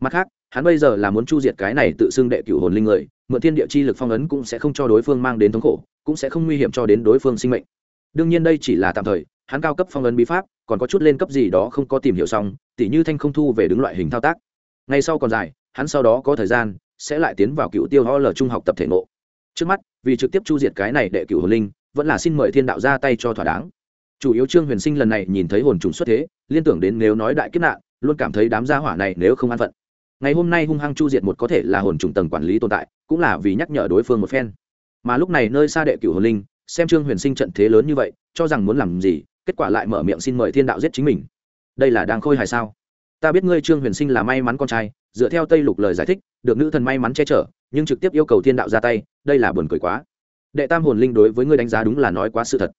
mặt khác, hắn bây giờ là muốn chu diệt cái này tự xưng đệ cửu hồn linh người, mượn thiên địa chi lực phong ấn cũng sẽ không cho đối phương mang đến thống khổ, cũng sẽ không nguy hiểm cho đến đối phương sinh mệnh. Đương nhiên đây chỉ là tạm thời, hắn cao cấp phong ấn bí pháp, còn có chút lên cấp gì đó không có tìm hiểu xong, tỉ như thanh không thu về đứng loại hình thao tác. Ngay sau còn dài, hắn sau đó có thời gian, sẽ lại tiến vào cựu tiêu ho l trung học tập thể ngộ. Trước mắt, vì trực tiếp chu diệt cái này đệ cựu hồn linh, vẫn là xin mời thiên đạo ra tay cho thỏa đáng. Chủ yếu trương huyền sinh lần này nhìn thấy hồn trùng xuất thế, liên tưởng đến nếu nói đại kiếp nạn, luôn cảm thấy đám gia hỏa này nếu không an phận ngày hôm nay hung hăng chu diệt một có thể là hồn trùng tầng quản lý tồn tại, cũng là vì nhắc nhở đối phương một phen. Mà lúc này nơi xa đệ cửu hồn linh, xem trương huyền sinh trận thế lớn như vậy, cho rằng muốn làm gì, kết quả lại mở miệng xin mời thiên đạo giết chính mình. Đây là đang khôi hài sao? Ta biết ngươi trương huyền sinh là may mắn con trai, dựa theo tây lục lời giải thích, được nữ thần may mắn che chở, nhưng trực tiếp yêu cầu thiên đạo ra tay, đây là buồn cười quá. Đệ tam hồn linh đối với ngươi đánh giá đúng là nói quá sự thật.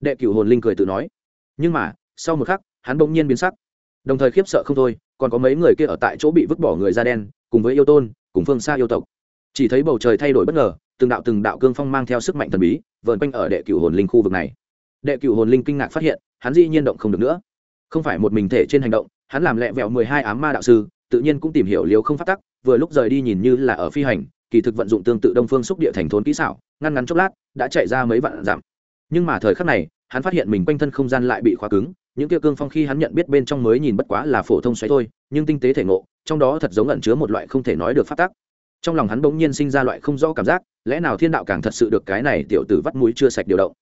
Đệ cửu hồn linh cười tự nói. Nhưng mà, sau một khắc, hắn bỗng nhiên biến sắc đồng thời khiếp sợ không thôi, còn có mấy người kia ở tại chỗ bị vứt bỏ người da đen, cùng với yêu tôn, cùng phương xa yêu tộc. Chỉ thấy bầu trời thay đổi bất ngờ, từng đạo từng đạo cương phong mang theo sức mạnh thần bí, vờn quanh ở đệ cửu hồn linh khu vực này. Đệ cửu hồn linh kinh ngạc phát hiện, hắn dĩ nhiên động không được nữa. Không phải một mình thể trên hành động, hắn làm lẹ vẹo mười hai ám ma đạo sư, tự nhiên cũng tìm hiểu liều không phát tắc, vừa lúc rời đi nhìn như là ở phi hành, kỳ thực vận dụng tương tự đông phương xúc địa thành thốn kỹ xảo, ngăn ngắn chốc lát, đã chạy ra mấy vạn dặm. Nhưng mà thời khắc này, hắn phát hiện mình quanh thân không gian lại bị khóa cứng những kia cương phong khi hắn nhận biết bên trong mới nhìn bất quá là phổ thông xoáy thôi, nhưng tinh tế thể ngộ, trong đó thật giống ẩn chứa một loại không thể nói được phát tác. Trong lòng hắn bỗng nhiên sinh ra loại không rõ cảm giác, lẽ nào thiên đạo càng thật sự được cái này tiểu tử vắt mũi chưa sạch điều động?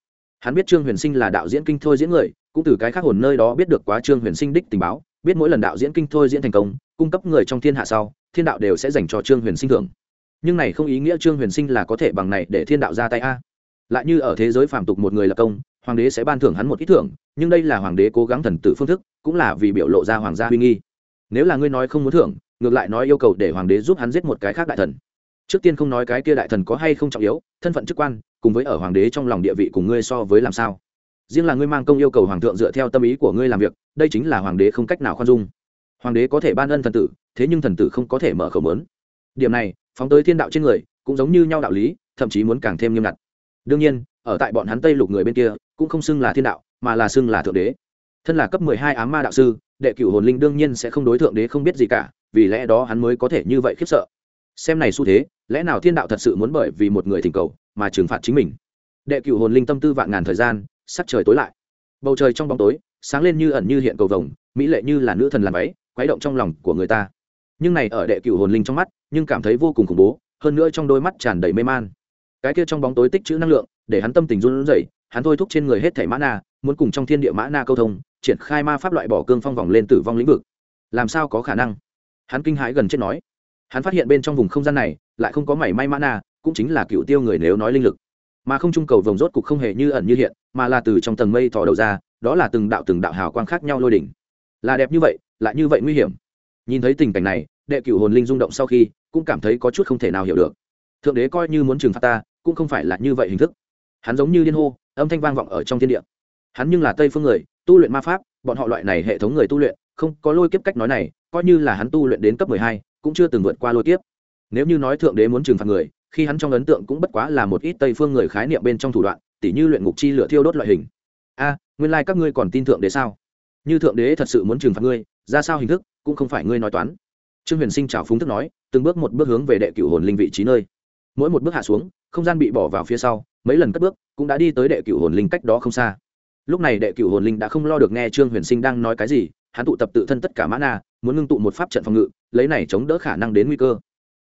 Hắn biết trương huyền sinh là đạo diễn kinh thôi diễn người, cũng từ cái khác hồn nơi đó biết được quá trương huyền sinh đích tình báo, biết mỗi lần đạo diễn kinh thôi diễn thành công, cung cấp người trong thiên hạ sau, thiên đạo đều sẽ dành cho trương huyền sinh thưởng. Nhưng này không ý nghĩa trương huyền sinh là có thể bằng này để thiên đạo ra tay a lại như ở thế giới phàm tục một người là công, hoàng đế sẽ ban thưởng hắn một ít thưởng, nhưng đây là hoàng đế cố gắng thần tử phương thức, cũng là vì biểu lộ ra hoàng gia huy nghi. Nếu là ngươi nói không muốn thưởng, ngược lại nói yêu cầu để hoàng đế giúp hắn giết một cái khác đại thần. Trước tiên không nói cái kia đại thần có hay không trọng yếu, thân phận chức quan, cùng với ở hoàng đế trong lòng địa vị cùng ngươi so với làm sao. Riêng là ngươi mang công yêu cầu hoàng thượng dựa theo tâm ý của ngươi làm việc, đây chính là hoàng đế không cách nào khoan dung. Hoàng đế có thể ban ân thần tử, thế nhưng thần tử không có thể mở khẩu mớn. Điểm này, phóng tới thiên đạo trên người, cũng giống như nhau đạo lý, thậm chí muốn càng thêm nghiêm ngặt đương nhiên, ở tại bọn hắn tây lục người bên kia, cũng không xưng là thiên đạo, mà là xưng là thượng đế. Thân là cấp mười hai ám ma đạo sư, đệ cửu hồn linh đương nhiên sẽ không đối thượng đế không biết gì cả, vì lẽ đó hắn mới có thể như vậy khiếp sợ. Xem này xu thế, lẽ nào thiên đạo thật sự muốn bởi vì một người thỉnh cầu mà trừng phạt chính mình? Đệ cửu hồn linh tâm tư vạn ngàn thời gian, sắc trời tối lại. Bầu trời trong bóng tối, sáng lên như ẩn như hiện cầu vồng, mỹ lệ như là nữ thần làm váy quấy động trong lòng của người ta. Nhưng này ở đệ cửu hồn linh trong mắt, nhưng cảm thấy vô cùng khủng bố, hơn nữa trong đôi mắt tràn đầy mê man cái kia trong bóng tối tích trữ năng lượng, để hắn tâm tình run rẩy, hắn thôi thúc trên người hết thảy mã na muốn cùng trong thiên địa mã na câu thông, triển khai ma pháp loại bỏ cương phong vòng lên tử vong lĩnh vực. Làm sao có khả năng? Hắn kinh hãi gần chết nói. Hắn phát hiện bên trong vùng không gian này, lại không có mảy may mã na cũng chính là cựu tiêu người nếu nói linh lực. Mà không trung cầu vòng rốt cục không hề như ẩn như hiện, mà là từ trong tầng mây thò đầu ra, đó là từng đạo từng đạo hào quang khác nhau lôi đỉnh. Là đẹp như vậy, lại như vậy nguy hiểm. Nhìn thấy tình cảnh này, đệ cửu hồn linh rung động sau khi, cũng cảm thấy có chút không thể nào hiểu được thượng đế coi như muốn trừng phạt ta, cũng không phải là như vậy hình thức. Hắn giống như liên hô, âm thanh vang vọng ở trong thiên địa. Hắn nhưng là tây phương người, tu luyện ma pháp, bọn họ loại này hệ thống người tu luyện, không có lôi kiếp cách nói này, coi như là hắn tu luyện đến cấp mười hai, cũng chưa từng vượt qua lôi kiếp. Nếu như nói thượng đế muốn trừng phạt người, khi hắn trong ấn tượng cũng bất quá là một ít tây phương người khái niệm bên trong thủ đoạn, tỉ như luyện ngục chi lửa thiêu đốt loại hình. A, nguyên lai các ngươi còn tin thượng đế sao? Như thượng đế thật sự muốn trừng phạt ngươi, ra sao hình thức, cũng không phải ngươi nói toán. Trương huyền sinh trào phúng thức nói, từng bước một bước hướng về đệ cửu hồn linh vị trí nơi mỗi một bước hạ xuống không gian bị bỏ vào phía sau mấy lần cất bước cũng đã đi tới đệ cửu hồn linh cách đó không xa. Lúc này đệ cửu hồn linh đã không lo được nghe trương huyền sinh đang nói cái gì hắn tụ tập tự thân tất cả mã na muốn ngưng tụ một pháp trận phòng ngự lấy này chống đỡ khả năng đến nguy cơ.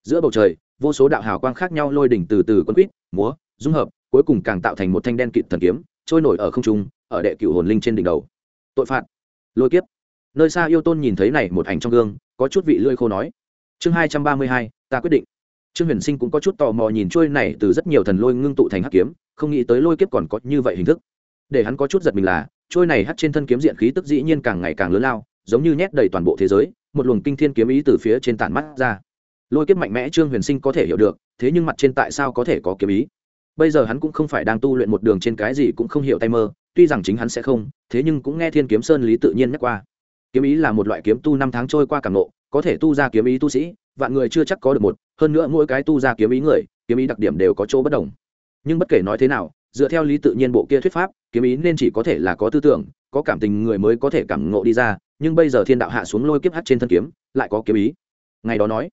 Giữa bầu trời vô số đạo hào quang khác nhau lôi đỉnh từ từ quân quýt múa dung hợp cuối cùng càng tạo thành một thanh đen kịt thần kiếm trôi nổi ở không trung ở đệ cửu hồn linh trên đỉnh đầu. Tội phạt, lôi kiếp. Nơi xa yêu tôn nhìn thấy này một ảnh trong gương có chút vị lưỡi khô nói. Chương hai trăm ba mươi hai ta quyết định trương huyền sinh cũng có chút tò mò nhìn trôi này từ rất nhiều thần lôi ngưng tụ thành hắc kiếm, không nghĩ tới lôi kiếp còn có như vậy hình thức. Để hắn có chút giật mình là trôi này hắt trên thân kiếm diện khí tức dĩ nhiên càng ngày càng lớn lao, giống như nhét đầy toàn bộ thế giới, một luồng kinh thiên kiếm ý từ phía trên tản mắt ra. Lôi kiếp mạnh mẽ trương huyền sinh có thể hiểu được, thế nhưng mặt trên tại sao có thể có kiếm ý? Bây giờ hắn cũng không phải đang tu luyện một đường trên cái gì cũng không hiểu tay mơ, tuy rằng chính hắn sẽ không, thế nhưng cũng nghe thiên kiếm sơn lý tự nhiên nhắc qua. Kiếm ý là một loại kiếm tu năm tháng trôi qua càng nộ có thể tu ra kiếm ý tu sĩ vạn người chưa chắc có được một, hơn nữa mỗi cái tu ra kiếm ý người, kiếm ý đặc điểm đều có chỗ bất đồng. Nhưng bất kể nói thế nào, dựa theo lý tự nhiên bộ kia thuyết pháp, kiếm ý nên chỉ có thể là có tư tưởng, có cảm tình người mới có thể cảm ngộ đi ra, nhưng bây giờ thiên đạo hạ xuống lôi kiếp hắt trên thân kiếm, lại có kiếm ý. Ngày đó nói,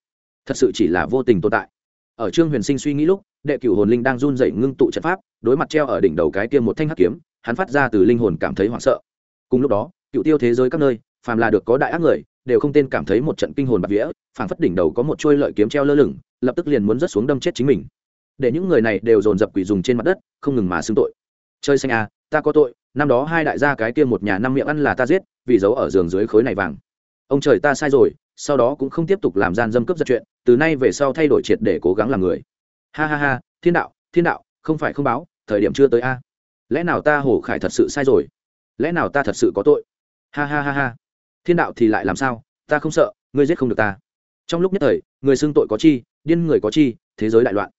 thật sự chỉ là vô tình tồn tại. Ở trương huyền sinh suy nghĩ lúc, đệ cửu hồn linh đang run dậy ngưng tụ trận pháp, đối mặt treo ở đỉnh đầu cái kia một thanh hắc kiếm, hắn phát ra từ linh hồn cảm thấy hoảng sợ. Cùng lúc đó, cựu tiêu thế giới các nơi, phàm là được có đại ác người đều không tên cảm thấy một trận kinh hồn bạc vía, phảng phất đỉnh đầu có một trôi lợi kiếm treo lơ lửng, lập tức liền muốn rớt xuống đâm chết chính mình. Để những người này đều dồn dập quỷ dùng trên mặt đất, không ngừng mà xưng tội. Chơi xanh à ta có tội, năm đó hai đại gia cái kia một nhà năm miệng ăn là ta giết, vì giấu ở giường dưới khối này vàng. Ông trời ta sai rồi, sau đó cũng không tiếp tục làm gian dâm cướp giật chuyện, từ nay về sau thay đổi triệt để cố gắng làm người. Ha ha ha, thiên đạo thiên đạo, không phải không báo, thời điểm chưa tới a. Lẽ nào ta hổ khải thật sự sai rồi? Lẽ nào ta thật sự có tội? Ha ha ha ha thiên đạo thì lại làm sao? Ta không sợ, ngươi giết không được ta. Trong lúc nhất thời, người xưng tội có chi, điên người có chi, thế giới đại loạn.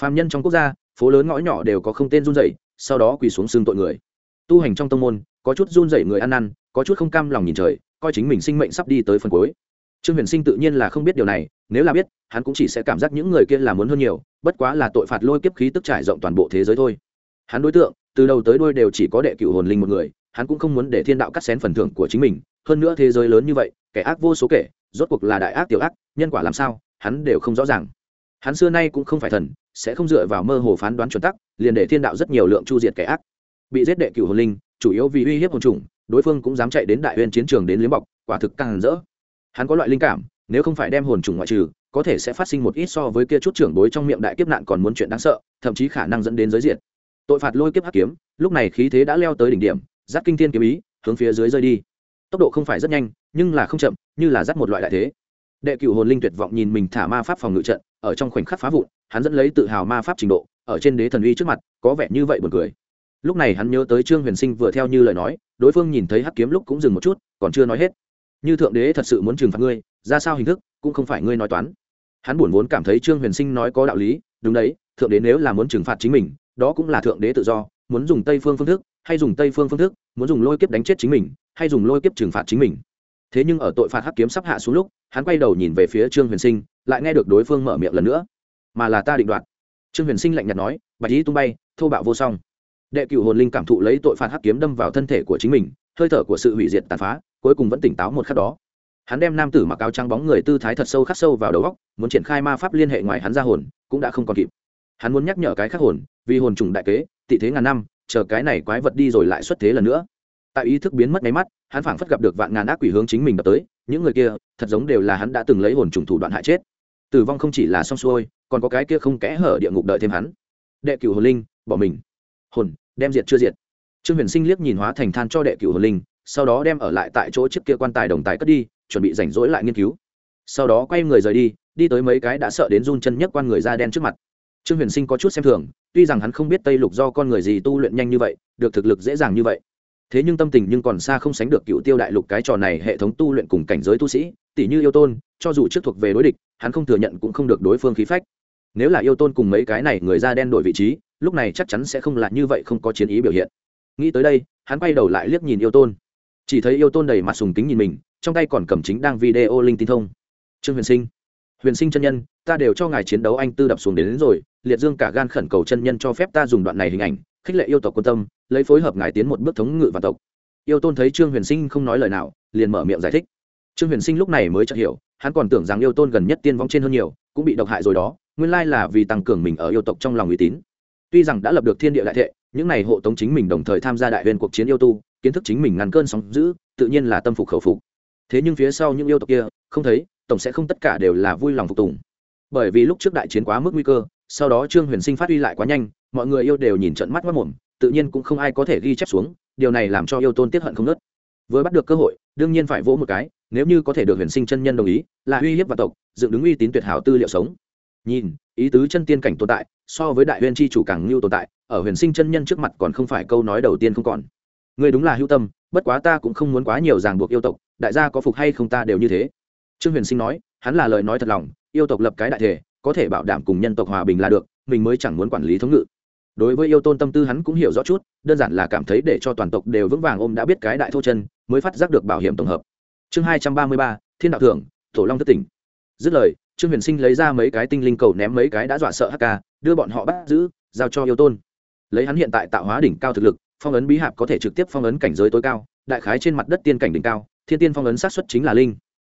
Phàm nhân trong quốc gia, phố lớn ngõ nhỏ đều có không tên run rẩy, sau đó quỳ xuống xưng tội người. Tu hành trong tông môn, có chút run rẩy người ăn năn, có chút không cam lòng nhìn trời, coi chính mình sinh mệnh sắp đi tới phần cuối. Trương huyền sinh tự nhiên là không biết điều này, nếu là biết, hắn cũng chỉ sẽ cảm giác những người kia là muốn hơn nhiều, bất quá là tội phạt lôi kiếp khí tức trải rộng toàn bộ thế giới thôi. Hắn đối tượng, từ đầu tới đuôi đều chỉ có đệ cựu hồn linh một người, hắn cũng không muốn để thiên đạo cắt xén phần thưởng của chính mình hơn nữa thế giới lớn như vậy, kẻ ác vô số kể, rốt cuộc là đại ác tiểu ác, nhân quả làm sao, hắn đều không rõ ràng. Hắn xưa nay cũng không phải thần, sẽ không dựa vào mơ hồ phán đoán chuẩn tắc, liền để thiên đạo rất nhiều lượng chu diệt kẻ ác. Bị giết đệ cửu hồn linh, chủ yếu vì uy hiếp hồn trùng đối phương cũng dám chạy đến đại huyên chiến trường đến liếm bọc, quả thực càng rỡ. Hắn có loại linh cảm, nếu không phải đem hồn trùng ngoại trừ, có thể sẽ phát sinh một ít so với kia chút trưởng bối trong miệng đại kiếp nạn còn muốn chuyện đáng sợ, thậm chí khả năng dẫn đến giới diện tội phạt lôi kiếp hắc kiếm, lúc này khí thế đã leo tới đỉnh điểm, giáp kinh thiên kiếm ý, hướng phía dưới rơi đi tốc độ không phải rất nhanh, nhưng là không chậm, như là dắt một loại đại thế. Đệ cựu hồn linh tuyệt vọng nhìn mình thả ma pháp phòng ngự trận, ở trong khoảnh khắc phá vụn, hắn dẫn lấy tự hào ma pháp trình độ, ở trên đế thần uy trước mặt, có vẻ như vậy buồn cười. Lúc này hắn nhớ tới trương huyền sinh vừa theo như lời nói, đối phương nhìn thấy hắc kiếm lúc cũng dừng một chút, còn chưa nói hết. Như thượng đế thật sự muốn trừng phạt ngươi, ra sao hình thức, cũng không phải ngươi nói toán. Hắn buồn vốn cảm thấy trương huyền sinh nói có đạo lý, đúng đấy, thượng đế nếu là muốn trừng phạt chính mình, đó cũng là thượng đế tự do, muốn dùng tây phương phương thức hay dùng tây phương phương thức, muốn dùng lôi kiếp đánh chết chính mình, hay dùng lôi kiếp trừng phạt chính mình. Thế nhưng ở tội phạt hắc kiếm sắp hạ xuống lúc, hắn quay đầu nhìn về phía trương huyền sinh, lại nghe được đối phương mở miệng lần nữa. Mà là ta định đoạt. Trương huyền sinh lạnh nhạt nói, bạch ý tung bay, thô bạo vô song. Đệ cựu hồn linh cảm thụ lấy tội phạt hắc kiếm đâm vào thân thể của chính mình, hơi thở của sự hủy diệt tàn phá, cuối cùng vẫn tỉnh táo một khắc đó. Hắn đem nam tử mặc áo trắng bóng người tư thái thật sâu khắc sâu vào đầu góc muốn triển khai ma pháp liên hệ ngoài hắn ra hồn, cũng đã không còn kịp. Hắn muốn nhắc nhở cái khắc hồn, vì hồn trùng đại kế, tị thế ngàn năm chờ cái này quái vật đi rồi lại xuất thế lần nữa. Tại ý thức biến mất máy mắt, hắn phảng phất gặp được vạn ngàn ác quỷ hướng chính mình đập tới, những người kia, thật giống đều là hắn đã từng lấy hồn trùng thủ đoạn hại chết. Tử vong không chỉ là xong xuôi, còn có cái kia không kẽ hở địa ngục đợi thêm hắn. Đệ cửu hồn linh, bỏ mình. Hồn, đem diệt chưa diệt. Trương huyền sinh liếc nhìn hóa thành than cho đệ cửu hồn linh, sau đó đem ở lại tại chỗ chiếc kia quan tài đồng tài cất đi, chuẩn bị rảnh rỗi lại nghiên cứu. Sau đó quay người rời đi đi tới mấy cái đã sợ đến run chân nhất quan người da đen trước mặt trương huyền sinh có chút xem thường tuy rằng hắn không biết tây lục do con người gì tu luyện nhanh như vậy được thực lực dễ dàng như vậy. Thế nhưng tâm tình nhưng còn xa không sánh được cựu tiêu đại lục cái trò này hệ thống tu luyện cùng cảnh giới tu sĩ tỷ như yêu tôn cho dù trước thuộc về đối địch hắn không thừa nhận cũng không được đối phương khí phách. Nếu là yêu tôn cùng mấy cái này người da đen đổi vị trí lúc này chắc chắn sẽ không là như vậy không có chiến ý biểu hiện. Nghĩ tới đây hắn quay đầu lại liếc nhìn yêu tôn. Chỉ thấy yêu tôn đầy mặt sùng kính nhìn mình trong tay còn cầm chính đang video linh tin thông. Trương huyền sinh. Huyền sinh chân nhân ta đều cho ngài chiến đấu anh tư đập xuống đến, đến rồi liệt dương cả gan khẩn cầu chân nhân cho phép ta dùng đoạn này hình ảnh, khích lệ yêu tộc quan tâm, lấy phối hợp ngài tiến một bước thống ngự và tộc. Yêu tôn thấy trương huyền sinh không nói lời nào, liền mở miệng giải thích. Trương huyền sinh lúc này mới chợt hiểu, hắn còn tưởng rằng yêu tôn gần nhất tiên vong trên hơn nhiều, cũng bị độc hại rồi đó, nguyên lai là vì tăng cường mình ở yêu tộc trong lòng uy tín. Tuy rằng đã lập được thiên địa đại thệ, những này hộ tống chính mình đồng thời tham gia đại huyền cuộc chiến yêu tu, kiến thức chính mình ngăn cơn sóng giữ tự nhiên là tâm phục khẩu phục. Thế nhưng phía sau những yêu tộc kia, không thấy, tổng sẽ không tất cả đều là vui lòng phục tùng. Bởi vì lúc trước đại chiến quá mức nguy cơ sau đó trương huyền sinh phát huy lại quá nhanh, mọi người yêu đều nhìn trận mắt mất mồm, tự nhiên cũng không ai có thể ghi chép xuống, điều này làm cho yêu tôn tiếp hận không nớt vừa bắt được cơ hội, đương nhiên phải vỗ một cái, nếu như có thể được huyền sinh chân nhân đồng ý, là uy hiếp và tộc, dựng đứng uy tín tuyệt hảo tư liệu sống. Nhìn, ý tứ chân tiên cảnh tồn tại, so với đại huyền chi chủ càng lưu tồn tại, ở huyền sinh chân nhân trước mặt còn không phải câu nói đầu tiên không còn. Người đúng là hữu tâm, bất quá ta cũng không muốn quá nhiều ràng buộc yêu tộc, đại gia có phục hay không ta đều như thế. Trương huyền sinh nói, hắn là lời nói thật lòng, yêu tộc lập cái đại thể có thể bảo đảm cùng nhân tộc hòa bình là được, mình mới chẳng muốn quản lý thống ngự. Đối với yêu tôn tâm tư hắn cũng hiểu rõ chút, đơn giản là cảm thấy để cho toàn tộc đều vững vàng ôm đã biết cái đại thô chân, mới phát giác được bảo hiểm tổng hợp. Chương hai trăm ba mươi ba, thiên đạo thưởng tổ long thất tỉnh. Dứt lời, trương huyền sinh lấy ra mấy cái tinh linh cầu ném mấy cái đã dọa sợ hk đưa bọn họ bắt giữ, giao cho yêu tôn. Lấy hắn hiện tại tạo hóa đỉnh cao thực lực, phong ấn bí hạp có thể trực tiếp phong ấn cảnh giới tối cao, đại khái trên mặt đất tiên cảnh đỉnh cao, thiên tiên phong ấn sát xuất chính là linh.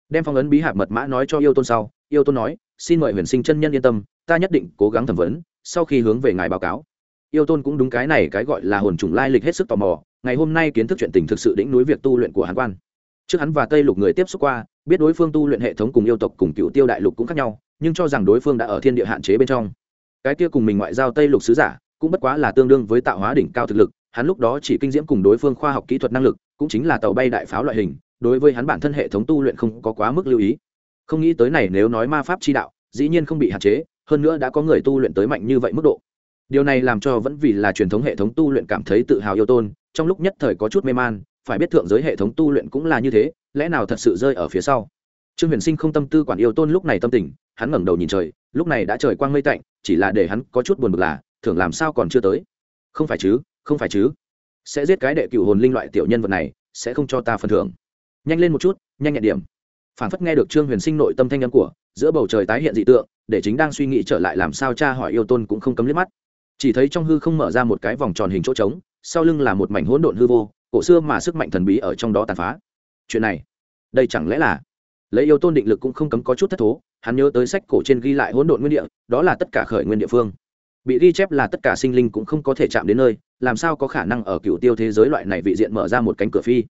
Đem phong ấn bí hạp mật mã nói cho yêu tôn sau, yêu tôn nói xin mời huyền sinh chân nhân yên tâm, ta nhất định cố gắng thẩm vấn, sau khi hướng về ngài báo cáo. Yêu tôn cũng đúng cái này, cái gọi là hồn trùng lai lịch hết sức tò mò, ngày hôm nay kiến thức chuyện tình thực sự đỉnh núi việc tu luyện của hàn quan. Trước hắn và tây lục người tiếp xúc qua, biết đối phương tu luyện hệ thống cùng yêu tộc cùng cựu tiêu đại lục cũng khác nhau, nhưng cho rằng đối phương đã ở thiên địa hạn chế bên trong. Cái kia cùng mình ngoại giao tây lục sứ giả, cũng bất quá là tương đương với tạo hóa đỉnh cao thực lực, hắn lúc đó chỉ kinh diễm cùng đối phương khoa học kỹ thuật năng lực, cũng chính là tàu bay đại pháo loại hình, đối với hắn bản thân hệ thống tu luyện không có quá mức lưu ý không nghĩ tới này nếu nói ma pháp chi đạo, dĩ nhiên không bị hạn chế, hơn nữa đã có người tu luyện tới mạnh như vậy mức độ. Điều này làm cho vẫn vì là truyền thống hệ thống tu luyện cảm thấy tự hào yêu tôn, trong lúc nhất thời có chút mê man, phải biết thượng giới hệ thống tu luyện cũng là như thế, lẽ nào thật sự rơi ở phía sau? Trương huyền sinh không tâm tư quản yêu tôn lúc này tâm tình, hắn ngẩng đầu nhìn trời, lúc này đã trời quang mây tạnh, chỉ là để hắn có chút buồn bực là, thưởng làm sao còn chưa tới? Không phải chứ, không phải chứ. Sẽ giết cái đệ cựu hồn linh loại tiểu nhân vật này, sẽ không cho ta phần thưởng. Nhanh lên một chút, nhanh nhẹn điểm phản phất nghe được trương huyền sinh nội tâm thanh âm của, giữa bầu trời tái hiện dị tượng, để chính đang suy nghĩ trở lại làm sao cha hỏi yêu tôn cũng không cấm liếc mắt. Chỉ thấy trong hư không mở ra một cái vòng tròn hình chỗ trống, sau lưng là một mảnh hỗn độn hư vô, cổ xưa mà sức mạnh thần bí ở trong đó tàn phá. Chuyện này, đây chẳng lẽ là lấy yêu tôn định lực cũng không cấm có chút thất thố, hắn nhớ tới sách cổ trên ghi lại hỗn độn nguyên địa, đó là tất cả khởi nguyên địa phương. Bị ghi chép là tất cả sinh linh cũng không có thể chạm đến nơi, làm sao có khả năng ở cựu tiêu thế giới loại này vị diện mở ra một cánh cửa phi?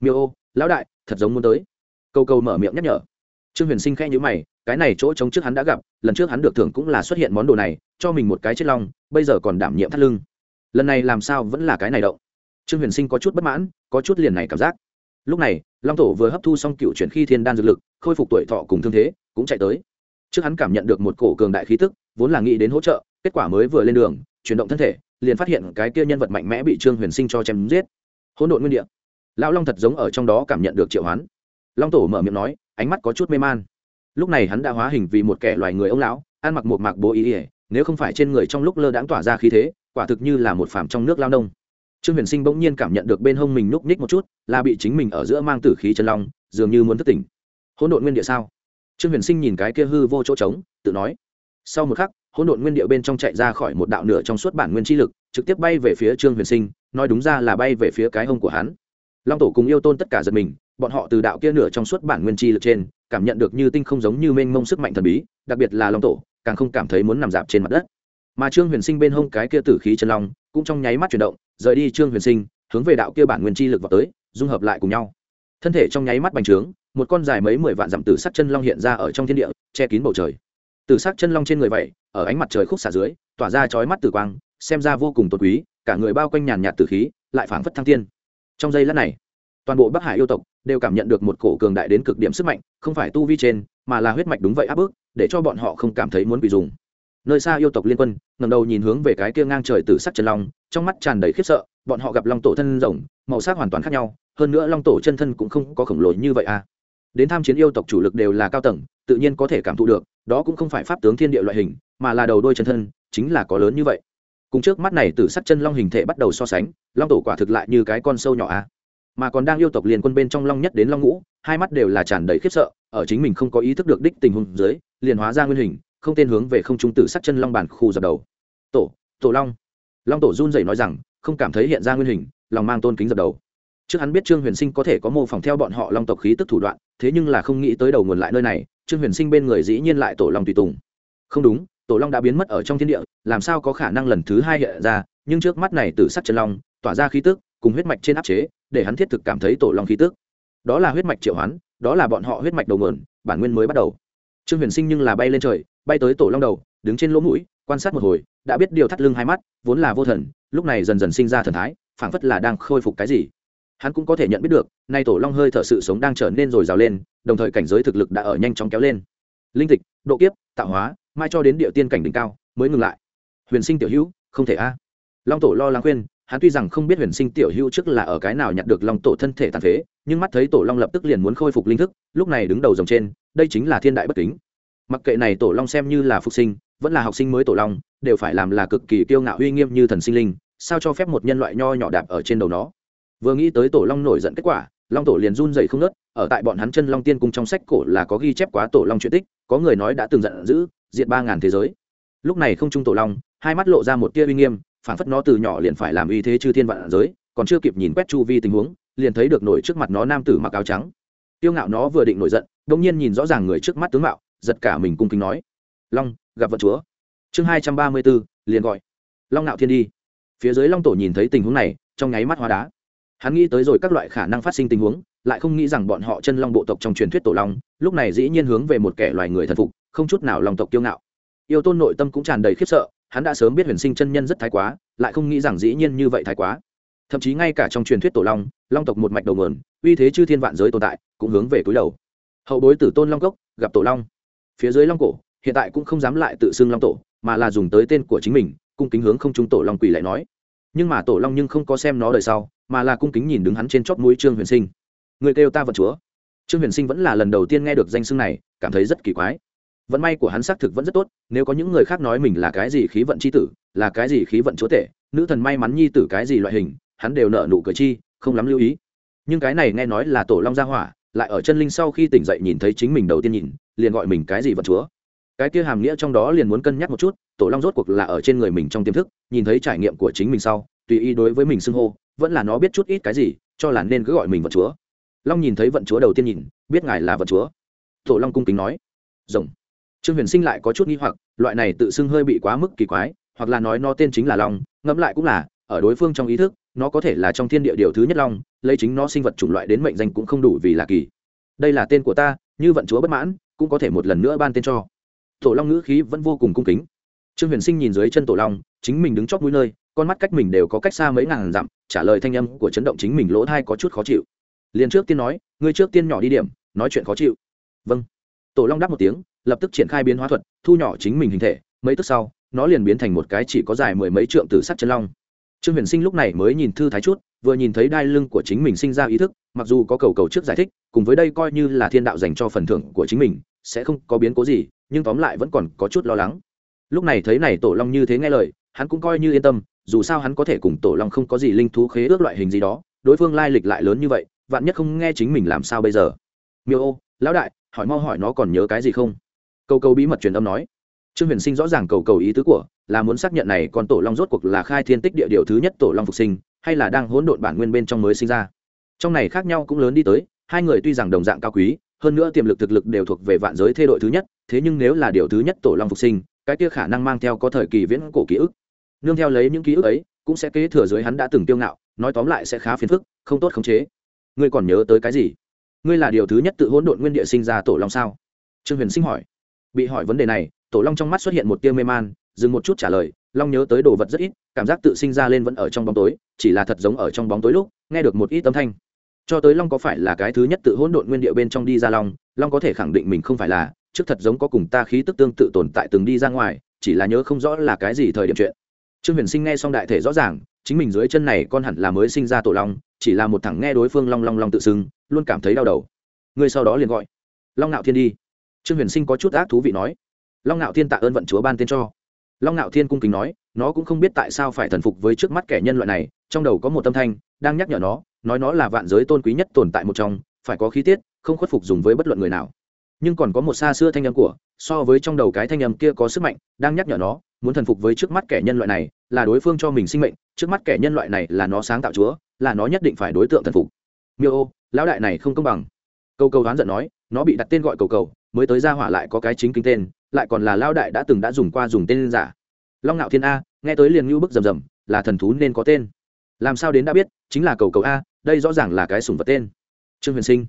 Miêu ô, lão đại, thật giống muốn tới câu câu mở miệng nhắc nhở. Trương huyền sinh khẽ nhữ mày, cái này chỗ trống trước hắn đã gặp, lần trước hắn được thưởng cũng là xuất hiện món đồ này, cho mình một cái chết long bây giờ còn đảm nhiệm thắt lưng. Lần này làm sao vẫn là cái này động. Trương huyền sinh có chút bất mãn, có chút liền này cảm giác. Lúc này, long tổ vừa hấp thu xong cựu chuyển khi thiên đan dược lực, khôi phục tuổi thọ cùng thương thế, cũng chạy tới. Trước hắn cảm nhận được một cổ cường đại khí tức, vốn là nghĩ đến hỗ trợ, kết quả mới vừa lên đường, chuyển động thân thể, liền phát hiện cái kia nhân vật mạnh mẽ bị trương huyền sinh cho chém giết. Hỗn độn nguyên địa. Lão long thật giống ở trong đó cảm nhận được triệu hoán long tổ mở miệng nói, ánh mắt có chút mê man. Lúc này hắn đã hóa hình vì một kẻ loài người ông lão, ăn mặc một mạc bố ý ỉa nếu không phải trên người trong lúc lơ đãng tỏa ra khí thế, quả thực như là một phàm trong nước lao nông. Trương huyền sinh bỗng nhiên cảm nhận được bên hông mình núp ních một chút, là bị chính mình ở giữa mang tử khí chân long, dường như muốn thất tỉnh. Hỗn độn nguyên địa sao? Trương huyền sinh nhìn cái kia hư vô chỗ trống, tự nói. Sau một khắc, hỗn độn nguyên địa bên trong chạy ra khỏi một đạo nửa trong suốt bản nguyên chi lực, trực tiếp bay về phía trương huyền sinh, nói đúng ra là bay về phía cái hông của hắn. Long tổ cùng yêu tôn tất cả giật mình bọn họ từ đạo kia nửa trong suốt bản nguyên chi lực trên, cảm nhận được như tinh không giống như mênh mông sức mạnh thần bí, đặc biệt là long tổ, càng không cảm thấy muốn nằm dạp trên mặt đất. Mà trương huyền sinh bên hông cái kia tử khí chân long, cũng trong nháy mắt chuyển động, rời đi trương huyền sinh, hướng về đạo kia bản nguyên chi lực vào tới, dung hợp lại cùng nhau. Thân thể trong nháy mắt bành trướng, một con dài mấy mười vạn dặm tử sắc chân long hiện ra ở trong thiên địa, che kín bầu trời. Tử sắc chân long trên người vậy, ở ánh mặt trời khúc xả dưới, tỏa ra chói mắt tử quang, xem ra vô cùng tôn quý, cả người bao quanh nhàn nhạt tử khí, lại phảng phất thăng tiên. Trong giây lát này toàn bộ bắc hải yêu tộc đều cảm nhận được một cổ cường đại đến cực điểm sức mạnh, không phải tu vi trên, mà là huyết mạch đúng vậy áp bức, để cho bọn họ không cảm thấy muốn bị dùng. Nơi xa yêu tộc liên quân ngầm đầu nhìn hướng về cái kia ngang trời từ sắc chân long, trong mắt tràn đầy khiếp sợ, bọn họ gặp long tổ thân rồng màu sắc hoàn toàn khác nhau, hơn nữa long tổ chân thân cũng không có khổng lồ như vậy à. Đến tham chiến yêu tộc chủ lực đều là cao tầng, tự nhiên có thể cảm thụ được, đó cũng không phải pháp tướng thiên địa loại hình, mà là đầu đôi chân thân, chính là có lớn như vậy. Cùng trước mắt này từ sắc chân long hình thể bắt đầu so sánh, long tổ quả thực lại như cái con sâu nhỏ à mà còn đang yêu tộc liền quân bên trong long nhất đến long ngũ, hai mắt đều là tràn đầy khiếp sợ, ở chính mình không có ý thức được đích tình huống dưới, liền hóa ra nguyên hình, không tên hướng về không trung tử sắc chân long bản khu dập đầu. Tổ tổ long. Long tổ run rẩy nói rằng, không cảm thấy hiện ra nguyên hình, lòng mang tôn kính dập đầu. Trước hắn biết trương huyền sinh có thể có mô phỏng theo bọn họ long tộc khí tức thủ đoạn, thế nhưng là không nghĩ tới đầu nguồn lại nơi này, trương huyền sinh bên người dĩ nhiên lại tổ long tùy tùng. Không đúng, tổ long đã biến mất ở trong thiên địa, làm sao có khả năng lần thứ hai hiện ra, nhưng trước mắt này tử sắc chân long, tỏa ra khí tức cùng huyết mạch trên áp chế, để hắn thiết thực cảm thấy tổ long khí tức. Đó là huyết mạch triệu hoán, đó là bọn họ huyết mạch đầu nguồn, bản nguyên mới bắt đầu. Trương huyền sinh nhưng là bay lên trời, bay tới tổ long đầu, đứng trên lỗ mũi, quan sát một hồi, đã biết điều thắt lưng hai mắt, vốn là vô thần, lúc này dần dần sinh ra thần thái, phảng phất là đang khôi phục cái gì. Hắn cũng có thể nhận biết được, nay tổ long hơi thở sự sống đang trở nên rồi rào lên, đồng thời cảnh giới thực lực đã ở nhanh chóng kéo lên. Linh tịch, độ kiếp, tạo hóa, mai cho đến địa tiên cảnh đỉnh cao, mới ngừng lại. Huyền sinh tiểu hữu, không thể a. Long tổ lo lắng khuyên hắn tuy rằng không biết huyền sinh tiểu hữu trước là ở cái nào nhặt được long tổ thân thể tàn phế, nhưng mắt thấy tổ long lập tức liền muốn khôi phục linh thức, lúc này đứng đầu dòng trên, đây chính là thiên đại bất kính. Mặc kệ này tổ long xem như là phục sinh, vẫn là học sinh mới tổ long, đều phải làm là cực kỳ kiêu ngạo uy nghiêm như thần sinh linh, sao cho phép một nhân loại nho nhỏ đạp ở trên đầu nó? Vừa nghĩ tới tổ long nổi giận kết quả, long tổ liền run dậy không nớt ở tại bọn hắn chân long tiên cung trong sách cổ là có ghi chép quá tổ long chuyện tích, có người nói đã từng giận dữ, diệt ba ngàn thế giới. Lúc này không trung tổ long, hai mắt lộ ra một tia uy nghiêm phản phất nó từ nhỏ liền phải làm uy thế chư thiên vạn giới, còn chưa kịp nhìn quét chu vi tình huống, liền thấy được nổi trước mặt nó nam tử mặc áo trắng. Tiêu ngạo nó vừa định nổi giận đông nhiên nhìn rõ ràng người trước mắt tướng mạo, giật cả mình cung kính nói, long, gặp vận chúa. Chương hai trăm ba mươi bốn, liền gọi. Long nạo thiên đi. Phía dưới long tổ nhìn thấy tình huống này, trong nháy mắt hóa đá. Hắn nghĩ tới rồi các loại khả năng phát sinh tình huống, lại không nghĩ rằng bọn họ chân long bộ tộc trong truyền thuyết tổ long, lúc này dĩ nhiên hướng về một kẻ loài người thần phục, không chút nào lòng tộc kiêu ngạo. Yêu tôn nội tâm cũng tràn đầy khiếp sợ hắn đã sớm biết huyền sinh chân nhân rất thái quá, lại không nghĩ rằng dĩ nhiên như vậy thái quá. Thậm chí ngay cả trong truyền thuyết tổ long long tộc một mạch đầu nguồn, uy thế chư thiên vạn giới tồn tại, cũng hướng về túi đầu. Hậu bối tử tôn long cốc, gặp tổ long. Phía dưới long cổ, hiện tại cũng không dám lại tự xưng long tổ, mà là dùng tới tên của chính mình, cung kính hướng không trung tổ long quỷ lại nói. Nhưng mà tổ long nhưng không có xem nó đời sau, mà là cung kính nhìn đứng hắn trên chóp mũi trương huyền sinh. Người kêu ta vật chúa. Trương huyền sinh vẫn là lần đầu tiên nghe được danh xưng này, cảm thấy rất kỳ quái vận may của hắn xác thực vẫn rất tốt, nếu có những người khác nói mình là cái gì khí vận c h i tử, là cái gì khí vận chúa tể, nữ thần may mắn nhi tử cái gì loại hình, hắn đều nợ nụ cười chi, không lắm lưu ý. Nhưng cái này nghe nói là tổ long gia hỏa, lại ở chân linh sau khi tỉnh dậy nhìn thấy chính mình đầu tiên nhìn, liền gọi mình cái gì vận chúa. Cái kia hàm nghĩa trong đó liền muốn cân nhắc một chút, tổ long rốt cuộc là ở trên người mình trong tiềm thức, nhìn thấy trải nghiệm của chính mình sau, tùy ý đối với mình xưng hô, vẫn là nó biết chút ít cái gì, cho là nên cứ gọi mình vận chúa. Long nhìn thấy vận chúa đầu tiên nhìn, biết ngài là vận chúa. Tổ long cung kính nói, rồng trương huyền sinh lại có chút nghi hoặc, loại này tự xưng hơi bị quá mức kỳ quái, hoặc là nói nó tên chính là long, ngẫm lại cũng là, ở đối phương trong ý thức, nó có thể là trong thiên địa điều thứ nhất long, lấy chính nó sinh vật chủng loại đến mệnh danh cũng không đủ vì là kỳ. Đây là tên của ta, như vận chúa bất mãn, cũng có thể một lần nữa ban tên cho. Tổ long ngữ khí vẫn vô cùng cung kính. Trương huyền sinh nhìn dưới chân tổ long, chính mình đứng chót mũi nơi, con mắt cách mình đều có cách xa mấy ngàn dặm, trả lời thanh âm của chấn động chính mình lỗ thai có chút khó chịu. Liền trước tiên nói, ngươi trước tiên nhỏ đi điểm, nói chuyện khó chịu. Vâng. Tổ long đáp một tiếng lập tức triển khai biến hóa thuật, thu nhỏ chính mình hình thể, mấy tức sau, nó liền biến thành một cái chỉ có dài mười mấy trượng từ sắt chân long. Trương huyền sinh lúc này mới nhìn thư thái chút, vừa nhìn thấy đai lưng của chính mình sinh ra ý thức, mặc dù có cầu cầu trước giải thích, cùng với đây coi như là thiên đạo dành cho phần thưởng của chính mình, sẽ không có biến cố gì, nhưng tóm lại vẫn còn có chút lo lắng. Lúc này thấy này tổ long như thế nghe lời, hắn cũng coi như yên tâm, dù sao hắn có thể cùng tổ long không có gì linh thú khế ước loại hình gì đó, đối phương lai lịch lại lớn như vậy, vạn nhất không nghe chính mình làm sao bây giờ. Miêu ô, lão đại, hỏi mau hỏi nó còn nhớ cái gì không? Cầu cầu bí mật truyền âm nói. Trương huyền sinh rõ ràng cầu cầu ý tứ của, là muốn xác nhận này còn tổ long rốt cuộc là khai thiên tích địa điều thứ nhất tổ long phục sinh, hay là đang hỗn độn bản nguyên bên trong mới sinh ra. Trong này khác nhau cũng lớn đi tới, hai người tuy rằng đồng dạng cao quý, hơn nữa tiềm lực thực lực đều thuộc về vạn giới thê đội thứ nhất, thế nhưng nếu là điều thứ nhất tổ long phục sinh, cái kia khả năng mang theo có thời kỳ viễn cổ ký ức. Nương theo lấy những ký ức ấy, cũng sẽ kế thừa dưới hắn đã từng tiêu ngạo, nói tóm lại sẽ khá phiền phức, không tốt khống chế. Ngươi còn nhớ tới cái gì? Ngươi là điều thứ nhất tự hỗn độn nguyên địa sinh ra tổ long sao? Trương huyền sinh hỏi bị hỏi vấn đề này, tổ long trong mắt xuất hiện một tia mê man, dừng một chút trả lời, long nhớ tới đồ vật rất ít, cảm giác tự sinh ra lên vẫn ở trong bóng tối, chỉ là thật giống ở trong bóng tối lúc, nghe được một ít âm thanh. Cho tới long có phải là cái thứ nhất tự hỗn độn nguyên địa bên trong đi ra long long có thể khẳng định mình không phải là, trước thật giống có cùng ta khí tức tương tự tồn tại từng đi ra ngoài, chỉ là nhớ không rõ là cái gì thời điểm chuyện. Trương huyền sinh nghe xong đại thể rõ ràng, chính mình dưới chân này con hẳn là mới sinh ra tổ long, chỉ là một thằng nghe đối phương long long long tự xưng, luôn cảm thấy đau đầu. Người sau đó liền gọi, long nạo thiên đi trương huyền sinh có chút ác thú vị nói, long nạo thiên tạ ơn vận chúa ban tên cho. Long nạo thiên cung kính nói, nó cũng không biết tại sao phải thần phục với trước mắt kẻ nhân loại này, trong đầu có một tâm thanh, đang nhắc nhở nó, nói nó là vạn giới tôn quý nhất tồn tại một trong, phải có khí tiết, không khuất phục dùng với bất luận người nào. Nhưng còn có một xa xưa thanh âm của, so với trong đầu cái thanh âm kia có sức mạnh, đang nhắc nhở nó, muốn thần phục với trước mắt kẻ nhân loại này, là đối phương cho mình sinh mệnh, trước mắt kẻ nhân loại này là nó sáng tạo chúa, là nó nhất định phải đối tượng thần phục. Miêu ô, lão đại này không công bằng. Câu câu đoán giận nói, nó bị đặt tên gọi cầu cầu mới tới ra hỏa lại có cái chính kinh tên, lại còn là lao đại đã từng đã dùng qua dùng tên giả. Long ngạo thiên a, nghe tới liền ngưu bức rầm rầm, là thần thú nên có tên. Làm sao đến đã biết, chính là cầu cầu a, đây rõ ràng là cái sùng vật tên. Trương huyền sinh,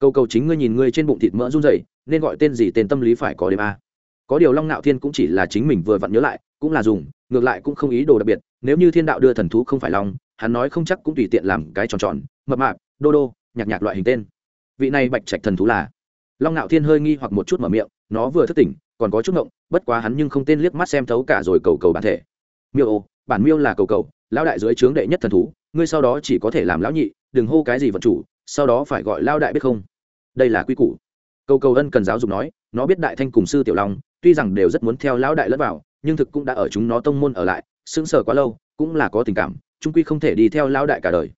cầu cầu chính ngươi nhìn ngươi trên bụng thịt mỡ run rẩy, nên gọi tên gì tên tâm lý phải có đêm a. Có điều long ngạo thiên cũng chỉ là chính mình vừa vặn nhớ lại, cũng là dùng, ngược lại cũng không ý đồ đặc biệt, nếu như thiên đạo đưa thần thú không phải long hắn nói không chắc cũng tùy tiện làm cái tròn tròn, mập mạp, đô đô, nhạc nhạc loại hình tên. Vị này bạch trạch thần thú là long ngạo thiên hơi nghi hoặc một chút mở miệng, nó vừa thức tỉnh, còn có chút ngộng, bất quá hắn nhưng không tên liếc mắt xem thấu cả rồi cầu cầu bản thể. Miêu ô, bản miêu là cầu cầu, lão đại dưới trướng đệ nhất thần thú, ngươi sau đó chỉ có thể làm lão nhị, đừng hô cái gì vận chủ, sau đó phải gọi lao đại biết không? Đây là quy củ. Cầu cầu ân cần giáo dục nói, nó biết đại thanh cùng sư tiểu long, tuy rằng đều rất muốn theo lão đại lẫn vào, nhưng thực cũng đã ở chúng nó tông môn ở lại, sững sờ quá lâu, cũng là có tình cảm trung quy không thể đi theo lão đại cả đời.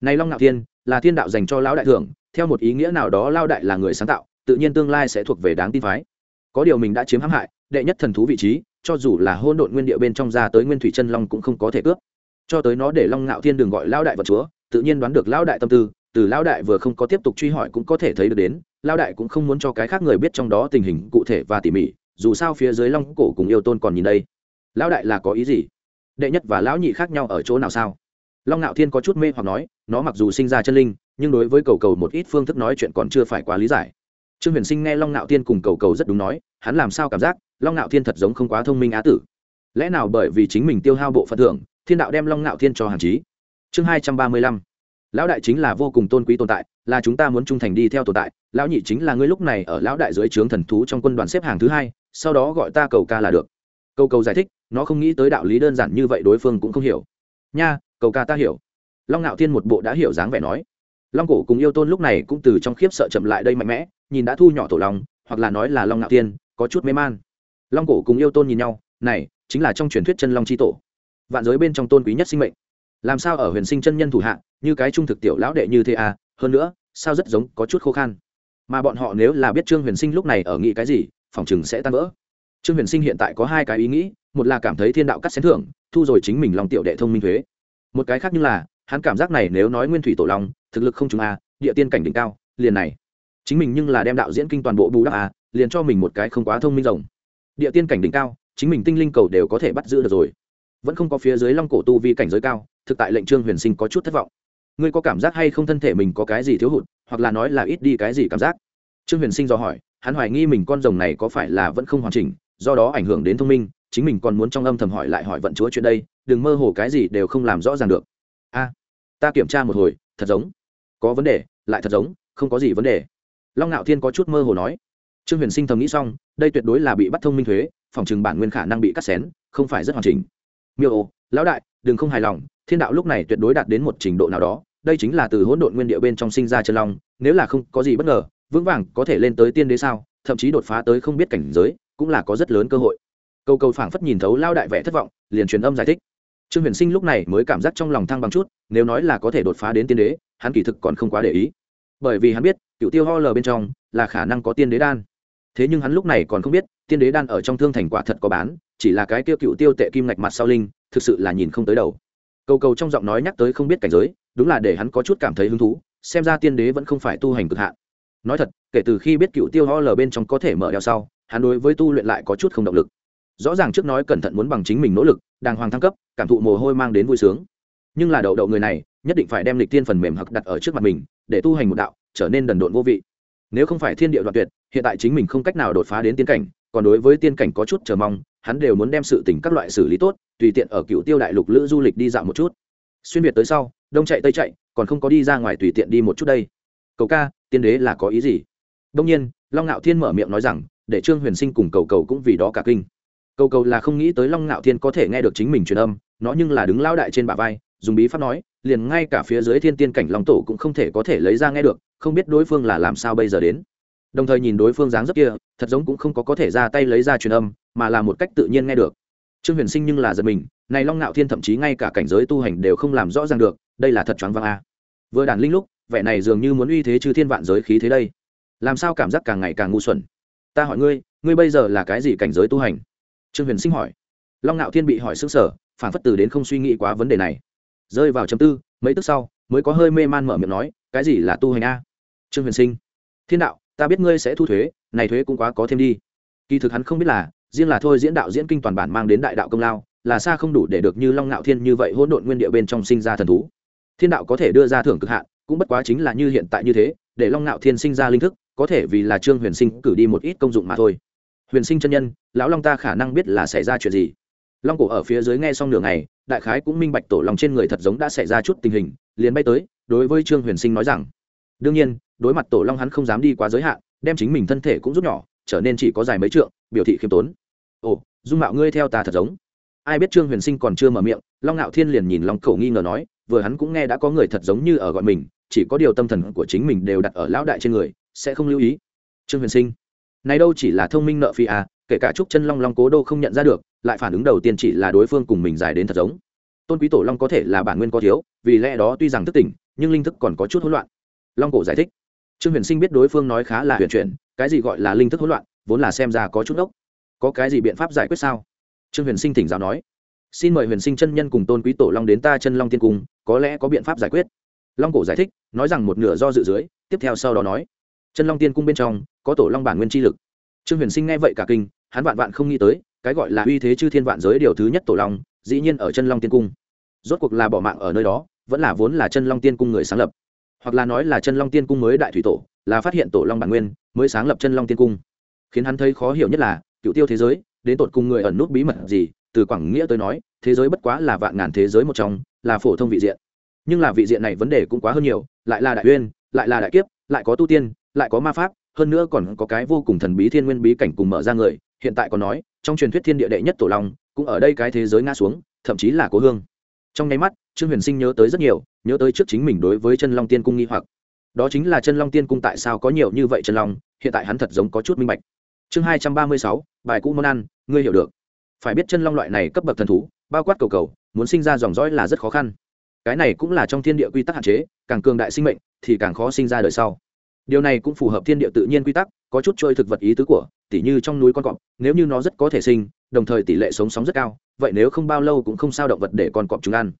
Này long ngạo thiên, là thiên đạo dành cho lão đại thưởng, theo một ý nghĩa nào đó lao đại là người sáng tạo tự nhiên tương lai sẽ thuộc về đáng tin phái. Có điều mình đã chiếm hãm hại, đệ nhất thần thú vị trí, cho dù là hôn độn nguyên địa bên trong ra tới nguyên thủy chân long cũng không có thể cướp. Cho tới nó để long ngạo thiên đường gọi lao đại vật chúa, tự nhiên đoán được lao đại tâm tư, từ lão đại vừa không có tiếp tục truy hỏi cũng có thể thấy được đến, lão đại cũng không muốn cho cái khác người biết trong đó tình hình cụ thể và tỉ mỉ, dù sao phía dưới long cổ cùng yêu tôn còn nhìn đây. Lão đại là có ý gì? Đệ nhất và lão nhị khác nhau ở chỗ nào sao? Long ngạo thiên có chút mê hoặc nói, nó mặc dù sinh ra chân linh, nhưng đối với cầu cầu một ít phương thức nói chuyện còn chưa phải quá lý giải trương huyền sinh nghe long Nạo thiên cùng cầu cầu rất đúng nói, hắn làm sao cảm giác long Nạo thiên thật giống không quá thông minh á tử? Lẽ nào bởi vì chính mình tiêu hao bộ phận thưởng, thiên đạo đem long Nạo thiên cho hàng chí chương hai trăm ba mươi lăm. Lão đại chính là vô cùng tôn quý tồn tại, là chúng ta muốn trung thành đi theo tồn tại, lão nhị chính là ngươi lúc này ở lão đại dưới trướng thần thú trong quân đoàn xếp hàng thứ hai, sau đó gọi ta cầu ca là được. Cầu cầu giải thích, nó không nghĩ tới đạo lý đơn giản như vậy đối phương cũng không hiểu. Nha, cầu ca ta hiểu. Long ngạo thiên một bộ đã hiểu dáng vẻ nói. Long cổ cùng yêu tôn lúc này cũng từ trong khiếp sợ chậm lại đây mạnh mẽ nhìn đã thu nhỏ tổ long hoặc là nói là long ngạo tiên, có chút mê man. Long cổ cùng yêu tôn nhìn nhau này chính là trong truyền thuyết chân long c h i tổ. Vạn giới bên trong tôn quý nhất sinh mệnh. Làm sao ở huyền sinh chân nhân thủ hạ như cái trung thực tiểu lão đệ như thế à hơn nữa sao rất giống có chút khô khan. Mà bọn họ nếu là biết trương huyền sinh lúc này ở nghĩ cái gì phòng chừng sẽ tan vỡ. Trương huyền sinh hiện tại có hai cái ý nghĩ một là cảm thấy thiên đạo cắt xén thưởng thu rồi chính mình lòng tiểu đệ thông minh thuế. Một cái khác như là hắn cảm giác này nếu nói nguyên thủy tổ long thực lực không chúng a à, địa tiên cảnh đỉnh cao liền này chính mình nhưng là đem đạo diễn kinh toàn bộ bù đắp à, liền cho mình một cái không quá thông minh rồng. Địa tiên cảnh đỉnh cao chính mình tinh linh cầu đều có thể bắt giữ được rồi. Vẫn không có phía dưới long cổ tu vi cảnh giới cao thực tại lệnh trương huyền sinh có chút thất vọng. Ngươi có cảm giác hay không thân thể mình có cái gì thiếu hụt hoặc là nói là ít đi cái gì cảm giác? Trương huyền sinh do hỏi hắn hoài nghi mình con rồng này có phải là vẫn không hoàn chỉnh do đó ảnh hưởng đến thông minh chính mình còn muốn trong âm thầm hỏi lại hỏi vận chúa chuyện đây đừng mơ hồ cái gì đều không làm rõ ràng được. A ta kiểm tra một hồi thật giống. Có vấn đề lại thật giống không có gì vấn đề long ngạo thiên có chút mơ hồ nói, trương huyền sinh thầm nghĩ xong, đây tuyệt đối là bị bắt thông minh thuế, phòng chừng bản nguyên khả năng bị cắt xén, không phải rất hoàn chỉnh. Miêu ô, lão đại, đừng không hài lòng, thiên đạo lúc này tuyệt đối đạt đến một trình độ nào đó, đây chính là từ hỗn độn nguyên địa bên trong sinh ra chân long, nếu là không có gì bất ngờ, vững vàng có thể lên tới tiên đế sao, thậm chí đột phá tới không biết cảnh giới, cũng là có rất lớn cơ hội. Câu câu phảng phất nhìn thấu lao đại vẻ thất vọng, liền truyền âm giải thích. Trương huyền sinh lúc này mới cảm giác trong lòng thăng bằng chút, nếu nói là có thể đột phá đến tiên đế, hắn kỳ thực còn không quá để ý. Bởi vì hắn biết cựu tiêu ho lờ bên trong là khả năng có tiên đế đan. Thế nhưng hắn lúc này còn không biết, tiên đế đan ở trong thương thành quả thật có bán, chỉ là cái tiêu cựu tiêu tệ kim ngạch mặt sau linh, thực sự là nhìn không tới đầu. Cầu cầu trong giọng nói nhắc tới không biết cảnh giới, đúng là để hắn có chút cảm thấy hứng thú, xem ra tiên đế vẫn không phải tu hành cực hạn. Nói thật, kể từ khi biết cựu tiêu ho lờ bên trong có thể mở đeo sau, hắn đối với tu luyện lại có chút không động lực. Rõ ràng trước nói cẩn thận muốn bằng chính mình nỗ lực, đàng hoàng thăng cấp, cảm thụ mồ hôi mang đến vui sướng. Nhưng là đậu đậu người này, nhất định phải đem lịch tiên phần mềm hặc đặt ở trước mặt mình, để tu hành một đạo trở nên đần độn vô vị. Nếu không phải thiên địa đoạn tuyệt, hiện tại chính mình không cách nào đột phá đến tiên cảnh, còn đối với tiên cảnh có chút chờ mong, hắn đều muốn đem sự tình các loại xử lý tốt, tùy tiện ở cựu tiêu đại lục lữ du lịch đi dạo một chút. Xuyên việt tới sau, đông chạy tây chạy, còn không có đi ra ngoài tùy tiện đi một chút đây. Cầu ca, tiên đế là có ý gì? Đông nhiên, long ngạo thiên mở miệng nói rằng, để trương huyền sinh cùng cầu cầu cũng vì đó cả kinh. Cầu cầu là không nghĩ tới long ngạo thiên có thể nghe được chính mình truyền âm, nó nhưng là đứng lao đại trên bả vai, dùng bí pháp nói liền ngay cả phía dưới thiên tiên cảnh long tổ cũng không thể có thể lấy ra nghe được, không biết đối phương là làm sao bây giờ đến. Đồng thời nhìn đối phương dáng dấp kia, thật giống cũng không có có thể ra tay lấy ra truyền âm, mà là một cách tự nhiên nghe được. Trương huyền sinh nhưng là giật mình, này long ngạo thiên thậm chí ngay cả cảnh giới tu hành đều không làm rõ ràng được, đây là thật choáng vang a. Vừa đàn linh lúc, vẻ này dường như muốn uy thế chư thiên vạn giới khí thế đây. Làm sao cảm giác càng ngày càng ngu xuẩn? Ta hỏi ngươi ngươi bây giờ là cái gì cảnh giới tu hành? Trương huyền sinh hỏi. Long ngạo thiên bị hỏi xứng sở phản phất từ đến không suy nghĩ quá vấn đề này rơi vào chấm tư, mấy tức sau, mới có hơi mê man mở miệng nói, cái gì là tu hành a? Trương huyền sinh, thiên đạo, ta biết ngươi sẽ thu thuế, này thuế cũng quá có thêm đi. Kỳ thực hắn không biết là, riêng là thôi diễn đạo diễn kinh toàn bản mang đến đại đạo công lao, là xa không đủ để được như long ngạo thiên như vậy hỗn độn nguyên địa bên trong sinh ra thần thú. Thiên đạo có thể đưa ra thưởng cực hạn, cũng bất quá chính là như hiện tại như thế, để long ngạo thiên sinh ra linh thức, có thể vì là trương huyền sinh cử đi một ít công dụng mà thôi. Huyền sinh chân nhân, lão long ta khả năng biết là xảy ra chuyện gì. Long cổ ở phía dưới nghe xong nửa ngày đại khái cũng minh bạch tổ lòng trên người thật giống đã xảy ra chút tình hình, liền bay tới, đối với trương huyền sinh nói rằng, đương nhiên, đối mặt tổ long hắn không dám đi quá giới hạn, đem chính mình thân thể cũng rút nhỏ, trở nên chỉ có dài mấy trượng, biểu thị khiêm tốn. Ồ, dung mạo ngươi theo ta thật giống. Ai biết trương huyền sinh còn chưa mở miệng, long ngạo thiên liền nhìn long cổ nghi ngờ nói, vừa hắn cũng nghe đã có người thật giống như ở gọi mình, chỉ có điều tâm thần của chính mình đều đặt ở lão đại trên người, sẽ không lưu ý. Trương huyền sinh, này đâu chỉ là thông minh nợ phi à kể cả trúc chân long long cố đô không nhận ra được lại phản ứng đầu tiên chỉ là đối phương cùng mình dài đến thật giống. Tôn quý tổ long có thể là bản nguyên có thiếu, vì lẽ đó tuy rằng thức tỉnh, nhưng linh thức còn có chút hỗn loạn. Long cổ giải thích. Trương huyền sinh biết đối phương nói khá là huyền chuyển, cái gì gọi là linh thức hỗn loạn, vốn là xem ra có chút ốc có cái gì biện pháp giải quyết sao? Trương huyền sinh thỉnh giáo nói. Xin mời huyền sinh chân nhân cùng tôn quý tổ long đến ta chân long tiên cung, có lẽ có biện pháp giải quyết. Long cổ giải thích, nói rằng một nửa do dự dưới, tiếp theo sau đó nói. Chân long tiên cung bên trong, có tổ long bản nguyên chi lực. Trương huyền sinh nghe vậy cả kinh, hắn vạn vạn không nghĩ tới cái gọi là uy thế chư thiên vạn giới điều thứ nhất tổ long, dĩ nhiên ở chân long tiên cung. Rốt cuộc là bỏ mạng ở nơi đó, vẫn là vốn là chân long tiên cung người sáng lập. Hoặc là nói là chân long tiên cung mới đại thủy tổ, là phát hiện tổ long bản nguyên, mới sáng lập chân long tiên cung. Khiến hắn thấy khó hiểu nhất là, cựu tiêu thế giới, đến tột cùng người ẩn nút bí mật gì, từ quảng nghĩa tới nói, thế giới bất quá là vạn ngàn thế giới một trong, là phổ thông vị diện. Nhưng là vị diện này vấn đề cũng quá hơn nhiều, lại là đại uyên, lại là đại kiếp, lại có tu tiên, lại có ma pháp, hơn nữa còn có cái vô cùng thần bí thiên nguyên bí cảnh cùng mở ra người, hiện tại còn nói trong truyền thuyết thiên địa đệ nhất tổ long cũng ở đây cái thế giới ngã xuống, thậm chí là cố hương. Trong nháy mắt, trương huyền sinh nhớ tới rất nhiều, nhớ tới trước chính mình đối với chân long tiên cung nghi hoặc. Đó chính là chân long tiên cung tại sao có nhiều như vậy chân long, hiện tại hắn thật giống có chút minh bạch. Chương hai trăm ba mươi sáu, bài cũ món ăn, ngươi hiểu được. Phải biết chân long loại này cấp bậc thần thú, bao quát cầu cầu, muốn sinh ra dòng dõi là rất khó khăn. Cái này cũng là trong thiên địa quy tắc hạn chế, càng cường đại sinh mệnh thì càng khó sinh ra đời sau. Điều này cũng phù hợp thiên địa tự nhiên quy tắc, có chút trôi thực vật ý tứ của tỉ như trong núi con cọp, nếu như nó rất có thể sinh, đồng thời tỷ lệ sống sóng rất cao, vậy nếu không bao lâu cũng không sao động vật để con cọp chúng ăn.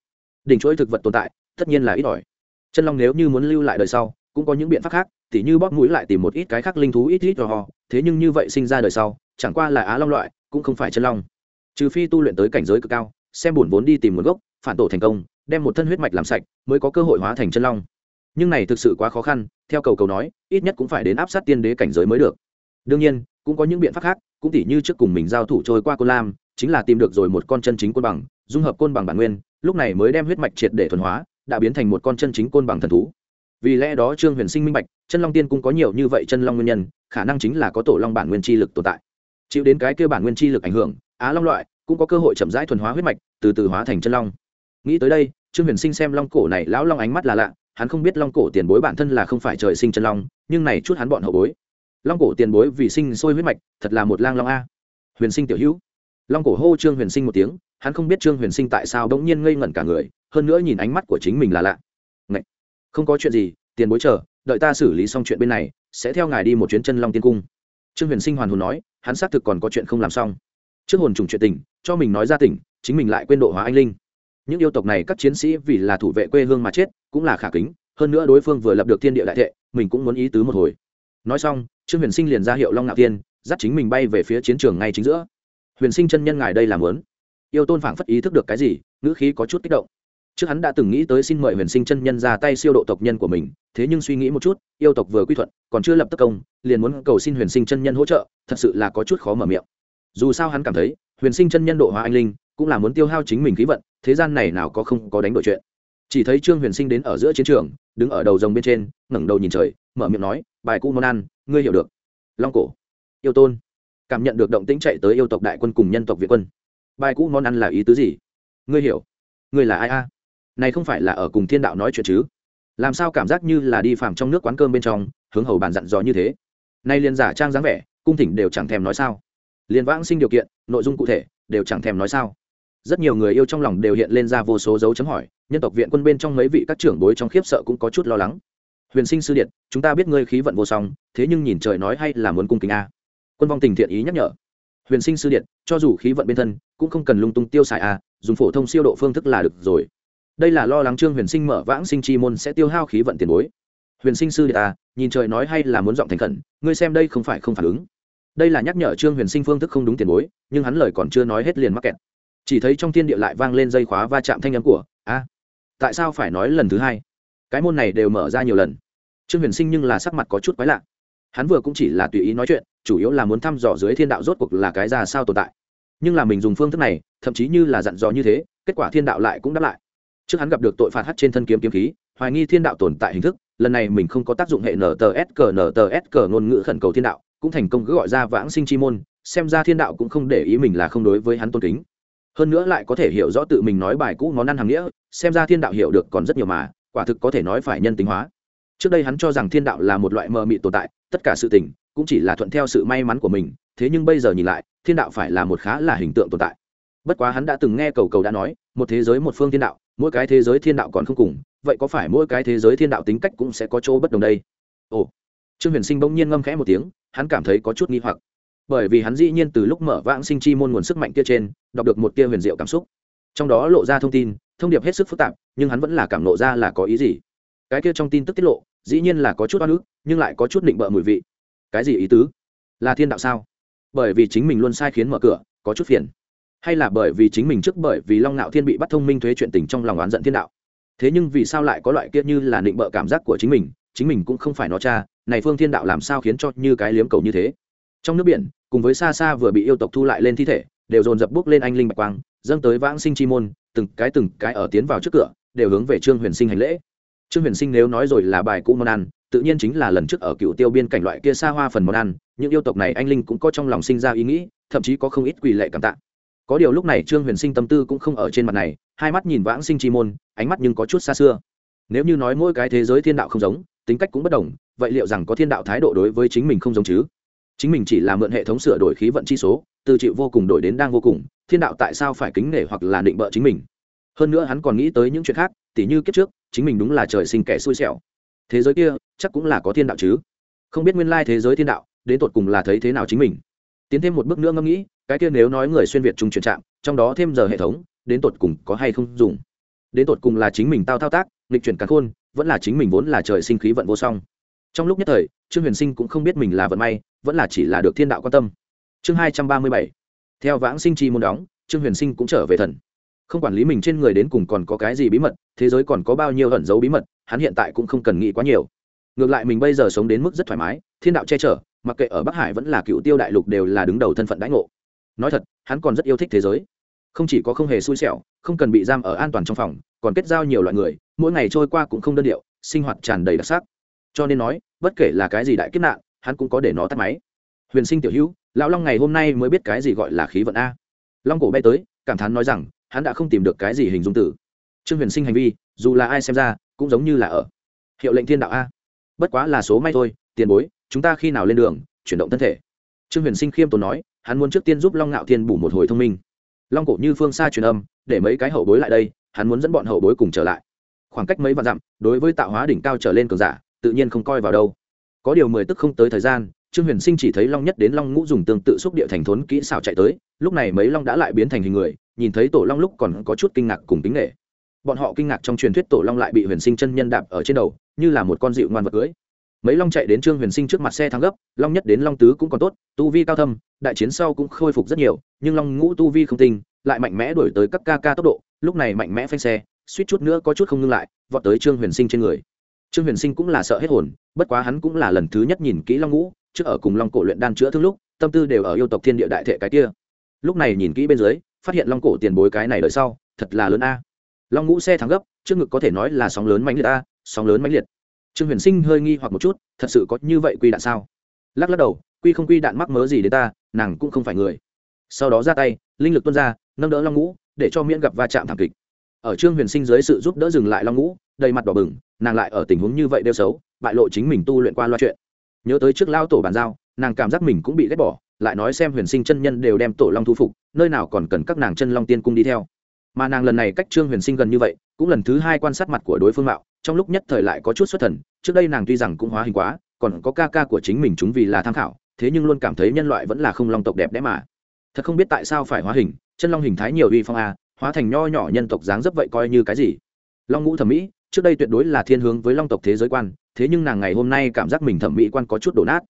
Đỉnh chuỗi thực vật tồn tại, tất nhiên là ít ỏi. Chân long nếu như muốn lưu lại đời sau, cũng có những biện pháp khác, tỉ như bóp mũi lại tìm một ít cái khác linh thú ít ít cho họ thế nhưng như vậy sinh ra đời sau, chẳng qua là á long loại, cũng không phải chân long. Trừ phi tu luyện tới cảnh giới cực cao, xem bổn vốn đi tìm nguồn gốc, phản tổ thành công, đem một thân huyết mạch làm sạch, mới có cơ hội hóa thành chân long. Nhưng này thực sự quá khó khăn, theo cầu cầu nói, ít nhất cũng phải đến áp sát tiên đế cảnh giới mới được. Đương nhiên cũng có những biện pháp khác, cũng tỉ như trước cùng mình giao thủ trôi qua côn lam, chính là tìm được rồi một con chân chính côn bằng, dung hợp côn bằng bản nguyên, lúc này mới đem huyết mạch triệt để thuần hóa, đã biến thành một con chân chính côn bằng thần thú. Vì lẽ đó trương huyền sinh minh bạch, chân long tiên cũng có nhiều như vậy chân long nguyên nhân, khả năng chính là có tổ long bản nguyên chi lực tồn tại. Chịu đến cái kêu bản nguyên chi lực ảnh hưởng, á long loại cũng có cơ hội chậm rãi thuần hóa huyết mạch, từ từ hóa thành chân long. Nghĩ tới đây, trương huyền sinh xem long cổ này lão long ánh mắt là lạ, hắn không biết long cổ tiền bối bản thân là không phải trời sinh chân long, nhưng này chút hắn bọn hậu bối long cổ tiền bối vì sinh sôi huyết mạch, thật là một lang long a. Huyền sinh tiểu hữu. Long cổ hô trương huyền sinh một tiếng, hắn không biết trương huyền sinh tại sao bỗng nhiên ngây ngẩn cả người, hơn nữa nhìn ánh mắt của chính mình là lạ. Ngậy! không có chuyện gì, tiền bối chờ, đợi ta xử lý xong chuyện bên này, sẽ theo ngài đi một chuyến chân long tiên cung. Trương huyền sinh hoàn hồn nói, hắn xác thực còn có chuyện không làm xong. Trước hồn trùng chuyện tình, cho mình nói ra tỉnh, chính mình lại quên độ hóa anh linh. Những yêu tộc này các chiến sĩ vì là thủ vệ quê hương mà chết, cũng là khả kính, hơn nữa đối phương vừa lập được thiên địa đại thệ, mình cũng muốn ý tứ một hồi nói xong, trương huyền sinh liền ra hiệu long ngạo tiên dắt chính mình bay về phía chiến trường ngay chính giữa. Huyền sinh chân nhân ngài đây làm lớn yêu tôn phảng phất ý thức được cái gì, ngữ khí có chút kích động. Trước hắn đã từng nghĩ tới xin mời huyền sinh chân nhân ra tay siêu độ tộc nhân của mình, thế nhưng suy nghĩ một chút, yêu tộc vừa quy thuận, còn chưa lập tất công, liền muốn cầu xin huyền sinh chân nhân hỗ trợ, thật sự là có chút khó mở miệng. Dù sao hắn cảm thấy, huyền sinh chân nhân độ hóa anh linh, cũng là muốn tiêu hao chính mình khí vận, thế gian này nào có không có đánh đổi chuyện. Chỉ thấy trương huyền sinh đến ở giữa chiến trường, đứng ở đầu rồng bên trên, ngẩng đầu nhìn trời mở miệng nói, bài cũ món ăn, ngươi hiểu được. Long cổ. Yêu tôn. Cảm nhận được động tĩnh chạy tới yêu tộc đại quân cùng nhân tộc việt quân. Bài cũ món ăn là ý tứ gì? Ngươi hiểu. Ngươi là ai a? Này không phải là ở cùng thiên đạo nói chuyện chứ? Làm sao cảm giác như là đi phàm trong nước quán cơm bên trong, hướng hầu bàn dặn dò như thế? Nay liền giả trang dáng vẻ, cung thỉnh đều chẳng thèm nói sao? Liền vãng sinh điều kiện, nội dung cụ thể, đều chẳng thèm nói sao? Rất nhiều người yêu trong lòng đều hiện lên ra vô số dấu chấm hỏi, nhân tộc viện quân bên trong mấy vị các trưởng bối trong khiếp sợ cũng có chút lo lắng huyền sinh sư điện, chúng ta biết ngươi khí vận vô song, thế nhưng nhìn trời nói hay là muốn cung kính a. Quân vong tình thiện ý nhắc nhở. Huyền sinh sư điện, cho dù khí vận bên thân, cũng không cần lung tung tiêu xài a, dùng phổ thông siêu độ phương thức là được rồi. Đây là lo lắng trương huyền sinh mở vãng sinh chi môn sẽ tiêu hao khí vận tiền bối. Huyền sinh sư điện a, nhìn trời nói hay là muốn giọng thành khẩn, ngươi xem đây không phải không phản ứng. Đây là nhắc nhở trương huyền sinh phương thức không đúng tiền bối, nhưng hắn lời còn chưa nói hết liền mắc kẹt. Chỉ thấy trong thiên địa lại vang lên dây khóa va chạm thanh âm của, a, tại sao phải nói lần thứ hai? Cái môn này đều mở ra nhiều lần trương huyền sinh nhưng là sắc mặt có chút quái lạ. Hắn vừa cũng chỉ là tùy ý nói chuyện, chủ yếu là muốn thăm dò dưới thiên đạo rốt cuộc là cái ra sao tồn tại. Nhưng là mình dùng phương thức này, thậm chí như là dặn dò như thế, kết quả thiên đạo lại cũng đáp lại. Trước hắn gặp được tội phạt hắt trên thân kiếm kiếm khí, hoài nghi thiên đạo tồn tại hình thức, lần này mình không có tác dụng hệ ntsq ntsq ngôn ngữ khẩn cầu thiên đạo, cũng thành công cứ gọi ra vãng sinh chi môn, xem ra thiên đạo cũng không để ý mình là không đối với hắn tôn kính. Hơn nữa lại có thể hiểu rõ tự mình nói bài cũ món ăn hàng nghĩa, xem ra thiên đạo hiểu được còn rất nhiều mà, quả thực có thể nói phải nhân tính hóa trước đây hắn cho rằng thiên đạo là một loại mờ mị tồn tại, tất cả sự tình cũng chỉ là thuận theo sự may mắn của mình, thế nhưng bây giờ nhìn lại, thiên đạo phải là một khá là hình tượng tồn tại. Bất quá hắn đã từng nghe cầu cầu đã nói, một thế giới một phương thiên đạo, mỗi cái thế giới thiên đạo còn không cùng, vậy có phải mỗi cái thế giới thiên đạo tính cách cũng sẽ có chỗ bất đồng đây? Ồ. Trương huyền sinh bỗng nhiên ngâm khẽ một tiếng, hắn cảm thấy có chút nghi hoặc. Bởi vì hắn dĩ nhiên từ lúc mở vãng sinh chi môn nguồn sức mạnh kia trên, đọc được một tia huyền diệu cảm xúc. Trong đó lộ ra thông tin, thông điệp hết sức phức tạp, nhưng hắn vẫn là cảm lộ ra là có ý gì. Cái kia trong tin tức tiết lộ dĩ nhiên là có chút oan ức, nhưng lại có chút định bợ mùi vị. Cái gì ý tứ? Là thiên đạo sao? Bởi vì chính mình luôn sai khiến mở cửa, có chút phiền. Hay là bởi vì chính mình trước bởi vì long ngạo thiên bị bắt thông minh thuế chuyện tình trong lòng oán giận thiên đạo. Thế nhưng vì sao lại có loại kia như là định bợ cảm giác của chính mình chính mình cũng không phải nó cha, này phương thiên đạo làm sao khiến cho như cái liếm cầu như thế? Trong nước biển, cùng với xa xa vừa bị yêu tộc thu lại lên thi thể, đều dồn dập bước lên anh linh bạch quang, dâng tới vãng sinh chi môn, từng cái từng cái ở tiến vào trước cửa, đều hướng về trương huyền sinh hành lễ trương huyền sinh nếu nói rồi là bài cũ món ăn, tự nhiên chính là lần trước ở cựu tiêu biên cảnh loại kia xa hoa phần món ăn, những yêu tộc này anh linh cũng có trong lòng sinh ra ý nghĩ, thậm chí có không ít quỷ lệ cảm tạ. Có điều lúc này trương huyền sinh tâm tư cũng không ở trên mặt này, hai mắt nhìn vãng sinh chi môn, ánh mắt nhưng có chút xa xưa. Nếu như nói mỗi cái thế giới thiên đạo không giống, tính cách cũng bất đồng, vậy liệu rằng có thiên đạo thái độ đối với chính mình không giống chứ? Chính mình chỉ là mượn hệ thống sửa đổi khí vận chi số, từ chịu vô cùng đổi đến đang vô cùng, thiên đạo tại sao phải kính nể hoặc là định bợ chính mình? Hơn nữa hắn còn nghĩ tới những chuyện khác tỉ như kiếp trước, chính mình đúng là trời sinh kẻ xui xẻo. Thế giới kia, chắc cũng là có thiên đạo chứ. Không biết nguyên lai thế giới thiên đạo, đến tột cùng là thấy thế nào chính mình. Tiến thêm một bước nữa ngẫm nghĩ, cái kia nếu nói người xuyên việt trung chuyển trạm, trong đó thêm giờ hệ thống, đến tột cùng có hay không dùng? Đến tột cùng là chính mình tao thao tác, nghịch chuyển cắn khôn, vẫn là chính mình vốn là trời sinh khí vận vô song. Trong lúc nhất thời, trương huyền sinh cũng không biết mình là vận may, vẫn là chỉ là được thiên đạo quan tâm. Chương hai trăm ba mươi bảy. Theo vãng sinh chi môn đóng, trương huyền sinh cũng trở về thần không quản lý mình trên người đến cùng còn có cái gì bí mật, thế giới còn có bao nhiêu ẩn giấu bí mật, hắn hiện tại cũng không cần nghĩ quá nhiều. Ngược lại mình bây giờ sống đến mức rất thoải mái, thiên đạo che chở, mặc kệ ở bắc hải vẫn là cựu tiêu đại lục đều là đứng đầu thân phận đãi ngộ. Nói thật, hắn còn rất yêu thích thế giới. Không chỉ có không hề xui xẻo, không cần bị giam ở an toàn trong phòng, còn kết giao nhiều loại người, mỗi ngày trôi qua cũng không đơn điệu, sinh hoạt tràn đầy đặc sắc. Cho nên nói, bất kể là cái gì đại kiếp nạn, hắn cũng có để nó tắt máy. Huyền sinh tiểu hữu, lão long ngày hôm nay mới biết cái gì gọi là khí vận a. Long cổ bay tới, cảm thán nói rằng hắn đã không tìm được cái gì hình dung tử trương huyền sinh hành vi, dù là ai xem ra, cũng giống như là ở hiệu lệnh thiên đạo a. Bất quá là số may thôi, tiền bối, chúng ta khi nào lên đường, chuyển động thân thể. Trương huyền sinh khiêm tốn nói, hắn muốn trước tiên giúp long ngạo thiên bù một hồi thông minh. Long cổ như phương xa truyền âm, để mấy cái hậu bối lại đây, hắn muốn dẫn bọn hậu bối cùng trở lại. Khoảng cách mấy vạn dặm, đối với tạo hóa đỉnh cao trở lên cường giả, tự nhiên không coi vào đâu. Có điều mười tức không tới thời gian, trương huyền sinh chỉ thấy long nhất đến long ngũ dùng tương tự xúc địa thành thốn kỹ xảo chạy tới, lúc này mấy long đã lại biến thành hình người nhìn thấy tổ long lúc còn có chút kinh ngạc cùng tính nghệ bọn họ kinh ngạc trong truyền thuyết tổ long lại bị huyền sinh chân nhân đạp ở trên đầu, như là một con dịu ngoan vật cưới. Mấy long chạy đến trương huyền sinh trước mặt xe thắng gấp, long nhất đến long tứ cũng còn tốt, tu vi cao thâm, đại chiến sau cũng khôi phục rất nhiều, nhưng long ngũ tu vi không tinh, lại mạnh mẽ đổi tới các ca ca tốc độ, lúc này mạnh mẽ phanh xe, suýt chút nữa có chút không ngưng lại, vọt tới trương huyền sinh trên người. Trương huyền sinh cũng là sợ hết hồn, bất quá hắn cũng là lần thứ nhất nhìn kỹ long ngũ, trước ở cùng long cổ luyện đan chữa thương lúc, tâm tư đều ở yêu tộc thiên địa đại thệ cái kia. Lúc này nhìn kỹ bên dưới phát hiện long cổ tiền bối cái này đời sau, thật là lớn a. Long ngũ xe thắng gấp, trước ngực có thể nói là sóng lớn mãnh liệt a, sóng lớn mãnh liệt. Trương huyền sinh hơi nghi hoặc một chút, thật sự có như vậy quy đạn sao? Lắc lắc đầu, quy không quy đạn mắc mớ gì đến ta, nàng cũng không phải người. Sau đó ra tay, linh lực tuôn ra, nâng đỡ long ngũ, để cho miễn gặp va chạm thảm kịch. Ở trương huyền sinh dưới sự giúp đỡ dừng lại long ngũ, đầy mặt đỏ bừng, nàng lại ở tình huống như vậy đeo xấu, bại lộ chính mình tu luyện qua loa chuyện. Nhớ tới trước lao tổ bàn giao, nàng cảm giác mình cũng bị ghét bỏ lại nói xem huyền sinh chân nhân đều đem tổ long thu phục, nơi nào còn cần các nàng chân long tiên cung đi theo. Mà nàng lần này cách trương huyền sinh gần như vậy, cũng lần thứ hai quan sát mặt của đối phương mạo, trong lúc nhất thời lại có chút xuất thần, trước đây nàng tuy rằng cũng hóa hình quá, còn có ca ca của chính mình chúng vì là tham khảo, thế nhưng luôn cảm thấy nhân loại vẫn là không long tộc đẹp đẽ mà. Thật không biết tại sao phải hóa hình, chân long hình thái nhiều uy phong a, hóa thành nho nhỏ nhân tộc dáng dấp vậy coi như cái gì? Long ngũ thẩm mỹ, trước đây tuyệt đối là thiên hướng với long tộc thế giới quan, thế nhưng nàng ngày hôm nay cảm giác mình thẩm mỹ quan có chút đổ nát.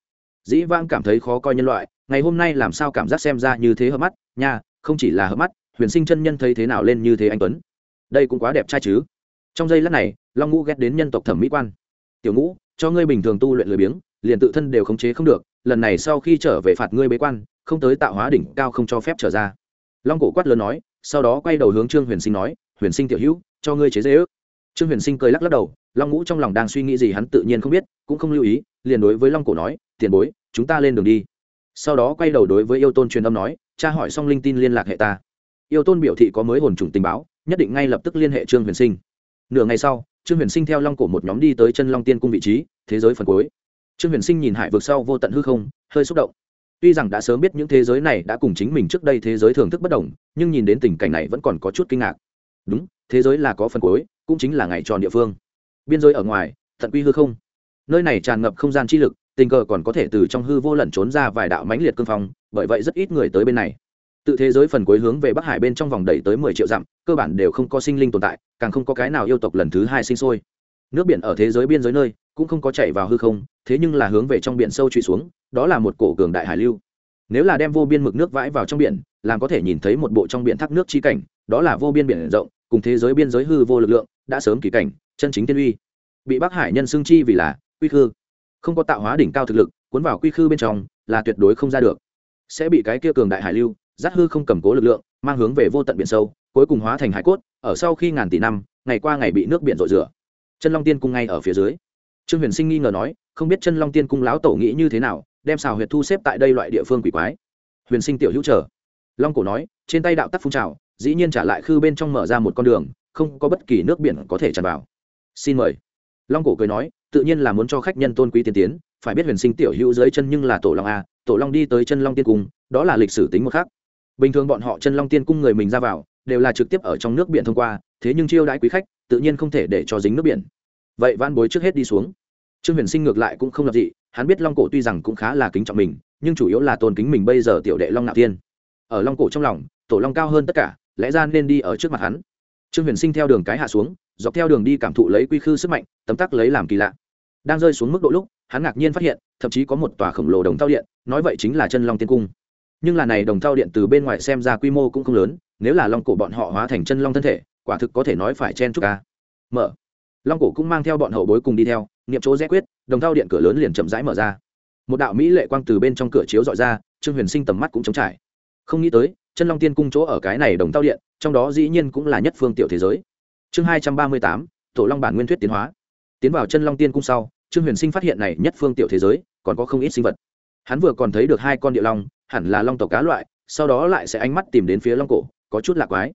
Dĩ vãng cảm thấy khó coi nhân loại ngày hôm nay làm sao cảm giác xem ra như thế hợp mắt, nha, không chỉ là hợp mắt, huyền sinh chân nhân thấy thế nào lên như thế anh tuấn. Đây cũng quá đẹp trai chứ. Trong giây lát này, long ngũ ghét đến nhân tộc thẩm mỹ quan. Tiểu ngũ, cho ngươi bình thường tu luyện lười biếng, liền tự thân đều khống chế không được, lần này sau khi trở về phạt ngươi bế quan, không tới tạo hóa đỉnh cao không cho phép trở ra. Long cổ quát lớn nói, sau đó quay đầu hướng trương huyền sinh nói, huyền sinh tiểu hữu, cho ngươi chế dễ ước. Trương huyền sinh cười lắc lắc đầu, long ngũ trong lòng đang suy nghĩ gì hắn tự nhiên không biết, cũng không lưu ý, liền đối với long cổ nói, tiền bối, chúng ta lên đường đi sau đó quay đầu đối với yêu tôn truyền âm nói, cha hỏi xong linh tin liên lạc hệ ta. Yêu tôn biểu thị có mới hồn trùng tình báo, nhất định ngay lập tức liên hệ trương huyền sinh. Nửa ngày sau, trương huyền sinh theo long cổ một nhóm đi tới chân long tiên cung vị trí, thế giới phần cuối. Trương huyền sinh nhìn hải vực sau vô tận hư không, hơi xúc động. Tuy rằng đã sớm biết những thế giới này đã cùng chính mình trước đây thế giới thưởng thức bất đồng, nhưng nhìn đến tình cảnh này vẫn còn có chút kinh ngạc. Đúng, thế giới là có phần cuối, cũng chính là ngày tròn địa phương. Biên giới ở ngoài, tận quy hư không. Nơi này tràn ngập không gian chi lực tình cờ còn có thể từ trong hư vô lẩn trốn ra vài đạo mãnh liệt cương phong, bởi vậy rất ít người tới bên này. Tự thế giới phần cuối hướng về bắc hải bên trong vòng đẩy tới mười triệu dặm, cơ bản đều không có sinh linh tồn tại, càng không có cái nào yêu tộc lần thứ hai sinh sôi. Nước biển ở thế giới biên giới nơi, cũng không có chảy vào hư không, thế nhưng là hướng về trong biển sâu trụy xuống, đó là một cổ cường đại hải lưu. Nếu là đem vô biên mực nước vãi vào trong biển, làm có thể nhìn thấy một bộ trong biển thác nước chi cảnh, đó là vô biên biển rộng, cùng thế giới biên giới hư vô lực lượng, đã sớm kỳ cảnh, chân chính tiên uy. Bị bắc hải nhân xương chi vì là quy khư không có tạo hóa đỉnh cao thực lực, cuốn vào quy khư bên trong, là tuyệt đối không ra được. Sẽ bị cái kia cường đại hải lưu giác hư không cầm cố lực lượng, mang hướng về vô tận biển sâu, cuối cùng hóa thành hải cốt, ở sau khi ngàn tỷ năm, ngày qua ngày bị nước biển rội rửa. Chân long tiên cung ngay ở phía dưới. Trương huyền sinh nghi ngờ nói, không biết chân long tiên cung lão tổ nghĩ như thế nào, đem xào huyệt thu xếp tại đây loại địa phương quỷ quái. Huyền sinh tiểu hữu trở long cổ nói, trên tay đạo tắc phun trào, dĩ nhiên trả lại khư bên trong mở ra một con đường, không có bất kỳ nước biển có thể tràn vào. Xin mời. Long cổ cười nói tự nhiên là muốn cho khách nhân tôn quý tiên tiến, phải biết huyền sinh tiểu hữu dưới chân nhưng là tổ long a, tổ long đi tới chân long tiên cung, đó là lịch sử tính một khác bình thường bọn họ chân long tiên cung người mình ra vào, đều là trực tiếp ở trong nước biển thông qua, thế nhưng chiêu đãi quý khách, tự nhiên không thể để cho dính nước biển. Vậy van bối trước hết đi xuống. Trương huyền sinh ngược lại cũng không lập dị, hắn biết long cổ tuy rằng cũng khá là kính trọng mình, nhưng chủ yếu là tôn kính mình bây giờ tiểu đệ long nạo thiên. Ở long cổ trong lòng, tổ long cao hơn tất cả, lẽ ra nên đi ở trước mặt hắn. Trương huyền sinh theo đường cái hạ xuống, dọc theo đường đi cảm thụ lấy quy khư sức mạnh, tấm tắc lấy làm kỳ lạ đang rơi xuống mức độ lúc, hắn ngạc nhiên phát hiện, thậm chí có một tòa khổng lồ đồng thao điện, nói vậy chính là chân long tiên cung. Nhưng là này đồng thao điện từ bên ngoài xem ra quy mô cũng không lớn, nếu là long cổ bọn họ hóa thành chân long thân thể, quả thực có thể nói phải chen chúc ca mở. Long cổ cũng mang theo bọn hậu bối cùng đi theo, nghiệm chỗ rẽ quyết, đồng thao điện cửa lớn liền chậm rãi mở ra. Một đạo mỹ lệ quang từ bên trong cửa chiếu dọi ra, trương huyền sinh tầm mắt cũng chống trải. Không nghĩ tới, chân long tiên cung chỗ ở cái này đồng thao điện, trong đó dĩ nhiên cũng là nhất phương tiểu thế giới. Chương hai trăm ba mươi tám, tổ long bản nguyên thuyết tiến hóa tiến vào chân long tiên cung sau, trương huyền sinh phát hiện này nhất phương tiểu thế giới, còn có không ít sinh vật. Hắn vừa còn thấy được hai con địa long, hẳn là long tộc cá loại, sau đó lại sẽ ánh mắt tìm đến phía long cổ, có chút lạc quái.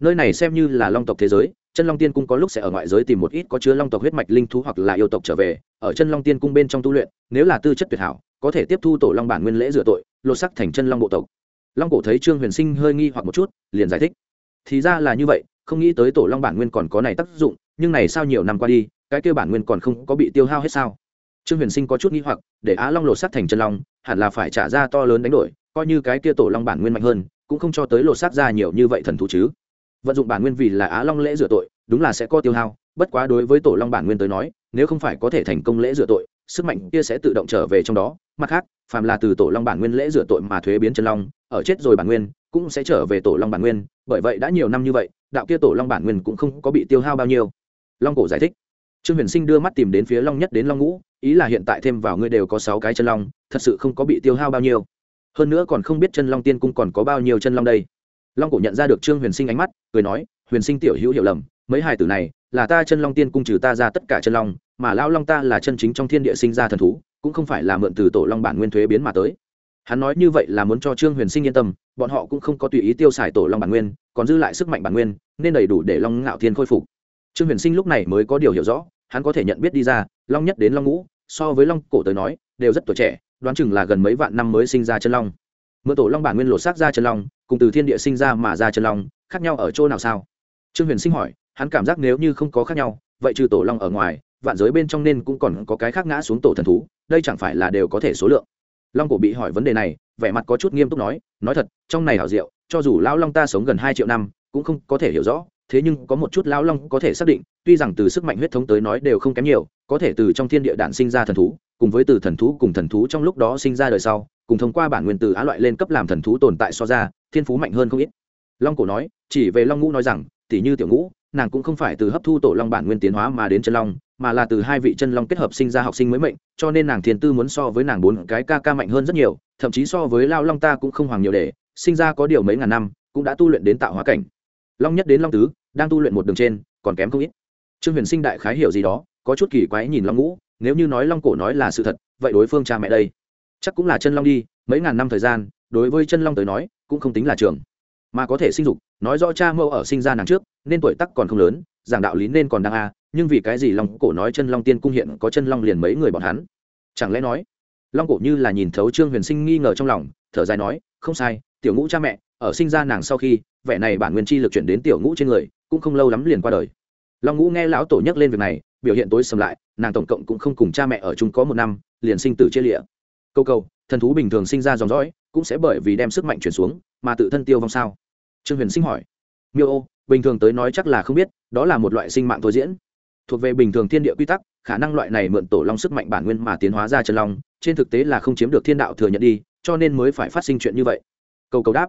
Nơi này xem như là long tộc thế giới, chân long tiên cung có lúc sẽ ở ngoại giới tìm một ít có chứa long tộc huyết mạch linh thú hoặc là yêu tộc trở về, ở chân long tiên cung bên trong tu luyện, nếu là tư chất tuyệt hảo, có thể tiếp thu tổ long bản nguyên lễ rửa tội, lột sắc thành chân long bộ tộc. Long cổ thấy trương huyền sinh hơi nghi hoặc một chút, liền giải thích. Thì ra là như vậy, không nghĩ tới tổ long bản nguyên còn có này tác dụng, nhưng này sao nhiều năm qua đi cái kia bản nguyên còn không có bị tiêu hao hết sao? Trương huyền sinh có chút nghi hoặc, để á long lột sắt thành chân long, hẳn là phải trả ra to lớn đánh đổi, coi như cái kia tổ long bản nguyên mạnh hơn, cũng không cho tới lột xác ra nhiều như vậy thần thú chứ. Vận dụng bản nguyên vì là á long lễ rửa tội, đúng là sẽ có tiêu hao, bất quá đối với tổ long bản nguyên tới nói, nếu không phải có thể thành công lễ rửa tội, sức mạnh kia sẽ tự động trở về trong đó. Mặt khác, phàm là từ tổ long bản nguyên lễ rửa tội mà thuế biến chân long, ở chết rồi bản nguyên, cũng sẽ trở về tổ long bản nguyên, bởi vậy đã nhiều năm như vậy, đạo kia tổ long bản nguyên cũng không có bị tiêu hao bao nhiêu. Long cổ giải thích trương huyền sinh đưa mắt tìm đến phía long nhất đến long ngũ, ý là hiện tại thêm vào ngươi đều có sáu cái chân long, thật sự không có bị tiêu hao bao nhiêu. Hơn nữa còn không biết chân long tiên cung còn có bao nhiêu chân long đây. Long cổ nhận ra được trương huyền sinh ánh mắt, cười nói, huyền sinh tiểu hữu hiểu lầm, mấy hài tử này, là ta chân long tiên cung trừ ta ra tất cả chân long, mà lao long ta là chân chính trong thiên địa sinh ra thần thú, cũng không phải là mượn từ tổ long bản nguyên thuế biến mà tới. Hắn nói như vậy là muốn cho trương huyền sinh yên tâm, bọn họ cũng không có tùy ý tiêu xài tổ long bản nguyên, còn dư lại sức mạnh bản nguyên, nên đầy đủ để long ngạo thiên khôi phục trương huyền sinh lúc này mới có điều hiểu rõ, hắn có thể nhận biết đi ra, long nhất đến long ngũ, so với long cổ tới nói, đều rất tuổi trẻ, đoán chừng là gần mấy vạn năm mới sinh ra chân long. Mượn tổ long bản nguyên lột xác ra chân long, cùng từ thiên địa sinh ra mà ra chân long, khác nhau ở chỗ nào sao? Trương huyền sinh hỏi, hắn cảm giác nếu như không có khác nhau, vậy trừ tổ long ở ngoài, vạn giới bên trong nên cũng còn có cái khác ngã xuống tổ thần thú, đây chẳng phải là đều có thể số lượng? Long cổ bị hỏi vấn đề này, vẻ mặt có chút nghiêm túc nói nói thật, trong này hảo diệu, cho dù lão long ta sống gần hai triệu năm, cũng không có thể hiểu rõ thế nhưng có một chút lão long có thể xác định, tuy rằng từ sức mạnh huyết thống tới nói đều không kém nhiều, có thể từ trong thiên địa đản sinh ra thần thú, cùng với từ thần thú cùng thần thú trong lúc đó sinh ra đời sau, cùng thông qua bản nguyên từ á loại lên cấp làm thần thú tồn tại so ra, thiên phú mạnh hơn không ít. Long cổ nói, chỉ về long ngũ nói rằng tỷ như tiểu ngũ, nàng cũng không phải từ hấp thu tổ long bản nguyên tiến hóa mà đến chân long, mà là từ hai vị chân long kết hợp sinh ra học sinh mới mệnh, cho nên nàng thiên tư muốn so với nàng bốn cái ca ca mạnh hơn rất nhiều, thậm chí so với lao long ta cũng không hoàng nhiều để, sinh ra có điều mấy ngàn năm, cũng đã tu luyện đến tạo hóa cảnh. Long nhất đến long tứ đang tu luyện một đường trên, còn kém không ít. Trương huyền sinh đại khái hiểu gì đó, có chút kỳ quái nhìn long ngũ, nếu như nói long cổ nói là sự thật, vậy đối phương cha mẹ đây, chắc cũng là chân long đi, mấy ngàn năm thời gian, đối với chân long tới nói, cũng không tính là trường. Mà có thể sinh dục, nói rõ cha mẫu ở sinh ra nàng trước, nên tuổi tắc còn không lớn, giảng đạo lý nên còn đang a, nhưng vì cái gì long cổ nói chân long tiên cung hiện có chân long liền mấy người bọn hắn? Chẳng lẽ nói, long cổ như là nhìn thấu trương huyền sinh nghi ngờ trong lòng, thở dài nói, không sai, tiểu ngũ cha mẹ, ở sinh ra nàng sau khi, vẻ này bản nguyên chi lực chuyển đến tiểu ngũ trên người cũng không lâu lắm liền qua đời. Long ngũ nghe lão tổ nhắc lên việc này, biểu hiện tối sầm lại, nàng tổng cộng cũng không cùng cha mẹ ở chung có một năm, liền sinh tử chia lịa. Câu câu, thần thú bình thường sinh ra dòng dõi, cũng sẽ bởi vì đem sức mạnh chuyển xuống, mà tự thân tiêu vong sao? Trương huyền sinh hỏi. Miêu ô, bình thường tới nói chắc là không biết, đó là một loại sinh mạng thôi diễn. Thuộc về bình thường thiên địa quy tắc, khả năng loại này mượn tổ long sức mạnh bản nguyên mà tiến hóa ra chân long, trên thực tế là không chiếm được thiên đạo thừa nhận đi, cho nên mới phải phát sinh chuyện như vậy. Câu cầu đáp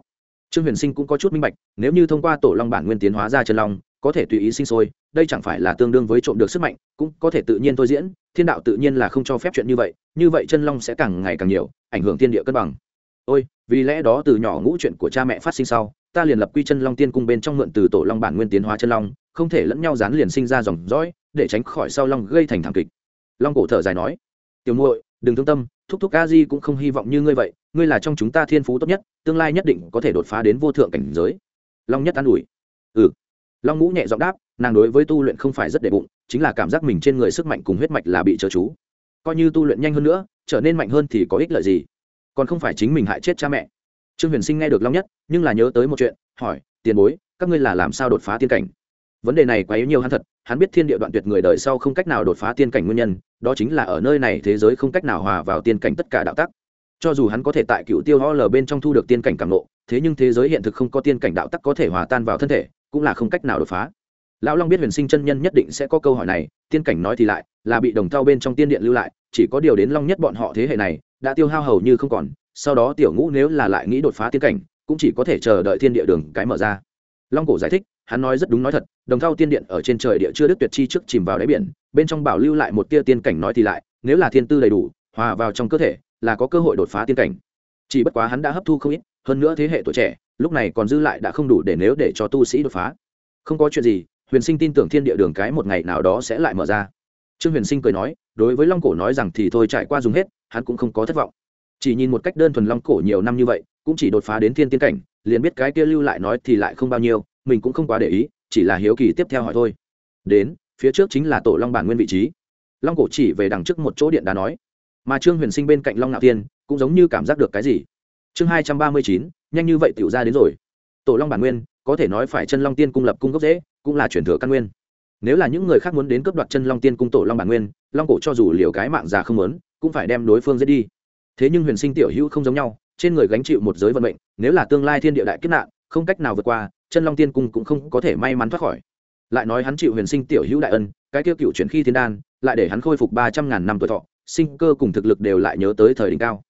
trương huyền sinh cũng có chút minh bạch, nếu như thông qua tổ long bản nguyên tiến hóa ra chân long, có thể tùy ý sinh sôi, đây chẳng phải là tương đương với trộm được sức mạnh, cũng có thể tự nhiên thôi diễn, thiên đạo tự nhiên là không cho phép chuyện như vậy như vậy chân long sẽ càng ngày càng nhiều, ảnh hưởng thiên địa cân bằng. Ôi, vì lẽ đó từ nhỏ ngũ chuyện của cha mẹ phát sinh sau, ta liền lập quy chân long tiên cung bên trong mượn từ tổ long bản nguyên tiến hóa chân long, không thể lẫn nhau dán liền sinh ra dòng dõi, để tránh khỏi sau long gây thành thảm kịch. Long cổ thở dài nói, tiểu muội, đừng thương tâm, thúc thúc a di cũng không hy vọng như ngươi vậy ngươi là trong chúng ta thiên phú tốt nhất, tương lai nhất định có thể đột phá đến vô thượng cảnh giới. Long nhất an ủi. Ừ. Long ngũ nhẹ giọng đáp, nàng đối với tu luyện không phải rất đệ bụng, chính là cảm giác mình trên người sức mạnh cùng huyết mạch là bị chớ chú. Coi như tu luyện nhanh hơn nữa, trở nên mạnh hơn thì có ích lợi gì? Còn không phải chính mình hại chết cha mẹ. Trương huyền sinh nghe được long nhất, nhưng là nhớ tới một chuyện, hỏi, tiền bối, các ngươi là làm sao đột phá tiên cảnh? Vấn đề này quá yếu nhiều hắn thật, hắn biết thiên địa đoạn tuyệt người đời sau không cách nào đột phá tiên cảnh nguyên nhân, đó chính là ở nơi này thế giới không cách nào hòa vào tiên cảnh tất cả đạo tắc cho dù hắn có thể tại cựu tiêu ho lờ bên trong thu được tiên cảnh cảm nộ, thế nhưng thế giới hiện thực không có tiên cảnh đạo tắc có thể hòa tan vào thân thể, cũng là không cách nào đột phá. Lão long biết huyền sinh chân nhân nhất định sẽ có câu hỏi này, tiên cảnh nói thì lại, là bị đồng thao bên trong tiên điện lưu lại, chỉ có điều đến long nhất bọn họ thế hệ này, đã tiêu hao hầu như không còn, sau đó tiểu ngũ nếu là lại nghĩ đột phá tiên cảnh, cũng chỉ có thể chờ đợi thiên địa đường cái mở ra. Long cổ giải thích, hắn nói rất đúng nói thật, đồng thao tiên điện ở trên trời địa chưa đức tuyệt chi trước chìm vào đáy biển, bên trong bảo lưu lại một tia tiên cảnh nói thì lại, nếu là thiên tư đầy đủ, hòa vào trong cơ thể là có cơ hội đột phá tiên cảnh. Chỉ bất quá hắn đã hấp thu không ít, hơn nữa thế hệ tuổi trẻ, lúc này còn dư lại đã không đủ để nếu để cho tu sĩ đột phá. Không có chuyện gì, huyền sinh tin tưởng thiên địa đường cái một ngày nào đó sẽ lại mở ra. Trương huyền sinh cười nói, đối với long cổ nói rằng thì thôi trải qua dùng hết, hắn cũng không có thất vọng. Chỉ nhìn một cách đơn thuần long cổ nhiều năm như vậy, cũng chỉ đột phá đến thiên tiên cảnh, liền biết cái kia lưu lại nói thì lại không bao nhiêu, mình cũng không quá để ý, chỉ là hiếu kỳ tiếp theo hỏi thôi. Đến, phía trước chính là tổ long bản nguyên vị trí. Long cổ chỉ về đằng trước một chỗ điện đá nói mà trương huyền sinh bên cạnh long ngạo tiên cũng giống như cảm giác được cái gì. Chương hai trăm ba mươi chín, nhanh như vậy tiểu ra đến rồi. Tổ long bản nguyên, có thể nói phải chân long tiên cung lập cung gốc dễ cũng là chuyển thừa căn nguyên. Nếu là những người khác muốn đến cấp đoạt chân long tiên cung tổ long bản nguyên, long cổ cho dù liều cái mạng già không lớn cũng phải đem đối phương giết đi. Thế nhưng huyền sinh tiểu hữu không giống nhau, trên người gánh chịu một giới vận mệnh, nếu là tương lai thiên địa đại kết nạn, không cách nào vượt qua, chân long tiên cung cũng không có thể may mắn thoát khỏi. Lại nói hắn chịu huyền sinh tiểu hữu đại ân, cái tiêu cựu chuyển khi thiên đan, lại để hắn khôi phục ba trăm ngàn năm tuổi thọ sinh cơ cùng thực lực đều lại nhớ tới thời đỉnh cao.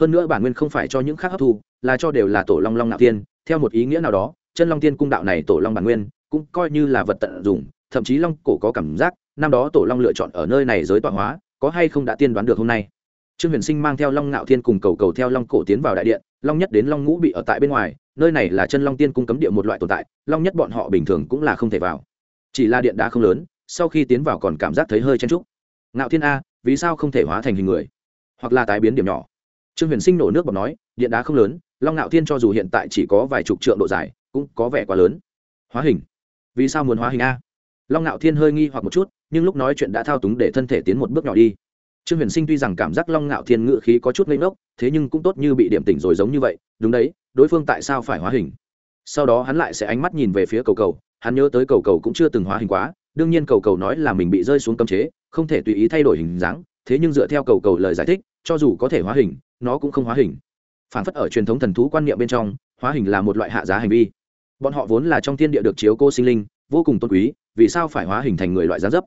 Hơn nữa bản nguyên không phải cho những khác hấp thu, là cho đều là tổ long long nạo tiên, theo một ý nghĩa nào đó, chân long tiên cung đạo này tổ long bản nguyên, cũng coi như là vật tận dụng, thậm chí long cổ có cảm giác, năm đó tổ long lựa chọn ở nơi này giới tọa hóa, có hay không đã tiên đoán được hôm nay. Trương huyền sinh mang theo long ngạo thiên cùng cầu cầu theo long cổ tiến vào đại điện, long nhất đến long ngũ bị ở tại bên ngoài, nơi này là chân long tiên cung cấm địa một loại tồn tại, long nhất bọn họ bình thường cũng là không thể vào. Chỉ là điện đá không lớn, sau khi tiến vào còn cảm giác thấy hơi chen trúc ngạo thiên a vì sao không thể hóa thành hình người? Hoặc là tái biến điểm nhỏ. Trương huyền sinh nổ nước bọc nói, điện đá không lớn, long ngạo thiên cho dù hiện tại chỉ có vài chục trượng độ dài, cũng có vẻ quá lớn. Hóa hình. Vì sao muốn hóa hình a? Long ngạo thiên hơi nghi hoặc một chút, nhưng lúc nói chuyện đã thao túng để thân thể tiến một bước nhỏ đi. Trương huyền sinh tuy rằng cảm giác long ngạo thiên ngự khí có chút ngây ngốc, thế nhưng cũng tốt như bị điểm tỉnh rồi giống như vậy. Đúng đấy, đối phương tại sao phải hóa hình? Sau đó hắn lại sẽ ánh mắt nhìn về phía cầu cầu, hắn nhớ tới cầu cầu cũng chưa từng hóa hình quá đương nhiên cầu cầu nói là mình bị rơi xuống cấm chế, không thể tùy ý thay đổi hình dáng, thế nhưng dựa theo cầu cầu lời giải thích, cho dù có thể hóa hình, nó cũng không hóa hình. Phản phất ở truyền thống thần thú quan niệm bên trong, hóa hình là một loại hạ giá hành vi. Bọn họ vốn là trong thiên địa được chiếu cô sinh linh, vô cùng tôn quý, vì sao phải hóa hình thành người loại gián dấp?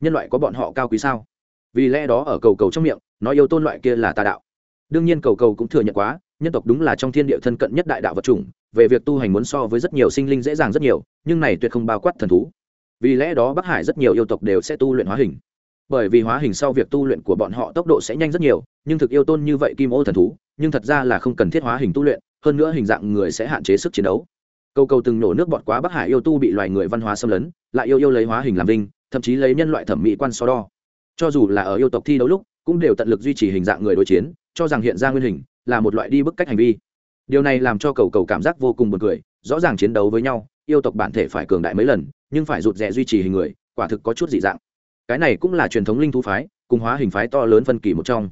Nhân loại có bọn họ cao quý sao? Vì lẽ đó ở cầu cầu trong miệng nói yêu tôn loại kia là tà đạo. Đương nhiên cầu cầu cũng thừa nhận quá, nhân tộc đúng là trong thiên địa thân cận nhất đại đạo vật chủng, về việc tu hành muốn so với rất nhiều sinh linh dễ dàng rất nhiều, nhưng này tuyệt không bao quát thần thú vì lẽ đó bắc hải rất nhiều yêu tộc đều sẽ tu luyện hóa hình. Bởi vì hóa hình sau việc tu luyện của bọn họ tốc độ sẽ nhanh rất nhiều, nhưng thực yêu tôn như vậy kim ô thần thú, nhưng thật ra là không cần thiết hóa hình tu luyện, hơn nữa hình dạng người sẽ hạn chế sức chiến đấu. Câu câu từng nổ nước bọt quá bắc hải yêu tu bị loài người văn hóa xâm lấn, lại yêu yêu lấy hóa hình làm vinh, thậm chí lấy nhân loại thẩm mỹ quan so đo. Cho dù là ở yêu tộc thi đấu lúc, cũng đều tận lực duy trì hình dạng người đối chiến, cho rằng hiện ra nguyên hình là một loại đi bức cách hành vi. Điều này làm cho cầu cầu cảm giác vô cùng buồn cười, rõ ràng chiến đấu với nhau, yêu tộc bản thể phải cường đại mấy lần nhưng phải rụt rè duy trì hình người, quả thực có chút dị dạng. Cái này cũng là truyền thống linh thú phái, cùng hóa hình phái to lớn phân kỳ một trong.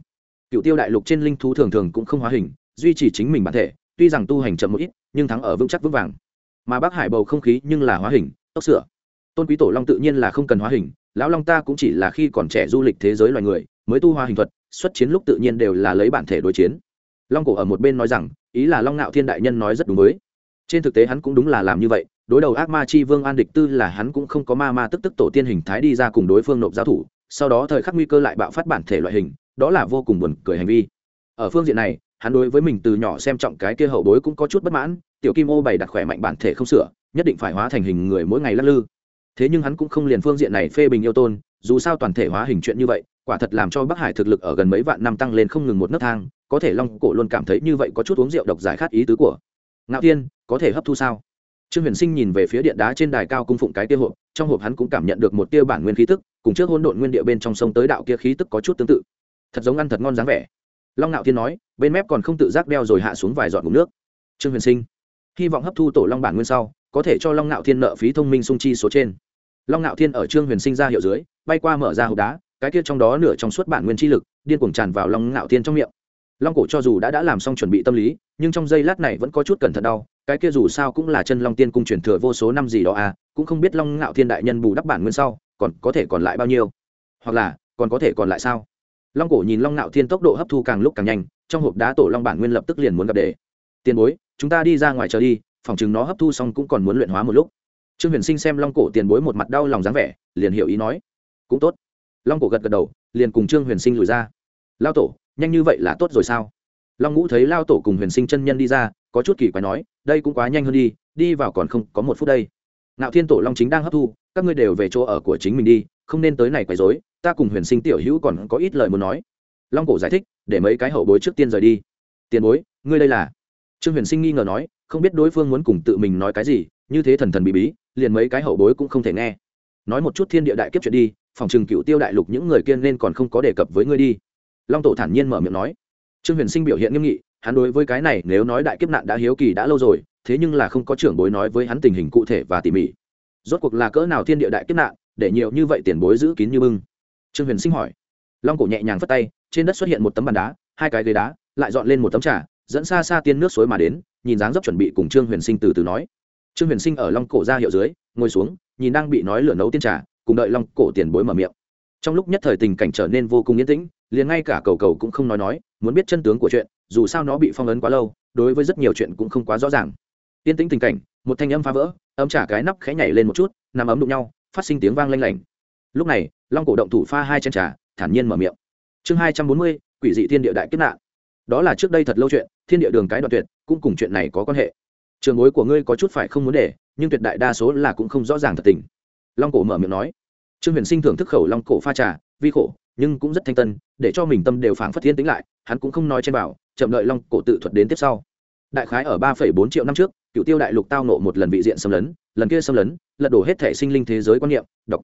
Cựu tiêu đại lục trên linh thú thường thường cũng không hóa hình, duy trì chính mình bản thể, tuy rằng tu hành chậm một ít, nhưng thắng ở vững chắc vững vàng. Mà bác hải bầu không khí nhưng là hóa hình, tốc sửa. Tôn quý tổ long tự nhiên là không cần hóa hình, lão long ta cũng chỉ là khi còn trẻ du lịch thế giới loài người, mới tu hóa hình thuật, xuất chiến lúc tự nhiên đều là lấy bản thể đối chiến. Long cổ ở một bên nói rằng, ý là long ngạo thiên đại nhân nói rất đúng với. Trên thực tế hắn cũng đúng là làm như vậy đối đầu ác ma chi vương an địch tư là hắn cũng không có ma ma tức tức tổ tiên hình thái đi ra cùng đối phương nộp giao thủ, sau đó thời khắc nguy cơ lại bạo phát bản thể loại hình, đó là vô cùng buồn cười hành vi. Ở phương diện này, hắn đối với mình từ nhỏ xem trọng cái kia hậu bối cũng có chút bất mãn, tiểu kim ô bày đặt khỏe mạnh bản thể không sửa, nhất định phải hóa thành hình người mỗi ngày lắc lư. Thế nhưng hắn cũng không liền phương diện này phê bình yêu tôn, dù sao toàn thể hóa hình chuyện như vậy, quả thật làm cho bắc hải thực lực ở gần mấy vạn năm tăng lên không ngừng một nấc thang, có thể long cổ luôn cảm thấy như vậy có chút uống rượu độc giải khát ý tứ của ngạo tiên có thể hấp thu sao? Trương huyền sinh nhìn về phía điện đá trên đài cao cung phụng cái tia hộp, trong hộp hắn cũng cảm nhận được một tia bản nguyên khí tức, cùng trước hôn độn nguyên địa bên trong sông tới đạo kia khí tức có chút tương tự. Thật giống ăn thật ngon dáng vẻ. Long ngạo thiên nói, bên mép còn không tự giác đeo rồi hạ xuống vài giọt ngụm nước. Trương huyền sinh, hy vọng hấp thu tổ long bản nguyên sau, có thể cho long ngạo thiên nợ phí thông minh sung chi số trên. Long ngạo thiên ở trương huyền sinh ra hiệu dưới, bay qua mở ra hộp đá, cái kia trong đó nửa trong suốt bản nguyên chi lực, điên cuồng tràn vào long ngạo thiên trong miệng. Long cổ cho dù đã đã làm xong chuẩn bị tâm lý, nhưng trong giây lát này vẫn có chút cẩn thận đau cái kia dù sao cũng là chân long tiên cung truyền thừa vô số năm gì đó à cũng không biết long ngạo thiên đại nhân bù đắp bản nguyên sau, còn có thể còn lại bao nhiêu? Hoặc là, còn có thể còn lại sao? Long cổ nhìn long ngạo thiên tốc độ hấp thu càng lúc càng nhanh, trong hộp đá tổ long bản nguyên lập tức liền muốn gặp để. Tiền bối, chúng ta đi ra ngoài chờ đi, phòng chừng nó hấp thu xong cũng còn muốn luyện hóa một lúc. Trương huyền sinh xem long cổ tiền bối một mặt đau lòng dáng vẻ, liền hiểu ý nói. Cũng tốt. Long cổ gật gật đầu, liền cùng trương huyền sinh lùi ra. Lao tổ, nhanh như vậy là tốt rồi sao? Long ngũ thấy lao tổ cùng huyền sinh chân nhân đi ra, có chút kỳ quái nói đây cũng quá nhanh hơn đi đi vào còn không có một phút đây. Ngạo thiên tổ long chính đang hấp thu, các ngươi đều về chỗ ở của chính mình đi, không nên tới này quấy rối, ta cùng huyền sinh tiểu hữu còn có ít lời muốn nói. Long cổ giải thích, để mấy cái hậu bối trước tiên rời đi. Tiền bối, ngươi đây là? Trương huyền sinh nghi ngờ nói, không biết đối phương muốn cùng tự mình nói cái gì, như thế thần thần bí bí, liền mấy cái hậu bối cũng không thể nghe. Nói một chút thiên địa đại kiếp chuyện đi, phòng trừng cựu tiêu đại lục những người kia nên còn không có đề cập với ngươi đi. Long tổ thản nhiên mở miệng nói. Trương huyền sinh biểu hiện nghiêm nghị hắn đối với cái này nếu nói đại kiếp nạn đã hiếu kỳ đã lâu rồi, thế nhưng là không có trưởng bối nói với hắn tình hình cụ thể và tỉ mỉ. Rốt cuộc là cỡ nào thiên địa đại kiếp nạn, để nhiều như vậy tiền bối giữ kín như bưng? Trương huyền sinh hỏi. Long cổ nhẹ nhàng phất tay, trên đất xuất hiện một tấm bàn đá, hai cái ghế đá, lại dọn lên một tấm trà, dẫn xa xa tiên nước suối mà đến, nhìn dáng dấp chuẩn bị cùng trương huyền sinh từ từ nói. Trương huyền sinh ở long cổ ra hiệu dưới, ngồi xuống, nhìn đang bị nói lửa nấu tiên trà, cùng đợi long cổ tiền bối mở miệng. Trong lúc nhất thời tình cảnh trở nên vô cùng yên tĩnh liền ngay cả cầu cầu cũng không nói nói, muốn biết chân tướng của chuyện, dù sao nó bị phong ấn quá lâu, đối với rất nhiều chuyện cũng không quá rõ ràng. Tiên tĩnh tình cảnh, một thanh âm phá vỡ, ấm trả cái nắp khẽ nhảy lên một chút, nằm ấm đụng nhau, phát sinh tiếng vang lanh lảnh. Lúc này, long cổ động thủ pha hai chân trà, thản nhiên mở miệng. Chương hai trăm bốn mươi, quỷ dị thiên địa đại kết nạn. Đó là trước đây thật lâu chuyện, thiên địa đường cái đoạn tuyệt, cũng cùng chuyện này có quan hệ. Trường mối của ngươi có chút phải không muốn để, nhưng tuyệt đại đa số là cũng không rõ ràng thật tình. Long cổ mở miệng nói. Trương huyền sinh thưởng thức khẩu long cổ pha trà, vi khổ nhưng cũng rất thanh tân, để cho mình tâm đều phảng phất thiên tính lại, hắn cũng không nói trên bảo chậm đợi long cổ tự thuật đến tiếp sau. Đại khái ở ba bốn triệu năm trước cựu tiêu đại lục tao nộ một lần vị diện xâm lấn, lần kia xâm lấn, lật đổ hết thể sinh linh thế giới quan niệm đọc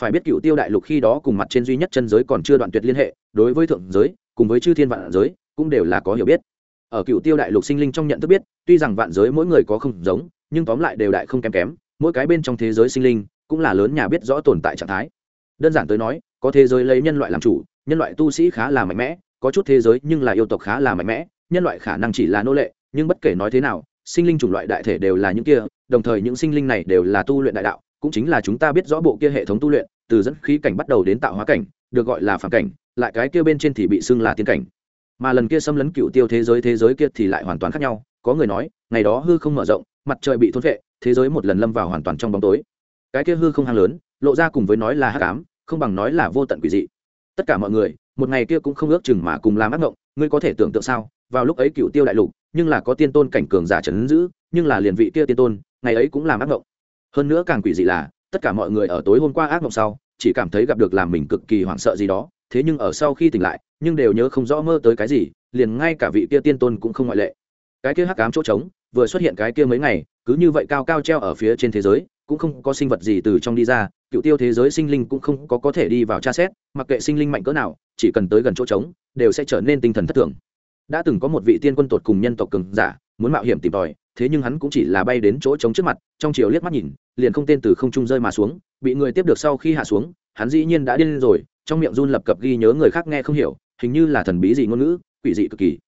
phải biết cựu tiêu đại lục khi đó cùng mặt trên duy nhất chân giới còn chưa đoạn tuyệt liên hệ, đối với thượng giới, cùng với chư thiên vạn giới, cũng đều là có hiểu biết. Ở cựu tiêu đại lục sinh linh trong nhận thức biết, tuy rằng vạn giới mỗi người có không giống, nhưng tóm lại đều đại không kém kém, mỗi cái bên trong thế giới sinh linh cũng là lớn nhà biết rõ tồn tại trạng thái. Đơn giản tới nói có thế giới lấy nhân loại làm chủ, nhân loại tu sĩ khá là mạnh mẽ, có chút thế giới nhưng là yêu tộc khá là mạnh mẽ, nhân loại khả năng chỉ là nô lệ, nhưng bất kể nói thế nào, sinh linh chủng loại đại thể đều là những kia, đồng thời những sinh linh này đều là tu luyện đại đạo, cũng chính là chúng ta biết rõ bộ kia hệ thống tu luyện, từ dẫn khí cảnh bắt đầu đến tạo hóa cảnh, được gọi là phản cảnh, lại cái kia bên trên thì bị xưng là tiên cảnh. Mà lần kia xâm lấn cựu tiêu thế giới thế giới kia thì lại hoàn toàn khác nhau, có người nói, ngày đó hư không mở rộng, mặt trời bị thốt vệ thế giới một lần lâm vào hoàn toàn trong bóng tối. Cái kia hư không hang lớn, lộ ra cùng với nói là hắc ám không bằng nói là vô tận quỷ dị. Tất cả mọi người, một ngày kia cũng không ước chừng mà cùng làm ác ngộng, ngươi có thể tưởng tượng sao? Vào lúc ấy cựu tiêu đại lục, nhưng là có tiên tôn cảnh cường giả trấn giữ, nhưng là liền vị kia tiên tôn, ngày ấy cũng làm ác ngộng. Hơn nữa càng quỷ dị là, tất cả mọi người ở tối hôm qua ác ngộng sau, chỉ cảm thấy gặp được làm mình cực kỳ hoảng sợ gì đó, thế nhưng ở sau khi tỉnh lại, nhưng đều nhớ không rõ mơ tới cái gì, liền ngay cả vị kia tiên tôn cũng không ngoại lệ. Cái kia hắc cám chỗ trống, vừa xuất hiện cái kia mấy ngày, cứ như vậy cao cao treo ở phía trên thế giới, cũng không có sinh vật gì từ trong đi ra cựu tiêu thế giới sinh linh cũng không có có thể đi vào tra xét, mặc kệ sinh linh mạnh cỡ nào, chỉ cần tới gần chỗ trống, đều sẽ trở nên tinh thần thất thường. Đã từng có một vị tiên quân tột cùng nhân tộc cường giả, muốn mạo hiểm tìm tòi, thế nhưng hắn cũng chỉ là bay đến chỗ trống trước mặt, trong chiều liếc mắt nhìn, liền không tên từ không trung rơi mà xuống, bị người tiếp được sau khi hạ xuống, hắn dĩ nhiên đã điên rồi, trong miệng run lập cập ghi nhớ người khác nghe không hiểu, hình như là thần bí gì ngôn ngữ, quỷ dị cực kỳ.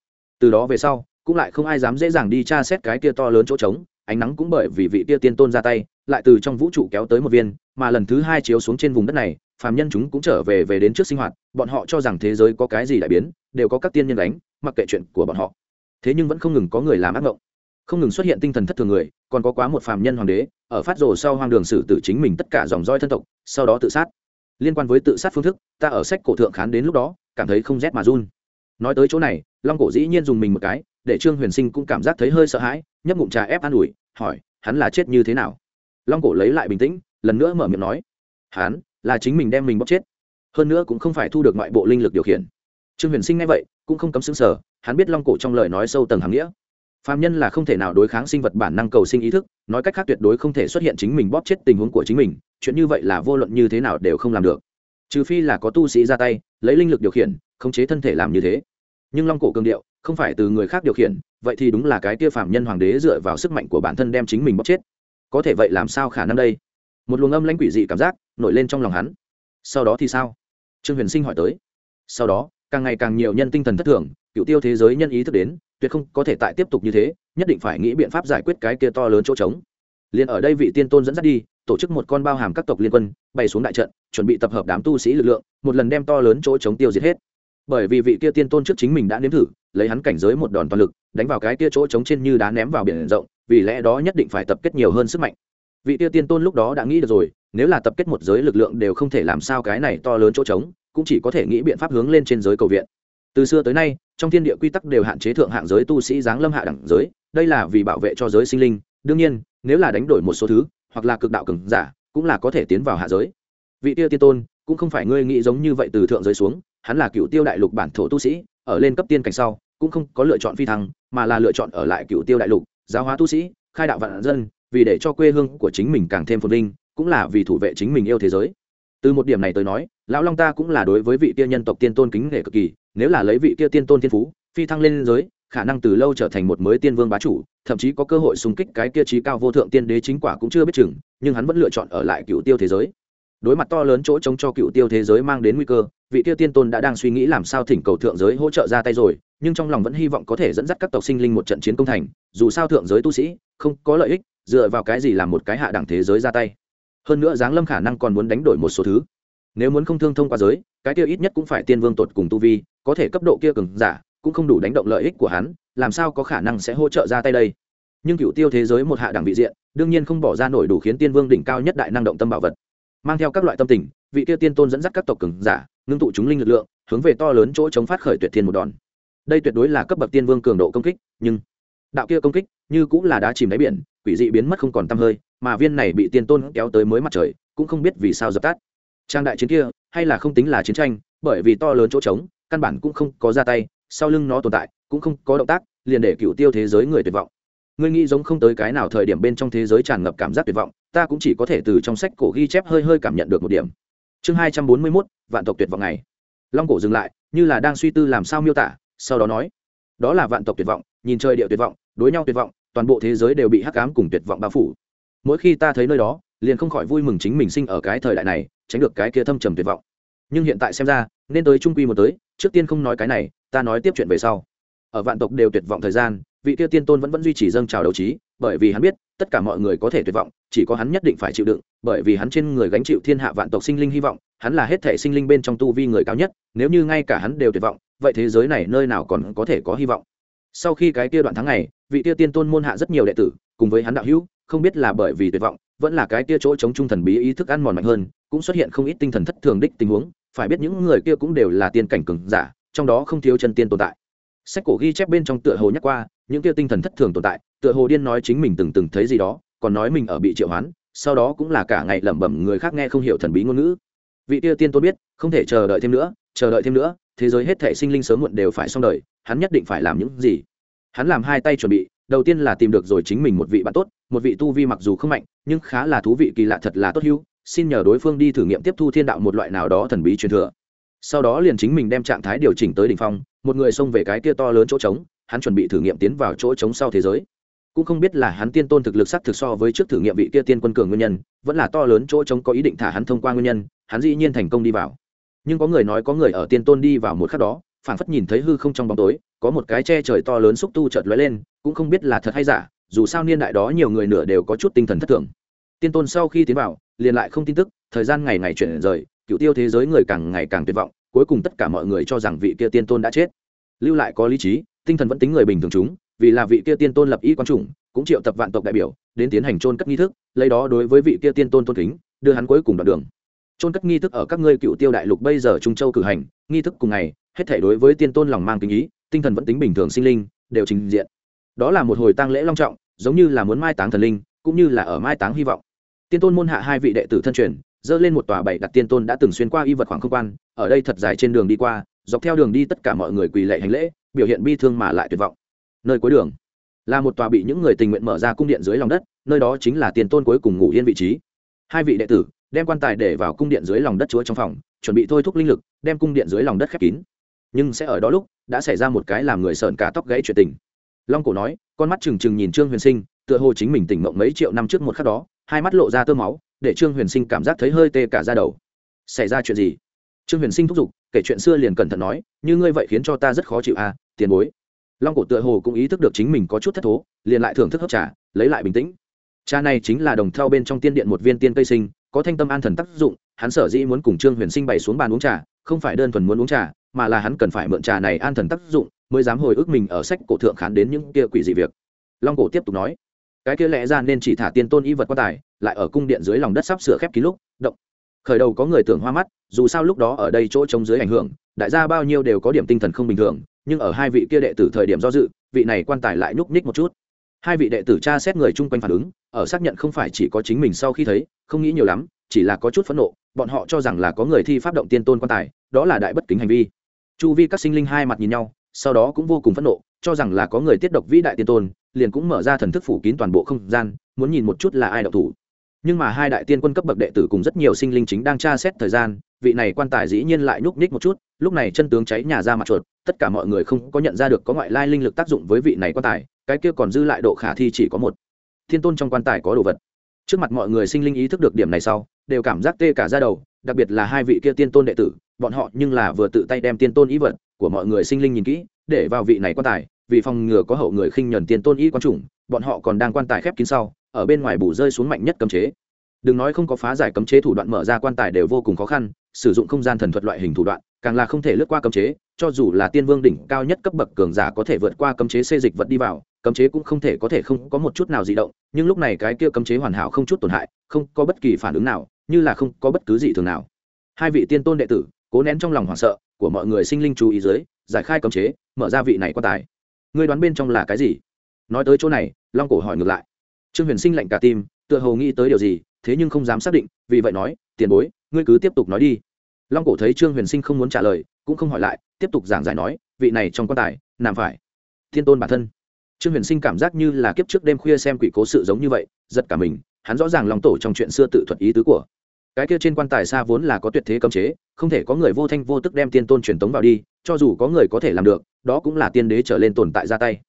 Từ đó về sau, cũng lại không ai dám dễ dàng đi tra xét cái kia to lớn chỗ trống ánh nắng cũng bởi vì vị kia tiên tôn ra tay, lại từ trong vũ trụ kéo tới một viên, mà lần thứ hai chiếu xuống trên vùng đất này, phàm nhân chúng cũng trở về về đến trước sinh hoạt, bọn họ cho rằng thế giới có cái gì đại biến, đều có các tiên nhân đánh, mặc kệ chuyện của bọn họ. Thế nhưng vẫn không ngừng có người làm ác mộng không ngừng xuất hiện tinh thần thất thường người, còn có quá một phàm nhân hoàng đế, ở phát rồ sau hoang đường xử tử chính mình tất cả dòng roi thân tộc, sau đó tự sát. Liên quan với tự sát phương thức, ta ở sách cổ thượng khán đến lúc đó, cảm thấy không rét mà run. Nói tới chỗ này, long cổ dĩ nhiên dùng mình một cái để trương huyền sinh cũng cảm giác thấy hơi sợ hãi, nhấp ngụm trà ép an ủi, hỏi, hắn là chết như thế nào? Long cổ lấy lại bình tĩnh, lần nữa mở miệng nói, hắn là chính mình đem mình bóc chết. Hơn nữa cũng không phải thu được ngoại bộ linh lực điều khiển. Trương huyền sinh nghe vậy, cũng không cấm xứng sở hắn biết long cổ trong lời nói sâu tầng hàm nghĩa. Phạm nhân là không thể nào đối kháng sinh vật bản năng cầu sinh ý thức, nói cách khác tuyệt đối không thể xuất hiện chính mình bóp chết tình huống của chính mình, chuyện như vậy là vô luận như thế nào đều không làm được. Trừ phi là có tu sĩ ra tay, lấy linh lực điều khiển, khống chế thân thể làm như thế. Nhưng long cổ cường điệu không phải từ người khác điều khiển, vậy thì đúng là cái kia phạm nhân hoàng đế dựa vào sức mạnh của bản thân đem chính mình bóc chết. Có thể vậy làm sao khả năng đây? Một luồng âm lãnh quỷ dị cảm giác nổi lên trong lòng hắn. Sau đó thì sao? Trương huyền sinh hỏi tới. Sau đó, càng ngày càng nhiều nhân tinh thần thất thường, cựu tiêu thế giới nhân ý thức đến, tuyệt không có thể tại tiếp tục như thế, nhất định phải nghĩ biện pháp giải quyết cái kia to lớn chỗ trống. Liền ở đây vị tiên tôn dẫn dắt đi, tổ chức một con bao hàm các tộc liên quân bay xuống đại trận, chuẩn bị tập hợp đám tu sĩ lực lượng, một lần đem to lớn chỗ trống tiêu diệt hết bởi vì vị kia tiên tôn trước chính mình đã nếm thử, lấy hắn cảnh giới một đòn toàn lực, đánh vào cái kia chỗ trống trên như đá ném vào biển rộng, vì lẽ đó nhất định phải tập kết nhiều hơn sức mạnh. Vị kia tiên tôn lúc đó đã nghĩ được rồi, nếu là tập kết một giới lực lượng đều không thể làm sao cái này to lớn chỗ trống, cũng chỉ có thể nghĩ biện pháp hướng lên trên giới cầu viện. Từ xưa tới nay, trong thiên địa quy tắc đều hạn chế thượng hạng giới tu sĩ giáng lâm hạ đẳng giới, đây là vì bảo vệ cho giới sinh linh. Đương nhiên, nếu là đánh đổi một số thứ, hoặc là cực đạo cường giả, cũng là có thể tiến vào hạ giới. Vị tiêu tiên tôn, cũng không phải ngươi nghĩ giống như vậy từ thượng giới xuống hắn là cựu tiêu đại lục bản thổ tu sĩ, ở lên cấp tiên cảnh sau, cũng không có lựa chọn phi thăng, mà là lựa chọn ở lại cựu tiêu đại lục, giáo hóa tu sĩ, khai đạo vạn dân, vì để cho quê hương của chính mình càng thêm phồn vinh, cũng là vì thủ vệ chính mình yêu thế giới. Từ một điểm này tới nói, lão long ta cũng là đối với vị kia nhân tộc tiên tôn kính nể cực kỳ, nếu là lấy vị kia tiên tôn thiên phú, phi thăng lên giới, khả năng từ lâu trở thành một mới tiên vương bá chủ, thậm chí có cơ hội xung kích cái kia trí cao vô thượng tiên đế chính quả cũng chưa biết chừng, nhưng hắn vẫn lựa chọn ở lại cựu tiêu thế giới đối mặt to lớn chỗ chống cho cựu tiêu thế giới mang đến nguy cơ, vị tiêu tiên tôn đã đang suy nghĩ làm sao thỉnh cầu thượng giới hỗ trợ ra tay rồi, nhưng trong lòng vẫn hy vọng có thể dẫn dắt các tộc sinh linh một trận chiến công thành, dù sao thượng giới tu sĩ, không có lợi ích, dựa vào cái gì làm một cái hạ đẳng thế giới ra tay. Hơn nữa giáng lâm khả năng còn muốn đánh đổi một số thứ. Nếu muốn không thương thông qua giới, cái tiêu ít nhất cũng phải tiên vương tột cùng tu vi, có thể cấp độ kia cường giả, cũng không đủ đánh động lợi ích của hắn, làm sao có khả năng sẽ hỗ trợ ra tay đây? Nhưng cựu tiêu thế giới một hạ đẳng vị diện, đương nhiên không bỏ ra nổi đủ khiến tiên vương đỉnh cao nhất đại năng động tâm bảo vật mang theo các loại tâm tình, vị tiêu tiên tôn dẫn dắt các tộc cường giả, ngưng tụ chúng linh lực lượng, hướng về to lớn chỗ chống phát khởi tuyệt thiên một đòn. Đây tuyệt đối là cấp bậc tiên vương cường độ công kích, nhưng đạo kia công kích như cũng là đá chìm đáy biển, quỷ dị biến mất không còn tăm hơi, mà viên này bị tiên tôn kéo tới mới mặt trời, cũng không biết vì sao dập tắt. Trang đại chiến kia, hay là không tính là chiến tranh, bởi vì to lớn chỗ trống, căn bản cũng không có ra tay, sau lưng nó tồn tại, cũng không có động tác, liền để cựu tiêu thế giới người tuyệt vọng. Ngươi nghĩ giống không tới cái nào thời điểm bên trong thế giới tràn ngập cảm giác tuyệt vọng ta cũng chỉ có thể từ trong sách cổ ghi chép hơi hơi cảm nhận được một điểm. Chương hai trăm bốn mươi mốt, vạn tộc tuyệt vọng này long cổ dừng lại, như là đang suy tư làm sao miêu tả, sau đó nói, đó là vạn tộc tuyệt vọng, nhìn trời điệu tuyệt vọng, đối nhau tuyệt vọng, toàn bộ thế giới đều bị hắc ám cùng tuyệt vọng bao phủ. Mỗi khi ta thấy nơi đó, liền không khỏi vui mừng chính mình sinh ở cái thời đại này, tránh được cái kia thâm trầm tuyệt vọng. Nhưng hiện tại xem ra, nên tới trung quy một tới, trước tiên không nói cái này, ta nói tiếp chuyện về sau. Ở vạn tộc đều tuyệt vọng thời gian, vị kia tiên tôn vẫn vẫn duy trì dâng trào đầu trí, bởi vì hắn biết tất cả mọi người có thể tuyệt vọng, chỉ có hắn nhất định phải chịu đựng, bởi vì hắn trên người gánh chịu thiên hạ vạn tộc sinh linh hy vọng, hắn là hết thể sinh linh bên trong tu vi người cao nhất, nếu như ngay cả hắn đều tuyệt vọng, vậy thế giới này nơi nào còn có thể có hy vọng? Sau khi cái kia đoạn tháng này vị tia tiên tôn môn hạ rất nhiều đệ tử, cùng với hắn đạo hữu, không biết là bởi vì tuyệt vọng, vẫn là cái kia chỗ chống trung thần bí ý thức ăn mòn mạnh hơn, cũng xuất hiện không ít tinh thần thất thường đích tình huống, phải biết những người kia cũng đều là tiên cảnh cường giả, trong đó không thiếu chân tiên tồn tại. Sách cổ ghi chép bên trong tựa hồ nhắc qua những kia tinh thần thất thường tồn tại, tựa hồ điên nói chính mình từng từng thấy gì đó, còn nói mình ở bị triệu hoán, sau đó cũng là cả ngày lẩm bẩm người khác nghe không hiểu thần bí ngôn ngữ. Vị kia tiên tôn biết, không thể chờ đợi thêm nữa, chờ đợi thêm nữa, thế giới hết thể sinh linh sớm muộn đều phải xong đời, hắn nhất định phải làm những gì? Hắn làm hai tay chuẩn bị, đầu tiên là tìm được rồi chính mình một vị bạn tốt, một vị tu vi mặc dù không mạnh, nhưng khá là thú vị, kỳ lạ thật là tốt hữu, xin nhờ đối phương đi thử nghiệm tiếp thu thiên đạo một loại nào đó thần bí truyền thừa. Sau đó liền chính mình đem trạng thái điều chỉnh tới đ ỉ n h phong, một người xông về cái kia to lớn chỗ trống hắn chuẩn bị thử nghiệm tiến vào chỗ trống sau thế giới. Cũng không biết là hắn tiên tôn thực lực sắc thực so với trước thử nghiệm vị kia tiên quân cường nguyên nhân, vẫn là to lớn chỗ trống có ý định thả hắn thông qua nguyên nhân, hắn dĩ nhiên thành công đi vào. Nhưng có người nói có người ở tiên tôn đi vào một khắc đó phản phất nhìn thấy hư không trong bóng tối, có một cái che trời to lớn xúc tu chợt lóe lên, cũng không biết là thật hay giả, dù sao niên đại đó nhiều người nửa đều có chút tinh thần thất thường. Tiên tôn sau khi tiến vào, liền lại không tin tức, thời gian ngày ngày chuyển rời, cựu tiêu thế giới người càng ngày càng tuyệt vọng, cuối cùng tất cả mọi người cho rằng vị kia tiên tôn đã chết. Lưu lại có lý trí tinh thần vẫn tính người bình thường chúng, vì là vị kia tiên tôn lập ý quan trùng cũng triệu tập vạn tộc đại biểu, đến tiến hành trôn cất nghi thức, lấy đó đối với vị kia tiên tôn tôn kính, đưa hắn cuối cùng đoạn đường. Trôn cất nghi thức ở các ngươi cựu tiêu đại lục bây giờ trung châu cử hành, nghi thức cùng ngày, hết thể đối với tiên tôn lòng mang kính ý, tinh thần vẫn tính bình thường sinh linh, đều trình diện. Đó là một hồi tang lễ long trọng, giống như là muốn mai táng thần linh, cũng như là ở mai táng hy vọng. Tiên tôn môn hạ hai vị đệ tử thân truyền, dơ lên một tòa bảy đặt tiên tôn đã từng xuyên qua y vật khoảng không quan, ở đây thật dài trên đường đi qua, dọc theo đường đi tất cả mọi người quỳ lệ hành lễ biểu hiện bi thương mà lại tuyệt vọng. Nơi cuối đường là một tòa bị những người tình nguyện mở ra cung điện dưới lòng đất, nơi đó chính là tiền tôn cuối cùng ngủ yên vị trí. Hai vị đệ tử đem quan tài để vào cung điện dưới lòng đất chúa trong phòng, chuẩn bị thôi thúc linh lực, đem cung điện dưới lòng đất khép kín. Nhưng sẽ ở đó lúc, đã xảy ra một cái làm người sợn cả tóc gãy chuyện tình. Long cổ nói, con mắt trừng trừng nhìn trương huyền sinh, tựa hồ chính mình tỉnh mộng mấy triệu năm trước một khắc đó, hai mắt lộ ra tơ máu, để trương huyền sinh cảm giác thấy hơi tê cả ra đầu. Xảy ra chuyện gì? Trương huyền sinh thúc giục, kể chuyện xưa liền cẩn thận nói, như ngươi vậy khiến cho ta rất khó chịu à tiền bối. Long cổ tựa hồ cũng ý thức được chính mình có chút thất thố, liền lại thưởng thức hấp trà, lấy lại bình tĩnh. Cha này chính là đồng theo bên trong tiên điện một viên tiên cây sinh, có thanh tâm an thần tác dụng, hắn sở dĩ muốn cùng trương huyền sinh bày xuống bàn uống trà, không phải đơn thuần muốn uống trà, mà là hắn cần phải mượn trà này an thần tác dụng, mới dám hồi ức mình ở sách cổ thượng khán đến những kia quỷ dị việc. Long cổ tiếp tục nói, cái kia lẽ ra nên chỉ thả tiên tôn y vật quan tài, lại ở cung điện dưới lòng đất sắp sửa khép kín lúc, động khởi đầu có người tưởng hoa mắt, dù sao lúc đó ở đây chỗ trống dưới ảnh hưởng, đại gia bao nhiêu đều có điểm tinh thần không bình thường, nhưng ở hai vị kia đệ tử thời điểm do dự, vị này quan tài lại nhúc nhích một chút. Hai vị đệ tử tra xét người chung quanh phản ứng, ở xác nhận không phải chỉ có chính mình sau khi thấy, không nghĩ nhiều lắm, chỉ là có chút phẫn nộ, bọn họ cho rằng là có người thi pháp động tiên tôn quan tài, đó là đại bất kính hành vi. Chu vi các sinh linh hai mặt nhìn nhau, sau đó cũng vô cùng phẫn nộ, cho rằng là có người tiết độc vĩ đại tiên tôn, liền cũng mở ra thần thức phủ kín toàn bộ không gian, muốn nhìn một chút là ai độc thủ nhưng mà hai đại tiên quân cấp bậc đệ tử cùng rất nhiều sinh linh chính đang tra xét thời gian, vị này quan tài dĩ nhiên lại nhúc nhích một chút, lúc này chân tướng cháy nhà ra mặt chuột, tất cả mọi người không có nhận ra được có ngoại lai linh lực tác dụng với vị này quan tài, cái kia còn dư lại độ khả thi chỉ có một. Thiên tôn trong quan tài có đồ vật. Trước mặt mọi người sinh linh ý thức được điểm này sau, đều cảm giác tê cả ra đầu, đặc biệt là hai vị kia tiên tôn đệ tử, bọn họ nhưng là vừa tự tay đem tiên tôn ý vật của mọi người sinh linh nhìn kỹ, để vào vị này quan tài, vì phòng ngừa có hậu người khinh nhuần tiên tôn ý quan trùng, bọn họ còn đang quan tài khép kín sau ở bên ngoài bù rơi xuống mạnh nhất cấm chế. Đừng nói không có phá giải cấm chế thủ đoạn mở ra quan tài đều vô cùng khó khăn, sử dụng không gian thần thuật loại hình thủ đoạn, càng là không thể lướt qua cấm chế, cho dù là tiên vương đỉnh cao nhất cấp bậc cường giả có thể vượt qua cấm chế xê dịch vật đi vào, cấm chế cũng không thể có thể không có một chút nào di động, nhưng lúc này cái kia cấm chế hoàn hảo không chút tổn hại, không có bất kỳ phản ứng nào, như là không có bất cứ gì thường nào. Hai vị tiên tôn đệ tử, cố nén trong lòng hoảng sợ, của mọi người sinh linh chú ý dưới, giải khai cấm chế, mở ra vị này quan tài. Ngươi đoán bên trong là cái gì? Nói tới chỗ này, long cổ hỏi ngược lại trương huyền sinh lạnh cả tim, tựa hồ nghĩ tới điều gì, thế nhưng không dám xác định, vì vậy nói, tiền bối, ngươi cứ tiếp tục nói đi. Long cổ thấy trương huyền sinh không muốn trả lời, cũng không hỏi lại, tiếp tục giảng giải nói, vị này trong quan tài, nằm phải. Thiên tôn bản thân. Trương huyền sinh cảm giác như là kiếp trước đêm khuya xem quỷ cố sự giống như vậy, giật cả mình, hắn rõ ràng lòng tổ trong chuyện xưa tự thuật ý tứ của. Cái kia trên quan tài xa vốn là có tuyệt thế cấm chế, không thể có người vô thanh vô tức đem tiên tôn truyền tống vào đi, cho dù có người có thể làm được, đó cũng là tiên đế trở lên tồn tại ra tay.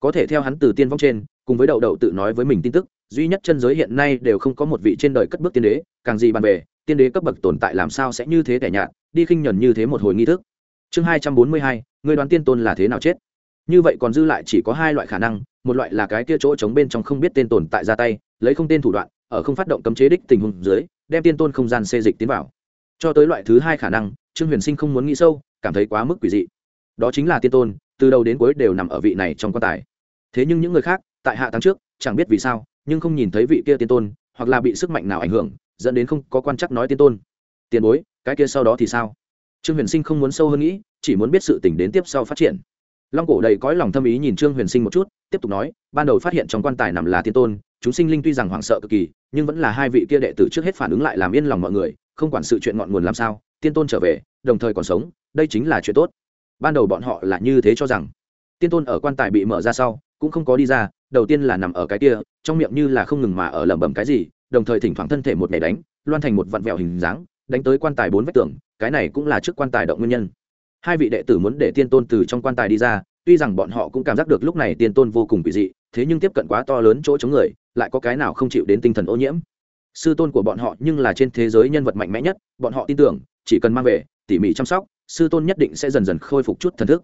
Có thể theo hắn từ tiên vong trên cùng với đậu đậu tự nói với mình tin tức, duy nhất chân giới hiện nay đều không có một vị trên đời cất bước tiên đế, càng gì bàn về, tiên đế cấp bậc tồn tại làm sao sẽ như thế tẻ nhạt, đi khinh nhuần như thế một hồi nghi thức. Chương hai trăm bốn mươi hai, người đoán tiên tôn là thế nào chết? Như vậy còn dư lại chỉ có hai loại khả năng, một loại là cái kia chỗ trống bên trong không biết tên tồn tại ra tay, lấy không tên thủ đoạn, ở không phát động cấm chế đích tình huống dưới, đem tiên tôn không gian xê dịch tiến vào. Cho tới loại thứ hai khả năng, trương huyền sinh không muốn nghĩ sâu, cảm thấy quá mức quỷ dị. Đó chính là tiên tôn, từ đầu đến cuối đều nằm ở vị này trong quan tài. Thế nhưng những người khác tại hạ tháng trước, chẳng biết vì sao, nhưng không nhìn thấy vị kia tiên tôn, hoặc là bị sức mạnh nào ảnh hưởng, dẫn đến không có quan chắc nói tiên tôn. Tiền bối, cái kia sau đó thì sao? Trương huyền sinh không muốn sâu hơn nghĩ, chỉ muốn biết sự tình đến tiếp sau phát triển. Long cổ đầy cõi lòng thâm ý nhìn trương huyền sinh một chút, tiếp tục nói, ban đầu phát hiện trong quan tài nằm là tiên tôn, chúng sinh linh tuy rằng hoảng sợ cực kỳ, nhưng vẫn là hai vị kia đệ tử trước hết phản ứng lại làm yên lòng mọi người, không quản sự chuyện ngọn nguồn làm sao, tiên tôn trở về, đồng thời còn sống, đây chính là chuyện tốt. Ban đầu bọn họ là như thế cho rằng, tiên tôn ở quan tài bị mở ra sau cũng không có đi ra, đầu tiên là nằm ở cái kia, trong miệng như là không ngừng mà ở lẩm bẩm cái gì, đồng thời thỉnh thoảng thân thể một nhảy đánh, loan thành một vặn vẹo hình dáng, đánh tới quan tài bốn vách tường, cái này cũng là trước quan tài động nguyên nhân. Hai vị đệ tử muốn để tiên tôn từ trong quan tài đi ra, tuy rằng bọn họ cũng cảm giác được lúc này tiên tôn vô cùng kỳ dị, thế nhưng tiếp cận quá to lớn chỗ chống người, lại có cái nào không chịu đến tinh thần ô nhiễm. Sư tôn của bọn họ nhưng là trên thế giới nhân vật mạnh mẽ nhất, bọn họ tin tưởng, chỉ cần mang về, tỉ mỉ chăm sóc, sư tôn nhất định sẽ dần dần khôi phục chút thần thức.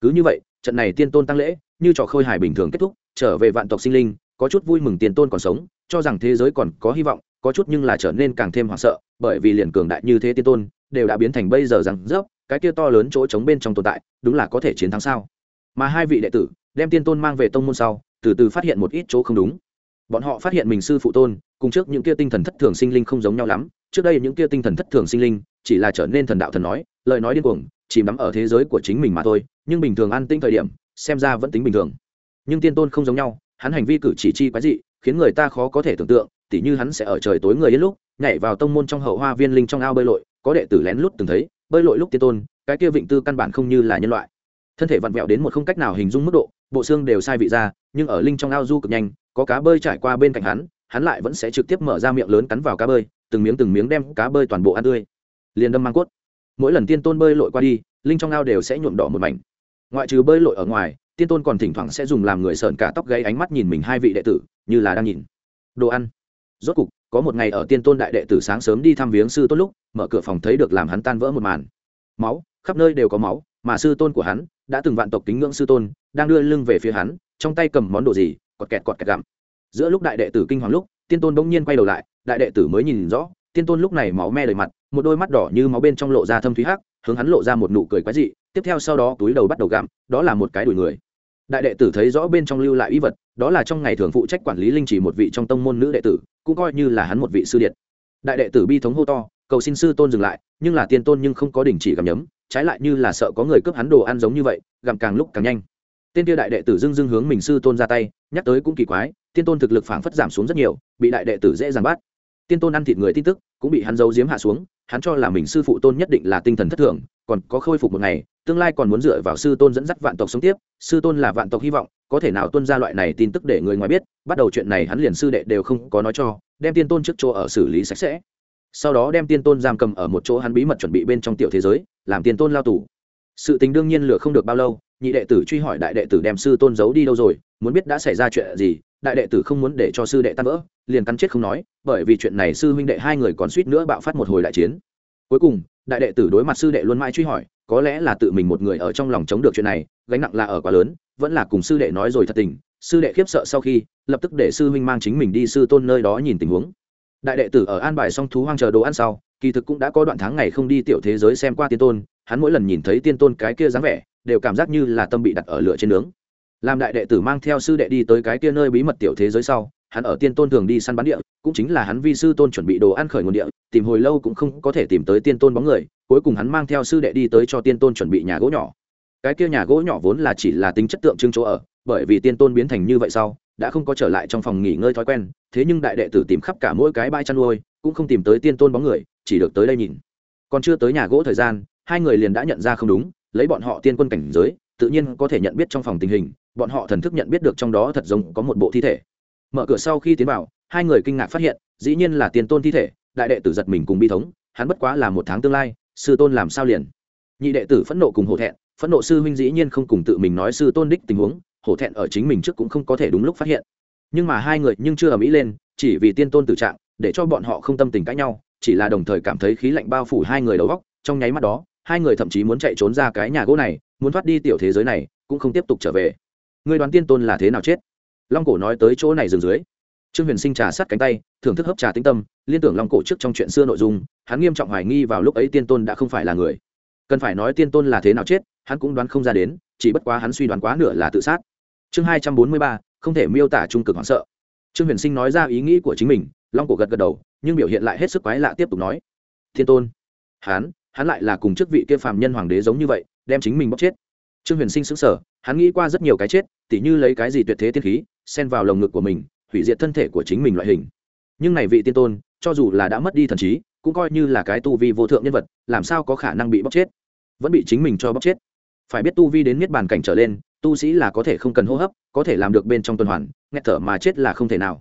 Cứ như vậy, trận này tiên tôn tăng lễ như trò khôi hài bình thường kết thúc, trở về vạn tộc sinh linh, có chút vui mừng tiên tôn còn sống, cho rằng thế giới còn có hy vọng, có chút nhưng là trở nên càng thêm hoảng sợ, bởi vì liền cường đại như thế tiên tôn, đều đã biến thành bây giờ rằng dốc cái kia to lớn chỗ trống bên trong tồn tại, đúng là có thể chiến thắng sao? Mà hai vị đệ tử, đem tiên tôn mang về tông môn sau, từ từ phát hiện một ít chỗ không đúng. Bọn họ phát hiện mình sư phụ tôn, cùng trước những kia tinh thần thất thường sinh linh không giống nhau lắm, trước đây những kia tinh thần thất thường sinh linh, chỉ là trở nên thần đạo thần nói, lời nói điên cuồng, chìm đắm ở thế giới của chính mình mà thôi, nhưng bình thường an tinh thời điểm xem ra vẫn tính bình thường. Nhưng tiên tôn không giống nhau, hắn hành vi cử chỉ chi quái dị, khiến người ta khó có thể tưởng tượng, tỉ như hắn sẽ ở trời tối người yên lúc, nhảy vào tông môn trong hậu hoa viên linh trong ao bơi lội, có đệ tử lén lút từng thấy, bơi lội lúc tiên tôn, cái kia vịnh tư căn bản không như là nhân loại. Thân thể vặn vẹo đến một không cách nào hình dung mức độ, bộ xương đều sai vị ra, nhưng ở linh trong ao du cực nhanh, có cá bơi trải qua bên cạnh hắn hắn lại vẫn sẽ trực tiếp mở ra miệng lớn cắn vào cá bơi, từng miếng từng miếng đem cá bơi toàn bộ ăn tươi. Liền đâm mang cốt. Mỗi lần tiên tôn bơi lội qua đi, linh trong ao đều sẽ nhuộm đỏ một mảnh ngoại trừ bơi lội ở ngoài, tiên tôn còn thỉnh thoảng sẽ dùng làm người sợn cả tóc gây ánh mắt nhìn mình hai vị đệ tử, như là đang nhìn. Đồ ăn. Rốt cục, có một ngày ở tiên tôn đại đệ tử sáng sớm đi thăm viếng sư tôn lúc, mở cửa phòng thấy được làm hắn tan vỡ một màn. Máu, khắp nơi đều có máu, mà sư tôn của hắn đã từng vạn tộc kính ngưỡng sư tôn, đang đưa lưng về phía hắn, trong tay cầm món đồ gì, cọt kẹt cọt kẹt gặm. Giữa lúc đại đệ tử kinh hoàng lúc, tiên tôn bỗng nhiên quay đầu lại, đại đệ tử mới nhìn rõ tiên tôn lúc này máu me đầy mặt, một đôi mắt đỏ như máu bên trong lộ ra thâm thúy hắc, hướng hắn lộ ra một nụ cười quái dị, tiếp theo sau đó túi đầu bắt đầu gặm, đó là một cái đuổi người. Đại đệ tử thấy rõ bên trong lưu lại y vật, đó là trong ngày thường phụ trách quản lý linh chỉ một vị trong tông môn nữ đệ tử, cũng coi như là hắn một vị sư điện. Đại đệ tử bi thống hô to, cầu xin sư tôn dừng lại, nhưng là tiên tôn nhưng không có đình chỉ gặm nhấm, trái lại như là sợ có người cướp hắn đồ ăn giống như vậy, gặm càng lúc càng nhanh. Tên kia đại đệ tử dưng dưng hướng mình sư tôn ra tay, nhắc tới cũng kỳ quái, tiên tôn thực lực phảng phất giảm xuống rất nhiều, bị đại đệ tử dễ dàng bắt tiên tôn ăn thịt người tin tức, cũng bị hắn giấu giếm hạ xuống, hắn cho là mình sư phụ tôn nhất định là tinh thần thất thường, còn có khôi phục một ngày, tương lai còn muốn dựa vào sư tôn dẫn dắt vạn tộc sống tiếp, sư tôn là vạn tộc hy vọng, có thể nào tuân ra loại này tin tức để người ngoài biết, bắt đầu chuyện này hắn liền sư đệ đều không có nói cho, đem tiên tôn trước chỗ ở xử lý sạch sẽ. Sau đó đem tiên tôn giam cầm ở một chỗ hắn bí mật chuẩn bị bên trong tiểu thế giới, làm tiên tôn lao tù. Sự tình đương nhiên lửa không được bao lâu, nhị đệ tử truy hỏi đại đệ tử đem sư tôn giấu đi đâu rồi, muốn biết đã xảy ra chuyện gì, đại đệ tử không muốn để cho sư đệ tan vỡ liền cắn chết không nói, bởi vì chuyện này sư huynh đệ hai người còn suýt nữa bạo phát một hồi đại chiến. Cuối cùng, đại đệ tử đối mặt sư đệ luôn mãi truy hỏi, có lẽ là tự mình một người ở trong lòng chống được chuyện này, gánh nặng là ở quá lớn, vẫn là cùng sư đệ nói rồi thật tình, sư đệ khiếp sợ sau khi, lập tức để sư huynh mang chính mình đi sư tôn nơi đó nhìn tình huống. Đại đệ tử ở an bài xong thú hoang chờ đồ ăn sau, kỳ thực cũng đã có đoạn tháng ngày không đi tiểu thế giới xem qua tiên tôn, hắn mỗi lần nhìn thấy tiên tôn cái kia dáng vẻ, đều cảm giác như là tâm bị đặt ở lửa trên nướng. Làm đại đệ tử mang theo sư đệ đi tới cái kia nơi bí mật tiểu thế giới sau hắn ở tiên tôn thường đi săn bắn địa, cũng chính là hắn vi sư tôn chuẩn bị đồ ăn khởi nguồn địa, tìm hồi lâu cũng không có thể tìm tới tiên tôn bóng người, cuối cùng hắn mang theo sư đệ đi tới cho tiên tôn chuẩn bị nhà gỗ nhỏ. Cái kia nhà gỗ nhỏ vốn là chỉ là tính chất tượng trưng chỗ ở, bởi vì tiên tôn biến thành như vậy sau, đã không có trở lại trong phòng nghỉ ngơi thói quen, thế nhưng đại đệ tử tìm khắp cả mỗi cái bãi chăn nuôi, cũng không tìm tới tiên tôn bóng người, chỉ được tới đây nhìn. Còn chưa tới nhà gỗ thời gian, hai người liền đã nhận ra không đúng, lấy bọn họ tiên quân cảnh giới, tự nhiên có thể nhận biết trong phòng tình hình, bọn họ thần thức nhận biết được trong đó thật giống có một bộ thi thể mở cửa sau khi tiến vào, hai người kinh ngạc phát hiện, dĩ nhiên là tiền tôn thi thể, đại đệ tử giật mình cùng bi thống, hắn bất quá là một tháng tương lai, sư tôn làm sao liền? Nhị đệ tử phẫn nộ cùng hổ thẹn, phẫn nộ sư huynh dĩ nhiên không cùng tự mình nói sư tôn đích tình huống, hổ thẹn ở chính mình trước cũng không có thể đúng lúc phát hiện. Nhưng mà hai người nhưng chưa ở mỹ lên, chỉ vì tiên tôn tử trạng, để cho bọn họ không tâm tình cãi nhau, chỉ là đồng thời cảm thấy khí lạnh bao phủ hai người đầu góc trong nháy mắt đó, hai người thậm chí muốn chạy trốn ra cái nhà gỗ này, muốn thoát đi tiểu thế giới này, cũng không tiếp tục trở về. Người đoán tiên tôn là thế nào chết? Long cổ nói tới chỗ này dừng dưới. Trương huyền sinh trà sát cánh tay, thưởng thức hấp trà tĩnh tâm, liên tưởng long cổ trước trong chuyện xưa nội dung, hắn nghiêm trọng hoài nghi vào lúc ấy tiên tôn đã không phải là người. Cần phải nói tiên tôn là thế nào chết, hắn cũng đoán không ra đến, chỉ bất quá hắn suy đoán quá nửa là tự sát. Chương hai trăm bốn mươi ba, không thể miêu tả trung cực hoảng sợ. Trương huyền sinh nói ra ý nghĩ của chính mình, long cổ gật gật đầu, nhưng biểu hiện lại hết sức quái lạ tiếp tục nói. Thiên tôn, hắn hắn lại là cùng chức vị kia phàm nhân hoàng đế giống như vậy, đem chính mình bóc chết. Trương huyền sinh xứng sở hắn nghĩ qua rất nhiều cái chết, tỉ như lấy cái gì tuyệt thế tiên khí xen vào lồng ngực của mình, hủy diệt thân thể của chính mình loại hình. Nhưng này vị tiên tôn, cho dù là đã mất đi thần trí, cũng coi như là cái tu vi vô thượng nhân vật, làm sao có khả năng bị bóc chết? Vẫn bị chính mình cho bóc chết. Phải biết tu vi đến miết bàn cảnh trở lên, tu sĩ là có thể không cần hô hấp, có thể làm được bên trong tuần hoàn, nghẹt thở mà chết là không thể nào.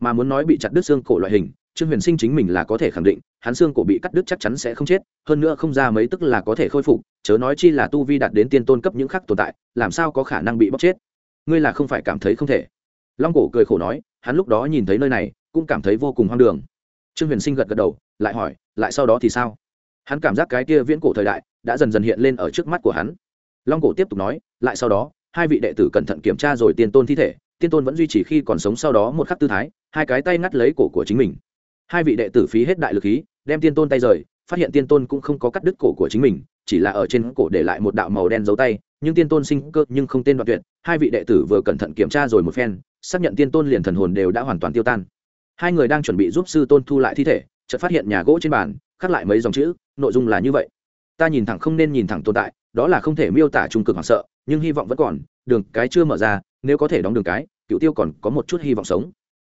Mà muốn nói bị chặt đứt xương cổ loại hình, trương huyền sinh chính mình là có thể khẳng định, hắn xương cổ bị cắt đứt chắc chắn sẽ không chết, hơn nữa không ra mấy tức là có thể khôi phục, chớ nói chi là tu vi đạt đến tiên tôn cấp những khắc tồn tại, làm sao có khả năng bị bóc chết? Ngươi là không phải cảm thấy không thể long cổ cười khổ nói, hắn lúc đó nhìn thấy nơi này, cũng cảm thấy vô cùng hoang đường. Trương huyền sinh gật gật đầu, lại hỏi, lại sau đó thì sao? Hắn cảm giác cái kia viễn cổ thời đại đã dần dần hiện lên ở trước mắt của hắn. Long cổ tiếp tục nói, lại sau đó, hai vị đệ tử cẩn thận kiểm tra rồi tiên tôn thi thể, tiên tôn vẫn duy trì khi còn sống sau đó một khắc tư thái, hai cái tay ngắt lấy cổ của chính mình. Hai vị đệ tử phí hết đại lực khí, đem tiên tôn tay rời, phát hiện tiên tôn cũng không có cắt đứt cổ của chính mình, chỉ là ở trên cổ để lại một đạo màu đen dấu tay nhưng tiên tôn sinh cơ nhưng không tên đoạn tuyệt, hai vị đệ tử vừa cẩn thận kiểm tra rồi một phen, xác nhận tiên tôn liền thần hồn đều đã hoàn toàn tiêu tan. Hai người đang chuẩn bị giúp sư tôn thu lại thi thể, chợt phát hiện nhà gỗ trên bàn, khắc lại mấy dòng chữ, nội dung là như vậy. Ta nhìn thẳng không nên nhìn thẳng tồn tại, đó là không thể miêu tả trung cực hoảng sợ, nhưng hy vọng vẫn còn, đường cái chưa mở ra, nếu có thể đóng đường cái, cựu tiêu còn có một chút hy vọng sống.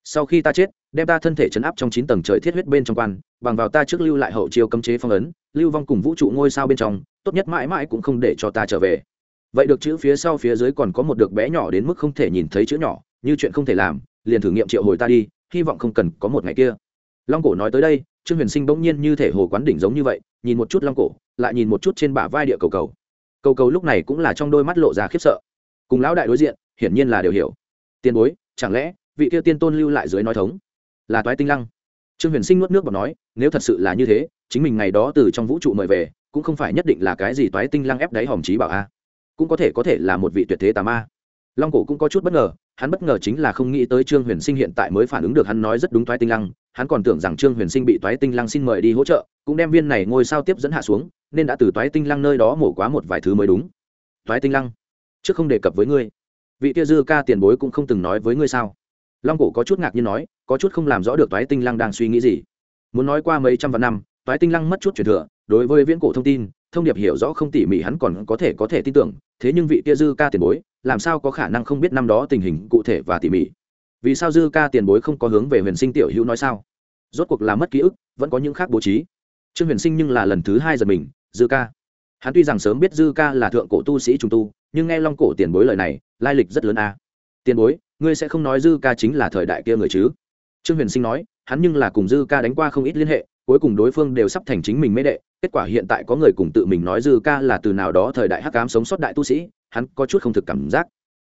Sau khi ta chết, đem ta thân thể chấn áp trong chín tầng trời thiết huyết bên trong quan, bằng vào ta trước lưu lại hậu chiêu cấm chế phong ấn, lưu vong cùng vũ trụ ngôi sao bên trong, tốt nhất mãi mãi cũng không để cho ta trở về vậy được chữ phía sau phía dưới còn có một được bé nhỏ đến mức không thể nhìn thấy chữ nhỏ, như chuyện không thể làm, liền thử nghiệm triệu hồi ta đi, hy vọng không cần có một ngày kia. Long cổ nói tới đây, trương huyền sinh bỗng nhiên như thể hồ quán đỉnh giống như vậy, nhìn một chút long cổ, lại nhìn một chút trên bả vai địa cầu cầu. Cầu cầu lúc này cũng là trong đôi mắt lộ ra khiếp sợ. Cùng lão đại đối diện, hiển nhiên là đều hiểu. Tiền bối, chẳng lẽ, vị kia tiên tôn lưu lại dưới nói thống là toái tinh lăng? Trương huyền sinh nuốt nước và nói, nếu thật sự là như thế, chính mình ngày đó từ trong vũ trụ mời về, cũng không phải nhất định là cái gì toái tinh lăng ép đáy hòm trí bảo a cũng có thể có thể là một vị tuyệt thế tà ma. Long cổ cũng có chút bất ngờ, hắn bất ngờ chính là không nghĩ tới trương huyền sinh hiện tại mới phản ứng được hắn nói rất đúng toái tinh lăng, hắn còn tưởng rằng trương huyền sinh bị toái tinh lăng xin mời đi hỗ trợ, cũng đem viên này ngôi sao tiếp dẫn hạ xuống, nên đã từ toái tinh lăng nơi đó mổ quá một vài thứ mới đúng. Toái tinh lăng, trước không đề cập với ngươi. Vị kia dư ca tiền bối cũng không từng nói với ngươi sao? Long cổ có chút ngạc nhiên nói, có chút không làm rõ được toái tinh lăng đang suy nghĩ gì. Muốn nói qua mấy trăm vạn năm, toái tinh lăng mất chút truyền thừa, đối với viễn cổ thông tin thông điệp hiểu rõ không tỉ mỉ hắn còn có thể có thể tin tưởng, thế nhưng vị kia dư ca tiền bối, làm sao có khả năng không biết năm đó tình hình cụ thể và tỉ mỉ? Vì sao dư ca tiền bối không có hướng về huyền sinh tiểu hữu nói sao? Rốt cuộc là mất ký ức, vẫn có những khác bố trí. Trương huyền sinh nhưng là lần thứ hai giật mình, dư ca. Hắn tuy rằng sớm biết dư ca là thượng cổ tu sĩ trung tu, nhưng nghe long cổ tiền bối lời này, lai lịch rất lớn a. Tiền bối, ngươi sẽ không nói dư ca chính là thời đại kia người chứ? Trương huyền sinh nói hắn nhưng là cùng dư ca đánh qua không ít liên hệ, cuối cùng đối phương đều sắp thành chính mình mê đệ. Kết quả hiện tại có người cùng tự mình nói dư ca là từ nào đó thời đại hắc cám sống sót đại tu sĩ, hắn có chút không thực cảm giác.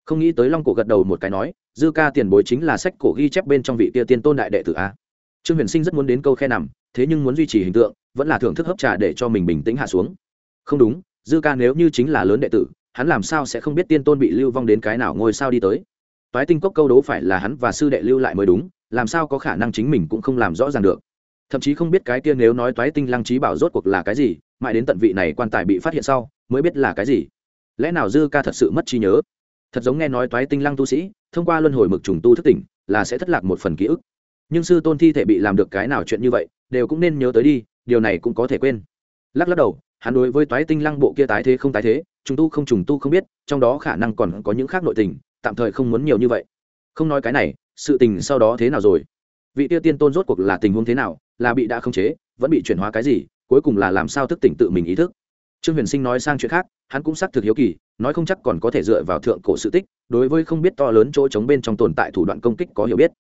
Không nghĩ tới long cổ gật đầu một cái nói, dư ca tiền bối chính là sách cổ ghi chép bên trong vị kia tiên tôn đại đệ tử a. Trương huyền sinh rất muốn đến câu khe nằm, thế nhưng muốn duy trì hình tượng, vẫn là thưởng thức hấp trà để cho mình bình tĩnh hạ xuống. Không đúng, dư ca nếu như chính là lớn đệ tử, hắn làm sao sẽ không biết tiên tôn bị lưu vong đến cái nào ngôi sao đi tới. Toái tinh cốc câu đố phải là hắn và sư đệ lưu lại mới đúng làm sao có khả năng chính mình cũng không làm rõ ràng được? Thậm chí không biết cái kia nếu nói toái tinh lăng trí bảo rốt cuộc là cái gì, mãi đến tận vị này quan tài bị phát hiện sau, mới biết là cái gì. Lẽ nào dư ca thật sự mất trí nhớ? Thật giống nghe nói toái tinh lăng tu sĩ, thông qua luân hồi mực trùng tu thức tỉnh, là sẽ thất lạc một phần ký ức. Nhưng sư tôn thi thể bị làm được cái nào chuyện như vậy, đều cũng nên nhớ tới đi, điều này cũng có thể quên. Lắc lắc đầu, hắn đối với toái tinh lăng bộ kia tái thế không tái thế, trùng tu không trùng tu không biết, trong đó khả năng còn có những khác nội tình, tạm thời không muốn nhiều như vậy. Không nói cái này sự tình sau đó thế nào rồi? Vị tiêu tiên tôn rốt cuộc là tình huống thế nào? Là bị đã không chế, vẫn bị chuyển hóa cái gì? Cuối cùng là làm sao thức tỉnh tự mình ý thức? Trương huyền sinh nói sang chuyện khác, hắn cũng xác thực hiếu kỳ, nói không chắc còn có thể dựa vào thượng cổ sự tích, đối với không biết to lớn chỗ chống bên trong tồn tại thủ đoạn công kích có hiểu biết.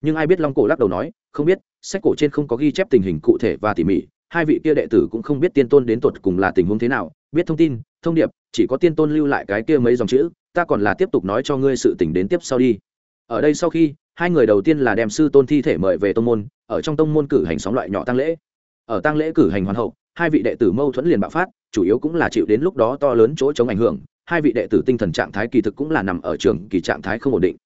Nhưng ai biết long cổ lắc đầu nói, không biết, sách cổ trên không có ghi chép tình hình cụ thể và tỉ mỉ, hai vị kia đệ tử cũng không biết tiên tôn đến tột cùng là tình huống thế nào, biết thông tin, thông điệp, chỉ có tiên tôn lưu lại cái kia mấy dòng chữ, ta còn là tiếp tục nói cho ngươi sự tình đến tiếp sau đi. Ở đây sau khi hai người đầu tiên là đem sư tôn thi thể mời về tông môn, ở trong tông môn cử hành sóng loại nhỏ tăng lễ ở tăng lễ cử hành hoàn hậu, hai vị đệ tử mâu thuẫn liền bạo phát, chủ yếu cũng là chịu đến lúc đó to lớn chỗ chống ảnh hưởng, hai vị đệ tử tinh thần trạng thái kỳ thực cũng là nằm ở trường kỳ trạng thái không ổn định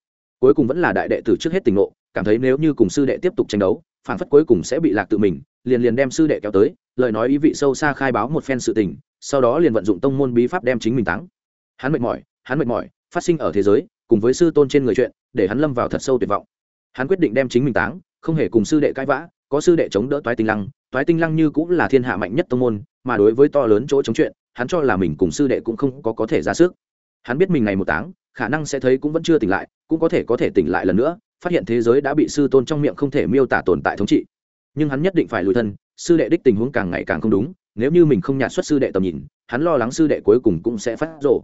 cuối cùng vẫn là đại đệ tử trước hết tình ngộ, cảm thấy nếu như cùng sư đệ tiếp tục tranh đấu, phản phất cuối cùng sẽ bị lạc tự mình, liền liền đem sư đệ kéo tới, lời nói ý vị sâu xa khai báo một phen sự tình, sau đó liền vận dụng tông môn bí pháp đem chính mình thắng. hắn mệt mỏi, hắn mệt mỏi, phát sinh ở thế giới cùng với sư tôn trên người chuyện, để hắn lâm vào thật sâu tuyệt vọng. Hắn quyết định đem chính mình táng, không hề cùng sư đệ cãi vã, có sư đệ chống đỡ toái tinh lăng, toái tinh lăng như cũng là thiên hạ mạnh nhất tông môn, mà đối với to lớn chỗ chống chuyện, hắn cho là mình cùng sư đệ cũng không có có thể ra sức. Hắn biết mình ngày một táng, khả năng sẽ thấy cũng vẫn chưa tỉnh lại, cũng có thể có thể tỉnh lại lần nữa, phát hiện thế giới đã bị sư tôn trong miệng không thể miêu tả tồn tại thống trị. Nhưng hắn nhất định phải lùi thân, sư đệ đích tình huống càng ngày càng không đúng, nếu như mình không nhạt xuất sư đệ tầm nhìn, hắn lo lắng sư đệ cuối cùng cũng sẽ phát rộ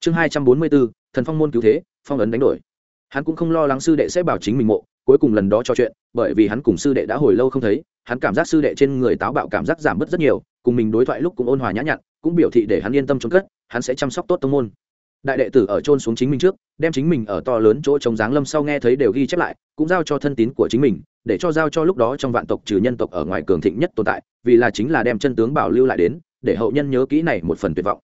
chương hai trăm bốn mươi bốn thần phong môn cứu thế, phong ấn đánh đổi. Hắn cũng không lo lắng sư đệ sẽ bảo chính mình mộ, cuối cùng lần đó trò chuyện, bởi vì hắn cùng sư đệ đã hồi lâu không thấy, hắn cảm giác sư đệ trên người táo bạo cảm giác giảm bớt rất nhiều, cùng mình đối thoại lúc cũng ôn hòa nhã nhặn, cũng biểu thị để hắn yên tâm trốn cất, hắn sẽ chăm sóc tốt tông môn. Đại đệ tử ở trôn xuống chính mình trước, đem chính mình ở to lớn chỗ trống giáng lâm sau nghe thấy đều ghi chép lại, cũng giao cho thân tín của chính mình, để cho giao cho lúc đó trong vạn tộc trừ nhân tộc ở ngoài cường thịnh nhất tồn tại, vì là chính là đem chân tướng bảo lưu lại đến, để hậu nhân nhớ kỹ này một phần tuyệt vọng.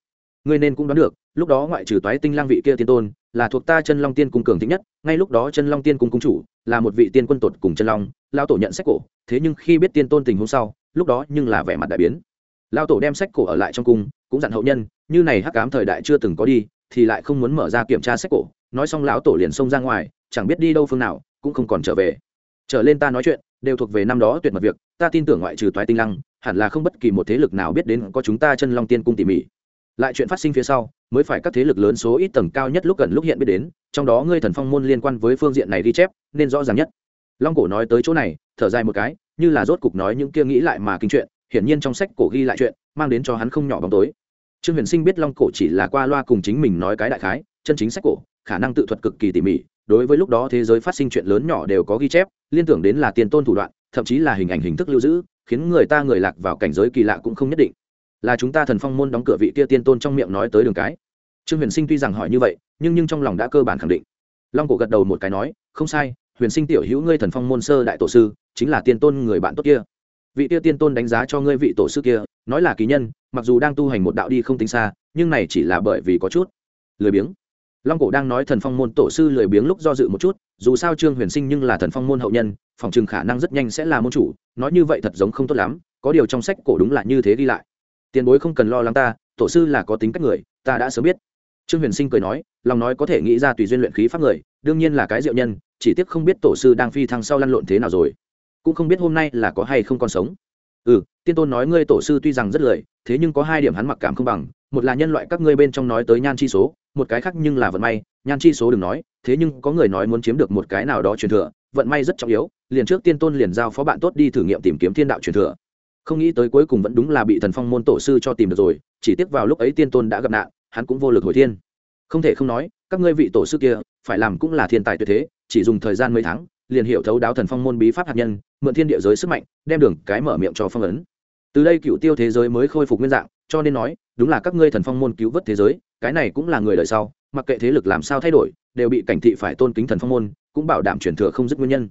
Ngươi nên cũng đoán được lúc đó ngoại trừ toái tinh lang vị kia tiên tôn, là thuộc ta chân long tiên cung cường thịnh nhất, ngay lúc đó chân long tiên cung cung chủ, là một vị tiên quân tột cùng chân long lao tổ nhận sách cổ, thế nhưng khi biết tiên tôn tình hôm sau, lúc đó nhưng là vẻ mặt đại biến. Lao tổ đem sách cổ ở lại trong cung, cũng dặn hậu nhân, như này hắc cám thời đại chưa từng có đi, thì lại không muốn mở ra kiểm tra sách cổ, nói xong lão tổ liền xông ra ngoài, chẳng biết đi đâu phương nào, cũng không còn trở về. Trở lên ta nói chuyện, đều thuộc về năm đó tuyệt mật việc, ta tin tưởng ngoại trừ toái tinh lăng hẳn là không bất kỳ một thế lực nào biết đến có chúng ta chân long tiên cung tỉ mỉ lại chuyện phát sinh phía sau, mới phải các thế lực lớn số ít tầng cao nhất lúc gần lúc hiện biết đến, trong đó ngươi thần phong môn liên quan với phương diện này ghi chép, nên rõ ràng nhất. Long cổ nói tới chỗ này, thở dài một cái, như là rốt cục nói những kia nghĩ lại mà kinh chuyện, hiển nhiên trong sách cổ ghi lại chuyện, mang đến cho hắn không nhỏ bóng tối. Trương huyền sinh biết long cổ chỉ là qua loa cùng chính mình nói cái đại khái, chân chính sách cổ, khả năng tự thuật cực kỳ tỉ mỉ, đối với lúc đó thế giới phát sinh chuyện lớn nhỏ đều có ghi chép, liên tưởng đến là tiền tôn thủ đoạn, thậm chí là hình ảnh hình thức lưu giữ, khiến người ta người lạc vào cảnh giới kỳ lạ cũng không nhất định là chúng ta thần phong môn đóng cửa vị kia tiên tôn trong miệng nói tới đường cái. Trương huyền sinh tuy rằng hỏi như vậy, nhưng nhưng trong lòng đã cơ bản khẳng định. Long cổ gật đầu một cái nói, không sai, huyền sinh tiểu hữu ngươi thần phong môn sơ đại tổ sư, chính là tiên tôn người bạn tốt kia. Vị kia tiên tôn đánh giá cho ngươi vị tổ sư kia, nói là kỳ nhân, mặc dù đang tu hành một đạo đi không tính xa, nhưng này chỉ là bởi vì có chút lười biếng. Long cổ đang nói thần phong môn tổ sư lười biếng lúc do dự một chút, dù sao trương huyền sinh nhưng là thần phong môn hậu nhân, phòng chừng khả năng rất nhanh sẽ là môn chủ, nói như vậy thật giống không tốt lắm, có điều trong sách cổ đúng là như thế đi lại tiền bối không cần lo lắng ta, tổ sư là có tính cách người, ta đã sớm biết. Trương huyền sinh cười nói, lòng nói có thể nghĩ ra tùy duyên luyện khí pháp người, đương nhiên là cái diệu nhân, chỉ tiếc không biết tổ sư đang phi thăng sau lăn lộn thế nào rồi. Cũng không biết hôm nay là có hay không còn sống. Ừ tiên tôn nói ngươi tổ sư tuy rằng rất lời thế nhưng có hai điểm hắn mặc cảm không bằng, một là nhân loại các ngươi bên trong nói tới nhan chi số, một cái khác nhưng là vận may, nhan chi số đừng nói, thế nhưng có người nói muốn chiếm được một cái nào đó truyền thừa, vận may rất trọng yếu, liền trước tiên tôn liền giao phó bạn tốt đi thử nghiệm tìm kiếm thiên đạo truyền thừa không nghĩ tới cuối cùng vẫn đúng là bị thần phong môn tổ sư cho tìm được rồi, chỉ tiếc vào lúc ấy tiên tôn đã gặp nạn, hắn cũng vô lực hồi thiên. Không thể không nói, các ngươi vị tổ sư kia, phải làm cũng là thiên tài tuyệt thế, chỉ dùng thời gian mấy tháng, liền hiểu thấu đáo thần phong môn bí pháp hạt nhân, mượn thiên địa giới sức mạnh, đem đường cái mở miệng cho phong ấn. Từ đây cựu tiêu thế giới mới khôi phục nguyên dạng, cho nên nói, đúng là các ngươi thần phong môn cứu vớt thế giới, cái này cũng là người đời sau, mặc kệ thế lực làm sao thay đổi, đều bị cảnh thị phải tôn kính thần phong môn, cũng bảo đảm truyền thừa không dứt nguyên nhân.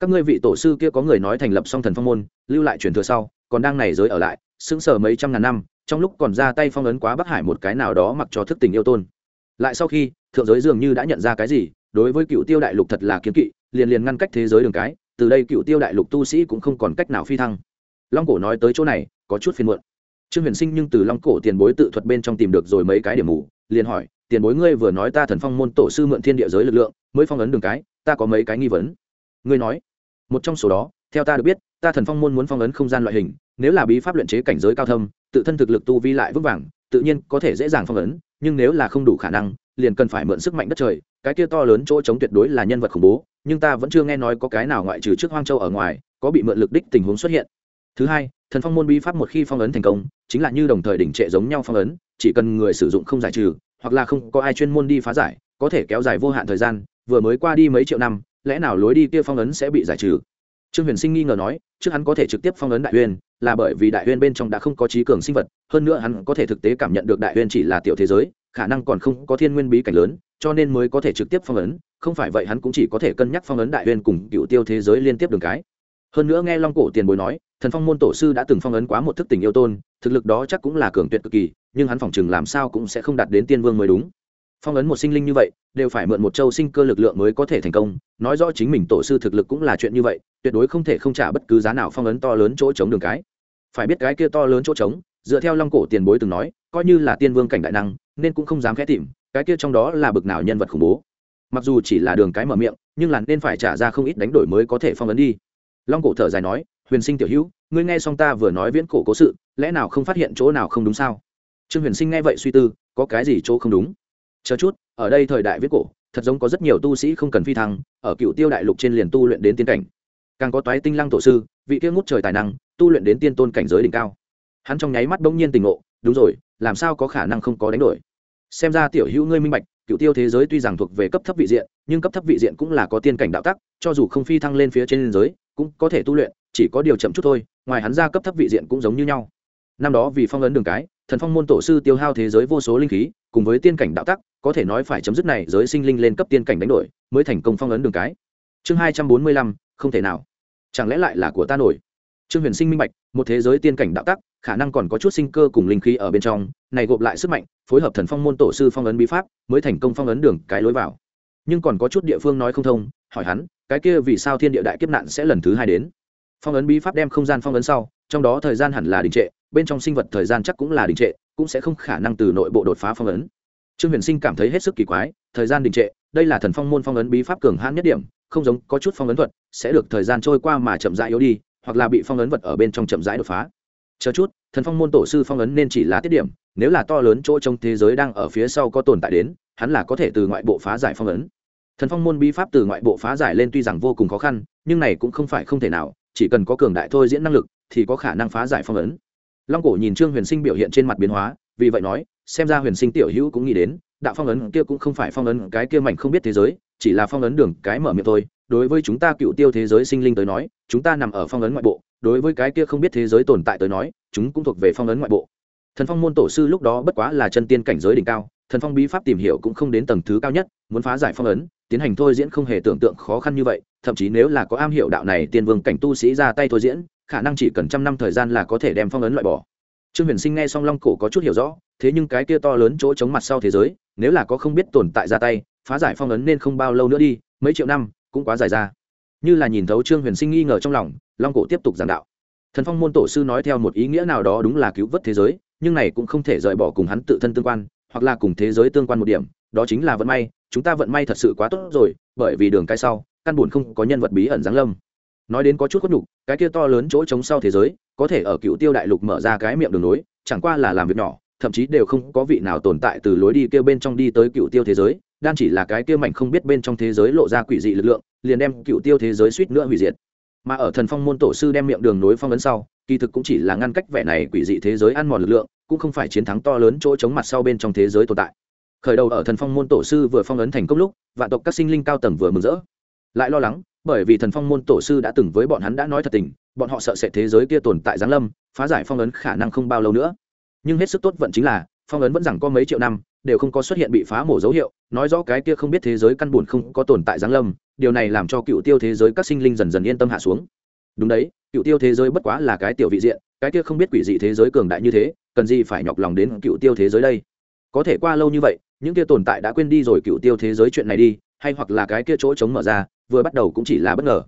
Các ngươi vị tổ sư kia có người nói thành lập xong thần phong môn, lưu lại truyền thừa sau còn đang này giới ở lại, sững sờ mấy trăm ngàn năm, trong lúc còn ra tay phong ấn quá bắc hải một cái nào đó mặc cho thức tình yêu tôn. Lại sau khi, thượng giới dường như đã nhận ra cái gì, đối với cựu tiêu đại lục thật là kiếm kỵ, liền liền ngăn cách thế giới đường cái, từ đây cựu tiêu đại lục tu sĩ cũng không còn cách nào phi thăng. Long cổ nói tới chỗ này, có chút phiền muộn. Trương huyền sinh nhưng từ long cổ tiền bối tự thuật bên trong tìm được rồi mấy cái điểm mù, liền hỏi, tiền bối ngươi vừa nói ta thần phong môn tổ sư mượn thiên địa giới lực lượng, mới phong ấn đường cái, ta có mấy cái nghi vấn? Ngươi nói, một trong số đó theo ta được biết, ta thần phong môn muốn phong ấn không gian loại hình, nếu là bí pháp luyện chế cảnh giới cao thâm, tự thân thực lực tu vi lại vững vàng, tự nhiên có thể dễ dàng phong ấn, nhưng nếu là không đủ khả năng, liền cần phải mượn sức mạnh đất trời. Cái kia to lớn chỗ chống tuyệt đối là nhân vật khủng bố, nhưng ta vẫn chưa nghe nói có cái nào ngoại trừ trước hoang châu ở ngoài, có bị mượn lực đích tình huống xuất hiện. Thứ hai, thần phong môn bí pháp một khi phong ấn thành công, chính là như đồng thời đỉnh trệ giống nhau phong ấn, chỉ cần người sử dụng không giải trừ, hoặc là không có ai chuyên môn đi phá giải, có thể kéo dài vô hạn thời gian, vừa mới qua đi mấy triệu năm, lẽ nào lối đi kia phong ấn sẽ bị giải trừ? Trương huyền sinh nghi ngờ nói, trước hắn có thể trực tiếp phong ấn đại Huyền, là bởi vì đại Huyền bên trong đã không có trí cường sinh vật, hơn nữa hắn có thể thực tế cảm nhận được đại Huyền chỉ là tiểu thế giới, khả năng còn không có thiên nguyên bí cảnh lớn, cho nên mới có thể trực tiếp phong ấn, không phải vậy hắn cũng chỉ có thể cân nhắc phong ấn đại Huyền cùng cựu tiêu thế giới liên tiếp đường cái. Hơn nữa nghe long cổ tiền bối nói, thần phong môn tổ sư đã từng phong ấn quá một thức tình yêu tôn, thực lực đó chắc cũng là cường tuyệt cực kỳ, nhưng hắn phỏng chừng làm sao cũng sẽ không đạt đến tiên vương mới đúng. Phong ấn một sinh linh như vậy, đều phải mượn một châu sinh cơ lực lượng mới có thể thành công, nói rõ chính mình tổ sư thực lực cũng là chuyện như vậy tuyệt đối không thể không trả bất cứ giá nào phong ấn to lớn chỗ trống đường cái. Phải biết cái kia to lớn chỗ trống, dựa theo long cổ tiền bối từng nói, coi như là tiên vương cảnh đại năng, nên cũng không dám khẽ tìm, cái kia trong đó là bực nào nhân vật khủng bố. Mặc dù chỉ là đường cái mở miệng, nhưng là nên phải trả ra không ít đánh đổi mới có thể phong ấn đi. Long cổ thở dài nói, huyền sinh tiểu hữu, ngươi nghe xong ta vừa nói viễn cổ cố sự, lẽ nào không phát hiện chỗ nào không đúng sao? Trương huyền sinh nghe vậy suy tư, có cái gì chỗ không đúng? Chờ chút, ở đây thời đại viễn cổ, thật giống có rất nhiều tu sĩ không cần phi thăng, ở cựu tiêu đại lục trên liền tu luyện đến tiên cảnh càng có toái tinh lăng tổ sư, vị kia ngút trời tài năng, tu luyện đến tiên tôn cảnh giới đỉnh cao. Hắn trong nháy mắt bỗng nhiên tình ngộ, đúng rồi, làm sao có khả năng không có đánh đổi? Xem ra tiểu hữu ngươi minh bạch, cựu tiêu thế giới tuy rằng thuộc về cấp thấp vị diện, nhưng cấp thấp vị diện cũng là có tiên cảnh đạo tắc, cho dù không phi thăng lên phía trên giới, cũng có thể tu luyện, chỉ có điều chậm chút thôi, ngoài hắn ra cấp thấp vị diện cũng giống như nhau. Năm đó vì phong ấn đường cái, thần phong môn tổ sư tiêu hao thế giới vô số linh khí, cùng với tiên cảnh đạo tắc, có thể nói phải chấm dứt này giới sinh linh lên cấp tiên cảnh đánh đổi, mới thành công phong ấn đường cái. Chương hai trăm bốn mươi lăm, không thể nào chẳng lẽ lại là của ta nổi? Trương huyền sinh minh bạch, một thế giới tiên cảnh đạo tắc, khả năng còn có chút sinh cơ cùng linh khí ở bên trong, này gộp lại sức mạnh, phối hợp thần phong môn tổ sư phong ấn bí pháp, mới thành công phong ấn đường cái lối vào. Nhưng còn có chút địa phương nói không thông, hỏi hắn, cái kia vì sao thiên địa đại kiếp nạn sẽ lần thứ hai đến? Phong ấn bí pháp đem không gian phong ấn sau, trong đó thời gian hẳn là đình trệ, bên trong sinh vật thời gian chắc cũng là đình trệ, cũng sẽ không khả năng từ nội bộ đột phá phong ấn. Trương huyền sinh cảm thấy hết sức kỳ quái, thời gian đình trệ, đây là thần phong môn phong ấn bí pháp cường hãn nhất điểm không giống có chút phong ấn thuật, sẽ được thời gian trôi qua mà chậm rãi yếu đi, hoặc là bị phong ấn vật ở bên trong chậm rãi đột phá. Chờ chút, thần phong môn tổ sư phong ấn nên chỉ là tiết điểm, nếu là to lớn chỗ trong thế giới đang ở phía sau có tồn tại đến, hắn là có thể từ ngoại bộ phá giải phong ấn. Thần phong môn bí pháp từ ngoại bộ phá giải lên tuy rằng vô cùng khó khăn, nhưng này cũng không phải không thể nào, chỉ cần có cường đại thôi diễn năng lực, thì có khả năng phá giải phong ấn. Long cổ nhìn trương huyền sinh biểu hiện trên mặt biến hóa, vì vậy nói, xem ra huyền sinh tiểu hữu cũng nghĩ đến, đạo phong ấn kia cũng không phải phong ấn cái kia mảnh không biết thế giới chỉ là phong ấn đường cái mở miệng thôi. Đối với chúng ta cựu tiêu thế giới sinh linh tới nói, chúng ta nằm ở phong ấn ngoại bộ. Đối với cái kia không biết thế giới tồn tại tới nói, chúng cũng thuộc về phong ấn ngoại bộ. Thần phong môn tổ sư lúc đó bất quá là chân tiên cảnh giới đỉnh cao, thần phong bí pháp tìm hiểu cũng không đến tầng thứ cao nhất, muốn phá giải phong ấn, tiến hành thôi diễn không hề tưởng tượng khó khăn như vậy, thậm chí nếu là có am hiểu đạo này tiên vương cảnh tu sĩ ra tay thôi diễn, khả năng chỉ cần trăm năm thời gian là có thể đem phong ấn loại bỏ. Trương huyền sinh nghe xong long cổ có chút hiểu rõ, thế nhưng cái kia to lớn chỗ chống mặt sau thế giới, nếu là có không biết tồn tại ra tay phá giải phong ấn nên không bao lâu nữa đi, mấy triệu năm, cũng quá dài ra. Như là nhìn thấu trương huyền sinh nghi ngờ trong lòng, long cổ tiếp tục giảng đạo. Thần phong môn tổ sư nói theo một ý nghĩa nào đó đúng là cứu vớt thế giới, nhưng này cũng không thể rời bỏ cùng hắn tự thân tương quan, hoặc là cùng thế giới tương quan một điểm, đó chính là vận may, chúng ta vận may thật sự quá tốt rồi, bởi vì đường cái sau, căn buồn không có nhân vật bí ẩn giáng lâm. Nói đến có chút khuất nhục, cái kia to lớn chỗ trống sau thế giới, có thể ở cựu tiêu đại lục mở ra cái miệng đường nối, chẳng qua là làm việc nhỏ, thậm chí đều không có vị nào tồn tại từ lối đi kia bên trong đi tới cựu tiêu thế giới đan chỉ là cái kia mảnh không biết bên trong thế giới lộ ra quỷ dị lực lượng, liền đem cựu tiêu thế giới suýt nữa hủy diệt. Mà ở thần phong môn tổ sư đem miệng đường nối phong ấn sau, kỳ thực cũng chỉ là ngăn cách vẻ này quỷ dị thế giới ăn mòn lực lượng, cũng không phải chiến thắng to lớn chỗ chống mặt sau bên trong thế giới tồn tại. Khởi đầu ở thần phong môn tổ sư vừa phong ấn thành công lúc, vạn tộc các sinh linh cao tầng vừa mừng rỡ. Lại lo lắng, bởi vì thần phong môn tổ sư đã từng với bọn hắn đã nói thật tình, bọn họ sợ sẽ thế giới kia tồn tại giáng lâm, phá giải phong ấn khả năng không bao lâu nữa. Nhưng hết sức tốt vận chính là, phong ấn vẫn rằng có mấy triệu năm đều không có xuất hiện bị phá mổ dấu hiệu, nói rõ cái kia không biết thế giới căn buồn không có tồn tại giáng lâm, điều này làm cho cựu tiêu thế giới các sinh linh dần dần yên tâm hạ xuống. Đúng đấy, cựu tiêu thế giới bất quá là cái tiểu vị diện, cái kia không biết quỷ dị thế giới cường đại như thế, cần gì phải nhọc lòng đến cựu tiêu thế giới đây? Có thể qua lâu như vậy, những kia tồn tại đã quên đi rồi cựu tiêu thế giới chuyện này đi, hay hoặc là cái kia chỗ trống mở ra, vừa bắt đầu cũng chỉ là bất ngờ.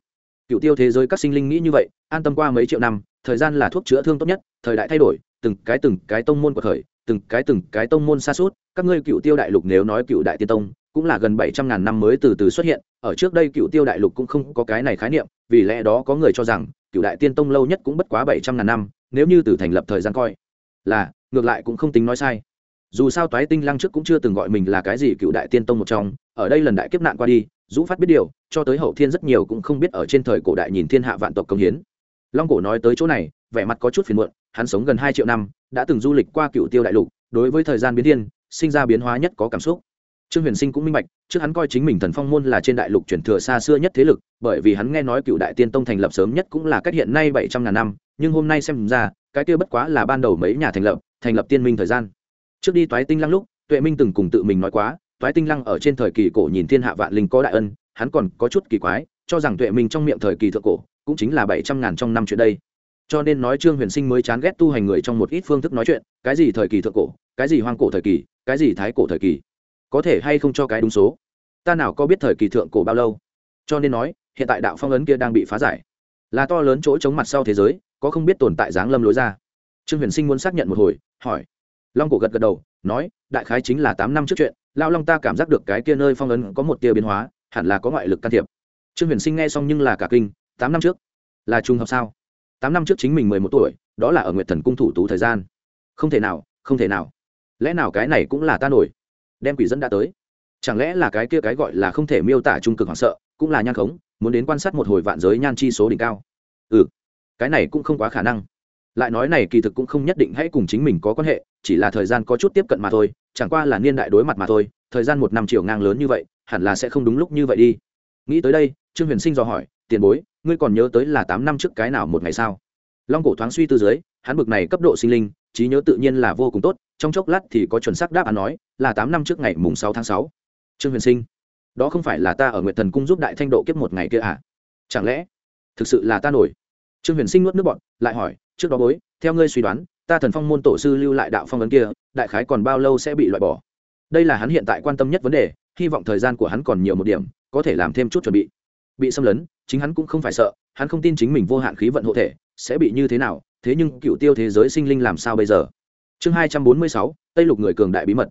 Cựu tiêu thế giới các sinh linh nghĩ như vậy, an tâm qua mấy triệu năm, thời gian là thuốc chữa thương tốt nhất, thời đại thay đổi, từng cái từng cái tông môn của thời từng cái từng cái tông môn xa suốt, các ngươi cựu tiêu đại lục nếu nói cựu đại tiên tông, cũng là gần bảy trăm ngàn năm mới từ từ xuất hiện, ở trước đây cựu tiêu đại lục cũng không có cái này khái niệm, vì lẽ đó có người cho rằng, cựu đại tiên tông lâu nhất cũng bất quá bảy trăm ngàn năm, nếu như từ thành lập thời gian coi, là, ngược lại cũng không tính nói sai. Dù sao toái tinh lăng trước cũng chưa từng gọi mình là cái gì cựu đại tiên tông một trong, ở đây lần đại kiếp nạn qua đi, dũ phát biết điều, cho tới hậu thiên rất nhiều cũng không biết ở trên thời cổ đại nhìn thiên hạ vạn tộc công hiến. Long cổ nói tới chỗ này vẻ mặt có chút phiền muộn, hắn sống gần hai triệu năm, đã từng du lịch qua cựu tiêu đại lục, đối với thời gian biến thiên, sinh ra biến hóa nhất có cảm xúc. Trương huyền sinh cũng minh bạch, trước hắn coi chính mình thần phong môn là trên đại lục truyền thừa xa xưa nhất thế lực, bởi vì hắn nghe nói cựu đại tiên tông thành lập sớm nhất cũng là cách hiện nay bảy trăm ngàn năm, nhưng hôm nay xem ra, cái kia bất quá là ban đầu mấy nhà thành lập thành lập tiên minh thời gian. Trước đi toái tinh lăng lúc, tuệ minh từng cùng tự mình nói quá, toái tinh lăng ở trên thời kỳ cổ nhìn thiên hạ vạn linh có đại ân, hắn còn có chút kỳ quái, cho rằng tuệ minh trong miệng thời kỳ thượng cổ, cũng chính là bảy trăm ngàn trong năm chuyện đây cho nên nói trương huyền sinh mới chán ghét tu hành người trong một ít phương thức nói chuyện, cái gì thời kỳ thượng cổ, cái gì hoang cổ thời kỳ, cái gì thái cổ thời kỳ. Có thể hay không cho cái đúng số? Ta nào có biết thời kỳ thượng cổ bao lâu? Cho nên nói, hiện tại đạo phong ấn kia đang bị phá giải. Là to lớn chỗ chống mặt sau thế giới, có không biết tồn tại dáng lâm lối ra. Trương huyền sinh muốn xác nhận một hồi, hỏi. Long cổ gật gật đầu, nói, đại khái chính là tám năm trước chuyện lao long ta cảm giác được cái kia nơi phong ấn có một tia biến hóa, hẳn là có ngoại lực can thiệp. Trương huyền sinh nghe xong nhưng là cả kinh, tám năm trước? Là trùng hợp sao? Tám năm trước chính mình mười một tuổi, đó là ở nguyệt thần cung thủ tú thời gian. Không thể nào, không thể nào. Lẽ nào cái này cũng là ta nổi? Đem quỷ dẫn đã tới. Chẳng lẽ là cái kia cái gọi là không thể miêu tả trung cực hoảng sợ, cũng là nhan khống, muốn đến quan sát một hồi vạn giới nhan chi số đỉnh cao? Ừ cái này cũng không quá khả năng. Lại nói này kỳ thực cũng không nhất định hãy cùng chính mình có quan hệ, chỉ là thời gian có chút tiếp cận mà thôi, chẳng qua là niên đại đối mặt mà thôi, thời gian một năm chiều ngang lớn như vậy, hẳn là sẽ không đúng lúc như vậy đi. Nghĩ tới đây, trương huyền sinh dò hỏi tiền bối, ngươi còn nhớ tới là tám năm trước cái nào một ngày sao? Long cổ thoáng suy tư dưới, hắn bực này cấp độ sinh linh, trí nhớ tự nhiên là vô cùng tốt, trong chốc lát thì có chuẩn xác đáp án nói, là tám năm trước ngày mùng sáu tháng sáu. Trương huyền sinh, đó không phải là ta ở nguyệt thần cung giúp đại thanh độ kiếp một ngày kia à? Chẳng lẽ, thực sự là ta nổi? Trương huyền sinh nuốt nước bọn lại hỏi, trước đó bối, theo ngươi suy đoán, ta thần phong môn tổ sư lưu lại đạo phong ấn kia, đại khái còn bao lâu sẽ bị loại bỏ? Đây là hắn hiện tại quan tâm nhất vấn đề, hy vọng thời gian của hắn còn nhiều một điểm, có thể làm thêm chút chuẩn bị. Bị xâm lấn chính hắn cũng không phải sợ, hắn không tin chính mình vô hạn khí vận hộ thể sẽ bị như thế nào, thế nhưng cựu tiêu thế giới sinh linh làm sao bây giờ? Chương hai trăm bốn mươi sáu, tây lục người cường đại bí mật.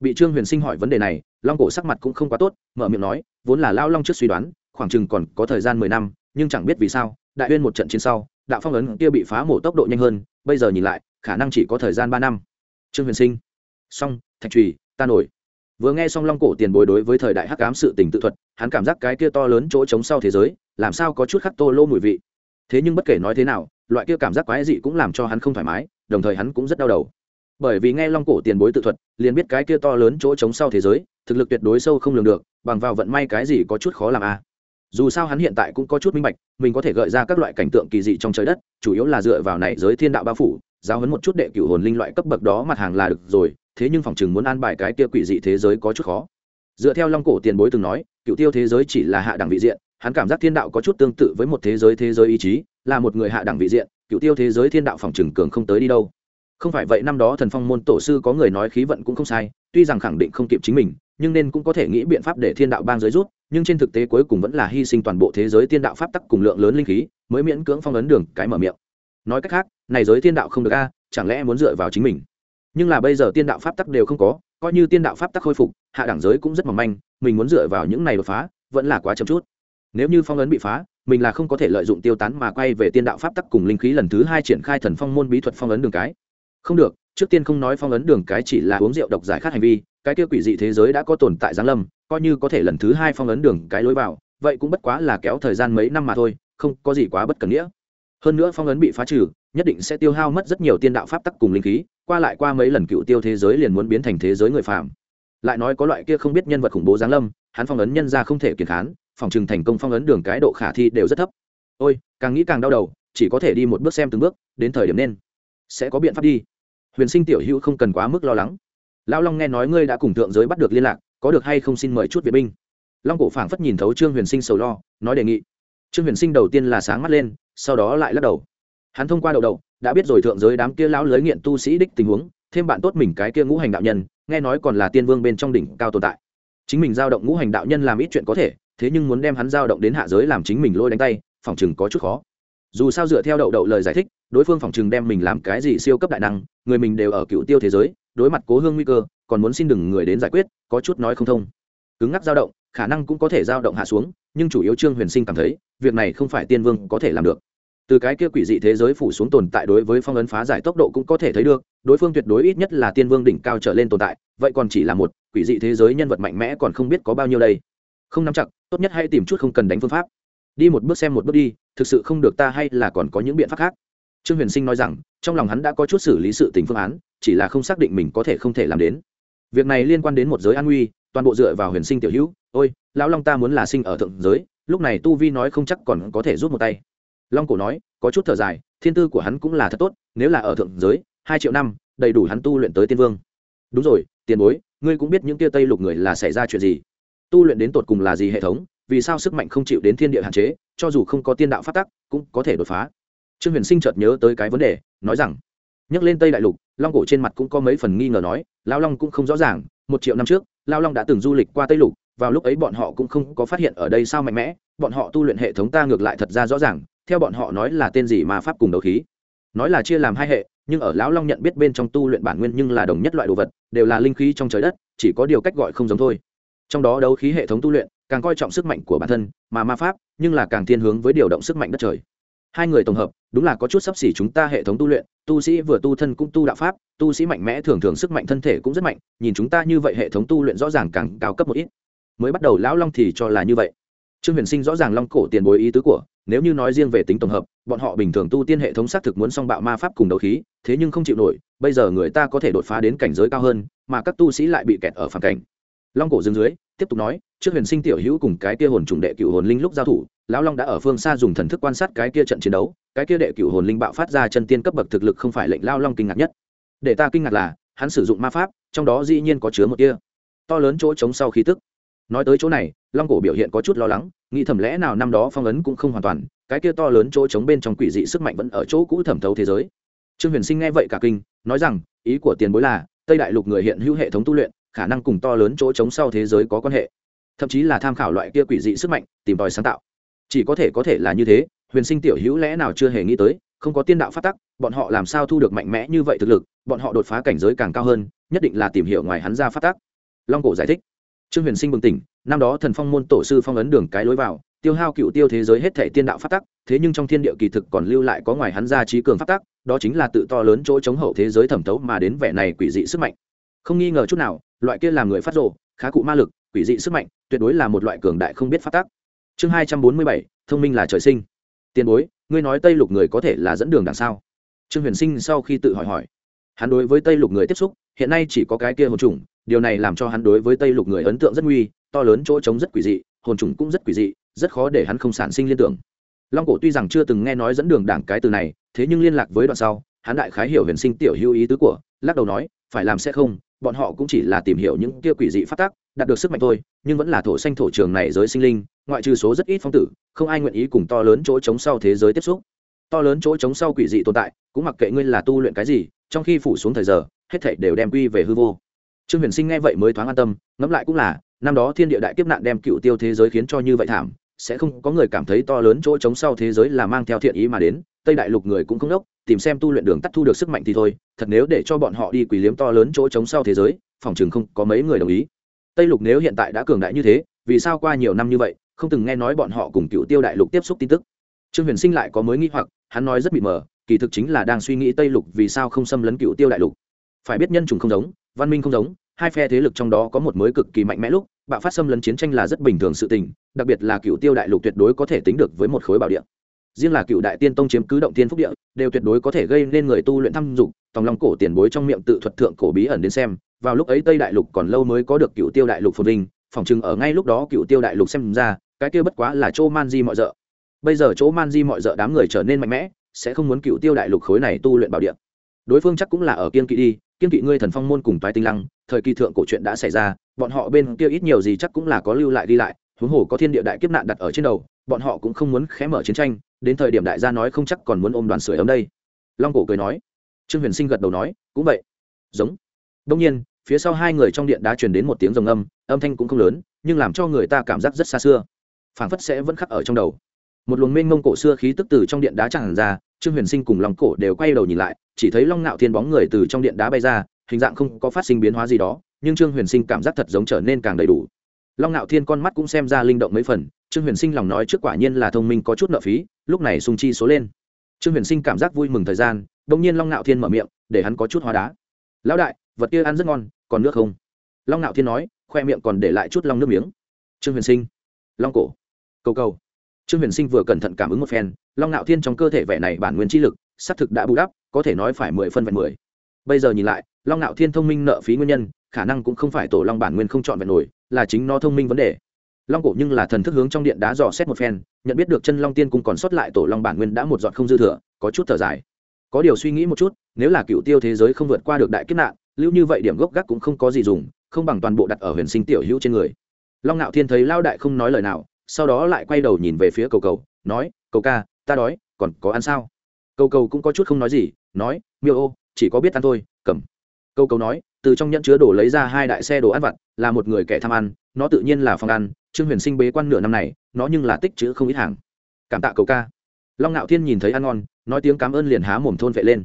Bị trương huyền sinh hỏi vấn đề này, long cổ sắc mặt cũng không quá tốt, mở miệng nói, vốn là lao long trước suy đoán, khoảng chừng còn có thời gian mười năm, nhưng chẳng biết vì sao, đại uyên một trận chiến sau, đạo phong ấn kia bị phá mổ tốc độ nhanh hơn, bây giờ nhìn lại, khả năng chỉ có thời gian ba năm. Trương huyền sinh. Song thạch trùy ta nổi vừa nghe xong long cổ tiền bồi đối với thời đại hắc ám sự tình tự thuật, hắn cảm giác cái kia to lớn chỗ trống sau thế giới, làm sao có chút khắc tô lô mùi vị thế nhưng bất kể nói thế nào, loại kia cảm giác quái dị cũng làm cho hắn không thoải mái, đồng thời hắn cũng rất đau đầu bởi vì nghe long cổ tiền bối tự thuật, liền biết cái kia to lớn chỗ trống sau thế giới, thực lực tuyệt đối sâu không lường được, bằng vào vận may cái gì có chút khó làm a à. dù sao hắn hiện tại cũng có chút minh bạch, mình có thể gợi ra các loại cảnh tượng kỳ dị trong trời đất, chủ yếu là dựa vào này giới thiên đạo bao phủ, giáo hấn một chút đệ cửu hồn linh loại cấp bậc đó mặt hàng là được rồi thế nhưng phòng chừng muốn an bài cái kia quỷ dị thế giới có chút khó. Dựa theo long cổ tiền bối từng nói, cựu tiêu thế giới chỉ là hạ đẳng vị diện, hắn cảm giác thiên đạo có chút tương tự với một thế giới thế giới ý chí, là một người hạ đẳng vị diện, cựu tiêu thế giới thiên đạo phòng trừng cường không tới đi đâu. Không phải vậy năm đó thần phong môn tổ sư có người nói khí vận cũng không sai, tuy rằng khẳng định không kịp chính mình, nhưng nên cũng có thể nghĩ biện pháp để thiên đạo bang giới rút, nhưng trên thực tế cuối cùng vẫn là hy sinh toàn bộ thế giới thiên đạo pháp tắc cùng lượng lớn linh khí, mới miễn cưỡng phong ấn đường cái mở miệng. Nói cách khác, này giới thiên đạo không được a, chẳng lẽ muốn dựa vào chính mình? Nhưng là bây giờ tiên đạo pháp tắc đều không có, coi như tiên đạo pháp tắc khôi phục, hạ đẳng giới cũng rất mỏng manh, mình muốn dựa vào những này đột phá, vẫn là quá chậm chút. Nếu như phong ấn bị phá, mình là không có thể lợi dụng tiêu tán mà quay về tiên đạo pháp tắc cùng linh khí lần thứ hai triển khai thần phong môn bí thuật phong ấn đường cái. Không được, trước tiên không nói phong ấn đường cái chỉ là uống rượu độc giải khát hành vi, cái kia quỷ dị thế giới đã có tồn tại giáng lâm, coi như có thể lần thứ hai phong ấn đường cái lối vào, vậy cũng bất quá là kéo thời gian mấy năm mà thôi, không có gì quá bất cần nghĩa. Hơn nữa phong ấn bị phá trừ nhất định sẽ tiêu hao mất rất nhiều tiên đạo pháp tắc cùng linh khí, qua lại qua mấy lần cựu tiêu thế giới liền muốn biến thành thế giới người phàm. Lại nói có loại kia không biết nhân vật khủng bố giáng lâm, hắn phong ấn nhân ra không thể kiệt khán, phòng trừng thành công phong ấn đường cái độ khả thi đều rất thấp. Ôi, càng nghĩ càng đau đầu, chỉ có thể đi một bước xem từng bước, đến thời điểm nên sẽ có biện pháp đi. Huyền sinh tiểu hữu không cần quá mức lo lắng. Lão long nghe nói ngươi đã cùng thượng giới bắt được liên lạc, có được hay không xin mời chút vệ binh. Long cổ phảng phất nhìn thấu trương huyền sinh sầu lo, nói đề nghị. Trương huyền sinh đầu tiên là sáng mắt lên, sau đó lại lắc đầu hắn thông qua đầu đầu đã biết rồi thượng giới đám kia lão lưới nghiện tu sĩ đích tình huống, thêm bạn tốt mình cái kia ngũ hành đạo nhân, nghe nói còn là tiên vương bên trong đỉnh cao tồn tại. Chính mình giao động ngũ hành đạo nhân làm ít chuyện có thể, thế nhưng muốn đem hắn giao động đến hạ giới làm chính mình lôi đánh tay, phòng chừng có chút khó. Dù sao dựa theo đậu đậu lời giải thích, đối phương phòng chừng đem mình làm cái gì siêu cấp đại năng, người mình đều ở cựu tiêu thế giới, đối mặt cố hương nguy cơ, còn muốn xin đừng người đến giải quyết, có chút nói không thông. Cứng ngắc dao động, khả năng cũng có thể dao động hạ xuống, nhưng chủ yếu trương huyền sinh cảm thấy, việc này không phải tiên vương có thể làm được từ cái kia quỷ dị thế giới phủ xuống tồn tại đối với phong ấn phá giải tốc độ cũng có thể thấy được, đối phương tuyệt đối ít nhất là tiên vương đỉnh cao trở lên tồn tại, vậy còn chỉ là một quỷ dị thế giới nhân vật mạnh mẽ còn không biết có bao nhiêu đây. Không nắm chặt, tốt nhất hãy tìm chút không cần đánh phương pháp. Đi một bước xem một bước đi, thực sự không được ta hay là còn có những biện pháp khác. Trương huyền sinh nói rằng, trong lòng hắn đã có chút xử lý sự tình phương án, chỉ là không xác định mình có thể không thể làm đến. Việc này liên quan đến một giới an nguy, toàn bộ dựa vào huyền sinh tiểu hữu, ôi, lão long ta muốn là sinh ở thượng giới, lúc này tu vi nói không chắc còn có thể rút một tay long cổ nói, có chút thở dài, thiên tư của hắn cũng là thật tốt, nếu là ở thượng giới, hai triệu năm, đầy đủ hắn tu luyện tới tiên vương. Đúng rồi, tiền bối, ngươi cũng biết những tia tây lục người là xảy ra chuyện gì. Tu luyện đến tột cùng là gì hệ thống, vì sao sức mạnh không chịu đến thiên địa hạn chế, cho dù không có tiên đạo phát tắc, cũng có thể đột phá. Trương huyền sinh chợt nhớ tới cái vấn đề, nói rằng, nhắc lên tây đại lục, long cổ trên mặt cũng có mấy phần nghi ngờ nói lao long cũng không rõ ràng, một triệu năm trước lao long đã từng du lịch qua tây lục, vào lúc ấy bọn họ cũng không có phát hiện ở đây sao mạnh mẽ, bọn họ tu luyện hệ thống ta ngược lại thật ra rõ ràng theo bọn họ nói là tên gì mà pháp cùng đấu khí. Nói là chia làm hai hệ, nhưng ở lão long nhận biết bên trong tu luyện bản nguyên nhưng là đồng nhất loại đồ vật, đều là linh khí trong trời đất, chỉ có điều cách gọi không giống thôi. Trong đó đấu khí hệ thống tu luyện, càng coi trọng sức mạnh của bản thân mà ma pháp, nhưng là càng thiên hướng với điều động sức mạnh đất trời. Hai người tổng hợp, đúng là có chút sắp xỉ chúng ta hệ thống tu luyện, tu sĩ vừa tu thân cũng tu đạo pháp, tu sĩ mạnh mẽ thường thường sức mạnh thân thể cũng rất mạnh, nhìn chúng ta như vậy hệ thống tu luyện rõ ràng càng cao cấp một ít. Mới bắt đầu lão long thì cho là như vậy. Trương huyền sinh rõ ràng long cổ tiền bối ý tứ của nếu như nói riêng về tính tổng hợp, bọn họ bình thường tu tiên hệ thống xác thực muốn song bạo ma pháp cùng đấu khí, thế nhưng không chịu nổi, bây giờ người ta có thể đột phá đến cảnh giới cao hơn, mà các tu sĩ lại bị kẹt ở phản cảnh. Long cổ dương dưới tiếp tục nói, trước huyền sinh tiểu hữu cùng cái kia hồn trùng đệ cựu hồn linh lúc giao thủ, lão long đã ở phương xa dùng thần thức quan sát cái kia trận chiến đấu, cái kia đệ cựu hồn linh bạo phát ra chân tiên cấp bậc thực lực không phải lệnh lao long kinh ngạc nhất. Để ta kinh ngạc là, hắn sử dụng ma pháp, trong đó dĩ nhiên có chứa một kia to lớn chỗ trống sau khí tức. Nói tới chỗ này, long cổ biểu hiện có chút lo lắng nghĩ thầm lẽ nào năm đó phong ấn cũng không hoàn toàn, cái kia to lớn chỗ chống bên trong quỷ dị sức mạnh vẫn ở chỗ cũ thẩm thấu thế giới. Trương huyền sinh nghe vậy cả kinh, nói rằng, ý của tiền bối là, tây đại lục người hiện hữu hệ thống tu luyện, khả năng cùng to lớn chỗ chống sau thế giới có quan hệ. Thậm chí là tham khảo loại kia quỷ dị sức mạnh, tìm tòi sáng tạo. Chỉ có thể có thể là như thế, huyền sinh tiểu hữu lẽ nào chưa hề nghĩ tới, không có tiên đạo phát tắc, bọn họ làm sao thu được mạnh mẽ như vậy thực lực, bọn họ đột phá cảnh giới càng cao hơn, nhất định là tìm hiểu ngoài hắn ra phát tắc. Long cổ giải thích. Trương huyền sinh bừng tỉnh năm đó thần phong môn tổ sư phong ấn đường cái lối vào, tiêu hao cựu tiêu thế giới hết thể tiên đạo phát tắc, thế nhưng trong thiên địa kỳ thực còn lưu lại có ngoài hắn ra trí cường phát tắc, đó chính là tự to lớn chỗ chống hậu thế giới thẩm thấu mà đến vẻ này quỷ dị sức mạnh. Không nghi ngờ chút nào, loại kia làm người phát rộ khá cụ ma lực, quỷ dị sức mạnh, tuyệt đối là một loại cường đại không biết phát tác chương hai trăm bốn mươi bảy, thông minh là trời sinh. Tiền bối, ngươi nói tây lục người có thể là dẫn đường đằng sau? Trương huyền sinh sau khi tự hỏi hỏi. Hắn đối với tây lục người tiếp xúc, hiện nay chỉ có cái kia hồn trùng điều này làm cho hắn đối với tây lục người ấn tượng rất nguy to lớn chỗ trống rất quỷ dị, hồn trùng cũng rất quỷ dị, rất khó để hắn không sản sinh liên tưởng. Long cổ tuy rằng chưa từng nghe nói dẫn đường đảng cái từ này, thế nhưng liên lạc với đoạn sau, hắn đại khái hiểu huyền sinh tiểu hữu ý tứ của, lắc đầu nói, phải làm sẽ không, bọn họ cũng chỉ là tìm hiểu những kia quỷ dị phát tác, đạt được sức mạnh thôi, nhưng vẫn là thổ xanh thổ trường này giới sinh linh, ngoại trừ số rất ít phong tử, không ai nguyện ý cùng to lớn chỗ trống sau thế giới tiếp xúc. To lớn chỗ trống sau quỷ dị tồn tại, cũng mặc kệ ngươi là tu luyện cái gì, trong khi phủ xuống thời giờ, hết thảy đều đem quy về hư vô trương huyền sinh nghe vậy mới thoáng an tâm, ngẫm lại cũng là, năm đó thiên địa đại kiếp nạn đem cựu tiêu thế giới khiến cho như vậy thảm, sẽ không có người cảm thấy to lớn chỗ trống sau thế giới là mang theo thiện ý mà đến, tây đại lục người cũng không đốc, tìm xem tu luyện đường tắt thu được sức mạnh thì thôi, thật nếu để cho bọn họ đi quỷ liếm to lớn chỗ trống sau thế giới, phòng chừng không có mấy người đồng ý. Tây lục nếu hiện tại đã cường đại như thế, vì sao qua nhiều năm như vậy, không từng nghe nói bọn họ cùng cựu tiêu đại lục tiếp xúc tin tức? Trương huyền sinh lại có mới nghĩ hoặc, hắn nói rất bị mờ, kỳ thực chính là đang suy nghĩ tây lục vì sao không xâm lấn cựu tiêu đại lục. Phải biết nhân chủng không giống văn minh không giống, hai phe thế lực trong đó có một mới cực kỳ mạnh mẽ lúc, bạo phát xâm lấn chiến tranh là rất bình thường sự tình, đặc biệt là cựu tiêu đại lục tuyệt đối có thể tính được với một khối bảo địa. Riêng là cựu đại tiên tông chiếm cứ động tiên phúc địa, đều tuyệt đối có thể gây nên người tu luyện thăm dục, tòng lòng cổ tiền bối trong miệng tự thuật thượng cổ bí ẩn đến xem, vào lúc ấy tây đại lục còn lâu mới có được cựu tiêu đại lục phồn vinh phỏng chừng ở ngay lúc đó cựu tiêu đại lục xem ra, cái kia bất quá là chỗ man di mọi d bây giờ chỗ man di mọi d đám người trở nên mạnh mẽ, sẽ không muốn cựu tiêu đại lục khối này tu luyện bảo địa. Đối phương chắc cũng là ở kiên kỵ đi kiên kỵ ngươi thần phong môn cùng toái tinh lăng, thời kỳ thượng cổ chuyện đã xảy ra, bọn họ bên kia ít nhiều gì chắc cũng là có lưu lại đi lại, huống hồ có thiên địa đại kiếp nạn đặt ở trên đầu, bọn họ cũng không muốn khé mở chiến tranh, đến thời điểm đại gia nói không chắc còn muốn ôm đoàn sưởi ấm đây. Long cổ cười nói. Trương huyền sinh gật đầu nói, cũng vậy. Giống. Đông nhiên, phía sau hai người trong điện đã truyền đến một tiếng rồng âm âm thanh cũng không lớn, nhưng làm cho người ta cảm giác rất xa xưa. Phảng phất sẽ vẫn khắc ở trong đầu. Một luồng mênh mông cổ xưa khí tức từ trong điện đá tràn ra, trương huyền sinh cùng lòng cổ đều quay đầu nhìn lại chỉ thấy long ngạo thiên bóng người từ trong điện đá bay ra, hình dạng không có phát sinh biến hóa gì đó, nhưng trương huyền sinh cảm giác thật giống trở nên càng đầy đủ. Long ngạo thiên con mắt cũng xem ra linh động mấy phần, trương huyền sinh lòng nói trước quả nhiên là thông minh có chút nợ phí, lúc này sung chi số lên. Trương huyền sinh cảm giác vui mừng thời gian đông nhiên long ngạo thiên mở miệng, để hắn có chút hóa đá. Lão đại, vật kia ăn rất ngon, còn nước không? Long ngạo thiên nói, khoe miệng còn để lại chút long nước miếng. Trương huyền sinh, long cổ, cầu cầu. Trương huyền sinh vừa cẩn thận cảm ứng một phen, long ngạo thiên trong cơ thể vẻ này bản nguyên chi lực, xác thực đã bù đắp có thể nói phải mười phân vẹn mười. Bây giờ nhìn lại, long ngạo thiên thông minh nợ phí nguyên nhân, khả năng cũng không phải tổ long bản nguyên không chọn vẹn nổi, là chính nó thông minh vấn đề. Long cổ nhưng là thần thức hướng trong điện đá dò xét một phen, nhận biết được chân long tiên cung còn sót lại tổ long bản nguyên đã một giọt không dư thừa, có chút thở dài. Có điều suy nghĩ một chút, nếu là cựu tiêu thế giới không vượt qua được đại kiếp nạn, lưu như vậy điểm gốc gác cũng không có gì dùng, không bằng toàn bộ đặt ở huyền sinh tiểu hữu trên người. Long ngạo thiên thấy lao đại không nói lời nào, sau đó lại quay đầu nhìn về phía cầu cầu, nói, cầu ca, ta đói, còn có ăn sao? Cầu cầu cũng có chút không nói gì, nói, miêu ô, chỉ có biết ăn thôi, cầm. Cầu cầu nói, từ trong nhẫn chứa đồ lấy ra hai đại xe đồ ăn vặt, là một người kẻ tham ăn, nó tự nhiên là phòng ăn, trương huyền sinh bế quan nửa năm này, nó nhưng là tích chữ không ít hàng. Cảm tạ cầu ca. Long ngạo thiên nhìn thấy ăn ngon, nói tiếng cảm ơn liền há mồm thôn vệ lên.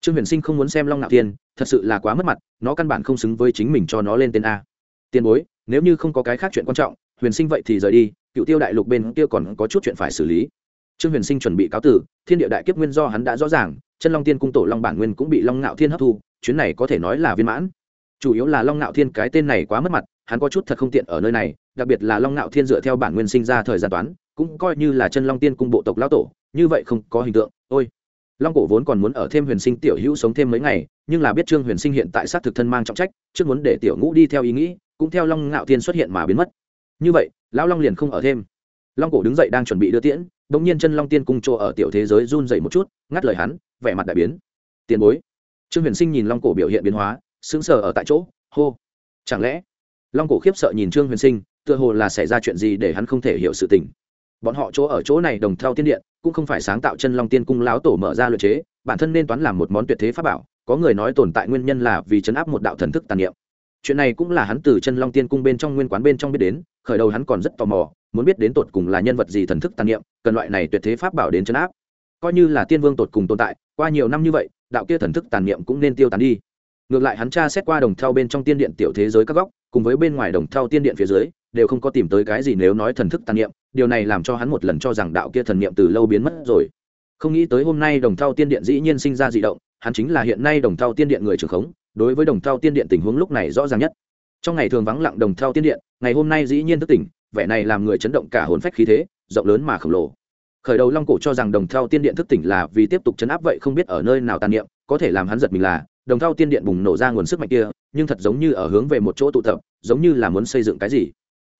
Trương huyền sinh không muốn xem long ngạo thiên, thật sự là quá mất mặt, nó căn bản không xứng với chính mình cho nó lên tên a. Tiền bối, nếu như không có cái khác chuyện quan trọng, huyền sinh vậy thì rời đi, cựu tiêu đại lục bên kia còn có chút chuyện phải xử lý trương huyền sinh chuẩn bị cáo tử, thiên địa đại kiếp nguyên do hắn đã rõ ràng, chân long tiên cung tổ long bản nguyên cũng bị long ngạo thiên hấp thu, chuyến này có thể nói là viên mãn. Chủ yếu là long ngạo thiên cái tên này quá mất mặt, hắn có chút thật không tiện ở nơi này, đặc biệt là long ngạo thiên dựa theo bản nguyên sinh ra thời gian toán, cũng coi như là chân long tiên cung bộ tộc lão tổ, như vậy không có hình tượng, ôi. Long cổ vốn còn muốn ở thêm huyền sinh tiểu hữu sống thêm mấy ngày, nhưng là biết trương huyền sinh hiện tại sát thực thân mang trọng trách, trước muốn để tiểu ngũ đi theo ý nghĩ, cũng theo long ngạo thiên xuất hiện mà biến mất. Như vậy, lão long liền không ở thêm. Long cổ đứng dậy đang chuẩn bị đưa tiễn đột nhiên chân long tiên cung chỗ ở tiểu thế giới run dậy một chút, ngắt lời hắn, vẻ mặt đại biến. Tiền bối. Trương huyền sinh nhìn long cổ biểu hiện biến hóa, sững sờ ở tại chỗ, hô. Chẳng lẽ, long cổ khiếp sợ nhìn trương huyền sinh, tựa hồ là xảy ra chuyện gì để hắn không thể hiểu sự tình. Bọn họ chỗ ở chỗ này đồng theo tiên điện, cũng không phải sáng tạo chân long tiên cung láo tổ mở ra luật chế, bản thân nên toán làm một món tuyệt thế pháp bảo, có người nói tồn tại nguyên nhân là vì chấn áp một đạo thần thức tàn niệm. Chuyện này cũng là hắn từ chân long tiên cung bên trong nguyên quán bên trong biết đến, khởi đầu hắn còn rất tò mò muốn biết đến tột cùng là nhân vật gì thần thức tàn niệm, cần loại này tuyệt thế pháp bảo đến chấn áp. Coi như là tiên vương tột cùng tồn tại, qua nhiều năm như vậy, đạo kia thần thức tàn niệm cũng nên tiêu tán đi. Ngược lại hắn tra xét qua đồng thau bên trong tiên điện tiểu thế giới các góc, cùng với bên ngoài đồng thau tiên điện phía dưới, đều không có tìm tới cái gì nếu nói thần thức tàn niệm, điều này làm cho hắn một lần cho rằng đạo kia thần niệm từ lâu biến mất rồi. Không nghĩ tới hôm nay đồng thau tiên điện dĩ nhiên sinh ra dị động, hắn chính là hiện nay đồng thau tiên điện người trưởng khống, đối với đồng thau tiên điện tình huống lúc này rõ ràng nhất. Trong ngày thường vắng lặng đồng thau tiên điện, ngày hôm nay dĩ nhiên thức tỉnh vẻ này làm người chấn động cả hồn phách khí thế, rộng lớn mà khổng lồ. Khởi đầu long cổ cho rằng đồng thau tiên điện thức tỉnh là vì tiếp tục chấn áp vậy không biết ở nơi nào tàn niệm, có thể làm hắn giật mình là, đồng thau tiên điện bùng nổ ra nguồn sức mạnh kia, nhưng thật giống như ở hướng về một chỗ tụ tập, giống như là muốn xây dựng cái gì.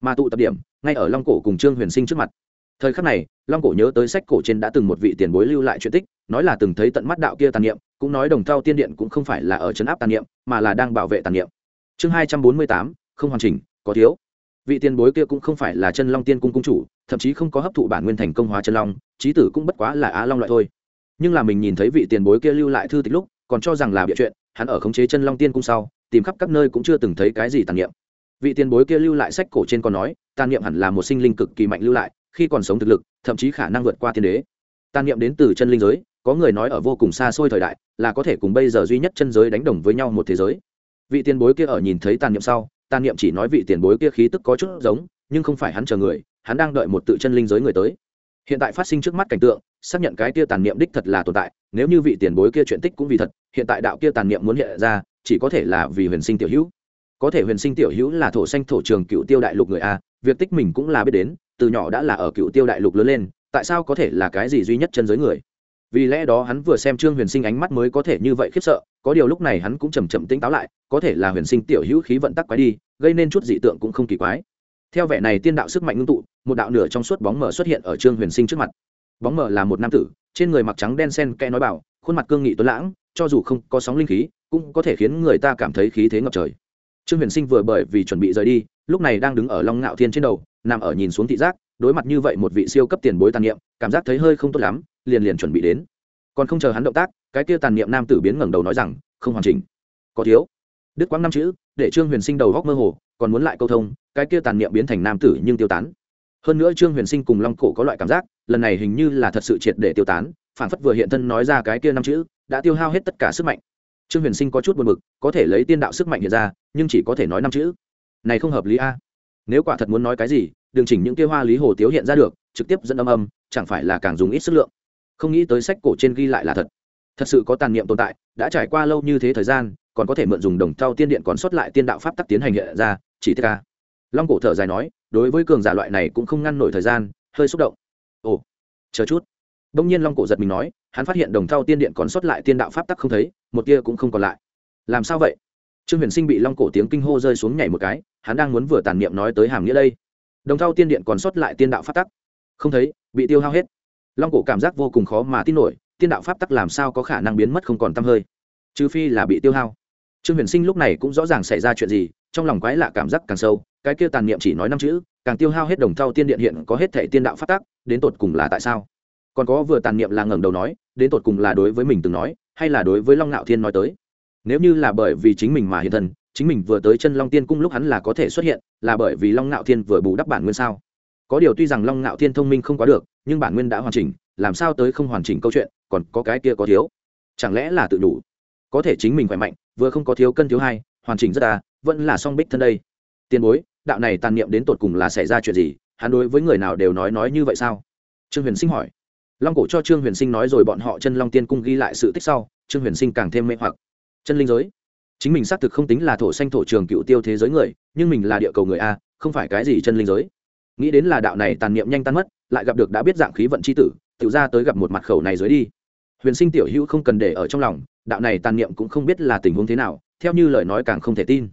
Mà tụ tập điểm, ngay ở long cổ cùng trương huyền sinh trước mặt. Thời khắc này, long cổ nhớ tới sách cổ trên đã từng một vị tiền bối lưu lại chuyện tích, nói là từng thấy tận mắt đạo kia tàn niệm, cũng nói đồng thau tiên điện cũng không phải là ở chấn áp tàn niệm, mà là đang bảo vệ tàn niệm. Chương hai trăm bốn mươi tám, không hoàn chỉnh, có thiếu vị tiền bối kia cũng không phải là chân long tiên cung cung chủ, thậm chí không có hấp thụ bản nguyên thành công hóa chân long trí tử cũng bất quá là á long loại thôi. Nhưng là mình nhìn thấy vị tiền bối kia lưu lại thư tịch lúc, còn cho rằng là bịa chuyện, hắn ở khống chế chân long tiên cung sau, tìm khắp các nơi cũng chưa từng thấy cái gì tàn niệm. Vị tiền bối kia lưu lại sách cổ trên còn nói, tàn niệm hẳn là một sinh linh cực kỳ mạnh lưu lại, khi còn sống thực lực, thậm chí khả năng vượt qua thiên đế. Tàn niệm đến từ chân linh giới, có người nói ở vô cùng xa xôi thời đại, là có thể cùng bây giờ duy nhất chân giới đánh đồng với nhau một thế giới. Vị tiền bối kia ở nhìn thấy tàn niệm sau tàn niệm chỉ nói vị tiền bối kia khí tức có chút giống, nhưng không phải hắn chờ người, hắn đang đợi một tự chân linh giới người tới. Hiện tại phát sinh trước mắt cảnh tượng, xác nhận cái kia tàn niệm đích thật là tồn tại, nếu như vị tiền bối kia chuyện tích cũng vì thật, hiện tại đạo kia tàn niệm muốn hiện ra, chỉ có thể là vì huyền sinh tiểu hữu. Có thể huyền sinh tiểu hữu là thổ xanh thổ trường cựu tiêu đại lục người a, việc tích mình cũng là biết đến, từ nhỏ đã là ở cựu tiêu đại lục lớn lên, tại sao có thể là cái gì duy nhất chân giới người? Vì lẽ đó hắn vừa xem trương huyền sinh ánh mắt mới có thể như vậy khiếp sợ, có điều lúc này hắn cũng chầm chậm tỉnh táo lại, có thể là huyền sinh tiểu hữu khí vận tắc quái đi, gây nên chút dị tượng cũng không kỳ quái. Theo vẻ này tiên đạo sức mạnh ngưng tụ, một đạo nửa trong suốt bóng mờ xuất hiện ở trương huyền sinh trước mặt. Bóng mờ là một nam tử, trên người mặc trắng đen sen kẽ nói bảo, khuôn mặt cương nghị tuấn lãng, cho dù không có sóng linh khí, cũng có thể khiến người ta cảm thấy khí thế ngập trời. Trương huyền sinh vừa bởi vì chuẩn bị rời đi, lúc này đang đứng ở long ngạo thiên trên đầu, nằm ở nhìn xuống thị giác, đối mặt như vậy một vị siêu cấp tiền bối tàn niệm, cảm giác thấy hơi không tốt lắm liền liền chuẩn bị đến. Còn không chờ hắn động tác, cái kia tàn niệm nam tử biến ngẩng đầu nói rằng, không hoàn chỉnh, có thiếu. Đức quang năm chữ, để trương huyền sinh đầu góc mơ hồ, còn muốn lại câu thông, cái kia tàn niệm biến thành nam tử nhưng tiêu tán. Hơn nữa trương huyền sinh cùng long cổ có loại cảm giác, lần này hình như là thật sự triệt để tiêu tán phản phất vừa hiện thân nói ra cái kia năm chữ, đã tiêu hao hết tất cả sức mạnh. Trương huyền sinh có chút buồn b ự c có thể lấy tiên đạo sức mạnh hiện ra, nhưng chỉ có thể nói năm chữ. Này không hợp lý a. Nếu quả thật muốn nói cái gì, đừng chỉnh những kia hoa lý hồ tiếu hiện ra được, trực tiếp dẫn âm âm, chẳng phải là càng dùng ít sức lượng không nghĩ tới sách cổ trên ghi lại là thật. Thật sự có tàn niệm tồn tại, đã trải qua lâu như thế thời gian, còn có thể mượn dùng đồng thau tiên điện còn sót lại tiên đạo pháp tắc tiến hành hiện ra, chỉ tiết ca long cổ thở dài nói, đối với cường giả loại này cũng không ngăn nổi thời gian, hơi xúc động. Ồ, chờ chút. Đông nhiên long cổ giật mình nói, hắn phát hiện đồng thau tiên điện còn sót lại tiên đạo pháp tắc không thấy, một tia cũng không còn lại. Làm sao vậy? Trương huyền sinh bị long cổ tiếng kinh hô rơi xuống nhảy một cái, hắn đang muốn vừa tàn niệm nói tới hàm nghĩa đây. Đồng thau tiên điện còn sót lại tiên đạo pháp tắc. Không thấy, bị tiêu hao hết long cổ cảm giác vô cùng khó mà tin nổi, tiên đạo pháp tắc làm sao có khả năng biến mất không còn t hơi? Trừ phi là bị tiêu hao. Trương huyền sinh lúc này cũng rõ ràng xảy ra chuyện gì, trong lòng quái lạ cảm giác càng sâu, cái kia tàn niệm chỉ nói năm chữ, càng tiêu hao hết đồng thau tiên điện hiện có hết thể tiên đạo pháp tắc, đến tột cùng là tại sao? Còn có vừa tàn niệm là ngẩng đầu nói, đến tột cùng là đối với mình từng nói, hay là đối với long ngạo thiên nói tới? Nếu như là bởi vì chính mình mà hiện thân, chính mình vừa tới chân long tiên cung lúc hắn là có thể xuất hiện, là bởi vì long ngạo thiên vừa bù đắp bản nguyên sao? Có điều tuy rằng long ngạo thiên thông minh không quá được, nhưng bản nguyên đã hoàn chỉnh, làm sao tới không hoàn chỉnh câu chuyện, còn có cái kia có thiếu. Chẳng lẽ là tự đủ? Có thể chính mình khỏe mạnh, vừa không có thiếu cân thiếu hai, hoàn chỉnh rất à vẫn là song bích thân đây. Tiền bối, đạo này tàn niệm đến tột cùng là xảy ra chuyện gì? Hắn đối với người nào đều nói nói như vậy sao? Trương huyền sinh hỏi. Long cổ cho trương huyền sinh nói rồi bọn họ chân long tiên cung ghi lại sự tích sau, trương huyền sinh càng thêm mê hoặc. Chân linh giới. Chính mình xác thực không tính là thổ xanh thổ trường cựu tiêu thế giới người, nhưng mình là địa cầu người a, không phải cái gì chân linh giới nghĩ đến là đạo này tàn niệm nhanh tan mất, lại gặp được đã biết dạng khí vận c h i tử tự ra tới gặp một mặt khẩu này dưới đi. Huyền sinh tiểu hữu không cần để ở trong lòng, đạo này tàn niệm cũng không biết là tình huống thế nào, theo như lời nói càng không thể tin.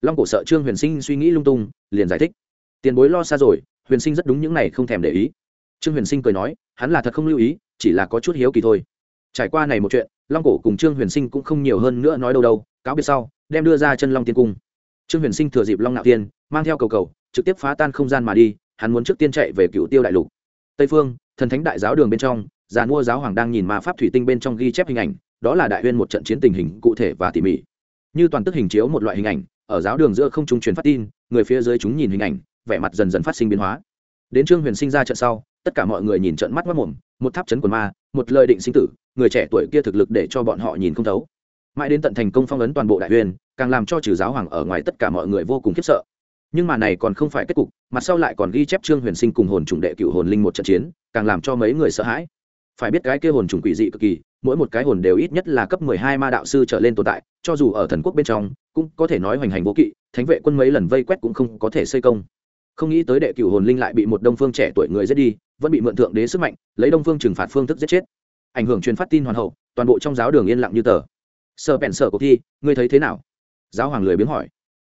Long cổ sợ trương huyền sinh suy nghĩ lung tung, liền giải thích. Tiền bối lo xa rồi, huyền sinh rất đúng những này không thèm để ý. Trương huyền sinh cười nói, hắn là thật không lưu ý, chỉ là có chút hiếu kỳ thôi. Trải qua này một chuyện, long cổ cùng trương huyền sinh cũng không nhiều hơn nữa nói đâu đâu, cáo biệt sau, đem đưa ra chân long tiên cung. Trương huyền sinh thừa dịp long nạo tiên, mang theo cầu cầu, trực tiếp phá tan không gian mà đi hắn muốn trước tiên chạy về cựu tiêu đại lục. Tây phương, thần thánh đại giáo đường bên trong, già mua giáo hoàng đang nhìn ma pháp thủy tinh bên trong ghi chép hình ảnh, đó là đại huyên một trận chiến tình hình cụ thể và tỉ mỉ. Như toàn tức hình chiếu một loại hình ảnh, ở giáo đường giữa không trung truyền phát tin, người phía dưới chúng nhìn hình ảnh, vẻ mặt dần dần phát sinh biến hóa. Đến trương huyền sinh ra trận sau, tất cả mọi người nhìn trận mắt mất mồm, một tháp chấn quần ma, một lời định sinh tử, người trẻ tuổi kia thực lực để cho bọn họ nhìn không thấu. Mãi đến tận thành công phong ấn toàn bộ đại huyền càng làm cho trừ giáo hoàng ở ngoài tất cả mọi người vô cùng khiếp sợ nhưng mà này còn không phải kết cục, mặt sau lại còn ghi chép trương huyền sinh cùng hồn trùng đệ cựu hồn linh một trận chiến, càng làm cho mấy người sợ hãi. Phải biết cái kia hồn trùng quỷ dị cực kỳ, mỗi một cái hồn đều ít nhất là cấp mười hai ma đạo sư trở lên tồn tại, cho dù ở thần quốc bên trong, cũng có thể nói hoành hành vô kỵ, thánh vệ quân mấy lần vây quét cũng không có thể xây công. Không nghĩ tới đệ cửu hồn linh lại bị một đông phương trẻ tuổi người giết đi, vẫn bị mượn thượng đế sức mạnh, lấy đông phương trừng phạt phương thức giết chết. Ảnh hưởng truyền phát tin hoàn hậu, toàn bộ trong giáo đường yên lặng như tờ. Sợ bèn sợ cuộc thi, ngươi thấy thế nào? Giáo hoàng lười biếng hỏi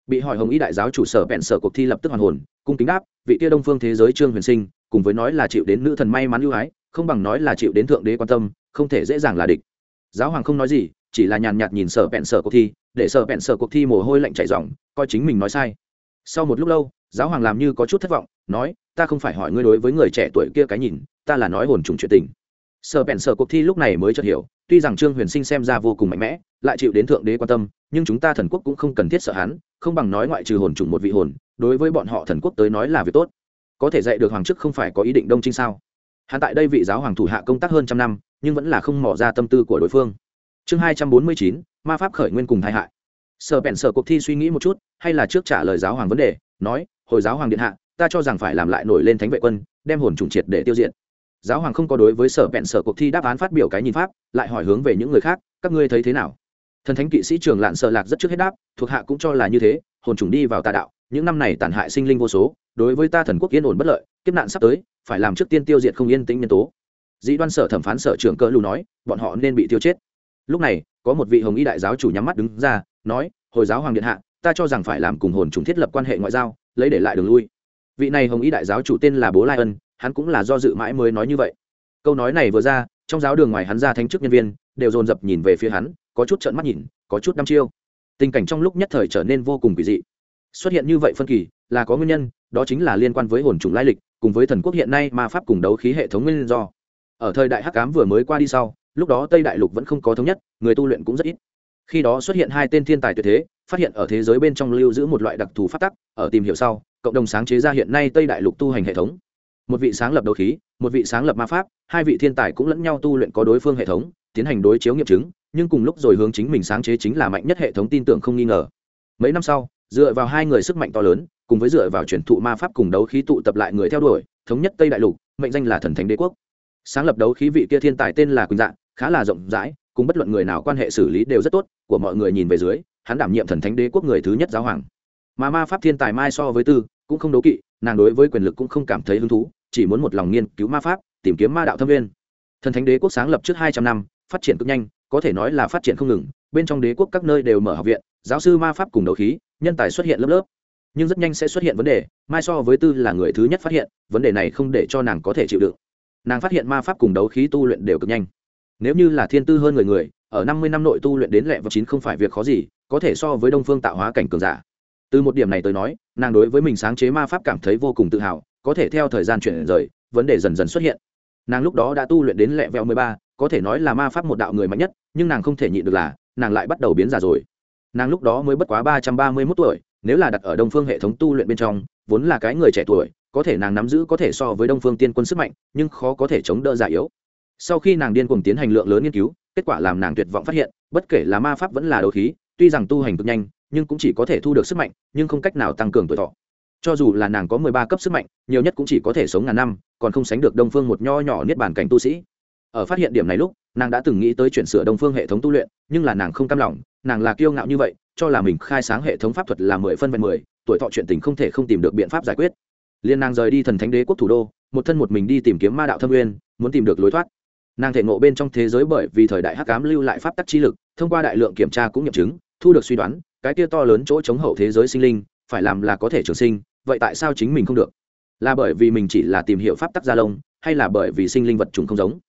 bị hỏi hồng ý đại giáo chủ sở bẹn sở cuộc thi lập tức hoàn hồn, cung kính đáp, vị tia đông phương thế giới trương huyền sinh, cùng với nói là chịu đến nữ thần may mắn ưu ái, không bằng nói là chịu đến thượng đế quan tâm, không thể dễ dàng là địch. Giáo hoàng không nói gì, chỉ là nhàn nhạt nhìn sở bẹn sở cuộc thi, để sở bẹn sở cuộc thi mồ hôi lạnh chạy dòng coi chính mình nói sai. Sau một lúc lâu, giáo hoàng làm như có chút thất vọng, nói, ta không phải hỏi ngươi đối với người trẻ tuổi kia cái nhìn, ta là nói hồn trùng chuyện tình. Sở bẹn sở cuộc thi lúc này mới chợt hiểu tuy rằng trương huyền sinh xem ra vô cùng mạnh mẽ, lại chịu đến thượng đế quan tâm, nhưng chúng ta thần quốc cũng không cần thiết sợ hắn, không bằng nói ngoại trừ hồn trùng một vị hồn, đối với bọn họ thần quốc tới nói là việc tốt. Có thể dạy được hoàng chức không phải có ý định đông trinh sao? Hắn tại đây vị giáo hoàng thủ hạ công tác hơn trăm năm, nhưng vẫn là không mỏ ra tâm tư của đối phương. Chương hai trăm bốn mươi chín, ma pháp khởi nguyên cùng tai hại. Sở bèn sở cuộc thi suy nghĩ một chút, hay là trước trả lời giáo hoàng vấn đề, nói, hồi giáo hoàng điện hạ, ta cho rằng phải làm lại nổi lên thánh vệ quân, đem hồn trùng triệt để tiêu diệt giáo hoàng không có đối với sở bẹn sở cuộc thi đáp án phát biểu cái nhìn pháp, lại hỏi hướng về những người khác, các ngươi thấy thế nào? Thần thánh kỵ sĩ trường lạn sợ lạc rất trước hết đáp, thuộc hạ cũng cho là như thế, hồn trùng đi vào tà đạo, những năm này tàn hại sinh linh vô số, đối với ta thần quốc yên ổn bất lợi, kiếp nạn sắp tới, phải làm trước tiên tiêu diệt không yên tĩnh nhân tố. Dĩ đoan sở thẩm phán sở trưởng cỡ lù nói, bọn họ nên bị tiêu chết. Lúc này, có một vị hồng y đại giáo chủ nhắm mắt đứng ra, nói, hồi giáo hoàng điện hạ, ta cho rằng phải làm cùng hồn trùng thiết lập quan hệ ngoại giao, lấy để lại đường lui. Vị này hồng y đại giáo chủ tên là bố lai ân hắn cũng là do dự mãi mới nói như vậy. Câu nói này vừa ra, trong giáo đường ngoài hắn ra thanh chức nhân viên, đều dồn dập nhìn về phía hắn, có chút trợn mắt nhìn, có chút đăm chiêu. Tình cảnh trong lúc nhất thời trở nên vô cùng kỳ dị. Xuất hiện như vậy phân kỳ, là có nguyên nhân, đó chính là liên quan với hồn trùng lai lịch, cùng với thần quốc hiện nay ma pháp cùng đấu khí hệ thống nguyên do. Ở thời đại hắc cám vừa mới qua đi sau, lúc đó tây đại lục vẫn không có thống nhất, người tu luyện cũng rất ít. Khi đó xuất hiện hai tên thiên tài tuyệt thế, phát hiện ở thế giới bên trong lưu giữ một loại đặc thù phát tắc, ở tìm hiểu sau, cộng đồng sáng chế ra hiện nay tây đại lục tu hành hệ thống một vị sáng lập đấu khí, một vị sáng lập ma pháp, hai vị thiên tài cũng lẫn nhau tu luyện có đối phương hệ thống, tiến hành đối chiếu nghiệm chứng, nhưng cùng lúc rồi hướng chính mình sáng chế chính là mạnh nhất hệ thống tin tưởng không nghi ngờ. Mấy năm sau, dựa vào hai người sức mạnh to lớn, cùng với dựa vào truyền thụ ma pháp cùng đấu khí tụ tập lại người theo đuổi, thống nhất tây đại lục, mệnh danh là thần thánh đế quốc. Sáng lập đấu khí vị kia thiên tài tên là quỳnh dạng khá là rộng rãi, cùng bất luận người nào quan hệ xử lý đều rất tốt, của mọi người nhìn về dưới, hắn đảm nhiệm thần thánh đế quốc người thứ nhất giáo hoàng. Mà ma pháp thiên tài mai so với tư cũng không đấu kỵ, nàng đối với quyền lực cũng không cảm thấy hứng thú chỉ muốn một lòng nghiên cứu ma pháp, tìm kiếm ma đạo thâm viên. Thần thánh đế quốc sáng lập trước hai trăm năm, phát triển cực nhanh, có thể nói là phát triển không ngừng. Bên trong đế quốc các nơi đều mở học viện, giáo sư ma pháp cùng đấu khí, nhân tài xuất hiện lớp lớp. Nhưng rất nhanh sẽ xuất hiện vấn đề, mai so với tư là người thứ nhất phát hiện, vấn đề này không để cho nàng có thể chịu đựng. Nàng phát hiện ma pháp cùng đấu khí tu luyện đều cực nhanh. Nếu như là thiên tư hơn người người, ở năm mươi năm nội tu luyện đến lẹ vật chín không phải việc khó gì, có thể so với đông phương tạo hóa cảnh cường giả. Từ một điểm này tới nói, nàng đối với mình sáng chế ma pháp cảm thấy vô cùng tự hào có thể theo thời gian chuyển rời, vấn đề dần dần xuất hiện. Nàng lúc đó đã tu luyện đến lẹ vẹo mười ba, có thể nói là ma pháp một đạo người mạnh nhất, nhưng nàng không thể nhịn được là, nàng lại bắt đầu biến già rồi. Nàng lúc đó mới bất quá ba trăm ba mươi mốt tuổi, nếu là đặt ở đông phương hệ thống tu luyện bên trong, vốn là cái người trẻ tuổi, có thể nàng nắm giữ có thể so với đông phương tiên quân sức mạnh, nhưng khó có thể chống đỡ già yếu. Sau khi nàng điên cuồng tiến hành lượng lớn nghiên cứu, kết quả làm nàng tuyệt vọng phát hiện, bất kể là ma pháp vẫn là đấu khí, tuy rằng tu hành cực nhanh, nhưng cũng chỉ có thể thu được sức mạnh, nhưng không cách nào tăng cường tuổi thọ cho dù là nàng có mười ba cấp sức mạnh, nhiều nhất cũng chỉ có thể sống ngàn năm, còn không sánh được đông phương một nho nhỏ niết bàn cảnh tu sĩ. Ở phát hiện điểm này lúc, nàng đã từng nghĩ tới chuyển sửa đông phương hệ thống tu luyện, nhưng là nàng không cam lòng, nàng là kiêu ngạo như vậy, cho là mình khai sáng hệ thống pháp thuật là mười phân vẹn mười, tuổi thọ chuyện tình không thể không tìm được biện pháp giải quyết. Liên nàng rời đi thần thánh đế quốc thủ đô, một thân một mình đi tìm kiếm ma đạo thâm nguyên, muốn tìm được lối thoát. Nàng thể ngộ bên trong thế giới bởi vì thời đại hắc ám lưu lại pháp tắc chi lực, thông qua đại lượng kiểm tra cũng nghiệm chứng, thu được suy đoán, cái kia to lớn chỗ chống hậu thế giới sinh linh phải làm là có thể trường sinh, vậy tại sao chính mình không được? Là bởi vì mình chỉ là tìm hiểu pháp tắc gia lông, hay là bởi vì sinh linh vật trùng không giống?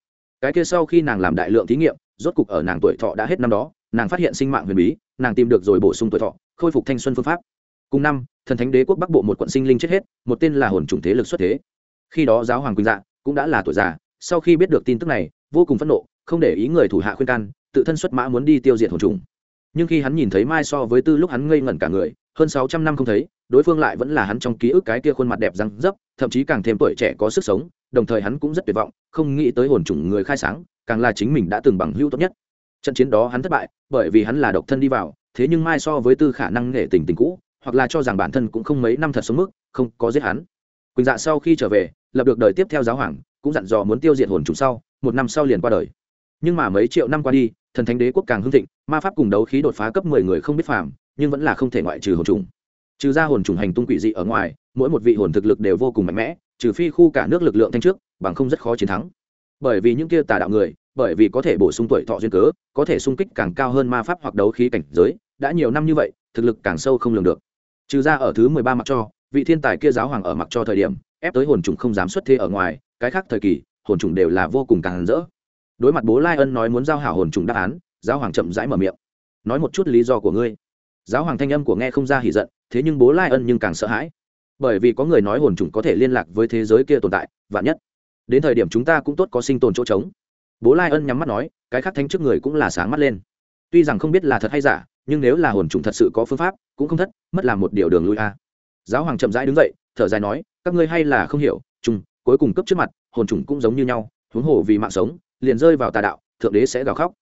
Cái kia sau khi nàng làm đại lượng thí nghiệm, rốt cục ở nàng tuổi thọ đã hết năm đó, nàng phát hiện sinh mạng huyền bí, nàng tìm được rồi bổ sung tuổi thọ, khôi phục thanh xuân phương pháp. Cùng năm, thần thánh đế quốc bắc bộ một quận sinh linh chết hết, một tên là hồn trùng thế lực xuất thế. Khi đó giáo hoàng quỳnh dạ cũng đã là tuổi già, sau khi biết được tin tức này, vô cùng phẫn nộ, không để ý người thủ hạ khuyên can, tự thân xuất mã muốn đi tiêu diệt hồn trùng nhưng khi hắn nhìn thấy mai so với tư lúc hắn ngây ngẩn cả người hơn sáu trăm năm không thấy, đối phương lại vẫn là hắn trong ký ức cái kia khuôn mặt đẹp răng dấp, thậm chí càng thêm tuổi trẻ có sức sống, đồng thời hắn cũng rất tuyệt vọng, không nghĩ tới hồn trùng người khai sáng, càng là chính mình đã từng bằng hữu tốt nhất. Trận chiến đó hắn thất bại, bởi vì hắn là độc thân đi vào, thế nhưng mai so với tư khả năng nghệ tình tình cũ, hoặc là cho rằng bản thân cũng không mấy năm thật sống mức, không có giết hắn. Quỳnh dạ sau khi trở về, lập được đời tiếp theo giáo hoàng, cũng dặn dò muốn tiêu diệt hồn trùng sau, một năm sau liền qua đời. Nhưng mà mấy triệu năm qua đi, thần thánh đế quốc càng hưng thịnh, ma pháp cùng đấu khí đột phá cấp mười người không biết phàm nhưng vẫn là không thể ngoại trừ hồn trùng. Trừ ra hồn trùng hành tung quỷ dị ở ngoài, mỗi một vị hồn thực lực đều vô cùng mạnh mẽ, trừ phi khu cả nước lực lượng thanh trước, bằng không rất khó chiến thắng. Bởi vì những kia tà đạo người, bởi vì có thể bổ sung tuổi thọ duyên cớ, có thể sung kích càng cao hơn ma pháp hoặc đấu khí cảnh giới, đã nhiều năm như vậy, thực lực càng sâu không lường được. Trừ ra ở thứ mười ba mặc cho, vị thiên tài kia giáo hoàng ở mặc cho thời điểm, ép tới hồn trùng không dám xuất thế ở ngoài, cái khác thời kỳ, hồn trùng đều là vô cùng càng rỡ. Đối mặt bố lai ân nói muốn giao hảo hồn trùng đáp án, giáo hoàng chậm rãi mở miệng. Nói một chút lý do của ngươi giáo hoàng thanh âm của nghe không ra hỉ giận, thế nhưng bố lai ân nhưng càng sợ hãi. Bởi vì có người nói hồn trùng có thể liên lạc với thế giới kia tồn tại, vạn nhất. Đến thời điểm chúng ta cũng tốt có sinh tồn chỗ trống. Bố lai ân nhắm mắt nói, cái khác thanh trước người cũng là sáng mắt lên. Tuy rằng không biết là thật hay giả, nhưng nếu là hồn trùng thật sự có phương pháp, cũng không thất, mất làm một điều đường lui a. Giáo hoàng chậm rãi đứng dậy, thở dài nói, các ngươi hay là không hiểu chung cuối cùng cấp trước mặt, hồn trùng cũng giống như nhau, huống hồ vì mạng sống, liền rơi vào tà đạo, thượng đế sẽ gào khóc.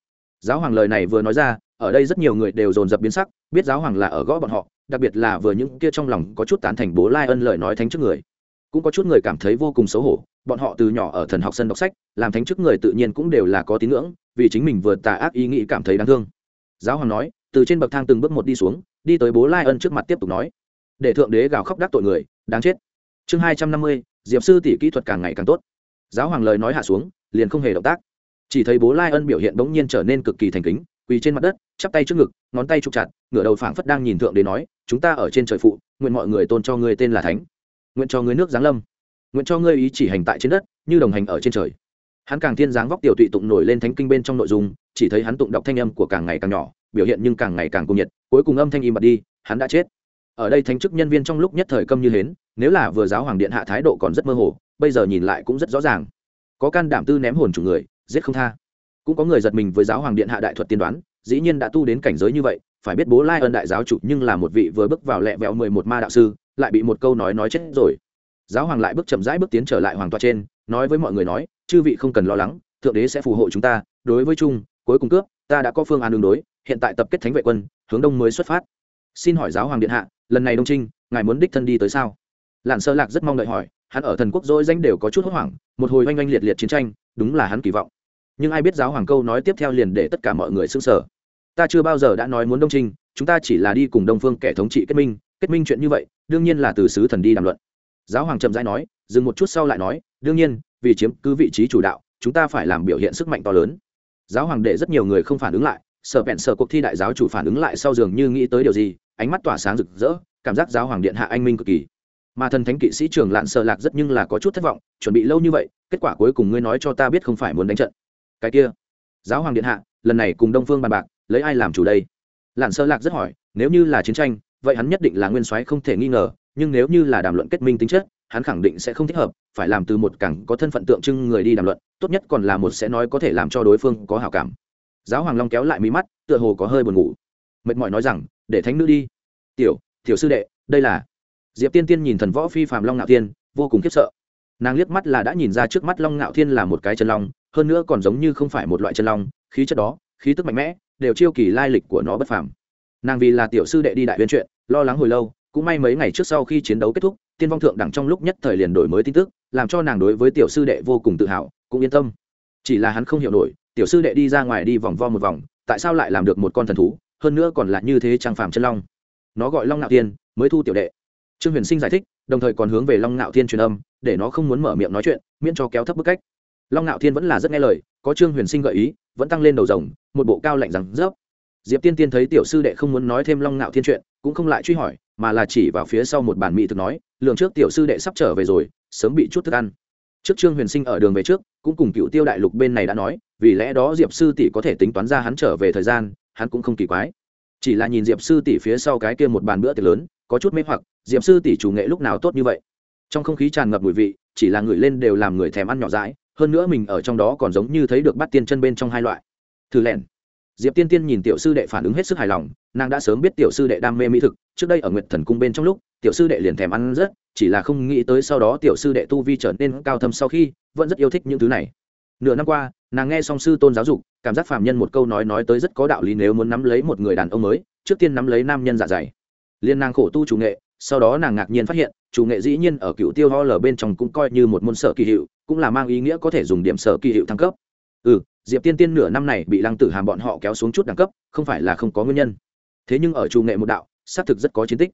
Giáo hoàng lời này vừa nói ra ở đây rất nhiều người đều dồn dập biến sắc, biết giáo hoàng là ở gõ bọn họ, đặc biệt là vừa những kia trong lòng có chút tán thành bố lai ân lời nói thánh trước người. Cũng có chút người cảm thấy vô cùng xấu hổ, bọn họ từ nhỏ ở thần học sân đọc sách, làm thánh chức người tự nhiên cũng đều là có tín ngưỡng, vì chính mình vừa tà ác ý nghĩ cảm thấy đáng thương. Giáo hoàng nói, từ trên bậc thang từng bước một đi xuống, đi tới bố lai ân trước mặt tiếp tục nói, để thượng đế gào khóc đắc tội người, đáng chết. Chương hai trăm năm mươi, diệp sư tỷ kỹ thuật càng ngày càng tốt. Giáo hoàng lời nói hạ xuống, liền không hề động tác. Chỉ thấy bố lai ân biểu hiện bỗng nhiên trở nên cực kỳ thành kính quỳ trên mặt đất, chắp tay trước ngực, ngón tay trục chặt, ngửa đầu phảng phất đang nhìn thượng đế nói, chúng ta ở trên trời phụ, nguyện mọi người tôn cho ngươi tên là thánh. Nguyện cho ngươi nước giáng lâm. Nguyện cho ngươi ý chỉ hành tại trên đất, như đồng hành ở trên trời. Hắn càng thiên dáng vóc tiểu tụy tụng nổi lên thánh kinh bên trong nội dung, chỉ thấy hắn tụng đọc thanh âm của càng ngày càng nhỏ, biểu hiện nhưng càng ngày càng cung nhiệt, cuối cùng âm thanh im bật đi, hắn đã chết. Ở đây thánh chức nhân viên trong lúc nhất thời câm như hến, nếu là vừa giáo hoàng điện hạ thái độ còn rất mơ hồ, bây giờ nhìn lại cũng rất rõ ràng. Có can đảm tư ném hồn chủ người, giết không tha cũng có người giật mình với giáo hoàng điện hạ đại thuật tiên đoán, dĩ nhiên đã tu đến cảnh giới như vậy, phải biết bố lai ơn đại giáo chủ nhưng là một vị vừa bước vào lẹ vẹo mười một ma đạo sư, lại bị một câu nói nói chết rồi. Giáo hoàng lại bước chậm rãi bước tiến trở lại hoàng tọa trên, nói với mọi người nói, chư vị không cần lo lắng, thượng đế sẽ phù hộ chúng ta, đối với chung, cuối cùng cướp, ta đã có phương án đường đối, hiện tại tập kết thánh vệ quân, hướng đông mới xuất phát. Xin hỏi giáo hoàng điện hạ, lần này đông trinh, ngài muốn đích thân đi tới sao? Lạn sơ lạc rất mong đợi hỏi, hắn ở thần quốc dỗi danh đều có chút hốt hoảng, một hồi oanh oanh liệt liệt chiến tranh, đúng là hắn kỳ vọng nhưng ai biết giáo hoàng câu nói tiếp theo liền để tất cả mọi người xưng sở ta chưa bao giờ đã nói muốn đông trinh, chúng ta chỉ là đi cùng đông phương kẻ thống trị kết minh kết minh chuyện như vậy, đương nhiên là từ sứ thần đi đàm luận. Giáo hoàng trầm rãi nói, dừng một chút sau lại nói, đương nhiên, vì chiếm cứ vị trí chủ đạo, chúng ta phải làm biểu hiện sức mạnh to lớn. Giáo hoàng để rất nhiều người không phản ứng lại sở bẹn sở cuộc thi đại giáo chủ phản ứng lại sau dường như nghĩ tới điều gì, ánh mắt tỏa sáng rực rỡ, cảm giác giáo hoàng điện hạ anh minh cực kỳ. Mà thần thánh kỵ sĩ trường lạn sợ lạc rất nhưng là có chút thất vọng, chuẩn bị lâu như vậy, kết quả cuối cùng ngươi nói cho ta biết không phải muốn đánh trận cái kia. Giáo hoàng điện hạ, lần này cùng đông phương bàn bạc, lấy ai làm chủ đây? Lạn sơ lạc rất hỏi, nếu như là chiến tranh, vậy hắn nhất định là nguyên soái không thể nghi ngờ, nhưng nếu như là đàm luận kết minh tính chất, hắn khẳng định sẽ không thích hợp, phải làm từ một cẳng có thân phận tượng trưng người đi đàm luận, tốt nhất còn là một sẽ nói có thể làm cho đối phương có hảo cảm. Giáo hoàng long kéo lại mí mắt, tựa hồ có hơi buồn ngủ. Mệt mỏi nói rằng, để thánh nữ đi. Tiểu tiểu sư đệ, đây là diệp tiên tiên nhìn thần võ phi phạm long ngạo thiên, vô cùng khiếp sợ. Nàng liếc mắt là đã nhìn ra trước mắt long ngạo thiên là một cái chân long hơn nữa còn giống như không phải một loại chân long, khí chất đó, khí tức mạnh mẽ, đều chiêu kỳ lai lịch của nó bất phàm. Nàng vì là tiểu sư đệ đi đại viên chuyện, lo lắng hồi lâu, cũng may mấy ngày trước sau khi chiến đấu kết thúc, tiên vong thượng đẳng trong lúc nhất thời liền đổi mới tin tức, làm cho nàng đối với tiểu sư đệ vô cùng tự hào, cũng yên tâm. Chỉ là hắn không hiểu nổi, tiểu sư đệ đi ra ngoài đi vòng vo một vòng, tại sao lại làm được một con thần thú, hơn nữa còn là như thế trang phàm chân long. Nó gọi long nạo tiên mới thu tiểu đệ. Trương huyền sinh giải thích, đồng thời còn hướng về long nạo thiên truyền âm, để nó không muốn mở miệng nói chuyện, miễn cho kéo thấp bức cách long ngạo thiên vẫn là rất nghe lời, có trương huyền sinh gợi ý, vẫn tăng lên đầu rồng, một bộ cao lạnh rằng rớp diệp tiên tiên thấy tiểu sư đệ không muốn nói thêm long ngạo thiên chuyện, cũng không lại truy hỏi, mà là chỉ vào phía sau một bản mỹ thực nói, lường trước tiểu sư đệ sắp trở về rồi, sớm bị chút thức ăn. Trước trương huyền sinh ở đường về trước, cũng cùng cựu tiêu đại lục bên này đã nói, vì lẽ đó diệp sư tỷ có thể tính toán ra hắn trở về thời gian, hắn cũng không kỳ quái. Chỉ là nhìn diệp sư tỷ phía sau cái kia một bàn bữa tiệc lớn, có chút mê hoặc, diệp sư tỷ chủ nghệ lúc nào tốt như vậy? Trong không khí tràn ngập mùi vị, chỉ là người lên đều làm người thèm ăn nhỏ dãi hơn nữa mình ở trong đó còn giống như thấy được bắt tiên chân bên trong hai loại. Thử lẻn diệp tiên tiên nhìn tiểu sư đệ phản ứng hết sức hài lòng, nàng đã sớm biết tiểu sư đệ đam mê mỹ thực, trước đây ở nguyệt thần cung bên trong lúc, tiểu sư đệ liền thèm ăn rất, chỉ là không nghĩ tới sau đó tiểu sư đệ tu vi trở nên cao thâm sau khi, vẫn rất yêu thích những thứ này. Nửa năm qua, nàng nghe song sư tôn giáo dục, cảm giác phạm nhân một câu nói nói tới rất có đạo lý nếu muốn nắm lấy một người đàn ông mới, trước tiên nắm lấy nam nhân dạ dày. Liên nàng khổ tu chủ nghệ, sau đó nàng ngạc nhiên phát hiện, chủ nghệ dĩ nhiên ở cựu tiêu ho lở bên trong cũng coi như một môn sở kỳ hiệu cũng là mang ý nghĩa có thể dùng điểm sở kỳ hiệu thăng cấp. Ừ diệp tiên tiên nửa năm này bị lăng tử hàm bọn họ kéo xuống chút đẳng cấp, không phải là không có nguyên nhân. Thế nhưng ở chủ nghệ một đạo, xác thực rất có chiến tích.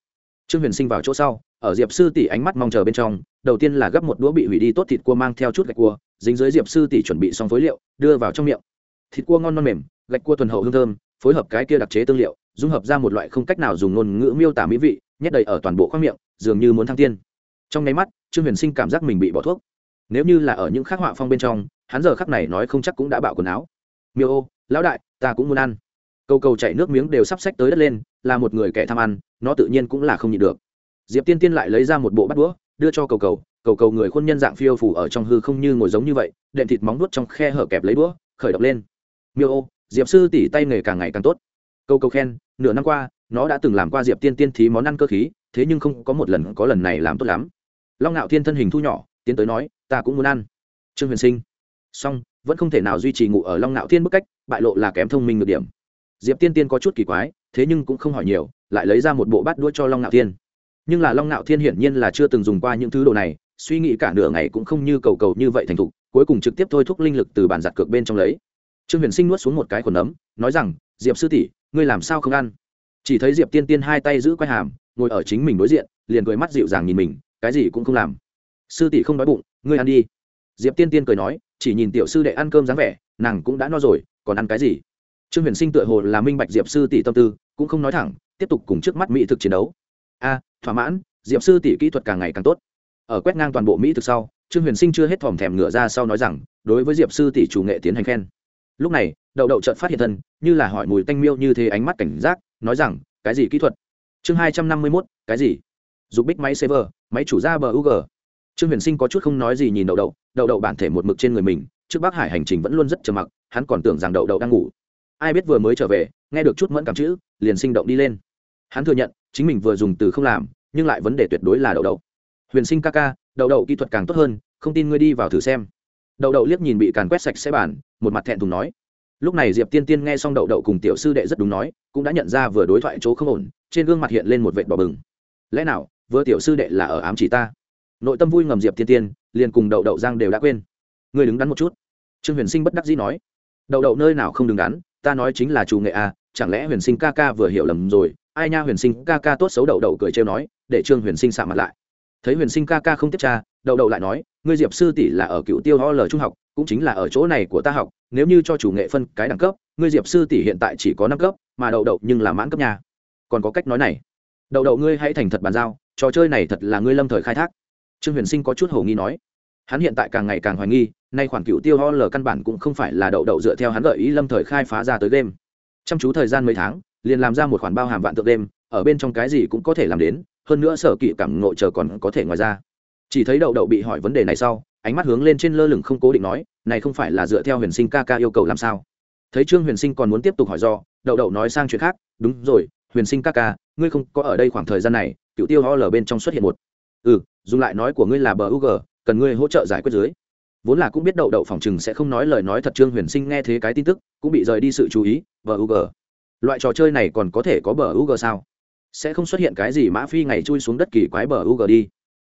Trương huyền sinh vào chỗ sau, ở diệp sư tỷ ánh mắt mong chờ bên trong, đầu tiên là gấp một đũa bị hủy đi tốt thịt cua mang theo chút gạch cua, dính dưới diệp sư tỷ chuẩn bị xong phối liệu, đưa vào trong miệng. Thịt cua ngon non mềm, gạch cua thuần hậu hương thơm, phối hợp cái kia đặc chế tương liệu, dung hợp ra một loại không cách nào dùng ngôn ngữ miêu tả mỹ vị, nhét đầy ở toàn bộ khoang miệng, dường như muốn thăng tiên. Trong nháy mắt, trương huyền sinh cảm giác mình bị bỏ thuốc nếu như là ở những khắc họa phong bên trong, hắn giờ khắc này nói không chắc cũng đã bạo quần áo. Miêu ô, lão đại, ta cũng muốn ăn. Câu cầu chạy nước miếng đều sắp xách tới đất lên, là một người kẻ tham ăn, nó tự nhiên cũng là không nhịn được. Diệp tiên tiên lại lấy ra một bộ bắt đũa, đưa cho cầu cầu. Cầu cầu người khuôn nhân dạng phiêu phủ ở trong hư không như ngồi giống như vậy, đệm thịt móng nuốt trong khe hở kẹp lấy đũa, khởi động lên. Miêu ô, diệp sư tỉ tay nghề càng ngày càng tốt. Câu cầu khen, nửa năm qua, nó đã từng làm qua diệp tiên tiên thí món ăn cơ khí, thế nhưng không có một lần có lần này làm tốt lắm. Long ngạo thiên thân hình thu nhỏ tiến tới nói, ta cũng muốn ăn. Trương huyền sinh. Song vẫn không thể nào duy trì ngủ ở long ngạo thiên bức cách, bại lộ là kém thông minh được điểm. Diệp tiên tiên có chút kỳ quái, thế nhưng cũng không hỏi nhiều, lại lấy ra một bộ bát đũa cho long ngạo thiên. Nhưng là long ngạo thiên hiển nhiên là chưa từng dùng qua những thứ đồ này, suy nghĩ cả nửa ngày cũng không như cầu cầu như vậy thành thục, cuối cùng trực tiếp thôi thúc linh lực từ bàn giặt cược bên trong lấy. Trương huyền sinh nuốt xuống một cái khuẩn ấm, nói rằng, diệp sư tỷ, ngươi làm sao không ăn? Chỉ thấy diệp tiên tiên hai tay giữ quai hàm, ngồi ở chính mình đối diện, liền cười mắt dịu dàng nhìn mình, cái gì cũng không làm sư tỷ không đói bụng, ngươi ăn đi. Diệp tiên tiên cười nói, chỉ nhìn tiểu sư đệ ăn cơm dáng vẻ, nàng cũng đã no rồi, còn ăn cái gì? Trương huyền sinh tựa hồ là minh bạch diệp sư tỷ tâm tư, cũng không nói thẳng, tiếp tục cùng trước mắt mỹ thực chiến đấu. A, thỏa mãn, diệp sư tỷ kỹ thuật càng ngày càng tốt. Ở quét ngang toàn bộ mỹ thực sau, trương huyền sinh chưa hết thòm thèm ngửa ra sau nói rằng, đối với diệp sư tỷ chủ nghệ tiến hành khen. Lúc này, đậu đậu trợt phát hiện thân, như là hỏi mùi tanh miêu như thế ánh mắt cảnh giác, nói rằng, cái gì kỹ thuật? Chương hai trăm năm mươi mốt, cái gì? Dục bích máy server máy chủ ra bờ u g trương huyền sinh có chút không nói gì nhìn đậu đậu đậu đậu bản thể một mực trên người mình, trước bắc hải hành trình vẫn luôn rất trầm mặc, hắn còn tưởng rằng đậu đậu đang ngủ. Ai biết vừa mới trở về, nghe được chút mẫn cảm chữ, liền sinh động đi lên. Hắn thừa nhận, chính mình vừa dùng từ không làm, nhưng lại vấn đề tuyệt đối là đậu đậu. Huyền sinh ca ca, đậu đậu kỹ thuật càng tốt hơn, không tin ngươi đi vào thử xem. Đậu đậu liếc nhìn bị càn quét sạch sẽ bản một mặt thẹn thùng nói. Lúc này diệp tiên tiên nghe xong đậu đậu cùng tiểu sư đệ rất đúng nói, cũng đã nhận ra vừa đối thoại chỗ không ổn, trên gương mặt hiện lên một vệt bỏ bừng. Lẽ nào, vừa tiểu sư đệ là ở ám chỉ ta? Nội tâm vui ngầm diệp tiên tiên liền cùng đậu đậu giang đều đã quên. Người đứng đắn một chút. Trương huyền sinh bất đắc dĩ nói. Đậu đậu nơi nào không đứng đắn ta nói chính là chủ nghệ à, chẳng lẽ huyền sinh ca ca vừa hiểu lầm rồi? Ai nha huyền sinh ca ca tốt xấu đậu đậu cười trêu nói để trương huyền sinh sạ mặt lại. Thấy huyền sinh ca ca không tiếp tra đậu đậu lại nói ngươi diệp sư tỷ là ở cựu tiêu ho l trung học cũng chính là ở chỗ này của ta học nếu như cho chủ nghệ phân cái đẳng cấp ngươi diệp sư tỷ hiện tại chỉ có năm cấp mà đậu đậu nhưng là mãn cấp nhà còn có cách nói này. Đậu đậu ngươi hãy thành thật bàn giao trò chơi này thật là ngươi lâm thời khai thác trương huyền sinh có chút h ầ nghi nói. Hắn hiện tại càng ngày càng hoài nghi, nay khoản cựu tiêu ho l căn bản cũng không phải là đậu đậu dựa theo hắn gợi ý lâm thời khai phá ra tới game. Chăm chú thời gian mấy tháng, liền làm ra một khoản bao hàm vạn tượng đêm, ở bên trong cái gì cũng có thể làm đến, hơn nữa sở kỵ cảm ngộ chờ còn có thể ngoài ra. Chỉ thấy đậu đậu bị hỏi vấn đề này sau, ánh mắt hướng lên trên lơ lửng không cố định nói, này không phải là dựa theo huyền sinh ca ca yêu cầu làm sao? Thấy trương huyền sinh còn muốn tiếp tục hỏi do, đậu đậu nói sang chuyện khác, đúng rồi, huyền sinh ca ca, ngươi không có ở đây khoảng thời gian này, cựu tiêu ho l bên trong xuất hiện một. Ừ dùng lại nói của ngươi là bờ ug cần ngươi hỗ trợ giải quyết dưới. Vốn là cũng biết đậu đậu phòng chừng sẽ không nói lời nói thật trương huyền sinh nghe thế cái tin tức, cũng bị rời đi sự chú ý, bờ ug loại trò chơi này còn có thể có bờ ug sao? Sẽ không xuất hiện cái gì mã phi ngày chui xuống đất kỳ quái bờ ug đi.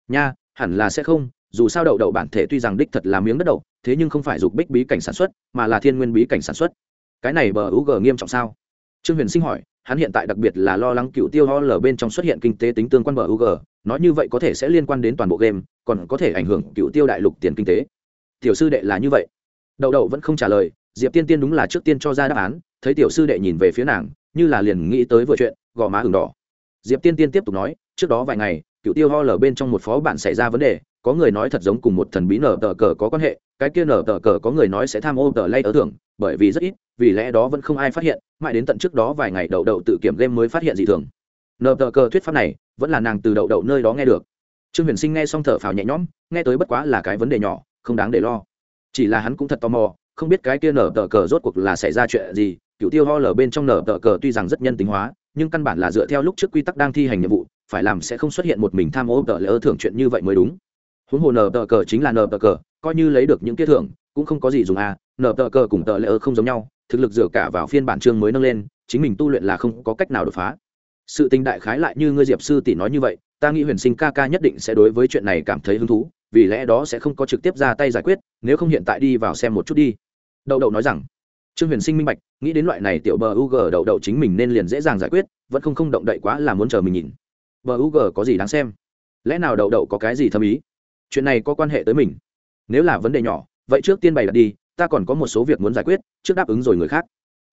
Nha, hẳn là sẽ không, dù sao đậu đậu bản thể tuy rằng đích thật là miếng đất đậu, thế nhưng không phải dục bích bí cảnh sản xuất, mà là thiên nguyên bí cảnh sản xuất. Cái này bờ ug nghiêm trọng sao? Trương huyền sinh hỏi hắn hiện tại đặc biệt là lo lắng cựu tiêu ho Lở bên trong xuất hiện kinh tế tính tương quan bờ ug nói như vậy có thể sẽ liên quan đến toàn bộ game, còn có thể ảnh hưởng cựu tiêu đại lục tiền kinh tế. Tiểu sư đệ là như vậy. Đậu đậu vẫn không trả lời, diệp tiên tiên đúng là trước tiên cho ra đáp án, thấy tiểu sư đệ nhìn về phía nàng, như là liền nghĩ tới vừa chuyện, gò má ửng đỏ. Diệp tiên tiên tiếp tục nói, trước đó vài ngày, cựu tiêu ho Lở bên trong một phó bản xảy ra vấn đề có người nói thật giống cùng một thần bí nở tờ cờ có quan hệ, cái kia nở tờ cờ có người nói sẽ tham ô tờ lay ở thưởng, bởi vì rất ít, vì lẽ đó vẫn không ai phát hiện, mãi đến tận trước đó vài ngày đậu đậu tự kiểm game mới phát hiện gì thường. Nở tờ cờ thuyết pháp này, vẫn là nàng từ đậu đậu nơi đó nghe được. Trương huyền sinh nghe xong thở phào nhẹ nhõm, nghe tới bất quá là cái vấn đề nhỏ, không đáng để lo. Chỉ là hắn cũng thật tò mò, không biết cái kia nở tờ cờ rốt cuộc là xảy ra chuyện gì cựu tiêu ho lở bên trong nở tờ cờ tuy rằng rất nhân tính hóa, nhưng căn bản là dựa theo lúc trước quy tắc đang thi hành nhiệm vụ, phải làm sẽ không xuất hiện một mình tham ô tờ lỡ thưởng chuyện như vậy mới đúng huống hồ nờ tờ cờ chính là nờ tờ cờ, coi như lấy được những kia thưởng, cũng không có gì dùng à nờ tờ cờ cùng tờ lỡ không giống nhau, thực lực dựa cả vào phiên bản chương mới nâng lên, chính mình tu luyện là không có cách nào đột phá. Sự tình đại khái lại như ngươi diệp sư tỷ nói như vậy, ta nghĩ huyền sinh ca ca nhất định sẽ đối với chuyện này cảm thấy hứng thú, vì lẽ đó sẽ không có trực tiếp ra tay giải quyết, nếu không hiện tại đi vào xem một chút đi. Đậu đậu nói rằng. Trương huyền sinh minh bạch, nghĩ đến loại này tiểu bờ u g đậu đậu chính mình nên liền dễ dàng giải quyết, vẫn không không động đậy quá là muốn chờ mình nhìn. Bờ u g có gì đáng xem? Lẽ nào đậu đậu có cái gì thâm ý? Chuyện này có quan hệ tới mình. Nếu là vấn đề nhỏ, vậy trước tiên bày đặt đi, ta còn có một số việc muốn giải quyết, trước đáp ứng rồi người khác.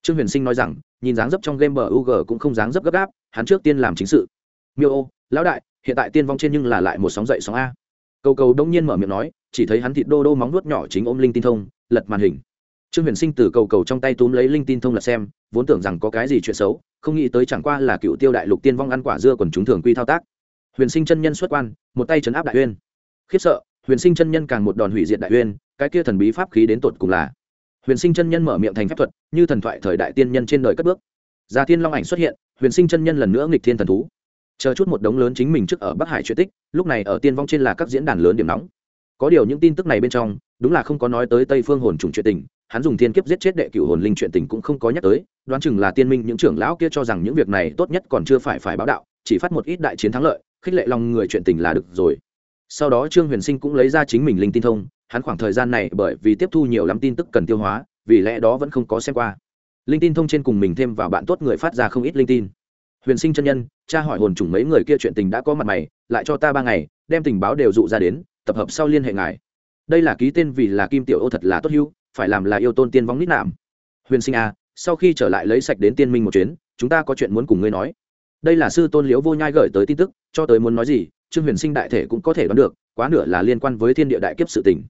Trương huyền sinh nói rằng, nhìn dáng dấp trong game bờ UG cũng không dáng dấp gấp gáp, hắn trước tiên làm chính sự. Miêu ô, lão đại, hiện tại tiên vong trên nhưng là lại một sóng dậy sóng a. Cầu cầu đông nhiên mở miệng nói, chỉ thấy hắn thịt đô đô móng nuốt nhỏ chính ôm linh tin thông, lật màn hình. Trương huyền sinh từ cầu cầu trong tay túm lấy linh tin thông lật xem, vốn tưởng rằng có cái gì chuyện xấu, không nghĩ tới chẳng qua là cựu tiêu đại lục tiên vong ăn quả dưa còn chúng thường quy thao tác. Huyền sinh chân nhân xuất quan, một tay chấn áp đại uyên khiếp sợ, huyền sinh chân nhân càng một đòn hủy diệt đại uyên, cái kia thần bí pháp khí đến tột cùng là. Huyền sinh chân nhân mở miệng thành phép thuật, như thần thoại thời đại tiên nhân trên đời cất bước. Gia thiên long ảnh xuất hiện, huyền sinh chân nhân lần nữa nghịch thiên thần thú. Chờ chút một đống lớn chính mình trước ở bắc hải chuyện tích, lúc này ở tiên vong trên là các diễn đàn lớn điểm nóng. Có điều những tin tức này bên trong, đúng là không có nói tới tây phương hồn trùng chuyện tình, hắn dùng thiên kiếp giết chết đệ cựu hồn linh chuyện tình cũng không có nhắc tới, đoán chừng là tiên minh những trưởng lão kia cho rằng những việc này tốt nhất còn chưa phải phải báo đạo, chỉ phát một ít đại chiến thắng lợi, khích lệ lòng người chuyện tình là được rồi sau đó trương huyền sinh cũng lấy ra chính mình linh tin thông hắn khoảng thời gian này bởi vì tiếp thu nhiều lắm tin tức cần tiêu hóa vì lẽ đó vẫn không có xem qua. Linh tin thông trên cùng mình thêm vào bạn tốt người phát ra không ít linh tin. Huyền sinh chân nhân cha hỏi hồn chủng mấy người kia chuyện tình đã có mặt mày lại cho ta ba ngày đem tình báo đều dụ ra đến tập hợp sau liên hệ ngài. Đây là ký tên vì là kim tiểu ô thật là tốt hữu phải làm là yêu tôn tiên vong nít nạm. Huyền sinh a à, sau khi trở lại lấy sạch đến tiên minh một chuyến chúng ta có chuyện muốn cùng ngươi nói. Đây là sư tôn liễu vô nhai gửi tới tin tức cho tới muốn nói gì, trương huyền sinh đại thể cũng có thể đoán được, quá nửa là liên quan với thiên địa đại kiếp sự tình.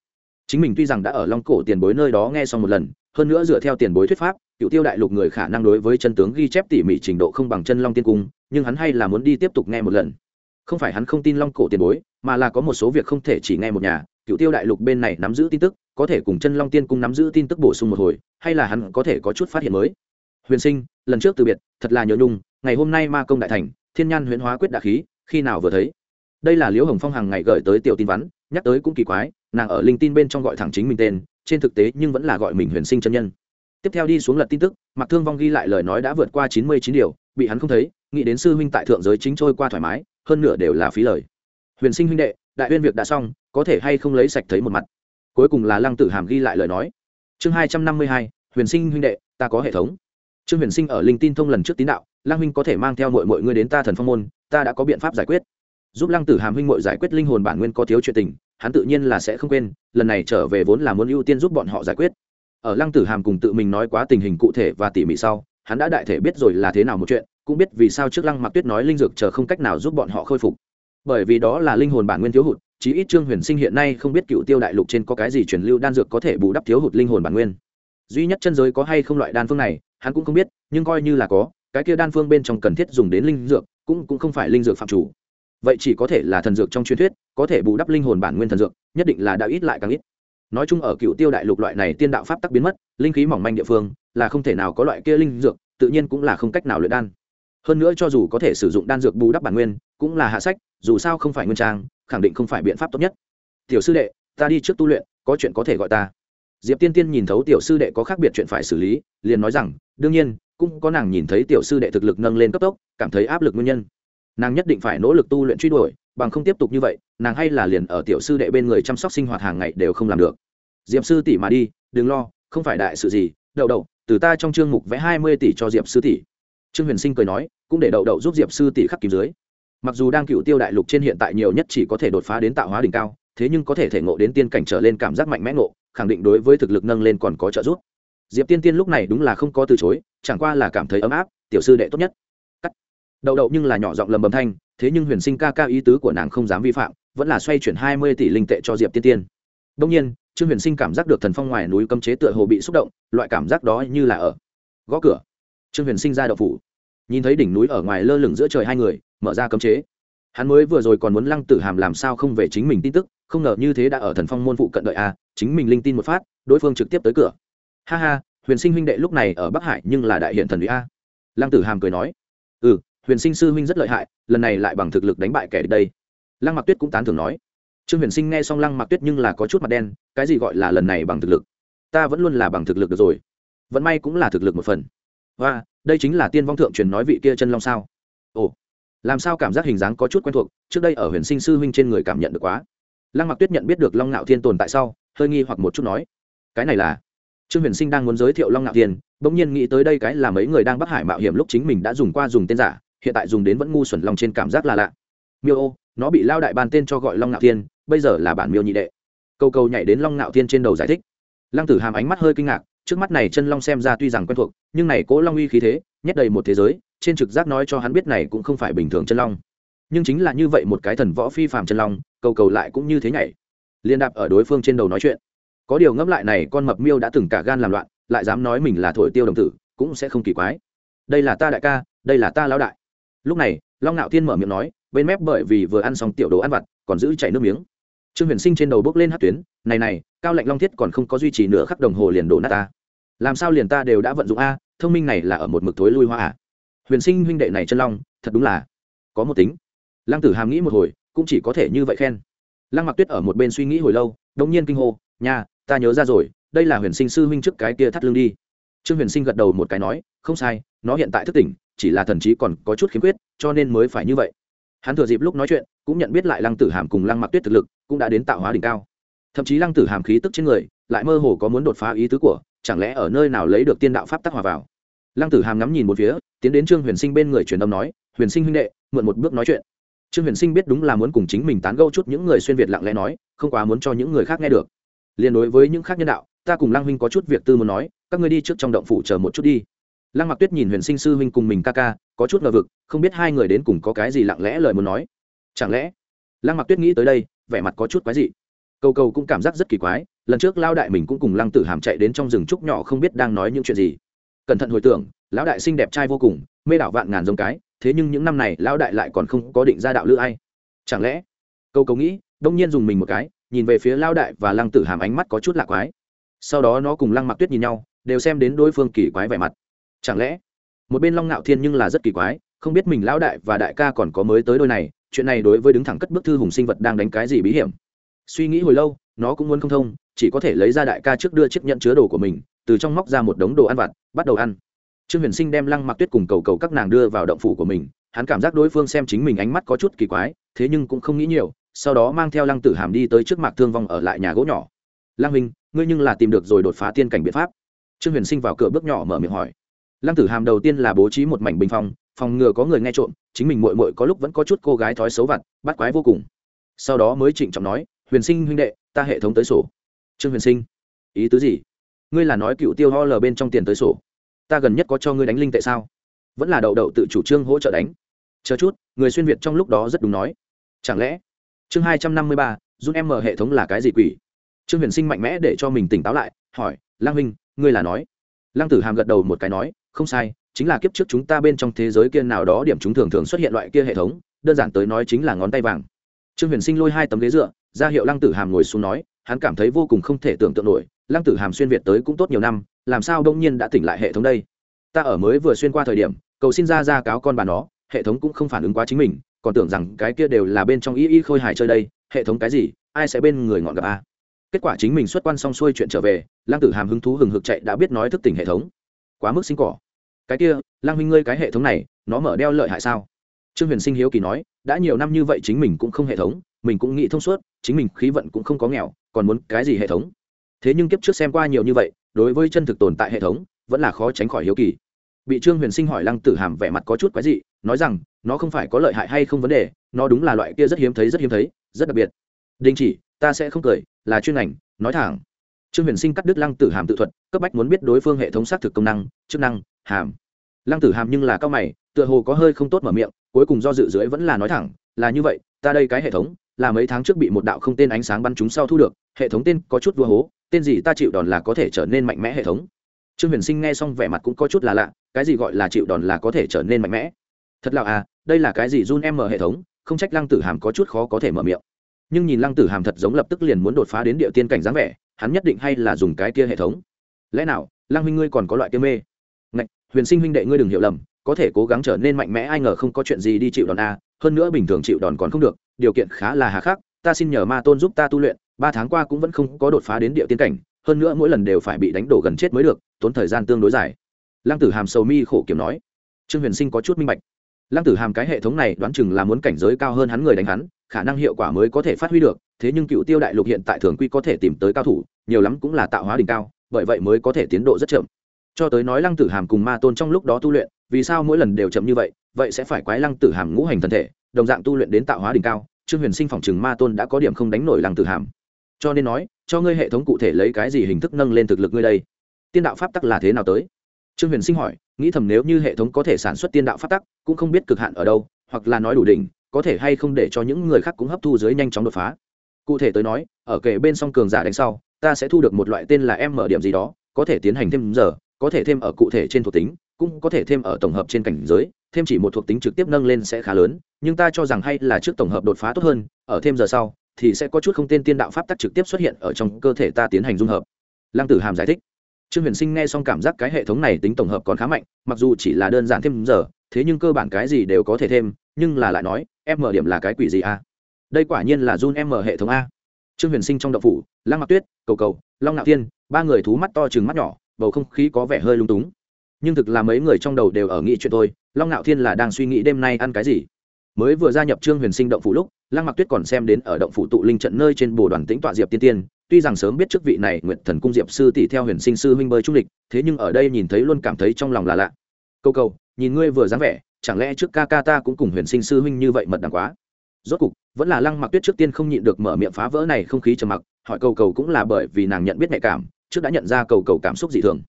Chính mình tuy rằng đã ở long cổ tiền bối nơi đó nghe xong một lần, hơn nữa dựa theo tiền bối thuyết pháp, cựu tiêu đại lục người khả năng đối với chân tướng ghi chép tỉ mỉ trình độ không bằng chân long tiên cung, nhưng hắn hay là muốn đi tiếp tục nghe một lần. Không phải hắn không tin long cổ tiền bối, mà là có một số việc không thể chỉ nghe một nhà, cựu tiêu đại lục bên này nắm giữ tin tức, có thể cùng chân long tiên cung nắm giữ tin tức bổ sung một hồi, hay là hắn có thể có chút phát hiện mới. Huyền sinh, lần trước từ biệt, thật là nhớ nhung, ngày hôm nay ma công đại thành, thiên nhan huyễn hóa quyết đạ khí khi nào vừa thấy. Đây là liễu hồng phong hàng ngày gửi tới tiểu tin vắn, nhắc tới cũng kỳ quái, nàng ở linh tin bên trong gọi thẳng chính mình tên, trên thực tế nhưng vẫn là gọi mình huyền sinh chân nhân. Tiếp theo đi xuống lật tin tức mặc thương vong ghi lại lời nói đã vượt qua chín mươi chín điều, bị hắn không thấy, nghĩ đến sư huynh tại thượng giới chính trôi qua thoải mái, hơn nửa đều là phí lời. Huyền sinh huynh đệ, đại huyên việc đã xong, có thể hay không lấy sạch thấy một mặt. Cuối cùng là lăng tử hàm ghi lại lời nói. Chương hai trăm năm mươi hai, huyền sinh huynh đệ, ta có hệ thống. Trương huyền sinh ở linh tin thông lần trước tín đạo lăng huynh có thể mang theo mọi mọi người đến ta thần phong môn, ta đã có biện pháp giải quyết. Giúp lăng tử hàm huynh mội giải quyết linh hồn bản nguyên có thiếu chuyện tình, hắn tự nhiên là sẽ không quên, lần này trở về vốn là muốn ưu tiên giúp bọn họ giải quyết. Ở lăng tử hàm cùng tự mình nói quá tình hình cụ thể và tỉ mỉ sau, hắn đã đại thể biết rồi là thế nào một chuyện, cũng biết vì sao trước lăng mặc tuyết nói linh dược chờ không cách nào giúp bọn họ khôi phục. Bởi vì đó là linh hồn bản nguyên thiếu hụt, chí ít trương huyền sinh hiện nay không biết cựu tiêu đại lục trên có cái gì truyền lưu đan dược có thể bù đắp thiếu hụt linh hồn bản nguyên. Duy nhất chân giới có hay không loại đan phương này, hắn cũng không biết, nhưng coi như là có cái kia đan phương bên trong cần thiết dùng đến linh dược, cũng cũng không phải linh dược phạm chủ. Vậy chỉ có thể là thần dược trong truyền thuyết, có thể bù đắp linh hồn bản nguyên thần dược, nhất định là đã ít lại càng ít. Nói chung ở cựu tiêu đại lục loại này tiên đạo pháp tắc biến mất, linh khí mỏng manh địa phương, là không thể nào có loại kia linh dược, tự nhiên cũng là không cách nào luyện đan. Hơn nữa cho dù có thể sử dụng đan dược bù đắp bản nguyên, cũng là hạ sách, dù sao không phải nguyên trang, khẳng định không phải biện pháp tốt nhất. Tiểu sư đệ, ta đi trước tu luyện, có chuyện có thể gọi ta. Diệp tiên tiên nhìn thấu tiểu sư đệ có khác biệt chuyện phải xử lý, liền nói rằng, đương nhiên cũng có nàng nhìn thấy tiểu sư đệ thực lực nâng lên cấp tốc, cảm thấy áp lực nguyên nhân. Nàng nhất định phải nỗ lực tu luyện truy đuổi, bằng không tiếp tục như vậy, nàng hay là liền ở tiểu sư đệ bên người chăm sóc sinh hoạt hàng ngày đều không làm được. Diệp sư tỷ mà đi, đừng lo, không phải đại sự gì, đậu đậu, từ ta trong chương mục vẽ hai mươi tỷ cho diệp sư tỷ. Trương huyền sinh cười nói, cũng để đậu đậu giúp diệp sư tỷ khắc kịp dưới. Mặc dù đang cựu tiêu đại lục trên hiện tại nhiều nhất chỉ có thể đột phá đến tạo hóa đỉnh cao, thế nhưng có thể thể ngộ đến tiên cảnh trở lên cảm giác mạnh mẽ ngộ, khẳng định đối với thực lực nâng lên còn có trợ giúp. Diệp tiên tiên lúc này đúng là không có từ chối chẳng qua là cảm thấy ấm áp, tiểu sư đệ tốt nhất. Cắt. Đậu đậu nhưng là nhỏ giọng lầm bầm thanh, thế nhưng huyền sinh ca ca ý tứ của nàng không dám vi phạm, vẫn là xoay chuyển hai mươi tỷ linh tệ cho diệp tiên tiên. Đông nhiên, trương huyền sinh cảm giác được thần phong ngoài núi cấm chế tựa hồ bị xúc động, loại cảm giác đó như là ở gõ cửa. Trương huyền sinh ra đậu phủ. Nhìn thấy đỉnh núi ở ngoài lơ lửng giữa trời hai người, mở ra cấm chế. Hắn mới vừa rồi còn muốn lăng tử hàm làm sao không về chính mình tin tức, không ngờ như thế đã ở thần phong môn phụ cận đợi a chính mình linh tin một phát, đối phương trực tiếp tới cửa. Ha ha huyền sinh huynh đệ lúc này ở bắc hải nhưng là đại hiện thần ủy a lăng tử hàm cười nói ừ huyền sinh sư huynh rất lợi hại lần này lại bằng thực lực đánh bại kẻ đây lăng mặc tuyết cũng tán thưởng nói trương huyền sinh nghe xong lăng mặc tuyết nhưng là có chút mặt đen cái gì gọi là lần này bằng thực lực ta vẫn luôn là bằng thực lực được rồi vẫn may cũng là thực lực một phần và đây chính là tiên vong thượng truyền nói vị kia chân long sao ồ làm sao cảm giác hình dáng có chút quen thuộc trước đây ở huyền sinh sư huynh trên người cảm nhận được quá lăng mặc tuyết nhận biết được long ngạo thiên tồn tại sau hơi nghi hoặc một chút nói cái này là trương huyền sinh đang muốn giới thiệu long ngạo thiên, bỗng nhiên nghĩ tới đây cái là mấy người đang bắc hải mạo hiểm lúc chính mình đã dùng qua dùng tên giả, hiện tại dùng đến vẫn ngu xuẩn lòng trên cảm giác là lạ. Miêu ô, nó bị lao đại ban tên cho gọi long ngạo thiên, bây giờ là bản miêu nhị đệ. Câu câu nhảy đến long ngạo thiên trên đầu giải thích. Lăng tử hàm ánh mắt hơi kinh ngạc, trước mắt này chân long xem ra tuy rằng quen thuộc, nhưng này cố long uy khí thế, nhét đầy một thế giới, trên trực giác nói cho hắn biết này cũng không phải bình thường chân long. Nhưng chính là như vậy một cái thần võ phi phàm chân long, cầu cầu lại cũng như thế nhảy. Liên đạp ở đối phương trên đầu nói chuyện có điều ngẫm lại này con mập miêu đã từng cả gan làm loạn, lại dám nói mình là thổi tiêu đồng tử, cũng sẽ không kỳ quái. Đây là ta đại ca, đây là ta lão đại. Lúc này, long ngạo thiên mở miệng nói, bên mép bởi vì vừa ăn xong tiểu đồ ăn vặt, còn giữ chảy nước miếng. Trương huyền sinh trên đầu bước lên hát tuyến, này này, cao lạnh long thiết còn không có duy trì nửa khắc đồng hồ liền đổ nát ta. Làm sao liền ta đều đã vận dụng a, thông minh này là ở một mực thối lui hoa à? Huyền sinh huynh đệ này chân long, thật đúng là có một tính. Lăng tử hàm nghĩ một hồi, cũng chỉ có thể như vậy khen. Lăng mặc tuyết ở một bên suy nghĩ hồi lâu đông nhiên kinh hô nhà ta nhớ ra rồi, đây là huyền sinh sư huynh trước cái kia thắt lưng đi. Trương huyền sinh gật đầu một cái nói, không sai, nó hiện tại thức tỉnh, chỉ là thần trí còn có chút khiếm khuyết, cho nên mới phải như vậy. Hắn thừa dịp lúc nói chuyện, cũng nhận biết lại lăng tử hàm cùng lăng mặc tuyết thực lực, cũng đã đến tạo hóa đỉnh cao. Thậm chí lăng tử hàm khí tức trên người, lại mơ hồ có muốn đột phá ý tứ của, chẳng lẽ ở nơi nào lấy được tiên đạo pháp tắc hòa vào? Lăng tử hàm ngắm nhìn một phía, tiến đến trương huyền sinh bên người truyền âm nói, huyền sinh huynh đệ, mượn một bước nói chuyện. Trương huyền sinh biết đúng là muốn cùng chính mình tán gâu chút những người xuyên việt lặng lẽ nói, không quá muốn cho những người khác nghe được liền đối với những khác nhân đạo, ta cùng lăng huynh có chút việc tư muốn nói, các ngươi đi trước trong động phủ chờ một chút đi. Lăng mặc tuyết nhìn huyền sinh sư huynh cùng mình ca ca, có chút ngờ vực, không biết hai người đến cùng có cái gì lặng lẽ lời muốn nói. Chẳng lẽ? Lăng mặc tuyết nghĩ tới đây, vẻ mặt có chút quái dị. Cầu cầu cũng cảm giác rất kỳ quái, lần trước lao đại mình cũng cùng lăng tử hàm chạy đến trong rừng trúc nhỏ không biết đang nói những chuyện gì. Cẩn thận hồi tưởng, lão đại xinh đẹp trai vô cùng, mê đảo vạn ngàn giống cái, thế nhưng những năm này lão đại lại còn không có định ra đạo lữ ai. Chẳng lẽ? Câu cầu nghĩ, đông nhiên dùng mình một cái nhìn về phía lao đại và lăng tử hàm ánh mắt có chút lạ quái. Sau đó nó cùng lăng mặc tuyết nhìn nhau, đều xem đến đối phương kỳ quái vẻ mặt. Chẳng lẽ, một bên long ngạo thiên nhưng là rất kỳ quái, không biết mình lão đại và đại ca còn có mới tới đôi này, chuyện này đối với đứng thẳng cất bức thư hùng sinh vật đang đánh cái gì bí hiểm? Suy nghĩ hồi lâu, nó cũng muốn không thông, chỉ có thể lấy ra đại ca trước đưa chiếc nhận chứa đồ của mình, từ trong móc ra một đống đồ ăn vặt, bắt đầu ăn. Trương huyền sinh đem lăng mặc tuyết cùng cầu cầu các nàng đưa vào động phủ của mình, hắn cảm giác đối phương xem chính mình ánh mắt có chút kỳ quái, thế nhưng cũng không nghĩ nhiều sau đó mang theo lăng tử hàm đi tới trước mặt thương vong ở lại nhà gỗ nhỏ. Lăng huynh, ngươi nhưng là tìm được rồi đột phá tiên cảnh biện pháp. Trương huyền sinh vào cửa bước nhỏ mở miệng hỏi. Lăng tử hàm đầu tiên là bố trí một mảnh bình phong, phòng ngừa có người nghe trộm, chính mình mội mội có lúc vẫn có chút cô gái thói xấu vặt, bắt quái vô cùng. Sau đó mới trịnh trọng nói, huyền sinh huynh đệ, ta hệ thống tới sổ. Trương huyền sinh, ý tứ gì? Ngươi là nói cựu tiêu ho lờ bên trong tiền tới sổ. Ta gần nhất có cho ngươi đánh linh tệ sao? Vẫn là đậu đậu tự chủ trương hỗ trợ đánh. Chờ chút, người xuyên việt trong lúc đó rất đúng nói. Chẳng lẽ chương hai trăm năm mươi ba giúp em mở hệ thống là cái gì quỷ? Trương huyền sinh mạnh mẽ để cho mình tỉnh táo lại, hỏi, lang huynh, ngươi là nói? Lang tử hàm gật đầu một cái nói, không sai, chính là kiếp trước chúng ta bên trong thế giới kia nào đó điểm chúng thường thường xuất hiện loại kia hệ thống, đơn giản tới nói chính là ngón tay vàng. Trương huyền sinh lôi hai tấm ghế dựa, ra hiệu lăng tử hàm ngồi xuống nói, hắn cảm thấy vô cùng không thể tưởng tượng nổi, lăng tử hàm xuyên việt tới cũng tốt nhiều năm, làm sao đông nhiên đã tỉnh lại hệ thống đây? Ta ở mới vừa xuyên qua thời điểm, cầu xin ra ra cáo con bà nó, hệ thống cũng không phản ứng quá chính mình còn tưởng rằng cái kia đều là bên trong y y khôi hài chơi đây, hệ thống cái gì, ai sẽ bên người ngọn gặp a? Kết quả chính mình xuất quan xong xuôi chuyện trở về, lăng tử hàm hứng thú hừng hực chạy đã biết nói thức tỉnh hệ thống. Quá mức sinh cỏ. Cái kia, lăng huynh ngươi cái hệ thống này, nó mở đeo lợi hại sao? Trương huyền sinh hiếu kỳ nói, đã nhiều năm như vậy chính mình cũng không hệ thống, mình cũng nghĩ thông suốt, chính mình khí vận cũng không có nghèo, còn muốn cái gì hệ thống? Thế nhưng kiếp trước xem qua nhiều như vậy, đối với chân thực tồn tại hệ thống, vẫn là khó tránh khỏi hiếu kỳ. Bị trương huyền sinh hỏi lăng tử hàm vẻ mặt có chút quái dị, nói rằng nó không phải có lợi hại hay không vấn đề, nó đúng là loại kia rất hiếm thấy, rất hiếm thấy, rất đặc biệt. Đình chỉ, ta sẽ không cười, là chuyên ngành, nói thẳng. Trương huyền sinh cắt đứt lăng tử hàm tự thuật, cấp bách muốn biết đối phương hệ thống xác thực công năng, chức năng, hàm. Lăng tử hàm nhưng là cao mày, tựa hồ có hơi không tốt mở miệng, cuối cùng do dự dưới vẫn là nói thẳng, là như vậy, ta đây cái hệ thống, là mấy tháng trước bị một đạo không tên ánh sáng bắn chúng sau thu được, hệ thống tên có chút vua hố, tên gì ta chịu đòn là có thể trở nên mạnh mẽ hệ thống. Trương huyền sinh nghe xong vẻ mặt cũng có chút là lạ, cái gì gọi là chịu đòn là có thể trở nên mạnh mẽ? Thật lạ à đây là cái gì run em mở hệ thống? Không trách lăng tử hàm có chút khó có thể mở miệng. Nhưng nhìn lăng tử hàm thật giống lập tức liền muốn đột phá đến địa tiên cảnh dáng vẻ hắn nhất định hay là dùng cái kia hệ thống. Lẽ nào lăng huynh ngươi còn có loại kia mê? Ngạch, huyền sinh huynh đệ ngươi đừng hiểu lầm có thể cố gắng trở nên mạnh mẽ ai ngờ không có chuyện gì đi chịu đòn a hơn nữa bình thường chịu đòn còn không được điều kiện khá là hà khắc ta xin nhờ ma tôn giúp ta tu luyện ba tháng qua cũng vẫn không có đột phá đến địa tiên cảnh hơn nữa mỗi lần đều phải bị đánh đổ gần chết mới được tốn thời gian tương đối dài. Lăng tử hàm sầu mi khổ kiểm nói. Trương huyền sinh có chút minh bạch lăng tử hàm cái hệ thống này đoán chừng là muốn cảnh giới cao hơn hắn người đánh hắn, khả năng hiệu quả mới có thể phát huy được, thế nhưng cựu tiêu đại lục hiện tại thường quy có thể tìm tới cao thủ, nhiều lắm cũng là tạo hóa đỉnh cao, bởi vậy mới có thể tiến độ rất chậm. Cho tới nói lăng tử hàm cùng ma tôn trong lúc đó tu luyện, vì sao mỗi lần đều chậm như vậy vậy sẽ phải quái lăng tử hàm ngũ hành thân thể, đồng dạng tu luyện đến tạo hóa đỉnh cao, trương huyền sinh phòng chừng ma tôn đã có điểm không đánh nổi lăng tử hàm. Cho nên nói, cho ngươi hệ thống cụ thể lấy cái gì hình thức nâng lên thực lực ngươi đây? Tiên đạo pháp tắc là thế nào tới? Trương huyền sinh hỏi, nghĩ thầm nếu như hệ thống có thể sản xuất tiên đạo pháp tắc, cũng không biết cực hạn ở đâu, hoặc là nói đủ đỉnh, có thể hay không để cho những người khác cũng hấp thu dưới nhanh chóng đột phá. Cụ thể tới nói, ở kề bên song cường giả đánh sau, ta sẽ thu được một loại tên là em mở điểm gì đó, có thể tiến hành thêm giờ, có thể thêm ở cụ thể trên thuộc tính, cũng có thể thêm ở tổng hợp trên cảnh giới, thêm chỉ một thuộc tính trực tiếp nâng lên sẽ khá lớn, nhưng ta cho rằng hay là trước tổng hợp đột phá tốt hơn, ở thêm giờ sau, thì sẽ có chút không tên tiên đạo pháp tắc trực tiếp xuất hiện ở trong cơ thể ta tiến hành dung hợp. Lăng tử hàm giải thích trương huyền sinh nghe xong cảm giác cái hệ thống này tính tổng hợp còn khá mạnh, mặc dù chỉ là đơn giản thêm giờ, thế nhưng cơ bản cái gì đều có thể thêm, nhưng là lại nói em mở điểm là cái quỷ gì a? Đây quả nhiên là run em mở hệ thống a. Trương huyền sinh trong đậu phủ, lăng mặc tuyết, cầu cầu, long Nạo thiên, ba người thú mắt to chừng mắt nhỏ, bầu không khí có vẻ hơi lung túng. Nhưng thực là mấy người trong đầu đều ở nghĩ chuyện thôi, long Nạo thiên là đang suy nghĩ đêm nay ăn cái gì. Mới vừa gia nhập trương huyền sinh động phủ lúc, lăng mặc tuyết còn xem đến ở động phủ tụ linh trận nơi trên bồ đoàn tĩnh tọa diệp tiên tiên tuy rằng sớm biết chức vị này nguyện thần cung diệp sư tỷ theo huyền sinh sư huynh bơi trung lịch, thế nhưng ở đây nhìn thấy luôn cảm thấy trong lòng là lạ. Câu cầu, nhìn ngươi vừa dáng vẻ, chẳng lẽ trước ca ca ta cũng cùng huyền sinh sư huynh như vậy mật đằng quá? Rốt cục, vẫn là lăng mặc tuyết trước tiên không nhịn được mở miệng phá vỡ này không khí trầm mặc, hỏi cầu cầu cũng là bởi vì nàng nhận biết nhạy cảm, trước đã nhận ra cầu cầu cảm xúc dị thường.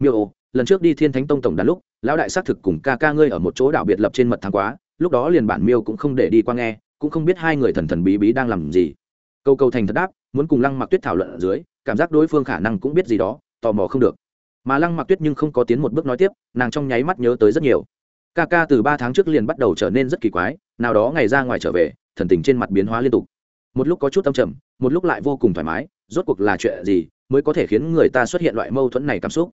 Miêu ô, lần trước đi thiên thánh tông tổng đàn lúc, lão đại xác thực cùng ca ca ngươi ở một chỗ đảo biệt lập trên mật thang quá, lúc đó liền bản miêu cũng không để đi qua nghe, cũng không biết hai người thần thần bí bí đang làm gì. Câu câu thành thật đáp muốn cùng lăng mặc tuyết thảo luận ở dưới, cảm giác đối phương khả năng cũng biết gì đó, tò mò không được. Mà lăng mặc tuyết nhưng không có tiến một bước nói tiếp, nàng trong nháy mắt nhớ tới rất nhiều. Ca ca từ ba tháng trước liền bắt đầu trở nên rất kỳ quái, nào đó ngày ra ngoài trở về, thần tình trên mặt biến hóa liên tục. Một lúc có chút âm trầm, một lúc lại vô cùng thoải mái, rốt cuộc là chuyện gì mới có thể khiến người ta xuất hiện loại mâu thuẫn này cảm xúc?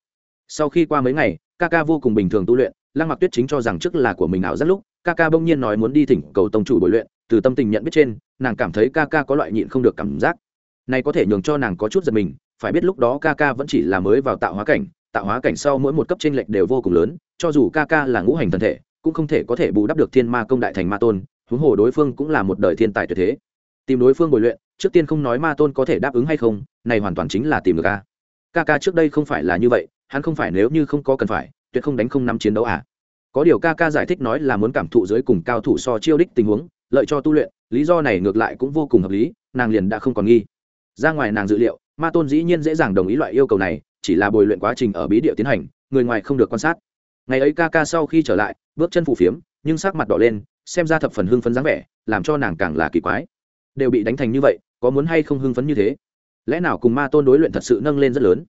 Sau khi qua mấy ngày, ca ca vô cùng bình thường tu luyện, lăng mặc tuyết chính cho rằng trước là của mình ảo rất lúc, ca ca bỗng nhiên nói muốn đi thỉnh cầu tông chủ bồi luyện, từ tâm tình nhận biết trên, nàng cảm thấy ca ca có loại nhịn không được cảm giác này có thể nhường cho nàng có chút giật mình, phải biết lúc đó ca ca vẫn chỉ là mới vào tạo hóa cảnh, tạo hóa cảnh sau mỗi một cấp tranh lệch đều vô cùng lớn, cho dù ca ca là ngũ hành thân thể, cũng không thể có thể bù đắp được thiên ma công đại thành ma tôn, huống hồ đối phương cũng là một đời thiên tài tuyệt thế. Tìm đối phương bồi luyện, trước tiên không nói ma tôn có thể đáp ứng hay không, này hoàn toàn chính là tìm được ca ca ca trước đây không phải là như vậy, hắn không phải nếu như không có cần phải, tuyệt không đánh không nắm chiến đấu à. Có điều ca ca giải thích nói là muốn cảm thụ dưới cùng cao thủ so chiêu đích tình huống, lợi cho tu luyện, lý do này ngược lại cũng vô cùng hợp lý, nàng liền đã không còn nghi ra ngoài nàng dự liệu, ma tôn dĩ nhiên dễ dàng đồng ý loại yêu cầu này, chỉ là bồi luyện quá trình ở bí địa tiến hành, người ngoài không được quan sát. Ngày ấy ca ca sau khi trở lại, bước chân phủ phiếm, nhưng sắc mặt đỏ lên, xem ra thập phần hưng phấn dáng vẻ, làm cho nàng càng là kỳ quái. Đều bị đánh thành như vậy, có muốn hay không hưng phấn như thế? Lẽ nào cùng ma tôn đối luyện thật sự nâng lên rất lớn?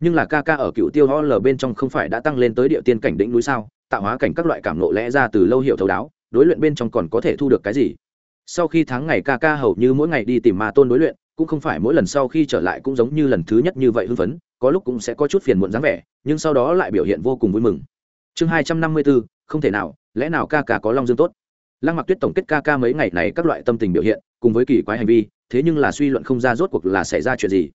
Nhưng là ca ca ở cựu tiêu ho lờ bên trong không phải đã tăng lên tới địa tiên cảnh đỉnh núi sao? Tạo hóa cảnh các loại cảm nộ lẽ ra từ lâu hiểu thấu đáo, đối luyện bên trong còn có thể thu được cái gì? Sau khi tháng ngày ca ca hầu như mỗi ngày đi tìm ma tôn đối luyện cũng không phải mỗi lần sau khi trở lại cũng giống như lần thứ nhất như vậy hưng phấn, có lúc cũng sẽ có chút phiền muộn dáng vẻ, nhưng sau đó lại biểu hiện vô cùng vui mừng. Chương hai trăm năm mươi bốn, không thể nào, lẽ nào ca ca có long dương tốt? Lăng mặc tuyết tổng kết ca ca mấy ngày này các loại tâm tình biểu hiện, cùng với kỳ quái hành vi, thế nhưng là suy luận không ra rốt cuộc là xảy ra chuyện gì.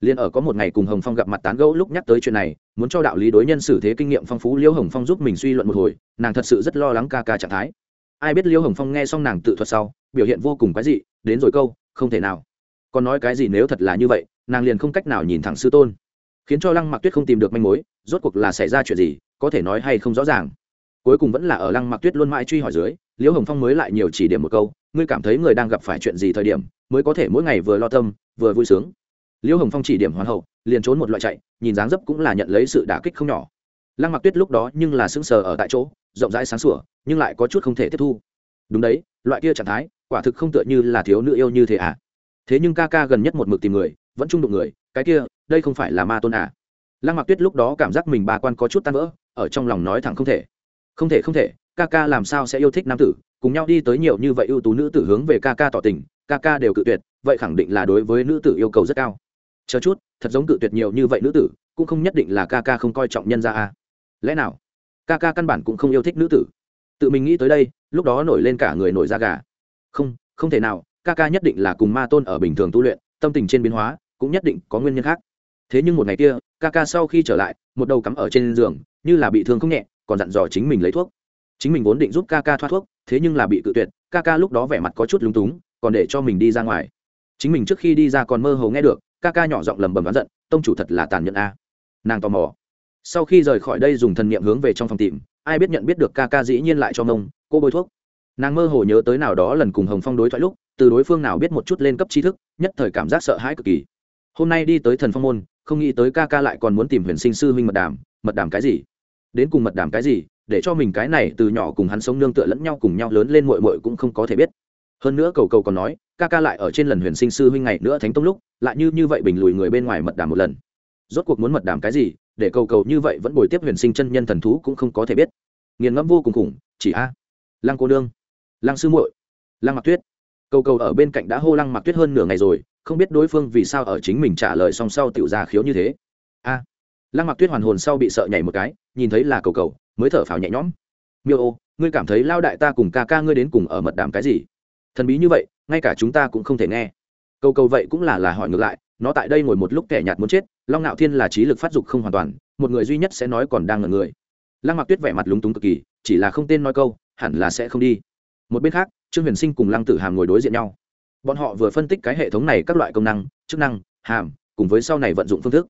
Liên ở có một ngày cùng hồng phong gặp mặt tán gẫu lúc nhắc tới chuyện này, muốn cho đạo lý đối nhân xử thế kinh nghiệm phong phú liễu hồng phong giúp mình suy luận một hồi, nàng thật sự rất lo lắng ca ca trạng thái. Ai biết liễu hồng phong nghe xong nàng tự thuật sau, biểu hiện vô cùng quái dị, đến rồi câu, không thể nào còn nói cái gì nếu thật là như vậy, nàng liền không cách nào nhìn thẳng sư tôn. Khiến cho lăng mặc tuyết không tìm được manh mối, rốt cuộc là xảy ra chuyện gì, có thể nói hay không rõ ràng. Cuối cùng vẫn là ở lăng mặc tuyết luôn mãi truy hỏi dưới, liễu hồng phong mới lại nhiều chỉ điểm một câu, ngươi cảm thấy người đang gặp phải chuyện gì thời điểm, mới có thể mỗi ngày vừa lo tâm, vừa vui sướng? Liễu hồng phong chỉ điểm hoàn hậu, liền trốn một loại chạy, nhìn dáng dấp cũng là nhận lấy sự đả kích không nhỏ. Lăng mặc tuyết lúc đó nhưng là sững sờ ở tại chỗ, rộng rãi sáng sủa, nhưng lại có chút không thể tiếp thu. Đúng đấy, loại kia trạng thái, quả thực không tựa như là thiếu nữ yêu như thế à? Thế nhưng ca ca gần nhất một mực tìm người, vẫn trung đụng người, cái kia, đây không phải là ma tôn à? Lăng mặc tuyết lúc đó cảm giác mình bà quan có chút tan vỡ, ở trong lòng nói thẳng không thể. Không thể không thể, ca ca làm sao sẽ yêu thích nam tử? Cùng nhau đi tới nhiều như vậy ưu tú nữ tử hướng về ca ca tỏ tình, ca ca đều cự tuyệt, vậy khẳng định là đối với nữ tử yêu cầu rất cao. Chờ chút, thật giống cự tuyệt nhiều như vậy nữ tử, cũng không nhất định là ca ca không coi trọng nhân ra à? lẽ nào, ca ca căn bản cũng không yêu thích nữ tử? Tự mình nghĩ tới đây, lúc đó nổi lên cả người nổi da gà. Không không thể nào ca ca nhất định là cùng ma tôn ở bình thường tu luyện, tâm tình trên biến hóa cũng nhất định có nguyên nhân khác. Thế nhưng một ngày kia, ca ca sau khi trở lại, một đầu cắm ở trên giường, như là bị thương không nhẹ, còn dặn dò chính mình lấy thuốc. Chính mình vốn định giúp ca ca thoát thuốc, thế nhưng là bị cự tuyệt, ca ca lúc đó vẻ mặt có chút lúng túng, còn để cho mình đi ra ngoài. Chính mình trước khi đi ra còn mơ hồ nghe được, ca ca nhỏ giọng lầm bầm đoán giận, tông chủ thật là tàn nhẫn a. Nàng tò mò. Sau khi rời khỏi đây dùng thần niệm hướng về trong phòng tìm, ai biết nhận biết được ca ca dĩ nhiên lại cho mông, cô bôi thuốc. Nàng mơ hồ nhớ tới nào đó lần cùng hồng phong đối thoại lúc từ đối phương nào biết một chút lên cấp tri thức, nhất thời cảm giác sợ hãi cực kỳ. Hôm nay đi tới thần phong môn, không nghĩ tới ca ca lại còn muốn tìm huyền sinh sư huynh mật đàm mật đàm cái gì? Đến cùng mật đàm cái gì, để cho mình cái này từ nhỏ cùng hắn sống nương tựa lẫn nhau cùng nhau lớn lên mội mội cũng không có thể biết. Hơn nữa cầu cầu còn nói, ca ca lại ở trên lần huyền sinh sư huynh ngày nữa thánh tông lúc, lại như như vậy bình lùi người bên ngoài mật đàm một lần. Rốt cuộc muốn mật đàm cái gì, để cầu cầu như vậy vẫn bồi tiếp huyền sinh chân nhân thần thú cũng không có thể biết. Nghiền ngẫm vô cùng khủng, chỉ a. Lăng cô nương, lăng sư muội, lăng mặc tuyết cầu cầu ở bên cạnh đã hô lăng mặc tuyết hơn nửa ngày rồi, không biết đối phương vì sao ở chính mình trả lời song sau tiểu ra khiếu như thế. A, lăng mặc tuyết hoàn hồn sau bị sợ nhảy một cái, nhìn thấy là cầu cầu, mới thở phào nhẹ nhõm. Miêu ô, ngươi cảm thấy lao đại ta cùng ca ca ngươi đến cùng ở mật đàm cái gì? Thần bí như vậy, ngay cả chúng ta cũng không thể nghe. Cầu cầu vậy cũng là là hỏi ngược lại, nó tại đây ngồi một lúc kẻ nhạt muốn chết, long ngạo thiên là trí lực phát dục không hoàn toàn, một người duy nhất sẽ nói còn đang ngẩn người. Lăng mặc tuyết vẻ mặt lúng túng cực kỳ, chỉ là không tên nói câu, hẳn là sẽ không đi. Một bên khác trương huyền sinh cùng lăng tử hàm ngồi đối diện nhau. Bọn họ vừa phân tích cái hệ thống này các loại công năng, chức năng, hàm, cùng với sau này vận dụng phương thức.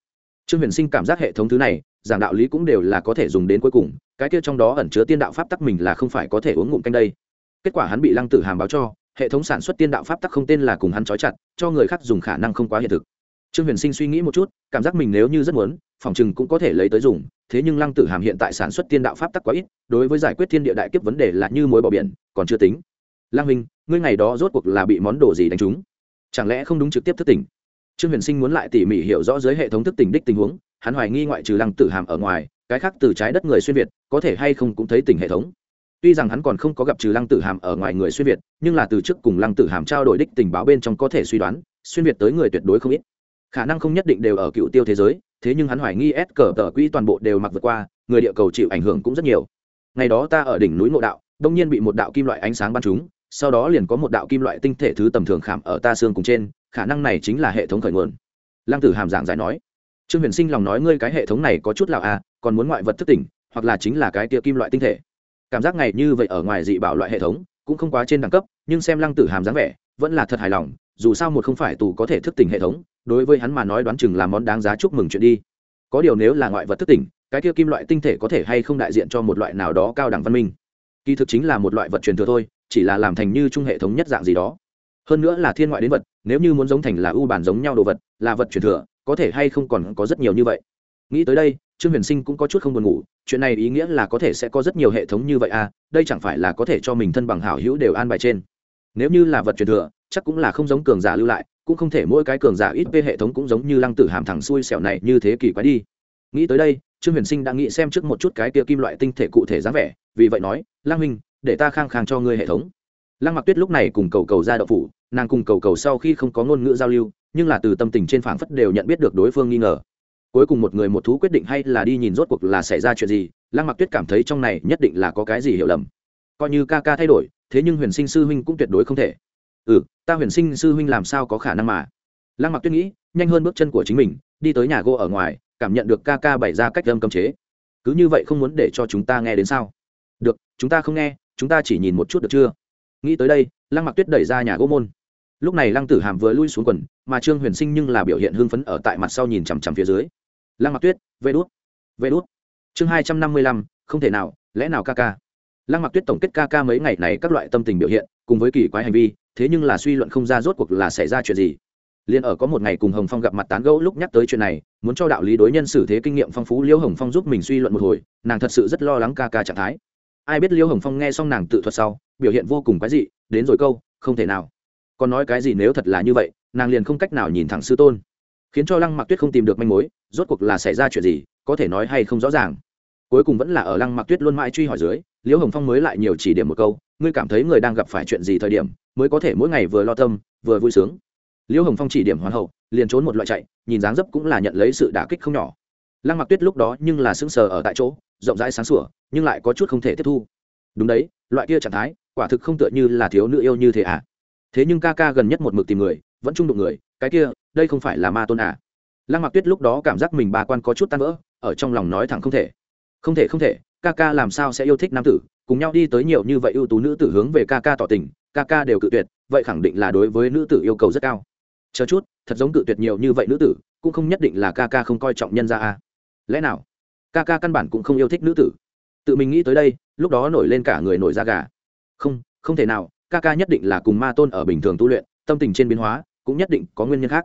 Trương huyền sinh cảm giác hệ thống thứ này, giảng đạo lý cũng đều là có thể dùng đến cuối cùng, cái kia trong đó ẩn chứa tiên đạo pháp tắc mình là không phải có thể uống ngụm canh đây. Kết quả hắn bị lăng tử hàm báo cho, hệ thống sản xuất tiên đạo pháp tắc không tên là cùng hắn trói chặt, cho người khác dùng khả năng không quá hiện thực. Trương huyền sinh suy nghĩ một chút, cảm giác mình nếu như rất muốn, phòng chừng cũng có thể lấy tới dùng, thế nhưng lăng tử hàm hiện tại sản xuất tiên đạo pháp tắc quá ít, đối với giải quyết thiên địa đại kiếp vấn đề là như mối bỏ biển, còn chưa tính lang minh ngươi ngày đó rốt cuộc là bị món đồ gì đánh trúng? Chẳng lẽ không đúng trực tiếp thức tỉnh? Trương huyền sinh muốn lại tỉ mỉ hiểu rõ dưới hệ thống thức tỉnh đích tình huống, hắn hoài nghi ngoại trừ lăng tử hàm ở ngoài, cái khác từ trái đất người xuyên việt, có thể hay không cũng thấy tỉnh hệ thống. Tuy rằng hắn còn không có gặp trừ lăng tử hàm ở ngoài người xuyên việt, nhưng là từ trước cùng lăng tử hàm trao đổi đích tình báo bên trong có thể suy đoán, xuyên việt tới người tuyệt đối không ít. Khả năng không nhất định đều ở cựu tiêu thế giới, thế nhưng hắn hoài nghi ép cờ tờ quỹ toàn bộ đều mặc vượt qua, người địa cầu chịu ảnh hưởng cũng rất nhiều. Ngày đó ta ở đỉnh núi ngộ đạo, đông nhiên bị một đạo kim loại ánh sáng bắn trúng sau đó liền có một đạo kim loại tinh thể thứ tầm thường khảm ở ta xương cùng trên, khả năng này chính là hệ thống khởi nguồn. Lăng tử hàm giảng giải nói. Trương huyền sinh lòng nói ngươi cái hệ thống này có chút lào à còn muốn ngoại vật thức tỉnh, hoặc là chính là cái tia kim loại tinh thể. Cảm giác ngày như vậy ở ngoài dị bảo loại hệ thống, cũng không quá trên đẳng cấp, nhưng xem lăng tử hàm dáng vẻ, vẫn là thật hài lòng, dù sao một không phải tù có thể thức tỉnh hệ thống, đối với hắn mà nói đoán chừng là món đáng giá chúc mừng chuyện đi. Có điều nếu là ngoại vật thức tỉnh, cái kia kim loại tinh thể có thể hay không đại diện cho một loại nào đó cao đẳng văn minh. Kỳ thực chính là một loại vật truyền thừa thôi chỉ là làm thành như trung hệ thống nhất dạng gì đó. Hơn nữa là thiên ngoại đến vật, nếu như muốn giống thành là ưu bản giống nhau đồ vật, là vật truyền thừa, có thể hay không còn có rất nhiều như vậy. Nghĩ tới đây, trương huyền sinh cũng có chút không buồn ngủ, chuyện này ý nghĩa là có thể sẽ có rất nhiều hệ thống như vậy à đây chẳng phải là có thể cho mình thân bằng hảo hữu đều an bài trên. Nếu như là vật truyền thừa, chắc cũng là không giống cường giả lưu lại, cũng không thể mỗi cái cường giả ít về hệ thống cũng giống như lăng tử hàm thẳng xuôi xẻo này như thế kỷ quái đi. Nghĩ tới đây, trương huyền sinh đã nghĩ xem trước một chút cái kia kim loại tinh thể cụ thể dáng vẻ, vì vậy nói, lang huynh để ta khang khang cho ngươi hệ thống. Lăng mặc tuyết lúc này cùng cầu cầu ra đậu phủ, nàng cùng cầu cầu sau khi không có ngôn ngữ giao lưu, nhưng là từ tâm tình trên phảng phất đều nhận biết được đối phương nghi ngờ. Cuối cùng một người một thú quyết định hay là đi nhìn rốt cuộc là xảy ra chuyện gì, lăng mặc tuyết cảm thấy trong này nhất định là có cái gì hiểu lầm. Coi như ca ca thay đổi, thế nhưng huyền sinh sư huynh cũng tuyệt đối không thể. Ừ ta huyền sinh sư huynh làm sao có khả năng mà? Lăng mặc tuyết nghĩ, nhanh hơn bước chân của chính mình, đi tới nhà gỗ ở ngoài, cảm nhận được ca ca bày ra cách âm cấm chế. Cứ như vậy không muốn để cho chúng ta nghe đến sao? Được, chúng ta không nghe chúng ta chỉ nhìn một chút được chưa? Nghĩ tới đây, lăng mặc tuyết đẩy ra nhà gỗ môn. Lúc này lăng tử hàm vừa lui xuống quần, mà trương huyền sinh nhưng là biểu hiện hưng phấn ở tại mặt sau nhìn chằm chằm phía dưới. Lăng mặc tuyết vê đốt vê đốt chương hai trăm năm mươi lăm, không thể nào, lẽ nào ca ca? Lăng mặc tuyết tổng kết ca ca mấy ngày này các loại tâm tình biểu hiện, cùng với kỳ quái hành vi, thế nhưng là suy luận không ra rốt cuộc là xảy ra chuyện gì. Liền ở có một ngày cùng hồng phong gặp mặt tán gẫu lúc nhắc tới chuyện này, muốn cho đạo lý đối nhân xử thế kinh nghiệm phong phú Liễu hồng phong giúp mình suy luận một hồi, nàng thật sự rất lo lắng ca ca trạng thái ai biết liêu hồng phong nghe xong nàng tự thuật sau, biểu hiện vô cùng cái gì đến rồi câu, không thể nào. Còn nói cái gì nếu thật là như vậy, nàng liền không cách nào nhìn thẳng sư tôn. Khiến cho lăng mặc tuyết không tìm được manh mối, rốt cuộc là xảy ra chuyện gì, có thể nói hay không rõ ràng. Cuối cùng vẫn là ở lăng mặc tuyết luôn mãi truy hỏi dưới liễu hồng phong mới lại nhiều chỉ điểm một câu, ngươi cảm thấy người đang gặp phải chuyện gì thời điểm, mới có thể mỗi ngày vừa lo tâm, vừa vui sướng? Liễu hồng phong chỉ điểm hoàn hậu, liền trốn một loại chạy, nhìn dáng dấp cũng là nhận lấy sự đả kích không nhỏ lăng mặc tuyết lúc đó nhưng là sững sờ ở tại chỗ, rộng rãi sáng sủa, nhưng lại có chút không thể tiếp thu. Đúng đấy, loại kia trạng thái, quả thực không tựa như là thiếu nữ yêu như thế à? Thế nhưng ca ca gần nhất một mực tìm người, vẫn chung đụng người, cái kia, đây không phải là ma tôn à? Lăng mặc tuyết lúc đó cảm giác mình bà quan có chút tan vỡ, ở trong lòng nói thẳng không thể. Không thể không thể, ca ca làm sao sẽ yêu thích nam tử, cùng nhau đi tới nhiều như vậy ưu tú nữ tử hướng về ca ca tỏ tình, ca ca đều cự tuyệt, vậy khẳng định là đối với nữ tử yêu cầu rất cao. Chờ chút, thật giống cự tuyệt nhiều như vậy nữ tử, cũng không nhất định là ca ca không coi trọng nhân ra a à? Lẽ nào? Ca ca căn bản cũng không yêu thích nữ tử. Tự mình nghĩ tới đây, lúc đó nổi lên cả người nổi da gà. Không không thể nào, ca ca nhất định là cùng ma tôn ở bình thường tu luyện, tâm tình trên biến hóa cũng nhất định có nguyên nhân khác.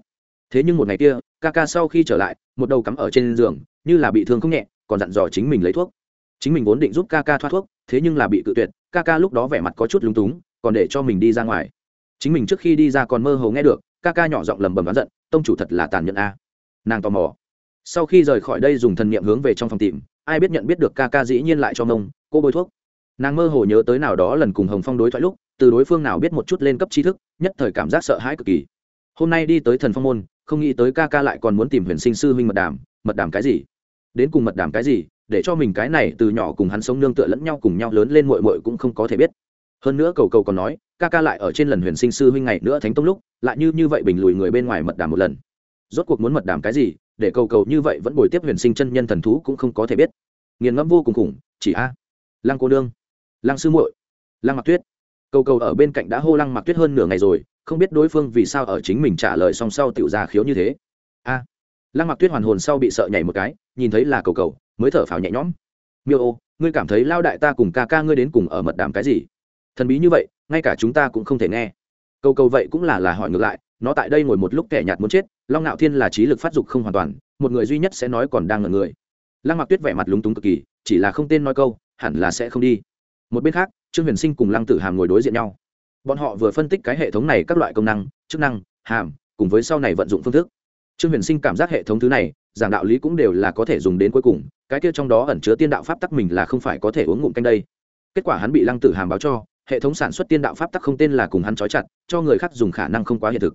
Thế nhưng một ngày kia, ca ca sau khi trở lại, một đầu cắm ở trên giường, như là bị thương không nhẹ, còn dặn dò chính mình lấy thuốc. Chính mình vốn định giúp ca ca thoát thuốc, thế nhưng là bị cự tuyệt, ca ca lúc đó vẻ mặt có chút lúng túng, còn để cho mình đi ra ngoài. Chính mình trước khi đi ra còn mơ hồ nghe được, ca ca nhỏ giọng lầm bầm đoán giận, tông chủ thật là tàn nhẫn a. Nàng tò mò sau khi rời khỏi đây dùng thần niệm hướng về trong phòng tìm, ai biết nhận biết được ca ca dĩ nhiên lại cho mông, cô bôi thuốc. Nàng mơ hồ nhớ tới nào đó lần cùng hồng phong đối thoại lúc, từ đối phương nào biết một chút lên cấp tri thức, nhất thời cảm giác sợ hãi cực kỳ. Hôm nay đi tới thần phong môn, không nghĩ tới ca ca lại còn muốn tìm huyền sinh sư huynh mật đàm mật đàm cái gì? Đến cùng mật đàm cái gì, để cho mình cái này từ nhỏ cùng hắn sống nương tựa lẫn nhau cùng nhau lớn lên mội mội cũng không có thể biết. Hơn nữa cầu cầu còn nói, ca ca lại ở trên lần huyền sinh sư huynh ngày nữa thánh tông lúc, lại như như vậy bình lùi người bên ngoài mật đàm một lần. Rốt cuộc muốn mật đàm cái gì để cầu cầu như vậy vẫn bồi tiếp huyền sinh chân nhân thần thú cũng không có thể biết. Nghiền ngẫm vô cùng khủng, chỉ a. Lăng cô nương, lăng sư muội, lăng mặc tuyết. Cầu cầu ở bên cạnh đã hô lăng mặc tuyết hơn nửa ngày rồi, không biết đối phương vì sao ở chính mình trả lời song sau tiểu ra khiếu như thế. A. Lăng mặc tuyết hoàn hồn sau bị sợ nhảy một cái, nhìn thấy là cầu cầu, mới thở phào nhẹ nhõm. Miêu ô, ngươi cảm thấy lao đại ta cùng ca ca ngươi đến cùng ở mật đàm cái gì? Thần bí như vậy, ngay cả chúng ta cũng không thể nghe. Cầu cầu vậy cũng là là hỏi ngược lại nó tại đây ngồi một lúc kẻ nhạt muốn chết, long ngạo thiên là trí lực phát dục không hoàn toàn, một người duy nhất sẽ nói còn đang ngẩn người. Lăng mặc tuyết vẻ mặt lúng túng cực kỳ, chỉ là không tên nói câu, hẳn là sẽ không đi. Một bên khác, trương huyền sinh cùng lăng tử hàm ngồi đối diện nhau. Bọn họ vừa phân tích cái hệ thống này các loại công năng, chức năng, hàm, cùng với sau này vận dụng phương thức. Trương huyền sinh cảm giác hệ thống thứ này, giảng đạo lý cũng đều là có thể dùng đến cuối cùng, cái kia trong đó ẩn chứa tiên đạo pháp tắc mình là không phải có thể uống ngụm canh đây. Kết quả hắn bị lăng tử hàm báo cho, hệ thống sản xuất tiên đạo pháp tắc không tên là cùng hắn trói chặt, cho người khác dùng khả năng không quá hiện thực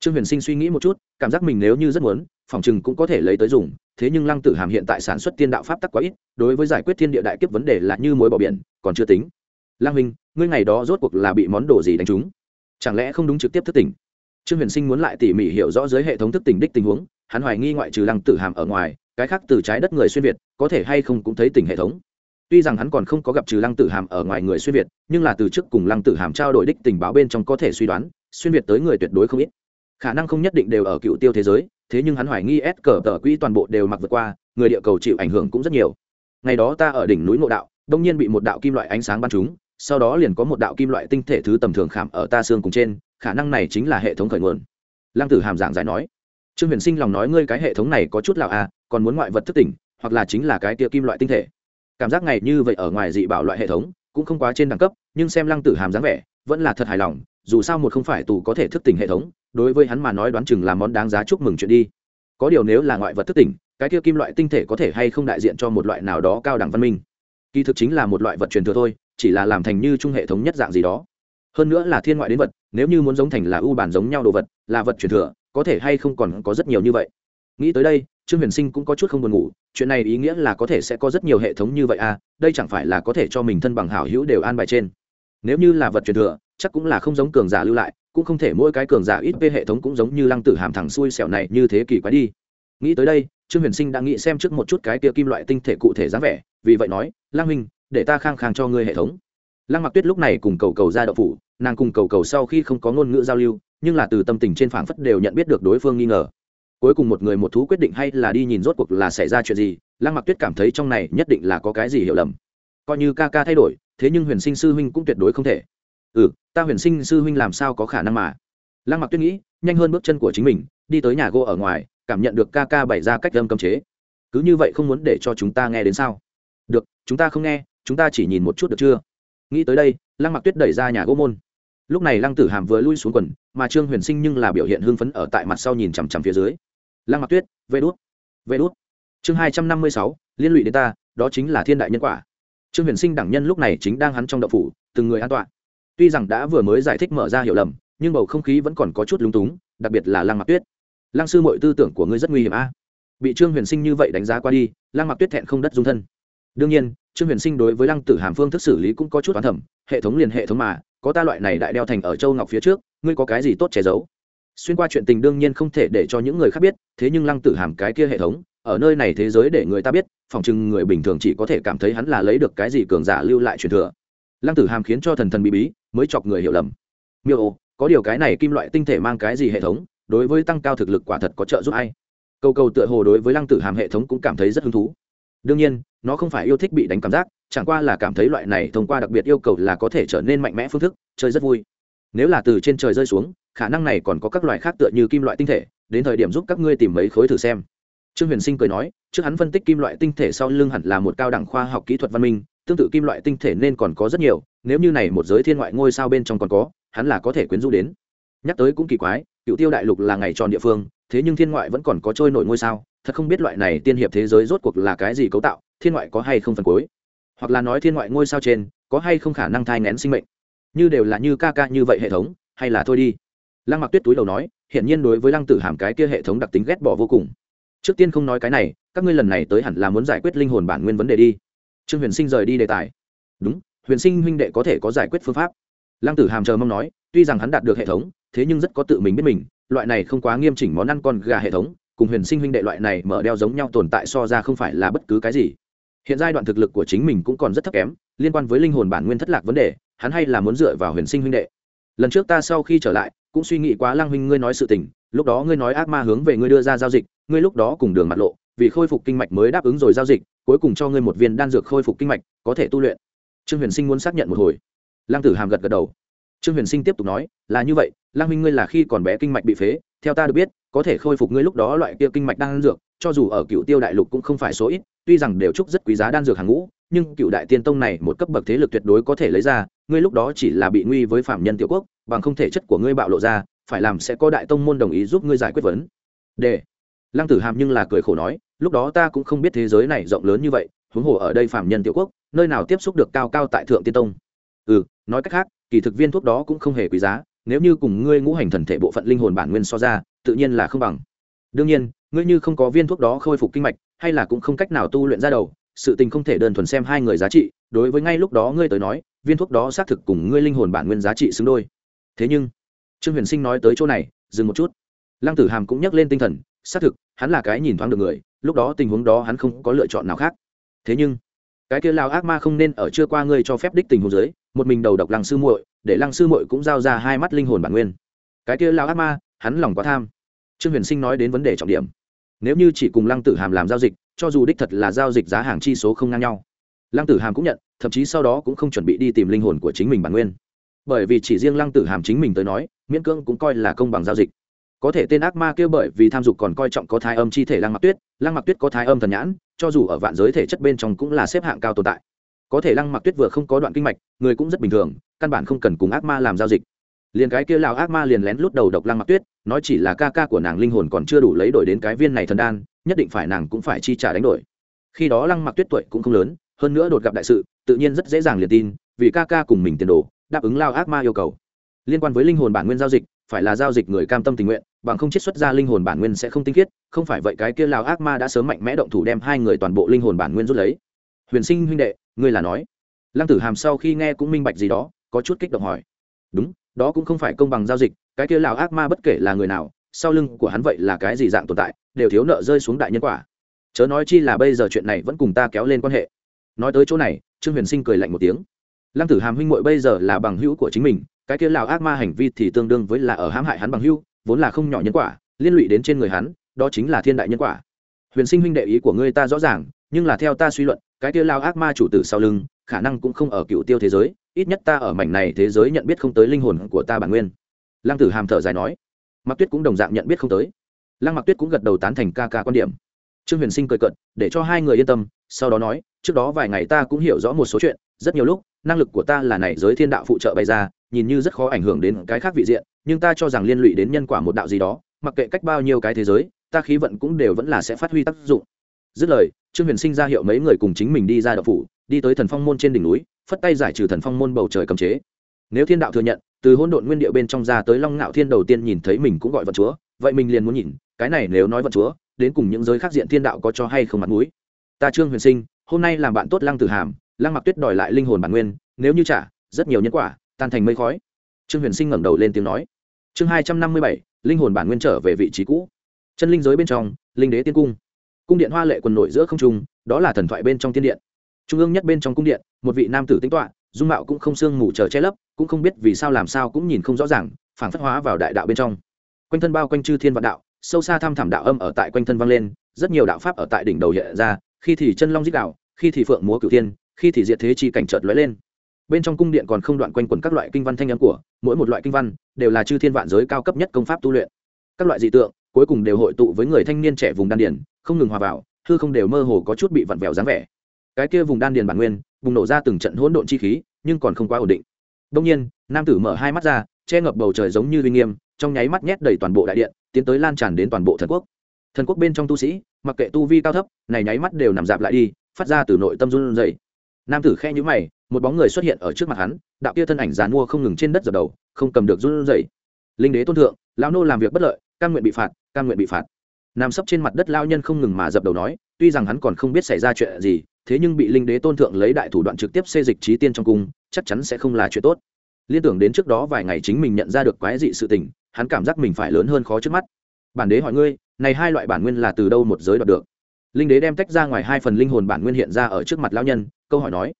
trương huyền sinh suy nghĩ một chút, cảm giác mình nếu như rất muốn, phòng chừng cũng có thể lấy tới dùng, thế nhưng lăng tử hàm hiện tại sản xuất tiên đạo pháp tắc quá ít, đối với giải quyết thiên địa đại kiếp vấn đề là như mối bỏ biển, còn chưa tính. Lăng minh, ngươi ngày đó rốt cuộc là bị món đồ gì đánh trúng? Chẳng lẽ không đúng trực tiếp thức tỉnh? Trương huyền sinh muốn lại tỉ mỉ hiểu rõ dưới hệ thống thức tỉnh đích tình huống, hắn hoài nghi ngoại trừ lăng tử hàm ở ngoài, cái khác từ trái đất người xuyên việt, có thể hay không cũng thấy tỉnh hệ thống. Tuy rằng hắn còn không có gặp trừ lăng tử hàm ở ngoài người xuyên việt, nhưng là từ trước cùng lăng tử hàm trao đổi đích tình báo bên trong có thể suy đoán, xuyên việt tới người tuyệt đối không ít khả năng không nhất định đều ở cựu tiêu thế giới, thế nhưng hắn hoài nghi s cờ tờ quỹ toàn bộ đều mặc vượt qua, người địa cầu chịu ảnh hưởng cũng rất nhiều. Ngày đó ta ở đỉnh núi ngộ đạo, đông nhiên bị một đạo kim loại ánh sáng bắn trúng, sau đó liền có một đạo kim loại tinh thể thứ tầm thường khảm ở ta xương cùng trên, khả năng này chính là hệ thống khởi nguồn. Lăng tử hàm giảng giải nói, trương huyền sinh lòng nói ngươi cái hệ thống này có chút lạo à còn muốn ngoại vật thức tỉnh, hoặc là chính là cái tia kim loại tinh thể. Cảm giác ngày như vậy ở ngoài dị bảo loại hệ thống, cũng không quá trên đẳng cấp, nhưng xem lăng tử hàm dáng vẻ, vẫn là thật hài lòng dù sao một không phải tù có thể thức tỉnh hệ thống, đối với hắn mà nói đoán chừng là món đáng giá chúc mừng chuyện đi. Có điều nếu là ngoại vật thức tỉnh, cái kia kim loại tinh thể có thể hay không đại diện cho một loại nào đó cao đẳng văn minh? Kỳ thực chính là một loại vật truyền thừa thôi, chỉ là làm thành như trung hệ thống nhất dạng gì đó. Hơn nữa là thiên ngoại đến vật, nếu như muốn giống thành là ưu bản giống nhau đồ vật, là vật truyền thừa, có thể hay không còn có rất nhiều như vậy. Nghĩ tới đây, trương huyền sinh cũng có chút không buồn ngủ, chuyện này ý nghĩa là có thể sẽ có rất nhiều hệ thống như vậy à đây chẳng phải là có thể cho mình thân bằng hảo hữu đều an bài trên. Nếu như là vật truyền thừa chắc cũng là không giống cường giả lưu lại, cũng không thể mỗi cái cường giả ít về hệ thống cũng giống như lăng tử hàm thẳng xuôi xẻo này như thế kỳ quái đi. Nghĩ tới đây, trương huyền sinh đã nghĩ xem trước một chút cái kia kim loại tinh thể cụ thể dáng vẻ, vì vậy nói lang minh để ta khang khang cho ngươi hệ thống. Lăng mặc tuyết lúc này cùng cầu cầu ra đậu phủ, nàng cùng cầu cầu sau khi không có ngôn ngữ giao lưu, nhưng là từ tâm tình trên phảng phất đều nhận biết được đối phương nghi ngờ. Cuối cùng một người một thú quyết định hay là đi nhìn rốt cuộc là xảy ra chuyện gì, lăng mặc tuyết cảm thấy trong này nhất định là có cái gì hiểu lầm. Coi như ca ca thay đổi, thế nhưng huyền sinh sư huynh cũng tuyệt đối không thể. Ừ ta huyền sinh sư huynh làm sao có khả năng mà? Lăng mặc tuyết nghĩ, nhanh hơn bước chân của chính mình, đi tới nhà gỗ ở ngoài, cảm nhận được ca ca bày ra cách âm cấm chế. Cứ như vậy không muốn để cho chúng ta nghe đến sao? Được, chúng ta không nghe, chúng ta chỉ nhìn một chút được chưa? Nghĩ tới đây, lăng mặc tuyết đẩy ra nhà gỗ môn. Lúc này lăng tử hàm vừa lui xuống quần, mà trương huyền sinh nhưng là biểu hiện hưng phấn ở tại mặt sau nhìn chằm chằm phía dưới. Lăng mặc tuyết vê đốt vê đốt chương hai trăm năm mươi sáu, liên lụy đến ta, đó chính là thiên đại nhân quả. Trương huyền sinh đẳng nhân lúc này chính đang hắn trong đậu phủ, từng người an toàn tuy rằng đã vừa mới giải thích mở ra hiểu lầm, nhưng bầu không khí vẫn còn có chút lúng túng, đặc biệt là lăng mặc tuyết. Lăng sư mọi tư tưởng của ngươi rất nguy hiểm a. Bị trương huyền sinh như vậy đánh giá qua đi, lăng mặc tuyết thẹn không đất dung thân. Đương nhiên, trương huyền sinh đối với lăng tử hàm phương thức xử lý cũng có chút toán thẩm, hệ thống liền hệ thống mà, có ta loại này đại đeo thành ở châu ngọc phía trước, ngươi có cái gì tốt che giấu? Xuyên qua chuyện tình đương nhiên không thể để cho những người khác biết, thế nhưng lăng tử hàm cái kia hệ thống, ở nơi này thế giới để người ta biết phòng chừng người bình thường chỉ có thể cảm thấy hắn là lấy được cái gì cường giả lưu lại truyền thừa lăng tử hàm khiến cho thần thần bí bí, mới chọc người hiểu lầm. Miêu ô có điều cái này kim loại tinh thể mang cái gì hệ thống, đối với tăng cao thực lực quả thật có trợ giúp ai câu cầu tựa hồ đối với lăng tử hàm hệ thống cũng cảm thấy rất hứng thú. Đương nhiên, nó không phải yêu thích bị đánh cảm giác, chẳng qua là cảm thấy loại này thông qua đặc biệt yêu cầu là có thể trở nên mạnh mẽ phương thức, chơi rất vui. Nếu là từ trên trời rơi xuống, khả năng này còn có các loại khác tựa như kim loại tinh thể, đến thời điểm giúp các ngươi tìm mấy khối thử xem. Trương huyền sinh cười nói, trước hắn phân tích kim loại tinh thể sau lưng hẳn là một cao đẳng khoa học kỹ thuật văn minh tương tự kim loại tinh thể nên còn có rất nhiều, nếu như này một giới thiên ngoại ngôi sao bên trong còn có, hắn là có thể quyến rũ đến. Nhắc tới cũng kỳ quái, cựu tiêu đại lục là ngày tròn địa phương, thế nhưng thiên ngoại vẫn còn có trôi nổi ngôi sao, thật không biết loại này tiên hiệp thế giới rốt cuộc là cái gì cấu tạo, thiên ngoại có hay không phần cuối? Hoặc là nói thiên ngoại ngôi sao trên, có hay không khả năng thai ngén sinh mệnh? Như đều là như ca ca như vậy hệ thống, hay là thôi đi? Lăng mặc tuyết túi đầu nói, hiển nhiên đối với lăng tử hàm cái kia hệ thống đặc tính ghét bỏ vô cùng. Trước tiên không nói cái này, các ngươi lần này tới hẳn là muốn giải quyết linh hồn bản nguyên vấn đề đi trương huyền sinh rời đi đề tài. Đúng, huyền sinh huynh đệ có thể có giải quyết phương pháp. Lăng tử hàm chờ mong nói, tuy rằng hắn đạt được hệ thống, thế nhưng rất có tự mình biết mình, loại này không quá nghiêm chỉnh món ăn con gà hệ thống, cùng huyền sinh huynh đệ loại này mở đeo giống nhau tồn tại so ra không phải là bất cứ cái gì. Hiện giai đoạn thực lực của chính mình cũng còn rất thấp kém, liên quan với linh hồn bản nguyên thất lạc vấn đề, hắn hay là muốn dựa vào huyền sinh huynh đệ. Lần trước ta sau khi trở lại, cũng suy nghĩ quá lang huynh ngươi nói sự tình, lúc đó ngươi nói ác ma hướng về ngươi đưa ra giao dịch, ngươi lúc đó cùng đường mặt lộ, vì khôi phục kinh mạch mới đáp ứng rồi giao dịch cuối cùng cho ngươi một viên đan dược khôi phục kinh mạch, có thể tu luyện. Trương huyền sinh muốn xác nhận một hồi. Lăng tử hàm gật gật đầu. Trương huyền sinh tiếp tục nói, là như vậy lang Minh ngươi là khi còn bé kinh mạch bị phế, theo ta được biết, có thể khôi phục ngươi lúc đó loại kia kinh mạch đan dược, cho dù ở cựu tiêu đại lục cũng không phải số ít, tuy rằng đều trúc rất quý giá đan dược hàng ngũ, nhưng cựu đại tiên tông này một cấp bậc thế lực tuyệt đối có thể lấy ra, ngươi lúc đó chỉ là bị nguy với phạm nhân tiểu quốc, bằng không thể chất của ngươi bạo lộ ra, phải làm sẽ có đại tông môn đồng ý giúp ngươi giải quyết vấn. Đề lăng tử hàm nhưng là cười khổ nói, lúc đó ta cũng không biết thế giới này rộng lớn như vậy, huống hồ ở đây phạm nhân tiểu quốc, nơi nào tiếp xúc được cao cao tại thượng tiên tông. Ừ nói cách khác, kỳ thực viên thuốc đó cũng không hề quý giá, nếu như cùng ngươi ngũ hành thần thể bộ phận linh hồn bản nguyên so ra, tự nhiên là không bằng. Đương nhiên, ngươi như không có viên thuốc đó khôi phục kinh mạch, hay là cũng không cách nào tu luyện ra đầu, sự tình không thể đơn thuần xem hai người giá trị, đối với ngay lúc đó ngươi tới nói, viên thuốc đó xác thực cùng ngươi linh hồn bản nguyên giá trị xứng đôi. Thế nhưng, trương huyền sinh nói tới chỗ này, dừng một chút. Lăng tử hàm cũng nhắc lên tinh thần xác thực, hắn là cái nhìn thoáng được người, lúc đó tình huống đó hắn không có lựa chọn nào khác. Thế nhưng, cái kia lao ác ma không nên ở chưa qua ngươi cho phép đích tình huống dưới, một mình đầu độc lăng sư muội, để lăng sư muội cũng giao ra hai mắt linh hồn bản nguyên. Cái kia lao ác ma, hắn lòng quá tham. Trương huyền sinh nói đến vấn đề trọng điểm. Nếu như chỉ cùng lăng tử hàm làm giao dịch, cho dù đích thật là giao dịch giá hàng chi số không ngang nhau. Lăng tử hàm cũng nhận, thậm chí sau đó cũng không chuẩn bị đi tìm linh hồn của chính mình bản nguyên. Bởi vì chỉ riêng lăng tử hàm chính mình tới nói, miễn cưỡng cũng coi là công bằng giao dịch có thể tên ác ma kêu bởi vì tham dục còn coi trọng có thai âm chi thể lăng mặc tuyết, lăng mặc tuyết có thai âm thần nhãn, cho dù ở vạn giới thể chất bên trong cũng là xếp hạng cao tồn tại. Có thể lăng mặc tuyết vừa không có đoạn kinh mạch, người cũng rất bình thường, căn bản không cần cùng ác ma làm giao dịch. Liền cái kia lào ác ma liền lén lút đầu độc lăng mặc tuyết, nói chỉ là ca ca của nàng linh hồn còn chưa đủ lấy đổi đến cái viên này thần đan, nhất định phải nàng cũng phải chi trả đánh đổi. Khi đó lăng mặc tuyết tuổi cũng không lớn, hơn nữa đột gặp đại sự, tự nhiên rất dễ dàng liền tin, vì ca ca cùng mình tiền đồ, đáp ứng lao ác ma yêu cầu. Liên quan với linh hồn bản nguyên giao dịch phải là giao dịch người cam tâm tình nguyện, bằng không chiết xuất ra linh hồn bản nguyên sẽ không tinh khiết, không phải vậy cái kia lào ác ma đã sớm mạnh mẽ động thủ đem hai người toàn bộ linh hồn bản nguyên rút lấy. Huyền sinh huynh đệ, ngươi là nói. Lăng tử hàm sau khi nghe cũng minh bạch gì đó, có chút kích động hỏi. Đúng, đó cũng không phải công bằng giao dịch, cái kia lào ác ma bất kể là người nào, sau lưng của hắn vậy là cái gì dạng tồn tại, đều thiếu nợ rơi xuống đại nhân quả. Chớ nói chi là bây giờ chuyện này vẫn cùng ta kéo lên quan hệ. Nói tới chỗ này, trương huyền sinh cười lạnh một tiếng. Lăng tử hàm huynh muội bây giờ là bằng hữu của chính mình cái kia lào ác ma hành vi thì tương đương với là ở hãm hại hắn bằng hưu, vốn là không nhỏ nhân quả, liên lụy đến trên người hắn, đó chính là thiên đại nhân quả. Huyền sinh huynh đệ ý của ngươi ta rõ ràng, nhưng là theo ta suy luận, cái kia lao ác ma chủ tử sau lưng, khả năng cũng không ở cựu tiêu thế giới, ít nhất ta ở mảnh này thế giới nhận biết không tới linh hồn của ta bản nguyên. Lăng tử hàm thở dài nói. Mặc tuyết cũng đồng dạng nhận biết không tới. Lăng mặc tuyết cũng gật đầu tán thành ca ca quan điểm. Trương huyền sinh cười cận để cho hai người yên tâm, sau đó nói, trước đó vài ngày ta cũng hiểu rõ một số chuyện, rất nhiều lúc, năng lực của ta là này giới thiên đạo phụ trợ bày ra nhìn như rất khó ảnh hưởng đến cái khác vị diện, nhưng ta cho rằng liên lụy đến nhân quả một đạo gì đó, mặc kệ cách bao nhiêu cái thế giới, ta khí vận cũng đều vẫn là sẽ phát huy tác dụng. Dứt lời, trương huyền sinh ra hiệu mấy người cùng chính mình đi ra đậu phủ, đi tới thần phong môn trên đỉnh núi, phất tay giải trừ thần phong môn bầu trời cầm chế. Nếu thiên đạo thừa nhận, từ hỗn độn nguyên địa bên trong ra tới long ngạo thiên đầu tiên nhìn thấy mình cũng gọi vật chúa, vậy mình liền muốn nhìn, cái này nếu nói vật chúa, đến cùng những giới khác diện thiên đạo có cho hay không mặt mũi? Ta trương huyền sinh, hôm nay làm bạn tốt lăng tử hàm, lăng mặc tuyết đòi lại linh hồn bản nguyên, nếu như trả, rất nhiều nhân quả tan thành mây khói. Trương huyền sinh ngẩng đầu lên tiếng nói. Chương hai trăm năm mươi bảy, linh hồn bản nguyên trở về vị trí cũ. Chân linh giới bên trong, linh đế tiên cung. Cung điện hoa lệ quần nổi giữa không trung, đó là thần thoại bên trong tiên điện. Trung ương nhất bên trong cung điện, một vị nam tử tính toạ dung mạo cũng không sương mù chờ che lấp, cũng không biết vì sao làm sao cũng nhìn không rõ ràng phản phất hóa vào đại đạo bên trong. Quanh thân bao quanh chư thiên vạn đạo, sâu xa thăm thẳm đạo âm ở tại quanh thân vang lên, rất nhiều đạo pháp ở tại đỉnh đầu hiện ra, khi thì chân long dích đạo, khi thì phượng múa cửu thiên, khi thì diệt thế chi cảnh chợt lóe lên bên trong cung điện còn không đoạn quanh quẩn các loại kinh văn thanh âm của, mỗi một loại kinh văn đều là chư thiên vạn giới cao cấp nhất công pháp tu luyện. Các loại dị tượng cuối cùng đều hội tụ với người thanh niên trẻ vùng đan điền, không ngừng hòa vào, hư không đều mơ hồ có chút bị vặn vẹo dáng vẻ. Cái kia vùng đan điền bản nguyên, bùng nổ ra từng trận hỗn độn chi khí, nhưng còn không quá ổn định. Đông nhiên, nam tử mở hai mắt ra, che ngập bầu trời giống như uy nghiêm, trong nháy mắt nhét đầy toàn bộ đại điện, tiến tới lan tràn đến toàn bộ thần quốc. Thần quốc bên trong tu sĩ, mặc kệ tu vi cao thấp, này nháy mắt đều nằm dạp lại đi, phát ra từ nội tâm run rẩy nam tử khe nhíu mày, một bóng người xuất hiện ở trước mặt hắn, đạo kia thân ảnh dàn mua không ngừng trên đất dập đầu, không cầm được run rẩy. Linh đế tôn thượng, lão nô làm việc bất lợi căn nguyện bị phạt căn nguyện bị phạt. Nằm sấp trên mặt đất lao nhân không ngừng mà dập đầu nói, tuy rằng hắn còn không biết xảy ra chuyện gì, thế nhưng bị linh đế tôn thượng lấy đại thủ đoạn trực tiếp xê dịch trí tiên trong cung, chắc chắn sẽ không là chuyện tốt. Liên tưởng đến trước đó vài ngày chính mình nhận ra được quái dị sự tình, hắn cảm giác mình phải lớn hơn khó trước mắt. Bản đế hỏi ngươi, này hai loại bản nguyên là từ đâu một giới đoạt được? Linh đế đem tách ra ngoài hai phần linh hồn bản nguyên hiện ra ở trước mặt lão nhân, câu hỏi nói.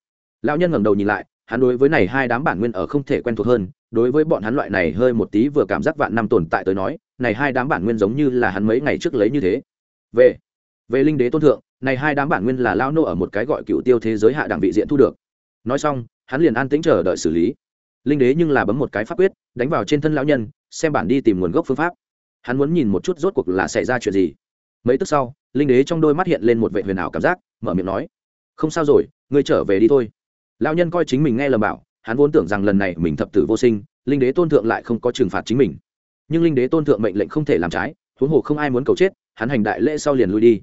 Lão nhân ngẩng đầu nhìn lại, hắn đối với này hai đám bản nguyên ở không thể quen thuộc hơn, đối với bọn hắn loại này hơi một tí vừa cảm giác vạn năm tồn tại tới nói, này hai đám bản nguyên giống như là hắn mấy ngày trước lấy như thế. Về về linh đế tôn thượng, này hai đám bản nguyên là lão nô ở một cái gọi cựu tiêu thế giới hạ đẳng vị diện thu được. Nói xong, hắn liền an tĩnh chờ đợi xử lý. Linh đế nhưng là bấm một cái pháp quyết, đánh vào trên thân lão nhân, xem bản đi tìm nguồn gốc phương pháp. Hắn muốn nhìn một chút rốt cuộc là xảy ra chuyện gì. Mấy tức sau linh đế trong đôi mắt hiện lên một vệ huyền ảo cảm giác, mở miệng nói, không sao rồi, ngươi trở về đi thôi. Lão nhân coi chính mình nghe lầm bảo, hắn vốn tưởng rằng lần này mình thập tử vô sinh, linh đế tôn thượng lại không có trừng phạt chính mình. Nhưng linh đế tôn thượng mệnh lệnh không thể làm trái, huống hồ không ai muốn cầu chết, hắn hành đại lễ sau liền lui đi.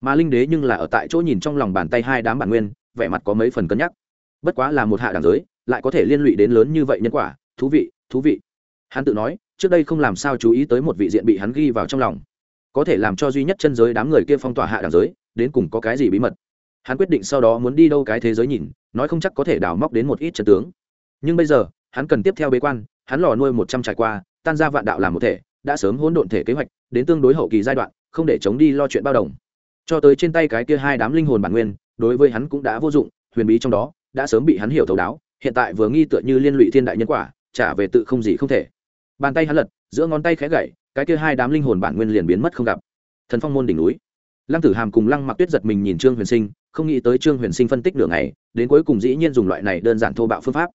Mà linh đế nhưng là ở tại chỗ nhìn trong lòng bàn tay hai đám bản nguyên, vẻ mặt có mấy phần cân nhắc. Bất quá là một hạ đẳng giới, lại có thể liên lụy đến lớn như vậy nhân quả, thú vị thú vị. Hắn tự nói, trước đây không làm sao chú ý tới một vị diện bị hắn ghi vào trong lòng có thể làm cho duy nhất chân giới đám người kia phong tỏa hạ đẳng giới, đến cùng có cái gì bí mật? Hắn quyết định sau đó muốn đi đâu cái thế giới nhìn, nói không chắc có thể đào móc đến một ít trận tướng. Nhưng bây giờ, hắn cần tiếp theo bế quan, hắn lò nuôi một trăm trải qua, tan ra vạn đạo làm một thể, đã sớm hỗn độn thể kế hoạch, đến tương đối hậu kỳ giai đoạn, không để chống đi lo chuyện bao đồng. Cho tới trên tay cái kia hai đám linh hồn bản nguyên, đối với hắn cũng đã vô dụng, huyền bí trong đó đã sớm bị hắn hiểu thấu đáo, hiện tại vừa nghi tựa như liên lụy thiên đại nhân quả, trả về tự không gì không thể. Bàn tay hắn lật, giữa ngón tay khẽ gậy cái kia hai đám linh hồn bản nguyên liền biến mất không gặp. Thần phong môn đỉnh núi. Lăng tử hàm cùng lăng mặc tuyết giật mình nhìn trương huyền sinh, không nghĩ tới trương huyền sinh phân tích nửa ngày, đến cuối cùng dĩ nhiên dùng loại này đơn giản thô bạo phương pháp.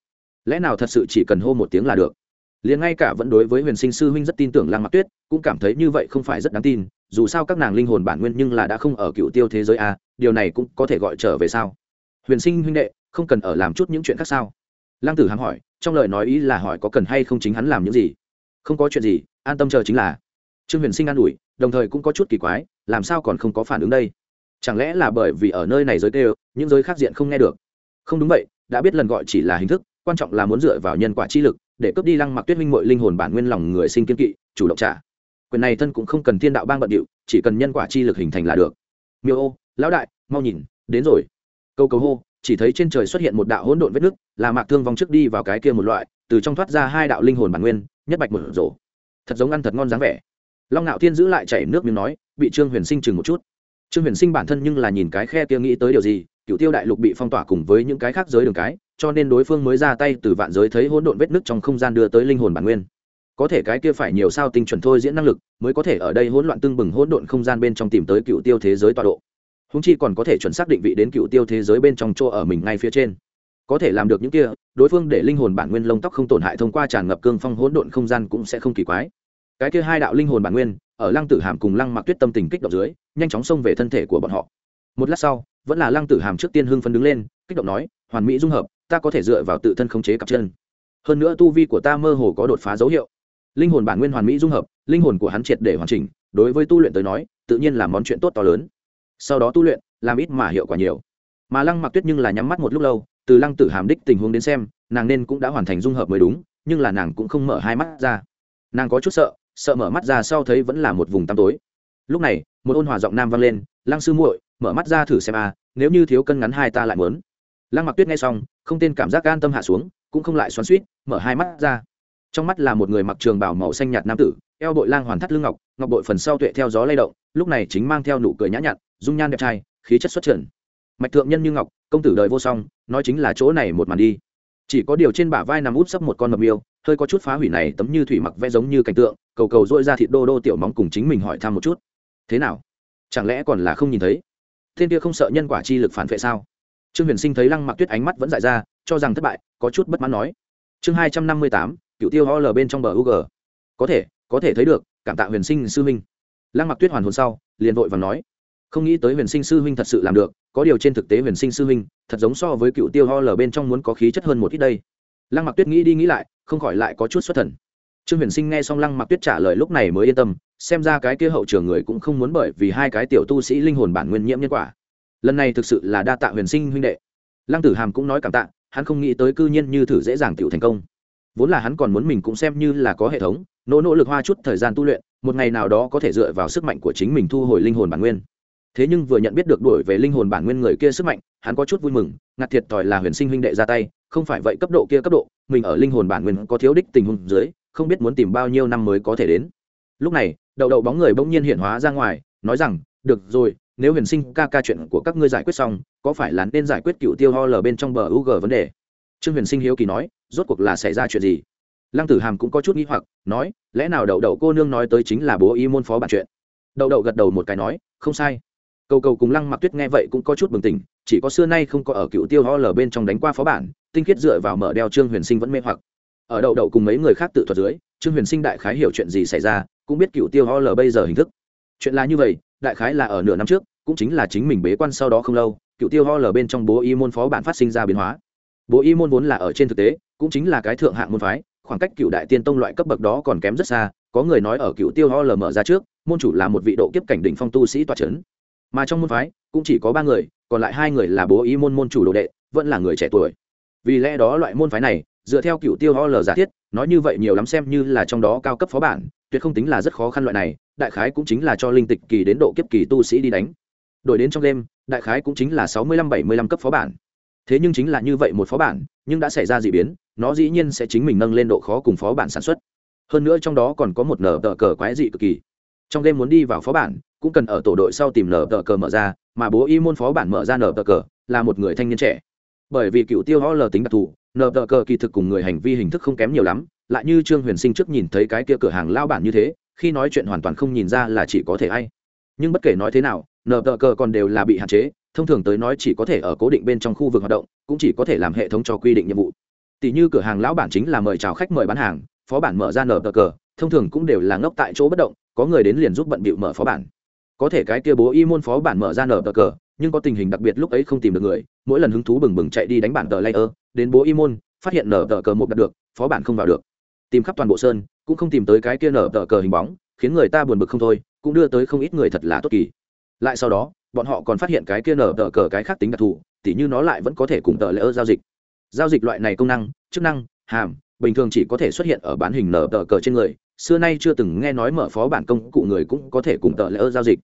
Lẽ nào thật sự chỉ cần hô một tiếng là được? Liền ngay cả vẫn đối với huyền sinh sư huynh rất tin tưởng lăng mặc tuyết, cũng cảm thấy như vậy không phải rất đáng tin, dù sao các nàng linh hồn bản nguyên nhưng là đã không ở cựu tiêu thế giới a, điều này cũng có thể gọi trở về sao? Huyền sinh huynh đệ, không cần ở làm chút những chuyện khác sao? Lăng tử hàm hỏi, trong lời nói ý là hỏi có cần hay không chính hắn làm những gì? Không có chuyện gì an tâm chờ chính là. Trương huyền sinh an ủi, đồng thời cũng có chút kỳ quái, làm sao còn không có phản ứng đây? Chẳng lẽ là bởi vì ở nơi này giới tê những giới khác diện không nghe được? Không đúng vậy, đã biết lần gọi chỉ là hình thức, quan trọng là muốn dựa vào nhân quả chi lực, để cướp đi lăng mặc tuyết minh mội linh hồn bản nguyên lòng người sinh kiên kỵ, chủ động trả. Quyền này thân cũng không cần thiên đạo bang bận điệu, chỉ cần nhân quả chi lực hình thành là được. Miêu ô, lão đại, mau nhìn, đến rồi. Câu cầu hô, chỉ thấy trên trời xuất hiện một đạo hỗn độn vết nước là mạc thương vong trước đi vào cái kia một loại, từ trong thoát ra hai đạo linh hồn bản nguyên, nhất bạch một rổ thật giống ăn thật ngon dáng vẻ. Long ngạo thiên giữ lại chảy nước miếng nói, bị trương huyền sinh chừng một chút. Trương huyền sinh bản thân nhưng là nhìn cái khe kia nghĩ tới điều gì cựu tiêu đại lục bị phong tỏa cùng với những cái khác giới đường cái, cho nên đối phương mới ra tay từ vạn giới thấy hỗn độn vết nứt trong không gian đưa tới linh hồn bản nguyên. Có thể cái kia phải nhiều sao tinh chuẩn thôi diễn năng lực, mới có thể ở đây hỗn loạn tương bừng hỗn độn không gian bên trong tìm tới cựu tiêu thế giới tọa độ. Húng chi còn có thể chuẩn xác định vị đến cựu tiêu thế giới bên trong chỗ ở mình ngay phía trên có thể làm được những kia, đối phương để linh hồn bản nguyên lông tóc không tổn hại thông qua tràn ngập cương phong hỗn độn không gian cũng sẽ không kỳ quái. Cái kia hai đạo linh hồn bản nguyên, ở lăng tử hàm cùng lăng mặc tuyết tâm tình kích động dưới, nhanh chóng xông về thân thể của bọn họ. Một lát sau, vẫn là lăng tử hàm trước tiên hưng phấn đứng lên, kích động nói, hoàn mỹ dung hợp, ta có thể dựa vào tự thân khống chế cặp chân. Hơn nữa tu vi của ta mơ hồ có đột phá dấu hiệu. Linh hồn bản nguyên hoàn mỹ dung hợp, linh hồn của hắn triệt để hoàn chỉnh, đối với tu luyện tới nói, tự nhiên là món chuyện tốt to lớn. Sau đó tu luyện, làm ít mà hiệu quả nhiều. Mà lăng mặc tuyết nhưng là nhắm mắt một lúc lâu từ lăng tử hàm đích tình huống đến xem, nàng nên cũng đã hoàn thành dung hợp mới đúng, nhưng là nàng cũng không mở hai mắt ra. Nàng có chút sợ sợ mở mắt ra sau thấy vẫn là một vùng tăm tối. Lúc này, một ôn hòa giọng nam vang lên, lăng sư muội, mở mắt ra thử xem à? nếu như thiếu cân ngắn hai ta lại mớn lăng mặc tuyết nghe xong, không tên cảm giác an tâm hạ xuống, cũng không lại xoắn suýt mở hai mắt ra. Trong mắt là một người mặc trường bảo màu xanh nhạt nam tử, eo bội lang hoàn thắt lưng ngọc ngọc bội phần sau tuệ theo gió lay động, lúc này chính mang theo nụ cười nhã nhặn, dung nhan đẹp trai, khí chất xuất trần mạch thượng nhân như ngọc, công tử đời vô song, nói chính là chỗ này một màn đi. Chỉ có điều trên bả vai nằm út sấp một con mập miêu, hơi có chút phá hủy này tấm như thủy mặc vẽ giống như cảnh tượng, cầu cầu dội ra thịt đô đô tiểu móng cùng chính mình hỏi thăm một chút. Thế nào? Chẳng lẽ còn là không nhìn thấy? Thiên kia không sợ nhân quả chi lực phản vệ sao? Trương huyền sinh thấy lăng mặc tuyết ánh mắt vẫn dại ra, cho rằng thất bại, có chút bất mãn nói. Chương hai trăm năm mươi tám cựu tiêu ho lờ bên trong bờ u g. Có thể có thể thấy được, cảm tạ huyền sinh sư huynh. Lăng mặc tuyết hoàn hồn sau, liền vội và nói. Không nghĩ tới huyền sinh sư huynh thật sự làm được có điều trên thực tế huyền sinh sư huynh, thật giống so với cựu tiêu ho lờ bên trong muốn có khí chất hơn một ít đây. Lăng mặc tuyết nghĩ đi nghĩ lại, không khỏi lại có chút xuất thần. Trương huyền sinh nghe xong lăng mặc tuyết trả lời lúc này mới yên tâm, xem ra cái kia hậu trường người cũng không muốn bởi vì hai cái tiểu tu sĩ linh hồn bản nguyên nhiễm nhân quả. Lần này thực sự là đa tạ huyền sinh huynh đệ. Lăng tử hàm cũng nói cảm tạ, hắn không nghĩ tới cư nhiên như thử dễ dàng tiểu thành công. Vốn là hắn còn muốn mình cũng xem như là có hệ thống, nỗ nỗ lực hoa chút thời gian tu luyện, một ngày nào đó có thể dựa vào sức mạnh của chính mình thu hồi linh hồn bản nguyên thế nhưng vừa nhận biết được đuổi về linh hồn bản nguyên người kia sức mạnh, hắn có chút vui mừng ngặt thiệt thòi là huyền sinh huynh đệ ra tay, không phải vậy cấp độ kia cấp độ, mình ở linh hồn bản nguyên có thiếu đích tình huống dưới, không biết muốn tìm bao nhiêu năm mới có thể đến. Lúc này đậu đậu bóng người bỗng nhiên hiện hóa ra ngoài, nói rằng, được rồi, nếu huyền sinh ca ca chuyện của các ngươi giải quyết xong, có phải là nên giải quyết cựu tiêu ho lờ bên trong bờ u g vấn đề? Trương huyền sinh hiếu kỳ nói, rốt cuộc là xảy ra chuyện gì? Lăng tử hàm cũng có chút n g h i hoặc, nói, lẽ nào đậu đậu cô nương nói tới chính là bố y môn phó bản chuyện? Đậu đậu gật đầu một cái nói, không sai cầu cầu cùng lăng mặc tuyết nghe vậy cũng có chút bừng tỉnh, chỉ có xưa nay không có ở cựu tiêu ho lờ bên trong đánh qua phó bản, tinh khiết dựa vào mở đeo trương huyền sinh vẫn mê hoặc. Ở đậu đậu cùng mấy người khác tự thuật dưới, trương huyền sinh đại khái hiểu chuyện gì xảy ra, cũng biết cựu tiêu ho lờ bây giờ hình thức. Chuyện là như vậy, đại khái là ở nửa năm trước, cũng chính là chính mình bế quan sau đó không lâu, cựu tiêu ho lờ bên trong bố y môn phó bản phát sinh ra biến hóa. Bố y môn vốn là ở trên thực tế, cũng chính là cái thượng hạng môn phái, khoảng cách cựu đại tiên tông loại cấp bậc đó còn kém rất xa, có người nói ở cựu tiêu ho lờ mở ra trước, môn chủ là một vị độ kiếp cảnh đỉnh phong tu sĩ toa c h ấ n mà trong môn phái cũng chỉ có ba người, còn lại hai người là bố y môn môn chủ đồ đệ, vẫn là người trẻ tuổi. Vì lẽ đó loại môn phái này, dựa theo cựu tiêu ho lờ giả thiết, nói như vậy nhiều lắm xem như là trong đó cao cấp phó bản, tuyệt không tính là rất khó khăn loại này, đại khái cũng chính là cho linh tịch kỳ đến độ kiếp kỳ tu sĩ đi đánh. Đổi đến trong đêm, đại khái cũng chính là sáu mươi lăm bảy mươi lăm cấp phó bản. Thế nhưng chính là như vậy một phó bản, nhưng đã xảy ra d ị biến, nó dĩ nhiên sẽ chính mình nâng lên độ khó cùng phó bản sản xuất. Hơn nữa trong đó còn có một nở tờ cờ quái dị cực kỳ. Trong đêm muốn đi vào phó bản cũng cần ở tổ đội sau tìm nở tờ cờ mở ra, mà bố y môn phó bản mở ra nở tờ cờ, là một người thanh niên trẻ. Bởi vì cựu tiêu ho lờ tính đặc thù, nở tờ cờ kỳ thực cùng người hành vi hình thức không kém nhiều lắm, lại như trương huyền sinh trước nhìn thấy cái kia cửa hàng lao bản như thế, khi nói chuyện hoàn toàn không nhìn ra là chỉ có thể ai. Nhưng bất kể nói thế nào, nở tờ cờ còn đều là bị hạn chế, thông thường tới nói chỉ có thể ở cố định bên trong khu vực hoạt động, cũng chỉ có thể làm hệ thống cho quy định nhiệm vụ. Tỷ như cửa hàng lão bản chính là mời chào khách mời bán hàng, phó bản mở ra nở tờ cờ, thông thường cũng đều là ngốc tại chỗ bất động, có người đến liền giúp bận bịu mở phó bản có thể cái kia bố y môn phó bản mở ra nở tờ cờ, nhưng có tình hình đặc biệt lúc ấy không tìm được người, mỗi lần hứng thú bừng bừng chạy đi đánh bản tờ layer, đến bố y môn, phát hiện nở tờ cờ một đặt được, phó bản không vào được. Tìm khắp toàn bộ sơn, cũng không tìm tới cái kia nở tờ cờ hình bóng, khiến người ta buồn bực không thôi, cũng đưa tới không ít người thật là tốt kỳ. Lại sau đó, bọn họ còn phát hiện cái kia nở tờ cờ cái khác tính đặc thù, tỉ như nó lại vẫn có thể cùng tờ layer ơ giao dịch. Giao dịch loại này công năng, chức năng, hàm, bình thường chỉ có thể xuất hiện ở bán hình nở tờ cờ trên người xưa nay chưa từng nghe nói mở phó bản công cụ người cũng có thể cùng tờ lễ ơ giao dịch.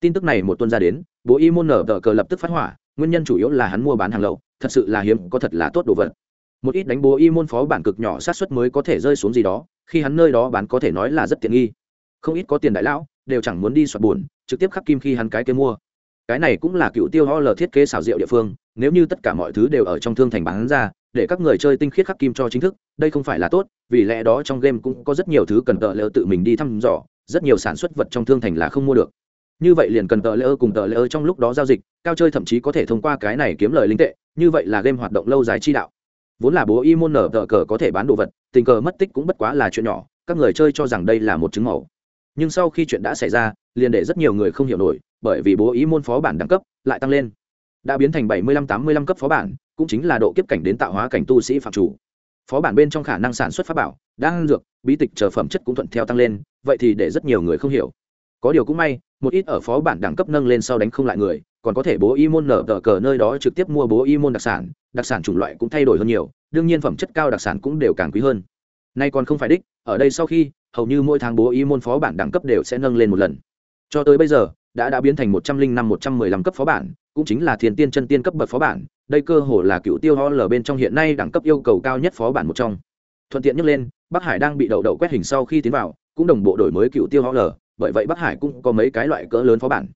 Tin tức này một tuần ra đến, bố y môn nở tờ cờ lập tức phát hỏa, nguyên nhân chủ yếu là hắn mua bán hàng lậu, thật sự là hiếm, có thật là tốt đồ vật. Một ít đánh bố y môn phó bản cực nhỏ sát xuất mới có thể rơi xuống gì đó, khi hắn nơi đó bán có thể nói là rất tiện nghi. Không ít có tiền đại lão đều chẳng muốn đi soạt buồn, trực tiếp khắc kim khi hắn cái kia mua. Cái này cũng là cựu tiêu ho lờ thiết kế xảo diệu địa phương, nếu như tất cả mọi thứ đều ở trong thương thành bán ra để các người chơi tinh khiết khắc kim cho chính thức, đây không phải là tốt, vì lẽ đó trong game cũng có rất nhiều thứ cần tờ lỡ tự mình đi thăm dò, rất nhiều sản xuất vật trong thương thành là không mua được. Như vậy liền cần tờ lỡ cùng tờ lỡ trong lúc đó giao dịch, cao chơi thậm chí có thể thông qua cái này kiếm lời linh tệ, như vậy là game hoạt động lâu dài chi đạo. Vốn là bố y môn nở tờ cờ có thể bán đồ vật, tình cờ mất tích cũng bất quá là chuyện nhỏ, các người chơi cho rằng đây là một chứng mẫu. Nhưng sau khi chuyện đã xảy ra, liền để rất nhiều người không hiểu nổi, bởi vì bố ý môn phó bản đẳng cấp lại tăng lên đã biến thành bảy mươi lăm tám mươi lăm cấp phó bản, cũng chính là độ kiếp cảnh đến tạo hóa cảnh tu sĩ phạm chủ. Phó bản bên trong khả năng sản xuất pháp bảo đang dược, bí tịch chờ phẩm chất cũng thuận theo tăng lên, vậy thì để rất nhiều người không hiểu. Có điều cũng may, một ít ở phó bản đẳng cấp nâng lên sau đánh không lại người, còn có thể bố y môn nở tờ cờ nơi đó trực tiếp mua bố y môn đặc sản đặc sản chủng loại cũng thay đổi hơn nhiều, đương nhiên phẩm chất cao đặc sản cũng đều càng quý hơn. Nay còn không phải đích, ở đây sau khi, hầu như mỗi tháng bố y môn phó bản đẳng cấp đều sẽ nâng lên một lần. Cho tới bây giờ, đã đã biến thành một trăm linh năm một trăm mười lăm cấp phó bản cũng chính là thiên tiên chân tiên cấp bậc phó bản đây cơ hồ là cựu tiêu ho lở bên trong hiện nay đẳng cấp yêu cầu cao nhất phó bản một trong. Thuận tiện nhắc lên bắc hải đang bị đậu đậu quét hình sau khi tiến vào cũng đồng bộ đổi mới cựu tiêu ho lở, bởi vậy bắc hải cũng có mấy cái loại cỡ lớn phó bản.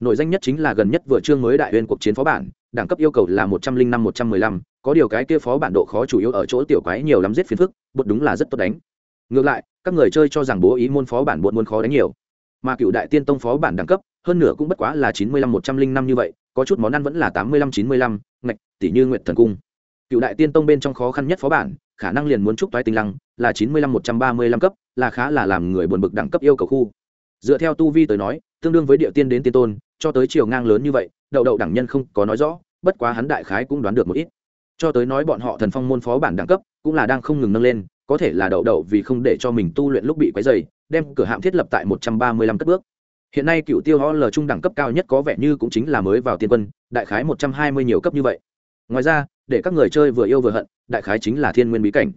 Nổi danh nhất chính là gần nhất vừa chương mới đại huyên cuộc chiến phó bản đẳng cấp yêu cầu là một trăm linh năm một trăm mười lăm có điều cái kia phó bản độ khó chủ yếu ở chỗ tiểu quái nhiều lắm giết phiền phức bột đúng là rất tốt đánh. Ngược lại các người chơi cho rằng bố ý môn phó bản bột muốn khó đánh nhiều. Mà cựu đại tiên tông phó bản đẳng cấp hơn nửa cũng bất quá là chín mươi lăm một trăm linh năm như vậy có chút món ăn vẫn là tám mươi lăm, chín mươi lăm, ngạch tỷ như nguyện thần cung. Cựu đại tiên tông bên trong khó khăn nhất phó bản, khả năng liền muốn trúc toái tinh lăng, là chín mươi lăm, một trăm ba mươi lăm cấp, là khá là làm người buồn bực đẳng cấp yêu cầu khu. Dựa theo tu vi tới nói, tương đương với địa tiên đến tiên tôn, cho tới chiều ngang lớn như vậy, đậu đậu đẳng nhân không có nói rõ, bất quá hắn đại khái cũng đoán được một ít. Cho tới nói bọn họ thần phong môn phó bản đẳng cấp, cũng là đang không ngừng nâng lên, có thể là đậu đậu vì không để cho mình tu luyện lúc bị quấy dày đem cửa hạm thiết lập tại một trăm ba mươi lăm cất bước hiện nay cựu tiêu ho l trung đẳng cấp cao nhất có vẻ như cũng chính là mới vào tiên quân, đại khái một trăm hai mươi nhiều cấp như vậy. Ngoài ra, để các người chơi vừa yêu vừa hận, đại khái chính là thiên nguyên bí cảnh.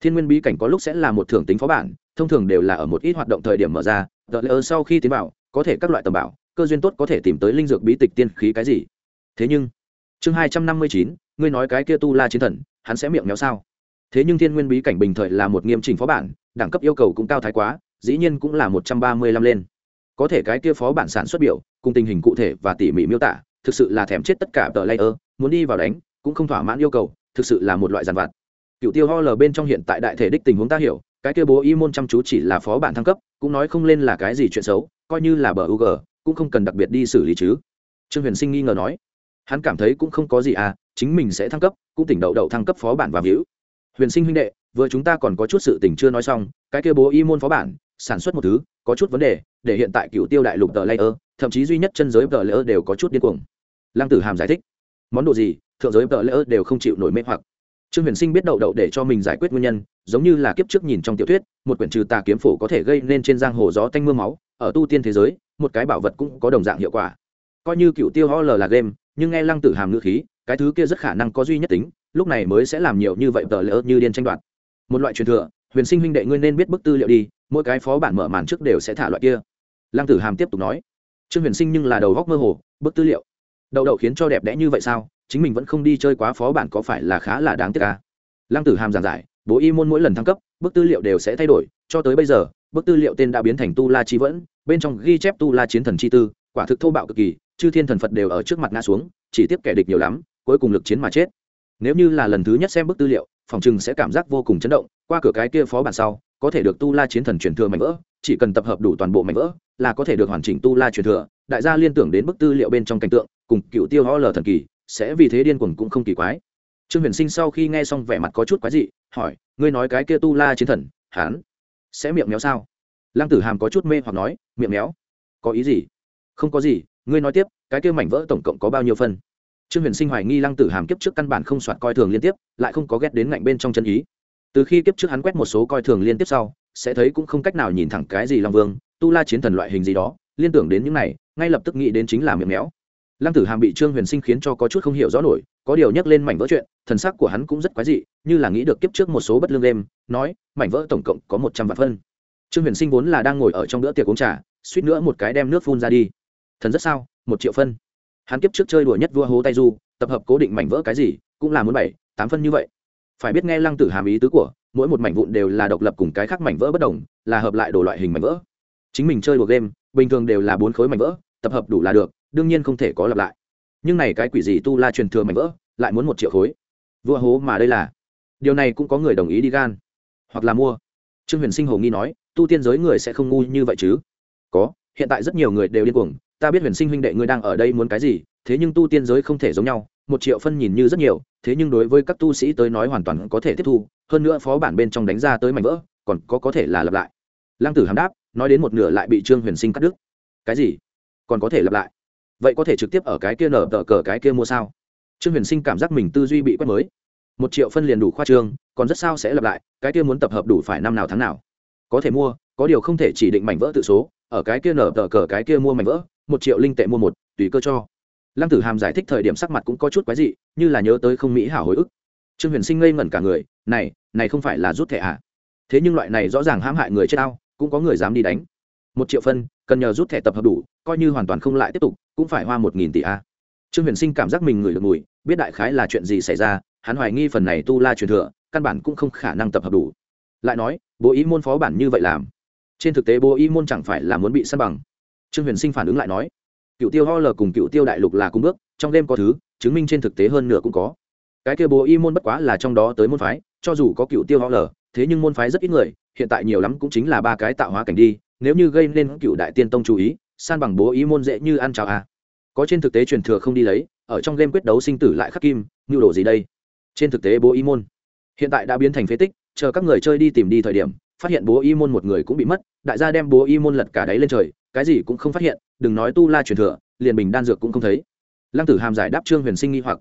Thiên nguyên bí cảnh có lúc sẽ là một thưởng tính phó bản, thông thường đều là ở một ít hoạt động thời điểm mở ra đợi lỡ sau khi tiến bảo có thể các loại tầm bảo, cơ duyên tốt có thể tìm tới linh dược bí tịch tiên khí cái gì. Thế nhưng, chương hai trăm năm mươi chín, ngươi nói cái kia tu la chiến thần, hắn sẽ miệng méo sao? Thế nhưng thiên nguyên bí cảnh bình thời là một nghiêm trình phó bản, đẳng cấp yêu cầu cũng cao thái quá, dĩ nhiên cũng là một trăm ba mươi lăm lên có thể cái kia phó bản sản xuất biểu, cùng tình hình cụ thể và tỉ mỉ miêu tả, thực sự là thèm chết tất cả tờ layer, muốn đi vào đánh, cũng không thỏa mãn yêu cầu, thực sự là một loại giàn vặt. Cựu tiêu ho lờ bên trong hiện tại đại thể đích tình huống ta hiểu, cái kia bố y môn chăm chú chỉ là phó bản thăng cấp, cũng nói không lên là cái gì chuyện xấu, coi như là bờ u g cũng không cần đặc biệt đi xử lý chứ. Trương huyền sinh nghi ngờ nói, hắn cảm thấy cũng không có gì à chính mình sẽ thăng cấp, cũng tỉnh đậu đậu thăng cấp phó bản và víu. Huyền sinh huynh đệ, vừa chúng ta còn có chút sự tình chưa nói xong, cái kia bố y môn phó bản, sản xuất một thứ có chút vấn đề, để hiện tại cựu tiêu đại lục tờ layer, thậm chí duy nhất chân giới tờ layer đều có chút điên cuồng. Lăng tử hàm giải thích, món đồ gì, thượng giới tờ layer đều không chịu nổi mê hoặc. Trương huyền sinh biết đậu đậu để cho mình giải quyết nguyên nhân, giống như là kiếp trước nhìn trong tiểu thuyết, một quyển trừ tà kiếm phổ có thể gây nên trên giang hồ gió tanh m ư a máu, ở tu tiên thế giới, một cái bảo vật cũng có đồng dạng hiệu quả. Coi như cựu tiêu ho l là game, nhưng nghe lăng tử hàm ngữ khí, cái thứ kia rất khả năng có duy nhất tính, lúc này mới sẽ làm nhiều như vậy tờ lỡ như điên tranh đoạt. Một loại truyền thừa, huyền sinh huynh đệ ngươi nên biết bức tư liệu đi mỗi cái phó bản mở màn trước đều sẽ thả loại kia. Lăng tử hàm tiếp tục nói, trương huyền sinh nhưng là đầu góc mơ hồ, bức tư liệu. Đậu đậu khiến cho đẹp đẽ như vậy sao? Chính mình vẫn không đi chơi quá phó bản có phải là khá là đáng tiếc ca à? lăng tử hàm giảng giải, bố y môn mỗi lần thăng cấp, bức tư liệu đều sẽ thay đổi, cho tới bây giờ, bức tư liệu tên đã biến thành tu la chi vẫn, bên trong ghi chép tu la chiến thần chi tư, quả thực thô bạo cực kỳ, chư thiên thần phật đều ở trước mặt ngã xuống, chỉ tiếp kẻ địch nhiều lắm, cuối cùng lực chiến mà chết. Nếu như là lần thứ nhất xem bức tư liệu, phòng chừng sẽ cảm giác vô cùng chấn động, qua cửa cái kia phó bản sau có thể được tu la chiến thần truyền thừa mảnh vỡ, chỉ cần tập hợp đủ toàn bộ mảnh vỡ, là có thể được hoàn chỉnh tu la truyền thừa. Đại gia liên tưởng đến bức tư liệu bên trong cảnh tượng, cùng cựu tiêu ho lờ thần kỳ, sẽ vì thế điên cuồng cũng không kỳ quái. Trương huyền sinh sau khi nghe xong vẻ mặt có chút quái dị, hỏi, ngươi nói cái kia tu la chiến thần hán sẽ miệng méo sao? Lăng tử hàm có chút mê hoặc nói, miệng méo? Có ý gì? Không có gì, ngươi nói tiếp, cái kia mảnh vỡ tổng cộng có bao nhiêu phân? Trương huyền sinh hoài nghi lăng tử hàm kiếp trước căn bản không soạt coi thường liên tiếp, lại không có ghét đến ngạnh bên trong chân ý từ khi kiếp trước hắn quét một số coi thường liên tiếp sau, sẽ thấy cũng không cách nào nhìn thẳng cái gì long vương, tu la chiến thần loại hình gì đó, liên tưởng đến những này, ngay lập tức nghĩ đến chính là miệng méo. Lăng tử hàm bị trương huyền sinh khiến cho có chút không hiểu rõ nổi, có điều nhắc lên mảnh vỡ chuyện, thần sắc của hắn cũng rất quái dị, như là nghĩ được kiếp trước một số bất lương đêm, nói, mảnh vỡ tổng cộng có một trăm vạn phân. Trương huyền sinh vốn là đang ngồi ở trong bữa tiệc uống trà, suýt nữa một cái đem nước phun ra đi. Thần rất sao? Một triệu phân. Hắn kiếp trước chơi đùa nhất vua hố tay du, tập hợp cố định mảnh vỡ cái gì, cũng là muốn bảy, tám phân như vậy phải biết nghe lăng tử hàm ý tứ của, mỗi một mảnh vụn đều là độc lập cùng cái khác mảnh vỡ bất đồng, là hợp lại đồ loại hình mảnh vỡ. Chính mình chơi đùa game, bình thường đều là bốn khối mảnh vỡ, tập hợp đủ là được, đương nhiên không thể có lặp lại. Nhưng này cái quỷ gì tu la truyền thừa mảnh vỡ, lại muốn một triệu khối. Vua hố mà đây là. Điều này cũng có người đồng ý đi gan. Hoặc là mua. Trương huyền sinh hồ nghi nói, tu tiên giới người sẽ không ngu như vậy chứ? Có, hiện tại rất nhiều người đều điên cuồng, ta biết huyền sinh huynh đệ ngươi đang ở đây muốn cái gì, thế nhưng tu tiên giới không thể giống nhau một triệu phân nhìn như rất nhiều, thế nhưng đối với các tu sĩ tới nói hoàn toàn có thể tiếp thu, hơn nữa phó bản bên trong đánh ra tới mảnh vỡ, còn có có thể là lặp lại. Lăng tử hàm đáp, nói đến một nửa lại bị trương huyền sinh cắt đứt. Cái gì? Còn có thể lặp lại? Vậy có thể trực tiếp ở cái kia nở tờ cờ cái kia mua sao? Trương huyền sinh cảm giác mình tư duy bị quét mới. Một triệu phân liền đủ khoa trương, còn rất sao sẽ lặp lại, cái kia muốn tập hợp đủ phải năm nào tháng nào? Có thể mua, có điều không thể chỉ định mảnh vỡ tự số, ở cái kia nở tờ cờ cái kia mua mảnh vỡ, một triệu linh tệ mua một, tùy cơ cho lăng tử hàm giải thích thời điểm sắc mặt cũng có chút quái dị, như là nhớ tới không mỹ hảo hồi ức. Trương huyền sinh ngây ngẩn cả người, này này không phải là rút thẻ à? Thế nhưng loại này rõ ràng hãm hại người chết ao, cũng có người dám đi đánh. Một triệu phân, cần nhờ rút thẻ tập hợp đủ, coi như hoàn toàn không lại tiếp tục, cũng phải hoa một nghìn tỷ a. Trương huyền sinh cảm giác mình ngửi được mùi, biết đại khái là chuyện gì xảy ra, hắn hoài nghi phần này tu la truyền thừa, căn bản cũng không khả năng tập hợp đủ. Lại nói, bố ý môn phó bản như vậy làm? Trên thực tế bố ý môn chẳng phải là muốn bị săn bằng. Trương huyền sinh phản ứng lại nói cựu tiêu ho l cùng cựu tiêu đại lục là cung bước, trong đêm có thứ, chứng minh trên thực tế hơn nửa cũng có cái kia bố y môn bất quá là trong đó tới môn phái, cho dù có cựu tiêu ho l thế nhưng môn phái rất ít người, hiện tại nhiều lắm cũng chính là ba cái tạo hóa cảnh đi, nếu như gây nên cựu đại tiên tông chú ý, san bằng bố ý môn dễ như ăn chào à. có trên thực tế truyền thừa không đi lấy, ở trong game quyết đấu sinh tử lại khắc kim, nhu đồ gì đây trên thực tế bố ý môn hiện tại đã biến thành phế tích, chờ các người chơi đi tìm đi thời điểm, phát hiện bố y môn một người cũng bị mất, đại gia đem bố y môn lật cả đáy lên trời, cái gì cũng không phát hiện đừng nói tu la truyền thừa liền bình đan dược cũng không thấy. Lăng tử hàm giải đáp trương huyền sinh nghi hoặc.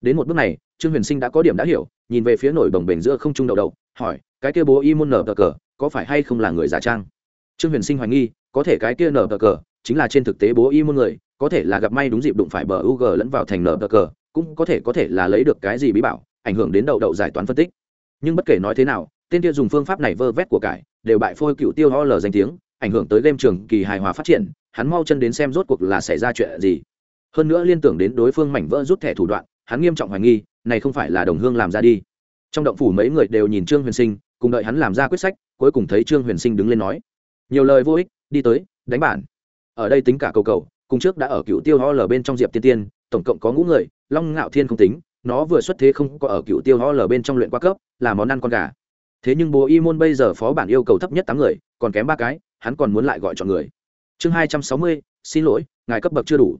Đến một bước này trương huyền sinh đã có điểm đã hiểu nhìn về phía nổi bồng bềnh giữa không trung đầu đầu, hỏi cái kia bố y môn nở cờ cờ có phải hay không là người giả trang? Trương huyền sinh hoài nghi có thể cái kia nở cờ cờ chính là trên thực tế bố y môn người có thể là gặp may đúng dịp đụng phải bờ u g lẫn vào thành nở cờ cờ cũng có thể có thể là lấy được cái gì bí bảo ảnh hưởng đến đậu đậu giải toán phân tích. Nhưng bất kể nói thế nào tên kia dùng phương pháp này vơ vét của cải đều bại phôi cựu tiêu ho lờ danh tiếng ảnh hưởng tới game trường kỳ hài hòa phát triển, hắn mau chân đến xem rốt cuộc là xảy ra chuyện gì. Hơn nữa liên tưởng đến đối phương mảnh vỡ rút thẻ thủ đoạn, hắn nghiêm trọng hoài nghi, này không phải là đồng hương làm ra đi. Trong động phủ mấy người đều nhìn trương huyền sinh, cùng đợi hắn làm ra quyết sách, cuối cùng thấy trương huyền sinh đứng lên nói, nhiều lời vô ích, đi tới, đánh bản. Ở đây tính cả cầu cầu, cùng trước đã ở cựu tiêu ho lờ bên trong diệp tiên tiên, tổng cộng có ngũ người, long ngạo thiên không tính, nó vừa xuất thế không có ở cựu tiêu ho lờ bên trong luyện qua cấp, là món ăn con gà. Thế nhưng bố y môn bây giờ phó bản yêu cầu thấp nhất tám người, còn kém ba cái hắn còn muốn lại gọi chọn người. Chương hai trăm sáu mươi, xin lỗi, ngài cấp bậc chưa đủ.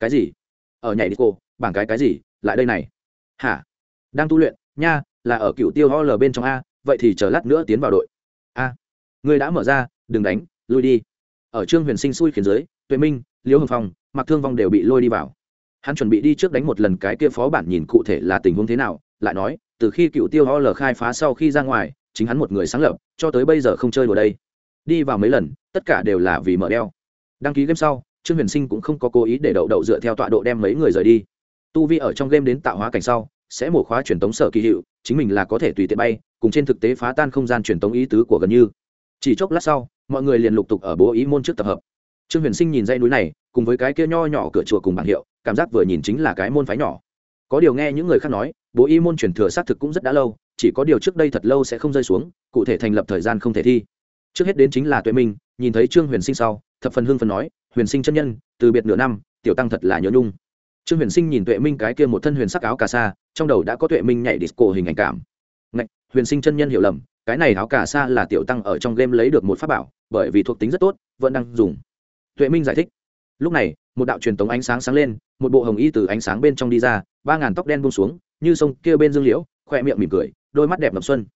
Cái gì? Ở nhảy đi cô, bảng cái cái gì? Lại đây này. Hả? Đang tu luyện, nha, là ở cựu tiêu ho l bên trong a, vậy thì chờ lát nữa tiến vào đội. A. Người đã mở ra, đừng đánh, lui đi. Ở trương huyền sinh xui khiến giới tuệ minh, liễu hồng phong mặc thương vong đều bị lôi đi vào. Hắn chuẩn bị đi trước đánh một lần cái kia phó bản nhìn cụ thể là tình huống thế nào, lại nói, từ khi cựu tiêu ho l khai phá sau khi ra ngoài, chính hắn một người sáng lập, cho tới bây giờ không chơi đùa đây đi vào mấy lần, tất cả đều là vì mở đeo. Đăng ký game sau, trương huyền sinh cũng không có cố ý để đậu đậu dựa theo tọa độ đem mấy người rời đi. Tu vi ở trong game đến tạo hóa cảnh sau, sẽ mổ khóa truyền tống sở kỳ hiệu, chính mình là có thể tùy tiện bay, cùng trên thực tế phá tan không gian truyền tống ý tứ của gần như. Chỉ chốc lát sau, mọi người liền lục tục ở bố ý môn trước tập hợp. Trương huyền sinh nhìn dây núi này, cùng với cái kia nho nhỏ cửa chùa cùng bảng hiệu, cảm giác vừa nhìn chính là cái môn phái nhỏ. Có điều nghe những người khác nói, bố y môn truyền thừa xác thực cũng rất đã lâu, chỉ có điều trước đây thật lâu sẽ không rơi xuống, cụ thể thành lập thời gian không thể thi trước hết đến chính là tuệ minh nhìn thấy trương huyền sinh sau thập phần hưng phần nói huyền sinh chân nhân từ biệt nửa năm tiểu tăng thật là nhớ nhung. Trương huyền sinh nhìn tuệ minh cái kia một thân huyền sắc áo cà sa trong đầu đã có tuệ minh nhảy disco hình ảnh cảm. Ngạch, huyền sinh chân nhân hiểu lầm cái này áo cà sa là tiểu tăng ở trong game lấy được một pháp bảo bởi vì thuộc tính rất tốt vẫn đang dùng. Tuệ minh giải thích. Lúc này một đạo truyền tống ánh sáng sáng lên một bộ hồng y từ ánh sáng bên trong đi ra ba ngàn tóc đen buông xuống như sông kia bên dương liễu khoe miệng mỉm cười đôi mắt đẹp ngập xuân.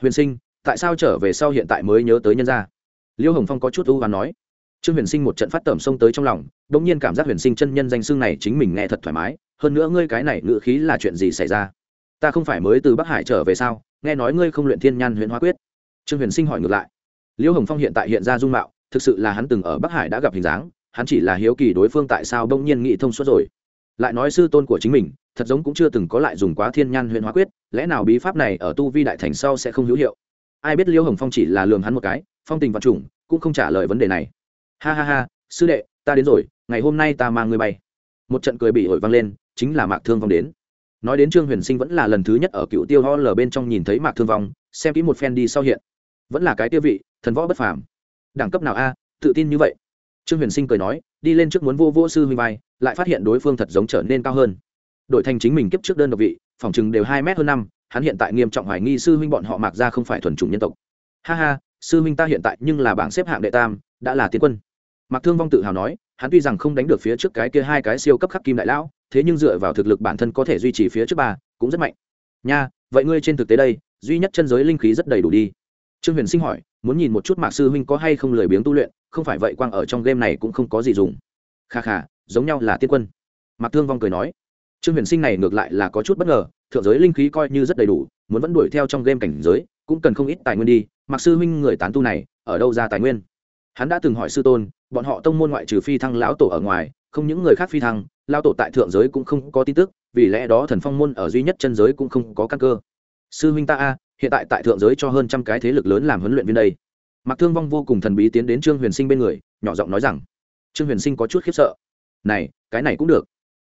Huyền sinh tại sao trở về sau hiện tại mới nhớ tới nhân gia? Liêu hồng phong có chút ưu và nói. Trương huyền sinh một trận phát tẩm xông tới trong lòng đ ỗ n g nhiên cảm giác huyền sinh chân nhân danh xương này chính mình nghe thật thoải mái, hơn nữa ngươi cái này ngự khí là chuyện gì xảy ra? Ta không phải mới từ bắc hải trở về sao? Nghe nói ngươi không luyện thiên nhan huyện hóa quyết. Trương huyền sinh hỏi ngược lại. Liêu hồng phong hiện tại hiện ra dung mạo, thực sự là hắn từng ở bắc hải đã gặp hình dáng, hắn chỉ là hiếu kỳ đối phương tại sao bỗng nhiên nghị thông suốt rồi. Lại nói sư tôn của chính mình, thật giống cũng chưa từng có lại dùng quá thiên nhan huyện hóa quyết, lẽ nào bí pháp này ở tu vi đại thành sau sẽ không hữu hiệu? Ai biết liêu hồng phong chỉ là lường hắn một cái, phong tình vạn trùng, cũng không trả lời vấn đề này. Ha ha ha, sư đệ, ta đến rồi, ngày hôm nay ta mang ngươi bay. Một trận cười bị ổi vang lên, chính là mạc thương vong đến. Nói đến trương huyền sinh vẫn là lần thứ nhất ở cựu tiêu ho lờ bên trong nhìn thấy mạc thương vong, xem kỹ một phen đi sau hiện. Vẫn là cái tiêu vị, thần võ bất phàm. Đẳng cấp nào a, tự tin như vậy. Trương huyền sinh cười nói, đi lên trước muốn vô vô sư huynh vai, lại phát hiện đối phương thật giống trở nên cao hơn. Đội thành chính mình kiếp trước đơn độc vị, phòng chừng đều hai m hơn năm hắn hiện tại nghiêm trọng hoài nghi sư huynh bọn họ mạc ra không phải thuần chủng nhân tộc. Ha ha sư huynh ta hiện tại nhưng là bảng xếp hạng đệ tam đã là tiến quân. Mạc thương vong tự hào nói hắn tuy rằng không đánh được phía trước cái kia hai cái siêu cấp khắc kim đại lão thế nhưng dựa vào thực lực bản thân có thể duy trì phía trước bà, cũng rất mạnh. Nha vậy ngươi trên thực tế đây duy nhất chân giới linh khí rất đầy đủ đi. Trương huyền sinh hỏi muốn nhìn một chút mạc sư huynh có hay không lười biếng tu luyện không phải vậy quang ở trong game này cũng không có gì dùng. Kha kha giống nhau là tiên quân. Mạc thương vong cười nói trương huyền sinh này ngược lại là có chút bất ngờ, thượng giới linh khí coi như rất đầy đủ, muốn vẫn đuổi theo trong game cảnh giới, cũng cần không ít tài nguyên đi, mặc sư huynh người tán tu này, ở đâu ra tài nguyên? Hắn đã từng hỏi sư tôn, bọn họ tông môn ngoại trừ phi thăng lão tổ ở ngoài, không những người khác phi thăng lao tổ tại thượng giới cũng không có tin tức, vì lẽ đó thần phong môn ở duy nhất chân giới cũng không có căn cơ. Sư huynh ta a, hiện tại tại thượng giới cho hơn trăm cái thế lực lớn làm huấn luyện viên đây. Mặc thương vong vô cùng thần bí tiến đến trương huyền sinh bên người, nhỏ giọng nói rằng, trương huyền sinh có chút khiếp sợ. Này, cái này cũng được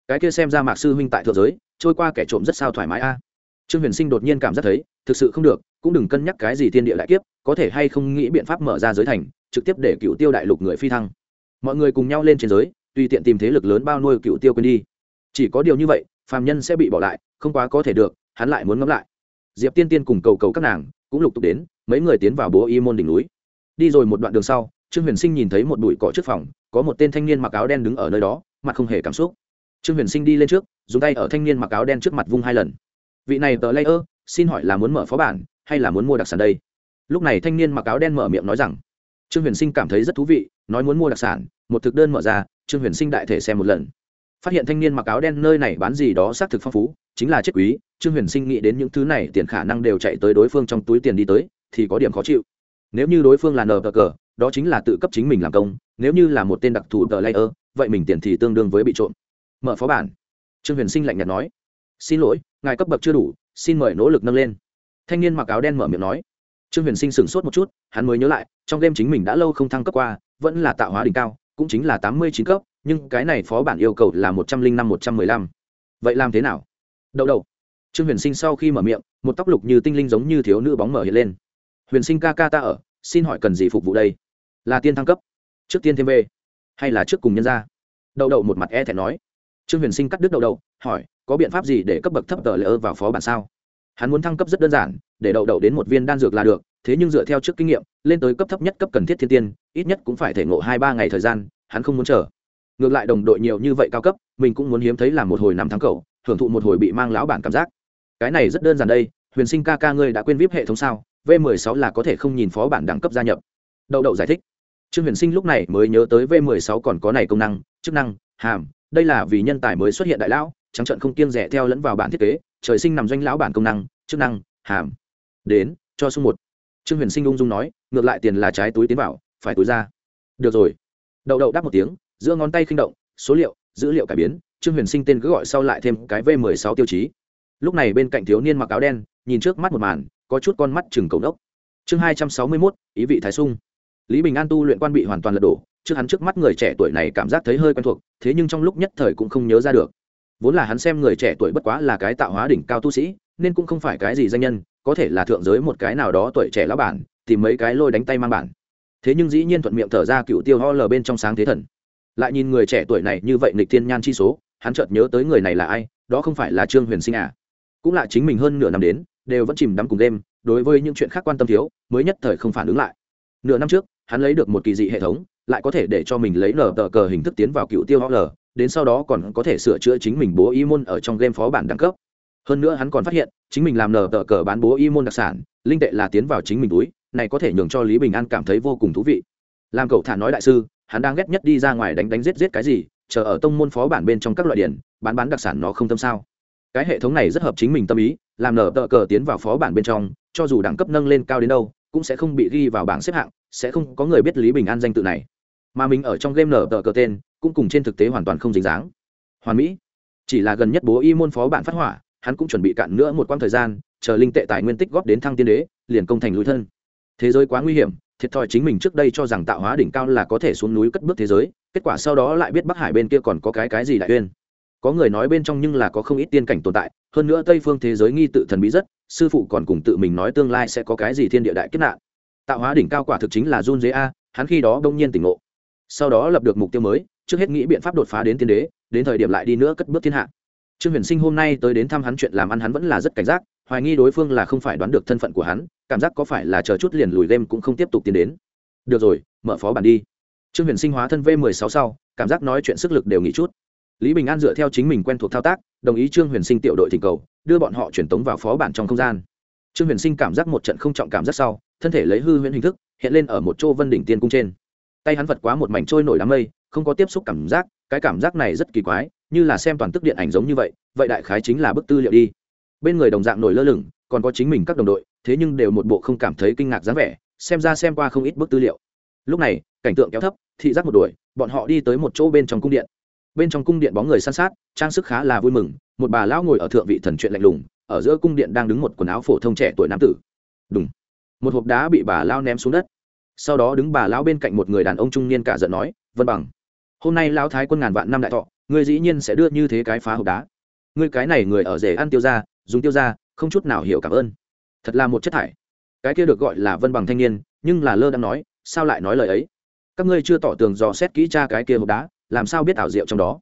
cái kia xem ra mạc sư huynh tại thượng giới, trôi qua kẻ trộm rất sao thoải mái a. Trương huyền sinh đột nhiên cảm giác thấy, thực sự không được, cũng đừng cân nhắc cái gì thiên địa đại kiếp, có thể hay không nghĩ biện pháp mở ra giới thành, trực tiếp để cựu tiêu đại lục người phi thăng. Mọi người cùng nhau lên trên giới, tùy tiện tìm thế lực lớn bao nuôi cựu tiêu quên đi. Chỉ có điều như vậy, phàm nhân sẽ bị bỏ lại, không quá có thể được, hắn lại muốn ngẫm lại. Diệp tiên tiên cùng cầu cầu các nàng, cũng lục tục đến, mấy người tiến vào bố y môn đỉnh núi. Đi rồi một đoạn đường sau, trương huyền sinh nhìn thấy một bụi cỏ trước phòng, có một tên thanh niên mặc áo đen đứng ở nơi đó, mặt không hề cảm xúc trương huyền sinh đi lên trước, dùng tay ở thanh niên mặc áo đen trước mặt vung hai lần. Vị này tờ lây ơ xin hỏi là muốn mở phó bản, hay là muốn mua đặc sản đây? Lúc này thanh niên mặc áo đen mở miệng nói rằng, trương huyền sinh cảm thấy rất thú vị, nói muốn mua đặc sản, một thực đơn mở ra, trương huyền sinh đại thể xem một lần. Phát hiện thanh niên mặc áo đen nơi này bán gì đó xác thực phong phú, chính là chết quý, trương huyền sinh nghĩ đến những thứ này tiền khả năng đều chạy tới đối phương trong túi tiền đi tới, thì có điểm khó chịu. Nếu như đối phương là nờ cờ cờ, đó chính là tự cấp chính mình làm công, nếu như là một tên đặc thù tờ layer, vậy mình tiền thì tương đương với bị trộm mở phó bản. Trương huyền sinh lạnh nhạt nói, xin lỗi, ngài cấp bậc chưa đủ, xin mời nỗ lực nâng lên. Thanh niên mặc áo đen mở miệng nói. Trương huyền sinh sửng sốt một chút, hắn mới nhớ lại, trong game chính mình đã lâu không thăng cấp qua, vẫn là tạo hóa đỉnh cao, cũng chính là tám mươi chín cấp, nhưng cái này phó bản yêu cầu là một trăm linh năm, một trăm mười lăm. Vậy làm thế nào? Đậu đậu. Trương huyền sinh sau khi mở miệng, một tóc lục như tinh linh giống như thiếu nữ bóng mở hiện lên. Huyền sinh ca ca ta ở, xin hỏi cần gì phục vụ đây? Là tiên thăng cấp, trước tiên thêm về hay là trước cùng nhân ra đậu đậu một mặt e thẹn nói trương huyền sinh cắt đứt đậu đậu hỏi, có biện pháp gì để cấp bậc thấp tờ lỡ vào phó bản sao? Hắn muốn thăng cấp rất đơn giản, để đậu đậu đến một viên đan dược là được, thế nhưng dựa theo trước kinh nghiệm, lên tới cấp thấp nhất cấp cần thiết thiên tiên, ít nhất cũng phải thể ngộ hai ba ngày thời gian, hắn không muốn chờ. Ngược lại đồng đội nhiều như vậy cao cấp, mình cũng muốn hiếm thấy làm một hồi năm tháng cầu, hưởng thụ một hồi bị mang lão bản cảm giác. Cái này rất đơn giản đây, huyền sinh ca ca ngươi đã quên vip hệ thống sao? V 16 là có thể không nhìn phó bản đẳng cấp gia nhập. Đậu đậu giải thích. Trương huyền sinh lúc này mới nhớ tới v 16 còn có này công năng, chức năng, hàm đây là vì nhân tài mới xuất hiện đại lão, trắng trận không kiêng rẻ theo lẫn vào bản thiết kế, trời sinh nằm doanh lão bản công năng, chức năng, hàm. Đến, cho số một. Trương huyền sinh ung dung nói, ngược lại tiền là trái túi tiến vào, phải túi ra. Được rồi. Đậu đậu đáp một tiếng, giữa ngón tay khinh động, số liệu, dữ liệu cải biến, trương huyền sinh tên cứ gọi sau lại thêm cái v 16 tiêu chí. Lúc này bên cạnh thiếu niên mặc áo đen, nhìn trước mắt một màn, có chút con mắt chừng cầu đốc chương hai trăm sáu mươi mốt, ý vị thái sung. Lý bình an tu luyện quan bị hoàn toàn lật đổ trước hắn trước mắt người trẻ tuổi này cảm giác thấy hơi quen thuộc, thế nhưng trong lúc nhất thời cũng không nhớ ra được. Vốn là hắn xem người trẻ tuổi bất quá là cái tạo hóa đỉnh cao tu sĩ, nên cũng không phải cái gì danh nhân, có thể là thượng giới một cái nào đó tuổi trẻ lão bản, tìm mấy cái lôi đánh tay mang bản. Thế nhưng dĩ nhiên thuận miệng thở ra cựu tiêu ho lờ bên trong sáng thế thần. Lại nhìn người trẻ tuổi này như vậy nịch thiên nhan chi số, hắn chợt nhớ tới người này là ai, đó không phải là trương huyền sinh à. Cũng là chính mình hơn nửa năm đến, đều vẫn chìm đắm cùng đêm, đối với những chuyện khác quan tâm thiếu, mới nhất thời không phản ứng lại. Nửa năm trước, hắn lấy được một kỳ dị hệ thống lại có thể để cho mình lấy nở tờ cờ hình thức tiến vào cựu tiêu l, lờ đến sau đó còn có thể sửa chữa chính mình bố y môn ở trong game phó bản đẳng cấp. Hơn nữa hắn còn phát hiện chính mình làm nở tờ cờ bán bố y môn đặc sản linh tệ là tiến vào chính mình túi này có thể nhường cho lý bình an cảm thấy vô cùng thú vị. Làm cậu thả nói đại sư hắn đang ghét nhất đi ra ngoài đánh đánh giết giết cái gì chờ ở tông môn phó bản bên trong các loại điển bán bán đặc sản nó không tâm sao. Cái hệ thống này rất hợp chính mình tâm ý làm nở tờ cờ tiến vào phó bản bên trong cho dù đẳng cấp nâng lên cao đến đâu cũng sẽ không bị ghi vào bảng xếp hạng, sẽ không có người biết lý bình an danh tự này. Mà mình ở trong game nở tờ cờ tên, cũng cùng trên thực tế hoàn toàn không dính dáng. Hoàn mỹ, chỉ là gần nhất bố y môn phó bạn phát hỏa, hắn cũng chuẩn bị cạn nữa một quãng thời gian, chờ linh tệ tài nguyên tích góp đến thăng tiên đế, liền công thành lối thân. Thế giới quá nguy hiểm, thiệt thòi chính mình trước đây cho rằng tạo hóa đỉnh cao là có thể xuống núi cất bước thế giới, kết quả sau đó lại biết bắc hải bên kia còn có cái cái gì đại uyên có người nói bên trong nhưng là có không ít tiên cảnh tồn tại, hơn nữa tây phương thế giới nghi tự thần bí rất, sư phụ còn cùng tự mình nói tương lai sẽ có cái gì thiên địa đại kết nạn. Tạo hóa đỉnh cao quả thực chính là run dế a, hắn khi đó đông nhiên tỉnh ngộ. Sau đó lập được mục tiêu mới, trước hết nghĩ biện pháp đột phá đến tiên đế, đến thời điểm lại đi nữa cất bước thiên hạ. Trương huyền sinh hôm nay tới đến thăm hắn chuyện làm ăn hắn vẫn là rất cảnh giác, hoài nghi đối phương là không phải đoán được thân phận của hắn, cảm giác có phải là chờ chút liền lùi game cũng không tiếp tục tiến đến. Được rồi, mở phó bản đi. Trương huyền sinh hóa thân v mười sáu sau, cảm giác nói chuyện sức lực đều nghỉ chút lý bình an dựa theo chính mình quen thuộc thao tác, đồng ý trương huyền sinh tiểu đội thỉnh cầu, đưa bọn họ truyền tống vào phó bản trong không gian. Trương huyền sinh cảm giác một trận không trọng cảm giác sau, thân thể lấy hư huyễn hình thức, hiện lên ở một chỗ vân đỉnh tiên cung trên. Tay hắn vật quá một mảnh trôi nổi đám mây, không có tiếp xúc cảm giác, cái cảm giác này rất kỳ quái, như là xem toàn tức điện ảnh giống như vậy vậy đại khái chính là bức tư liệu đi. Bên người đồng dạng nổi lơ lửng, còn có chính mình các đồng đội, thế nhưng đều một bộ không cảm thấy kinh ngạc dáng vẻ, xem ra xem qua không ít bức tư liệu. Lúc này, cảnh tượng kéo thấp, thị giác một đuổi, bọn họ đi tới một chỗ bên trong cung điện bên trong cung điện bóng người san sát, trang sức khá là vui mừng, một bà lão ngồi ở thượng vị thần chuyện lạnh lùng, ở giữa cung điện đang đứng một quần áo phổ thông trẻ tuổi nam tử. Đúng một hộp đá bị bà lão ném xuống đất. Sau đó đứng bà lão bên cạnh một người đàn ông trung niên cả giận nói, vân bằng, hôm nay lão thái quân ngàn vạn năm đại thọ, ngươi dĩ nhiên sẽ đưa như thế cái phá hộp đá. Ngươi cái này người ở rể ăn tiêu ra dùng tiêu ra không chút nào hiểu cảm ơn. Thật là một chất thải. Cái kia được gọi là vân bằng thanh niên, nhưng là lơ đang nói, sao lại nói lời ấy? Các ngươi chưa tỏ tường dò xét kỹ cha cái kia hộp đá làm sao biết ảo diệu trong đó?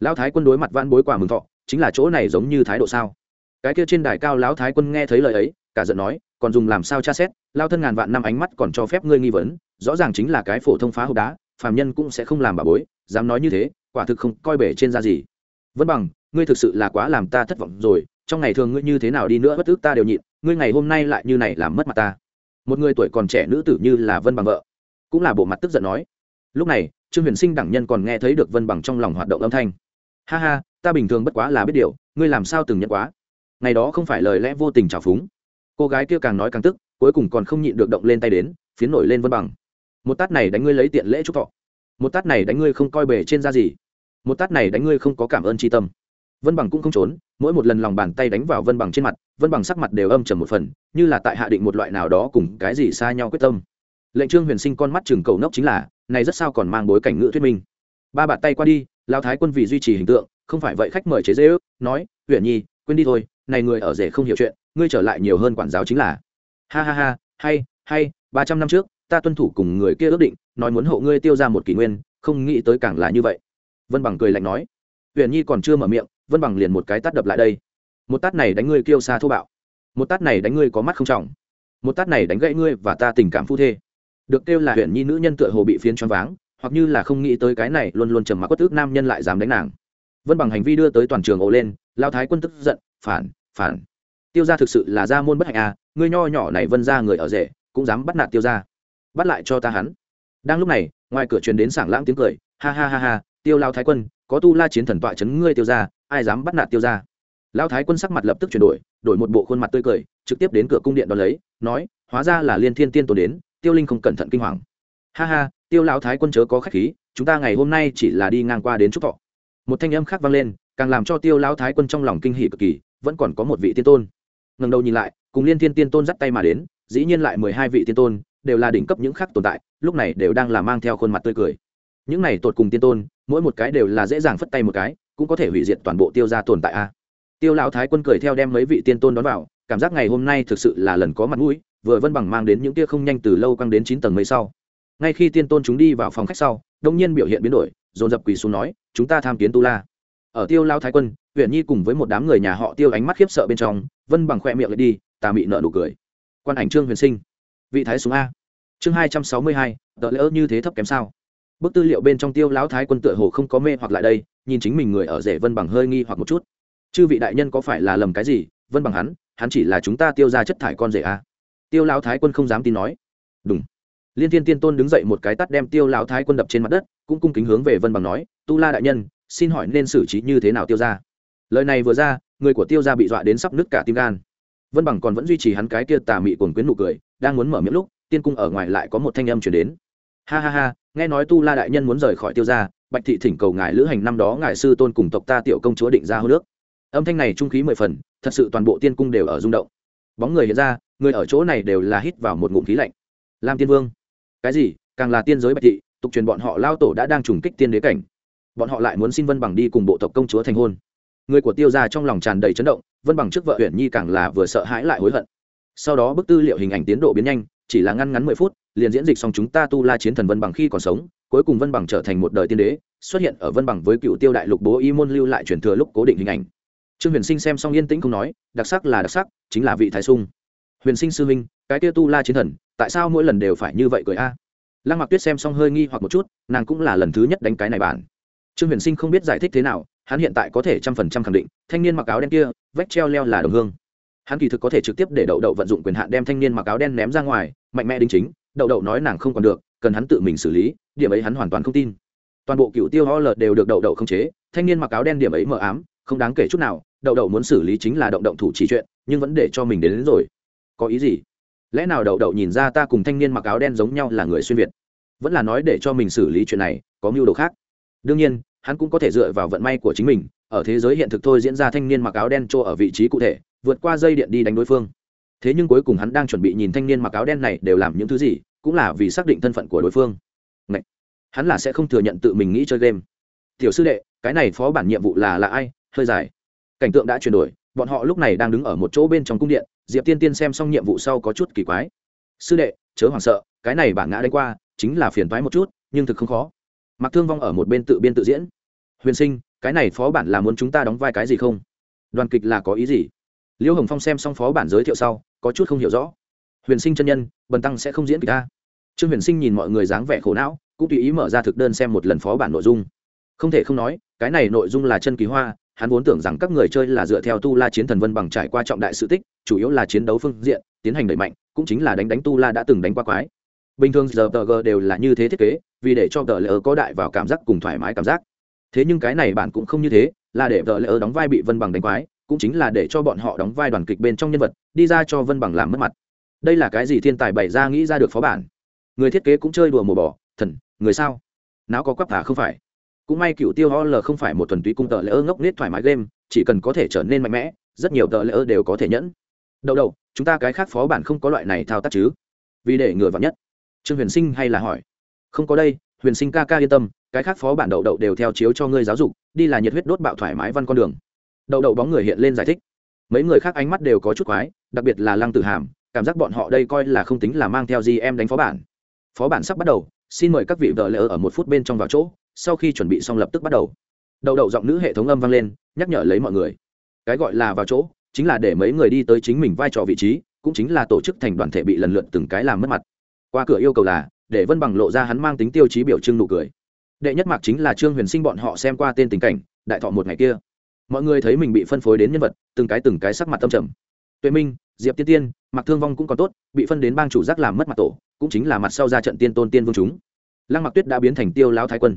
Lão thái quân đối mặt vãn bối quả mừng thọ, chính là chỗ này giống như thái độ sao? Cái kia trên đài cao lão thái quân nghe thấy lời ấy, cả giận nói, còn dùng làm sao tra xét? Lao thân ngàn vạn năm ánh mắt còn cho phép ngươi nghi vấn, rõ ràng chính là cái phổ thông phá hộp đá, phàm nhân cũng sẽ không làm bà bối, dám nói như thế, quả thực không coi bể trên ra gì. Vân bằng, ngươi thực sự là quá làm ta thất vọng rồi, trong ngày thường ngươi như thế nào đi nữa bất ước ta đều nhịn, ngươi ngày hôm nay lại như này làm mất mặt ta. Một người tuổi còn trẻ nữ tử như là vân bằng vợ, cũng là bộ mặt tức giận nói lúc này, trương huyền sinh đẳng nhân còn nghe thấy được vân bằng trong lòng hoạt động âm thanh. Ha ha, ta bình thường bất quá là biết điều, ngươi làm sao từng nhận quá? Ngày đó không phải lời lẽ vô tình trào phúng. Cô gái kia càng nói càng tức, cuối cùng còn không nhịn được động lên tay đến, phiến nổi lên vân bằng. Một tát này đánh ngươi lấy tiện lễ chúc thọ. Một tát này đánh ngươi không coi bề trên ra gì. Một tát này đánh ngươi không có cảm ơn tri tâm. Vân bằng cũng không trốn, mỗi một lần lòng bàn tay đánh vào vân bằng trên mặt, vân bằng sắc mặt đều âm trầm một phần, như là tại hạ định một loại nào đó cùng cái gì xa nhau quyết tâm. Lệnh trương huyền sinh con mắt chừng cầu nốc chính là này rất sao còn mang bối cảnh ngữ thuyết minh. Ba bạt tay qua đi lao thái quân vì duy trì hình tượng, không phải vậy khách mời chế dễ ước nói huyện nhi, quên đi thôi, này người ở rể không hiểu chuyện, ngươi trở lại nhiều hơn quản giáo chính là. Ha ha ha, hay hay, ba trăm năm trước, ta tuân thủ cùng người kia ước định, nói muốn hộ ngươi tiêu ra một kỷ nguyên, không nghĩ tới càng là như vậy. Vân bằng cười lạnh nói. Huyện nhi còn chưa mở miệng, vân bằng liền một cái tát đập lại đây. Một tát này đánh ngươi kêu xa thô bạo. Một tát này đánh ngươi có mắt không trọng. Một tát này đánh gãy ngươi và ta tình cảm phu thê được kêu là huyện nhi nữ nhân tựa hồ bị phiến choáng váng, hoặc như là không nghĩ tới cái này luôn luôn trầm mặc quất ước nam nhân lại dám đánh nàng. Vân bằng hành vi đưa tới toàn trường ồ lên, lao thái quân tức giận, phản phản. Tiêu gia thực sự là gia môn bất hạnh à ngươi nho nhỏ này vân ra người ở rể, cũng dám bắt nạt tiêu gia. Bắt lại cho ta hắn. Đang lúc này, ngoài cửa truyền đến sảng lãng tiếng cười, ha ha ha ha, tiêu lao thái quân, có tu la chiến thần tọa chấn ngươi tiêu gia, ai dám bắt nạt tiêu gia? Lao thái quân sắc mặt lập tức chuyển đổi đổi một bộ khuôn mặt tươi cười, trực tiếp đến cửa cung điện đón lấy, nói, hóa ra là liên thiên tiên tổ đến tiêu linh không cẩn thận kinh hoàng. Ha ha, tiêu lão thái quân chớ có khách khí, chúng ta ngày hôm nay chỉ là đi ngang qua đến chúc thọ. Một thanh âm khác vang lên, càng làm cho tiêu lão thái quân trong lòng kinh hỉ cực kỳ, vẫn còn có một vị tiên tôn. Ngần đầu nhìn lại, cùng liên thiên tiên tôn dắt tay mà đến, dĩ nhiên lại mười hai vị tiên tôn, đều là đỉnh cấp những khác tồn tại, lúc này đều đang là mang theo khuôn mặt tươi cười. Những này tột cùng tiên tôn, mỗi một cái đều là dễ dàng phất tay một cái, cũng có thể hủy diệt toàn bộ tiêu gia tồn tại a. Tiêu lão thái quân cười theo đem mấy vị tiên tôn đón vào, cảm giác ngày hôm nay thực sự là lần có mặt mũi vừa vân bằng mang đến những tia không nhanh từ lâu quăng đến chín tầng mấy sau. Ngay khi tiên tôn chúng đi vào phòng khách sau đông nhiên biểu hiện biến đổi, dồn dập quỳ xuống nói, chúng ta tham kiến tu la. Ở tiêu lao thái quân huyện nhi cùng với một đám người nhà họ tiêu ánh mắt khiếp sợ bên trong, vân bằng khoe miệng lại đi, tà mị nợ nụ cười. Quan ảnh trương huyền sinh. Vị thái xuống a. Chương hai trăm sáu mươi hai, tờ lỡ như thế thấp kém sao. Bức tư liệu bên trong tiêu lão thái quân tựa hồ không có mê hoặc lại đây, nhìn chính mình người ở rể vân bằng hơi nghi hoặc một chút. Chư vị đại nhân có phải là lầm cái gì? Vân bằng hắn hắn chỉ là chúng ta tiêu ra chất thải con rể a tiêu lão thái quân không dám tin nói. Đúng liên thiên tiên tôn đứng dậy một cái tắt đem tiêu lão thái quân đập trên mặt đất, cũng cung kính hướng về vân bằng nói, tu la đại nhân, xin hỏi nên xử trí như thế nào tiêu ra lời này vừa ra, người của tiêu ra bị dọa đến sắp nứt cả tim gan. Vân bằng còn vẫn duy trì hắn cái kia tà mị cồn quyến nụ cười, đang muốn mở miệng lúc, tiên cung ở ngoài lại có một thanh âm chuyển đến. Ha ha ha, nghe nói tu la đại nhân muốn rời khỏi tiêu ra bạch thị thỉnh cầu ngài lữ hành năm đó ngài sư tôn cùng tộc ta tiểu công chúa định ra hô nước âm thanh này trung khí mười phần, thật sự toàn bộ tiên cung đều ở rung động. Bóng người hiện ra người ở chỗ này đều là hít vào một ngụm khí lạnh. Lam tiên vương, cái gì? Càng là tiên giới bạch thị, tục truyền bọn họ lao tổ đã đang trùng kích tiên đế cảnh. Bọn họ lại muốn xin vân bằng đi cùng bộ tộc công chúa thành hôn. Người của tiêu gia trong lòng tràn đầy chấn động, vân bằng trước vợ huyện nhi càng là vừa sợ hãi lại hối hận. Sau đó bức tư liệu hình ảnh tiến độ biến nhanh, chỉ là ngăn ngắn mười phút, liền diễn dịch xong chúng ta tu la chiến thần vân bằng khi còn sống, cuối cùng vân bằng trở thành một đời tiên đế, xuất hiện ở vân bằng với cựu tiêu đại lục bố y môn lưu lại truyền thừa lúc cố định hình ảnh. Trương huyền sinh xem xong yên tĩnh không nói, đặc sắc là đặc sắc, chính là vị thái sung huyền sinh sư minh cái kia tu la chiến thần tại sao mỗi lần đều phải như vậy cười a? Lăng mặc tuyết xem xong hơi nghi hoặc một chút nàng cũng là lần thứ nhất đánh cái này bản. Trương huyền sinh không biết giải thích thế nào hắn hiện tại có thể trăm phần trăm khẳng định thanh niên mặc áo đen kia vách treo leo là đồng hương. Hắn kỳ thực có thể trực tiếp để đậu đậu vận dụng quyền hạn đem thanh niên mặc áo đen ném ra ngoài mạnh mẽ đính chính đậu đậu nói nàng không còn được cần hắn tự mình xử lý điểm ấy hắn hoàn toàn không tin. Toàn bộ cựu tiêu ho lợt đều được đậu đậu không chế thanh niên mặc áo đen điểm ấy mờ ám không đáng kể chút nào đậu đậu muốn xử lý chính là động động thủ chỉ chuyện nhưng vẫn để cho mình đến, đến rồi có ý gì? Lẽ nào đậu đậu nhìn ra ta cùng thanh niên mặc áo đen giống nhau là người xuyên việt? Vẫn là nói để cho mình xử lý chuyện này, có mưu đồ khác. Đương nhiên, hắn cũng có thể dựa vào vận may của chính mình, ở thế giới hiện thực thôi diễn ra thanh niên mặc áo đen chỗ ở vị trí cụ thể, vượt qua dây điện đi đánh đối phương. Thế nhưng cuối cùng hắn đang chuẩn bị nhìn thanh niên mặc áo đen này đều làm những thứ gì, cũng là vì xác định thân phận của đối phương. Ngậy! hắn là sẽ không thừa nhận tự mình nghĩ chơi game. Tiểu sư đệ, cái này phó bản nhiệm vụ là là ai? Hơi dài. Cảnh tượng đã chuyển đổi bọn họ lúc này đang đứng ở một chỗ bên trong cung điện, diệp tiên tiên xem xong nhiệm vụ sau có chút kỳ quái. Sư đệ, chớ hoảng sợ, cái này bảng ngã đánh qua, chính là phiền toái một chút, nhưng thực không khó. Mặc thương vong ở một bên tự biên tự diễn. Huyền sinh, cái này phó bản là muốn chúng ta đóng vai cái gì không? Đoàn kịch là có ý gì? Liêu hồng phong xem xong phó bản giới thiệu sau, có chút không hiểu rõ. Huyền sinh chân nhân, bần tăng sẽ không diễn kịch ta. Trương huyền sinh nhìn mọi người dáng vẻ khổ não, cũng tùy ý mở ra thực đơn xem một lần phó bản nội dung. Không thể không nói, cái này nội dung là chân kỳ hoa hắn vốn tưởng rằng các người chơi là dựa theo tu la chiến thần vân bằng trải qua trọng đại sự tích, chủ yếu là chiến đấu phương diện, tiến hành đẩy mạnh, cũng chính là đánh đánh tu la đã từng đánh qua quái. Bình thường giờ tờ g đều là như thế thiết kế, vì để cho tờ lỡ có đại vào cảm giác cùng thoải mái cảm giác. Thế nhưng cái này bạn cũng không như thế, là để tờ lỡ đóng vai bị vân bằng đánh quái, cũng chính là để cho bọn họ đóng vai đoàn kịch bên trong nhân vật, đi ra cho vân bằng làm mất mặt. Đây là cái gì thiên tài bày ra nghĩ ra được phó bản? Người thiết kế cũng chơi đùa mùa bỏ thần, người sao? Não có quắp thả không phải cũng may cựu tiêu ho l không phải một thuần túy cung tờ lỡ ngốc nết thoải mái game, chỉ cần có thể trở nên mạnh mẽ, rất nhiều tờ lỡ đều có thể nhẫn. Đậu đậu, chúng ta cái khác phó bản không có loại này thao tác chứ? Vì để ngừa vào nhất. Trương huyền sinh hay là hỏi. Không có đây, huyền sinh ca ca yên tâm, cái khác phó bản đậu đậu đều theo chiếu cho ngươi giáo dục, đi là nhiệt huyết đốt bạo thoải mái văn con đường. Đậu đậu bóng người hiện lên giải thích. Mấy người khác ánh mắt đều có chút quái, đặc biệt là lăng tử hàm, cảm giác bọn họ đây coi là không tính là mang theo gì em đánh phó bản. Phó bản sắp bắt đầu, xin mời các vị vợ lỡ ở một phút bên trong vào chỗ sau khi chuẩn bị xong lập tức bắt đầu. Đầu đầu giọng nữ hệ thống âm vang lên, nhắc nhở lấy mọi người. Cái gọi là vào chỗ, chính là để mấy người đi tới chính mình vai trò vị trí, cũng chính là tổ chức thành đoàn thể bị lần lượt từng cái làm mất mặt. Qua cửa yêu cầu là, để vân bằng lộ ra hắn mang tính tiêu chí biểu trưng nụ cười. Đệ nhất mạc chính là trương huyền sinh bọn họ xem qua tên tình cảnh, đại thọ một ngày kia. Mọi người thấy mình bị phân phối đến nhân vật, từng cái từng cái sắc mặt tâm trầm. Tuệ minh, diệp tiên tiên mặc thương vong cũng còn tốt, bị phân đến bang chủ giác làm mất mặt tổ, cũng chính là mặt sau ra trận tiên tôn tiên vương chúng. Lăng mặc tuyết đã biến thành tiêu lão thái quân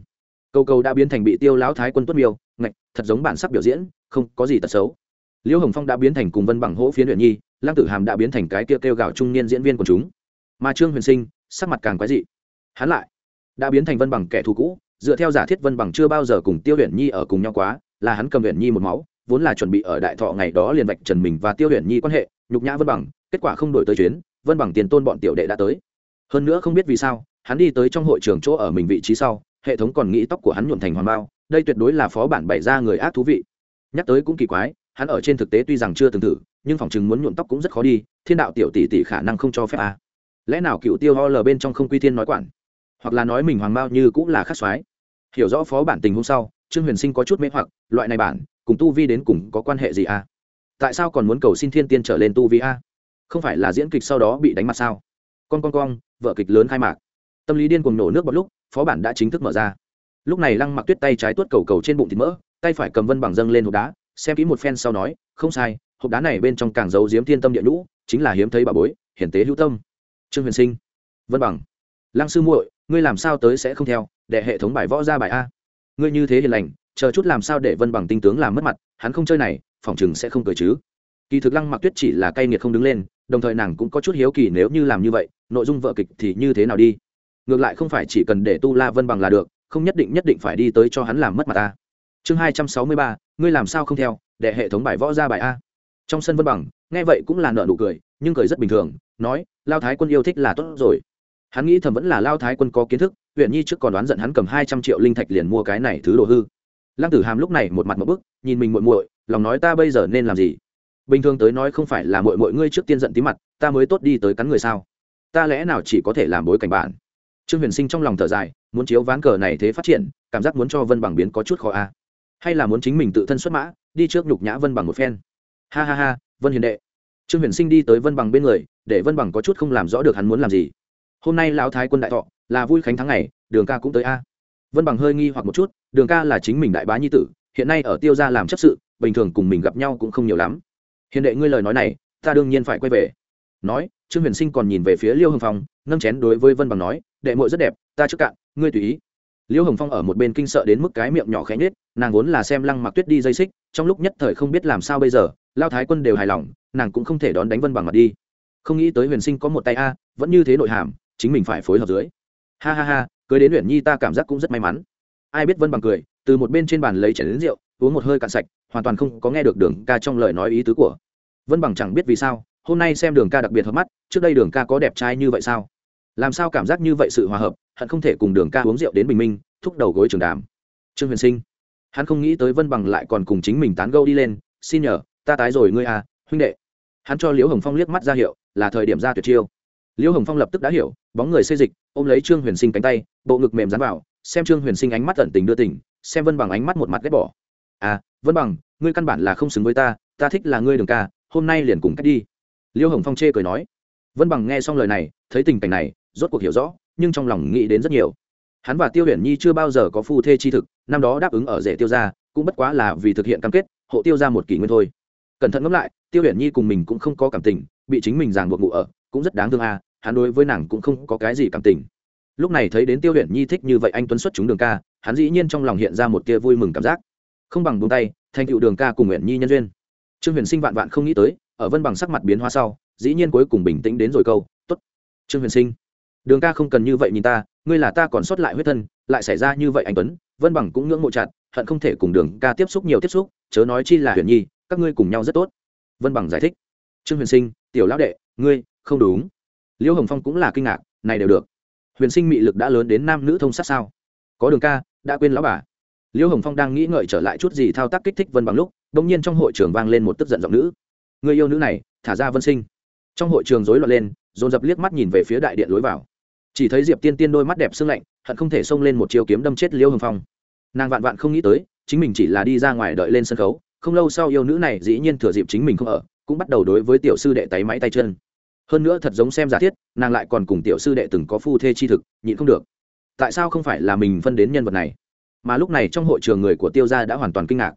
câu câu đã biến thành bị tiêu lão thái quân tuất miêu, ngạch, thật giống bản sắc biểu diễn, không có gì tật xấu. Liễu hồng phong đã biến thành cùng vân bằng hỗ phiến luyện nhi, lăng tử hàm đã biến thành cái kia kêu gạo trung niên diễn viên của chúng. Mà trương huyền sinh, sắc mặt càng quái dị. Hắn lại đã biến thành vân bằng kẻ thù cũ, dựa theo giả thiết vân bằng chưa bao giờ cùng tiêu luyện nhi ở cùng nhau quá, là hắn cầm luyện nhi một máu, vốn là chuẩn bị ở đại thọ ngày đó liền vạch trần mình và tiêu luyện nhi quan hệ, nhục nhã vân bằng, kết quả không đổi tới chuyến, vân bằng tiền tôn bọn tiểu đệ đã tới. Hơn nữa không biết vì sao, hắn đi tới trong hội trường chỗ ở mình vị trí sau hệ thống còn nghĩ tóc của hắn nhuộm thành hoàn bao, đây tuyệt đối là phó bản bày ra người ác thú vị. Nhắc tới cũng kỳ quái, hắn ở trên thực tế tuy rằng chưa từng thử, nhưng phòng chừng muốn nhuộm tóc cũng rất khó đi, thiên đạo tiểu tỷ tỷ khả năng không cho phép a à. lẽ nào cựu tiêu ho lờ bên trong không quy thiên nói quản? Hoặc là nói mình hoàng bao như cũng là khắc soái hiểu rõ phó bản tình hôm sau, trương huyền sinh có chút mê hoặc, loại này bản, cùng tu vi đến cùng có quan hệ gì a tại sao còn muốn cầu xin thiên tiên trở lên tu vi a không phải là diễn kịch sau đó bị đánh mặt sao? Con con con, vợ kịch lớn khai mạc. Tâm lý điên cùng nổ nước bọt lúc phó bản đã chính thức mở ra. Lúc này lăng mặc tuyết tay trái tuốt cầu cầu trên bụng thịt mỡ, tay phải cầm vân bằng dâng lên hộp đá, xem kỹ một phen sau nói, không sai, hộp đá này bên trong càng giấu diếm thiên tâm địa nhũ, chính là hiếm thấy bà bối, hiển tế hữu tâm. Trương huyền sinh, vân bằng, lăng sư muội, ngươi làm sao tới sẽ không theo để hệ thống bài võ ra bài a. Ngươi như thế hiền lành, chờ chút làm sao để vân bằng tinh tướng làm mất mặt, hắn không chơi này phỏng chừng sẽ không cười chứ. Kỳ thực lăng mặc tuyết chỉ là cay nghiệt không đứng lên, đồng thời nàng cũng có chút hiếu kỳ nếu như làm như vậy, nội dung vợ kịch thì như thế nào đi ngược lại không phải chỉ cần để tu la vân bằng là được, không nhất định nhất định phải đi tới cho hắn làm mất mặt ta. Chương hai trăm sáu mươi ba, ngươi làm sao không theo, để hệ thống bài võ ra bài a. Trong sân vân bằng, nghe vậy cũng là nợ nụ cười, nhưng cười rất bình thường, nói, lao thái quân yêu thích là tốt rồi. Hắn nghĩ thầm vẫn là lao thái quân có kiến thức huyện nhi trước còn đoán giận hắn cầm hai trăm triệu linh thạch liền mua cái này thứ đồ hư. Lăng tử hàm lúc này một mặt một bức, nhìn mình muội muội, lòng nói ta bây giờ nên làm gì? Bình thường tới nói không phải là muội muội ngươi trước tiên giận tí mặt, ta mới tốt đi tới cắn người sao? Ta lẽ nào chỉ có thể làm bối cảnh bạn? Trương huyền sinh trong lòng thở dài, muốn chiếu ván cờ này thế phát triển, cảm giác muốn cho vân bằng biến có chút khó a. Hay là muốn chính mình tự thân xuất mã, đi trước nhục nhã vân bằng một phen. Ha ha ha, vân hiền đệ. Trương huyền sinh đi tới vân bằng bên người, để vân bằng có chút không làm rõ được hắn muốn làm gì. Hôm nay lão thái quân đại thọ, là vui khánh tháng ngày, đường ca cũng tới a. Vân bằng hơi nghi hoặc một chút, đường ca là chính mình đại bá nhi tử, hiện nay ở tiêu gia làm chấp sự, bình thường cùng mình gặp nhau cũng không nhiều lắm. Hiền đệ, ngươi lời nói này, ta đương nhiên phải quay về. Nói trương huyền sinh còn nhìn về phía liêu hồng phong, nâng chén đối với vân bằng nói, đệ mội rất đẹp, ta trước cạn, ngươi tùy ý. Liêu hồng phong ở một bên kinh sợ đến mức cái miệng nhỏ khẽ nhết nàng vốn là xem lăng mặc tuyết đi dây xích, trong lúc nhất thời không biết làm sao bây giờ, lao thái quân đều hài lòng, nàng cũng không thể đón đánh vân bằng mặt đi. Không nghĩ tới huyền sinh có một tay a, vẫn như thế nội hàm, chính mình phải phối hợp dưới. Ha ha ha, cưới đến huyền nhi ta cảm giác cũng rất may mắn. Ai biết vân bằng cười, từ một bên trên bàn lấy chén đến rượu, uống một hơi cạn sạch, hoàn toàn không có nghe được đường ca trong lời nói ý tứ của. Vân bằng chẳng biết vì sao hôm nay xem đường ca đặc biệt hợp mắt, trước đây đường ca có đẹp trai như vậy sao? Làm sao cảm giác như vậy sự hòa hợp, hận không thể cùng đường ca uống rượu đến bình minh, thúc đầu gối trường đàm. Trương huyền sinh, hắn không nghĩ tới vân bằng lại còn cùng chính mình tán gâu đi lên, xin nhờ, ta tái rồi ngươi à huynh đệ. Hắn cho liễu hồng phong liếc mắt ra hiệu, là thời điểm ra tuyệt chiêu. Liễu hồng phong lập tức đã hiểu, bóng người xê dịch, ôm lấy trương huyền sinh cánh tay, bộ ngực mềm dán vào, xem trương huyền sinh ánh mắt tận tình đưa tỉnh xem vân bằng ánh mắt một mặt ghét bỏ. À vân bằng, ngươi căn bản là không xứng với ta ta thích là ngươi đường ca, hôm nay liền cùng cách đi. Liêu hồng phong chê cười nói, vân bằng nghe xong lời này, thấy tình cảnh này, rốt cuộc hiểu rõ, nhưng trong lòng nghĩ đến rất nhiều. Hắn và tiêu huyền nhi chưa bao giờ có phu thê chi thực, năm đó đáp ứng ở rể tiêu gia, cũng bất quá là vì thực hiện cam kết, hộ tiêu ra một kỷ nguyên thôi. Cẩn thận ngẫm lại, tiêu huyền nhi cùng mình cũng không có cảm tình, bị chính mình ràng buộc ngụ ở, cũng rất đáng thương à hắn đối với nàng cũng không có cái gì cảm tình. Lúc này thấy đến tiêu huyền nhi thích như vậy anh tuấn xuất chúng đường ca, hắn dĩ nhiên trong lòng hiện ra một tia vui mừng cảm giác. Không bằng buông tay, thành tựu đường ca cùng Huyền nhi nhân duyên. Trương huyền sinh vạn vạn không nghĩ tới ở vân bằng sắc mặt biến hóa sau, dĩ nhiên cuối cùng bình tĩnh đến rồi câu t ố t trương huyền sinh, đường ca không cần như vậy nhìn ta, ngươi là ta còn sót lại huyết thân, lại xảy ra như vậy anh tuấn, vân bằng cũng ngưỡng mộ chặt, hận không thể cùng đường ca tiếp xúc nhiều tiếp xúc, chớ nói chi là huyền nhi, các ngươi cùng nhau rất tốt. Vân bằng giải thích, trương huyền sinh, tiểu lão đệ, ngươi, không đúng. Liễu hồng phong cũng là kinh ngạc, này đều được. Huyền sinh mị lực đã lớn đến nam nữ thông sát sao? Có đường ca, đã quên lão bà. Liễu hồng phong đang nghĩ ngợi trở lại chút gì thao tác kích thích vân bằng lúc đ ỗ n g nhiên trong hội trường vang lên một tức giận giọng nữ người yêu nữ này, thả ra vân sinh. Trong hội trường rối loạn lên, dồn dập liếc mắt nhìn về phía đại điện lối vào. Chỉ thấy diệp tiên tiên đôi mắt đẹp sưng lạnh, hận không thể xông lên một chiêu kiếm đâm chết liêu hồng phong. Nàng vạn vạn không nghĩ tới, chính mình chỉ là đi ra ngoài đợi lên sân khấu, không lâu sau yêu nữ này dĩ nhiên thừa dịp chính mình không ở, cũng bắt đầu đối với tiểu sư đệ tay máy tay chân. Hơn nữa thật giống xem giả thiết, nàng lại còn cùng tiểu sư đệ từng có phu thê chi thực, nhịn không được. Tại sao không phải là mình phân đến nhân vật này? Mà lúc này trong hội trường người của tiêu gia đã hoàn toàn kinh ngạc.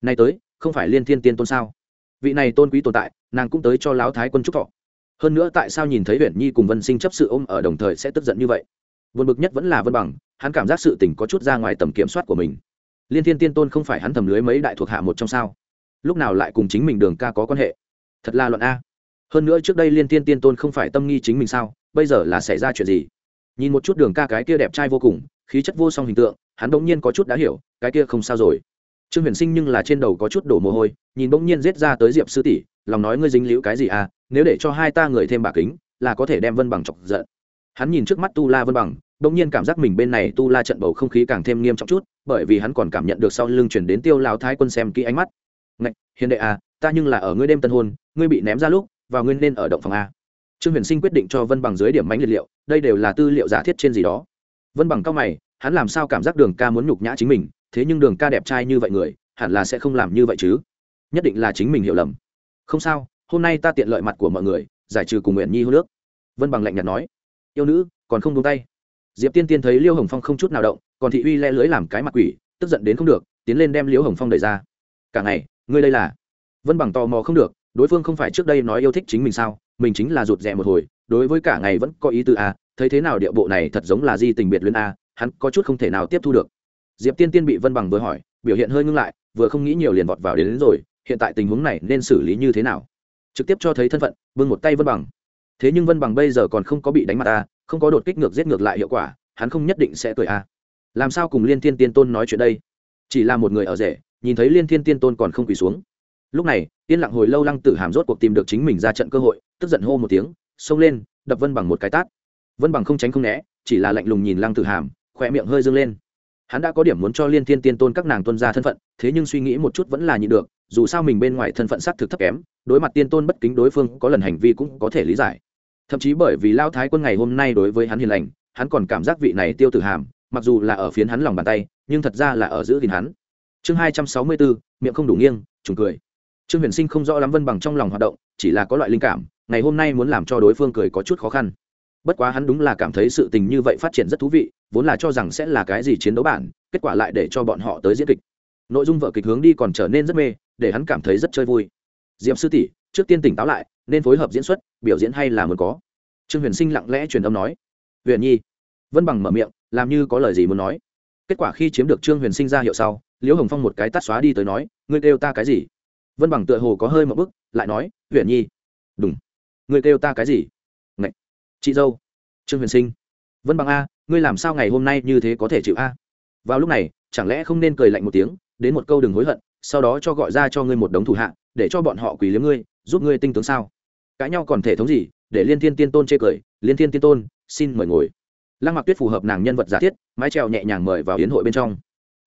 Nay tới, không phải liên thiên tiên tôn sao? Vị này tôn quý tồn tại, nàng cũng tới cho lão thái quân trúc thọ. Hơn nữa tại sao nhìn thấy huyền nhi cùng vân sinh chấp sự ôm ở đồng thời sẽ tức giận như vậy? Vượt bực nhất vẫn là vân bằng, hắn cảm giác sự tình có chút ra ngoài tầm kiểm soát của mình. Liên thiên tiên tôn không phải hắn thầm lưới mấy đại thuộc hạ một trong sao? Lúc nào lại cùng chính mình đường ca có quan hệ? Thật là luận a. Hơn nữa trước đây liên thiên tiên tôn không phải tâm nghi chính mình sao? Bây giờ là xảy ra chuyện gì? Nhìn một chút đường ca cái kia đẹp trai vô cùng, khí chất vô song hình tượng, hắn đ ỗ n g nhiên có chút đã hiểu, cái kia không sao rồi trương huyền sinh nhưng là trên đầu có chút đổ mồ hôi, nhìn bỗng nhiên rết ra tới diệp sư tỷ, lòng nói ngươi dính liễu cái gì à nếu để cho hai ta người thêm bà kính, là có thể đem vân bằng chọc giận. Hắn nhìn trước mắt tu la vân bằng, bỗng nhiên cảm giác mình bên này tu la trận bầu không khí càng thêm nghiêm trọng chút, bởi vì hắn còn cảm nhận được sau lưng chuyển đến tiêu lao thái quân xem kỹ ánh mắt. Ngạch, hiền đệ à ta nhưng là ở ngươi đêm tân hôn, ngươi bị ném ra lúc, và ngươi nên ở động phòng a. Trương huyền sinh quyết định cho vân bằng dưới điểm mánh liệt liệu, đây đều là tư liệu giả thiết trên gì đó. Vân bằng cao mày, hắn làm sao cảm giác đường ca muốn nhục nhã chính mình thế nhưng đường ca đẹp trai như vậy người, hẳn là sẽ không làm như vậy chứ. Nhất định là chính mình hiểu lầm. Không sao, hôm nay ta tiện lợi mặt của mọi người, giải trừ cùng nguyện nhi hô nước vân bằng lạnh nhạt nói. Yêu nữ, còn không đúng tay. Diệp tiên tiên thấy liêu hồng phong không chút nào động, còn thị uy le lưới làm cái mặt quỷ, tức giận đến không được, tiến lên đem liêu hồng phong đẩy ra. Cả ngày, ngươi đây là? Vân bằng tò mò không được, đối phương không phải trước đây nói yêu thích chính mình sao, mình chính là rụt rè một hồi, đối với cả ngày vẫn có ý tư a thấy thế nào địa bộ này thật giống là di tình biệt luyến a hắn có chút không thể nào tiếp thu được diệp tiên tiên bị vân bằng vừa hỏi biểu hiện hơi ngưng lại vừa không nghĩ nhiều liền vọt vào đến, đến rồi hiện tại tình huống này nên xử lý như thế nào? Trực tiếp cho thấy thân phận vươn một tay vân bằng. Thế nhưng vân bằng bây giờ còn không có bị đánh mặt ta không có đột kích ngược giết ngược lại hiệu quả hắn không nhất định sẽ cười a làm sao cùng liên thiên tiên tôn nói chuyện đây? Chỉ là một người ở rể nhìn thấy liên thiên tiên tôn còn không quỳ xuống. Lúc này yên lặng hồi lâu lăng tử hàm rốt cuộc tìm được chính mình ra trận cơ hội tức giận hô một tiếng xông lên đập vân bằng một cái tát. Vân bằng không tránh không né chỉ là lạnh lùng nhìn lăng tử hàm khỏe miệng hơi dâng lên hắn đã có điểm muốn cho liên thiên tiên tôn các nàng tuân ra thân phận, thế nhưng suy nghĩ một chút vẫn là nhịn được, dù sao mình bên ngoài thân phận xác thực thấp kém, đối mặt tiên tôn bất kính đối phương có lần hành vi cũng có thể lý giải. Thậm chí bởi vì lao thái quân ngày hôm nay đối với hắn hiền lành, hắn còn cảm giác vị này tiêu tử hàm, mặc dù là ở phiến hắn lòng bàn tay, nhưng thật ra là ở giữ gìn hắn. Chương hai trăm sáu mươi bốn miệng không đủ nghiêng, trùng cười. Trương huyền sinh không rõ lắm vân bằng trong lòng hoạt động, chỉ là có loại linh cảm, ngày hôm nay muốn làm cho đối phương cười có chút khó khăn bất quá hắn đúng là cảm thấy sự tình như vậy phát triển rất thú vị, vốn là cho rằng sẽ là cái gì chiến đấu bản, kết quả lại để cho bọn họ tới diễn kịch. Nội dung vở kịch hướng đi còn trở nên rất mê, để hắn cảm thấy rất chơi vui. Diệm sư tỷ, trước tiên tỉnh táo lại, nên phối hợp diễn xuất, biểu diễn hay là muốn có? Trương huyền sinh lặng lẽ truyền âm nói. Huyền nhi. Vân bằng mở miệng, làm như có lời gì muốn nói. Kết quả khi chiếm được trương huyền sinh ra hiệu sau, liễu hồng phong một cái tắt xóa đi tới nói, ngươi kêu ta cái gì? Vân bằng tựa hồ có hơi một bức, lại nói, huyền nhi. Đúng ngươi kêu ta cái gì? Chị dâu. Trương huyền sinh. Vân bằng a, ngươi làm sao ngày hôm nay như thế có thể chịu a? Vào lúc này, chẳng lẽ không nên cười lạnh một tiếng, đến một câu đừng hối hận, sau đó cho gọi ra cho ngươi một đống thủ hạ, để cho bọn họ quỳ liếm ngươi, giúp ngươi tinh tướng sao? Cãi nhau còn thể thống gì, để liên thiên tiên tôn chê cười, liên thiên tiên tôn, xin mời ngồi. Lăng mặc tuyết phù hợp nàng nhân vật giả thiết, mái trèo nhẹ nhàng mời vào hiến hội bên trong.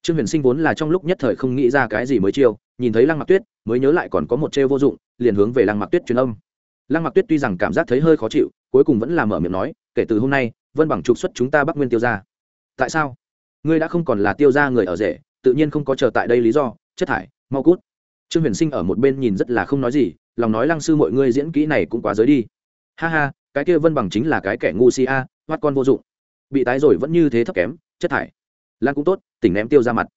Trương huyền sinh vốn là trong lúc nhất thời không nghĩ ra cái gì mới chiêu, nhìn thấy lăng mặc tuyết, mới nhớ lại còn có một trêu vô dụng, liền hướng về lăng mặc tuyết truyền âm. Lăng mặc tuyết tuy rằng cảm giác thấy hơi khó chịu cuối cùng vẫn là mở miệng nói, kể từ hôm nay, vân bằng trục xuất chúng ta bắc nguyên tiêu ra tại sao? Ngươi đã không còn là tiêu ra người ở rể, tự nhiên không có chờ tại đây lý do, chất thải, mau cút. Trương huyền sinh ở một bên nhìn rất là không nói gì, lòng nói lăng sư mọi ngươi diễn kỹ này cũng quá giới đi. Ha ha, cái kia vân bằng chính là cái kẻ ngu si a hoắt con vô dụng. Bị tái rồi vẫn như thế thấp kém, chất thải. Lan cũng tốt, tỉnh ném tiêu ra mặt.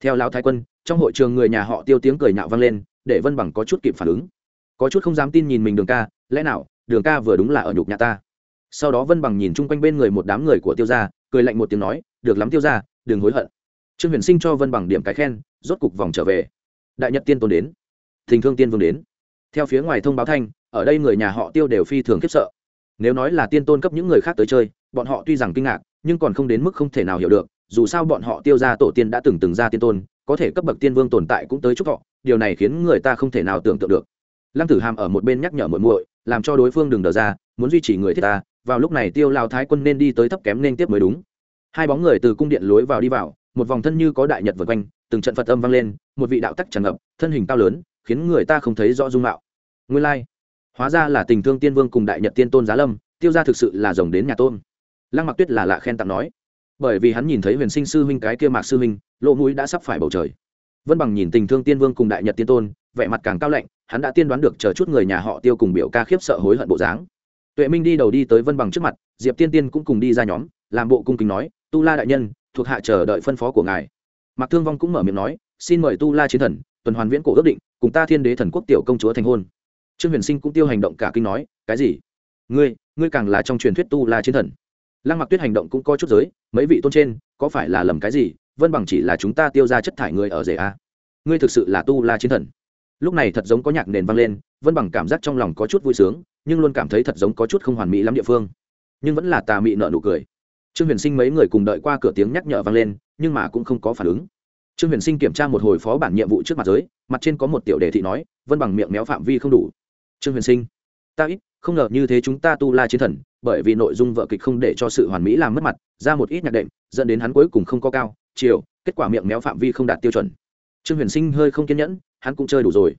Theo lão thái quân, trong hội trường người nhà họ tiêu tiếng cười nhạo vang lên, để vân bằng có chút kịp phản ứng. Có chút không dám tin nhìn mình đường ca, lẽ nào đường ca vừa đúng là ở nhục nhà ta. Sau đó vân bằng nhìn chung quanh bên người một đám người của tiêu gia cười lạnh một tiếng nói được lắm tiêu gia đừng hối hận. Trương huyền sinh cho vân bằng điểm cái khen rốt cục vòng trở về. Đại nhật tiên tôn đến. Thình thương tiên vương đến. Theo phía ngoài thông báo thanh ở đây người nhà họ tiêu đều phi thường khiếp sợ. Nếu nói là tiên tôn cấp những người khác tới chơi bọn họ tuy rằng kinh ngạc nhưng còn không đến mức không thể nào hiểu được dù sao bọn họ tiêu ra tổ tiên đã từng từng ra tiên tôn có thể cấp bậc tiên vương tồn tại cũng tới chúc họ, điều này khiến người ta không thể nào tưởng tượng được lăng tử hàm ở một bên nhắc nhở muội muội, làm cho đối phương đừng đờ ra, muốn duy trì người thiết ta vào lúc này tiêu lao thái quân nên đi tới thấp kém nên tiếp mới đúng. Hai bóng người từ cung điện lối vào đi vào, một vòng thân như có đại nhật vượt quanh, từng trận phật âm vang lên, một vị đạo tắc tràn ngập, thân hình cao lớn, khiến người ta không thấy rõ dung mạo. Nguyên lai、like. hóa ra là tình thương tiên vương cùng đại nhật tiên tôn giá lâm, tiêu ra thực sự là rồng đến nhà tôn. Lăng mặc tuyết là lạ khen tặng nói, bởi vì hắn nhìn thấy huyền sinh sư huynh cái kia mạc sư huynh, lỗ mũi đã sắp phải bầu trời. Vân bằng nhìn tình thương tiên vương cùng đại nhật tiên tôn, vẻ mặt càng cao lạnh hắn đã tiên đoán được chờ chút người nhà họ tiêu cùng biểu ca khiếp sợ hối hận bộ dáng. Tuệ minh đi đầu đi tới vân bằng trước mặt, diệp tiên tiên cũng cùng đi ra nhóm, làm bộ cung kính nói, tu la đại nhân, thuộc hạ chờ đợi phân phó của ngài. Mạc thương vong cũng mở miệng nói, xin mời tu la chiến thần, tuần hoàn viễn cổ ước định, cùng ta thiên đế thần quốc tiểu công chúa thành hôn. Trương huyền sinh cũng tiêu hành động cả kinh nói, cái gì? Ngươi ngươi càng là trong truyền thuyết tu la chiến thần. Lăng mặc tuyết hành động cũng có chút giới, mấy vị tôn trên, có phải là lầm cái gì? Vân bằng chỉ là chúng ta tiêu ra chất thải người ở rể a. Ngươi thực sự là tu la chiến thần lúc này thật giống có nhạc nền vang lên, vân bằng cảm giác trong lòng có chút vui sướng, nhưng luôn cảm thấy thật giống có chút không hoàn mỹ lắm địa phương. Nhưng vẫn là tà mị nợ nụ cười. Trương huyền sinh mấy người cùng đợi qua cửa tiếng nhắc nhở vang lên, nhưng mà cũng không có phản ứng. Trương huyền sinh kiểm tra một hồi phó bản nhiệm vụ trước mặt giới, mặt trên có một tiểu đề thị nói, vân bằng miệng méo phạm vi không đủ. Trương huyền sinh, ta ít, không ngờ như thế chúng ta tu la chiến thần, bởi vì nội dung vợ kịch không để cho sự hoàn mỹ làm mất mặt, ra một ít nhạc đệm, dẫn đến hắn cuối cùng không có cao, chiều, kết quả miệng méo phạm vi không đạt tiêu chuẩn. Trương huyền sinh hơi không kiên nhẫn hắn cũng chơi đủ rồi.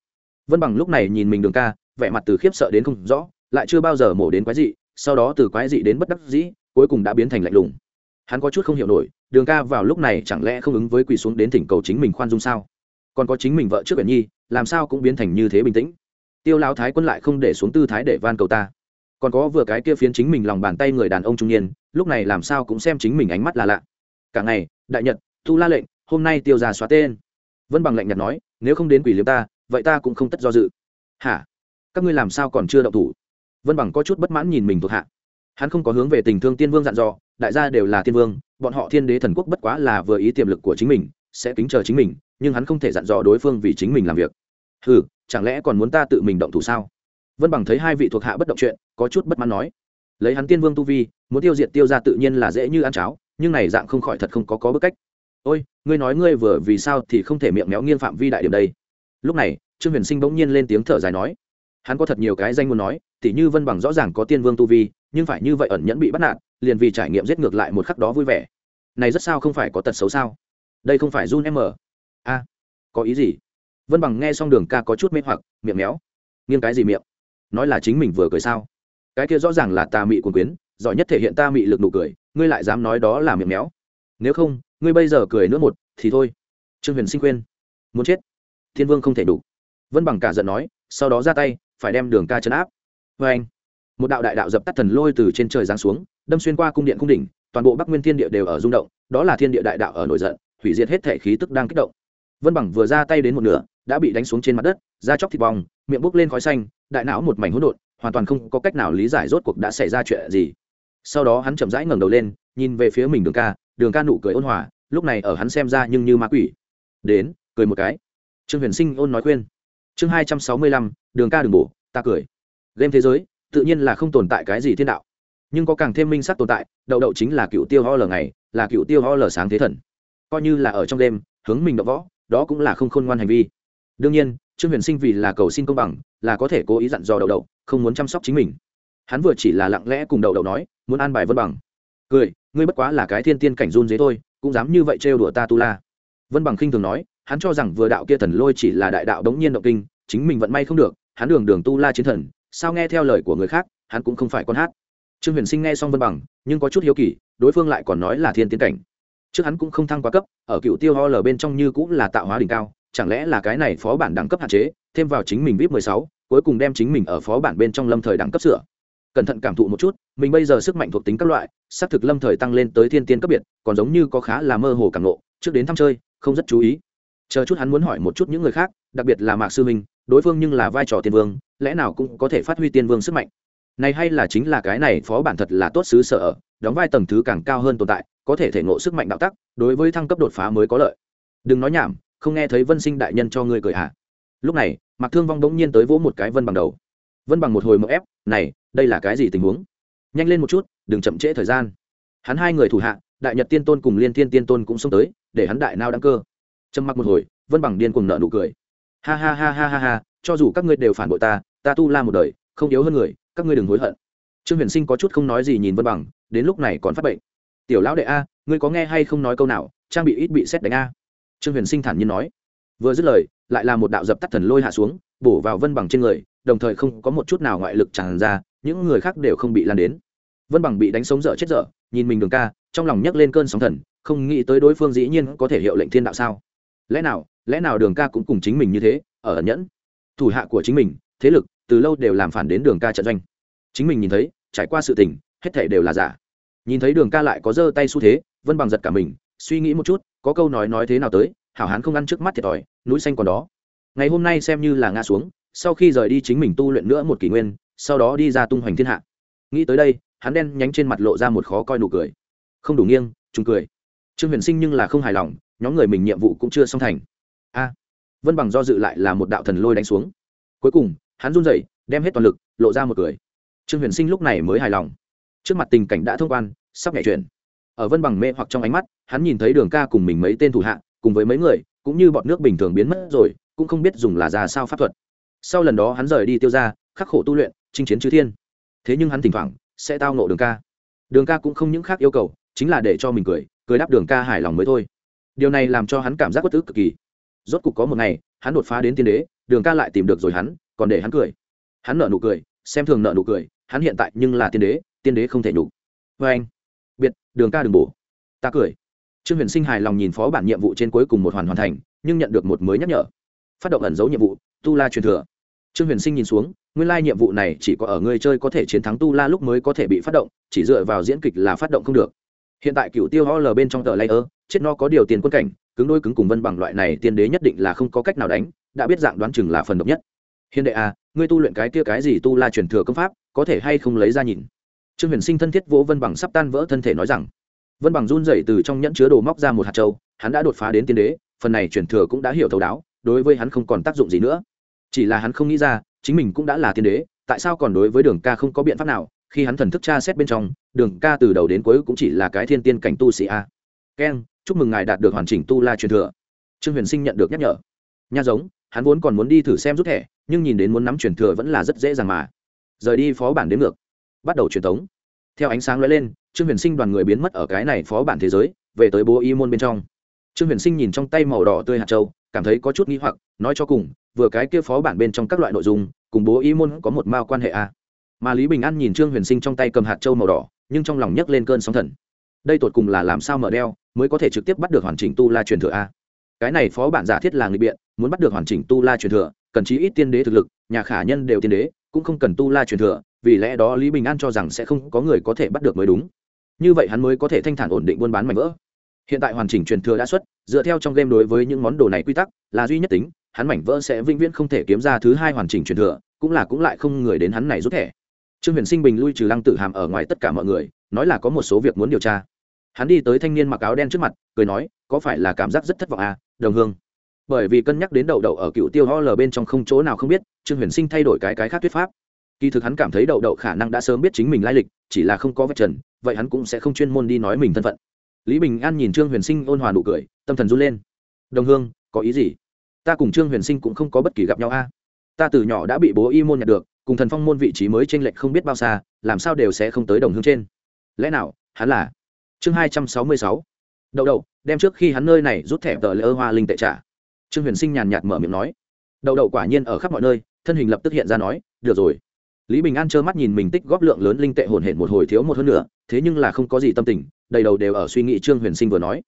Vân bằng lúc này nhìn mình đường ca, vẻ mặt từ khiếp sợ đến không rõ, lại chưa bao giờ mổ đến quái dị, sau đó từ quái dị đến bất đắc dĩ, cuối cùng đã biến thành lạnh lùng. Hắn có chút không hiểu nổi, đường ca vào lúc này chẳng lẽ không ứng với quỳ xuống đến thỉnh cầu chính mình khoan dung sao? Còn có chính mình vợ trước biển nhi, làm sao cũng biến thành như thế bình tĩnh? Tiêu lao thái quân lại không để xuống tư thái để van cầu ta. Còn có vừa cái kia phiến chính mình lòng bàn tay người đàn ông trung niên, lúc này làm sao cũng xem chính mình ánh mắt là lạ. Cả ngày, đại nhật, thu la lệnh, hôm nay tiêu già xóa tên. Vân bằng lệnh nhật nói nếu không đến quỷ liếm ta, vậy ta cũng không tất do dự. Hả? Các ngươi làm sao còn chưa động thủ? Vân bằng có chút bất mãn nhìn mình thuộc hạ. Hắn không có hướng về tình thương tiên vương dặn dò, đại gia đều là tiên vương, bọn họ thiên đế thần quốc bất quá là vừa ý tiềm lực của chính mình, sẽ kính chờ chính mình, nhưng hắn không thể dặn dò đối phương vì chính mình làm việc. Ừ chẳng lẽ còn muốn ta tự mình động thủ sao? Vân bằng thấy hai vị thuộc hạ bất động chuyện, có chút bất mãn nói. Lấy hắn tiên vương tu vi, muốn tiêu diệt tiêu ra tự nhiên là dễ như ăn cháo, nhưng này dạng không khỏi thật không có có bức cách ôi, ngươi nói ngươi vừa vì sao thì không thể miệng méo nghiêng phạm vi đại điểm đây? Lúc này, trương huyền sinh bỗng nhiên lên tiếng thở dài nói, hắn có thật nhiều cái danh muốn nói, tỉ như vân bằng rõ ràng có tiên vương tu vi, nhưng phải như vậy ẩn nhẫn bị bắt nạt, liền vì trải nghiệm giết ngược lại một khắc đó vui vẻ. Này rất sao không phải có tật xấu sao? Đây không phải run m a, có ý gì? Vân bằng nghe xong đường ca có chút mê hoặc, miệng méo. Nghiêng cái gì miệng? Nói là chính mình vừa cười sao? Cái kia rõ ràng là ta mị quần quyến, giỏi nhất thể hiện ta mị lực nụ cười, ngươi lại dám nói đó là miệng méo. Nếu không ngươi bây giờ cười nữa một, thì thôi. Trương huyền sinh khuyên. Muốn chết. Thiên vương không thể đủ. Vân bằng cả giận nói, sau đó ra tay, phải đem đường ca chấn áp. Vê anh. Một đạo đại đạo dập tắt thần lôi từ trên trời giáng xuống, đâm xuyên qua cung điện cung đỉnh, toàn bộ bắc nguyên thiên địa đều ở rung động, đó là thiên địa đại đạo ở nổi giận, hủy diệt hết thể khí tức đang kích động. Vân bằng vừa ra tay đến một nửa, đã bị đánh xuống trên mặt đất, da chóc thịt bong, miệng bốc lên khói xanh, đại não một mảnh hỗn độn, hoàn toàn không có cách nào lý giải rốt cuộc đã xảy ra chuyện gì. Sau đó hắn chậm rãi ngẩng đầu lên, nhìn về phía mình đường ca đường ca nụ cười ôn hòa, lúc này ở hắn xem ra nhưng như ma quỷ. Đến, cười một cái. Trương huyền sinh ôn nói khuyên. Chương hai trăm sáu mươi lăm, đường ca đường bổ, ta cười. Game thế giới, tự nhiên là không tồn tại cái gì thiên đạo. Nhưng có càng thêm minh sắc tồn tại, đậu đậu chính là cựu tiêu ho lờ ngày, là cựu tiêu ho lờ sáng thế thần. Coi như là ở trong đêm, hướng mình đậu võ, đó cũng là không khôn ngoan hành vi. Đương nhiên, trương huyền sinh vì là cầu xin công bằng, là có thể cố ý dặn dò đậu đậu, không muốn chăm sóc chính mình. Hắn vừa chỉ là lặng lẽ cùng đậu đậu nói, muốn an bài vân bằng cười, ngươi bất quá là cái thiên tiên cảnh run dế thôi, cũng dám như vậy trêu đùa ta tu la. Vân bằng khinh thường nói, hắn cho rằng vừa đạo kia thần lôi chỉ là đại đạo đống nhiên động kinh, chính mình vận may không được, hắn đường đường tu la chiến thần, sao nghe theo lời của người khác, hắn cũng không phải con hát. Trương huyền sinh nghe xong vân bằng, nhưng có chút hiếu kỳ, đối phương lại còn nói là thiên tiến cảnh. Trước hắn cũng không thăng quá cấp, ở cựu tiêu ho lờ bên trong như cũng là tạo hóa đỉnh cao, chẳng lẽ là cái này phó bản đẳng cấp hạn chế, thêm vào chính mình vip mười sáu, cuối cùng đem chính mình ở phó bản bên trong lâm thời đẳng cấp sửa cẩn thận cảm thụ một chút, mình bây giờ sức mạnh thuộc tính các loại, xác thực lâm thời tăng lên tới thiên tiên cấp biệt, còn giống như có khá là mơ hồ cảm nộ trước đến thăm chơi, không rất chú ý. Chờ chút hắn muốn hỏi một chút những người khác, đặc biệt là mạc sư minh, đối phương nhưng là vai trò tiên vương, lẽ nào cũng có thể phát huy tiên vương sức mạnh? Này hay là chính là cái này phó bản thật là tốt xứ sở đóng vai tầng thứ càng cao hơn tồn tại, có thể thể ngộ sức mạnh đạo tắc, đối với thăng cấp đột phá mới có lợi. Đừng nói nhảm, không nghe thấy vân sinh đại nhân cho ngươi cười hả? Lúc này, mạc thương vong bỗng nhiên tới vỗ một cái vân bằng đầu vân bằng một hồi mỡ ép, này, đây là cái gì tình huống? Nhanh lên một chút, đừng chậm trễ thời gian. Hắn hai người thủ hạ, đại nhật tiên tôn cùng liên thiên tiên tôn cũng xông tới, để hắn đại nao đăng cơ. Trầm mặc một hồi, vân bằng điên cùng nợ nụ cười. Ha ha ha ha ha ha, cho dù các ngươi đều phản bội ta ta tu la một đời, không yếu hơn người, các ngươi đừng hối hận. Trương huyền sinh có chút không nói gì nhìn vân bằng, đến lúc này còn phát bệnh. Tiểu lão đệ a, ngươi có nghe hay không nói câu nào, trang bị ít bị xét đánh a? Trương huyền sinh thản nhiên nói. Vừa dứt lời, lại là một đạo dập tắt thần lôi hạ xuống, bổ vào vân bằng trên người đồng thời không có một chút nào ngoại lực tràn ra, những người khác đều không bị lan đến. Vân bằng bị đánh sống dở chết dở, nhìn mình đường ca, trong lòng nhấc lên cơn sóng thần, không nghĩ tới đối phương dĩ nhiên có thể hiệu lệnh thiên đạo sao. Lẽ nào lẽ nào đường ca cũng cùng chính mình như thế, ở ẩn nhẫn? Thủ hạ của chính mình, thế lực, từ lâu đều làm phản đến đường ca trận doanh. Chính mình nhìn thấy, trải qua sự tình, hết thể đều là giả. Nhìn thấy đường ca lại có giơ tay xu thế, vân bằng giật cả mình, suy nghĩ một chút, có câu nói nói thế nào tới, hảo hán không ăn trước mắt thiệt thòi, núi xanh còn đó. Ngày hôm nay xem như là ngã xuống sau khi rời đi chính mình tu luyện nữa một kỷ nguyên, sau đó đi ra tung hoành thiên hạ. Nghĩ tới đây, hắn đen nhánh trên mặt lộ ra một khó coi nụ cười. Không đủ nghiêng chúng cười. Trương huyền sinh nhưng là không hài lòng, nhóm người mình nhiệm vụ cũng chưa xong thành. A. Vân bằng do dự lại là một đạo thần lôi đánh xuống. Cuối cùng, hắn run rẩy, đem hết toàn lực, lộ ra một cười. Trương huyền sinh lúc này mới hài lòng. Trước mặt tình cảnh đã thông quan, sắp nhảy chuyển. Ở vân bằng mê hoặc trong ánh mắt, hắn nhìn thấy đường ca cùng mình mấy tên thủ hạ, cùng với mấy người, cũng như bọn nước bình thường biến mất rồi, cũng không biết dùng là ra sao pháp thuật sau lần đó hắn rời đi tiêu ra khắc khổ tu luyện, chinh chiến chư thiên. Thế nhưng hắn thỉnh thoảng sẽ tao nộ đường ca. Đường ca cũng không những khác yêu cầu, chính là để cho mình cười cười đáp đường ca hài lòng mới thôi. Điều này làm cho hắn cảm giác bất tức cực kỳ. Rốt cục có một ngày, hắn đột phá đến tiên đế, đường ca lại tìm được rồi hắn, còn để hắn cười. Hắn nợ nụ cười, xem thường nợ nụ cười, hắn hiện tại nhưng là tiên đế tiên đế không thể nhục. Vê anh, biệt, đường ca đừng bổ. Ta cười. Trương huyền sinh hài lòng nhìn phó bản nhiệm vụ trên cuối cùng một hoàn hoàn thành, nhưng nhận được một mới nhắc nhở. Phát động ẩn dấu nhiệm vụ tu la truyền thừa. Trương huyền sinh nhìn xuống, nguyên lai nhiệm vụ này chỉ có ở người chơi có thể chiến thắng tu la lúc mới có thể bị phát động, chỉ dựa vào diễn kịch là phát động không được. Hiện tại cựu tiêu ho l bên trong tờ layer, chết no có điều tiền quân cảnh, cứng đôi cứng cùng vân bằng loại này tiên đế nhất định là không có cách nào đánh, đã biết dạng đoán chừng là phần độc nhất. Hiền đệ à ngươi tu luyện cái kia cái gì tu la truyền thừa công pháp, có thể hay không lấy ra nhìn? Trương huyền sinh thân thiết vỗ vân bằng sắp tan vỡ thân thể nói rằng. Vân bằng run rẩy từ trong nhẫn chứa đồ móc ra một hạt châu, hắn đã đột phá đến tiên đế, phần này truyền thừa cũng đã hiểu thấu đáo, đối với hắn không còn tác dụng gì nữa chỉ là hắn không nghĩ ra, chính mình cũng đã là tiên đế, tại sao còn đối với đường ca không có biện pháp nào? Khi hắn thần thức tra xét bên trong, đường ca từ đầu đến cuối cũng chỉ là cái thiên tiên cảnh tu sĩ a. Keng chúc mừng ngài đạt được hoàn chỉnh tu la truyền thừa. Trương huyền sinh nhận được nhắc nhở. Nha giống, hắn vốn còn muốn đi thử xem rút thẻ, nhưng nhìn đến muốn nắm truyền thừa vẫn là rất dễ dàng mà. Rời đi phó bản đến ngược. Bắt đầu truyền thống theo ánh sáng lóe lên, trương huyền sinh đoàn người biến mất ở cái này phó bản thế giới, về tới bố y môn bên trong. Trương huyền sinh nhìn trong tay màu đỏ tươi hạt châu, cảm thấy có chút n g h i hoặc, nói cho cùng vừa cái kia phó bản bên trong các loại nội dung, cùng bố ý môn có một mao quan hệ a à. mà lý bình an nhìn trương huyền sinh trong tay cầm hạt châu màu đỏ, nhưng trong lòng nhấc lên cơn sóng thần. Đây tột cùng là làm sao mở đeo, mới có thể trực tiếp bắt được hoàn chỉnh tu la truyền thừa a cái này phó bản giả thiết là người biện, muốn bắt được hoàn chỉnh tu la truyền thừa, cần chí ít tiên đế thực lực, nhà khả nhân đều tiên đế, cũng không cần tu la truyền thừa, vì lẽ đó lý bình an cho rằng sẽ không có người có thể bắt được mới đúng. Như vậy hắn mới có thể thanh thản ổn định buôn bán mảnh vỡ. Hiện tại hoàn chỉnh truyền thừa đã xuất, dựa theo trong game đối với những món đồ này quy tắc, là duy nhất tính hắn mảnh vỡ sẽ vĩnh viễn không thể kiếm ra thứ hai hoàn chỉnh truyền thừa, cũng là cũng lại không người đến hắn này rút thẻ. Trương huyền sinh bình lui trừ lăng tử hàm ở ngoài tất cả mọi người, nói là có một số việc muốn điều tra. Hắn đi tới thanh niên mặc áo đen trước mặt, cười nói, có phải là cảm giác rất thất vọng à đồng hương? Bởi vì cân nhắc đến đậu đậu ở cựu tiêu ho lờ bên trong không chỗ nào không biết, trương huyền sinh thay đổi cái cái khác thuyết pháp. Kỳ thực hắn cảm thấy đậu đậu khả năng đã sớm biết chính mình lai lịch, chỉ là không có vạch trần, vậy hắn cũng sẽ không chuyên môn đi nói mình thân phận. Lý bình an nhìn trương huyền sinh ôn hòa nụ cười, tâm thần run lên. Đồng hương, có ý gì? Ta cùng trương huyền sinh cũng không có bất kỳ gặp nhau a. À. Ta từ nhỏ đã bị bố y môn nhận được, cùng thần phong môn vị trí mới t r ê n lệch không biết bao xa, làm sao đều sẽ không tới đồng hương trên. Lẽ nào, hắn là? Chương hai trăm sáu mươi sáu. Đậu đậu, đem trước khi hắn nơi này rút thẻ tờ lỡ hoa linh tệ trả. Trương huyền sinh nhàn nhạt mở miệng nói. Đậu đậu quả nhiên ở khắp mọi nơi, thân hình lập tức hiện ra nói, được rồi. Lý bình an trơ mắt nhìn mình tích góp lượng lớn linh tệ hồn hển một hồi thiếu một hơn nữa, thế nhưng là không có gì tâm tình, đầy đầu đều ở suy nghĩ trương huyền sinh vừa nói.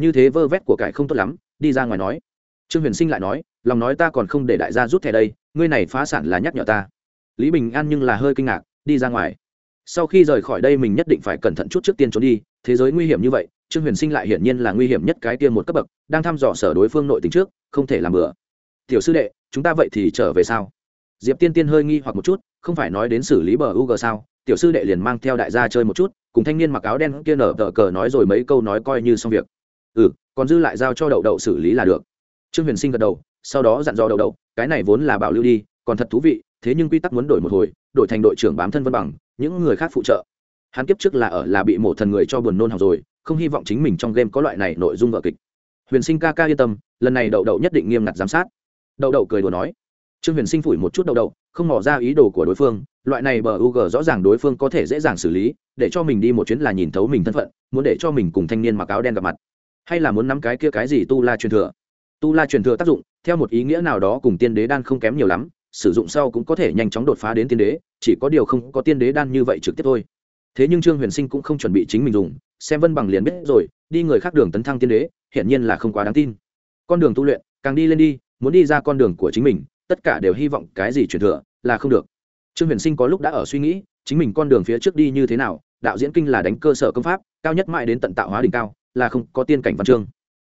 Như thế vơ vét của cải không tốt lắm, đi ra ngoài nói trương huyền sinh lại nói, lòng nói ta còn không để đại gia rút thẻ đây, ngươi này phá sản là nhắc nhở ta. Lý bình an nhưng là hơi kinh ngạc, đi ra ngoài. Sau khi rời khỏi đây mình nhất định phải cẩn thận chút trước tiên trốn đi, thế giới nguy hiểm như vậy, trương huyền sinh lại hiển nhiên là nguy hiểm nhất cái tiên một cấp bậc, đang thăm dò sở đối phương nội tình trước, không thể làm bừa. Tiểu sư đệ, chúng ta vậy thì trở về sao? Diệp tiên tiên hơi nghi hoặc một chút, không phải nói đến xử lý bờ u g sao? Tiểu sư đệ liền mang theo đại gia chơi một chút, cùng thanh niên mặc áo đen kia nở tờ cờ nói rồi mấy câu nói coi như xong việc. Ừ còn dư lại giao cho đậu đậu xử lý là được trương huyền sinh gật đầu, sau đó dặn dò đầu đầu. cái này vốn là bảo lưu đi, còn thật thú vị, thế nhưng quy tắc muốn đổi một hồi, đổi thành đội trưởng bám thân vân bằng, những người khác phụ trợ. Hắn kiếp trước là ở là bị mổ thần người cho buồn nôn học rồi, không hy vọng chính mình trong game có loại này nội dung vợ kịch. Huyền sinh ca ca yên tâm, lần này đậu đậu nhất định nghiêm ngặt giám sát. Đậu đậu cười đùa nói, trương huyền sinh phủi một chút đậu đậu, không mỏ ra ý đồ của đối phương, loại này bờ u g rõ ràng đối phương có thể dễ dàng xử lý, để cho mình đi một chuyến là nhìn thấu mình thân phận, muốn để cho mình cùng thanh niên mặc áo đen gặp mặt. Hay là muốn nắm cái kia cái gì tu la truyền thừa? Tu la truyền thừa tác dụng, theo một ý nghĩa nào đó cùng tiên đế đan không kém nhiều lắm, sử dụng sau cũng có thể nhanh chóng đột phá đến tiên đế, chỉ có điều không có tiên đế đan như vậy trực tiếp thôi. Thế nhưng trương huyền sinh cũng không chuẩn bị chính mình dùng, xem vân bằng liền biết rồi, đi người khác đường tấn thăng tiên đế, hiển nhiên là không quá đáng tin. Con đường tu luyện, càng đi lên đi, muốn đi ra con đường của chính mình, tất cả đều hy vọng cái gì truyền thừa, là không được. Trương huyền sinh có lúc đã ở suy nghĩ, chính mình con đường phía trước đi như thế nào, đạo diễn kinh là đánh cơ sở công pháp, cao nhất mãi đến tận tạo hóa đỉnh cao, là không có tiên cảnh văn chương.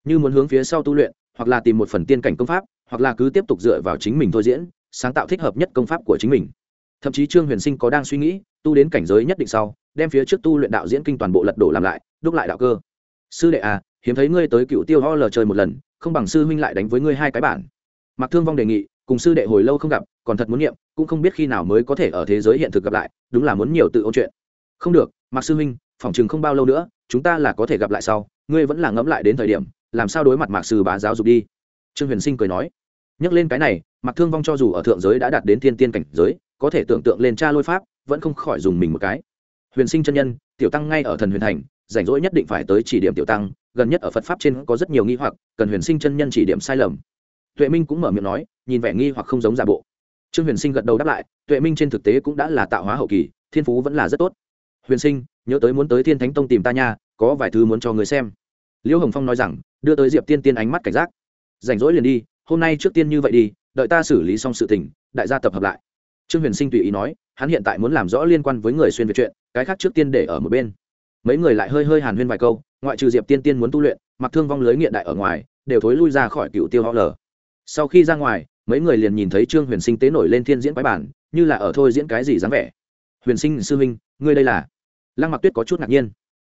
Như muốn hướng phía sau tu luyện hoặc là tìm một phần tiên cảnh công pháp, hoặc là cứ tiếp tục dựa vào chính mình thôi diễn, sáng tạo thích hợp nhất công pháp của chính mình. Thậm chí trương huyền sinh có đang suy nghĩ, tu đến cảnh giới nhất định sau, đem phía trước tu luyện đạo diễn kinh toàn bộ lật đổ làm lại, đúc lại đạo cơ. Sư đệ à hiếm thấy ngươi tới cựu tiêu ho lờ chơi một lần, không bằng sư huynh lại đánh với ngươi hai cái bản. Mặc thương vong đề nghị, cùng sư đệ hồi lâu không gặp, còn thật muốn niệm, cũng không biết khi nào mới có thể ở thế giới hiện thực gặp lại, đúng là muốn nhiều tự ôn chuyện. Không được mặc sư huynh phỏng chừng không bao lâu nữa, chúng ta là có thể gặp lại sau, ngươi vẫn là ngẫm lại đến thời điểm làm sao đối mặt mạc sư bá giáo dục đi? Trương huyền sinh cười nói, nhắc lên cái này mặc thương vong cho dù ở thượng giới đã đạt đến thiên tiên cảnh giới, có thể tưởng tượng lên cha lôi pháp, vẫn không khỏi dùng mình một cái. Huyền sinh chân nhân, tiểu tăng ngay ở thần huyền thành, rảnh rỗi nhất định phải tới chỉ điểm tiểu tăng, gần nhất ở phật pháp trên có rất nhiều nghi hoặc, cần huyền sinh chân nhân chỉ điểm sai lầm. Tuệ minh cũng mở miệng nói, nhìn vẻ nghi hoặc không giống giả bộ. Trương huyền sinh gật đầu đáp lại, tuệ minh trên thực tế cũng đã là tạo hóa hậu kỳ, thiên phú vẫn là rất tốt. Huyền sinh, nhớ tới muốn tới thiên thánh tông tìm ta nha, có vài thứ muốn cho người xem liễu hồng phong nói rằng, đưa tới diệp tiên tiên ánh mắt cảnh giác. Rảnh rỗi liền đi, hôm nay trước tiên như vậy đi, đợi ta xử lý xong sự tình, đại gia tập hợp lại. Trương huyền sinh tùy ý nói, hắn hiện tại muốn làm rõ liên quan với người xuyên việt chuyện, cái khác trước tiên để ở một bên. Mấy người lại hơi hơi hàn huyên vài câu, ngoại trừ diệp tiên tiên muốn tu luyện mặc thương vong lưới nghiện đại ở ngoài, đều thối lui ra khỏi cựu tiêu ho lờ sau khi ra ngoài, mấy người liền nhìn thấy trương huyền sinh tế nổi lên thiên diễn quái bản, như là ở thôi diễn cái gì dáng vẻ. Huyền sinh sư huynh, ngươi đây là? Lăng mặc tuyết có chút ngạc nhiên.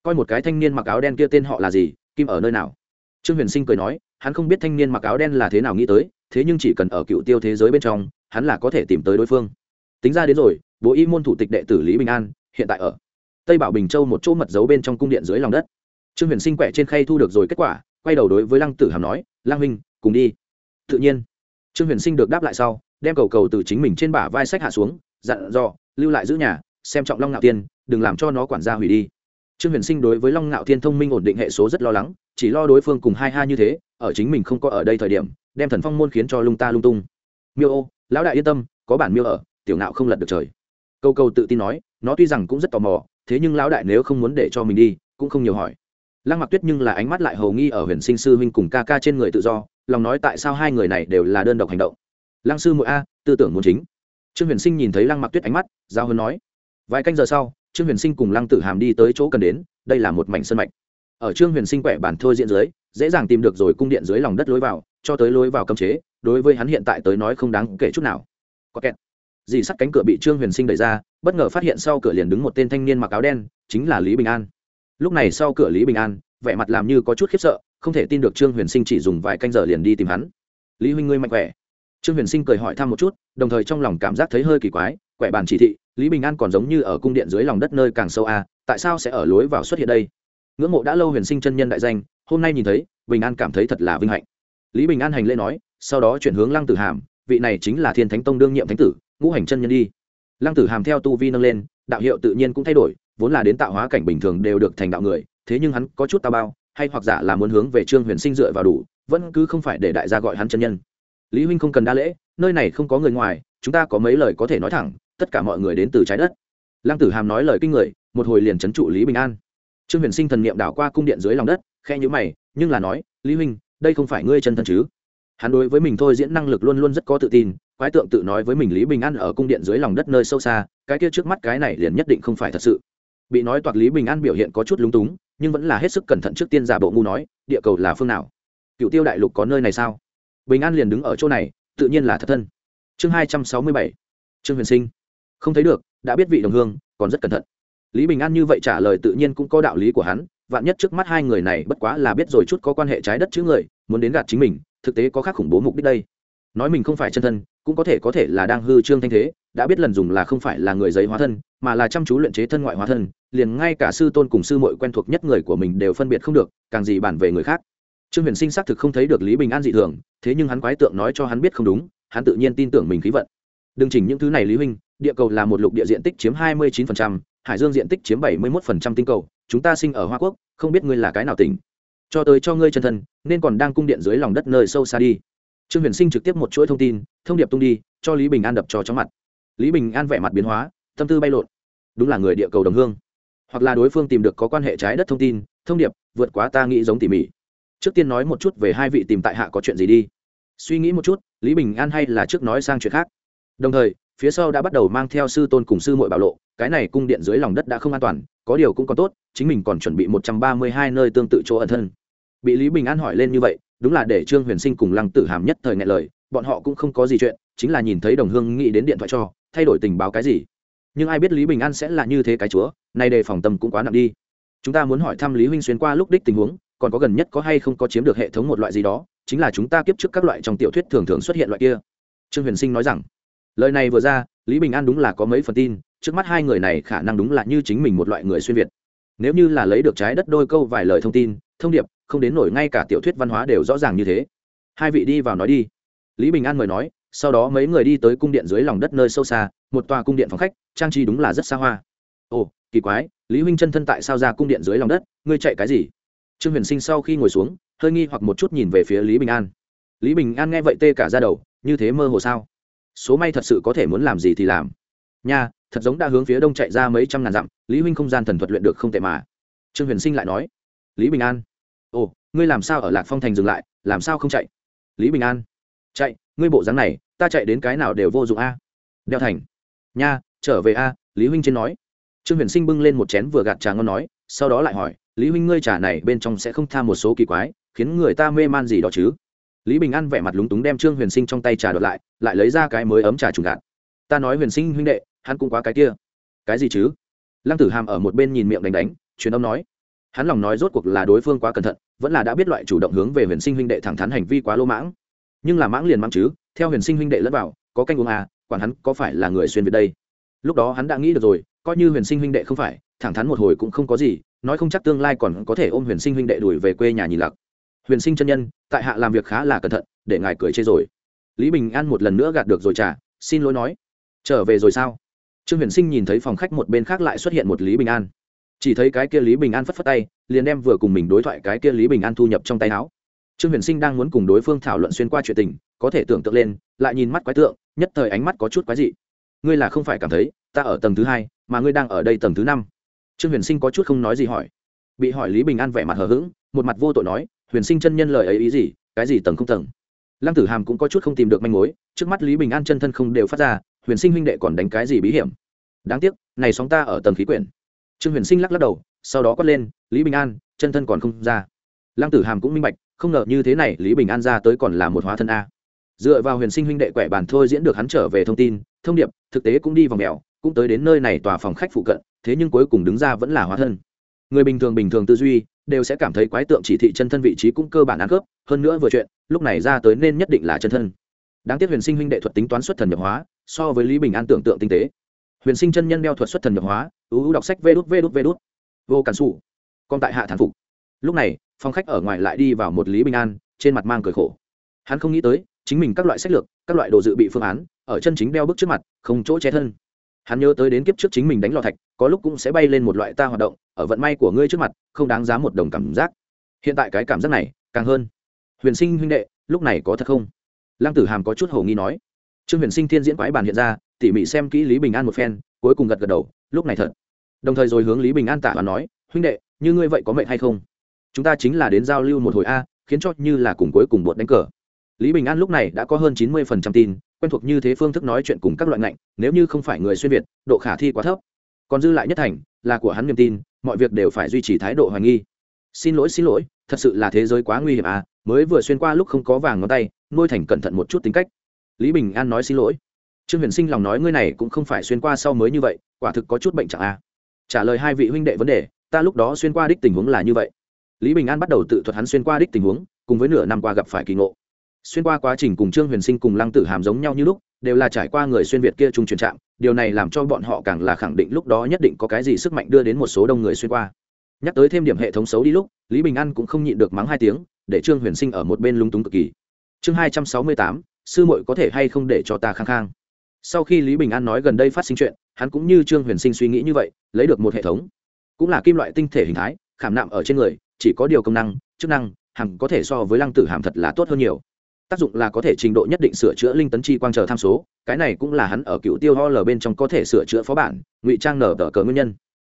Coi một cái thanh niên mặc áo đen kia tên họ là gì kim ở nơi nào? Trương huyền sinh cười nói, hắn không biết thanh niên mặc áo đen là thế nào nghĩ tới, thế nhưng chỉ cần ở cựu tiêu thế giới bên trong, hắn là có thể tìm tới đối phương. Tính ra đến rồi, bố y môn thủ tịch đệ tử lý bình an, hiện tại ở tây bảo bình châu một chỗ mật giấu bên trong cung điện dưới lòng đất. Trương huyền sinh quẹ trên khay thu được rồi kết quả, quay đầu đối với lăng tử hàm nói, lăng huynh, cùng đi. Tự nhiên, trương huyền sinh được đáp lại sau, đem cầu cầu từ chính mình trên bả vai sách hạ xuống, dặn dò, lưu lại giữ nhà, xem trọng long ngạo tiên, đừng làm cho nó quản gia hủy đi trương huyền sinh đối với long ngạo thiên thông minh ổn định hệ số rất lo lắng, chỉ lo đối phương cùng hai ha như thế, ở chính mình không có ở đây thời điểm, đem thần phong môn khiến cho lung ta lung tung. Miêu ô, lão đại yên tâm, có bản miêu ở, tiểu ngạo không lật được trời. Câu câu tự tin nói, nó tuy rằng cũng rất tò mò, thế nhưng lão đại nếu không muốn để cho mình đi, cũng không nhiều hỏi. Lăng mặc tuyết nhưng là ánh mắt lại hầu nghi ở huyền sinh sư huynh cùng ca ca trên người tự do, lòng nói tại sao hai người này đều là đơn độc hành động. Lăng sư mỗi a, tư tưởng muốn chính. Trương huyền sinh nhìn thấy lăng mặc tuyết ánh mắt, giao hơn nói, vài canh giờ sau trương huyền sinh cùng lăng tử hàm đi tới chỗ cần đến, đây là một mảnh sân mạch. Ở trương huyền sinh quẻ bản thôi diện dưới, dễ dàng tìm được rồi cung điện dưới lòng đất lối vào, cho tới lối vào cấm chế, đối với hắn hiện tại tới nói không đáng kể chút nào. Có kẹt. Dì sắt cánh cửa bị trương huyền sinh đẩy ra, bất ngờ phát hiện sau cửa liền đứng một tên thanh niên mặc áo đen, chính là lý bình an. Lúc này sau cửa lý bình an, vẻ mặt làm như có chút khiếp sợ, không thể tin được trương huyền sinh chỉ dùng vài canh giờ liền đi tìm hắn. Lý huynh ngươi mạnh khỏe. Trương huyền sinh cười hỏi thăm một chút, đồng thời trong lòng cảm giác thấy hơi kỳ quái, quẻ bàn chỉ thị lý bình an còn giống như ở cung điện dưới lòng đất nơi càng sâu a, tại sao sẽ ở lối vào xuất hiện đây? Ngưỡng mộ đã lâu huyền sinh chân nhân đại danh, hôm nay nhìn thấy, bình an cảm thấy thật là vinh hạnh. Lý bình an hành lễ nói, sau đó chuyển hướng lăng tử hàm, vị này chính là thiên thánh tông đương nhiệm thánh tử, ngũ hành chân nhân đi. Lăng tử hàm theo tu vi nâng lên, đạo hiệu tự nhiên cũng thay đổi, vốn là đến tạo hóa cảnh bình thường đều được thành đạo người, thế nhưng hắn có chút tao bao, hay hoặc giả là muốn hướng về trương huyền sinh dựa vào đủ, vẫn cứ không phải để đại gia gọi hắn chân nhân. Lý huynh không cần đa lễ, nơi này không có người ngoài, chúng ta có mấy lời có thể nói thẳng tất cả mọi người đến từ trái đất. Lăng tử hàm nói lời kinh người, một hồi liền trấn trụ lý bình an. Trương huyền sinh thần niệm đảo qua cung điện dưới lòng đất khe nhữ mày, nhưng là nói, lý huynh, đây không phải ngươi chân thân chứ? Hắn đối với mình thôi diễn năng lực luôn luôn rất có tự tin, quái tượng tự nói với mình lý bình an ở cung điện dưới lòng đất nơi sâu xa, cái kia trước mắt cái này liền nhất định không phải thật sự. Bị nói toạc lý bình an biểu hiện có chút lúng túng, nhưng vẫn là hết sức cẩn thận trước tiên giả bộ ngu nói, địa cầu là phương nào? Cựu tiêu đại lục có nơi này sao? Bình an liền đứng ở chỗ này, tự nhiên là thật thân. Chương hai trăm sáu mươi bảy. Trương huyền sinh không thấy được, đã biết vị đồng hương, còn rất cẩn thận. Lý bình an như vậy trả lời tự nhiên cũng có đạo lý của hắn, vạn nhất trước mắt hai người này bất quá là biết rồi chút có quan hệ trái đất chữ người, muốn đến gạt chính mình, thực tế có khác khủng bố mục đích đây. Nói mình không phải chân thân, cũng có thể có thể là đang hư trương thanh thế, đã biết lần dùng là không phải là người giấy hóa thân, mà là chăm chú luyện chế thân ngoại hóa thân, liền ngay cả sư tôn cùng sư mội quen thuộc nhất người của mình đều phân biệt không được, càng gì bản về người khác. Trương huyền sinh xác thực không thấy được lý bình an dị thường, thế nhưng hắn quái tượng nói cho hắn biết không đúng, hắn tự nhiên tin tưởng mình khí vận đừng chỉnh những thứ này lý huynh địa cầu là một lục địa diện tích chiếm hai mươi 29%, hải dương diện tích chiếm bảy mươi 71% tinh cầu chúng ta sinh ở hoa quốc không biết ngươi là cái nào tỉnh. Cho tới cho ngươi chân thân nên còn đang cung điện dưới lòng đất nơi sâu xa đi. Trương huyền sinh trực tiếp một chuỗi thông tin thông điệp tung đi cho lý bình an đập cho chóng mặt. Lý bình an vẻ mặt biến hóa tâm tư bay lộn. Đúng là người địa cầu đồng hương. Hoặc là đối phương tìm được có quan hệ trái đất thông tin thông điệp vượt quá ta nghĩ giống tỉ mỉ. Trước tiên nói một chút về hai vị tìm tại hạ có chuyện gì đi. Suy nghĩ một chút lý bình an hay là trước nói sang chuyện khác? Đồng thời, phía sau đã bắt đầu mang theo sư tôn cùng sư mội bảo lộ, cái này cung điện dưới lòng đất đã không an toàn, có điều cũng có tốt, chính mình còn chuẩn bị một trăm ba mươi hai nơi tương tự chỗ ẩn thân. Bị lý bình an hỏi lên như vậy, đúng là để trương huyền sinh cùng lăng tử hàm nhất thời ngại lời, bọn họ cũng không có gì chuyện, chính là nhìn thấy đồng hương nghĩ đến điện thoại cho, thay đổi tình báo cái gì. Nhưng ai biết lý bình an sẽ là như thế cái chúa, nay đề phòng tâm cũng quá nặng đi. Chúng ta muốn hỏi thăm lý huynh xuyên qua lúc đích tình huống, còn có gần nhất có hay không có chiếm được hệ thống một loại gì đó, chính là chúng ta kiếp trước các loại trong tiểu thuyết thường thường xuất hiện loại kia. Trương huyền sinh nói rằng lời này vừa ra, lý bình an đúng là có mấy phần tin, trước mắt hai người này khả năng đúng là như chính mình một loại người xuyên việt. Nếu như là lấy được trái đất đôi câu vài lời thông tin, thông điệp, không đến nổi ngay cả tiểu thuyết văn hóa đều rõ ràng như thế. Hai vị đi vào nói đi. Lý bình an mời nói, sau đó mấy người đi tới cung điện dưới lòng đất nơi sâu xa, một tòa cung điện phòng khách, trang trí đúng là rất xa hoa. Ồ, kỳ quái, lý huynh chân thân tại sao ra cung điện dưới lòng đất, ngươi chạy cái gì? Trương huyền sinh sau khi ngồi xuống, hơi nghi hoặc một chút nhìn về phía lý bình an. Lý bình an nghe vậy tê cả ra đầu, như thế mơ hồ sao? Số may thật sự có thể muốn làm gì thì làm. Nha, thật giống đã hướng phía đông chạy ra mấy trăm ngàn dặm, lý huynh không gian thần thuật luyện được không tệ mà. Trương huyền sinh lại nói, lý bình an, ồ, ngươi làm sao ở lạc phong thành dừng lại, làm sao không chạy? Lý bình an, chạy, ngươi bộ dáng này, ta chạy đến cái nào đều vô dụng a. Đeo thành. Nha, trở về a, lý huynh trên nói. Trương huyền sinh bưng lên một chén vừa gạt trà ngon nói, sau đó lại hỏi, lý huynh ngươi trà này bên trong sẽ không tha một số kỳ quái, khiến người ta mê man gì đó chứ? Lý bình an vẻ mặt lúng túng đem trương huyền sinh trong tay trà đợt lại lại lấy ra cái mới ấm trà trùng gạt. Ta nói huyền sinh huynh đệ, hắn cũng quá cái kia. Cái gì chứ? Lăng tử hàm ở một bên nhìn miệng đánh đánh, truyền âm nói. Hắn lòng nói rốt cuộc là đối phương quá cẩn thận, vẫn là đã biết loại chủ động hướng về huyền sinh huynh đệ thẳng thắn hành vi quá lô mãng. Nhưng là mãng liền mãng chứ, theo huyền sinh huynh đệ lẫn vào, có canh uống à quản hắn có phải là người xuyên việt đây. Lúc đó hắn đã nghĩ được rồi, coi như huyền sinh huynh đệ không phải, thẳng thắn một hồi cũng không có gì, nói không chắc tương lai còn có thể ôm huyền sinh huynh đệ đuổi về quê nhà nhìn lặc huyền sinh chân nhân, tại hạ làm việc khá là cẩn thận, để ngài cười chê rồi. Lý bình an một lần nữa gạt được rồi trả xin lỗi nói. Trở về rồi sao? Trương huyền sinh nhìn thấy phòng khách một bên khác lại xuất hiện một lý bình an. Chỉ thấy cái kia lý bình an phất phất tay, liền đem vừa cùng mình đối thoại cái kia lý bình an thu nhập trong tay áo. Trương huyền sinh đang muốn cùng đối phương thảo luận xuyên qua chuyện tình, có thể tưởng tượng lên, lại nhìn mắt quái tượng, nhất thời ánh mắt có chút quái dị. Ngươi là không phải cảm thấy, ta ở tầng thứ hai, mà ngươi đang ở đây tầng thứ năm. Trương huyền sinh có chút không nói gì hỏi. Bị hỏi lý bình an vẻ mặt hờ hững, một mặt vô tội nói huyền sinh chân nhân lời ấy ý gì, cái gì tầng không tầng. Lăng tử hàm cũng có chút không tìm được manh mối, trước mắt lý bình an chân thân không đều phát ra, huyền sinh huynh đệ còn đánh cái gì bí hiểm. Đáng tiếc, này sóng ta ở tầng khí quyển. Trương huyền sinh lắc lắc đầu, sau đó quát lên, lý bình an, chân thân còn không ra. Lăng tử hàm cũng minh bạch, không ngờ như thế này, lý bình an ra tới còn là một hóa thân a. Dựa vào huyền sinh huynh đệ quẻ bàn thôi diễn được hắn trở về thông tin, thông điệp, thực tế cũng đi vòng mèo, cũng tới đến nơi này tòa phòng khách phụ cận, thế nhưng cuối cùng đứng ra vẫn là hóa thân người bình thường bình thường tư duy, đều sẽ cảm thấy quái tượng chỉ thị chân thân vị trí cũng cơ bản ăn khớp, hơn nữa vừa chuyện, lúc này ra tới nên nhất định là chân thân. Đáng tiếc huyền sinh huynh đệ thuật tính toán xuất thần nhập hóa, so với lý bình an tưởng tượng tinh tế. Huyền sinh chân nhân đeo thuật xuất thần nhập hóa ưu đọc sách vê đút vê đút vê đút. Vô cản xù còn tại hạ thản phục. Lúc này, phòng khách ở ngoài lại đi vào một lý bình an, trên mặt mang cười khổ. Hắn không nghĩ tới, chính mình các loại sách lược, các loại đồ dự bị phương án, ở chân chính đeo bức trước mặt, không chỗ che thân hắn nhớ tới đến kiếp trước chính mình đánh lò thạch, có lúc cũng sẽ bay lên một loại ta hoạt động, ở vận may của ngươi trước mặt, không đáng giá một đồng cảm giác. Hiện tại cái cảm giác này, càng hơn. Huyền sinh huynh đệ, lúc này có thật không? Lăng tử hàm có chút hồ nghi nói. Trương huyền sinh thiên diễn quái bàn hiện ra, tỉ mỉ xem kỹ lý bình an một phen, cuối cùng gật gật đầu, lúc này thật. Đồng thời rồi hướng lý bình an tạ và nói, huynh đệ, như ngươi vậy có mệnh hay không? Chúng ta chính là đến giao lưu một hồi a, khiến cho như là cùng cuối cùng bột đánh cờ. Lý bình an lúc này đã có hơn chín mươi phần trăm tin quen thuộc như thế phương thức nói chuyện cùng các loại ngạnh, nếu như không phải người xuyên việt, độ khả thi quá thấp. Còn dư lại nhất thành, là của hắn niềm tin, mọi việc đều phải duy trì thái độ hoài nghi. Xin lỗi xin lỗi, thật sự là thế giới quá nguy hiểm à mới vừa xuyên qua lúc không có vàng ngón tay, nuôi thành cẩn thận một chút tính cách. Lý bình an nói xin lỗi. Trương huyền sinh lòng nói ngươi này cũng không phải xuyên qua sau mới như vậy, quả thực có chút bệnh chẳng à. Trả lời hai vị huynh đệ vấn đề, ta lúc đó xuyên qua đích tình huống là như vậy. Lý bình an bắt đầu tự thuật hắn xuyên qua đích tình huống, cùng với nửa năm qua gặp phải kỳ ngộ xuyên qua quá trình cùng trương huyền sinh cùng lăng tử hàm giống nhau như lúc, đều là trải qua người xuyên việt kia trung truyền trạm, điều này làm cho bọn họ càng là khẳng định lúc đó nhất định có cái gì sức mạnh đưa đến một số đông người xuyên qua. Nhắc tới thêm điểm hệ thống xấu đi lúc, lý bình an cũng không nhịn được mắng hai tiếng, để trương huyền sinh ở một bên lung túng cực kỳ. Chương hai trăm sáu mươi tám, sư muội có thể hay không để cho ta khang khang sau khi lý bình an nói gần đây phát sinh chuyện, hắn cũng như trương huyền sinh suy nghĩ như vậy, lấy được một hệ thống. Cũng là kim loại tinh thể hình thái, khảm nạm ở trên người, chỉ có điều công năng, chức năng, hẳn có thể so với lăng tử hàm thật là tốt hơn nhiều tác dụng là có thể trình độ nhất định sửa chữa linh tấn chi quang chờ tham số, cái này cũng là hắn ở cựu tiêu ho lờ bên trong có thể sửa chữa phó bản, ngụy trang nở tờ cờ nguyên nhân.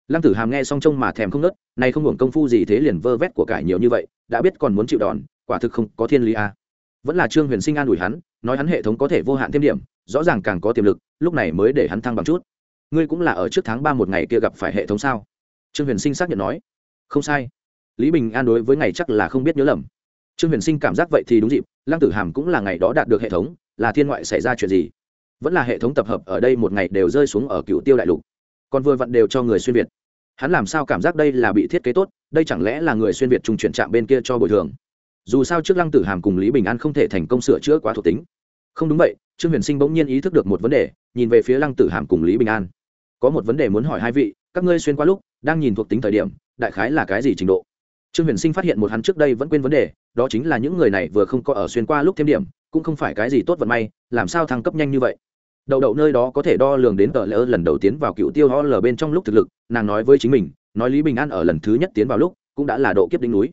Lăng tử hàm nghe xong trông mà thèm không nớt, này không hưởng công phu gì thế liền vơ vét của cải nhiều như vậy, đã biết còn muốn chịu đòn, quả thực không có thiên lý a. À. vẫn là trương huyền sinh an ủi hắn, nói hắn hệ thống có thể vô hạn thêm điểm, rõ ràng càng có tiềm lực, lúc này mới để hắn thăng bằng chút. Ngươi cũng là ở trước tháng ba một ngày kia gặp phải hệ thống sao? Trương huyền sinh xác nhận nói. Không sai. Lý bình an đối với ngày chắc là không biết nhớ lầm. Trương huyền sinh cảm giác vậy thì đúng dịp lăng tử hàm cũng là ngày đó đạt được hệ thống, là thiên ngoại xảy ra chuyện gì? Vẫn là hệ thống tập hợp ở đây một ngày đều rơi xuống ở cựu tiêu đại lục. Còn vừa vặn đều cho người xuyên việt. Hắn làm sao cảm giác đây là bị thiết kế tốt, đây chẳng lẽ là người xuyên việt trung chuyển trạm bên kia cho bồi thường? Dù sao trước lăng tử hàm cùng lý bình an không thể thành công sửa chữa quá thuộc tính. Không đúng vậy, trương huyền sinh bỗng nhiên ý thức được một vấn đề, nhìn về phía lăng tử hàm cùng lý bình an. Có một vấn đề muốn hỏi hai vị, các ngươi xuyên qua lúc, đang nhìn thuộc tính thời điểm, đại khái là cái gì trình độ? Trương huyền sinh phát hiện một hắn trước đây vẫn quên vấn đề, đó chính là những người này vừa không có ở xuyên qua lúc thêm điểm, cũng không phải cái gì tốt vận may, làm sao thăng cấp nhanh như vậy? Đậu đậu nơi đó có thể đo lường đến tờ lỡ lần đầu tiến vào cựu tiêu ho lờ bên trong lúc thực lực, nàng nói với chính mình, nói lý bình an ở lần thứ nhất tiến vào lúc, cũng đã là độ kiếp đỉnh núi.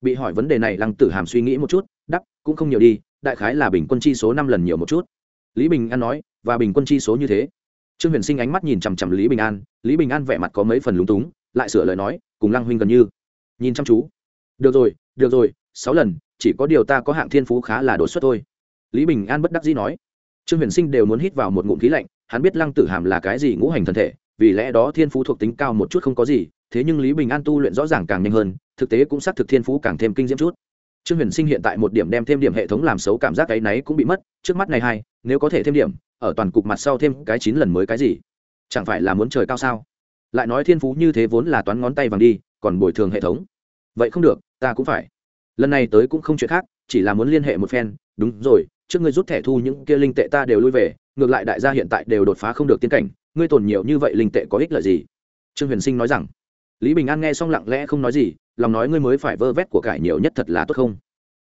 Bị hỏi vấn đề này, lăng tử hàm suy nghĩ một chút đắp cũng không nhiều đi, đại khái là bình quân chi số năm lần nhiều một chút. Lý bình an nói, và bình quân chi số như thế. Trương huyền sinh ánh mắt nhìn chằm chằm lý bình an, lý bình an vẻ mặt có mấy phần lúng túng, lại sửa lời nói, cùng lăng huynh gần như nhìn chăm chú. Được rồi được rồi, sáu lần, chỉ có điều ta có hạng thiên phú khá là đột xuất thôi. Lý bình an bất đắc dĩ nói. Trương huyền sinh đều muốn hít vào một ngụm khí lạnh, hắn biết lăng tử hàm là cái gì ngũ hành thân thể, vì lẽ đó thiên phú thuộc tính cao một chút không có gì, thế nhưng lý bình an tu luyện rõ ràng càng nhanh hơn, thực tế cũng xác thực thiên phú càng thêm kinh diễm chút. Trương huyền sinh hiện tại một điểm đem thêm điểm hệ thống làm xấu cảm giác cái náy cũng bị mất, trước mắt này hai, nếu có thể thêm điểm, ở toàn cục mặt sau thêm cái chín lần mới cái gì? Chẳng phải là muốn trời cao sao? Lại nói thiên phú như thế vốn là toán ngón tay vàng đi còn bồi thường hệ thống. Vậy không được, ta cũng phải. Lần này tới cũng không chuyện khác, chỉ là muốn liên hệ một phen. Đúng rồi, trước ngươi rút thẻ thu những kia linh tệ ta đều lui về, ngược lại đại gia hiện tại đều đột phá không được tiến cảnh, ngươi tồn nhiều như vậy linh tệ có ích lợi gì? Trương huyền sinh nói rằng, lý bình an nghe xong lặng lẽ không nói gì, lòng nói ngươi mới phải vơ vét của cải nhiều nhất thật là tốt không?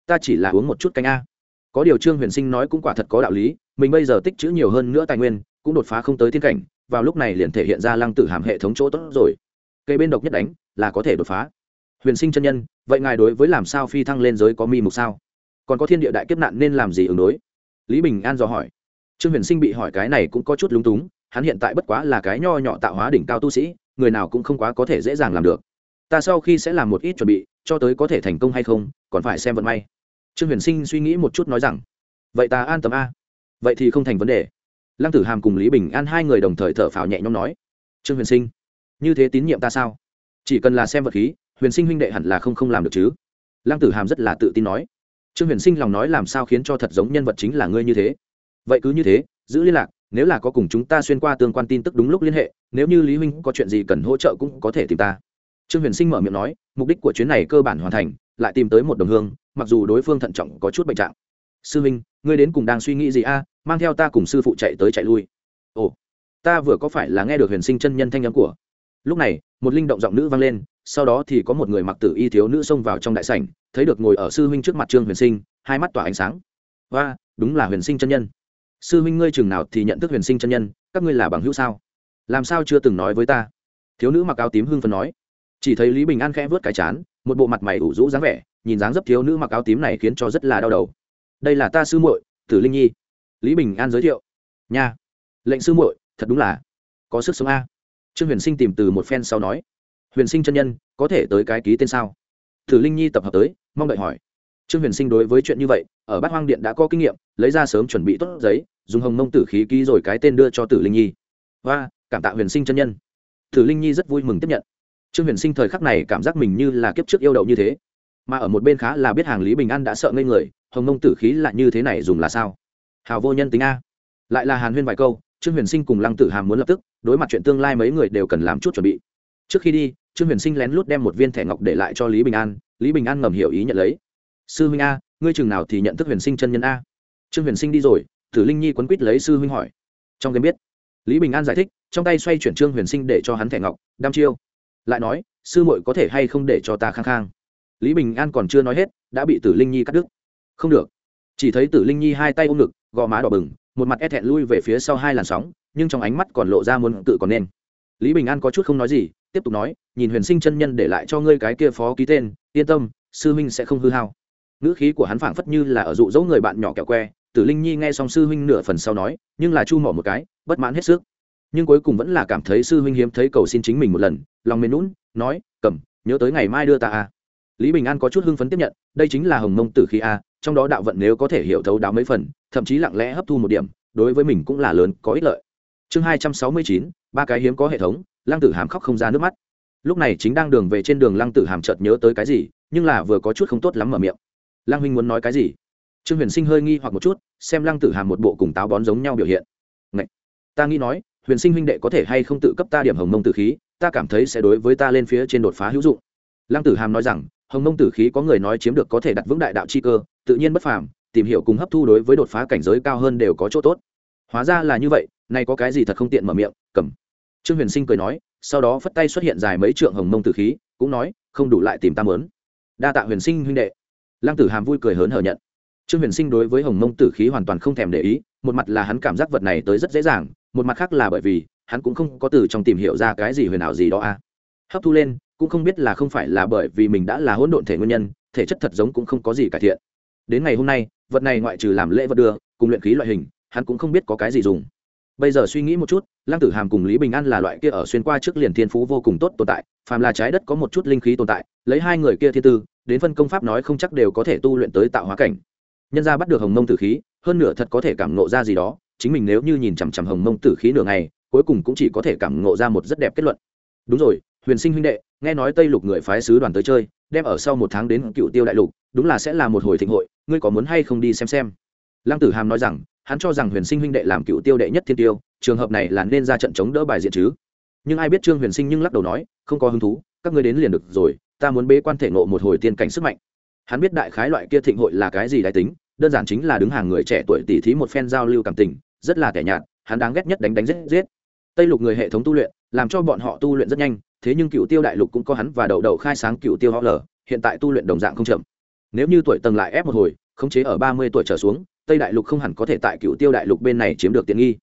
Ta chỉ là uống một chút canh a. Có điều trương huyền sinh nói cũng quả thật có đạo lý, mình bây giờ tích chữ nhiều hơn nữa tài nguyên, cũng đột phá không tới thiên cảnh, vào lúc này liền thể hiện ra lăng tử hàm hệ thống chỗ tốt rồi cây bên độc nhất đánh, là có thể đột phá. Huyền sinh chân nhân, vậy ngài đối với làm sao phi thăng lên giới có mi mục sao? Còn có thiên địa đại kiếp nạn nên làm gì ứng đối? Lý bình an dò hỏi. Trương huyền sinh bị hỏi cái này cũng có chút lúng túng, hắn hiện tại bất quá là cái nho nhỏ tạo hóa đỉnh cao tu sĩ, người nào cũng không quá có thể dễ dàng làm được. Ta sau khi sẽ làm một ít chuẩn bị, cho tới có thể thành công hay không, còn phải xem vận may. Trương huyền sinh suy nghĩ một chút nói rằng, vậy ta an tâm a. Vậy thì không thành vấn đề. Lăng tử hàm cùng lý bình an hai người đồng thời thở phào nhẹ nhõm nói. Trương huyền sinh như thế tín nhiệm ta sao? Chỉ cần là xem vật khí, huyền sinh huynh đệ hẳn là không không làm được chứ? Lăng tử hàm rất là tự tin nói. Trương huyền sinh lòng nói làm sao khiến cho thật giống nhân vật chính là ngươi như thế? Vậy cứ như thế, giữ liên lạc, nếu là có cùng chúng ta xuyên qua tương quan tin tức đúng lúc liên hệ, nếu như lý huynh có chuyện gì cần hỗ trợ cũng có thể tìm ta. Trương huyền sinh mở miệng nói, mục đích của chuyến này cơ bản hoàn thành, lại tìm tới một đồng hương, mặc dù đối phương thận trọng có chút bệnh trạng. Sư huynh, ngươi đến cùng đang suy nghĩ gì a? Mang theo ta cùng sư phụ chạy tới chạy lui. Ồ, ta vừa có phải là nghe được huyền sinh chân nhân thanh âm của lúc này, một linh động giọng nữ vang lên, sau đó thì có một người mặc tử y thiếu nữ xông vào trong đại sảnh, thấy được ngồi ở sư huynh trước mặt trương huyền sinh, hai mắt tỏa ánh sáng. Và đúng là huyền sinh chân nhân. Sư huynh ngươi chừng nào thì nhận thức huyền sinh chân nhân, các ngươi là bằng hữu sao? Làm sao chưa từng nói với ta? Thiếu nữ mặc áo tím hưng phấn nói. Chỉ thấy lý bình an khẽ vớt cái chán, một bộ mặt mày ủ rũ dáng vẻ, nhìn dáng dấp thiếu nữ mặc áo tím này khiến cho rất là đau đầu. Đây là ta sư muội, tử linh nhi. Lý bình an giới thiệu. Nha, lệnh sư muội, thật đúng là có sức sống a trương huyền sinh tìm từ một phen sau nói, huyền sinh chân nhân, có thể tới cái ký tên sao? Thử linh nhi tập hợp tới, mong đợi hỏi. Trương huyền sinh đối với chuyện như vậy, ở bát hoang điện đã có kinh nghiệm, lấy ra sớm chuẩn bị tốt giấy, dùng hồng mông tử khí ký rồi cái tên đưa cho tử linh nhi. Và cảm tạ huyền sinh chân nhân. Tử linh nhi rất vui mừng tiếp nhận. Trương huyền sinh thời khắc này cảm giác mình như là kiếp trước yêu đậu như thế. Mà ở một bên khá là biết hàng lý bình an đã sợ ngây người, hồng mông tử khí là như thế này dùng là sao? Hào vô nhân tính a. Lại là hàn huyên vài câu, trương huyền sinh cùng lăng tử hàm muốn lập tức đối mặt chuyện tương lai mấy người đều cần làm chút chuẩn bị. Trước khi đi, trương huyền sinh lén lút đem một viên thẻ ngọc để lại cho lý bình an, lý bình an ngầm hiểu ý nhận lấy. Sư huynh a, ngươi chừng nào thì nhận thức huyền sinh chân nhân a? Trương huyền sinh đi rồi, tử linh nhi quấn quýt lấy sư huynh hỏi. Trong game biết, lý bình an giải thích, trong tay xoay chuyển trương huyền sinh để cho hắn thẻ ngọc đam chiêu. Lại nói, sư muội có thể hay không để cho ta khang khang? Lý bình an còn chưa nói hết, đã bị tử linh nhi cắt đứt. Không được. Chỉ thấy tử linh nhi hai tay ôm ngực, gò má đỏ bừng, một mặt e thẹn lui về phía sau hai làn sóng nhưng trong ánh mắt còn lộ ra muốn tự còn nên. Lý bình an có chút không nói gì, tiếp tục nói, nhìn huyền sinh chân nhân để lại cho ngươi cái kia phó ký tên, yên tâm, sư huynh sẽ không hư hao. Ngữ khí của hắn phảng phất như là ở dụ dỗ người bạn nhỏ kẹo que, tử linh nhi nghe xong sư huynh nửa phần sau nói, nhưng là chu mỏ một cái, bất mãn hết sức. Nhưng cuối cùng vẫn là cảm thấy sư huynh hiếm thấy cầu xin chính mình một lần, lòng mềm lún nói, cầm, nhớ tới ngày mai đưa ta a. Lý bình an có chút hưng phấn tiếp nhận, đây chính là hồng mông tử khí a, trong đó đạo vận nếu có thể hiểu thấu đáo mấy phần, thậm chí lặng lẽ hấp thu một điểm, đối với mình cũng là lớn, có ích lợi chương hai trăm sáu mươi chín, ba cái hiếm có hệ thống, lăng tử hàm khóc không ra nước mắt. Lúc này chính đang đường về trên đường lăng tử hàm chợt nhớ tới cái gì, nhưng là vừa có chút không tốt lắm mở miệng. Lăng huynh muốn nói cái gì? Trương huyền sinh hơi nghi hoặc một chút, xem lăng tử hàm một bộ cùng táo bón giống nhau biểu hiện. Ngậy! ta nghĩ nói, huyền sinh huynh đệ có thể hay không tự cấp ta điểm hồng mông tử khí, ta cảm thấy sẽ đối với ta lên phía trên đột phá hữu dụng. Lăng tử hàm nói rằng, hồng mông tử khí có người nói chiếm được có thể đặt vững đại đạo chi cơ, tự nhiên bất phàm, tìm hiểu cùng hấp thu đối với đột phá cảnh giới cao hơn đều có chỗ tốt. Hóa ra là như vậy nay có cái gì thật không tiện mở miệng, cầm. Trương huyền sinh cười nói, sau đó phất tay xuất hiện dài mấy trượng hồng mông tử khí, cũng nói, không đủ lại tìm ta mớn. Đa tạ huyền sinh huynh đệ. Lăng tử hàm vui cười hớn hở nhận. Trương huyền sinh đối với hồng mông tử khí hoàn toàn không thèm để ý, một mặt là hắn cảm giác vật này tới rất dễ dàng, một mặt khác là bởi vì, hắn cũng không có từ trong tìm hiểu ra cái gì huyền ảo gì đó a hấp thu lên, cũng không biết là không phải là bởi vì mình đã là hỗn độn thể nguyên nhân, thể chất thật giống cũng không có gì cải thiện. Đến ngày hôm nay, vật này ngoại trừ làm lễ vật đưa, cùng luyện khí loại hình, hắn cũng không biết có cái gì dùng bây giờ suy nghĩ một chút, lăng tử hàm cùng lý bình an là loại kia ở xuyên qua trước liền thiên phú vô cùng tốt tồn tại, phàm là trái đất có một chút linh khí tồn tại, lấy hai người kia thiên tư, đến phân công pháp nói không chắc đều có thể tu luyện tới tạo hóa cảnh. Nhân ra bắt được hồng mông tử khí, hơn nửa thật có thể cảm ngộ ra gì đó, chính mình nếu như nhìn chằm chằm hồng mông tử khí nửa ngày, cuối cùng cũng chỉ có thể cảm ngộ ra một rất đẹp kết luận. Đúng rồi, huyền sinh huynh đệ, nghe nói tây lục người phái sứ đoàn tới chơi, đem ở sau một tháng đến cựu tiêu đại lục, đúng là sẽ là một hồi thịnh hội, ngươi có muốn hay không đi xem xem? Lăng tử hàm nói rằng hắn cho rằng huyền sinh huynh đệ làm cựu tiêu đệ nhất thiên tiêu, trường hợp này là nên ra trận chống đỡ bài diện chứ. Nhưng ai biết trương huyền sinh nhưng lắc đầu nói, không có hứng thú, các ngươi đến liền được rồi, ta muốn bế quan thể ngộ một hồi tiên cảnh sức mạnh. Hắn biết đại khái loại kia thịnh hội là cái gì đại tính, đơn giản chính là đứng hàng người trẻ tuổi tỉ thí một phen giao lưu cảm tình, rất là tẻ nhạt, hắn đáng ghét nhất đánh đánh giết giết. Tây lục người hệ thống tu luyện, làm cho bọn họ tu luyện rất nhanh, thế nhưng cựu tiêu đại lục cũng có hắn và đậu đậu khai sáng cựu tiêu họ lở, hiện tại tu luyện đồng dạng không chậm. Nếu như tuổi tầng lại ép một hồi, khống chế ở ba mươi tuổi trở xuống tây đại lục không hẳn có thể tại cựu tiêu đại lục bên này chiếm được tiện nghi.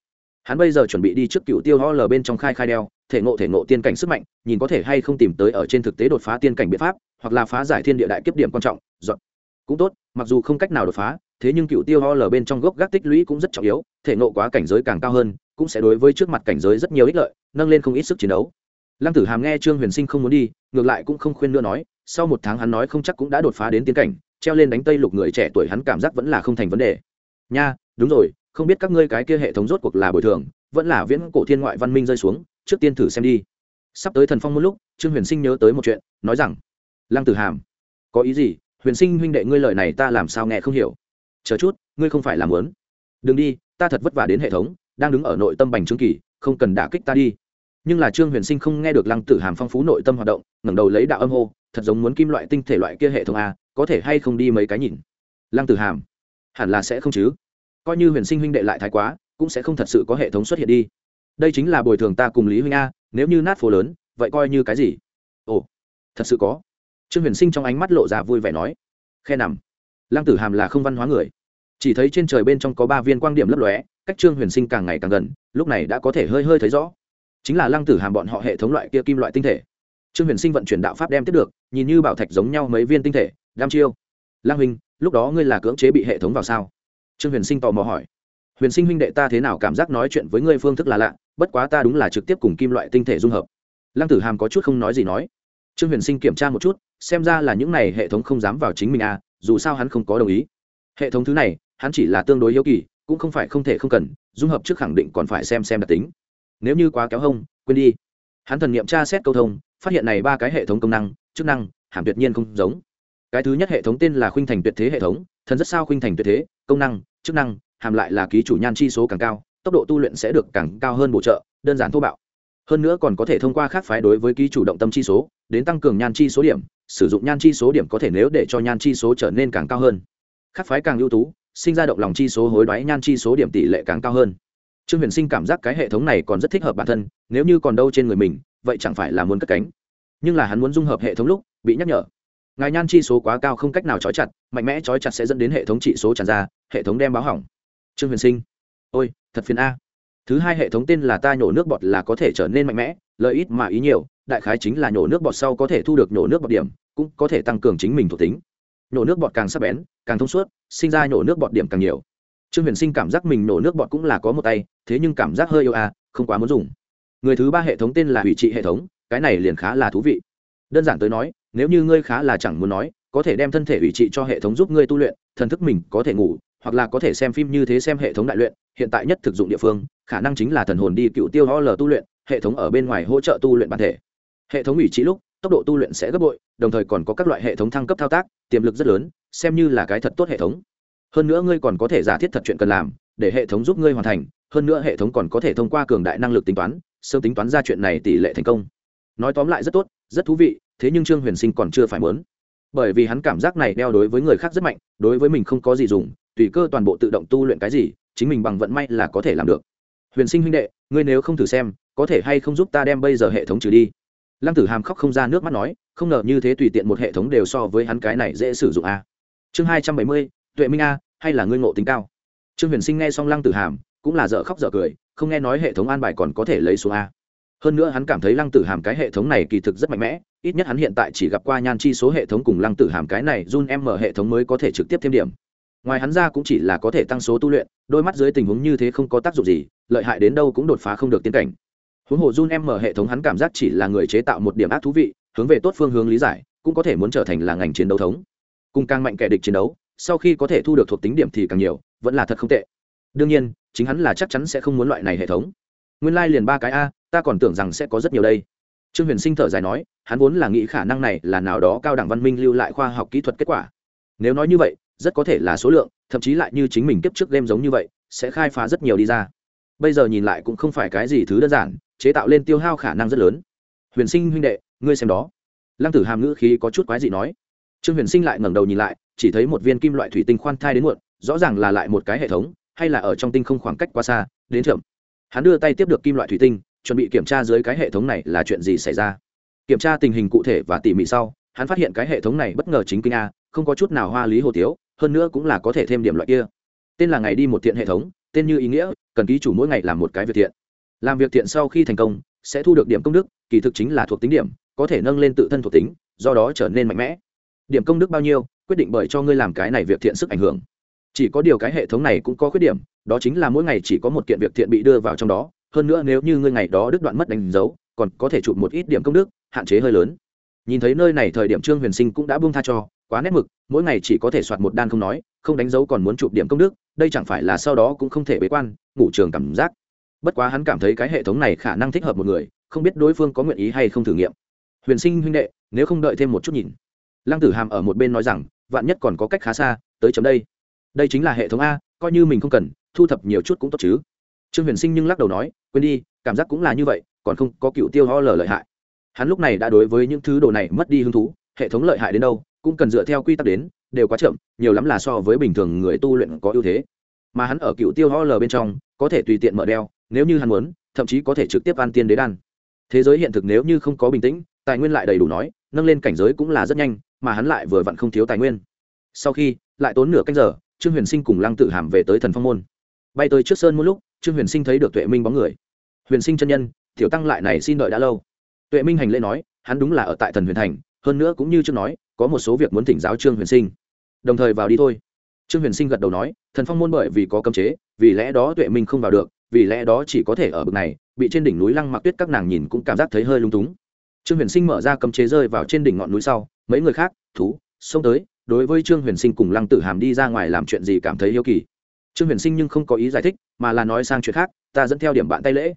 Hắn bây giờ chuẩn bị đi trước cựu tiêu ho lờ bên trong khai khai đeo, thể ngộ thể ngộ tiên cảnh sức mạnh, nhìn có thể hay không tìm tới ở trên thực tế đột phá tiên cảnh biện pháp, hoặc là phá giải thiên địa đại kiếp điểm quan trọng, dọn. Cũng tốt, mặc dù không cách nào đột phá, thế nhưng cựu tiêu ho lờ bên trong gốc gác tích lũy cũng rất trọng yếu, thể ngộ quá cảnh giới càng cao hơn, cũng sẽ đối với trước mặt cảnh giới rất nhiều ích lợi, nâng lên không ít sức chiến đấu. Lăng tử hàm nghe trương huyền sinh không muốn đi, ngược lại cũng không khuyên nữa nói, sau một tháng hắn nói không chắc cũng đã đột phá đến tiên cảnh, treo lên đánh tây lục người trẻ tuổi hắn cảm giác vẫn là không thành vấn đề nha, đúng rồi, không biết các ngươi cái kia hệ thống rốt cuộc là bồi thường, vẫn là viễn cổ thiên ngoại văn minh rơi xuống, trước tiên thử xem đi. Sắp tới thần phong một lúc, trương huyền sinh nhớ tới một chuyện, nói rằng, lăng tử hàm, có ý gì? Huyền sinh huynh đệ ngươi lời này ta làm sao nghe không hiểu? Chờ chút, ngươi không phải làm lớn đừng đi, ta thật vất vả đến hệ thống, đang đứng ở nội tâm bành trương kỳ, không cần đả kích ta đi. Nhưng là trương huyền sinh không nghe được lăng tử hàm phong phú nội tâm hoạt động, ngẩng đầu lấy đạo âm hô, thật giống muốn kim loại tinh thể loại kia hệ thống a, có thể hay không đi mấy cái nhìn? Lăng tử hàm hẳn là sẽ không chứ. Coi như huyền sinh huynh đệ lại thái quá, cũng sẽ không thật sự có hệ thống xuất hiện đi. Đây chính là bồi thường ta cùng lý huynh a, nếu như nát phố lớn, vậy coi như cái gì? Ồ, thật sự có. Trương huyền sinh trong ánh mắt lộ ra vui vẻ nói. Khe nằm. Lăng tử hàm là không văn hóa người. Chỉ thấy trên trời bên trong có ba viên quang điểm lấp lóe, cách trương huyền sinh càng ngày càng gần, lúc này đã có thể hơi hơi thấy rõ. Chính là lăng tử hàm bọn họ hệ thống loại kia kim loại tinh thể. Trương huyền sinh vận chuyển đạo pháp đem tiếp được, nhìn như bảo thạch giống nhau mấy viên tinh thể, đam chiêu. Lang huynh lúc đó ngươi là cưỡng chế bị hệ thống vào sao? Trương huyền sinh tò mò hỏi. Huyền sinh huynh đệ ta thế nào cảm giác nói chuyện với ngươi phương thức là lạ, bất quá ta đúng là trực tiếp cùng kim loại tinh thể dung hợp. Lăng tử hàm có chút không nói gì nói. Trương huyền sinh kiểm tra một chút, xem ra là những này hệ thống không dám vào chính mình à dù sao hắn không có đồng ý. Hệ thống thứ này, hắn chỉ là tương đối yếu kỳ, cũng không phải không thể không cần, dung hợp trước khẳng định còn phải xem xem đặc tính. Nếu như quá kéo hông, quên đi. Hắn thần nghiệm tra xét câu thông, phát hiện này ba cái hệ thống công năng, chức năng, hàm tuyệt nhiên không giống cái thứ nhất hệ thống tên là khuynh thành tuyệt thế hệ thống, thần rất sao khuynh thành tuyệt thế, công năng, chức năng, hàm lại là ký chủ nhan chi số càng cao, tốc độ tu luyện sẽ được càng cao hơn bổ trợ, đơn giản thô bạo. Hơn nữa còn có thể thông qua khác phái đối với ký chủ động tâm chi số, đến tăng cường nhan chi số điểm, sử dụng nhan chi số điểm có thể nếu để cho nhan chi số trở nên càng cao hơn. Khác phái càng ưu tú, sinh ra động lòng chi số hối đoái nhan chi số điểm tỷ lệ càng cao hơn. Trương huyền sinh cảm giác cái hệ thống này còn rất thích hợp bản thân, nếu như còn đâu trên người mình, vậy chẳng phải là muốn cất cánh. Nhưng là hắn muốn dung hợp hệ thống lúc, bị nhắc nhở ngài nhan chi số quá cao không cách nào trói chặt, mạnh mẽ trói chặt sẽ dẫn đến hệ thống trị số tràn ra, hệ thống đem báo hỏng. Trương huyền sinh, ôi, thật phiền a. Thứ hai hệ thống tên là ta nhổ nước bọt là có thể trở nên mạnh mẽ, lợi ít mà ý nhiều, đại khái chính là nhổ nước bọt sau có thể thu được nhổ nước bọt điểm, cũng có thể tăng cường chính mình thuộc tính. Nhổ nước bọt càng sắc bén, càng thông suốt, sinh ra nhổ nước bọt điểm càng nhiều. Trương huyền sinh cảm giác mình nhổ nước bọt cũng là có một tay, thế nhưng cảm giác hơi yêu a, không quá muốn dùng. Người thứ ba hệ thống tên là hủy trị hệ thống, cái này liền khá là thú vị. Đơn giản tới nói nếu như ngươi khá là chẳng muốn nói, có thể đem thân thể ủy trị cho hệ thống giúp ngươi tu luyện, thần thức mình có thể ngủ, hoặc là có thể xem phim như thế xem hệ thống đại luyện, hiện tại nhất thực dụng địa phương, khả năng chính là thần hồn đi cựu tiêu ho l tu luyện, hệ thống ở bên ngoài hỗ trợ tu luyện bản thể. Hệ thống ủy trị lúc, tốc độ tu luyện sẽ gấp bội, đồng thời còn có các loại hệ thống thăng cấp thao tác, tiềm lực rất lớn, xem như là cái thật tốt hệ thống. Hơn nữa ngươi còn có thể giả thiết thật chuyện cần làm, để hệ thống giúp ngươi hoàn thành, hơn nữa hệ thống còn có thể thông qua cường đại năng lực tính toán, sớm tính toán ra chuyện này tỷ lệ thành công. Nói tóm lại rất tốt, rất thú vị thế nhưng trương huyền sinh còn chưa phải muốn. Bởi vì hắn cảm giác này đeo đối với người khác rất mạnh, đối với mình không có gì dùng, tùy cơ toàn bộ tự động tu luyện cái gì, chính mình bằng vận may là có thể làm được. Huyền sinh huynh đệ, ngươi nếu không thử xem, có thể hay không giúp ta đem bây giờ hệ thống trừ đi? Lăng tử hàm khóc không ra nước mắt nói, không ngờ như thế tùy tiện một hệ thống đều so với hắn cái này dễ sử dụng a. Chương hai trăm bảy mươi, tuệ minh a, hay là ngươi ngộ tính cao? Trương huyền sinh nghe xong lăng tử hàm, cũng là dở khóc dở cười, không nghe nói hệ thống an bài còn có thể lấy xuống a hơn nữa hắn cảm thấy lăng tử hàm cái hệ thống này kỳ thực rất mạnh mẽ, ít nhất hắn hiện tại chỉ gặp qua nhan chi số hệ thống cùng lăng tử hàm cái này run em mở hệ thống mới có thể trực tiếp thêm điểm. Ngoài hắn ra cũng chỉ là có thể tăng số tu luyện, đôi mắt dưới tình huống như thế không có tác dụng gì, lợi hại đến đâu cũng đột phá không được tiến cảnh. Huống hồ run em mở hệ thống hắn cảm giác chỉ là người chế tạo một điểm ác thú vị, hướng về tốt phương hướng lý giải, cũng có thể muốn trở thành là ngành chiến đấu thống. Cùng càng mạnh kẻ địch chiến đấu, sau khi có thể thu được thuộc tính điểm thì càng nhiều, vẫn là thật không tệ. Đương nhiên, chính hắn là chắc chắn sẽ không muốn loại này hệ thống. Nguyên lai、like、liền ba cái a ta còn tưởng rằng sẽ có rất nhiều đây. Trương huyền sinh thở dài nói, hắn vốn là nghĩ khả năng này là nào đó cao đẳng văn minh lưu lại khoa học kỹ thuật kết quả. Nếu nói như vậy, rất có thể là số lượng, thậm chí lại như chính mình kiếp trước game giống như vậy, sẽ khai phá rất nhiều đi ra. Bây giờ nhìn lại cũng không phải cái gì thứ đơn giản, chế tạo lên tiêu hao khả năng rất lớn. Huyền sinh huynh đệ, ngươi xem đó. Lăng tử hàm ngữ khí có chút quái gì nói. Trương huyền sinh lại ngẩng đầu nhìn lại, chỉ thấy một viên kim loại thủy tinh khoan thai đến muộn, rõ ràng là lại một cái hệ thống, hay là ở trong tinh không khoảng cách quá xa, đến chậm. Hắn đưa tay tiếp được kim loại thủy tinh chuẩn bị kiểm tra dưới cái hệ thống này là chuyện gì xảy ra. Kiểm tra tình hình cụ thể và tỉ mỉ sau, hắn phát hiện cái hệ thống này bất ngờ chính kinh a, không có chút nào hoa lý hồ tiếu, hơn nữa cũng là có thể thêm điểm loại kia. Tên là ngày đi một thiện hệ thống, tên như ý nghĩa, cần ký chủ mỗi ngày làm một cái việc thiện. Làm việc thiện sau khi thành công, sẽ thu được điểm công đức, kỳ thực chính là thuộc tính điểm, có thể nâng lên tự thân thuộc tính, do đó trở nên mạnh mẽ. Điểm công đức bao nhiêu, quyết định bởi cho ngươi làm cái này việc thiện sức ảnh hưởng. Chỉ có điều cái hệ thống này cũng có khuyết điểm, đó chính là mỗi ngày chỉ có một kiện việc thiện bị đưa vào trong đó hơn nữa nếu như ngươi ngày đó đứt đoạn mất đánh dấu, còn có thể chụp một ít điểm công đức, hạn chế hơi lớn. Nhìn thấy nơi này thời điểm trương huyền sinh cũng đã buông tha cho, quá nét mực, mỗi ngày chỉ có thể soạt một đan không nói, không đánh dấu còn muốn chụp điểm công đức, đây chẳng phải là sau đó cũng không thể bế quan, ngủ trường cảm giác. Bất quá hắn cảm thấy cái hệ thống này khả năng thích hợp một người, không biết đối phương có nguyện ý hay không thử nghiệm. Huyền sinh huynh đệ, nếu không đợi thêm một chút nhìn. Lăng tử hàm ở một bên nói rằng, vạn nhất còn có cách khá xa, tới chấm đây. Đây chính là hệ thống a, coi như mình không cần, thu thập nhiều chút cũng tốt chứ. Trương huyền sinh nhưng lắc đầu nói quên đi, cảm giác cũng là như vậy, còn không có cựu tiêu ho lờ lợi hại. Hắn lúc này đã đối với những thứ đồ này mất đi hứng thú, hệ thống lợi hại đến đâu, cũng cần dựa theo quy tắc đến, đều quá chậm, nhiều lắm là so với bình thường người tu luyện có ưu thế. Mà hắn ở cựu tiêu ho lờ bên trong, có thể tùy tiện mở đeo, nếu như hắn muốn, thậm chí có thể trực tiếp ăn tiên đế đan. Thế giới hiện thực nếu như không có bình tĩnh, tài nguyên lại đầy đủ nói, nâng lên cảnh giới cũng là rất nhanh, mà hắn lại vừa vặn không thiếu tài nguyên. Sau khi, lại tốn nửa canh giờ, trương huyền sinh cùng lăng tự hàm về tới thần phong môn. Bay tới trước sơn một lúc trương huyền sinh thấy được tuệ minh bóng người. Huyền sinh chân nhân, tiểu tăng lại này xin đợi đã lâu. Tuệ minh hành lễ nói, hắn đúng là ở tại thần huyền thành, hơn nữa cũng như trước nói, có một số việc muốn thỉnh giáo trương huyền sinh. Đồng thời vào đi thôi. Trương huyền sinh gật đầu nói, thần phong môn bởi vì có cấm chế, vì lẽ đó tuệ minh không vào được, vì lẽ đó chỉ có thể ở bực này, bị trên đỉnh núi lăng mặc tuyết các nàng nhìn cũng cảm giác thấy hơi lung túng. Trương huyền sinh mở ra cấm chế rơi vào trên đỉnh ngọn núi sau, mấy người khác, thú, xông tới, đối với trương huyền sinh cùng lăng tử hàm đi ra ngoài làm chuyện gì cảm thấy yêu kỳ trương huyền sinh nhưng không có ý giải thích, mà là nói sang chuyện khác, ta dẫn theo điểm bạn tay lễ.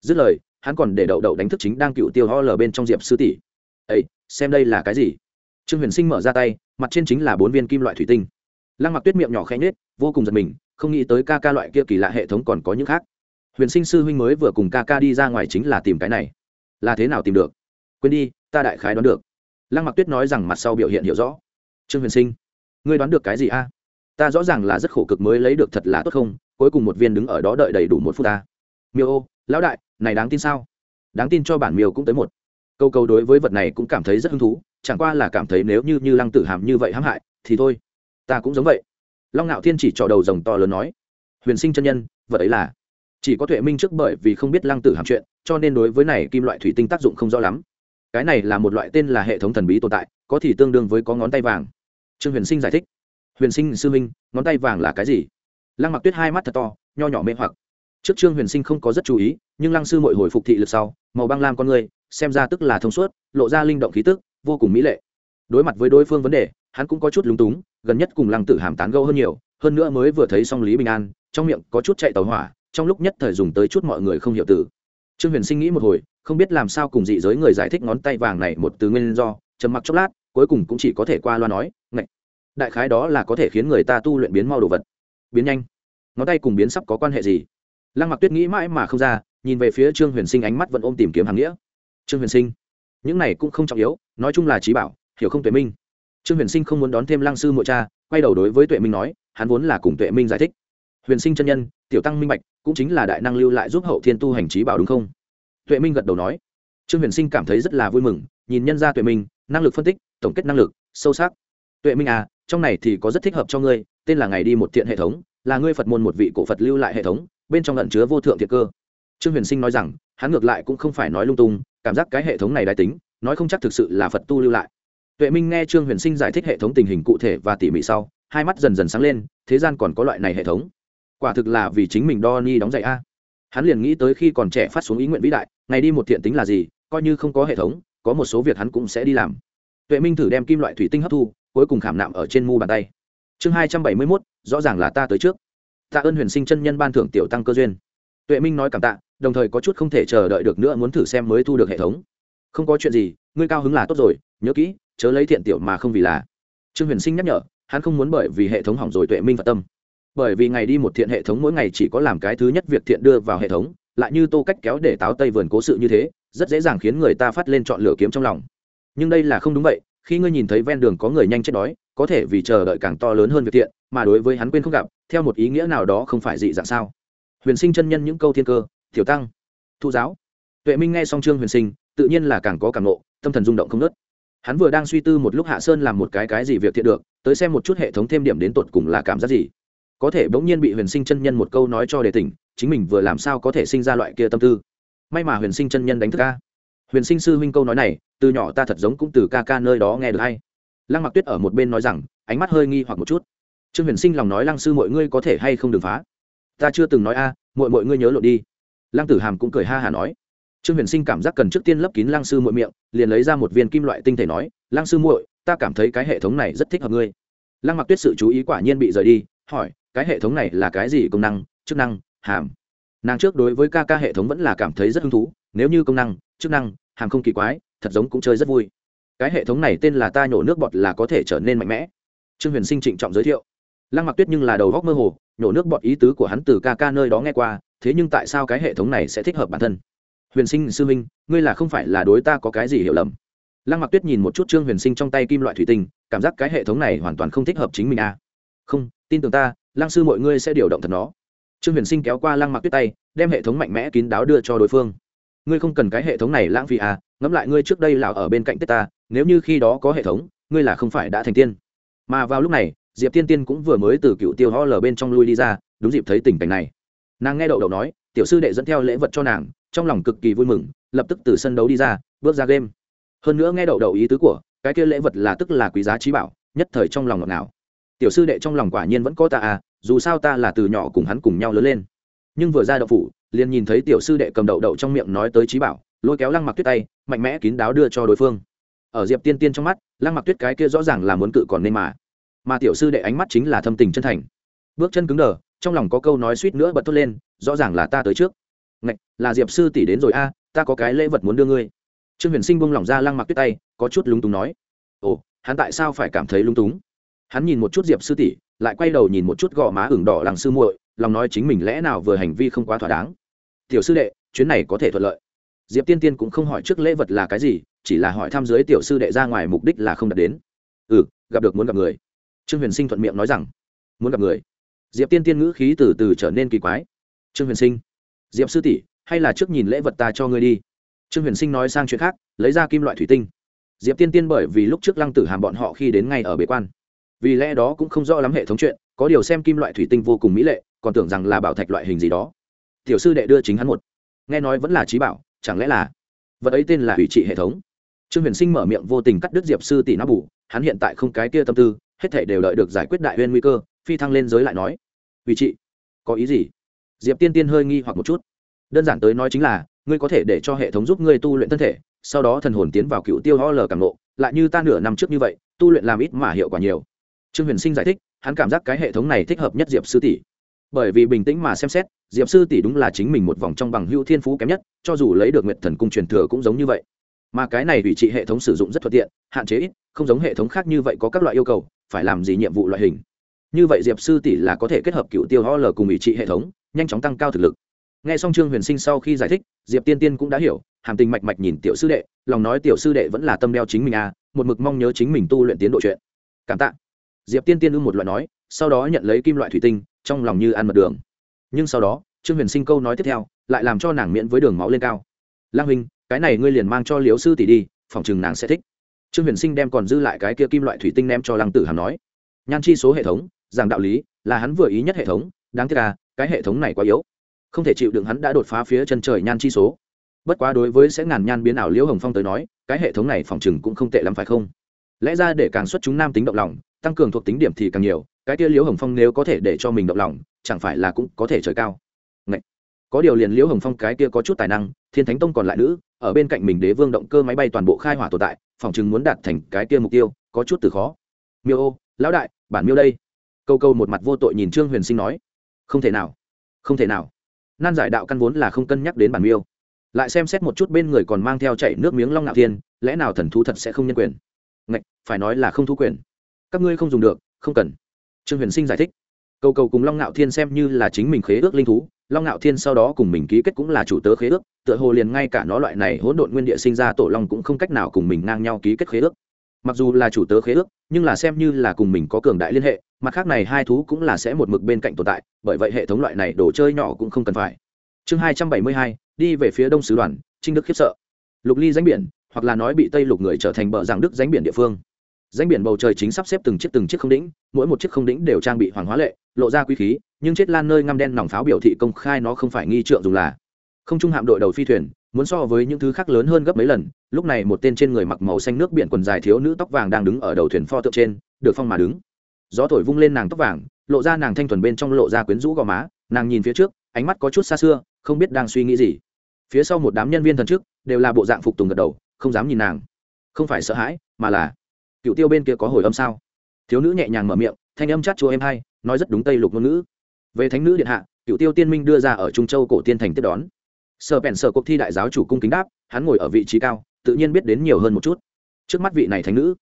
Dứt lời, hắn còn để đậu đậu đánh thức chính đang cựu tiêu ho lờ bên trong diệp sư tỷ. Ấy xem đây là cái gì? Trương huyền sinh mở ra tay, mặt trên chính là bốn viên kim loại thủy tinh. Lăng mặc tuyết miệng nhỏ khẽ nhết vô cùng giật mình, không nghĩ tới ca ca loại kia kỳ lạ hệ thống còn có những khác. Huyền sinh sư huynh mới vừa cùng ca ca đi ra ngoài chính là tìm cái này. Là thế nào tìm được? Quên đi, ta đại khái đoán được. Lăng mặc tuyết nói rằng mặt sau biểu hiện hiểu rõ. Trương huyền sinh, ngươi đoán được cái gì a? Ta rõ ràng là rất khổ cực mới lấy được thật là tốt không, cuối cùng một viên đứng ở đó đợi đầy đủ một phút ta. Miêu ô, lão đại, này đáng tin sao? Đáng tin cho bản miêu cũng tới một. Câu câu đối với vật này cũng cảm thấy rất hứng thú, chẳng qua là cảm thấy nếu như như lăng tử hàm như vậy hãm hại, thì thôi. Ta cũng giống vậy. Long ngạo thiên chỉ trò đầu rồng to lớn nói. Huyền sinh chân nhân, vật ấy là chỉ có tuệ minh trước bởi vì không biết lăng tử hàm chuyện, cho nên đối với này kim loại thủy tinh tác dụng không rõ lắm. Cái này là một loại tên là hệ thống thần bí tồn tại, có thì tương đương với có ngón tay vàng. Trương huyền sinh giải thích huyền sinh sư minh ngón tay vàng là cái gì? Lăng mặc tuyết hai mắt thật to, nho nhỏ mê hoặc. Trước trương huyền sinh không có rất chú ý, nhưng lăng sư mội hồi phục thị lực sau, màu băng lam con người, xem ra tức là thông suốt, lộ ra linh động khí tức, vô cùng mỹ lệ. Đối mặt với đối phương vấn đề, hắn cũng có chút lúng túng, gần nhất cùng lăng tử hàm tán gâu hơn nhiều, hơn nữa mới vừa thấy xong lý bình an, trong miệng có chút chạy tàu hỏa, trong lúc nhất thời dùng tới chút mọi người không hiểu từ. Trương huyền sinh nghĩ một hồi, không biết làm sao cùng dị giới người giải thích ngón tay vàng này một từ nguyên do, trầm mặc chốc lát, cuối cùng cũng chỉ có thể qua loa nói đại khái đó là có thể khiến người ta tu luyện biến mau đồ vật. Biến nhanh. Ngón tay cùng biến sắp có quan hệ gì? Lăng mặc tuyết nghĩ mãi mà không ra, nhìn về phía trương huyền sinh ánh mắt vẫn ôm tìm kiếm hàng nghĩa. Trương huyền sinh, những này cũng không trọng yếu, nói chung là trí bảo, hiểu không tuệ minh. Trương huyền sinh không muốn đón thêm lăng sư mộ cha, quay đầu đối với tuệ minh nói, hắn vốn là cùng tuệ minh giải thích. Huyền sinh chân nhân, tiểu tăng minh bạch, cũng chính là đại năng lưu lại giúp hậu thiên tu hành trí bảo đúng không? Tuệ minh gật đầu nói. Trương huyền sinh cảm thấy rất là vui mừng, nhìn nhân ra tuệ minh, năng lực phân tích, tổng kết năng lực, sâu sắc. Tuệ minh à trong này thì có rất thích hợp cho ngươi, tên là ngày đi một thiện hệ thống, là ngươi phật môn một vị cổ phật lưu lại hệ thống, bên trong lận chứa vô thượng thiệt cơ. Trương huyền sinh nói rằng, hắn ngược lại cũng không phải nói lung tung, cảm giác cái hệ thống này đại tính, nói không chắc thực sự là phật tu lưu lại. Tuệ minh nghe trương huyền sinh giải thích hệ thống tình hình cụ thể và tỉ mỉ sau, hai mắt dần dần sáng lên, thế gian còn có loại này hệ thống. Quả thực là vì chính mình đo ni đóng dạy a. Hắn liền nghĩ tới khi còn trẻ phát xuống ý nguyện vĩ đại, ngày đi một thiện tính là gì, coi như không có hệ thống, có một số việc hắn cũng sẽ đi làm. Tuệ minh thử đem kim loại thủy tinh hấp thu cuối cùng khảm nạm ở trên mu bàn tay. Chương hai trăm bảy mươi mốt, rõ ràng là ta tới trước. Tạ ơn huyền sinh chân nhân ban thưởng tiểu tăng cơ duyên. Tuệ minh nói cảm tạ, đồng thời có chút không thể chờ đợi được nữa muốn thử xem mới thu được hệ thống. Không có chuyện gì, ngươi cao hứng là tốt rồi, nhớ kỹ, chớ lấy thiện tiểu mà không vì là. Trương huyền sinh nhắc nhở, hắn không muốn bởi vì hệ thống hỏng rồi tuệ minh và tâm. Bởi vì ngày đi một thiện hệ thống mỗi ngày chỉ có làm cái thứ nhất việc thiện đưa vào hệ thống, lại như tô cách kéo để táo tây vườn cố sự như thế, rất dễ dàng khiến người ta phát lên chọn lửa kiếm trong lòng. Nhưng đây là không đúng vậy khi ngươi nhìn thấy ven đường có người nhanh chết đói, có thể vì chờ đợi càng to lớn hơn việc thiện, mà đối với hắn quên không gặp, theo một ý nghĩa nào đó không phải dị dạng sao? Huyền sinh chân nhân những câu thiên cơ, tiểu tăng thu giáo. Tuệ minh nghe xong trương huyền sinh, tự nhiên là càng có càng nộ, tâm thần rung động không nớt hắn vừa đang suy tư một lúc hạ sơn làm một cái cái gì việc thiện được, tới xem một chút hệ thống thêm điểm đến tột cùng là cảm giác gì. Có thể bỗng nhiên bị huyền sinh chân nhân một câu nói cho đề tỉnh, chính mình vừa làm sao có thể sinh ra loại kia tâm tư. May mà huyền sinh chân nhân đánh thức ca huyền sinh sư huynh câu nói này từ nhỏ ta thật giống cũng từ ca ca nơi đó nghe được hay. Lăng mặc tuyết ở một bên nói rằng ánh mắt hơi nghi hoặc một chút. Trương huyền sinh lòng nói lăng sư mọi ngươi có thể hay không đừng phá? Ta chưa từng nói a à, mọi mọi ngươi nhớ lộ đi. Lăng tử hàm cũng cười ha hả nói. Trương huyền sinh cảm giác cần trước tiên lấp kín lăng sư muội miệng liền lấy ra một viên kim loại tinh thể nói lăng sư muội ta cảm thấy cái hệ thống này rất thích hợp ngươi. Lăng mặc tuyết sự chú ý quả nhiên bị rời đi hỏi cái hệ thống này là cái gì công năng chức năng hàm? Nàng trước đối với ca ca hệ thống vẫn là cảm thấy rất hứng thú nếu như công năng chức năng hàng không kỳ quái, thật giống cũng chơi rất vui. Cái hệ thống này tên là ta nhổ nước bọt là có thể trở nên mạnh mẽ. Trương huyền sinh trịnh trọng giới thiệu. Lăng mặc tuyết nhưng là đầu góc mơ hồ, nhổ nước bọt ý tứ của hắn từ ca ca nơi đó nghe qua, thế nhưng tại sao cái hệ thống này sẽ thích hợp bản thân? Huyền sinh, sư minh ngươi là không phải là đối ta có cái gì hiểu lầm. Lăng mặc tuyết nhìn một chút trương huyền sinh trong tay kim loại thủy tinh, cảm giác cái hệ thống này hoàn toàn không thích hợp chính mình à. không, tin tưởng ta, lăng sư mọi ngươi sẽ điều động thật nó. Trương huyền sinh kéo qua lăng mặc tuyết tay, đem hệ thống mạnh mẽ kín đáo đưa cho đối phương ngươi không cần cái hệ thống này lãng phí à ngẫm lại ngươi trước đây là ở bên cạnh tết ta, nếu như khi đó có hệ thống, ngươi là không phải đã thành tiên. Mà vào lúc này, diệp tiên tiên cũng vừa mới từ cựu tiêu ho lờ bên trong lui đi ra, đúng dịp thấy tình cảnh này. Nàng nghe đậu đậu nói, tiểu sư đệ dẫn theo lễ vật cho nàng, trong lòng cực kỳ vui mừng, lập tức từ sân đấu đi ra, bước ra game. Hơn nữa nghe đậu đậu ý tứ của, cái kia lễ vật là tức là quý giá trí bảo, nhất thời trong lòng ngọt ngào. Tiểu sư đệ trong lòng quả nhiên vẫn có ta à dù sao ta là từ nhỏ cùng hắn cùng nhau lớn lên nhưng vừa ra đậu phủ, liền nhìn thấy tiểu sư đệ cầm đậu đậu trong miệng nói tới trí bảo, lôi kéo lăng mặc tuyết tay, mạnh mẽ kín đáo đưa cho đối phương. Ở diệp tiên tiên trong mắt, lăng mặc tuyết cái kia rõ ràng là muốn cự còn nên mà. Mà tiểu sư đệ ánh mắt chính là thâm tình chân thành. Bước chân cứng đờ, trong lòng có câu nói suýt nữa bật thốt lên, rõ ràng là ta tới trước. Ngạch, là diệp sư tỷ đến rồi a, ta có cái lễ vật muốn đưa ngươi. Trương huyền sinh buông lỏng ra lăng mặc tuyết tay, có chút lúng túng nói. Ồ, hắn tại sao phải cảm thấy lúng túng? Hắn nhìn một chút diệp sư tỷ, lại quay đầu nhìn một chút gò má ửng đỏ làng sư muội lòng nói chính mình lẽ nào vừa hành vi không quá thỏa đáng. Tiểu sư đệ, chuyến này có thể thuận lợi. Diệp tiên tiên cũng không hỏi trước lễ vật là cái gì, chỉ là hỏi thăm dưới tiểu sư đệ ra ngoài mục đích là không đạt đến. Ừ gặp được muốn gặp người. Trương huyền sinh thuận miệng nói rằng, muốn gặp người. Diệp tiên tiên ngữ khí từ từ trở nên kỳ quái. Trương huyền sinh, diệp sư tỷ, hay là trước nhìn lễ vật ta cho ngươi đi. Trương huyền sinh nói sang chuyện khác, lấy ra kim loại thủy tinh. Diệp tiên tiên bởi vì lúc trước lăng tử hàm bọn họ khi đến ngay ở bế quan. Vì lẽ đó cũng không rõ lắm hệ thống chuyện, có điều xem kim loại thủy tinh vô cùng mỹ lệ còn tưởng rằng là bảo thạch loại hình gì đó. Tiểu sư đệ đưa chính hắn một. Nghe nói vẫn là trí bảo, chẳng lẽ là vật ấy tên là ủy trị hệ thống? Trương huyền sinh mở miệng vô tình cắt đứt diệp sư tỷ não bù, hắn hiện tại không cái kia tâm tư, hết thể đều đợi được giải quyết đại huyên nguy cơ, phi thăng lên giới lại nói ủy trị, có ý gì? Diệp tiên tiên hơi nghi hoặc một chút. Đơn giản tới nói chính là, ngươi có thể để cho hệ thống giúp ngươi tu luyện thân thể, sau đó thần hồn tiến vào cựu tiêu ho lờ càng nộ lại như ta nửa năm trước như vậy, tu luyện làm ít mà hiệu quả nhiều. Trương huyền sinh giải thích, hắn cảm giác cái hệ thống này thích hợp nhất diệp sư tỷ bởi vì bình tĩnh mà xem xét, diệp sư tỷ đúng là chính mình một vòng trong bằng hưu thiên phú kém nhất, cho dù lấy được nguyện thần cung truyền thừa cũng giống như vậy. Mà cái này ủy trị hệ thống sử dụng rất thuận tiện, hạn chế ít, không giống hệ thống khác như vậy có các loại yêu cầu, phải làm gì nhiệm vụ loại hình. Như vậy diệp sư tỷ là có thể kết hợp cựu tiêu ho l cùng ủy trị hệ thống, nhanh chóng tăng cao thực lực. Nghe xong trương huyền sinh sau khi giải thích, diệp tiên tiên cũng đã hiểu, hàm tình mạch mạch nhìn tiểu sư đệ, lòng nói tiểu sư đệ vẫn là tâm đeo chính mình à một mực mong nhớ chính mình tu luyện tiến độ chuyện. Cảm tạ. Diệp tiên tiên ư một loại nói, sau đó nhận lấy kim loại thủy tinh trong lòng như ăn mật đường. Nhưng sau đó, trương huyền sinh câu nói tiếp theo lại làm cho nàng miễn với đường máu lên cao. Lang huynh, cái này ngươi liền mang cho liếu sư tỷ đi, phòng chừng nàng sẽ thích. Trương huyền sinh đem còn dư lại cái kia kim loại thủy tinh ném cho lăng tử hàm nói. Nhan chi số hệ thống, giảng đạo lý là hắn vừa ý nhất hệ thống, đáng tiếc là cái hệ thống này quá yếu. Không thể chịu đựng hắn đã đột phá phía chân trời nhan chi số. Bất quá đối với sẽ ngàn nhan biến ảo liễu hồng phong tới nói, cái hệ thống này phòng chừng cũng không tệ lắm phải không? Lẽ ra để càng xuất chúng nam tính động lòng, tăng cường thuộc tính điểm thì càng nhiều cái kia liễu hồng phong nếu có thể để cho mình động lòng, chẳng phải là cũng có thể trời cao. Ngậy. có điều liền liễu hồng phong cái kia có chút tài năng, thiên thánh tông còn lại nữ, ở bên cạnh mình đế vương động cơ máy bay toàn bộ khai hỏa tồn tại, phòng chừng muốn đạt thành cái kia mục tiêu, có chút từ khó. Miêu ô, lão đại, bản miêu đây. Câu câu một mặt vô tội nhìn trương huyền sinh nói. Không thể nào. Không thể nào. Nan giải đạo căn vốn là không cân nhắc đến bản miêu. Lại xem xét một chút bên người còn mang theo chảy nước miếng long ngạo thiên, lẽ nào thần thú thật sẽ không nhân quyền? Ngạch phải nói là không thú quyền. Các ngươi không dùng được, không cần trương huyền sinh giải thích. Cầu cầu cùng long ngạo thiên xem như là chính mình khế ước linh thú, long ngạo thiên sau đó cùng mình ký kết cũng là chủ tớ khế ước, tựa hồ liền ngay cả nó loại này hỗn độn nguyên địa sinh ra tổ long cũng không cách nào cùng mình ngang nhau ký kết khế ước. Mặc dù là chủ tớ khế ước, nhưng là xem như là cùng mình có cường đại liên hệ, mặt khác này hai thú cũng là sẽ một mực bên cạnh tồn tại, bởi vậy hệ thống loại này đồ chơi nhỏ cũng không cần phải. Chương hai trăm bảy mươi hai, đi về phía đông sứ đoàn, trinh đức khiếp sợ. Lục ly danh biển, hoặc là nói bị tây lục người trở thành bờ giảng đức danh biển địa phương danh biển bầu trời chính sắp xếp từng chiếc từng chiếc không đỉnh, mỗi một chiếc không đỉnh đều trang bị hoàng hóa lệ, lộ ra quý khí, nhưng chết lan nơi ngăm đen nòng pháo biểu thị công khai nó không phải nghi trượng dùng là không trung hạm đội đầu phi thuyền, muốn so với những thứ khác lớn hơn gấp mấy lần. Lúc này một tên trên người mặc màu xanh nước biển quần dài thiếu nữ tóc vàng đang đứng ở đầu thuyền pho tượng trên, được phong mà đứng. Gió thổi vung lên nàng tóc vàng, lộ ra nàng thanh thuần bên trong lộ ra quyến rũ gò má. Nàng nhìn phía trước, ánh mắt có chút xa xưa, không biết đang suy nghĩ gì. Phía sau một đám nhân viên thần chức đều là bộ dạng phục tùng gật đầu, không dám nhìn nàng. Không phải sợ hãi, mà là cựu tiêu bên kia có hồi âm sao? Thiếu nữ nhẹ nhàng mở miệng, thanh âm chát chúa em hay, nói rất đúng tây lục ngôn ngữ. Về thánh nữ điện hạ, cựu tiêu tiên minh đưa ra ở trung châu cổ tiên thành tiếp đón. Sở bèn sở cuộc thi đại giáo chủ cung kính đáp, hắn ngồi ở vị trí cao, tự nhiên biết đến nhiều hơn một chút. Trước mắt vị này thánh nữ,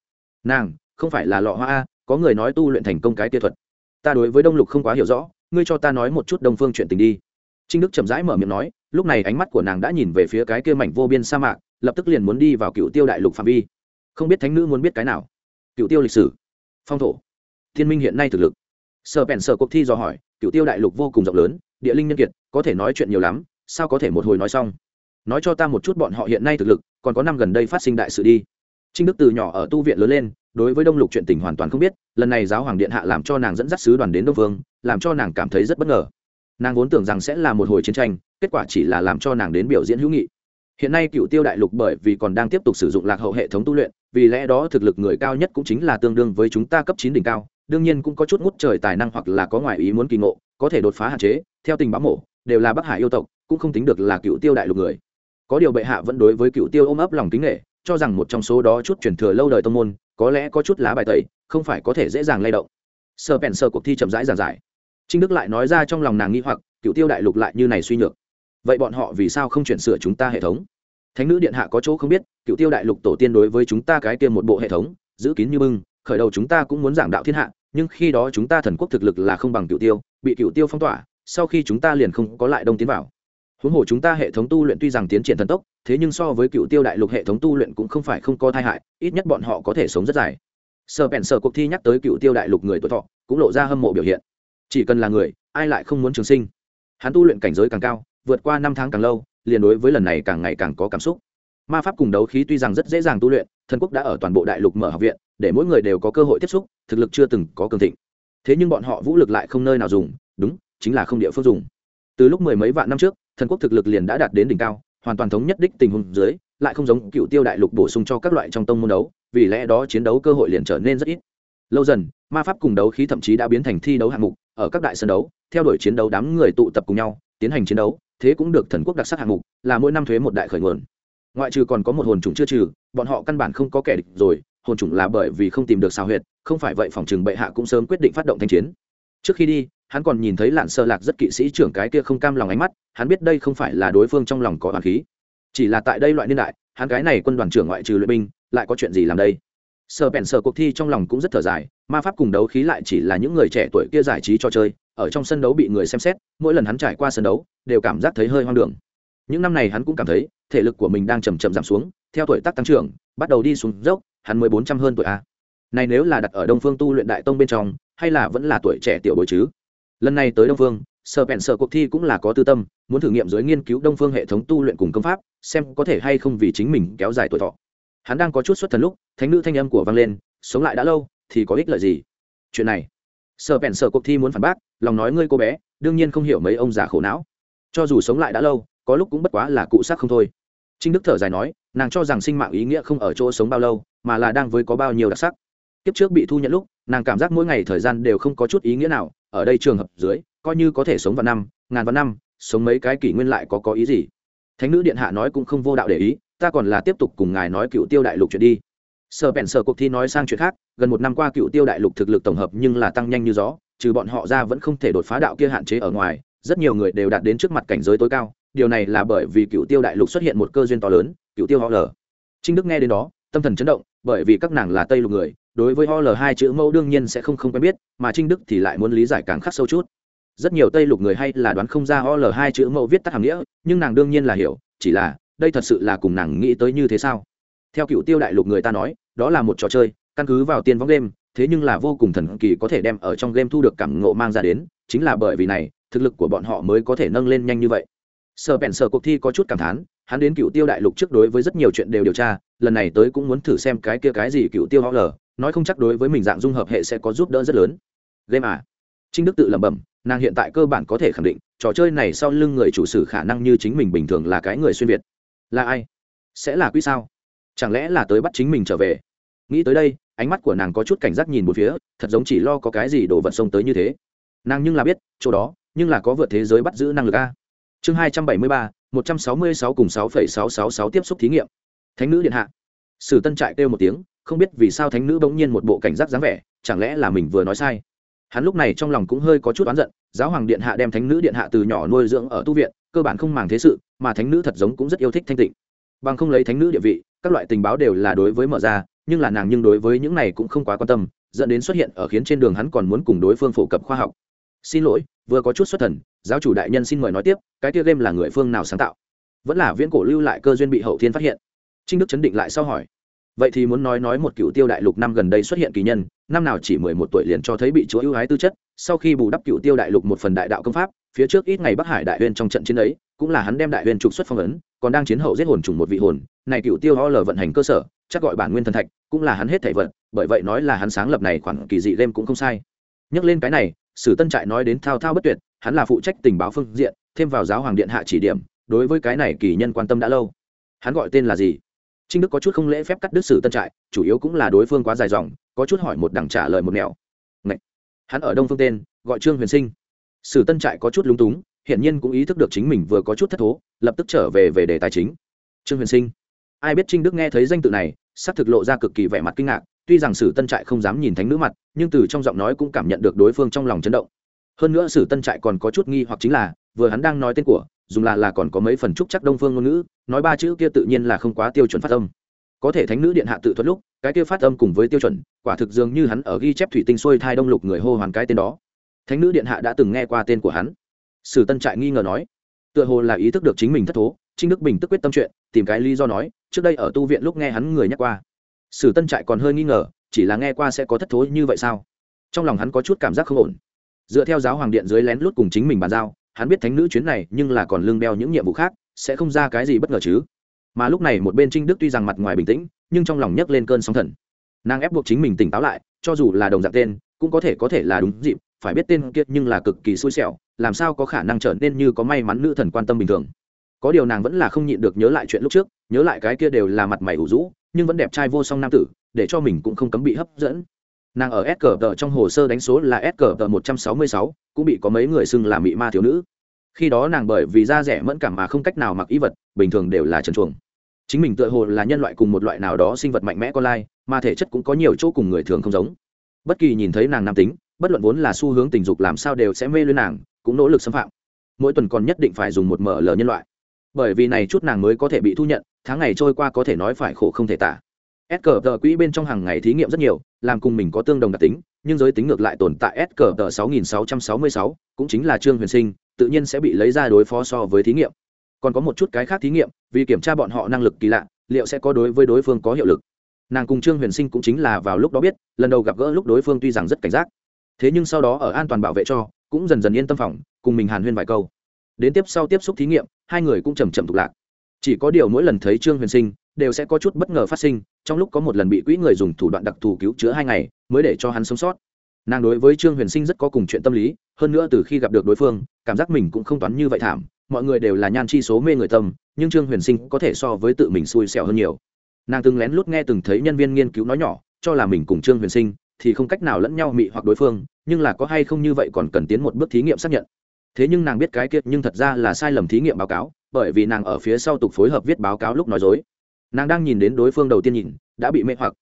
nàng, không phải là lọ hoa a, có người nói tu luyện thành công cái tia thuật. Ta đối với đông lục không quá hiểu rõ, ngươi cho ta nói một chút đông phương chuyện tình đi. Trinh đức chậm rãi mở miệng nói, lúc này ánh mắt của nàng đã nhìn về phía cái kia mảnh vô biên sa mạc, lập tức liền muốn đi vào cựu tiêu đại lục phạm vi. Không biết thánh nữ muốn biết cái nào cựu tiêu lịch sử. Phong thổ. Thiên minh hiện nay thực lực. Sở bèn sở cuộc thi dò hỏi, cựu tiêu đại lục vô cùng rộng lớn, địa linh nhân kiệt, có thể nói chuyện nhiều lắm, sao có thể một hồi nói xong? Nói cho ta một chút bọn họ hiện nay thực lực, còn có năm gần đây phát sinh đại sự đi. Trinh đức từ nhỏ ở tu viện lớn lên, đối với đông lục chuyện tình hoàn toàn không biết, lần này giáo hoàng điện hạ làm cho nàng dẫn dắt sứ đoàn đến đông vương, làm cho nàng cảm thấy rất bất ngờ. Nàng vốn tưởng rằng sẽ là một hồi chiến tranh, kết quả chỉ là làm cho nàng đến biểu diễn hữu nghị hiện nay cựu tiêu đại lục bởi vì còn đang tiếp tục sử dụng lạc hậu hệ thống tu luyện, vì lẽ đó thực lực người cao nhất cũng chính là tương đương với chúng ta cấp chín đỉnh cao, đương nhiên cũng có chút ngút trời tài năng hoặc là có ngoại ý muốn kỳ ngộ, có thể đột phá hạn chế, theo tình báo mổ, đều là bắc hải yêu tộc, cũng không tính được là cựu tiêu đại lục người. Có điều bệ hạ vẫn đối với cựu tiêu ôm ấp lòng kính nghệ cho rằng một trong số đó chút truyền thừa lâu đời tông môn, có lẽ có chút lá bài tẩy, không phải có thể dễ dàng lay động. Sơ bèn sơ cuộc thi chậm rãi giảng giải. Trinh đức lại nói ra trong lòng nàng nghi hoặc, cựu tiêu đại lục lại như này suy nhược vậy bọn họ vì sao không chuyển sửa chúng ta hệ thống? Thánh nữ điện hạ có chỗ không biết, cựu tiêu đại lục tổ tiên đối với chúng ta cái kia một bộ hệ thống, giữ kín như bưng, khởi đầu chúng ta cũng muốn giảng đạo thiên hạ, nhưng khi đó chúng ta thần quốc thực lực là không bằng cựu tiêu, bị cựu tiêu phong tỏa, sau khi chúng ta liền không có lại đông tiến vào. Huống hồ chúng ta hệ thống tu luyện tuy rằng tiến triển thần tốc, thế nhưng so với cựu tiêu đại lục hệ thống tu luyện cũng không phải không có tai hại, ít nhất bọn họ có thể sống rất dài. Sơ bèn sơ cuộc thi nhắc tới cựu tiêu đại lục người tuổi thọ, cũng lộ ra hâm mộ biểu hiện. Chỉ cần là người, ai lại không muốn trường sinh? Hắn tu luyện cảnh giới càng cao vượt qua năm tháng càng lâu, liền đối với lần này càng ngày càng có cảm xúc. Ma pháp cùng đấu khí tuy rằng rất dễ dàng tu luyện, thần quốc đã ở toàn bộ đại lục mở học viện, để mỗi người đều có cơ hội tiếp xúc, thực lực chưa từng có cường thịnh. Thế nhưng bọn họ vũ lực lại không nơi nào dùng, đúng, chính là không địa phương dùng. Từ lúc mười mấy vạn năm trước, thần quốc thực lực liền đã đạt đến đỉnh cao, hoàn toàn thống nhất đích tình huống dưới, lại không giống cựu tiêu đại lục bổ sung cho các loại trong tông môn đấu, vì lẽ đó chiến đấu cơ hội liền trở nên rất ít. Lâu dần, ma pháp cùng đấu khí thậm chí đã biến thành thi đấu hạng mục, ở các đại sân đấu, theo đuổi chiến đấu đám người tụ tập cùng nhau, tiến hành chiến đấu thế cũng được thần quốc đặc sắc hạng mục, là mỗi năm thuế một đại khởi nguồn. Ngoại trừ còn có một hồn trùng chưa trừ, bọn họ căn bản không có kẻ địch rồi, hồn trùng là bởi vì không tìm được sao huyệt, không phải vậy phòng trừng bệ hạ cũng sớm quyết định phát động thanh chiến. Trước khi đi, hắn còn nhìn thấy lạn sơ lạc rất kỵ sĩ trưởng cái kia không cam lòng ánh mắt, hắn biết đây không phải là đối phương trong lòng có hoàng khí. Chỉ là tại đây loại niên đại, hắn cái này quân đoàn trưởng ngoại trừ luyện binh, lại có chuyện gì làm đây? Sơ bèn sơ cuộc thi trong lòng cũng rất thở dài, ma pháp cùng đấu khí lại chỉ là những người trẻ tuổi kia giải trí cho chơi ở trong sân đấu bị người xem xét, mỗi lần hắn trải qua sân đấu, đều cảm giác thấy hơi hoang đường. Những năm này hắn cũng cảm thấy, thể lực của mình đang chầm chậm giảm xuống, theo tuổi tác tăng trưởng, bắt đầu đi xuống dốc, hắn mới bốn trăm hơn tuổi a. Này nếu là đặt ở đông phương tu luyện đại tông bên trong, hay là vẫn là tuổi trẻ tiểu bối chứ? Lần này tới đông phương, sở bèn sở cuộc thi cũng là có tư tâm, muốn thử nghiệm dưới nghiên cứu đông phương hệ thống tu luyện cùng công pháp, xem có thể hay không vì chính mình kéo dài tuổi thọ. Hắn đang có chút xuất thần lúc, thánh nữ thanh âm của vang lên, sống lại đã lâu, thì có ích lợi gì? Chuyện này sở bèn sở cuộc thi muốn phản bác, lòng nói ngươi cô bé, đương nhiên không hiểu mấy ông già khổ não. Cho dù sống lại đã lâu, có lúc cũng bất quá là cụ xác không thôi. Trinh đức thở dài nói, nàng cho rằng sinh mạng ý nghĩa không ở chỗ sống bao lâu, mà là đang với có bao nhiêu đặc sắc. Kiếp trước bị thu nhận lúc, nàng cảm giác mỗi ngày thời gian đều không có chút ý nghĩa nào, ở đây trường hợp dưới, coi như có thể sống vào năm, ngàn vạn năm, sống mấy cái kỷ nguyên lại có có ý gì? Thánh nữ điện hạ nói cũng không vô đạo để ý, ta còn là tiếp tục cùng ngài nói cựu tiêu đại lục chuyện đi sở bèn sở cuộc thi nói sang chuyện khác, gần một năm qua cựu tiêu đại lục thực lực tổng hợp nhưng là tăng nhanh như gió, trừ bọn họ ra vẫn không thể đột phá đạo kia hạn chế ở ngoài, rất nhiều người đều đạt đến trước mặt cảnh giới tối cao, điều này là bởi vì cựu tiêu đại lục xuất hiện một cơ duyên to lớn, cựu tiêu ho l. Trinh đức nghe đến đó, tâm thần chấn động, bởi vì các nàng là tây lục người, đối với ho l hai chữ mẫu đương nhiên sẽ không không quen biết, mà trinh đức thì lại muốn lý giải càng khắc sâu chút. Rất nhiều tây lục người hay là đoán không ra ho l hai chữ mẫu viết tắt hàm nghĩa, nhưng nàng đương nhiên là hiểu, chỉ là, đây thật sự là cùng nàng nghĩ tới như thế sao? Theo cựu tiêu đại lục người ta nói đó là một trò chơi, căn cứ vào tiên võng game, thế nhưng là vô cùng thần kỳ có thể đem ở trong game thu được cảm ngộ mang ra đến, chính là bởi vì này, thực lực của bọn họ mới có thể nâng lên nhanh như vậy. Sở bèn sở cuộc thi có chút cảm thán, hắn đến cựu tiêu đại lục trước đối với rất nhiều chuyện đều điều tra, lần này tới cũng muốn thử xem cái kia cái gì cựu tiêu họ lờ nói không chắc đối với mình dạng dung hợp hệ sẽ có giúp đỡ rất lớn. Game à? Trinh đức tự lẩm bẩm, nàng hiện tại cơ bản có thể khẳng định, trò chơi này sau lưng người chủ sử khả năng như chính mình bình thường là cái người xuyên việt. Là ai? Sẽ là quỹ sao? Chẳng lẽ là tới bắt chính mình trở về? Nghĩ tới đây, ánh mắt của nàng có chút cảnh giác nhìn một phía, thật giống chỉ lo có cái gì đổ vật xông tới như thế. Nàng nhưng là biết, chỗ đó, nhưng là có vượt thế giới bắt giữ năng lực a. Chương hai trăm bảy mươi ba, một trăm sáu mươi sáu cùng sáu phẩy sáu sáu sáu tiếp xúc thí nghiệm. Thánh nữ điện hạ. Sử tân trại kêu một tiếng, không biết vì sao thánh nữ bỗng nhiên một bộ cảnh giác dáng vẻ, chẳng lẽ là mình vừa nói sai? Hắn lúc này trong lòng cũng hơi có chút oán giận, giáo hoàng điện hạ đem thánh nữ điện hạ từ nhỏ nuôi dưỡng ở tu viện, cơ bản không màng thế sự, mà thánh nữ thật giống cũng rất yêu thích thanh tịnh. Bằng không lấy thánh nữ địa vị, các loại tình báo đều là đối với mở ra nhưng là nàng nhưng đối với những này cũng không quá quan tâm, dẫn đến xuất hiện ở khiến trên đường hắn còn muốn cùng đối phương phổ cập khoa học. Xin lỗi, vừa có chút xuất thần, giáo chủ đại nhân xin mời nói tiếp, cái tia game là người phương nào sáng tạo? Vẫn là viễn cổ lưu lại cơ duyên bị hậu thiên phát hiện. Trinh đức chấn định lại sau hỏi. Vậy thì muốn nói nói một cựu tiêu đại lục năm gần đây xuất hiện kỳ nhân, năm nào chỉ mười một tuổi liền cho thấy bị chúa ưu ái tư chất, sau khi bù đắp cựu tiêu đại lục một phần đại đạo công pháp, phía trước ít ngày bắc hải đại huyên trong trận chiến ấy, cũng là hắn đem đại huyên trục xuất phong ấn, còn đang chiến hậu giết hồn trùng một vị hồn, này cựu tiêu ho lờ vận hành cơ sở chắc gọi bản nguyên thần thạch cũng là hắn hết thảy vật, bởi vậy nói là hắn sáng lập này khoảng kỳ dị game cũng không sai. Nhắc lên cái này sử tân trại nói đến thao thao bất tuyệt hắn là phụ trách tình báo phương diện thêm vào giáo hoàng điện hạ chỉ điểm đối với cái này kỳ nhân quan tâm đã lâu. Hắn gọi tên là gì? Trinh đức có chút không lễ phép cắt đứt sử tân trại chủ yếu cũng là đối phương quá dài dòng có chút hỏi một đằng trả lời một nẻo. Ngậy. hắn ở đông phương tên gọi trương huyền sinh. Sử tân trại có chút lúng túng hiển nhiên cũng ý thức được chính mình vừa có chút thất thố lập tức trở về về đề tài chính. Trương huyền sinh ai biết trinh đức nghe thấy danh tự này, sắp thực lộ ra cực kỳ vẻ mặt kinh ngạc, tuy rằng sử tân trại không dám nhìn thánh nữ mặt, nhưng từ trong giọng nói cũng cảm nhận được đối phương trong lòng chấn động. Hơn nữa sử tân trại còn có chút nghi hoặc chính là, vừa hắn đang nói tên của, dùng là là còn có mấy phần trúc chắc đông phương ngôn ngữ, nói ba chữ kia tự nhiên là không quá tiêu chuẩn phát âm. Có thể thánh nữ điện hạ tự thuật lúc, cái kia phát âm cùng với tiêu chuẩn, quả thực dường như hắn ở ghi chép thủy tinh xuôi thai đông lục người hô hoàn cái tên đó. Thánh nữ điện hạ đã từng nghe qua tên của hắn. Sử tân trại nghi ngờ nói, tựa hồ là ý thức được chính mình thất thố, trinh đức bình tức quyết tâm chuyện, tìm cái lý do nói trước đây ở tu viện lúc nghe hắn người nhắc qua. Sử tân trại còn hơi nghi ngờ, chỉ là nghe qua sẽ có thất thố như vậy sao? Trong lòng hắn có chút cảm giác không ổn. Dựa theo giáo hoàng điện dưới lén lút cùng chính mình bàn giao, hắn biết thánh nữ chuyến này nhưng là còn lương đeo những nhiệm vụ khác, sẽ không ra cái gì bất ngờ chứ. Mà lúc này một bên trinh đức tuy rằng mặt ngoài bình tĩnh, nhưng trong lòng nhấc lên cơn sóng thần. Nàng ép buộc chính mình tỉnh táo lại, cho dù là đồng dạng tên, cũng có thể có thể là đúng dịp, phải biết tên kia nhưng là cực kỳ xui xẻo, làm sao có khả năng trở nên như có may mắn nữ thần quan tâm bình thường. Có điều nàng vẫn là không nhịn được nhớ lại chuyện lúc trước nhớ lại cái kia đều là mặt mày ủ rũ, nhưng vẫn đẹp trai vô song nam tử, để cho mình cũng không cấm bị hấp dẫn. Nàng ở s cờ tờ trong hồ sơ đánh số là s cờ tờ một trăm sáu mươi sáu, cũng bị có mấy người xưng là mị ma thiếu nữ. Khi đó nàng bởi vì da rẻ mẫn cảm mà không cách nào mặc y vật, bình thường đều là trần chuồng. Chính mình tựa hồ là nhân loại cùng một loại nào đó sinh vật mạnh mẽ con lai, mà thể chất cũng có nhiều chỗ cùng người thường không giống. Bất kỳ nhìn thấy nàng nam tính, bất luận vốn là xu hướng tình dục làm sao đều sẽ mê lên nàng, cũng nỗ lực xâm phạm. Mỗi tuần còn nhất định phải dùng một mở lờ nhân loại. Bởi vì này chút nàng mới có thể bị thu nhận tháng ngày trôi qua có thể nói phải khổ không thể tả. S cờ tờ quỹ bên trong hàng ngày thí nghiệm rất nhiều, làm cùng mình có tương đồng đặc tính, nhưng giới tính ngược lại tồn tại s cờ tờ sáu nghìn sáu trăm sáu mươi sáu, cũng chính là trương huyền sinh, tự nhiên sẽ bị lấy ra đối phó so với thí nghiệm. Còn có một chút cái khác thí nghiệm, vì kiểm tra bọn họ năng lực kỳ lạ, liệu sẽ có đối với đối phương có hiệu lực. Nàng cùng trương huyền sinh cũng chính là vào lúc đó biết, lần đầu gặp gỡ lúc đối phương tuy rằng rất cảnh giác, thế nhưng sau đó ở an toàn bảo vệ cho, cũng dần dần yên tâm phòng, cùng mình hàn huyên vài câu. Đến tiếp sau tiếp xúc thí nghiệm, hai người cũng chầm chậm tục lạc chỉ có điều mỗi lần thấy trương huyền sinh, đều sẽ có chút bất ngờ phát sinh, trong lúc có một lần bị quỹ người dùng thủ đoạn đặc thù cứu chữa hai ngày, mới để cho hắn sống sót. Nàng đối với trương huyền sinh rất có cùng chuyện tâm lý, hơn nữa từ khi gặp được đối phương, cảm giác mình cũng không toán như vậy thảm, mọi người đều là nhan chi số mê người tâm, nhưng trương huyền sinh có thể so với tự mình xui xẻo hơn nhiều. Nàng từng lén lút nghe từng thấy nhân viên nghiên cứu nói nhỏ, cho là mình cùng trương huyền sinh thì không cách nào lẫn nhau mị hoặc đối phương, nhưng là có hay không như vậy còn cần tiến một bước thí nghiệm xác nhận. Thế nhưng nàng biết cái kia nhưng thật ra là sai lầm thí nghiệm báo cáo bởi vì nàng ở phía sau tục phối hợp viết báo cáo lúc nói dối. Nàng đang nhìn đến đối phương đầu tiên nhìn, đã bị mê hoặc.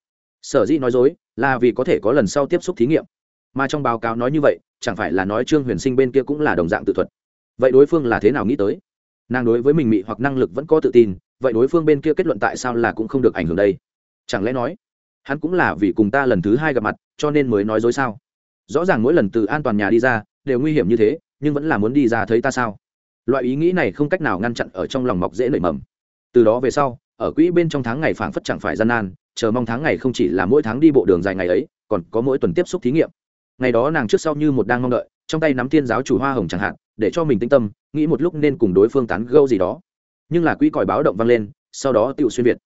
Sở dĩ nói dối là vì có thể có lần sau tiếp xúc thí nghiệm. Mà trong báo cáo nói như vậy, chẳng phải là nói trương huyền sinh bên kia cũng là đồng dạng tự thuật. Vậy đối phương là thế nào nghĩ tới? Nàng đối với mình mị hoặc năng lực vẫn có tự tin, vậy đối phương bên kia kết luận tại sao là cũng không được ảnh hưởng đây? Chẳng lẽ nói, hắn cũng là vì cùng ta lần thứ hai gặp mặt, cho nên mới nói dối sao? Rõ ràng mỗi lần từ an toàn nhà đi ra, đều nguy hiểm như thế, nhưng vẫn là muốn đi ra thấy ta sao? Loại ý nghĩ này không cách nào ngăn chặn ở trong lòng mọc dễ nảy mầm. Từ đó về sau, ở quỹ bên trong tháng ngày phảng phất chẳng phải gian nan, chờ mong tháng ngày không chỉ là mỗi tháng đi bộ đường dài ngày ấy, còn có mỗi tuần tiếp xúc thí nghiệm. Ngày đó nàng trước sau như một đang mong đợi, trong tay nắm thiên giáo chủ hoa hồng chẳng hạn, để cho mình tĩnh tâm, nghĩ một lúc nên cùng đối phương tán gâu gì đó. Nhưng là quỹ còi báo động vang lên, sau đó tựu xuyên việt.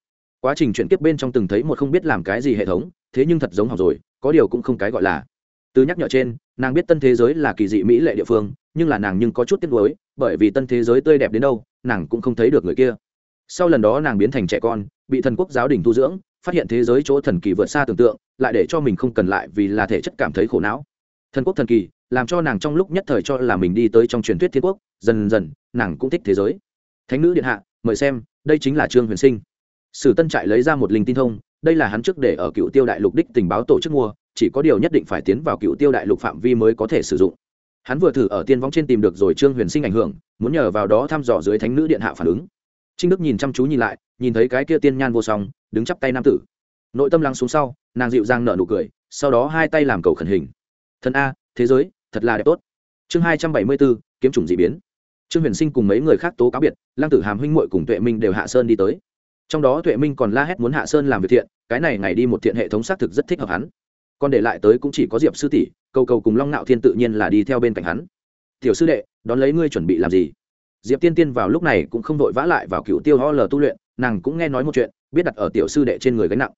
Quá trình chuyển tiếp bên trong từng thấy một không biết làm cái gì hệ thống, thế nhưng thật giống học rồi, có điều cũng không cái gọi là từ nhắc nhở trên, nàng biết tân thế giới là kỳ dị mỹ lệ địa phương, nhưng là nàng nhưng có chút tiếc nuối, bởi vì tân thế giới tươi đẹp đến đâu, nàng cũng không thấy được người kia. Sau lần đó nàng biến thành trẻ con, bị thần quốc giáo đình tu dưỡng, phát hiện thế giới chỗ thần kỳ vượt xa tưởng tượng, lại để cho mình không cần lại vì là thể chất cảm thấy khổ não. Thần quốc thần kỳ, làm cho nàng trong lúc nhất thời cho là mình đi tới trong truyền thuyết thiên quốc, dần dần, nàng cũng thích thế giới. Thánh nữ điện hạ, mời xem, đây chính là trương huyền sinh. Sử tân trại lấy ra một linh tin thông, đây là hắn trước để ở cựu tiêu đại lục đích tình báo tổ chức mua chỉ có điều nhất định phải tiến vào cựu tiêu đại lục phạm vi mới có thể sử dụng. Hắn vừa thử ở tiên võng trên tìm được rồi trương huyền sinh ảnh hưởng, muốn nhờ vào đó thăm dò dưới thánh nữ điện hạ phản ứng. Trinh đức nhìn chăm chú nhìn lại, nhìn thấy cái kia tiên nhan vô song, đứng chắp tay nam tử. Nội tâm lắng xuống sau, nàng dịu dàng nở nụ cười, sau đó hai tay làm cầu khẩn hình. Thần a, thế giới, thật là đẹp tốt. Chương hai trăm bảy mươi bốn, kiếm chủng d ị biến. Trương huyền sinh cùng mấy người khác tố cáo biệt, lăng tử hàm huynh muội cùng tuệ minh đều hạ sơn đi tới. Trong đó tuệ minh còn la hét muốn hạ sơn làm việc thiện, cái này ngày đi một thiện hệ thống xác thực rất thích hợp hắn còn để lại tới cũng chỉ có diệp sư tỷ, cầu cầu cùng long nạo thiên tự nhiên là đi theo bên cạnh hắn. Tiểu sư đệ, đón lấy ngươi chuẩn bị làm gì? Diệp tiên tiên vào lúc này cũng không vội vã lại vào cựu tiêu ho lờ tu luyện, nàng cũng nghe nói một chuyện, biết đặt ở tiểu sư đệ trên người gánh nặng.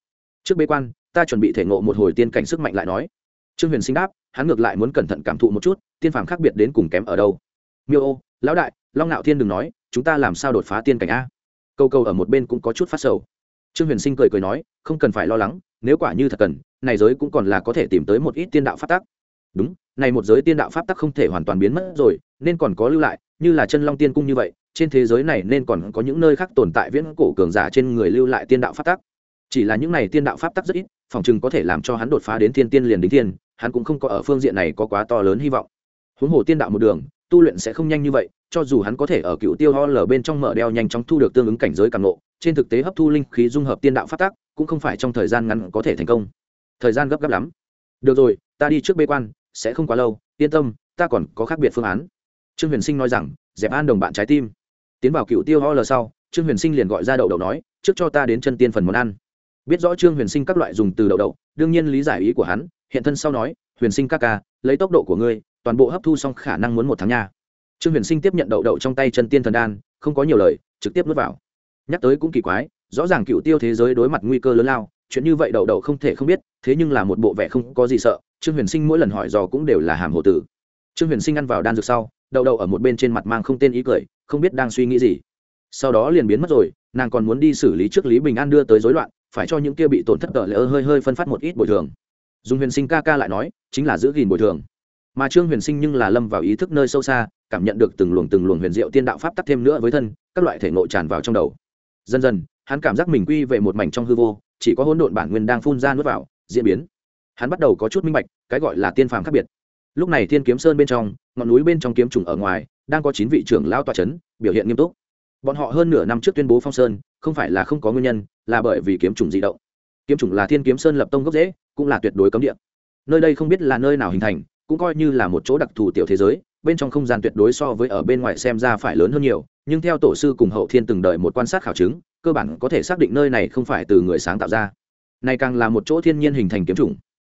Trước bế quan, ta chuẩn bị thể ngộ một hồi tiên cảnh sức mạnh lại nói. Trương huyền sinh đáp, hắn ngược lại muốn cẩn thận cảm thụ một chút, tiên phàm khác biệt đến cùng kém ở đâu. Miêu ô, lão đại, long nạo thiên đừng nói, chúng ta làm sao đột phá tiên cảnh a? Câu câu ở một bên cũng có chút phát sầu. Trương huyền sinh cười cười nói, không cần phải lo lắng, nếu quả như thật cần này giới cũng còn là có thể tìm tới một ít tiên đạo pháp tắc. Đúng, này một giới tiên đạo pháp tắc không thể hoàn toàn biến mất rồi, nên còn có lưu lại, như là chân long tiên cung như vậy, trên thế giới này nên còn có những nơi khác tồn tại viễn cổ cường giả trên người lưu lại tiên đạo pháp tắc. Chỉ là những này tiên đạo pháp tắc rất ít, phòng chừng có thể làm cho hắn đột phá đến thiên tiên liền đính thiên, hắn cũng không có ở phương diện này có quá to lớn hy vọng. Huống hồ tiên đạo một đường, tu luyện sẽ không nhanh như vậy, cho dù hắn có thể ở cựu tiêu ho lở bên trong mở đeo nhanh chóng thu được tương ứng cảnh giới càng lộ, trên thực tế hấp thu linh khí dung hợp tiên đạo phát tác cũng không phải trong thời gian ngắn có thể thành công thời gian gấp gáp lắm. Được rồi, ta đi trước bê quan, sẽ không quá lâu, yên tâm, ta còn có khác biệt phương án. Trương huyền sinh nói rằng, dẹp an đồng bạn trái tim. Tiến vào cựu tiêu ho lờ sau, trương huyền sinh liền gọi ra đậu đậu nói, trước cho ta đến chân tiên phần món ăn. Biết rõ trương huyền sinh các loại dùng từ đậu đậu, đương nhiên lý giải ý của hắn, hiện thân sau nói, huyền sinh các ca, lấy tốc độ của ngươi, toàn bộ hấp thu xong khả năng muốn một tháng nha. Trương huyền sinh tiếp nhận đậu đậu trong tay chân tiên thần đan, không có nhiều lời, trực tiếp nuốt vào. Nhắc tới cũng kỳ quái, rõ ràng cựu tiêu thế giới đối mặt nguy cơ lớn lao chuyện như vậy đậu đậu không thể không biết, thế nhưng là một bộ vẻ không có gì sợ, trương huyền sinh mỗi lần hỏi dò cũng đều là hàm hồ tử. Trương huyền sinh ăn vào đan dược sau đậu đậu ở một bên trên mặt mang không tên ý cười, không biết đang suy nghĩ gì. Sau đó liền biến mất rồi, nàng còn muốn đi xử lý trước lý bình an đưa tới dối loạn, phải cho những kia bị tổn thất tợ lỡ hơi hơi phân phát một ít bồi thường. Dùng huyền sinh ca ca lại nói, chính là giữ gìn bồi thường. Mà trương huyền sinh nhưng là lâm vào ý thức nơi sâu xa, cảm nhận được từng luồng từng luồng huyền diệu tiên đạo pháp tắc thêm nữa với thân, các loại thể nội tràn vào trong đầu. Dần dần, hắn cảm giác mình quy về một mảnh trong hư vô chỉ có hỗn độn bản nguyên đang phun ra nuốt vào, diễn biến. Hắn bắt đầu có chút minh bạch, cái gọi là tiên phàm khác biệt. Lúc này thiên kiếm sơn bên trong, ngọn núi bên trong kiếm trùng ở ngoài, đang có chín vị trưởng lao tọa c h ấ n biểu hiện nghiêm túc. Bọn họ hơn nửa năm trước tuyên bố phong sơn, không phải là không có nguyên nhân, là bởi vì kiếm trùng di động. Kiếm trùng là thiên kiếm sơn lập tông gốc dễ cũng là tuyệt đối cấm địa. Nơi đây không biết là nơi nào hình thành, cũng coi như là một chỗ đặc thù tiểu thế giới, bên trong không gian tuyệt đối so với ở bên ngoài xem ra phải lớn hơn nhiều, nhưng theo tổ sư cùng hậu thiên từng đợi một quan sát khảo chứng cơ bản có thể xác định nơi này không phải từ người sáng tạo ra. Này càng là một chỗ thiên nhiên hình thành kiếm chủng.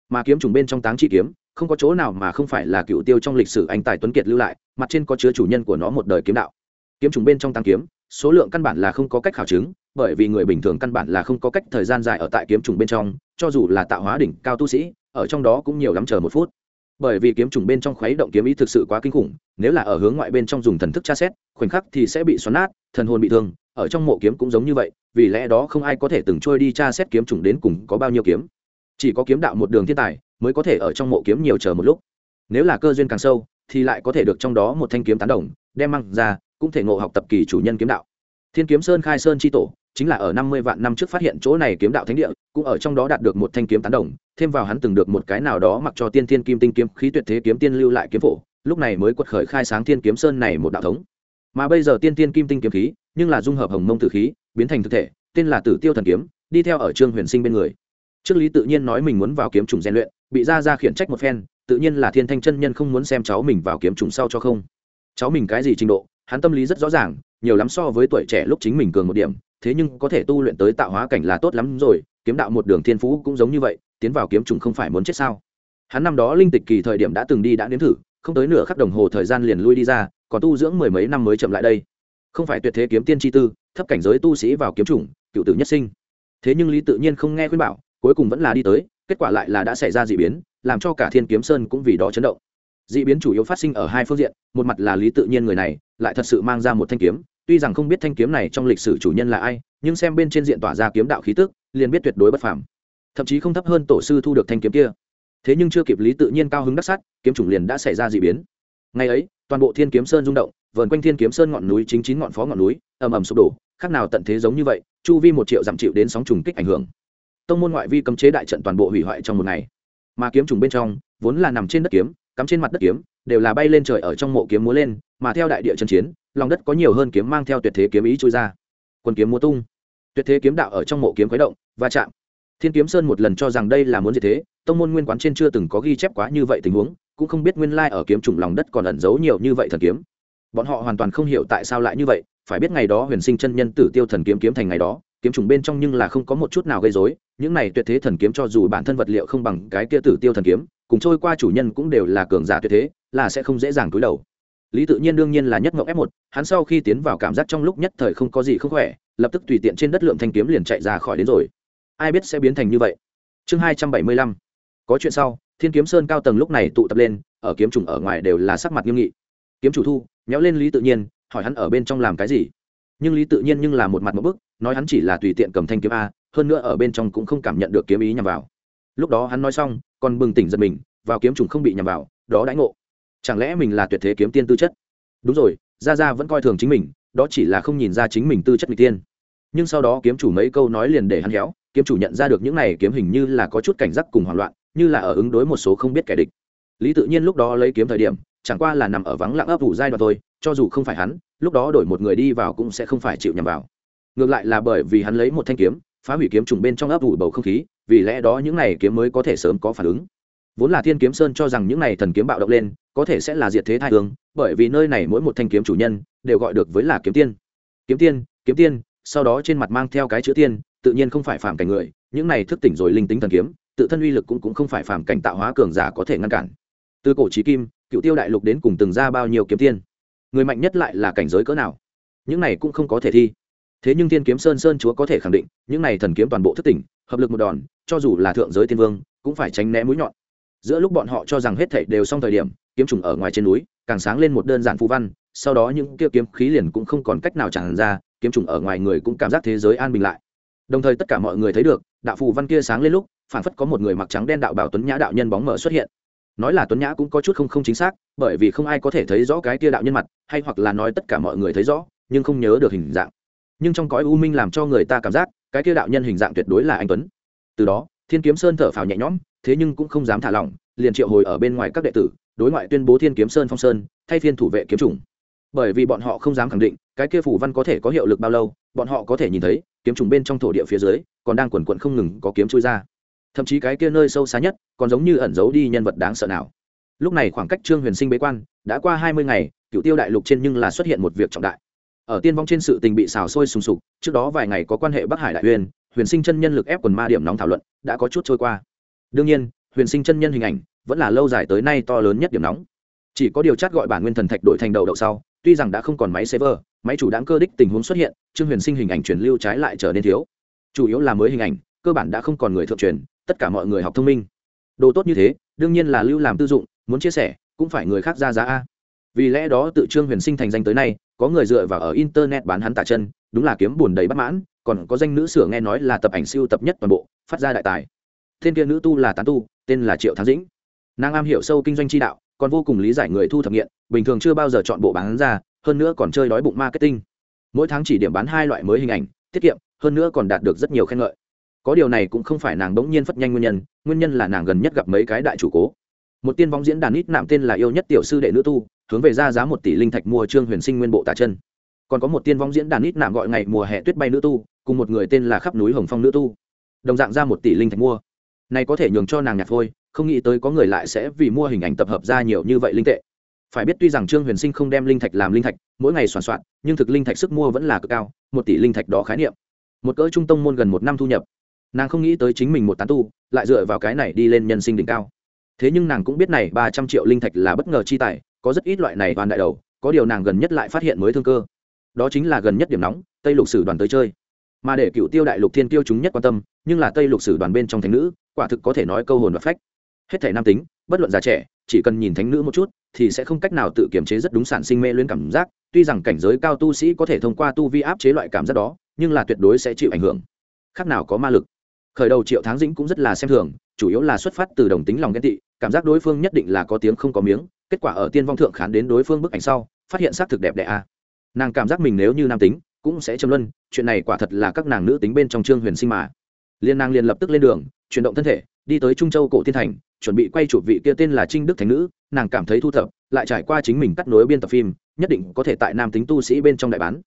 Mà kiếm chủng bên trong táng chi kiếm, không có chỗ nào mà không phải là cựu tiêu trong lịch sử anh tài tuấn kiệt lưu lại, mặt trên có chứa chủ nhân của nó một đời kiếm đạo. Kiếm chủng bên trong tăng kiếm, số lượng căn bản là không có cách khảo chứng, bởi vì người bình thường căn bản là không có cách thời gian dài ở tại kiếm trùng bên trong, cho dù là tạo hóa đỉnh cao tu sĩ, ở trong đó cũng nhiều lắm chờ một phút. Bởi vì kiếm trùng bên trong khuấy động kiếm ý thực sự quá kinh khủng nếu là ở hướng ngoại bên trong dùng thần thức tra xét, khoảnh khắc thì sẽ bị xoắn nát, thần hồn bị thương. Ở trong mộ kiếm cũng giống như vậy, vì lẽ đó không ai có thể từng trôi đi tra xét kiếm trùng đến cùng có bao nhiêu kiếm. Chỉ có kiếm đạo một đường thiên tài mới có thể ở trong mộ kiếm nhiều chờ một lúc. Nếu là cơ duyên càng sâu, thì lại có thể được trong đó một thanh kiếm tán đồng, đem mang ra, cũng thể ngộ học tập kỳ chủ nhân kiếm đạo. Thiên kiếm sơn khai sơn tri tổ, chính là ở năm mươi vạn năm trước phát hiện chỗ này kiếm đạo thánh địa, cũng ở trong đó đạt được một thanh kiếm tán đồng, thêm vào hắn từng được một cái nào đó mặc cho tiên thiên kim tinh kiếm khí tuyệt thế kiếm tiên lưu lại kiếm phổ lúc này mới quật khởi khai sáng thiên kiếm sơn này một đạo thống. Mà bây giờ tiên tiên kim tinh kiếm khí, nhưng là dung hợp hồng mông tử khí, biến thành thực thể, tên là tử tiêu thần kiếm, đi theo ở trương huyền sinh bên người. Trước lý tự nhiên nói mình muốn vào kiếm trùng rèn luyện, bị ra ra khiển trách một phen, tự nhiên là thiên thanh chân nhân không muốn xem cháu mình vào kiếm trùng sau cho không. Cháu mình cái gì trình độ, hắn tâm lý rất rõ ràng, nhiều lắm so với tuổi trẻ lúc chính mình cường một điểm, thế nhưng có thể tu luyện tới tạo hóa cảnh là tốt lắm rồi, kiếm đạo một đường thiên phú cũng giống như vậy, tiến vào kiếm trùng không phải muốn chết sao? Hắn năm đó linh tịch kỳ thời điểm đã từng đi đã nếm thử không tới nửa khắc đồng hồ thời gian liền lui đi ra, còn tu dưỡng mười mấy năm mới chậm lại đây. Không phải tuyệt thế kiếm tiên tri tư, thấp cảnh giới tu sĩ vào kiếm trùng cựu tử nhất sinh. Thế nhưng lý tự nhiên không nghe khuyên bảo, cuối cùng vẫn là đi tới, kết quả lại là đã xảy ra d ị biến, làm cho cả thiên kiếm sơn cũng vì đó chấn động. D ị biến chủ yếu phát sinh ở hai phương diện, một mặt là lý tự nhiên người này, lại thật sự mang ra một thanh kiếm, tuy rằng không biết thanh kiếm này trong lịch sử chủ nhân là ai, nhưng xem bên trên diện tỏa ra kiếm đạo khí tức, liền biết tuyệt đối bất phàm. Thậm chí không thấp hơn tổ sư thu được thanh kiếm kia thế nhưng chưa kịp lý tự nhiên cao hứng đắc sắt kiếm chủng liền đã xảy ra d ị biến. Ngày ấy, toàn bộ thiên kiếm sơn rung động, vờn quanh thiên kiếm sơn ngọn núi chính chín ngọn phó ngọn núi, ầm ầm sụp đổ, khác nào tận thế giống như vậy, chu vi một triệu giảm chịu đến sóng trùng kích ảnh hưởng. Tông môn ngoại vi cấm chế đại trận toàn bộ hủy hoại trong một ngày. Mà kiếm trùng bên trong, vốn là nằm trên đất kiếm, cắm trên mặt đất kiếm, đều là bay lên trời ở trong mộ kiếm múa lên, mà theo đại địa chân chiến, lòng đất có nhiều hơn kiếm mang theo tuyệt thế kiếm ý trôi ra. Quân kiếm múa tung. Tuyệt thế kiếm đạo ở trong mộ kiếm khuấy động, va chạm thiên kiếm sơn một lần cho rằng đây là muốn gì thế, tông môn nguyên quán trên chưa từng có ghi chép quá như vậy tình huống, cũng không biết nguyên lai ở kiếm trùng lòng đất còn ẩn giấu nhiều như vậy thần kiếm. Bọn họ hoàn toàn không hiểu tại sao lại như vậy, phải biết ngày đó huyền sinh chân nhân tử tiêu thần kiếm kiếm thành ngày đó, kiếm trùng bên trong nhưng là không có một chút nào gây rối, những này tuyệt thế thần kiếm cho dù bản thân vật liệu không bằng cái kia tử tiêu thần kiếm, cùng trôi qua chủ nhân cũng đều là cường giả tuyệt thế, là sẽ không dễ dàng túi đầu. Lý tự nhiên đương nhiên là nhất ngộng f một, hắn sau khi tiến vào cảm giác trong lúc nhất thời không có gì không khỏe, lập tức tùy tiện trên đất lượng thanh kiếm liền chạy ra khỏi đến rồi ai biết sẽ biến thành như vậy. Chương hai trăm bảy mươi lăm. Có chuyện sau, thiên kiếm sơn cao tầng lúc này tụ tập lên, ở kiếm trùng ở ngoài đều là sắc mặt nghiêm nghị. Kiếm chủ thu nhéo lên lý tự nhiên, hỏi hắn ở bên trong làm cái gì. Nhưng lý tự nhiên nhưng là một mặt một bức, nói hắn chỉ là tùy tiện cầm thanh kiếm a, hơn nữa ở bên trong cũng không cảm nhận được kiếm ý nhằm vào. Lúc đó hắn nói xong, còn bừng tỉnh giật mình, vào kiếm trùng không bị nhằm vào, đó đãi ngộ. Chẳng lẽ mình là tuyệt thế kiếm tiên tư chất? Đúng rồi ra ra vẫn coi thường chính mình, đó chỉ là không nhìn ra chính mình tư chất n tiên. Nhưng sau đó kiếm chủ mấy câu nói liền để hắn héo kiếm chủ nhận ra được những này kiếm hình như là có chút cảnh giác cùng hoảng loạn, như là ở ứng đối một số không biết kẻ địch. Lý tự nhiên lúc đó lấy kiếm thời điểm, chẳng qua là nằm ở vắng lặng ấp ủ giai đoạn thôi, cho dù không phải hắn, lúc đó đổi một người đi vào cũng sẽ không phải chịu nhầm vào. Ngược lại là bởi vì hắn lấy một thanh kiếm, phá hủy kiếm trùng bên trong ấp ủ bầu không khí, vì lẽ đó những này kiếm mới có thể sớm có phản ứng. Vốn là thiên kiếm sơn cho rằng những này thần kiếm bạo động lên, có thể sẽ là diệt thế thai hương, bởi vì nơi này mỗi một thanh kiếm chủ nhân đều gọi được với là kiếm tiên. Kiếm tiên kiếm tiên, sau đó trên mặt mang theo cái chữ tiên tự nhiên không phải phạm cảnh người những này thức tỉnh rồi linh tính thần kiếm tự thân uy lực cũng, cũng không phải phạm cảnh tạo hóa cường giả có thể ngăn cản. Từ cổ trí kim cựu tiêu đại lục đến cùng từng ra bao nhiêu kiếm tiên người mạnh nhất lại là cảnh giới cỡ nào? Những này cũng không có thể thi. Thế nhưng thiên kiếm sơn sơn chúa có thể khẳng định những này thần kiếm toàn bộ thức tỉnh hợp lực một đòn cho dù là thượng giới thiên vương cũng phải tránh né mũi nhọn. Giữa lúc bọn họ cho rằng hết thảy đều xong thời điểm kiếm trùng ở ngoài trên núi càng sáng lên một đơn giản phù văn sau đó những kia kiếm khí liền cũng không còn cách nào tràn ra kiếm trùng ở ngoài người cũng cảm giác thế giới an bình lại đồng thời tất cả mọi người thấy được, đạo phù văn kia sáng lên lúc phản phất có một người mặc trắng đen đạo bảo tuấn nhã đạo nhân bóng mở xuất hiện. Nói là tuấn nhã cũng có chút không không chính xác, bởi vì không ai có thể thấy rõ cái kia đạo nhân mặt, hay hoặc là nói tất cả mọi người thấy rõ, nhưng không nhớ được hình dạng. Nhưng trong cõi u minh làm cho người ta cảm giác, cái kia đạo nhân hình dạng tuyệt đối là anh tuấn. Từ đó, thiên kiếm sơn thở phào nhẹ nhõm, thế nhưng cũng không dám thả lỏng, liền triệu hồi ở bên ngoài các đệ tử, đối ngoại tuyên bố thiên kiếm sơn phong sơn, thay thiên thủ vệ kiếm chủng. Bởi vì bọn họ không dám khẳng định, cái kia phủ văn có thể có hiệu lực bao lâu, bọn họ có thể nhìn thấy kiếm trùng bên trong thổ địa phía dưới, còn đang quần quận không ngừng có kiếm chui ra. Thậm chí cái kia nơi sâu xa nhất, còn giống như ẩn giấu đi nhân vật đáng sợ nào. Lúc này khoảng cách trương huyền sinh bế quan, đã qua hai mươi ngày cựu tiêu đại lục trên nhưng là xuất hiện một việc trọng đại. Ở tiên vong trên sự tình bị xào sôi sùng sục, trước đó vài ngày có quan hệ bắc hải đại huyền huyền sinh chân nhân lực ép quần ma điểm nóng thảo luận, đã có chút trôi qua. Đương nhiên, huyền sinh chân nhân hình ảnh vẫn là lâu dài tới nay to lớn nhất điểm nóng. Chỉ có điều chát gọi bản nguyên thần thạch đổi thành đầu đậu sau tuy rằng đã không còn máy server, máy chủ đáng cơ đích tình huống xuất hiện, trương huyền sinh hình ảnh truyền lưu trái lại trở nên thiếu. Chủ yếu là mới hình ảnh, cơ bản đã không còn người thượng truyền, tất cả mọi người học thông minh. Đồ tốt như thế, đương nhiên là lưu làm tư dụng, muốn chia sẻ, cũng phải người khác ra giá a. Vì lẽ đó tự trương huyền sinh thành danh tới nay, có người dựa vào ở internet bán hắn tả chân, đúng là kiếm buồn đầy bất mãn, còn có danh nữ sửa nghe nói là tập ảnh siêu tập nhất toàn bộ, phát ra đại tài. Tên kia nữ tu là tán tu, tên là triệu thắng dĩnh nàng am hiểu sâu kinh doanh chi đạo, còn vô cùng lý giải người thu thập nghiện, bình thường chưa bao giờ chọn bộ bán ra, hơn nữa còn chơi đói bụng marketing. Mỗi tháng chỉ điểm bán hai loại mới hình ảnh, tiết kiệm, hơn nữa còn đạt được rất nhiều khen ngợi. Có điều này cũng không phải nàng bỗng nhiên phất nhanh nguyên nhân nguyên nhân là nàng gần nhất gặp mấy cái đại chủ cố. Một tiên vong diễn đàn ít nạm tên là yêu nhất tiểu sư đệ nữ tu, hướng về ra giá một tỷ linh thạch mua trương huyền sinh nguyên bộ tà chân. Còn có một tiên vong diễn đàn ít nạm gọi ngày mùa hè tuyết bay nữ tu, cùng một người tên là khắp núi hồng phong nữ tu. Đồng dạng ra một tỷ linh thạch mua. Này có thể nhường cho nàng nhạt thôi không nghĩ tới có người lại sẽ vì mua hình ảnh tập hợp ra nhiều như vậy linh tệ. Phải biết tuy rằng trương huyền sinh không đem linh thạch làm linh thạch, mỗi ngày soàn soạn, nhưng thực linh thạch sức mua vẫn là cực cao, một tỷ linh thạch đó khái niệm. Một cỡ trung tông môn gần một năm thu nhập. Nàng không nghĩ tới chính mình một tán tu, lại dựa vào cái này đi lên nhân sinh đỉnh cao. Thế nhưng nàng cũng biết này ba trăm triệu linh thạch là bất ngờ chi tài, có rất ít loại này toàn đại đầu, có điều nàng gần nhất lại phát hiện mới thương cơ. Đó chính là gần nhất điểm nóng, tây lục sử đoàn tới chơi. Mà để cựu tiêu đại lục thiên tiêu chúng nhất quan tâm, nhưng là tây lục sử đoàn bên trong thánh nữ, quả thực có thể nói câu hồn và phách hết thể nam tính, bất luận già trẻ, chỉ cần nhìn thánh nữ một chút, thì sẽ không cách nào tự kiềm chế rất đúng sản sinh mê luyến cảm giác. Tuy rằng cảnh giới cao tu sĩ có thể thông qua tu vi áp chế loại cảm giác đó, nhưng là tuyệt đối sẽ chịu ảnh hưởng. Khác nào có ma lực. Khởi đầu triệu tháng dĩnh cũng rất là xem thường, chủ yếu là xuất phát từ đồng tính lòng ghen tị, cảm giác đối phương nhất định là có tiếng không có miếng, kết quả ở tiên vong thượng khán đến đối phương bức ảnh sau, phát hiện xác thực đẹp đẽ a. Nàng cảm giác mình nếu như nam tính, cũng sẽ châm luân, chuyện này quả thật là các nàng nữ tính bên trong trương huyền sinh mà. Liên nàng liền lập tức lên đường, chuyển động thân thể đi tới trung châu cổ thiên thành, chuẩn bị quay chụp vị kia tên là trinh đức thành nữ, nàng cảm thấy thu thập, lại trải qua chính mình cắt nối biên tập phim, nhất định có thể tại nam tính tu sĩ bên trong đại bán.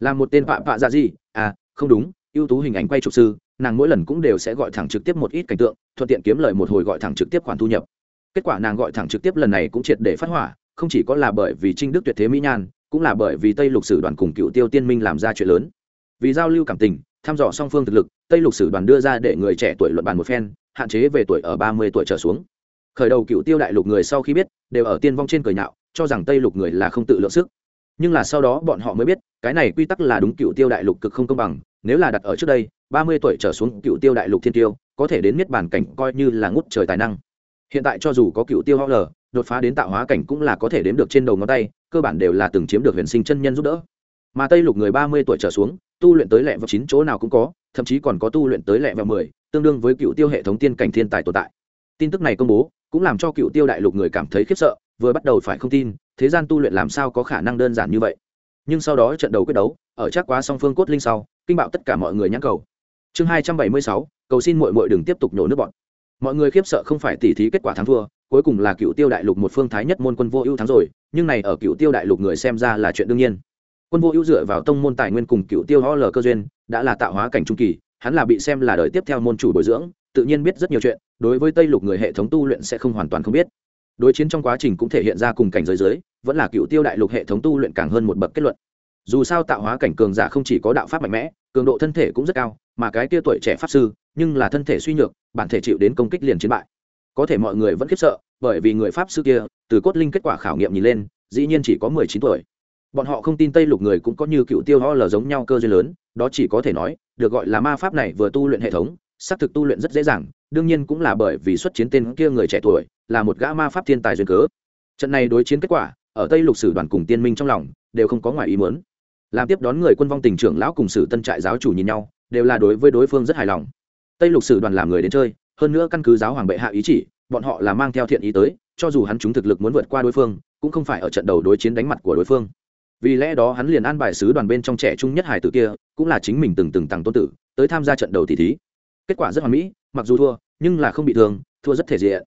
Là một tên vạ vạ ra gì? À không đúng, ưu tú hình ảnh quay chụp sư, nàng mỗi lần cũng đều sẽ gọi thẳng trực tiếp một ít cảnh tượng, thuận tiện kiếm lời một hồi gọi thẳng trực tiếp khoản thu nhập. Kết quả nàng gọi thẳng trực tiếp lần này cũng triệt để phát hỏa, không chỉ có là bởi vì trinh đức tuyệt thế mỹ nhan, cũng là bởi vì tây lục sử đoàn cùng cựu tiêu tiên minh làm ra chuyện lớn. Vì giao lưu cảm tình thăm dò song phương thực lực, tây lục sử đoàn đưa ra để người trẻ tuổi luận bàn một phen, hạn chế về tuổi ở ba mươi tuổi trở xuống. Khởi đầu cựu tiêu đại lục người sau khi biết, đều ở tiên vong trên cười nhạo, cho rằng tây lục người là không tự lượng sức. Nhưng là sau đó bọn họ mới biết, cái này quy tắc là đúng cựu tiêu đại lục cực không công bằng, nếu là đặt ở trước đây, ba mươi tuổi trở xuống cựu tiêu đại lục thiên tiêu, có thể đến miết bản cảnh coi như là ngút trời tài năng. Hiện tại cho dù có cựu tiêu ho lờ đột phá đến tạo hóa cảnh cũng là có thể đến được trên đầu ngón tay, cơ bản đều là từng chiếm được huyền sinh chân nhân giúp đỡ mà tây lục người ba mươi tuổi trở xuống, tu luyện tới lẹ vào chín chỗ nào cũng có, thậm chí còn có tu luyện tới lẹ vào mười, tương đương với cựu tiêu hệ thống tiên cảnh thiên tài tồn tại. Tin tức này công bố, cũng làm cho cựu tiêu đại lục người cảm thấy khiếp sợ, vừa bắt đầu phải không tin, thế gian tu luyện làm sao có khả năng đơn giản như vậy. Nhưng sau đó trận đầu quyết đấu, ở chắc quá song phương cốt linh sau, kinh bạo tất cả mọi người nhãn cầu. Chương hai trăm bảy mươi sáu, cầu xin muội muội đừng tiếp tục nhổ nước bọn. Mọi người khiếp sợ không phải tỉ thí kết quả thắng thua, cuối cùng là cựu tiêu đại lục một phương thái nhất môn quân vô ưu thắng rồi, nhưng này ở cựu tiêu đại lục người xem ra là chuyện đương nhiên quân vô ưu dựa vào tông môn tài nguyên cùng cựu tiêu ho lờ cơ duyên, đã là tạo hóa cảnh trung kỳ, hắn là bị xem là đời tiếp theo môn chủ bồi dưỡng, tự nhiên biết rất nhiều chuyện, đối với tây lục người hệ thống tu luyện sẽ không hoàn toàn không biết. Đối chiến trong quá trình cũng thể hiện ra cùng cảnh giới giới, vẫn là cựu tiêu đại lục hệ thống tu luyện càng hơn một bậc kết luận. Dù sao tạo hóa cảnh cường giả không chỉ có đạo pháp mạnh mẽ, cường độ thân thể cũng rất cao, mà cái tia tuổi trẻ pháp sư, nhưng là thân thể suy nhược, bản thể chịu đến công kích liền chiến bại. Có thể mọi người vẫn khiếp sợ, bởi vì người pháp sư kia, từ cốt linh kết quả khảo nghiệm nhìn lên, dĩ nhiên chỉ có mười chín tuổi bọn họ không tin tây lục người cũng có như cựu tiêu ho lờ giống nhau cơ duyên lớn, đó chỉ có thể nói, được gọi là ma pháp này vừa tu luyện hệ thống, xác thực tu luyện rất dễ dàng, đương nhiên cũng là bởi vì xuất chiến tên kia người trẻ tuổi, là một gã ma pháp thiên tài duyên cớ. Trận này đối chiến kết quả, ở tây lục sử đoàn cùng tiên minh trong lòng, đều không có ngoài ý muốn. Làm tiếp đón người quân vong tình trưởng lão cùng sử tân trại giáo chủ nhìn nhau, đều là đối với đối phương rất hài lòng. Tây lục sử đoàn làm người đến chơi, hơn nữa căn cứ giáo hoàng bệ hạ ý chỉ, bọn họ là mang theo thiện ý tới, cho dù hắn chúng thực lực muốn vượt qua đối phương, cũng không phải ở trận đầu đối chiến đánh mặt của đối phương vì lẽ đó hắn liền an bài sứ đoàn bên trong trẻ trung nhất hải tử kia, cũng là chính mình từng từng tặng tôn tử, tới tham gia trận đầu tỷ thí. Kết quả rất hoàn mỹ, mặc dù thua, nhưng là không bị thương, thua rất thể diện.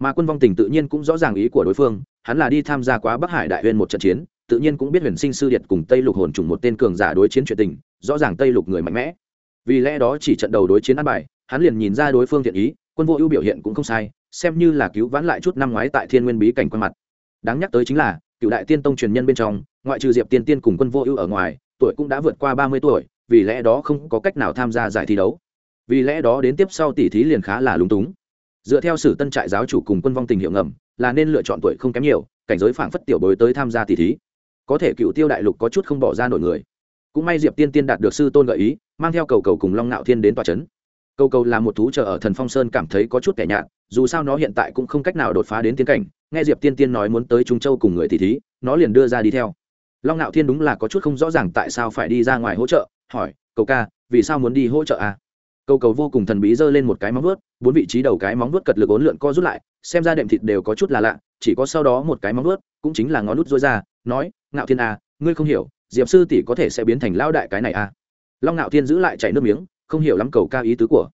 Mà quân vong tình tự nhiên cũng rõ ràng ý của đối phương, hắn là đi tham gia quá bắc hải đại huyên một trận chiến, tự nhiên cũng biết huyền sinh sư điện cùng tây lục hồn trùng một tên cường giả đối chiến chuyện tình, rõ ràng tây lục người mạnh mẽ. Vì lẽ đó chỉ trận đầu đối chiến ăn bài, hắn liền nhìn ra đối phương thiện ý, quân vô ưu biểu hiện cũng không sai, xem như là cứu vãn lại chút năm ngoái tại thiên nguyên bí cảnh quan mặt. Đáng nhắc tới chính là, cựu đại tiên tông truyền nhân bên trong ngoại trừ diệp tiên tiên cùng quân vô ưu ở ngoài, tuổi cũng đã vượt qua ba mươi tuổi, vì lẽ đó không có cách nào tham gia giải thi đấu. Vì lẽ đó đến tiếp sau tỷ thí liền khá là lúng túng. Dựa theo sử tân trại giáo chủ cùng quân vong tình hiệu ngầm, là nên lựa chọn tuổi không kém nhiều, cảnh giới phảng phất tiểu bối tới tham gia tỷ thí. Có thể cựu tiêu đại lục có chút không bỏ ra nổi người. Cũng may diệp tiên tiên đạt được sư tôn gợi ý, mang theo cầu cầu cùng long ngạo thiên đến tòa c h ấ n cầu cầu là một thú chờ ở thần phong sơn cảm thấy có chút kẻ nhạt, dù sao nó hiện tại cũng không cách nào đột phá đến tiến cảnh, nghe diệp tiên tiên nói muốn tới trung châu cùng người tỷ thí, nó liền đưa ra đi theo long ngạo thiên đúng là có chút không rõ ràng tại sao phải đi ra ngoài hỗ trợ, hỏi, cầu ca, vì sao muốn đi hỗ trợ à? cầu cầu vô cùng thần bí giơ lên một cái móng vuốt, bốn vị trí đầu cái móng vuốt cật lực ốn lượn co rút lại, xem ra đệm thịt đều có chút là lạ, chỉ có sau đó một cái móng vuốt, cũng chính là ngón nút rối ra, nói ngạo thiên à ngươi không hiểu, diệp sư tỷ có thể sẽ biến thành lao đại cái này à? Long ngạo thiên giữ lại chảy nước miếng, không hiểu lắm cầu ca ý tứ của.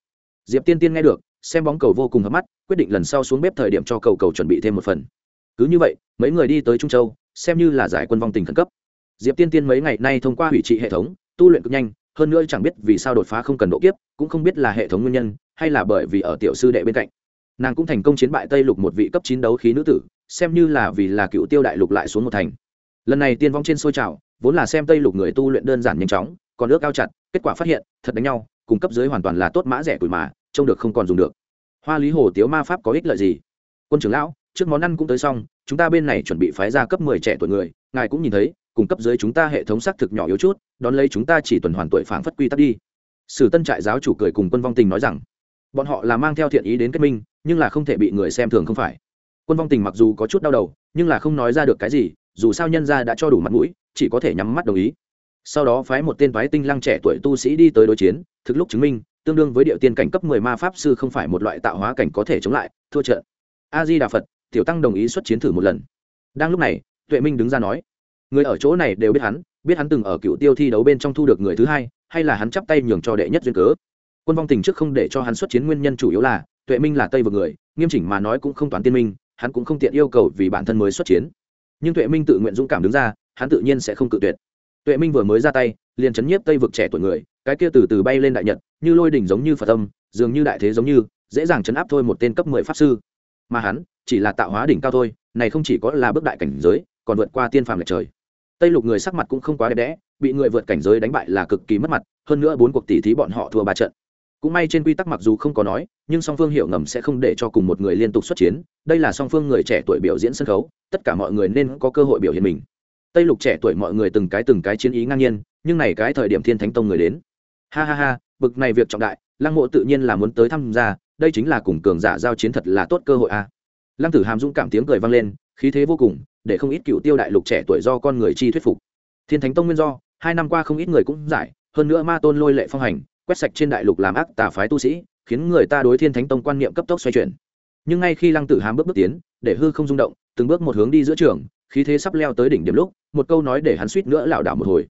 Diệp tiên tiên nghe được, xem bóng cầu vô cùng hấp mắt, quyết định lần sau xuống bếp thời điểm cho cầu cầu chuẩn bị thêm một phần. Cứ như vậy, mấy người đi tới trung châu, xem như là giải quân vong tình khẩn cấp diệp tiên tiên mấy ngày nay thông qua hủy trị hệ thống, tu luyện cực nhanh, hơn nữa chẳng biết vì sao đột phá không cần độ kiếp, cũng không biết là hệ thống nguyên nhân, hay là bởi vì ở tiểu sư đệ bên cạnh. Nàng cũng thành công chiến bại tây lục một vị cấp chín đấu khí nữ tử, xem như là vì là cựu tiêu đại lục lại xuống một thành. Lần này tiên vong trên sôi trào, vốn là xem tây lục người tu luyện đơn giản nhanh chóng, còn ước cao chặt, kết quả phát hiện, thật đánh nhau, cùng cấp dưới hoàn toàn là tốt mã rẻ tuổi mà, trông được không còn dùng được. Hoa lý hồ tiếu ma pháp có ích lợi gì? Quân trưởng lão, trước món ăn cũng tới xong, chúng ta bên này chuẩn bị phái ra cấp mười trẻ tuổi người, ngài cũng nhìn thấy cung cấp dưới chúng ta hệ thống xác thực nhỏ yếu chút, đón lấy chúng ta chỉ tuần hoàn tuổi phản phất quy tắc đi. Sử tân trại giáo chủ cười cùng quân vong tình nói rằng, bọn họ là mang theo thiện ý đến kết minh, nhưng là không thể bị người xem thường không phải. Quân vong tình mặc dù có chút đau đầu, nhưng là không nói ra được cái gì, dù sao nhân gia đã cho đủ mặt mũi, chỉ có thể nhắm mắt đồng ý. Sau đó phái một tên phái tinh lăng trẻ tuổi tu sĩ đi tới đối chiến, thực lúc chứng minh, tương đương với điệu tiên cảnh cấp mười ma pháp sư không phải một loại tạo hóa cảnh có thể chống lại, thua trận. A di đà phật, tiểu tăng đồng ý xuất chiến thử một lần. Đang lúc này, tuệ minh đứng ra nói người ở chỗ này đều biết hắn biết hắn từng ở cựu tiêu thi đấu bên trong thu được người thứ hai, hay là hắn chắp tay nhường cho đệ nhất duyên cớ. Quân vong tình trước không để cho hắn xuất chiến nguyên nhân chủ yếu là, tuệ minh là tây vực người, nghiêm chỉnh mà nói cũng không toán tiên minh, hắn cũng không tiện yêu cầu vì bản thân mới xuất chiến. Nhưng tuệ minh tự nguyện dũng cảm đứng ra, hắn tự nhiên sẽ không cự tuyệt. Tuệ minh vừa mới ra tay, liền chấn nhiếp tây vực trẻ tuổi người, cái kia từ từ bay lên đại nhật, như lôi đỉnh giống như phật tâm dường như đại thế giống như, dễ dàng chấn áp thôi một tên cấp mười pháp sư. Mà hắn, chỉ là tạo hóa đỉnh cao thôi, này không chỉ có là bước đại cảnh giới, còn vượt qua tiên phàm lệch trời tây lục người sắc mặt cũng không quá đẹp đẽ, bị người vượt cảnh giới đánh bại là cực kỳ mất mặt, hơn nữa bốn cuộc tỷ thí bọn họ thua ba trận. Cũng may trên quy tắc mặc dù không có nói, nhưng song phương hiểu ngầm sẽ không để cho cùng một người liên tục xuất chiến, đây là song phương người trẻ tuổi biểu diễn sân khấu, tất cả mọi người nên có cơ hội biểu hiện mình. Tây lục trẻ tuổi mọi người từng cái từng cái chiến ý ngang nhiên, nhưng này cái thời điểm thiên thánh tông người đến. Ha ha ha, bực này việc trọng đại, lăng mộ tự nhiên là muốn tới tham gia, đây chính là cùng cường giả giao chiến thật là tốt cơ hội a. À. lăng tử hàm dũng cảm tiếng cười vang lên khí thế vô cùng, để không ít cựu tiêu đại lục trẻ tuổi do con người chi thuyết phục. Thiên thánh tông nguyên do, hai năm qua không ít người cũng giải, hơn nữa ma tôn lôi lệ phong hành, quét sạch trên đại lục làm ác tà phái tu sĩ, khiến người ta đối thiên thánh tông quan niệm cấp tốc xoay chuyển. Nhưng ngay khi lăng tử hàm bước bước tiến, để hư không rung động, từng bước một hướng đi giữa trường, khí thế sắp leo tới đỉnh điểm lúc, một câu nói để hắn suýt nữa lảo đảo một hồi.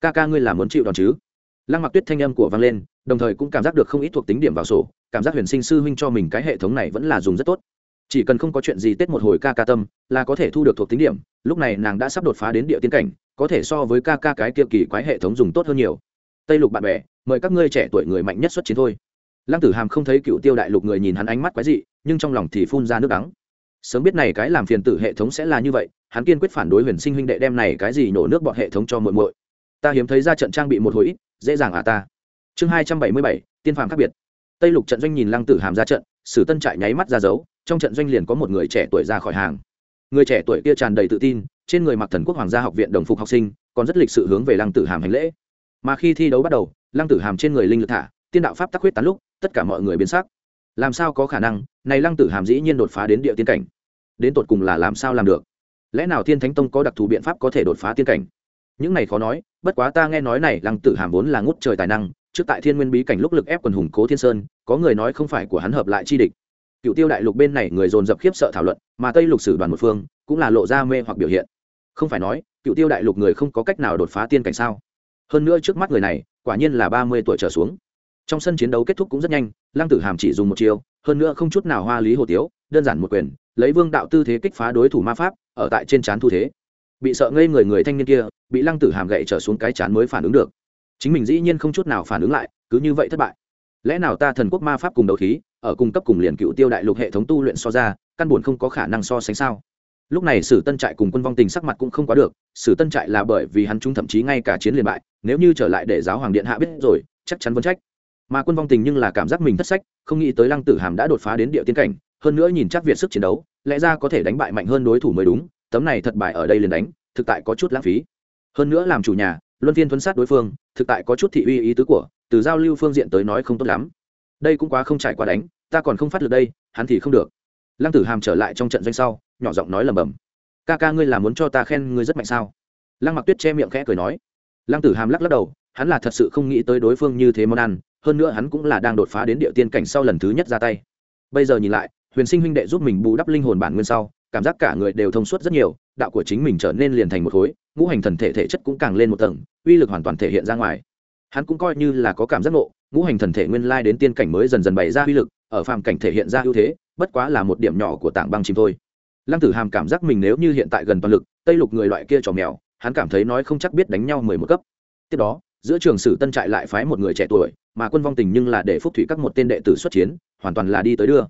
Ca ca ngươi là muốn chịu đòn chứ? Lăng mặc tuyết thanh âm của vang lên, đồng thời cũng cảm giác được không ít thuộc tính điểm vào sổ, cảm giác huyền sinh sư huynh cho mình cái hệ thống này vẫn là dùng rất tốt chỉ cần không có chuyện gì tết một hồi ca ca tâm là có thể thu được thuộc tính điểm. Lúc này nàng đã sắp đột phá đến địa tiên cảnh, có thể so với ca ca cái kia kỳ quái hệ thống dùng tốt hơn nhiều. Tây lục bạn bè, mời các ngươi trẻ tuổi người mạnh nhất xuất chiến thôi. Lăng tử hàm không thấy cựu tiêu đại lục người nhìn hắn ánh mắt quái dị, nhưng trong lòng thì phun ra nước đắng. Sớm biết này cái làm phiền tử hệ thống sẽ là như vậy, hắn kiên quyết phản đối huyền sinh huynh đệ đem này cái gì nổ nước bọn hệ thống cho muội muội. Ta hiếm thấy ra trận trang bị một hồi ít, dễ dàng à ta. Chương hai trăm bảy mươi bảy, tiên phàm khác biệt. Tây lục trận doanh nhìn lăng tử hàm ra trận, sử tân trại nháy mắt ra dấu trong trận doanh liền có một người trẻ tuổi ra khỏi hàng. Người trẻ tuổi kia tràn đầy tự tin, trên người mặc thần quốc hoàng gia học viện đồng phục học sinh, còn rất lịch sự hướng về lăng tử hàm hành lễ. Mà khi thi đấu bắt đầu, lăng tử hàm trên người linh lực thả, tiên đạo pháp tắc huyết tán lúc, tất cả mọi người biến sắc. Làm sao có khả năng? Này lăng tử hàm dĩ nhiên đột phá đến địa tiên cảnh. Đến tột cùng là làm sao làm được? Lẽ nào thiên thánh tông có đặc thù biện pháp có thể đột phá tiên cảnh? Những này khó nói, bất quá ta nghe nói này lăng tử hàm vốn là ngút trời tài năng, trước tại thiên nguyên bí cảnh lúc lực ép quần hùng cố thiên sơn, có người nói không phải của hắn hợp lại chi địch cựu tiêu đại lục bên này người dồn dập khiếp sợ thảo luận, mà tây lục sử đoàn một phương cũng là lộ ra mê hoặc biểu hiện. Không phải nói cựu tiêu đại lục người không có cách nào đột phá tiên cảnh sao? Hơn nữa trước mắt người này, quả nhiên là ba mươi tuổi trở xuống. Trong sân chiến đấu kết thúc cũng rất nhanh, lăng tử hàm chỉ dùng một chiêu, hơn nữa không chút nào hoa lý hồ tiếu, đơn giản một quyền, lấy vương đạo tư thế kích phá đối thủ ma pháp, ở tại trên trán thu thế. Bị sợ ngây người người thanh niên kia, bị lăng tử hàm gậy trở xuống cái chán mới phản ứng được. Chính mình dĩ nhiên không chút nào phản ứng lại, cứ như vậy thất bại. Lẽ nào ta thần quốc ma pháp cùng đấu khí ở cung cấp cùng liền cựu tiêu đại lục hệ thống tu luyện so ra, căn buồn không có khả năng so sánh sao. Lúc này sử tân trại cùng quân vong tình sắc mặt cũng không quá được, sử tân trại là bởi vì hắn chúng thậm chí ngay cả chiến liền bại, nếu như trở lại để giáo hoàng điện hạ biết rồi, chắc chắn vẫn trách. Mà quân vong tình nhưng là cảm giác mình thất sách, không nghĩ tới lăng tử hàm đã đột phá đến địa tiên cảnh, hơn nữa nhìn chắc việt sức chiến đấu, lẽ ra có thể đánh bại mạnh hơn đối thủ mới đúng, tấm này thật bại ở đây liền đánh, thực tại có chút lãng phí. Hơn nữa làm chủ nhà, luân phiên thuấn sát đối phương, thực tại có chút thị uy ý tứ của, từ giao lưu phương diện tới nói không tốt lắm đây cũng quá không trải qua đánh, ta còn không phát được đây, hắn thì không được. Lăng tử hàm trở lại trong trận doanh sau, nhỏ giọng nói lầm bầm ca ca ngươi là muốn cho ta khen ngươi rất mạnh sao? Lăng mặc tuyết che miệng khẽ cười nói. Lăng tử hàm lắc lắc đầu, hắn là thật sự không nghĩ tới đối phương như thế món ăn, hơn nữa hắn cũng là đang đột phá đến địa tiên cảnh sau lần thứ nhất ra tay. Bây giờ nhìn lại, huyền sinh huynh đệ giúp mình bù đắp linh hồn bản nguyên sau, cảm giác cả người đều thông suốt rất nhiều, đạo của chính mình trở nên liền thành một khối, ngũ hành thần thể thể chất cũng càng lên một tầng, uy lực hoàn toàn thể hiện ra ngoài. Hắn cũng coi như là có cảm giác ngộ ngũ hành thần thể nguyên lai đến tiên cảnh mới dần dần bày ra uy lực, ở phàm cảnh thể hiện ra ưu thế, bất quá là một điểm nhỏ của tảng băng chìm thôi. Lăng tử hàm cảm giác mình nếu như hiện tại gần toàn lực, tây lục người loại kia trò mèo, hắn cảm thấy nói không chắc biết đánh nhau mười một cấp. Tiếp đó, giữa trường sử tân trại lại phái một người trẻ tuổi, mà quân vong tình nhưng là để phúc thủy các một tên đệ tử xuất chiến, hoàn toàn là đi tới đưa.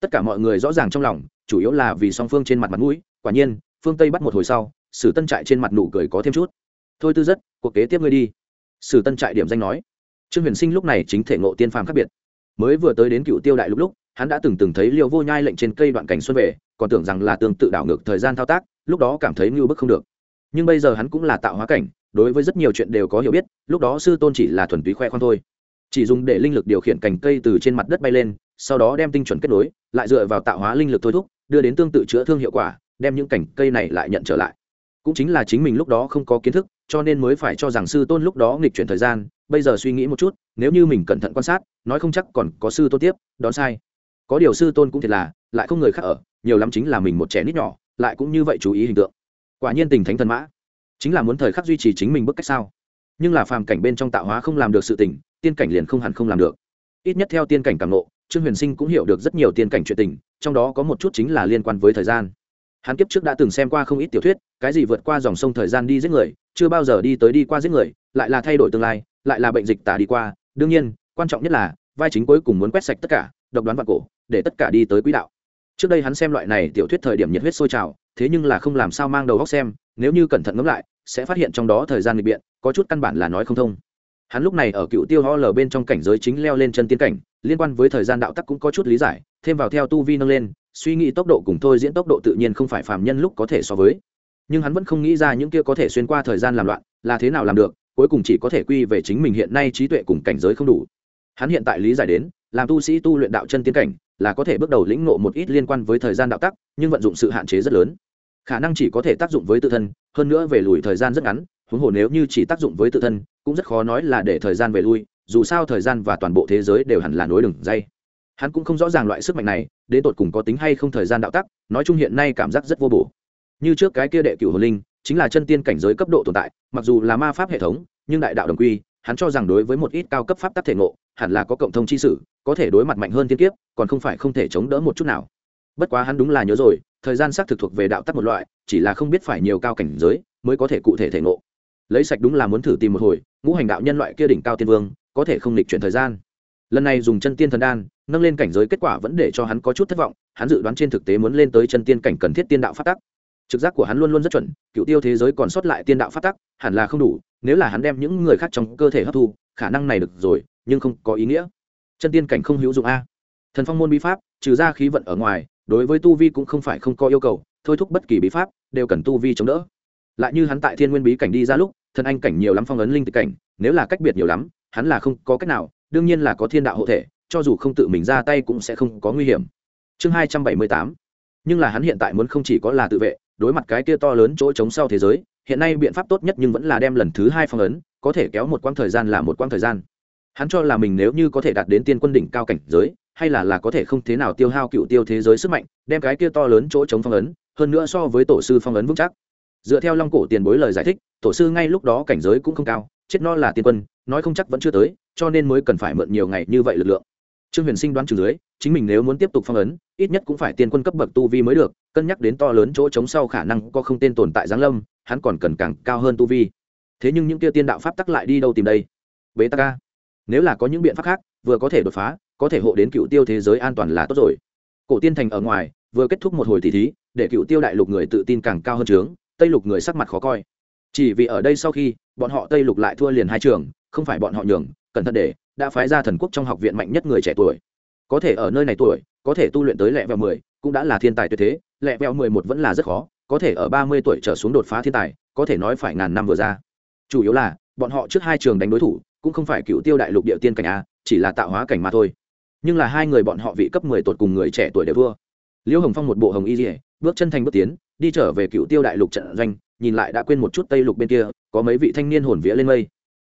Tất cả mọi người rõ ràng trong lòng, chủ yếu là vì song phương trên mặt mặt mũi, quả nhiên, phương tây bắt một hồi sau, sử tân trại trên mặt nụ cười có thêm chút. Thôi tư rất, cuộc kế tiếp ngươi đi. Sử tân trại điểm danh nói trương huyền sinh lúc này chính thể ngộ tiên phàm khác biệt. Mới vừa tới đến cựu tiêu đại lúc lúc, hắn đã từng từng thấy liều vô nhai lệnh trên cây đoạn cảnh xuân về, còn tưởng rằng là tương tự đảo ngược thời gian thao tác, lúc đó cảm thấy ngưu bức không được. Nhưng bây giờ hắn cũng là tạo hóa cảnh, đối với rất nhiều chuyện đều có hiểu biết, lúc đó sư tôn chỉ là thuần túy khoe khoang thôi. Chỉ dùng để linh lực điều khiển cành cây từ trên mặt đất bay lên, sau đó đem tinh chuẩn kết nối, lại dựa vào tạo hóa linh lực thôi thúc, đưa đến tương tự chữa thương hiệu quả, đem những cành cây này lại nhận trở lại. Cũng chính là chính mình lúc đó không có kiến thức, cho nên mới phải cho rằng sư tôn lúc đó nghịch chuyển thời gian bây giờ suy nghĩ một chút, nếu như mình cẩn thận quan sát, nói không chắc còn có sư tôn tiếp đón sai. Có điều sư tôn cũng thiệt là, lại không người khác ở, nhiều lắm chính là mình một trẻ nít nhỏ, lại cũng như vậy chú ý hình tượng. Quả nhiên tình thánh thần mã, chính là muốn thời khắc duy trì chính mình bức cách sao? Nhưng là phàm cảnh bên trong tạo hóa không làm được sự tình, tiên cảnh liền không hẳn không làm được. Ít nhất theo tiên cảnh càng nộ trương huyền sinh cũng hiểu được rất nhiều tiên cảnh chuyện tình, trong đó có một chút chính là liên quan với thời gian hắn kiếp trước đã từng xem qua không ít tiểu thuyết, cái gì vượt qua dòng sông thời gian đi giết người, chưa bao giờ đi tới đi qua giết người, lại là thay đổi tương lai, lại là bệnh dịch tả đi qua. Đương nhiên, quan trọng nhất là, vai chính cuối cùng muốn quét sạch tất cả, độc đoán vạn cổ, để tất cả đi tới quỹ đạo. Trước đây hắn xem loại này tiểu thuyết thời điểm nhiệt huyết sôi trào, thế nhưng là không làm sao mang đầu góc xem, nếu như cẩn thận ngẫm lại, sẽ phát hiện trong đó thời gian nghịch biện, có chút căn bản là nói không thông. Hắn lúc này ở cựu tiêu ho lờ bên trong cảnh giới chính leo lên chân tiến cảnh, liên quan với thời gian đạo tắc cũng có chút lý giải, thêm vào theo tu vi nâng lên suy nghĩ tốc độ cùng thôi diễn tốc độ tự nhiên không phải phàm nhân lúc có thể so với. Nhưng hắn vẫn không nghĩ ra những kia có thể xuyên qua thời gian làm loạn, là thế nào làm được, cuối cùng chỉ có thể quy về chính mình hiện nay trí tuệ cùng cảnh giới không đủ. Hắn hiện tại lý giải đến, làm tu sĩ tu luyện đạo chân tiến cảnh, là có thể bước đầu lĩnh ngộ một ít liên quan với thời gian đạo tắc, nhưng vận dụng sự hạn chế rất lớn. Khả năng chỉ có thể tác dụng với tự thân, hơn nữa về lùi thời gian rất ngắn, huống hồ nếu như chỉ tác dụng với tự thân, cũng rất khó nói là để thời gian về lui, dù sao thời gian và toàn bộ thế giới đều hẳn là nối đường dây hắn cũng không rõ ràng loại sức mạnh này, đến tột cùng có tính hay không thời gian đạo tắc, nói chung hiện nay cảm giác rất vô bổ. Như trước cái kia đệ cửu hồn linh, chính là chân tiên cảnh giới cấp độ tồn tại, mặc dù là ma pháp hệ thống, nhưng đại đạo đồng quy, hắn cho rằng đối với một ít cao cấp pháp tắc thể ngộ, hẳn là có cộng thông chi sử có thể đối mặt mạnh hơn tiên kiếp, còn không phải không thể chống đỡ một chút nào. Bất quá hắn đúng là nhớ rồi, thời gian xác thực thuộc về đạo tắc một loại, chỉ là không biết phải nhiều cao cảnh giới mới có thể cụ thể thể ngộ. Lấy sạch đúng là muốn thử tìm một hồi, ngũ hành đạo nhân loại kia đỉnh cao tiên vương, có thể không lịch chuyển thời gian lần này dùng chân tiên thần đan, nâng lên cảnh giới kết quả vẫn để cho hắn có chút thất vọng, hắn dự đoán trên thực tế muốn lên tới chân tiên cảnh cần thiết tiên đạo phát tắc. Trực giác của hắn luôn luôn rất chuẩn, cựu tiêu thế giới còn sót lại tiên đạo phát tắc, hẳn là không đủ, nếu là hắn đem những người khác trong cơ thể hấp thu, khả năng này được rồi, nhưng không có ý nghĩa. Chân tiên cảnh không hữu dụng a. Thần phong môn bí pháp, trừ ra khí vận ở ngoài, đối với tu vi cũng không phải không có yêu cầu, thôi thúc bất kỳ bí pháp, đều cần tu vi chống đỡ. Lại như hắn tại thiên nguyên bí cảnh đi ra lúc, thần anh cảnh nhiều lắm phong ấn linh tịch cảnh, nếu là cách biệt nhiều lắm, hắn là không có cách nào đương nhiên là có thiên đạo hộ thể, cho dù không tự mình ra tay cũng sẽ không có nguy hiểm. Chương hai trăm bảy mươi tám. Nhưng là hắn hiện tại muốn không chỉ có là tự vệ, đối mặt cái kia to lớn chỗ chống sau thế giới, hiện nay biện pháp tốt nhất nhưng vẫn là đem lần thứ hai phong ấn, có thể kéo một quãng thời gian là một quãng thời gian. Hắn cho là mình nếu như có thể đạt đến tiên quân đỉnh cao cảnh giới, hay là là có thể không thế nào tiêu hao cựu tiêu thế giới sức mạnh, đem cái kia to lớn chỗ chống phong ấn, hơn nữa so với tổ sư phong ấn vững chắc. Dựa theo long cổ tiền bối lời giải thích, tổ sư ngay lúc đó cảnh giới cũng không cao, chết no là tiên quân, nói không chắc vẫn chưa tới cho nên mới cần phải mượn nhiều ngày như vậy lực lượng. Trương huyền sinh đoán chừng dưới, chính mình nếu muốn tiếp tục phong ấn, ít nhất cũng phải tiên quân cấp bậc tu vi mới được, cân nhắc đến to lớn chỗ trống sau khả năng có không tên tồn tại giáng lâm, hắn còn cần càng cao hơn tu vi. Thế nhưng những kia tiên đạo pháp tắc lại đi đâu tìm đây? Bế tắc ca nếu là có những biện pháp khác, vừa có thể đột phá, có thể hộ đến cựu tiêu thế giới an toàn là tốt rồi. Cổ tiên thành ở ngoài, vừa kết thúc một hồi tỷ thí, để cựu tiêu đại lục người tự tin càng cao hơn trướng, tây lục người sắc mặt khó coi. Chỉ vì ở đây sau khi, bọn họ tây lục lại thua liền hai trường, không phải bọn họ nhường cẩn thận để, đã phái ra thần quốc trong học viện mạnh nhất người trẻ tuổi. Có thể ở nơi này tuổi, có thể tu luyện tới lẹ vẹo mười, cũng đã là thiên tài tuyệt thế. Lẹ vẹo mười một vẫn là rất khó, có thể ở ba mươi tuổi trở xuống đột phá thiên tài, có thể nói phải ngàn năm vừa ra. Chủ yếu là, bọn họ trước hai trường đánh đối thủ, cũng không phải cựu tiêu đại lục địa tiên cảnh a, chỉ là tạo hóa cảnh mà thôi. Nhưng là hai người bọn họ vị cấp mười tột cùng người trẻ tuổi đều vua liễu hồng phong một bộ hồng y dỉa bước chân thành bước tiến, đi trở về cựu tiêu đại lục trận doanh, nhìn lại đã quên một chút tây lục bên kia, có mấy vị thanh niên hồn vía lên mây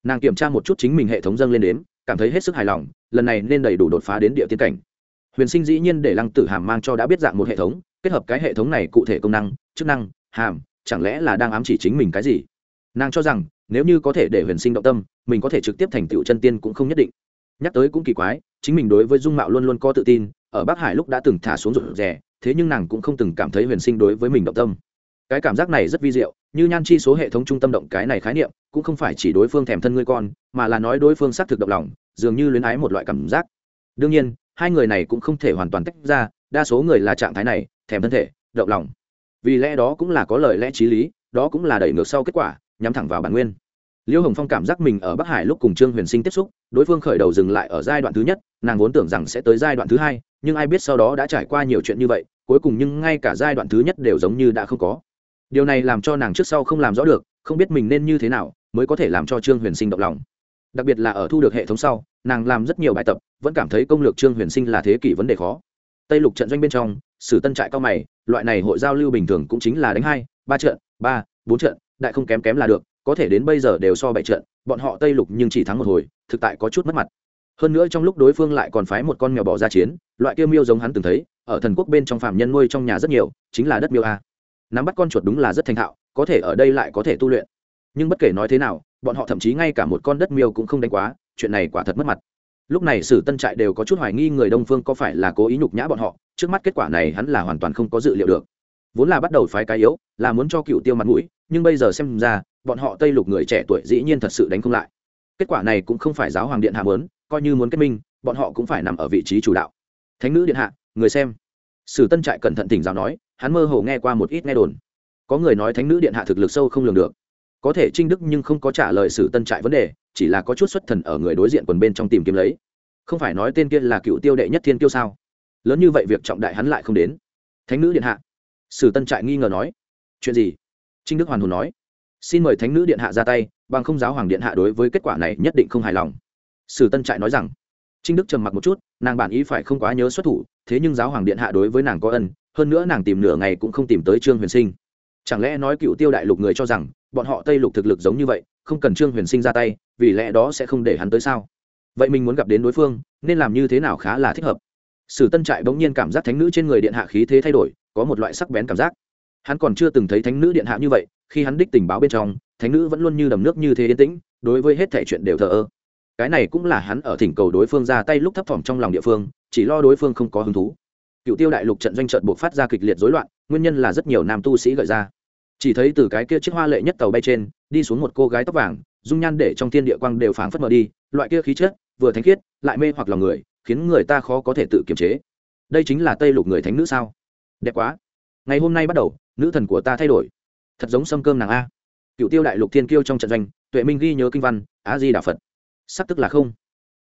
nàng kiểm tra một chút chính mình hệ thống dâng lên đến cảm thấy hết sức hài lòng, lần này nên đầy đủ đột phá đến địa tiên cảnh. Huyền sinh dĩ nhiên để lăng tử hàm mang cho đã biết dạng một hệ thống, kết hợp cái hệ thống này cụ thể công năng, chức năng, hàm, chẳng lẽ là đang ám chỉ chính mình cái gì? Nàng cho rằng, nếu như có thể để huyền sinh động tâm, mình có thể trực tiếp thành tựu chân tiên cũng không nhất định. Nhắc tới cũng kỳ quái, chính mình đối với dung mạo luôn luôn có tự tin, ở bắc hải lúc đã từng thả xuống rụt rè, thế nhưng nàng cũng không từng cảm thấy huyền sinh đối với mình động tâm cái cảm giác này rất vi diệu, như nhan chi số hệ thống trung tâm động cái này khái niệm, cũng không phải chỉ đối phương thèm thân ngươi con, mà là nói đối phương xác thực động lòng, dường như luyến ái một loại cảm giác. Đương nhiên, hai người này cũng không thể hoàn toàn tách ra, đa số người là trạng thái này, thèm thân thể, động lòng. Vì lẽ đó cũng là có lời lẽ t r í lý, đó cũng là đẩy ngược sau kết quả, nhắm thẳng vào bản nguyên. Liêu hồng phong cảm giác mình ở bắc hải lúc cùng trương huyền sinh tiếp xúc, đối phương khởi đầu dừng lại ở giai đoạn thứ nhất, nàng vốn tưởng rằng sẽ tới giai đoạn thứ hai, nhưng ai biết sau đó đã trải qua nhiều chuyện như vậy, cuối cùng nhưng ngay cả giai đoạn thứ nhất đều giống như đã không có điều này làm cho nàng trước sau không làm rõ được, không biết mình nên như thế nào mới có thể làm cho trương huyền sinh động lòng. Đặc biệt là ở thu được hệ thống sau, nàng làm rất nhiều bài tập, vẫn cảm thấy công lược trương huyền sinh là thế kỷ vấn đề khó. Tây lục trận doanh bên trong, sử tân trại cao mày, loại này hội giao lưu bình thường cũng chính là đánh hai, ba trận, ba, bốn trận, đại không kém kém là được, có thể đến bây giờ đều so bảy trận, bọn họ tây lục nhưng chỉ thắng một hồi, thực tại có chút mất mặt. Hơn nữa trong lúc đối phương lại còn phái một con mèo bỏ ra chiến, loại kia miêu giống hắn từng thấy, ở thần quốc bên trong phạm nhân nuôi trong nhà rất nhiều, chính là đất miêu a nắm bắt con chuột đúng là rất thành thạo, có thể ở đây lại có thể tu luyện. Nhưng bất kể nói thế nào, bọn họ thậm chí ngay cả một con đất miêu cũng không đánh quá, chuyện này quả thật mất mặt. Lúc này sử tân trại đều có chút hoài nghi người đông phương có phải là cố ý nhục nhã bọn họ, trước mắt kết quả này hắn là hoàn toàn không có dự liệu được. Vốn là bắt đầu phái cái yếu, là muốn cho cựu tiêu mặt mũi, nhưng bây giờ xem ra, bọn họ tây lục người trẻ tuổi dĩ nhiên thật sự đánh không lại. Kết quả này cũng không phải giáo hoàng điện hạ muốn, coi như muốn kết minh, bọn họ cũng phải nằm ở vị trí chủ đạo. Thánh nữ điện hạ, người xem sử tân trại cẩn thận tỉnh giáo nói, hắn mơ hồ nghe qua một ít nghe đồn. Có người nói thánh nữ điện hạ thực lực sâu không lường được. Có thể trinh đức nhưng không có trả lời sử tân trại vấn đề, chỉ là có chút xuất thần ở người đối diện quần bên trong tìm kiếm lấy. Không phải nói tên kia là cựu tiêu đệ nhất thiên tiêu sao? Lớn như vậy việc trọng đại hắn lại không đến. Thánh nữ điện hạ. Sử tân trại nghi ngờ nói. Chuyện gì? Trinh đức hoàn hồn nói. Xin mời thánh nữ điện hạ ra tay, bằng không giáo hoàng điện hạ đối với kết quả này nhất định không hài lòng. Sử tân trại nói rằng. Trinh đức trầm mặc một chút, nàng bản ý phải không quá nhớ xuất thủ thế nhưng giáo hoàng điện hạ đối với nàng có ân, hơn nữa nàng tìm nửa ngày cũng không tìm tới trương huyền sinh. Chẳng lẽ nói cựu tiêu đại lục người cho rằng, bọn họ tây lục thực lực giống như vậy, không cần trương huyền sinh ra tay, vì lẽ đó sẽ không để hắn tới sao? Vậy mình muốn gặp đến đối phương, nên làm như thế nào khá là thích hợp. Sử tân trại bỗng nhiên cảm giác thánh nữ trên người điện hạ khí thế thay đổi, có một loại sắc bén cảm giác. Hắn còn chưa từng thấy thánh nữ điện hạ như vậy, khi hắn đích tình báo bên trong, thánh nữ vẫn luôn như đầm nước như thế yên tĩnh, đối với hết thể chuyện đều thờ ơ. Cái này cũng là hắn ở thỉnh cầu đối phương ra tay lúc thấp thỏm trong lòng địa phương chỉ lo đối phương không có hứng thú. Cựu tiêu đại lục trận doanh trận buộc phát ra kịch liệt dối loạn, nguyên nhân là rất nhiều nam tu sĩ gợi ra. Chỉ thấy từ cái kia chiếc hoa lệ nhất tàu bay trên, đi xuống một cô gái tóc vàng, dung nhan để trong thiên địa quang đều phảng phất mờ đi, loại kia khí chất, vừa thánh khiết, lại mê hoặc lòng người, khiến người ta khó có thể tự kiềm chế. Đây chính là tây lục người thánh nữ sao? Đẹp quá. Ngày hôm nay bắt đầu, nữ thần của ta thay đổi. Thật giống sâm cơm nàng a. Cựu tiêu đại lục thiên kiêu trong trận doanh, tuệ minh ghi nhớ kinh văn, á di đà phật. Sắc tức là không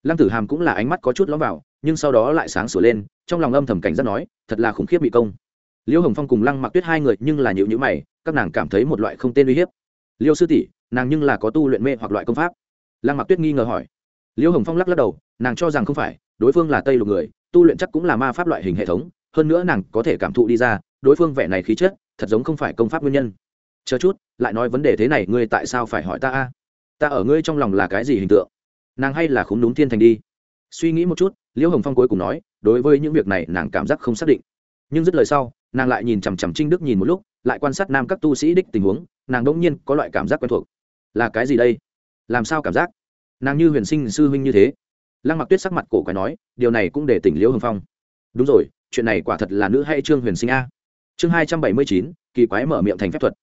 lăng tử hàm cũng là ánh mắt có chút lõm vào, nhưng sau đó lại sáng sửa lên, trong lòng âm thầm cảnh giác nói, thật là khủng khiếp bị công. Liêu hồng phong cùng lăng mặc tuyết hai người nhưng là nhịu nhữ mày, các nàng cảm thấy một loại không tên uy hiếp. Liêu sư tỷ, nàng nhưng là có tu luyện mê hoặc loại công pháp. Lăng mặc tuyết nghi ngờ hỏi. Liêu hồng phong lắc lắc đầu, nàng cho rằng không phải, đối phương là tây lục người, tu luyện chắc cũng là ma pháp loại hình hệ thống, hơn nữa nàng có thể cảm thụ đi ra, đối phương vẻ này khí chất, thật giống không phải công pháp nguyên nhân. Chờ chút, lại nói vấn đề thế này, ngươi tại sao phải hỏi ta a? Ta ở ngươi trong lòng là cái gì hình tượng? Nàng hay là khúng đúng thiên thành đi. Suy nghĩ một chút, liễu hồng phong cuối cùng nói, đối với những việc này nàng cảm giác không xác định. Nhưng dứt lời sau, nàng lại nhìn chằm chằm trinh đức nhìn một lúc, lại quan sát nam các tu sĩ đích tình huống, nàng đông nhiên có loại cảm giác quen thuộc. Là cái gì đây? Làm sao cảm giác? Nàng như huyền sinh sư huynh như thế. Lăng mặc tuyết sắc mặt cổ quái nói, điều này cũng để tỉnh liễu hồng phong. Đúng rồi, chuyện này quả thật là nữ hay trương huyền sinh a. Chương hai trăm bảy mươi chín, kỳ quái mở miệng thành phép thuật.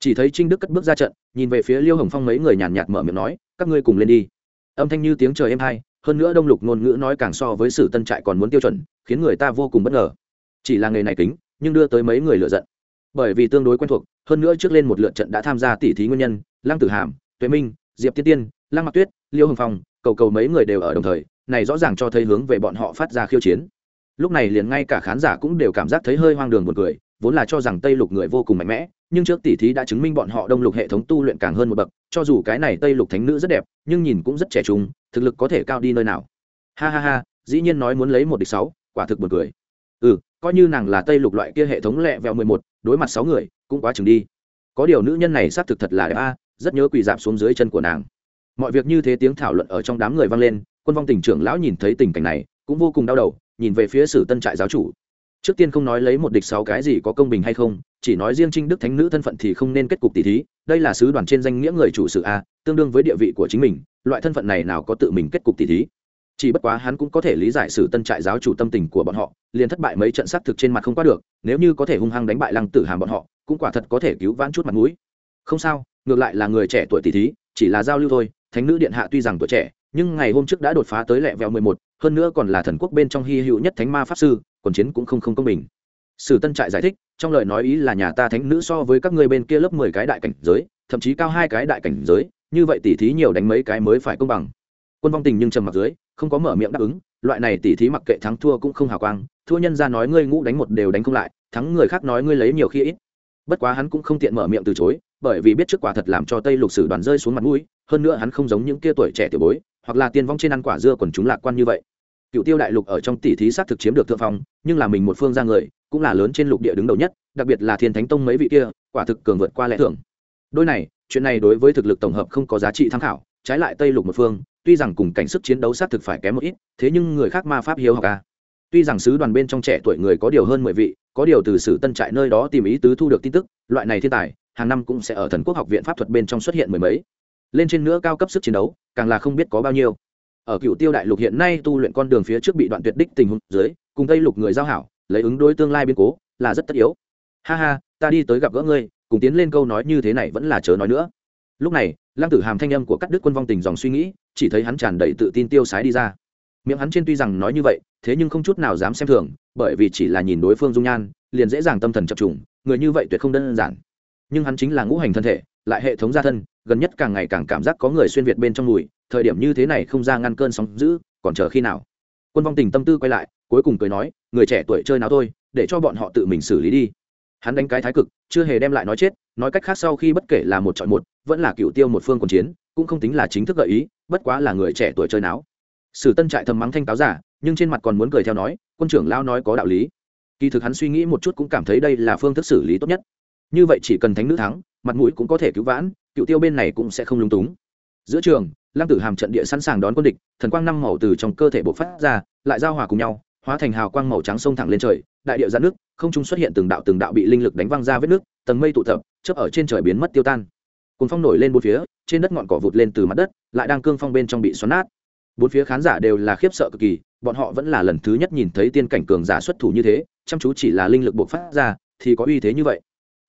Chỉ thấy trinh đức cất bước ra trận, nhìn về phía liêu hồng phong mấy người nhàn nhạt mở miệng nói, các ngươi cùng lên đi âm thanh như tiếng trời êm hay, hơn nữa đông lục ngôn ngữ nói càng so với sử tân trại còn muốn tiêu chuẩn khiến người ta vô cùng bất ngờ. Chỉ là nghề này kính nhưng đưa tới mấy người lựa giận. Bởi vì tương đối quen thuộc hơn nữa trước lên một lượt trận đã tham gia tỉ thí nguyên nhân lăng tử hàm tuệ minh diệp tiên tiên lăng mặc tuyết liêu hồng phong cầu cầu mấy người đều ở đồng thời này rõ ràng cho thấy hướng về bọn họ phát ra khiêu chiến. Lúc này liền ngay cả khán giả cũng đều cảm giác thấy hơi hoang đường một người vốn là cho rằng tây lục người vô cùng mạnh mẽ, nhưng trước tỷ thí đã chứng minh bọn họ đông lục hệ thống tu luyện càng hơn một bậc, cho dù cái này tây lục thánh nữ rất đẹp, nhưng nhìn cũng rất trẻ trung, thực lực có thể cao đi nơi nào. Ha ha ha, dĩ nhiên nói muốn lấy một địch sáu, quả thực buồn cười. Ừ coi như nàng là tây lục loại kia hệ thống lẹ vẹo mười một, đối mặt sáu người, cũng quá chừng đi. Có điều nữ nhân này xác thực thật là đẹp a, rất nhớ quỳ dạp xuống dưới chân của nàng. Mọi việc như thế tiếng thảo luận ở trong đám người vang lên, quân vong tỉnh trưởng lão nhìn thấy tình cảnh này, cũng vô cùng đau đầu, nhìn về phía sử tân trại giáo chủ trước tiên không nói lấy một địch sáu cái gì có công bình hay không, chỉ nói riêng trinh đức thánh nữ thân phận thì không nên kết cục tỷ thí, đây là sứ đoàn trên danh nghĩa người chủ sự a, tương đương với địa vị của chính mình, loại thân phận này nào có tự mình kết cục tỷ thí. Chỉ bất quá hắn cũng có thể lý giải sự tân trại giáo chủ tâm tình của bọn họ, liền thất bại mấy trận xác thực trên mặt không qua được, nếu như có thể hung hăng đánh bại lăng tử hàm bọn họ, cũng quả thật có thể cứu vãn chút mặt mũi. Không sao, ngược lại là người trẻ tuổi tỷ thí, chỉ là giao lưu thôi, thánh nữ điện hạ tuy rằng tuổi trẻ, nhưng ngày hôm trước đã đột phá tới lẹ vẹo mười một, hơn nữa còn là thần quốc bên trong hy hữu nhất thánh ma pháp sư còn chiến cũng không không công bình. Sử tân trại giải thích, trong lời nói ý là nhà ta thánh nữ so với các ngươi bên kia lớp mười cái đại cảnh giới, thậm chí cao hai cái đại cảnh giới, như vậy tỉ thí nhiều đánh mấy cái mới phải công bằng. Quân vong tình nhưng trầm mặc dưới, không có mở miệng đáp ứng, loại này tỉ thí mặc kệ thắng thua cũng không hào quang, thua nhân ra nói ngươi ngũ đánh một đều đánh không lại, thắng người khác nói ngươi lấy nhiều khi ít. Bất quá hắn cũng không tiện mở miệng từ chối, bởi vì biết trước quả thật làm cho tây lục sử đoàn rơi xuống mặt mũi, hơn nữa hắn không giống những kia tuổi trẻ tiểu bối, hoặc là tiên vong trên ăn quả dưa còn chúng lạc quan như vậy cựu tiêu đại lục ở trong tỷ thí xác thực chiếm được thượng phong, nhưng là mình một phương ra người, cũng là lớn trên lục địa đứng đầu nhất, đặc biệt là thiên thánh tông mấy vị kia, quả thực cường vượt qua lẽ thưởng đôi này, chuyện này đối với thực lực tổng hợp không có giá trị tham khảo, trái lại tây lục một phương, tuy rằng cùng cảnh sức chiến đấu xác thực phải kém một ít, thế nhưng người khác ma pháp hiếu học a. Tuy rằng sứ đoàn bên trong trẻ tuổi người có điều hơn mười vị, có điều từ sử tân trại nơi đó tìm ý tứ thu được tin tức, loại này thiên tài, hàng năm cũng sẽ ở thần quốc học viện pháp thuật bên trong xuất hiện mười mấy. Lên trên nữa cao cấp sức chiến đấu, càng là không biết có bao nhiêu ở cựu tiêu đại lục hiện nay tu luyện con đường phía trước bị đoạn tuyệt đích tình huống dưới, cùng tây lục người giao hảo, lấy ứng đối tương lai biến cố, là rất tất yếu. Ha ha, ta đi tới gặp gỡ ngươi, cùng tiến lên câu nói như thế này vẫn là chớ nói nữa. Lúc này, lăng tử hàm thanh âm của các đức quân vong tình dòng suy nghĩ, chỉ thấy hắn tràn đầy tự tin tiêu sái đi ra. Miệng hắn trên tuy rằng nói như vậy, thế nhưng không chút nào dám xem thường, bởi vì chỉ là nhìn đối phương dung nhan, liền dễ dàng tâm thần chập trùng, người như vậy tuyệt không đơn giản. Nhưng hắn chính là ngũ hành thân thể, lại hệ thống gia thân gần nhất càng ngày càng cảm giác có người xuyên việt bên trong mùi, thời điểm như thế này không ra ngăn cơn sóng giữ còn chờ khi nào? Quân vong tình tâm tư quay lại, cuối cùng cười nói, người trẻ tuổi chơi nào thôi, để cho bọn họ tự mình xử lý đi. Hắn đánh cái thái cực, chưa hề đem lại nói chết, nói cách khác sau khi bất kể là một chọn một, vẫn là cựu tiêu một phương quần chiến, cũng không tính là chính thức gợi ý, bất quá là người trẻ tuổi chơi náo. Sử tân trại thầm mắng thanh táo giả, nhưng trên mặt còn muốn cười theo nói, quân trưởng lao nói có đạo lý. Kỳ thực hắn suy nghĩ một chút cũng cảm thấy đây là phương thức xử lý tốt nhất như vậy chỉ cần thánh nữ thắng, mặt mũi cũng có thể cứu vãn, cựu tiêu bên này cũng sẽ không lung túng. Giữa trường, lăng tử hàm trận địa sẵn sàng đón quân địch, thần quang năm màu từ trong cơ thể bộc phát ra, lại giao hòa cùng nhau, hóa thành hào quang màu trắng sông thẳng lên trời, đại địa giãn nước, không trung xuất hiện từng đạo từng đạo bị linh lực đánh văng ra vết nước, tầng mây tụ tập, chớp ở trên trời biến mất tiêu tan. Cồn phong nổi lên bốn phía, trên đất ngọn cỏ vụt lên từ mặt đất, lại đang cương phong bên trong bị xoắn nát. Bốn phía khán giả đều là khiếp sợ cực kỳ, bọn họ vẫn là lần thứ nhất nhìn thấy tiên cảnh cường giả xuất thủ như thế, chăm chú chỉ là linh lực bộc phát ra, thì có uy thế như vậy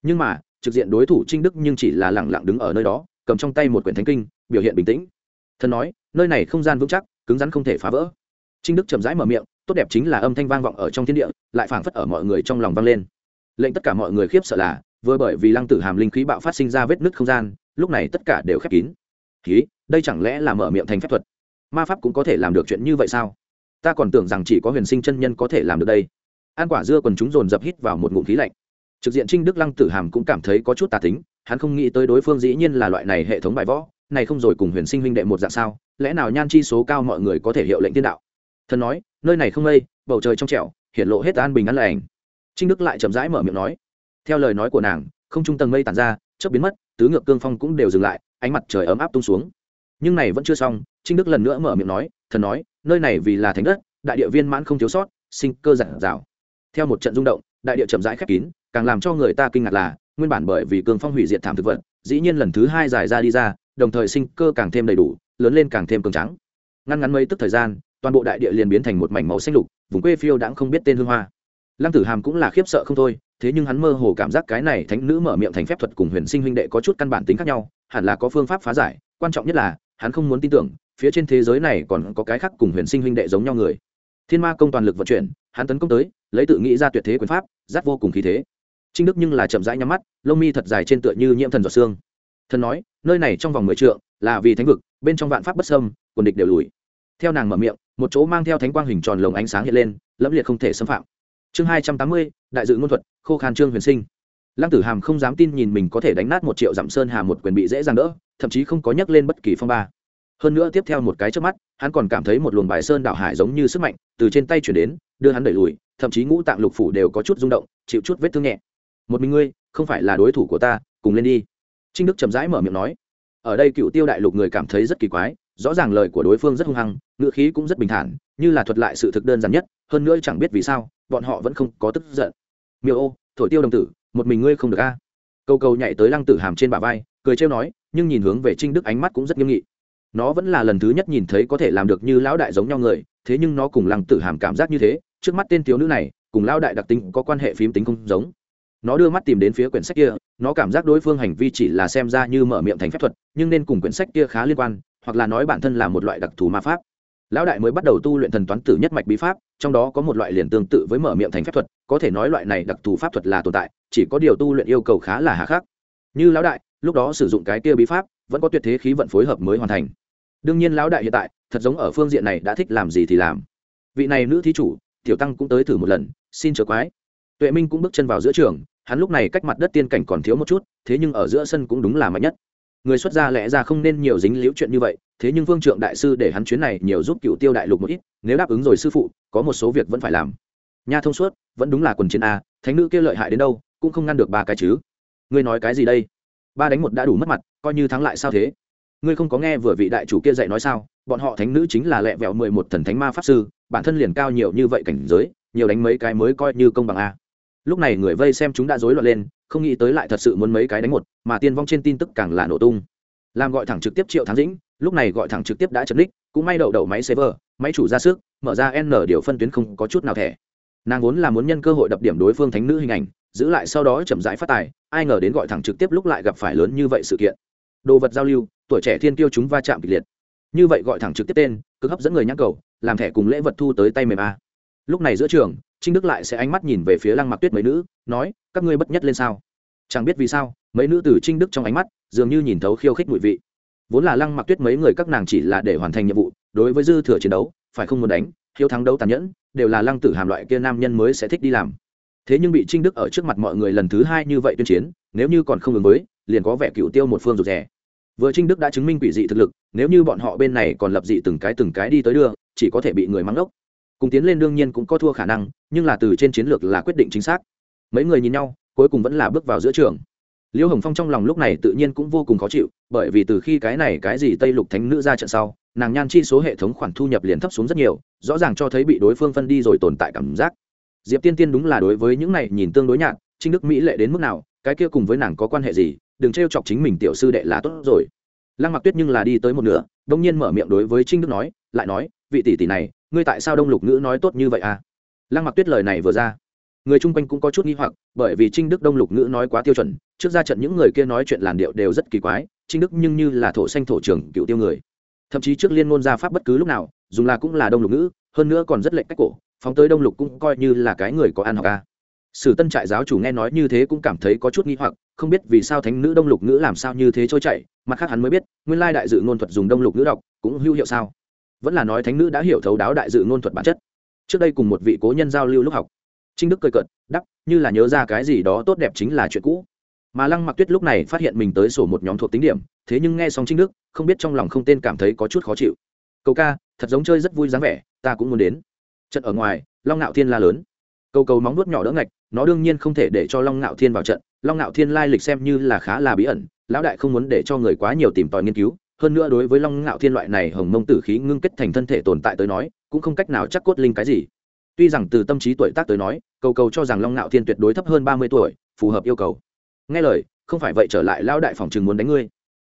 nhưng mà, trực diện đối thủ trinh đức nhưng chỉ là lẳng lặng đứng ở nơi đó, cầm trong tay một quyển thánh kinh, biểu hiện bình tĩnh. Thần nói, nơi này không gian vững chắc, cứng rắn không thể phá vỡ. Trinh đức chậm rãi mở miệng, tốt đẹp chính là âm thanh vang vọng ở trong thiên địa, lại phảng phất ở mọi người trong lòng vang lên. Lệnh tất cả mọi người khiếp sợ là, vừa bởi vì lăng tử hàm linh khí bạo phát sinh ra vết nứt không gian, lúc này tất cả đều khép kín. Khí đây chẳng lẽ là mở miệng thành phép thuật? Ma pháp cũng có thể làm được chuyện như vậy sao? Ta còn tưởng rằng chỉ có huyền sinh chân nhân có thể làm được đây. An quả dưa còn chúng dồn dập hít vào một ngụm khí lạnh trực diện trinh đức lăng tử hàm cũng cảm thấy có chút tà tính, hắn không nghĩ tới đối phương dĩ nhiên là loại này hệ thống bài võ, này không rồi cùng huyền sinh huynh đệ một dạng sao, lẽ nào nhan chi số cao mọi người có thể hiệu lệnh tiên đạo? Thần nói, nơi này không mây, bầu trời trong trẻo hiện lộ hết an bình an lành. Trinh đức lại chậm rãi mở miệng nói. Theo lời nói của nàng, không trung tầng mây tàn ra, chớp biến mất, tứ ngược cương phong cũng đều dừng lại, ánh mặt trời ấm áp tung xuống. Nhưng này vẫn chưa xong, trinh đức lần nữa mở miệng nói, thần nói, nơi này vì là thánh đất, đại địa viên mãn không thiếu sót, sinh cơ giản rào theo một trận rung động, đại địa chậm rãi khép kín càng làm cho người ta kinh ngạc là, nguyên bản bởi vì cương phong hủy diệt thảm thực vật, dĩ nhiên lần thứ hai dài ra đi ra, đồng thời sinh cơ càng thêm đầy đủ, lớn lên càng thêm cường trắng ngăn ngắn mấy tức thời gian, toàn bộ đại địa liền biến thành một mảnh màu xanh lục, vùng quê phiêu đãng không biết tên hương hoa. Lăng tử hàm cũng là khiếp sợ không thôi, thế nhưng hắn mơ hồ cảm giác cái này thánh nữ mở miệng thành phép thuật cùng huyền sinh huynh đệ có chút căn bản tính khác nhau, hẳn là có phương pháp phá giải, quan trọng nhất là, hắn không muốn tin tưởng, phía trên thế giới này còn có cái khác cùng huyền sinh huynh đệ giống nhau người. Thiên ma công toàn lực vận chuyển, hắn tấn công tới, lấy tự nghĩ ra tuyệt thế quyền pháp, giáp vô cùng khí thế trinh đức nhưng là chậm rãi nhắm mắt, lông mi thật dài trên tựa như nhiễm thần giọt xương thần nói, nơi này trong vòng mười trượng là vì thánh vực, bên trong vạn pháp bất sâm quần địch đều lùi. Theo nàng mở miệng, một chỗ mang theo thánh quang hình tròn lồng ánh sáng hiện lên, lẫm liệt không thể xâm phạm. Chương hai trăm tám mươi, đại dự ngôn thuật, khô khan trương huyền sinh. Lăng tử hàm không dám tin nhìn mình có thể đánh nát một triệu dặm sơn hà một quyền bị dễ dàng đỡ, thậm chí không có nhắc lên bất kỳ phong ba. Hơn nữa tiếp theo một cái trước mắt, hắn còn cảm thấy một luồng bài sơn đảo hải giống như sức mạnh từ trên tay chuyển đến, đưa hắn đẩy lùi, thậm chí ngũ tạng lục phủ đều có chút rung động, chịu chút vết thương nhẹ một mình ngươi, không phải là đối thủ của ta, cùng lên đi. Trinh đức chậm rãi mở miệng nói. Ở đây cựu tiêu đại lục người cảm thấy rất kỳ quái, rõ ràng lời của đối phương rất hung hăng, ngữ khí cũng rất bình thản, như là thuật lại sự thực đơn giản nhất, hơn nữa chẳng biết vì sao, bọn họ vẫn không có tức giận. Miêu ô, thổi tiêu đồng tử, một mình ngươi không được a? À. câu câu nhảy tới lăng tử hàm trên bả vai, cười trêu nói, nhưng nhìn hướng về trinh đức ánh mắt cũng rất nghiêm nghị. Nó vẫn là lần thứ nhất nhìn thấy có thể làm được như lão đại giống nhau người, thế nhưng nó cùng lăng tử hàm cảm giác như thế, trước mắt tên thiếu nữ này, cùng lão đại đặc tính có quan hệ phím tính không giống nó đưa mắt tìm đến phía quyển sách kia, nó cảm giác đối phương hành vi chỉ là xem ra như mở miệng thành phép thuật, nhưng nên cùng quyển sách kia khá liên quan, hoặc là nói bản thân là một loại đặc thù ma pháp. Lão đại mới bắt đầu tu luyện thần toán tử nhất mạch bí pháp, trong đó có một loại liền tương tự với mở miệng thành phép thuật, có thể nói loại này đặc thù pháp thuật là tồn tại, chỉ có điều tu luyện yêu cầu khá là hà khắc. Như lão đại, lúc đó sử dụng cái kia bí pháp, vẫn có tuyệt thế khí vận phối hợp mới hoàn thành. Đương nhiên lão đại hiện tại, thật giống ở phương diện này đã thích làm gì thì làm. Vị này nữ thí chủ, tiểu tăng cũng tới thử một lần, xin chờ quái tuệ minh cũng bước chân vào giữa trường, hắn lúc này cách mặt đất tiên cảnh còn thiếu một chút, thế nhưng ở giữa sân cũng đúng là mạnh nhất. Người xuất gia lẽ ra không nên nhiều dính liễu chuyện như vậy, thế nhưng vương trượng đại sư để hắn chuyến này nhiều giúp cựu tiêu đại lục một ít, nếu đáp ứng rồi sư phụ, có một số việc vẫn phải làm. Nha thông suốt, vẫn đúng là quần chiến a, thánh nữ kia lợi hại đến đâu, cũng không ngăn được ba cái chứ. Ngươi nói cái gì đây? Ba đánh một đã đủ mất mặt, coi như thắng lại sao thế? Ngươi không có nghe vừa vị đại chủ kia dạy nói sao, bọn họ thánh nữ chính là lẹ vẹo mười một thần thánh ma pháp sư, bản thân liền cao nhiều như vậy cảnh giới, nhiều đánh mấy cái mới coi như công bằng a lúc này người vây xem chúng đã rối loạn lên, không nghĩ tới lại thật sự muốn mấy cái đánh một, mà tiên vong trên tin tức càng là nổ tung. Làm gọi thẳng trực tiếp triệu thắng dĩnh, lúc này gọi thẳng trực tiếp đã chấn đích cũng may đậu đậu máy server máy chủ ra sức, mở ra n điều phân tuyến không có chút nào thẻ. Nàng vốn là muốn nhân cơ hội đập điểm đối phương thánh nữ hình ảnh, giữ lại sau đó chậm rãi phát tài, ai ngờ đến gọi thẳng trực tiếp lúc lại gặp phải lớn như vậy sự kiện. Đồ vật giao lưu, tuổi trẻ thiên tiêu chúng va chạm kịch liệt. Như vậy gọi thẳng trực tiếp tên, cực hấp dẫn người nhắc cầu, làm thẻ cùng lễ vật thu tới tay mềm a. Lúc này giữa trường trinh đức lại sẽ ánh mắt nhìn về phía lăng mặc tuyết mấy nữ, nói, các ngươi bất nhất lên sao? Chẳng biết vì sao, mấy nữ từ trinh đức trong ánh mắt dường như nhìn thấu khiêu khích mùi vị. Vốn là lăng mặc tuyết mấy người các nàng chỉ là để hoàn thành nhiệm vụ, đối với dư thừa chiến đấu, phải không muốn đánh, hiếu thắng đấu tàn nhẫn, đều là lăng tử hàm loại kia nam nhân mới sẽ thích đi làm. Thế nhưng bị trinh đức ở trước mặt mọi người lần thứ hai như vậy tuyên chiến, nếu như còn không ứng với, liền có vẻ cựu tiêu một phương rụt rè. Vừa trinh đức đã chứng minh quỷ dị thực lực, nếu như bọn họ bên này còn lập dị từng cái từng cái đi tới đưa, chỉ có thể bị người mắng ốc cùng tiến lên đương nhiên cũng có thua khả năng, nhưng là từ trên chiến lược là quyết định chính xác. Mấy người nhìn nhau, cuối cùng vẫn là bước vào giữa trường. Liễu hồng phong trong lòng lúc này tự nhiên cũng vô cùng khó chịu, bởi vì từ khi cái này cái gì tây lục thánh nữ ra trận sau, nàng nhan chi số hệ thống khoản thu nhập liền thấp xuống rất nhiều, rõ ràng cho thấy bị đối phương phân đi rồi tồn tại cảm giác. Diệp tiên tiên đúng là đối với những này nhìn tương đối nhạt, trinh đức mỹ lệ đến mức nào, cái kia cùng với nàng có quan hệ gì, đừng t chọc chính mình tiểu sư đệ là tốt rồi. Lăng mặc tuyết nhưng là đi tới một nửa, đông nhiên mở miệng đối với trinh đức nói, lại nói, vị tỷ tỷ này ngươi tại sao đông lục ngữ nói tốt như vậy à? Lăng mặc tuyết lời này vừa ra, người chung quanh cũng có chút nghi hoặc, bởi vì trinh đức đông lục ngữ nói quá tiêu chuẩn, trước ra trận những người kia nói chuyện làn điệu đều rất kỳ quái, trinh đức nhưng như là thổ xanh thổ trưởng cựu tiêu người. Thậm chí trước liên ngôn gia pháp bất cứ lúc nào, dùng là cũng là đông lục ngữ, hơn nữa còn rất lệnh cách cổ, phóng tới đông lục cũng coi như là cái người có ăn học ca sử tân trại giáo chủ nghe nói như thế cũng cảm thấy có chút nghi hoặc, không biết vì sao thánh nữ đông lục ngữ làm sao như thế trôi chảy, mặt khác hắn mới biết, nguyên lai đại dự ngôn thuật dùng đông lục ngữ đọc, cũng hữu hiệu sao? Vẫn là nói thánh nữ đã hiểu thấu đáo đại dự ngôn thuật bản chất. Trước đây cùng một vị cố nhân giao lưu lúc học, trinh đức cười cợt đắp như là nhớ ra cái gì đó tốt đẹp chính là chuyện cũ. Mà lăng mặc tuyết lúc này phát hiện mình tới sổ một nhóm thuộc tính điểm, thế nhưng nghe xong trinh đức, không biết trong lòng không tên cảm thấy có chút khó chịu. Cầu ca, thật giống chơi rất vui dáng vẻ, ta cũng muốn đến. Trận ở ngoài, long ngạo thiên la lớn. Cầu cầu móng nuốt nhỏ đỡ ngạch, nó đương nhiên không thể để cho long ngạo thiên vào trận. Long ngạo thiên lai lịch xem như là khá là bí ẩn, lão đại không muốn để cho người quá nhiều tìm tòi nghiên cứu hơn nữa đối với long ngạo thiên loại này hồng mông tử khí ngưng kết thành thân thể tồn tại tới nói, cũng không cách nào chắc cốt linh cái gì. Tuy rằng từ tâm trí tuổi tác tới nói, cầu cầu cho rằng long ngạo thiên tuyệt đối thấp hơn ba mươi tuổi, phù hợp yêu cầu. Nghe lời, không phải vậy trở lại lão đại phòng chừng muốn đánh ngươi.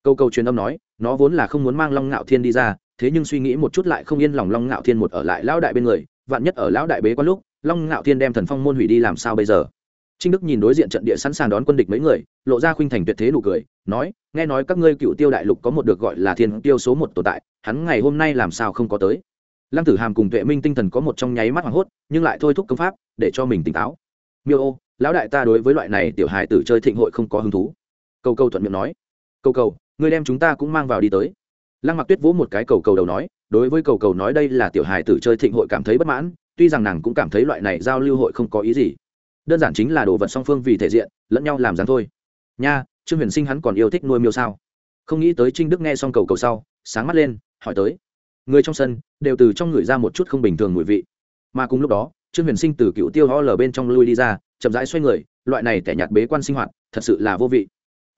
Cầu cầu truyền âm nói, nó vốn là không muốn mang long ngạo thiên đi ra, thế nhưng suy nghĩ một chút lại không yên lòng long ngạo thiên một ở lại lão đại bên người, vạn nhất ở lão đại bế quan lúc, long ngạo thiên đem thần phong môn hủy đi làm sao bây giờ? Trinh đức nhìn đối diện trận địa sẵn sàng đón quân địch mấy người, lộ ra khuynh thành tuyệt thế nụ cười, nói, nghe nói các ngươi cựu tiêu đại lục có một được gọi là thiên tiêu số một tồn tại, hắn ngày hôm nay làm sao không có tới? Lăng tử hàm cùng tuệ minh tinh thần có một trong nháy mắt hoảng hốt, nhưng lại thôi thúc công pháp, để cho mình tỉnh táo. Miêu ô, lão đại ta đối với loại này tiểu hài tử chơi thịnh hội không có hứng thú. Cầu Cầu thuận miệng nói. Cầu cầu, ngươi đem chúng ta cũng mang vào đi tới. Lăng mặc tuyết vỗ một cái cầu cầu đầu nói, đối với cầu cầu nói đây là tiểu hài tử chơi thịnh hội cảm thấy bất mãn, tuy rằng nàng cũng cảm thấy loại này giao lưu hội không có ý gì đơn giản chính là đồ vật song phương vì thể diện, lẫn nhau làm dáng thôi. Nha, trương huyền sinh hắn còn yêu thích nuôi miêu sao? Không nghĩ tới trinh đức nghe xong cầu cầu sau, sáng mắt lên, hỏi tới. Người trong sân, đều từ trong người ra một chút không bình thường mùi vị. Mà cùng lúc đó, trương huyền sinh từ cựu tiêu ho lờ bên trong lui đi ra, chậm rãi xoay người, loại này tẻ nhạt bế quan sinh hoạt, thật sự là vô vị.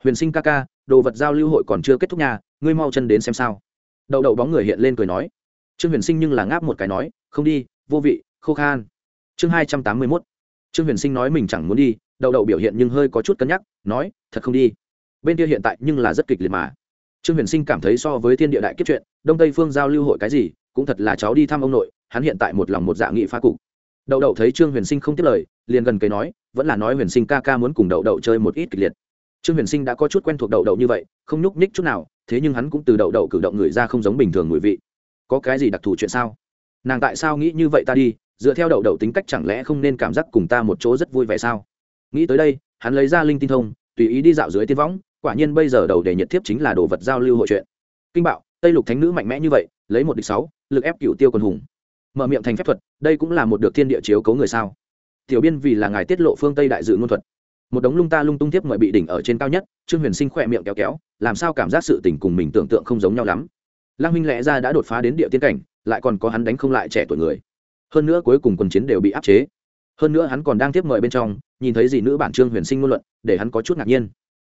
Huyền sinh ca ca, đồ vật giao lưu hội còn chưa kết thúc nhà ngươi mau chân đến xem sao. Đậu đậu bóng người hiện lên cười nói. Trương huyền sinh nhưng là ngáp một cái nói, không đi, vô vị, khô khan. Chương hai trăm tám mươi mốt trương huyền sinh nói mình chẳng muốn đi đậu đậu biểu hiện nhưng hơi có chút cân nhắc, nói, thật không đi. Bên kia hiện tại nhưng là rất kịch liệt mà. Trương huyền sinh cảm thấy so với thiên địa đại kiếp chuyện, đông tây phương giao lưu hội cái gì, cũng thật là cháu đi thăm ông nội, hắn hiện tại một lòng một dạ nghị phá cục. Đậu đậu thấy trương huyền sinh không tiếp lời, liền gần cây nói, vẫn là nói huyền sinh ca ca muốn cùng đậu đậu chơi một ít kịch liệt. Trương huyền sinh đã có chút quen thuộc đậu đậu như vậy, không nhúc nhích chút nào, thế nhưng hắn cũng từ đậu đậu cử động người ra không giống bình thường mùi vị. Có cái gì đặc thù chuyện sao? Nàng tại sao nghĩ như vậy ta đi? Dựa theo đậu đậu tính cách chẳng lẽ không nên cảm giác cùng ta một chỗ rất vui vẻ sao? Nghĩ tới đây, hắn lấy ra linh tin thông, tùy ý đi dạo dưới tiên võng, quả nhiên bây giờ đầu đề nhiệt thiếp chính là đồ vật giao lưu hội chuyện. Kinh bạo, tây lục thánh nữ mạnh mẽ như vậy, lấy một địch sáu, lực ép cựu tiêu quần hùng. Mở miệng thành phép thuật, đây cũng là một được thiên địa chiếu cấu người sao? Tiểu biên vì là ngài tiết lộ phương tây đại dự ngôn thuật. Một đống lung ta lung tung tiếp mọi bị đỉnh ở trên cao nhất, trương huyền sinh khỏe miệng kéo kéo, làm sao cảm giác sự tình cùng mình tưởng tượng không giống nhau lắm. Lăng minh lẽ ra đã đột phá đến địa tiên cảnh, lại còn có hắn đánh không lại trẻ tuổi người hơn nữa cuối cùng quần chiến đều bị áp chế. Hơn nữa hắn còn đang tiếp mời bên trong, nhìn thấy gì nữ bản trương huyền sinh ngôn luận, để hắn có chút ngạc nhiên.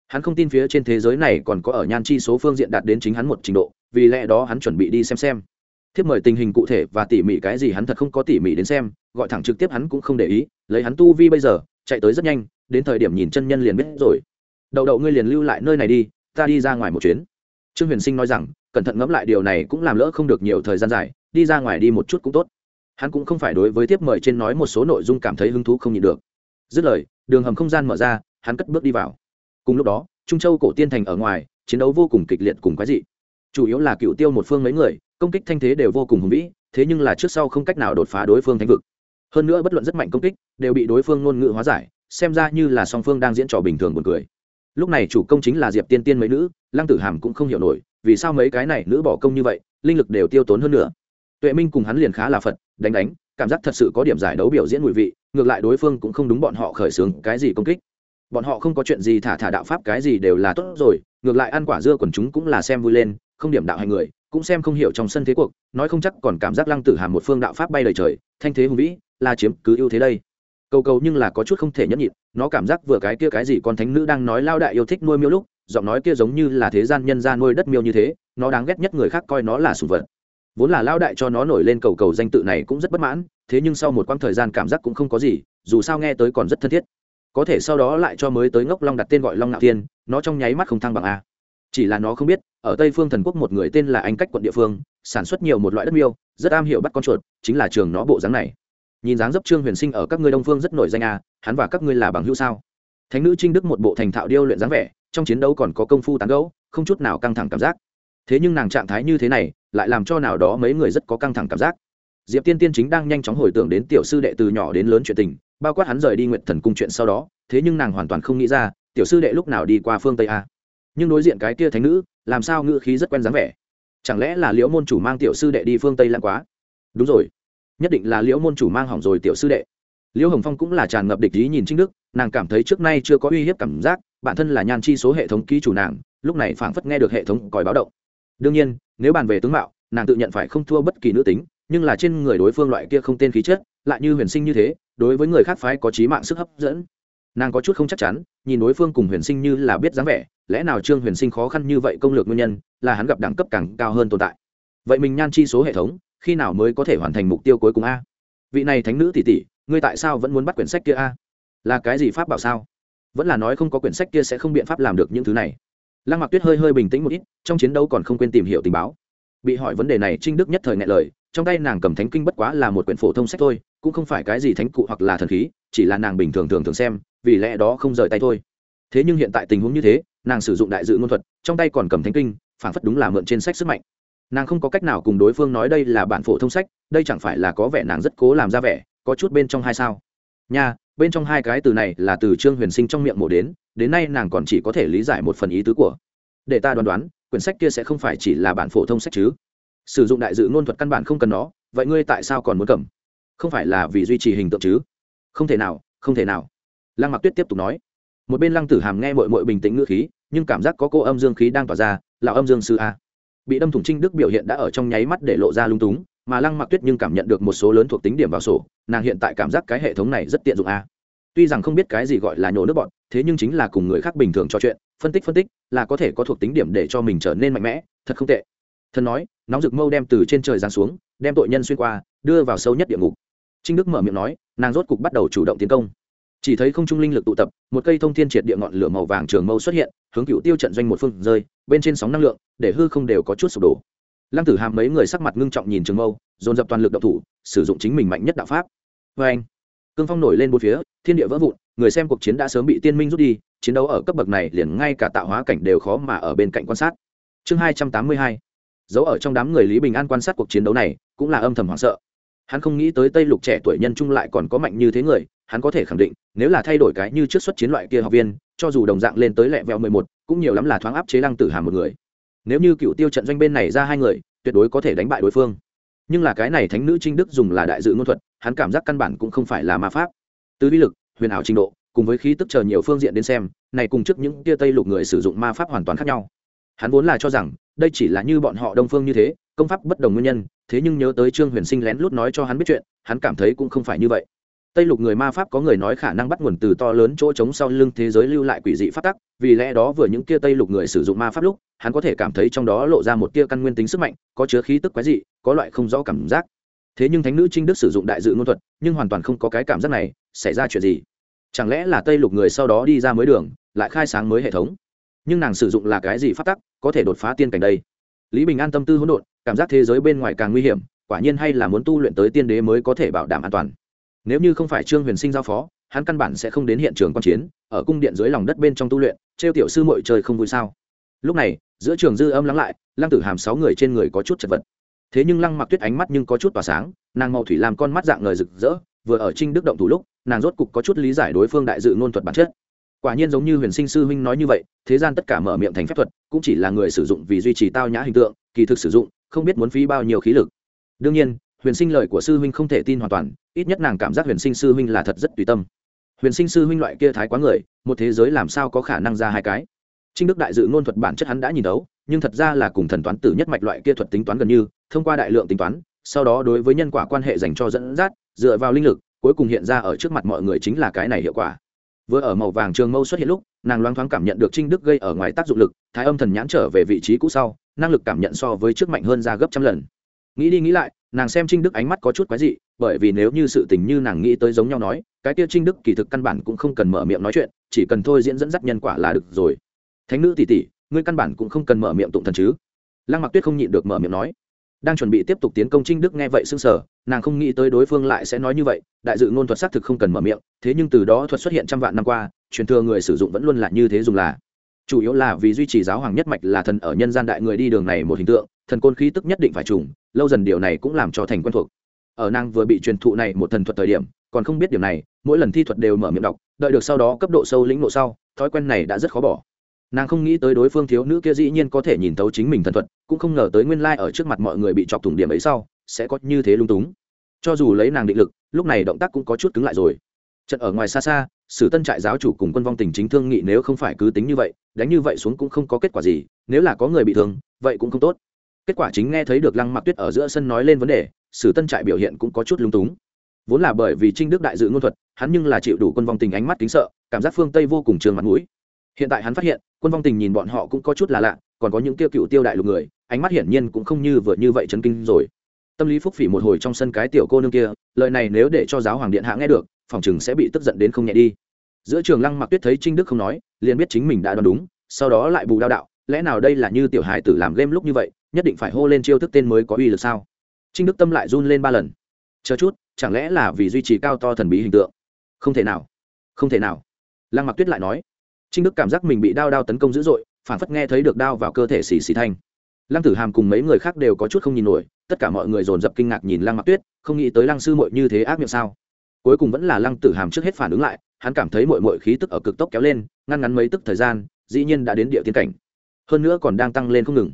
Hắn không tin phía trên thế giới này còn có ở nhan chi số phương diện đạt đến chính hắn một trình độ, vì lẽ đó hắn chuẩn bị đi xem xem. Thiếp mời tình hình cụ thể và tỉ mỉ cái gì hắn thật không có tỉ mỉ đến xem, gọi thẳng trực tiếp hắn cũng không để ý, lấy hắn tu vi bây giờ, chạy tới rất nhanh, đến thời điểm nhìn chân nhân liền biết rồi. Đậu đậu ngươi liền lưu lại nơi này đi, ta đi ra ngoài một chuyến. Trương huyền sinh nói rằng, cẩn thận ngẫm lại điều này cũng làm lỡ không được nhiều thời gian dài, đi ra ngoài đi một chút cũng tốt hắn cũng không phải đối với tiếp mời trên nói một số nội dung cảm thấy hứng thú không nhịn được. Dứt lời, đường hầm không gian mở ra, hắn cất bước đi vào. Cùng lúc đó, trung châu cổ tiên thành ở ngoài, chiến đấu vô cùng kịch liệt cùng quái dị. Chủ yếu là cựu tiêu một phương mấy người, công kích thanh thế đều vô cùng hùng vĩ, thế nhưng là trước sau không cách nào đột phá đối phương thánh vực. Hơn nữa bất luận rất mạnh công kích, đều bị đối phương ngôn ngữ hóa giải, xem ra như là song phương đang diễn trò bình thường buồn cười. Lúc này chủ công chính là diệp tiên tiên mấy nữ, lăng tử hàm cũng không hiểu nổi, vì sao mấy cái này nữ bỏ công như vậy, linh lực đều tiêu tốn hơn nữa. Tuệ minh cùng hắn liền khá là phật đánh đánh, cảm giác thật sự có điểm giải đấu biểu diễn mùi vị, ngược lại đối phương cũng không đúng bọn họ khởi xướng cái gì công kích. Bọn họ không có chuyện gì thả thả đạo pháp cái gì đều là tốt rồi, ngược lại ăn quả dưa quần chúng cũng là xem vui lên, không điểm đạo hành người, cũng xem không hiểu trong sân thế cuộc, nói không chắc còn cảm giác lăng tử hàm một phương đạo pháp bay lời trời, thanh thế hùng vĩ, là chiếm cứ ưu thế đây. Cầu cầu nhưng là có chút không thể nhẫn nhịn, nó cảm giác vừa cái kia cái gì con thánh nữ đang nói lao đại yêu thích nuôi miêu lúc, giọng nói kia giống như là thế gian nhân ra nuôi đất miêu như thế, nó đáng ghét nhất người khác coi nó là sùng vật vốn là lao đại cho nó nổi lên cầu cầu danh tự này cũng rất bất mãn, thế nhưng sau một quãng thời gian cảm giác cũng không có gì, dù sao nghe tới còn rất thân thiết. Có thể sau đó lại cho mới tới ngốc long đặt tên gọi long ngạo thiên, nó trong nháy mắt không thăng bằng a. Chỉ là nó không biết, ở tây phương thần quốc một người tên là anh cách quận địa phương, sản xuất nhiều một loại đất miêu, rất am hiểu bắt con chuột, chính là trường nó bộ dáng này. Nhìn dáng dấp trương huyền sinh ở các ngươi đông phương rất nổi danh a, hắn và các ngươi là bằng hữu sao? Thánh nữ trinh đức một bộ thành thạo điêu luyện dáng vẻ, trong chiến đấu còn có công phu tán gấu không chút nào căng thẳng cảm giác thế nhưng nàng trạng thái như thế này, lại làm cho nào đó mấy người rất có căng thẳng cảm giác. Diệp tiên tiên chính đang nhanh chóng hồi tưởng đến tiểu sư đệ từ nhỏ đến lớn chuyện tình, bao quát hắn rời đi nguyện thần cung chuyện sau đó, thế nhưng nàng hoàn toàn không nghĩ ra, tiểu sư đệ lúc nào đi qua phương tây a. Nhưng đối diện cái kia thánh nữ, làm sao ngữ khí rất quen dáng vẻ? Chẳng lẽ là liễu môn chủ mang tiểu sư đệ đi phương tây lãng quá? Đúng rồi. Nhất định là liễu môn chủ mang hỏng rồi tiểu sư đệ. Liễu hồng phong cũng là tràn ngập địch ý nhìn trinh đức, nàng cảm thấy trước nay chưa có uy hiếp cảm giác, bản thân là nhan chi số hệ thống ký chủ nàng, lúc này phảng phất nghe được hệ thống còi báo động đương nhiên, nếu bàn về tướng mạo, nàng tự nhận phải không thua bất kỳ nữ tính, nhưng là trên người đối phương loại kia không tên khí chất, lại như huyền sinh như thế, đối với người khác phái có trí mạng sức hấp dẫn. Nàng có chút không chắc chắn, nhìn đối phương cùng huyền sinh như là biết dáng vẻ, lẽ nào trương huyền sinh khó khăn như vậy công lược nguyên nhân, là hắn gặp đẳng cấp càng cao hơn tồn tại. Vậy mình nhan chi số hệ thống, khi nào mới có thể hoàn thành mục tiêu cuối cùng a? Vị này thánh nữ tỷ tỷ, ngươi tại sao vẫn muốn bắt quyển sách kia a? Là cái gì pháp bảo sao? Vẫn là nói không có quyển sách kia sẽ không biện pháp làm được những thứ này lăng mặc tuyết hơi hơi bình tĩnh một ít, trong chiến đấu còn không quên tìm hiểu tình báo. Bị hỏi vấn đề này, trinh đức nhất thời ngại lời, trong tay nàng cầm thánh kinh bất quá là một quyển phổ thông sách thôi, cũng không phải cái gì thánh cụ hoặc là thần khí, chỉ là nàng bình thường thường thường xem, vì lẽ đó không rời tay thôi. Thế nhưng hiện tại tình huống như thế, nàng sử dụng đại dự ngôn thuật, trong tay còn cầm thánh kinh phản phất đúng là mượn trên sách sức mạnh. Nàng không có cách nào cùng đối phương nói đây là bản phổ thông sách, đây chẳng phải là có vẻ nàng rất cố làm ra vẻ, có chút bên trong hay sao. Nha bên trong hai cái từ này là từ trương huyền sinh trong miệng mổ đến đến nay nàng còn chỉ có thể lý giải một phần ý tứ của. Để ta đoán đoán, quyển sách kia sẽ không phải chỉ là bản phổ thông sách chứ? Sử dụng đại dự ngôn thuật căn bản không cần nó, vậy ngươi tại sao còn muốn cầm? Không phải là vì duy trì hình tượng chứ? Không thể nào, không thể nào. Lăng mặc tuyết tiếp tục nói. Một bên lăng tử hàm nghe mội mội bình tĩnh ngữ khí, nhưng cảm giác có cô âm dương khí đang tỏa ra, là âm dương sư a. Bị đâm thủng trinh đức biểu hiện đã ở trong nháy mắt để lộ ra lung túng mà lăng mặc tuyết nhưng cảm nhận được một số lớn thuộc tính điểm vào sổ, nàng hiện tại cảm giác cái hệ thống này rất tiện dụng a. Tuy rằng không biết cái gì gọi là nhổ nước bọn thế nhưng chính là cùng người khác bình thường trò chuyện, phân tích phân tích, là có thể có thuộc tính điểm để cho mình trở nên mạnh mẽ, thật không tệ. Thần nói, nóng rực mâu đem từ trên trời giáng xuống, đem tội nhân xuyên qua, đưa vào sâu nhất địa ngục. Trinh đức mở miệng nói, nàng rốt cục bắt đầu chủ động tiến công. Chỉ thấy không trung linh lực tụ tập, một cây thông thiên triệt địa ngọn lửa màu vàng trường mâu xuất hiện, hướng cựu tiêu trận doanh một phương rơi, bên trên sóng năng lượng, để hư không đều có chút sụp đổ lăng tử hàm mấy người sắc mặt ngưng trọng nhìn trường mâu, dồn dập toàn lực động thủ, sử dụng chính mình mạnh nhất đạo pháp. Vê anh, cương phong nổi lên bốn phía, thiên địa vỡ vụn, người xem cuộc chiến đã sớm bị tiên minh rút đi, chiến đấu ở cấp bậc này liền ngay cả tạo hóa cảnh đều khó mà ở bên cạnh quan sát. Chương hai trăm tám mươi hai dấu ở trong đám người lý bình an quan sát cuộc chiến đấu này, cũng là âm thầm hoảng sợ. Hắn không nghĩ tới tây lục trẻ tuổi nhân trung lại còn có mạnh như thế người, hắn có thể khẳng định, nếu là thay đổi cái như trước xuất chiến loại kia học viên, cho dù đồng dạng lên tới lẹ vẹo mười một, cũng nhiều lắm là thoáng áp chế lăng tử hàm một người nếu như cựu tiêu trận doanh bên này ra hai người, tuyệt đối có thể đánh bại đối phương. Nhưng là cái này thánh nữ trinh đức dùng là đại dự ngôn thuật, hắn cảm giác căn bản cũng không phải là ma pháp. Từ vi lực, huyền ảo trình độ, cùng với khí tức chờ nhiều phương diện đến xem, này cùng trước những tia tây lục người sử dụng ma pháp hoàn toàn khác nhau. Hắn vốn là cho rằng, đây chỉ là như bọn họ đông phương như thế, công pháp bất đồng nguyên nhân, thế nhưng nhớ tới trương huyền sinh lén lút nói cho hắn biết chuyện, hắn cảm thấy cũng không phải như vậy tây lục người ma pháp có người nói khả năng bắt nguồn từ to lớn chỗ trống sau lưng thế giới lưu lại quỷ dị phát tắc, vì lẽ đó vừa những kia tây lục người sử dụng ma pháp lúc, hắn có thể cảm thấy trong đó lộ ra một tia căn nguyên tính sức mạnh, có chứa khí tức quái dị, có loại không rõ cảm giác. Thế nhưng thánh nữ trinh đức sử dụng đại dự ngôn thuật, nhưng hoàn toàn không có cái cảm giác này, xảy ra chuyện gì? Chẳng lẽ là tây lục người sau đó đi ra mới đường, lại khai sáng mới hệ thống? Nhưng nàng sử dụng là cái gì phát tắc, có thể đột phá tiên cảnh đây? Lý bình an tâm tư hỗn độn, cảm giác thế giới bên ngoài càng nguy hiểm, quả nhiên hay là muốn tu luyện tới tiên đế mới có thể bảo đảm an toàn nếu như không phải trương huyền sinh giao phó, hắn căn bản sẽ không đến hiện trường q u a n chiến, ở cung điện dưới lòng đất bên trong tu luyện, trêu tiểu sư mội trời không vui sao? Lúc này, giữa trường dư âm lắng lại, lăng tử hàm sáu người trên người có chút chật vật. Thế nhưng lăng mặc tuyết ánh mắt nhưng có chút tỏa sáng, nàng màu thủy làm con mắt dạng ngời rực rỡ, vừa ở trinh đức động thủ lúc, nàng rốt cục có chút lý giải đối phương đại dự ngôn thuật bản chất. Quả nhiên giống như huyền sinh sư huynh nói như vậy, thế gian tất cả mở miệng thành phép thuật, cũng chỉ là người sử dụng vì duy trì tao nhã hình tượng, kỳ thực sử dụng, không biết muốn phí bao nhiêu khí lực. Đương nhiên huyền sinh lời của sư huynh không thể tin hoàn toàn, ít nhất nàng cảm giác huyền sinh sư huynh là thật rất tùy tâm. Huyền sinh sư huynh loại kia thái quá người, một thế giới làm sao có khả năng ra hai cái? Trinh đức đại dự ngôn thuật bản chất hắn đã nhìn đấu nhưng thật ra là cùng thần toán tử nhất mạch loại kia thuật tính toán gần như, thông qua đại lượng tính toán, sau đó đối với nhân quả quan hệ dành cho dẫn dắt, dựa vào linh lực, cuối cùng hiện ra ở trước mặt mọi người chính là cái này hiệu quả. Vừa ở màu vàng trường mâu xuất hiện lúc, nàng loáng thoáng cảm nhận được trinh đức gây ở ngoài tác dụng lực, thái âm thần nhãn trở về vị trí cũ sau, năng lực cảm nhận so với trước mạnh hơn ra gấp trăm lần nghĩ đi nghĩ lại, nàng xem trinh đức ánh mắt có chút quái dị, bởi vì nếu như sự tình như nàng nghĩ tới giống nhau nói, cái kia trinh đức kỳ thực căn bản cũng không cần mở miệng nói chuyện, chỉ cần thôi diễn dẫn dắt nhân quả là được rồi. Thánh nữ tỷ tỷ, ngươi căn bản cũng không cần mở miệng tụng thần chứ? Lăng mặc tuyết không nhịn được mở miệng nói. Đang chuẩn bị tiếp tục tiến công trinh đức nghe vậy sưng sở nàng không nghĩ tới đối phương lại sẽ nói như vậy, đại dự ngôn thuật xác thực không cần mở miệng, thế nhưng từ đó thuật xuất hiện trăm vạn năm qua, truyền thừa người sử dụng vẫn luôn là như thế dùng là. Chủ yếu là vì duy trì giáo hoàng nhất mạch là thần ở nhân gian đại người đi đường này một hình tượng thần côn khí tức nhất định phải trùng, lâu dần điều này cũng làm cho thành quen thuộc. Ở nàng vừa bị truyền thụ này một thần thuật thời điểm, còn không biết điều này, mỗi lần thi thuật đều mở miệng đọc, đợi được sau đó cấp độ sâu lĩnh nộ sau, thói quen này đã rất khó bỏ. Nàng không nghĩ tới đối phương thiếu nữ kia dĩ nhiên có thể nhìn thấu chính mình thần thuật, cũng không ngờ tới nguyên lai ở trước mặt mọi người bị chọc thủng điểm ấy sau, sẽ có như thế lung túng. Cho dù lấy nàng định lực, lúc này động tác cũng có chút cứng lại rồi. Trận ở ngoài xa xa, sử tân trại giáo chủ cùng quân vong tình chính thương nghị nếu không phải cứ tính như vậy, đánh như vậy xuống cũng không có kết quả gì, nếu là có người bị thương, vậy cũng không tốt kết quả chính nghe thấy được lăng mặc tuyết ở giữa sân nói lên vấn đề, sử tân trại biểu hiện cũng có chút lung túng. Vốn là bởi vì trinh đức đại dự ngôn thuật, hắn nhưng là chịu đủ quân vong tình ánh mắt kính sợ, cảm giác phương tây vô cùng trường mặt mũi. Hiện tại hắn phát hiện, quân vong tình nhìn bọn họ cũng có chút là lạ, còn có những tiêu cựu tiêu đại lục người, ánh mắt hiển nhiên cũng không như vừa như vậy chấn kinh rồi. Tâm lý phúc phỉ một hồi trong sân cái tiểu cô nương kia, lời này nếu để cho giáo hoàng điện hạ nghe được, phòng chừng sẽ bị tức giận đến không nhẹ đi. Giữa trường lăng mặc tuyết thấy trinh đức không nói, liền biết chính mình đã đoán đúng, sau đó lại bù đao đạo, lẽ nào đây là như tiểu hài tử làm game lúc như vậy nhất định phải hô lên chiêu thức tên mới có uy lực sao? Trinh đức tâm lại run lên ba lần. Chờ chút, chẳng lẽ là vì duy trì cao to thần bí hình tượng? Không thể nào, không thể nào. Lăng mặc tuyết lại nói. Trinh đức cảm giác mình bị đao đao tấn công dữ dội, phản phất nghe thấy được đao vào cơ thể xì xì thanh. Lăng tử hàm cùng mấy người khác đều có chút không nhìn nổi, tất cả mọi người dồn dập kinh ngạc nhìn lăng mặc tuyết, không nghĩ tới lăng sư mội như thế ác miệng sao? Cuối cùng vẫn là lăng tử hàm trước hết phản ứng lại, hắn cảm thấy mội mội khí tức ở cực tốc kéo lên, ngăn ngắn mấy tức thời gian, dĩ nhiên đã đến địa tiên cảnh. Hơn nữa còn đang tăng lên không ngừng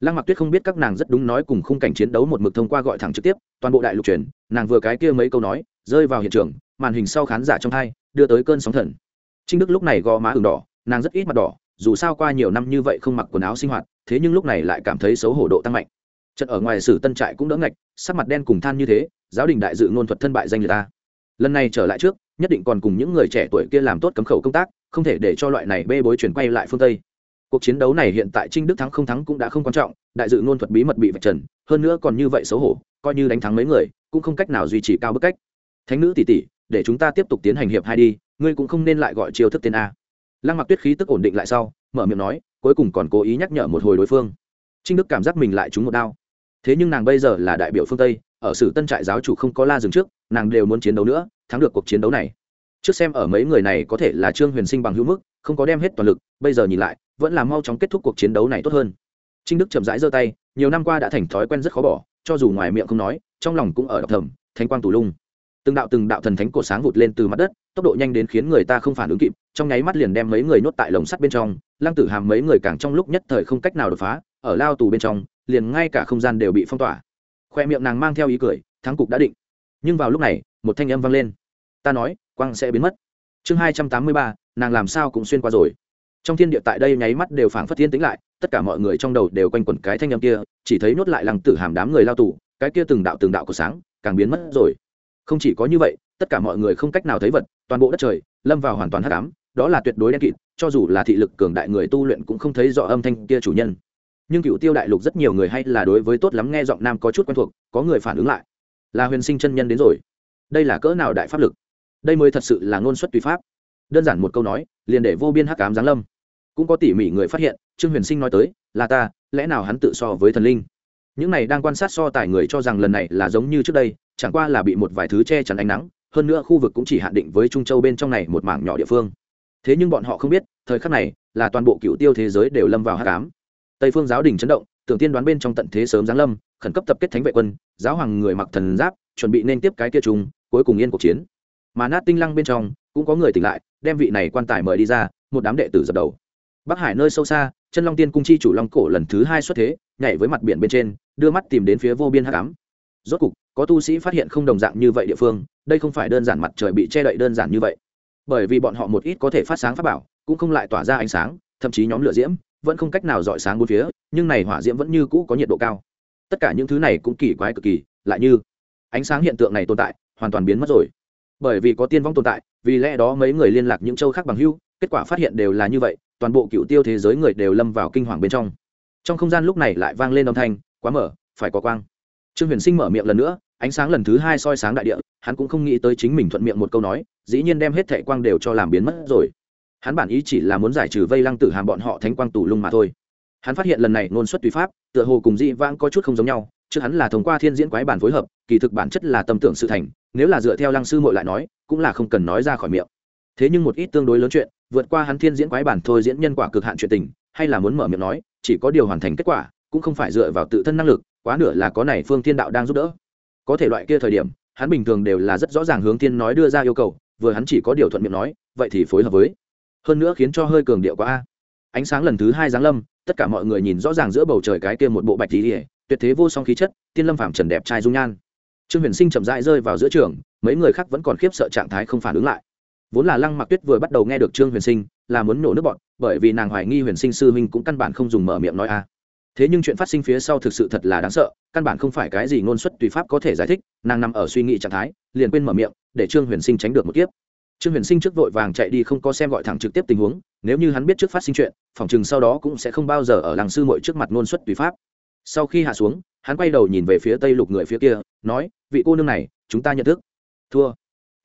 lăng mặc tuyết không biết các nàng rất đúng nói cùng khung cảnh chiến đấu một mực thông qua gọi thẳng trực tiếp, toàn bộ đại lục truyền, nàng vừa cái kia mấy câu nói, rơi vào hiện trường, màn hình sau khán giả trong hai, đưa tới cơn sóng thần. Trinh đức lúc này gò má ửng đỏ, nàng rất ít mặt đỏ, dù sao qua nhiều năm như vậy không mặc quần áo sinh hoạt, thế nhưng lúc này lại cảm thấy xấu hổ độ tăng mạnh. Trận ở ngoài sử tân trại cũng đỡ ngạch, sắc mặt đen cùng than như thế, giáo đình đại dự ngôn thuật thân bại danh người ta. Lần này trở lại trước, nhất định còn cùng những người trẻ tuổi kia làm tốt cấm khẩu công tác, không thể để cho loại này bê bối chuyển quay lại phương tây cuộc chiến đấu này hiện tại trinh đức thắng không thắng cũng đã không quan trọng, đại dự ngôn thuật bí mật bị vạch trần, hơn nữa còn như vậy xấu hổ, coi như đánh thắng mấy người, cũng không cách nào duy trì cao bức cách. Thánh nữ tỷ tỷ, để chúng ta tiếp tục tiến hành hiệp hai đi, ngươi cũng không nên lại gọi chiêu thức tên a. Lăng mặc tuyết khí tức ổn định lại sau, mở miệng nói, cuối cùng còn cố ý nhắc nhở một hồi đối phương. Trinh đức cảm giác mình lại trúng một đao. Thế nhưng nàng bây giờ là đại biểu phương tây, ở sử tân trại giáo chủ không có la dừng trước, nàng đều muốn chiến đấu nữa, thắng được cuộc chiến đấu này. Trước xem ở mấy người này có thể là trương huyền sinh bằng hữu mức, không có đem hết toàn lực, bây giờ nhìn lại vẫn là mau chóng kết thúc cuộc chiến đấu này tốt hơn. Trinh đức chậm rãi giơ tay, nhiều năm qua đã thành thói quen rất khó bỏ, cho dù ngoài miệng không nói, trong lòng cũng ở đọc thầm thanh quang tù lung. Từng đạo từng đạo thần thánh cổ sáng vụt lên từ mặt đất, tốc độ nhanh đến khiến người ta không phản ứng kịp, trong nháy mắt liền đem mấy người nhốt tại lồng sắt bên trong, lăng tử hàm mấy người càng trong lúc nhất thời không cách nào đột phá, ở lao tù bên trong, liền ngay cả không gian đều bị phong tỏa. Khoe miệng nàng mang theo ý cười, thắng cục đã định. Nhưng vào lúc này, một thanh âm vang lên. Ta nói, quang sẽ biến mất. Chương hai trăm tám mươi ba, nàng làm sao cũng xuyên qua rồi trong thiên địa tại đây nháy mắt đều phảng phất thiên tính lại, tất cả mọi người trong đầu đều quanh quẩn cái thanh âm kia, chỉ thấy nhốt lại lăng tử hàm đám người lao tù, cái kia từng đạo từng đạo của sáng, càng biến mất rồi. Không chỉ có như vậy, tất cả mọi người không cách nào thấy vật, toàn bộ đất trời, lâm vào hoàn toàn hắc ám, đó là tuyệt đối đen kịt, cho dù là thị lực cường đại người tu luyện cũng không thấy rõ âm thanh kia chủ nhân. Nhưng cựu tiêu đại lục rất nhiều người hay là đối với tốt lắm nghe giọng nam có chút quen thuộc, có người phản ứng lại. Là huyền sinh chân nhân đến rồi. Đây là cỡ nào đại pháp lực? Đây mới thật sự là ngôn xuất tùy pháp. Đơn giản một câu nói, liền để vô biên hắc ám giáng lâm cũng có tỉ mỉ người phát hiện trương huyền sinh nói tới là ta lẽ nào hắn tự so với thần linh? Những này đang quan sát so tài người cho rằng lần này là giống như trước đây chẳng qua là bị một vài thứ che chắn ánh nắng hơn nữa khu vực cũng chỉ hạn định với trung châu bên trong này một mảng nhỏ địa phương. Thế nhưng bọn họ không biết thời khắc này là toàn bộ cựu tiêu thế giới đều lâm vào hát cám tây phương giáo đình chấn động tưởng tiên đoán bên trong tận thế sớm giáng lâm khẩn cấp tập kết thánh vệ quân giáo hoàng người mặc thần giáp chuẩn bị nên tiếp cái kia trùng, cuối cùng yên cuộc chiến. Mà nát tinh lăng bên trong cũng có người tỉnh lại đem vị này quan tài mời đi ra một đám đệ tử dập đầu bắc hải nơi sâu xa, chân long tiên cung chi chủ long cổ lần thứ hai xuất thế, nhảy với mặt biển bên trên, đưa mắt tìm đến phía vô biên hắc ám. Rốt cục, có tu sĩ phát hiện không đồng dạng như vậy địa phương, đây không phải đơn giản mặt trời bị che đậy đơn giản như vậy. Bởi vì bọn họ một ít có thể phát sáng pháp bảo, cũng không lại tỏa ra ánh sáng, thậm chí nhóm lửa diễm, vẫn không cách nào dọi sáng bốn phía, nhưng này hỏa diễm vẫn như cũ có nhiệt độ cao. Tất cả những thứ này cũng kỳ quái cực kỳ, lại như ánh sáng hiện tượng này tồn tại, hoàn toàn biến mất rồi. Bởi vì có tiên vong tồn tại, vì lẽ đó mấy người liên lạc những châu khác bằng hưu, kết quả phát hiện đều là như vậy toàn bộ cựu tiêu thế giới người đều lâm vào kinh hoàng bên trong. Trong không gian lúc này lại vang lên âm thanh, quá mở, phải có quang. Trương huyền sinh mở miệng lần nữa, ánh sáng lần thứ hai soi sáng đại địa, hắn cũng không nghĩ tới chính mình thuận miệng một câu nói, dĩ nhiên đem hết thệ quang đều cho làm biến mất rồi. Hắn bản ý chỉ là muốn giải trừ vây lăng tử hàm bọn họ thánh quang tù lung mà thôi. Hắn phát hiện lần này nôn xuất tùy pháp, tựa hồ cùng dị vãng có chút không giống nhau chứ hắn là thông qua thiên diễn quái bản phối hợp, kỳ thực bản chất là tâm tưởng sự thành, nếu là dựa theo lăng sư mội lại nói, cũng là không cần nói ra khỏi miệng. Thế nhưng một ít tương đối lớn chuyện vượt qua hắn thiên diễn quái bản thôi diễn nhân quả cực hạn chuyện tình, hay là muốn mở miệng nói, chỉ có điều hoàn thành kết quả, cũng không phải dựa vào tự thân năng lực, quá nửa là có này phương thiên đạo đang giúp đỡ. Có thể loại kia thời điểm, hắn bình thường đều là rất rõ ràng hướng thiên nói đưa ra yêu cầu, vừa hắn chỉ có điều thuận miệng nói, vậy thì phối hợp với. Hơn nữa khiến cho hơi cường điệu quá a. Ánh sáng lần thứ hai giáng lâm, tất cả mọi người nhìn rõ ràng giữa bầu trời cái kia một bộ bạch tí ỉa tuyệt thế vô song khí chất, tiên lâm phạm trần đẹp trai dung nhan. Trương huyền sinh chậm rãi rơi vào giữa trường, mấy người khác vẫn còn khiếp sợ trạng thái không phản ứng lại vốn là lăng mặc tuyết vừa bắt đầu nghe được trương huyền sinh là muốn nổ nước bọn, bởi vì nàng hoài nghi huyền sinh sư huynh cũng căn bản không dùng mở miệng nói a. Thế nhưng chuyện phát sinh phía sau thực sự thật là đáng sợ, căn bản không phải cái gì ngôn xuất tùy pháp có thể giải thích, nàng nằm ở suy nghĩ trạng thái, liền quên mở miệng, để trương huyền sinh tránh được một kiếp. Trương huyền sinh trước vội vàng chạy đi không có xem gọi thẳng trực tiếp tình huống, nếu như hắn biết trước phát sinh chuyện, phòng chừng sau đó cũng sẽ không bao giờ ở làng sư mội trước mặt ngôn xuất tùy pháp. Sau khi hạ xuống, hắn quay đầu nhìn về phía tây lục người phía kia, nói, vị cô nương này, chúng ta nhận thức. Thua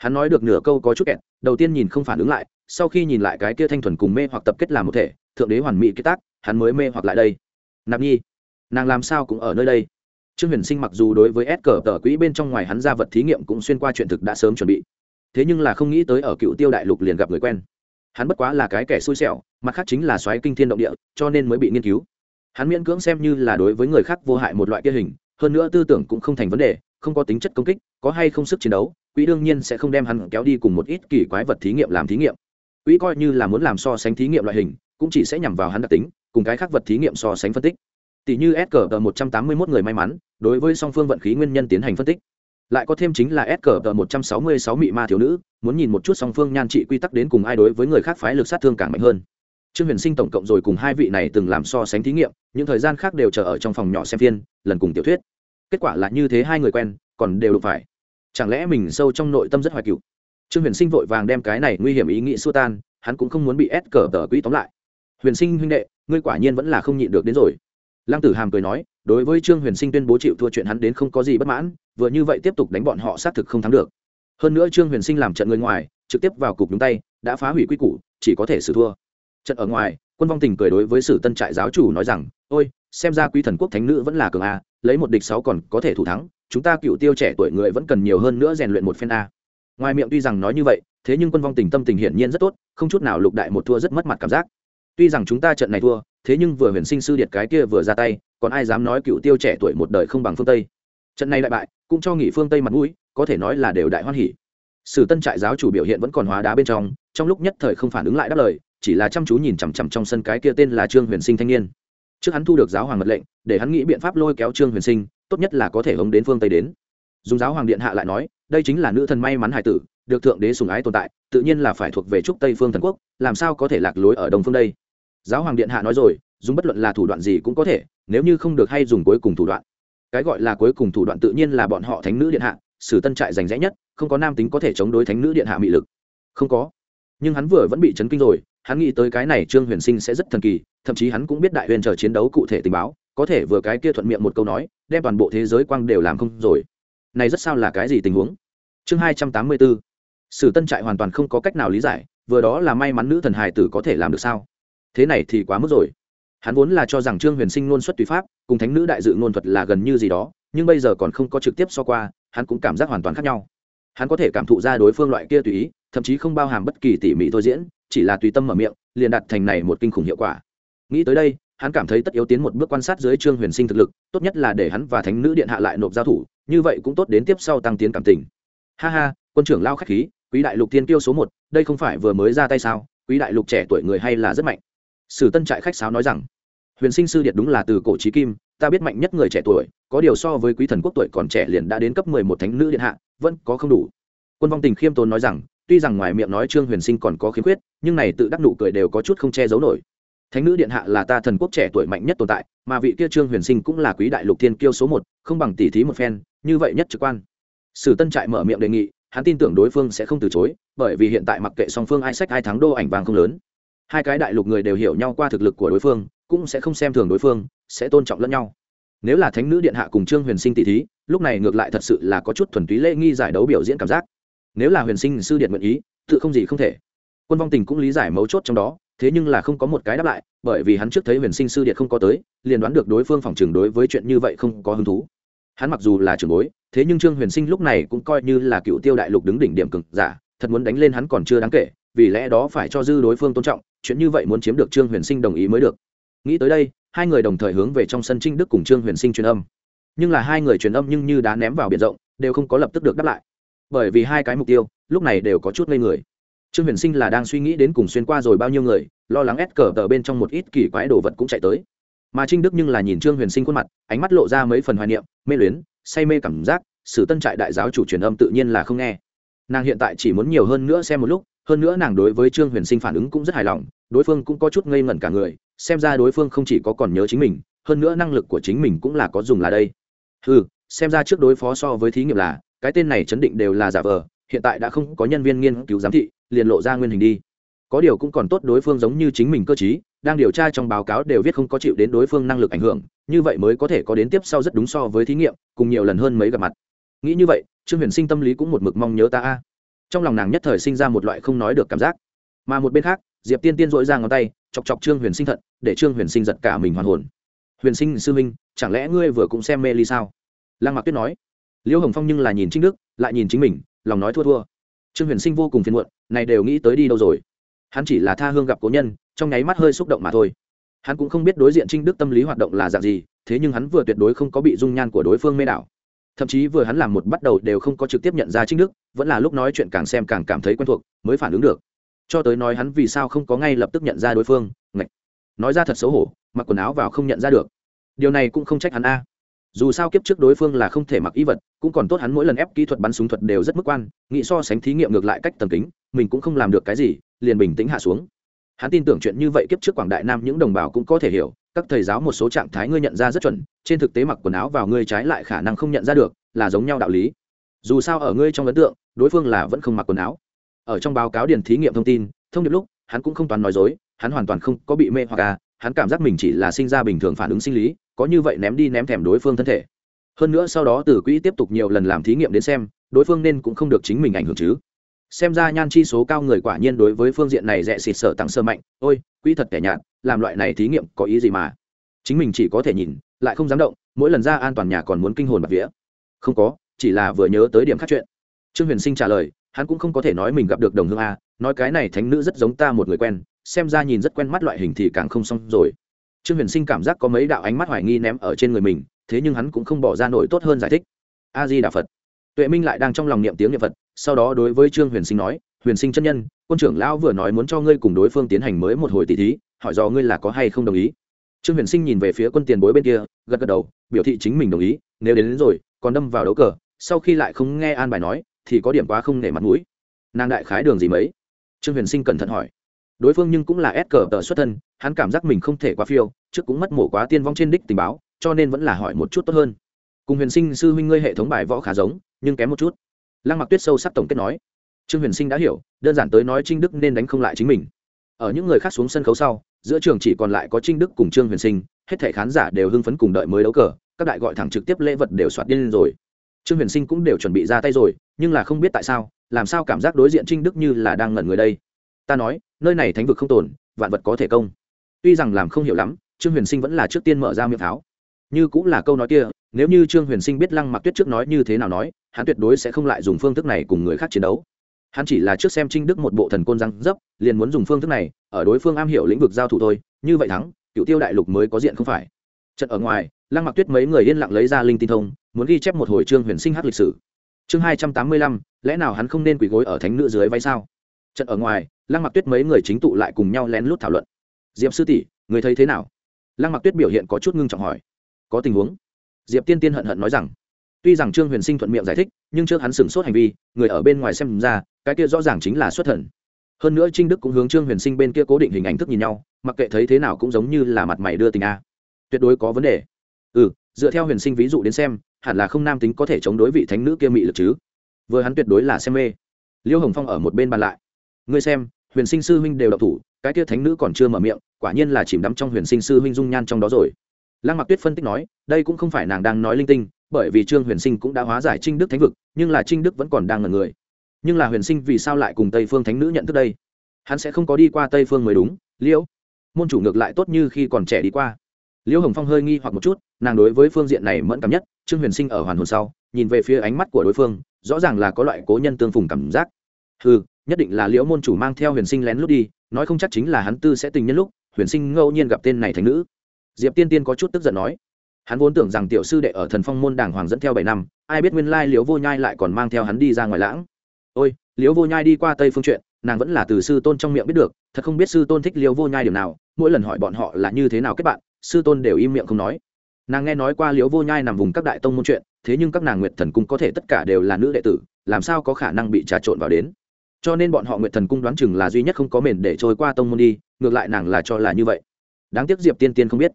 hắn nói được nửa câu có chút kẹt, đầu tiên nhìn không phản ứng lại, sau khi nhìn lại cái kia thanh thuần cùng mê hoặc tập kết làm một thể, thượng đế hoàn mỹ kết tác, hắn mới mê hoặc lại đây. Nạp nhi, nàng làm sao cũng ở nơi đây. Trương huyền sinh mặc dù đối với s cờ tờ quỹ bên trong ngoài hắn ra vật thí nghiệm cũng xuyên qua chuyện thực đã sớm chuẩn bị. Thế nhưng là không nghĩ tới ở cựu tiêu đại lục liền gặp người quen. Hắn bất quá là cái kẻ xui xẻo, mặt khác chính là xoáy kinh thiên động địa, cho nên mới bị nghiên cứu. Hắn miễn cưỡng xem như là đối với người khác vô hại một loại kia hình, hơn nữa tư tưởng cũng không thành vấn đề, không có tính chất công kích, có hay không sức chiến đấu quỹ đương nhiên sẽ không đem hắn kéo đi cùng một ít kỳ quái vật thí nghiệm làm thí nghiệm. Quỹ coi như là muốn làm so sánh thí nghiệm loại hình, cũng chỉ sẽ nhằm vào hắn đặc tính, cùng cái khác vật thí nghiệm so sánh phân tích. Tỷ như s cờ một trăm tám mươi mốt người may mắn, đối với song phương vận khí nguyên nhân tiến hành phân tích. Lại có thêm chính là s cờ một trăm sáu mươi sáu mị ma thiếu nữ, muốn nhìn một chút song phương nhan trị quy tắc đến cùng ai đối với người khác phái lực sát thương càng mạnh hơn. Trương huyền sinh tổng cộng rồi cùng hai vị này từng làm so sánh thí nghiệm, những thời gian khác đều chờ ở trong phòng nhỏ xem phiên, lần cùng tiểu thuyết. Kết quả là như thế hai người quen, còn đều đụng phải chẳng lẽ mình sâu trong nội tâm rất hoài cựu? Trương huyền sinh vội vàng đem cái này nguy hiểm ý nghĩ xua tan, hắn cũng không muốn bị ép cờ tờ quỹ tóm lại. Huyền sinh huynh đệ, ngươi quả nhiên vẫn là không nhịn được đến rồi. Lăng tử hàm cười nói, đối với trương huyền sinh tuyên bố chịu thua chuyện hắn đến không có gì bất mãn, vừa như vậy tiếp tục đánh bọn họ xác thực không thắng được. Hơn nữa trương huyền sinh làm trận người ngoài, trực tiếp vào cục nhúng tay, đã phá hủy quy củ, chỉ có thể xử thua. Trận ở ngoài, quân vong tình cười đối với sử tân trại giáo chủ nói rằng, ôi, xem ra quý thần quốc thánh nữ vẫn là cường a, lấy một địch sáu còn có thể thủ thắng chúng ta cựu tiêu trẻ tuổi người vẫn cần nhiều hơn nữa rèn luyện một phen a. Ngoài miệng tuy rằng nói như vậy, thế nhưng quân vong tình tâm tình hiển nhiên rất tốt, không chút nào lục đại một thua rất mất mặt cảm giác. Tuy rằng chúng ta trận này thua, thế nhưng vừa huyền sinh sư điệt cái kia vừa ra tay, còn ai dám nói cựu tiêu trẻ tuổi một đời không bằng phương tây. Trận này đại bại, cũng cho nghỉ phương tây mặt mũi, có thể nói là đều đại hoan hỉ. Sử tân trại giáo chủ biểu hiện vẫn còn hóa đá bên trong trong lúc nhất thời không phản ứng lại đáp lời, chỉ là chăm chú nhìn chằm chằm trong sân cái kia tên là trương huyền sinh thanh niên. Trước hắn thu được giáo hoàng mật lệnh, để hắn nghĩ biện pháp lôi kéo trương huyền sinh tốt nhất là có thể hống đến phương tây đến dùng giáo hoàng điện hạ lại nói đây chính là nữ thần may mắn hải tử được thượng đế sùng ái tồn tại tự nhiên là phải thuộc về trúc tây phương thần quốc làm sao có thể lạc lối ở đông phương đây giáo hoàng điện hạ nói rồi dùng bất luận là thủ đoạn gì cũng có thể nếu như không được hay dùng cuối cùng thủ đoạn cái gọi là cuối cùng thủ đoạn tự nhiên là bọn họ thánh nữ điện hạ sử tân trại giành rẽ nhất không có nam tính có thể chống đối thánh nữ điện hạ mị lực không có nhưng hắn vừa vẫn bị chấn kinh rồi hắn nghĩ tới cái này trương huyền sinh sẽ rất thần kỳ thậm chí hắn cũng biết đại huyền chờ chiến đấu cụ thể tình báo có thể vừa cái kia thuận miệng một câu nói, đem toàn bộ thế giới quang đều làm không rồi. Này rất sao là cái gì tình huống? Chương hai trăm tám mươi bốn. Sử tân trại hoàn toàn không có cách nào lý giải, vừa đó là may mắn nữ thần hài tử có thể làm được sao? Thế này thì quá mức rồi. Hắn vốn là cho rằng trương huyền sinh luôn xuất tùy pháp, cùng thánh nữ đại dự ngôn thuật là gần như gì đó, nhưng bây giờ còn không có trực tiếp so qua, hắn cũng cảm giác hoàn toàn khác nhau. Hắn có thể cảm thụ ra đối phương loại kia tùy ý, thậm chí không bao hàm bất kỳ tỉ mỉ thôi diễn, chỉ là tùy tâm mở miệng, liền đặt thành này một kinh khủng hiệu quả. Nghĩ tới đây hắn cảm thấy tất yếu tiến một bước quan sát dưới trương huyền sinh thực lực, tốt nhất là để hắn và thánh nữ điện hạ lại nộp giao thủ, như vậy cũng tốt đến tiếp sau tăng tiến cảm tình. Ha ha, quân trưởng lao khách khí, quý đại lục tiên tiêu số một, đây không phải vừa mới ra tay sao? Quý đại lục trẻ tuổi người hay là rất mạnh. Sử tân trại khách sáo nói rằng, huyền sinh sư điện đúng là từ cổ trí kim, ta biết mạnh nhất người trẻ tuổi, có điều so với quý thần quốc tuổi còn trẻ liền đã đến cấp mười một thánh nữ điện hạ, vẫn có không đủ. Quân vong tình khiêm tốn nói rằng, tuy rằng ngoài miệng nói trương huyền sinh còn có khiếm khuyết, nhưng này tự đắc nụ cười đều có chút không che giấu nổi thánh nữ điện hạ là ta thần quốc trẻ tuổi mạnh nhất tồn tại, mà vị kia trương huyền sinh cũng là quý đại lục thiên kiêu số một, không bằng tỷ thí một phen, như vậy nhất trực quan. Sử tân trại mở miệng đề nghị, hắn tin tưởng đối phương sẽ không từ chối, bởi vì hiện tại mặc kệ song phương ai sách ai thắng đô ảnh vàng không lớn. Hai cái đại lục người đều hiểu nhau qua thực lực của đối phương, cũng sẽ không xem thường đối phương, sẽ tôn trọng lẫn nhau. Nếu là thánh nữ điện hạ cùng trương huyền sinh tỷ thí, lúc này ngược lại thật sự là có chút thuần túy lễ nghi giải đấu biểu diễn cảm giác. Nếu là huyền sinh sư điện nguyện ý, tự không gì không thể. Quân vong tình cũng lý giải mấu chốt trong đó thế nhưng là không có một cái đáp lại, bởi vì hắn trước thấy huyền sinh sư điện không có tới, liền đoán được đối phương phòng trường đối với chuyện như vậy không có hứng thú. Hắn mặc dù là trưởng bối, thế nhưng trương huyền sinh lúc này cũng coi như là cựu tiêu đại lục đứng đỉnh điểm cực giả, thật muốn đánh lên hắn còn chưa đáng kể, vì lẽ đó phải cho dư đối phương tôn trọng, chuyện như vậy muốn chiếm được trương huyền sinh đồng ý mới được. Nghĩ tới đây, hai người đồng thời hướng về trong sân trinh đức cùng trương huyền sinh truyền âm. Nhưng là hai người truyền âm nhưng như đá ném vào biển rộng, đều không có lập tức được đáp lại. Bởi vì hai cái mục tiêu, lúc này đều có chút ngây người trương huyền sinh là đang suy nghĩ đến cùng xuyên qua rồi bao nhiêu người, lo lắng ép cờ tờ bên trong một ít kỳ quái đồ vật cũng chạy tới. Mà trinh đức nhưng là nhìn trương huyền sinh khuôn mặt, ánh mắt lộ ra mấy phần hoài niệm, mê luyến, say mê cảm giác, sử tân trại đại giáo chủ truyền âm tự nhiên là không nghe. Nàng hiện tại chỉ muốn nhiều hơn nữa xem một lúc, hơn nữa nàng đối với trương huyền sinh phản ứng cũng rất hài lòng, đối phương cũng có chút ngây ngẩn cả người, xem ra đối phương không chỉ có còn nhớ chính mình, hơn nữa năng lực của chính mình cũng là có dùng là đây. Ừ xem ra trước đối phó so với thí nghiệm là, cái tên này chấn định đều là giả vờ hiện tại đã không có nhân viên nghiên cứu giám thị, liền lộ ra nguyên hình đi. Có điều cũng còn tốt đối phương giống như chính mình cơ chí đang điều tra trong báo cáo đều viết không có chịu đến đối phương năng lực ảnh hưởng, như vậy mới có thể có đến tiếp sau rất đúng so với thí nghiệm, cùng nhiều lần hơn mấy gặp mặt. Nghĩ như vậy, trương huyền sinh tâm lý cũng một mực mong nhớ ta a. Trong lòng nàng nhất thời sinh ra một loại không nói được cảm giác. Mà một bên khác, diệp tiên tiên dội ra ngón tay, chọc chọc trương huyền sinh thận, để trương huyền sinh giật cả mình hoàn hồn. Huyền sinh sư minh chẳng lẽ ngươi vừa cũng xem mê ly sao? Lăng mạc tuyết nói. Liễu hồng phong nhưng là nhìn trinh đức, lại nhìn chính mình lòng nói thua thua. Trương huyền sinh vô cùng phiền muộn, này đều nghĩ tới đi đâu rồi? Hắn chỉ là tha hương gặp cố nhân, trong nháy mắt hơi xúc động mà thôi. Hắn cũng không biết đối diện trinh đức tâm lý hoạt động là dạng gì, thế nhưng hắn vừa tuyệt đối không có bị dung nhan của đối phương mê đảo. Thậm chí vừa hắn làm một bắt đầu đều không có trực tiếp nhận ra trinh đức, vẫn là lúc nói chuyện càng xem càng cảm thấy quen thuộc, mới phản ứng được. Cho tới nói hắn vì sao không có ngay lập tức nhận ra đối phương, ngạch. Nói ra thật xấu hổ, mặc quần áo vào không nhận ra được. Điều này cũng không trách hắn a dù sao kiếp trước đối phương là không thể mặc y vật, cũng còn tốt hắn mỗi lần ép kỹ thuật bắn súng thuật đều rất mức quan, nghĩ so sánh thí nghiệm ngược lại cách tầm kính, mình cũng không làm được cái gì, liền bình tĩnh hạ xuống. Hắn tin tưởng chuyện như vậy kiếp trước quảng đại nam những đồng bào cũng có thể hiểu, các thầy giáo một số trạng thái ngươi nhận ra rất chuẩn, trên thực tế mặc quần áo vào ngươi trái lại khả năng không nhận ra được, là giống nhau đạo lý. Dù sao ở ngươi trong ấn tượng, đối phương là vẫn không mặc quần áo. Ở trong báo cáo điền thí nghiệm thông tin, thông điệp lúc, hắn cũng không toàn nói dối, hắn hoàn toàn không có bị mê hoặc à hắn cảm giác mình chỉ là sinh ra bình thường phản ứng sinh lý, có như vậy ném đi ném thèm đối phương thân thể. Hơn nữa sau đó từ quỹ tiếp tục nhiều lần làm thí nghiệm đến xem, đối phương nên cũng không được chính mình ảnh hưởng chứ. Xem ra nhan chi số cao người quả nhiên đối với phương diện này rẻ xịt sợ tặng sơ mạnh, ôi, quỹ thật kẻ nhạt, làm loại này thí nghiệm có ý gì mà? Chính mình chỉ có thể nhìn, lại không dám động, mỗi lần ra an toàn nhà còn muốn kinh hồn bạc vía. Không có, chỉ là vừa nhớ tới điểm khác chuyện. Trương huyền sinh trả lời, hắn cũng không có thể nói mình gặp được đồng hương a, nói cái này thánh nữ rất giống ta một người quen xem ra nhìn rất quen mắt loại hình thì càng không xong rồi. Trương huyền sinh cảm giác có mấy đạo ánh mắt hoài nghi ném ở trên người mình thế nhưng hắn cũng không bỏ ra nổi tốt hơn giải thích. A di đà phật. Tuệ minh lại đang trong lòng niệm tiếng niệm phật sau đó đối với trương huyền sinh nói huyền sinh chân nhân quân trưởng lão vừa nói muốn cho ngươi cùng đối phương tiến hành mới một hồi tỷ thí hỏi do ngươi là có hay không đồng ý. Trương huyền sinh nhìn về phía quân tiền bối bên kia gật gật đầu biểu thị chính mình đồng ý nếu đến, đến rồi còn đâm vào đấu cờ sau khi lại không nghe an bài nói thì có điểm quá không nể mặt mũi. Nàng đại khái đường gì mấy? Trương huyền sinh cẩn thận hỏi đối phương nhưng cũng là ép cờ tờ xuất thân, hắn cảm giác mình không thể quá phiêu, trước cũng mất mổ quá tiên vong trên đích tình báo, cho nên vẫn là hỏi một chút tốt hơn. Cùng huyền sinh sư huynh ngươi hệ thống bài võ khá giống, nhưng kém một chút. Lăng mặc tuyết sâu sắc tổng kết nói. Trương huyền sinh đã hiểu, đơn giản tới nói trinh đức nên đánh không lại chính mình. Ở những người khác xuống sân khấu sau, giữa trường chỉ còn lại có trinh đức cùng trương huyền sinh, hết thể khán giả đều hưng phấn cùng đợi mới đấu cờ, các đại gọi thẳng trực tiếp lễ vật đều soạt điên lên rồi. Trương huyền sinh cũng đều chuẩn bị ra tay rồi, nhưng là không biết tại sao, làm sao cảm giác đối diện trinh đức như là đang ngẩn người đây ta nói, nơi này thánh vực không tồn, vạn vật có thể công. Tuy rằng làm không hiểu lắm, trương huyền sinh vẫn là trước tiên mở ra miệng tháo. Như cũng là câu nói kia, nếu như trương huyền sinh biết lăng mặc tuyết trước nói như thế nào nói, hắn tuyệt đối sẽ không lại dùng phương thức này cùng người khác chiến đấu. Hắn chỉ là trước xem trinh đức một bộ thần côn răng dấp, liền muốn dùng phương thức này, ở đối phương am hiểu lĩnh vực giao thủ thôi, như vậy thắng, cựu tiêu đại lục mới có diện không phải. Trận ở ngoài, lăng mặc tuyết mấy người yên lặng lấy ra linh tin thông, muốn ghi chép một hồi trương huyền sinh hát lịch sử. Chương hai trăm tám mươi lăm, lẽ nào hắn không nên quỳ gối ở thánh nữ dưới váy sao? Trận ở ngoài, lăng mặc tuyết mấy người chính tụ lại cùng nhau lén lút thảo luận. Diệp sư tỷ, người thấy thế nào? Lăng mặc tuyết biểu hiện có chút ngưng trọng hỏi. Có tình huống. Diệp tiên tiên hận hận nói rằng, tuy rằng trương huyền sinh thuận miệng giải thích, nhưng trước hắn sửng sốt hành vi, người ở bên ngoài xem ra, cái kia rõ ràng chính là xuất thần. Hơn nữa trinh đức cũng hướng trương huyền sinh bên kia cố định hình ảnh thức nhìn nhau, mặc kệ thấy thế nào cũng giống như là mặt mày đưa tình a. Tuyệt đối có vấn đề. Ừ dựa theo huyền sinh ví dụ đến xem, hẳn là không nam tính có thể chống đối vị thánh nữ kia mị lực chứ. Vừa hắn tuyệt đối là xem mê. Liêu hồng phong ở một bên bàn lại ngươi xem, huyền sinh sư huynh đều đậu thủ, cái kia thánh nữ còn chưa mở miệng, quả nhiên là chìm đắm trong huyền sinh sư huynh dung nhan trong đó rồi. Lăng mặc tuyết phân tích nói, đây cũng không phải nàng đang nói linh tinh, bởi vì trương huyền sinh cũng đã hóa giải trinh đức thánh vực, nhưng là trinh đức vẫn còn đang ngần người. Nhưng là huyền sinh vì sao lại cùng tây phương thánh nữ nhận thức đây? Hắn sẽ không có đi qua tây phương mới đúng, liễu. Môn chủ ngược lại tốt như khi còn trẻ đi qua. Liễu hồng phong hơi nghi hoặc một chút, nàng đối với phương diện này mẫn cảm nhất, trương huyền sinh ở hoàn hồn sau, nhìn về phía ánh mắt của đối phương, rõ ràng là có loại cố nhân tương phùng cảm giác. Ừ nhất định là liễu môn chủ mang theo huyền sinh lén lút đi, nói không chắc chính là hắn tư sẽ tình nhân lúc, huyền sinh ngẫu nhiên gặp tên này thành nữ. Diệp tiên tiên có chút tức giận nói, hắn vốn tưởng rằng tiểu sư đệ ở thần phong môn đảng hoàng dẫn theo bảy năm, ai biết nguyên lai liễu vô nhai lại còn mang theo hắn đi ra ngoài lãng. Ôi, liễu vô nhai đi qua tây phương chuyện, nàng vẫn là từ sư tôn trong miệng biết được, thật không biết sư tôn thích liễu vô nhai điều nào, mỗi lần hỏi bọn họ là như thế nào kết bạn, sư tôn đều im miệng không nói. Nàng nghe nói qua liễu vô nhai nằm vùng các đại tông môn chuyện, thế nhưng các nàng nguyệt thần cung có thể tất cả đều là nữ đệ tử, làm sao có khả năng bị trà trộn vào đến? Cho nên bọn họ nguyệt thần cung đoán chừng là duy nhất không có mền để trôi qua tông môn đi, ngược lại nàng là cho là như vậy. Đáng tiếc diệp tiên tiên không biết.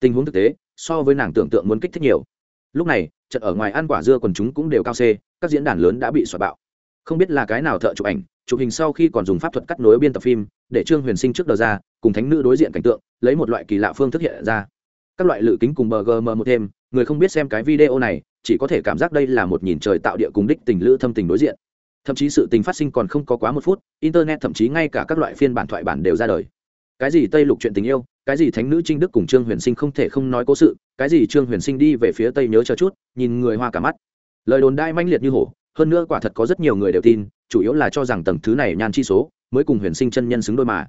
Tình huống thực tế, so với nàng tưởng tượng muốn kích thích nhiều. Lúc này, trận ở ngoài ăn quả dưa quần chúng cũng đều cao c các diễn đàn lớn đã bị xoa bạo. Không biết là cái nào thợ chụp ảnh, chụp hình sau khi còn dùng pháp thuật cắt nối biên tập phim, để trương huyền sinh trước đờ ra, cùng thánh nữ đối diện cảnh tượng, lấy một loại kỳ lạ phương thức hiện ra. Các loại lự kính cùng bờ gm một thêm, người không biết xem cái video này, chỉ có thể cảm giác đây là một nhìn trời tạo địa cùng đích tình lữ thâm tình đối diện thậm chí sự tình phát sinh còn không có quá một phút, internet thậm chí ngay cả các loại phiên bản thoại bản đều ra đời. Cái gì tây lục chuyện tình yêu, cái gì thánh nữ trinh đức cùng trương huyền sinh không thể không nói cố sự, cái gì trương huyền sinh đi về phía tây nhớ chờ chút, nhìn người hoa cả mắt. Lời đồn đai manh liệt như hổ, hơn nữa quả thật có rất nhiều người đều tin, chủ yếu là cho rằng tầng thứ này nhan chi số mới cùng huyền sinh chân nhân xứng đôi mà.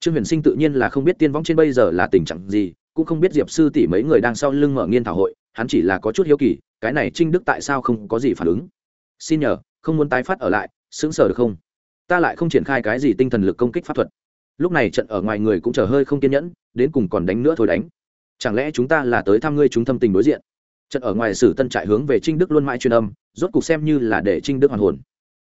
Trương huyền sinh tự nhiên là không biết tiên võng trên bây giờ là tình trạng gì, cũng không biết diệp sư tỷ mấy người đang sau lưng mở nghiên thảo hội, hắn chỉ là có chút hiếu kỳ, cái này trinh đức tại sao không có gì phản ứng. Xin nhờ không muốn tái phát ở lại xứng sở được không? Ta lại không triển khai cái gì tinh thần lực công kích pháp thuật. Lúc này trận ở ngoài người cũng chờ hơi không kiên nhẫn, đến cùng còn đánh nữa thôi đánh. Chẳng lẽ chúng ta là tới thăm ngươi chúng thâm tình đối diện? Trận ở ngoài sử tân trại hướng về trinh đức luôn mãi truyền âm, rốt cục xem như là để trinh đức hoàn hồn.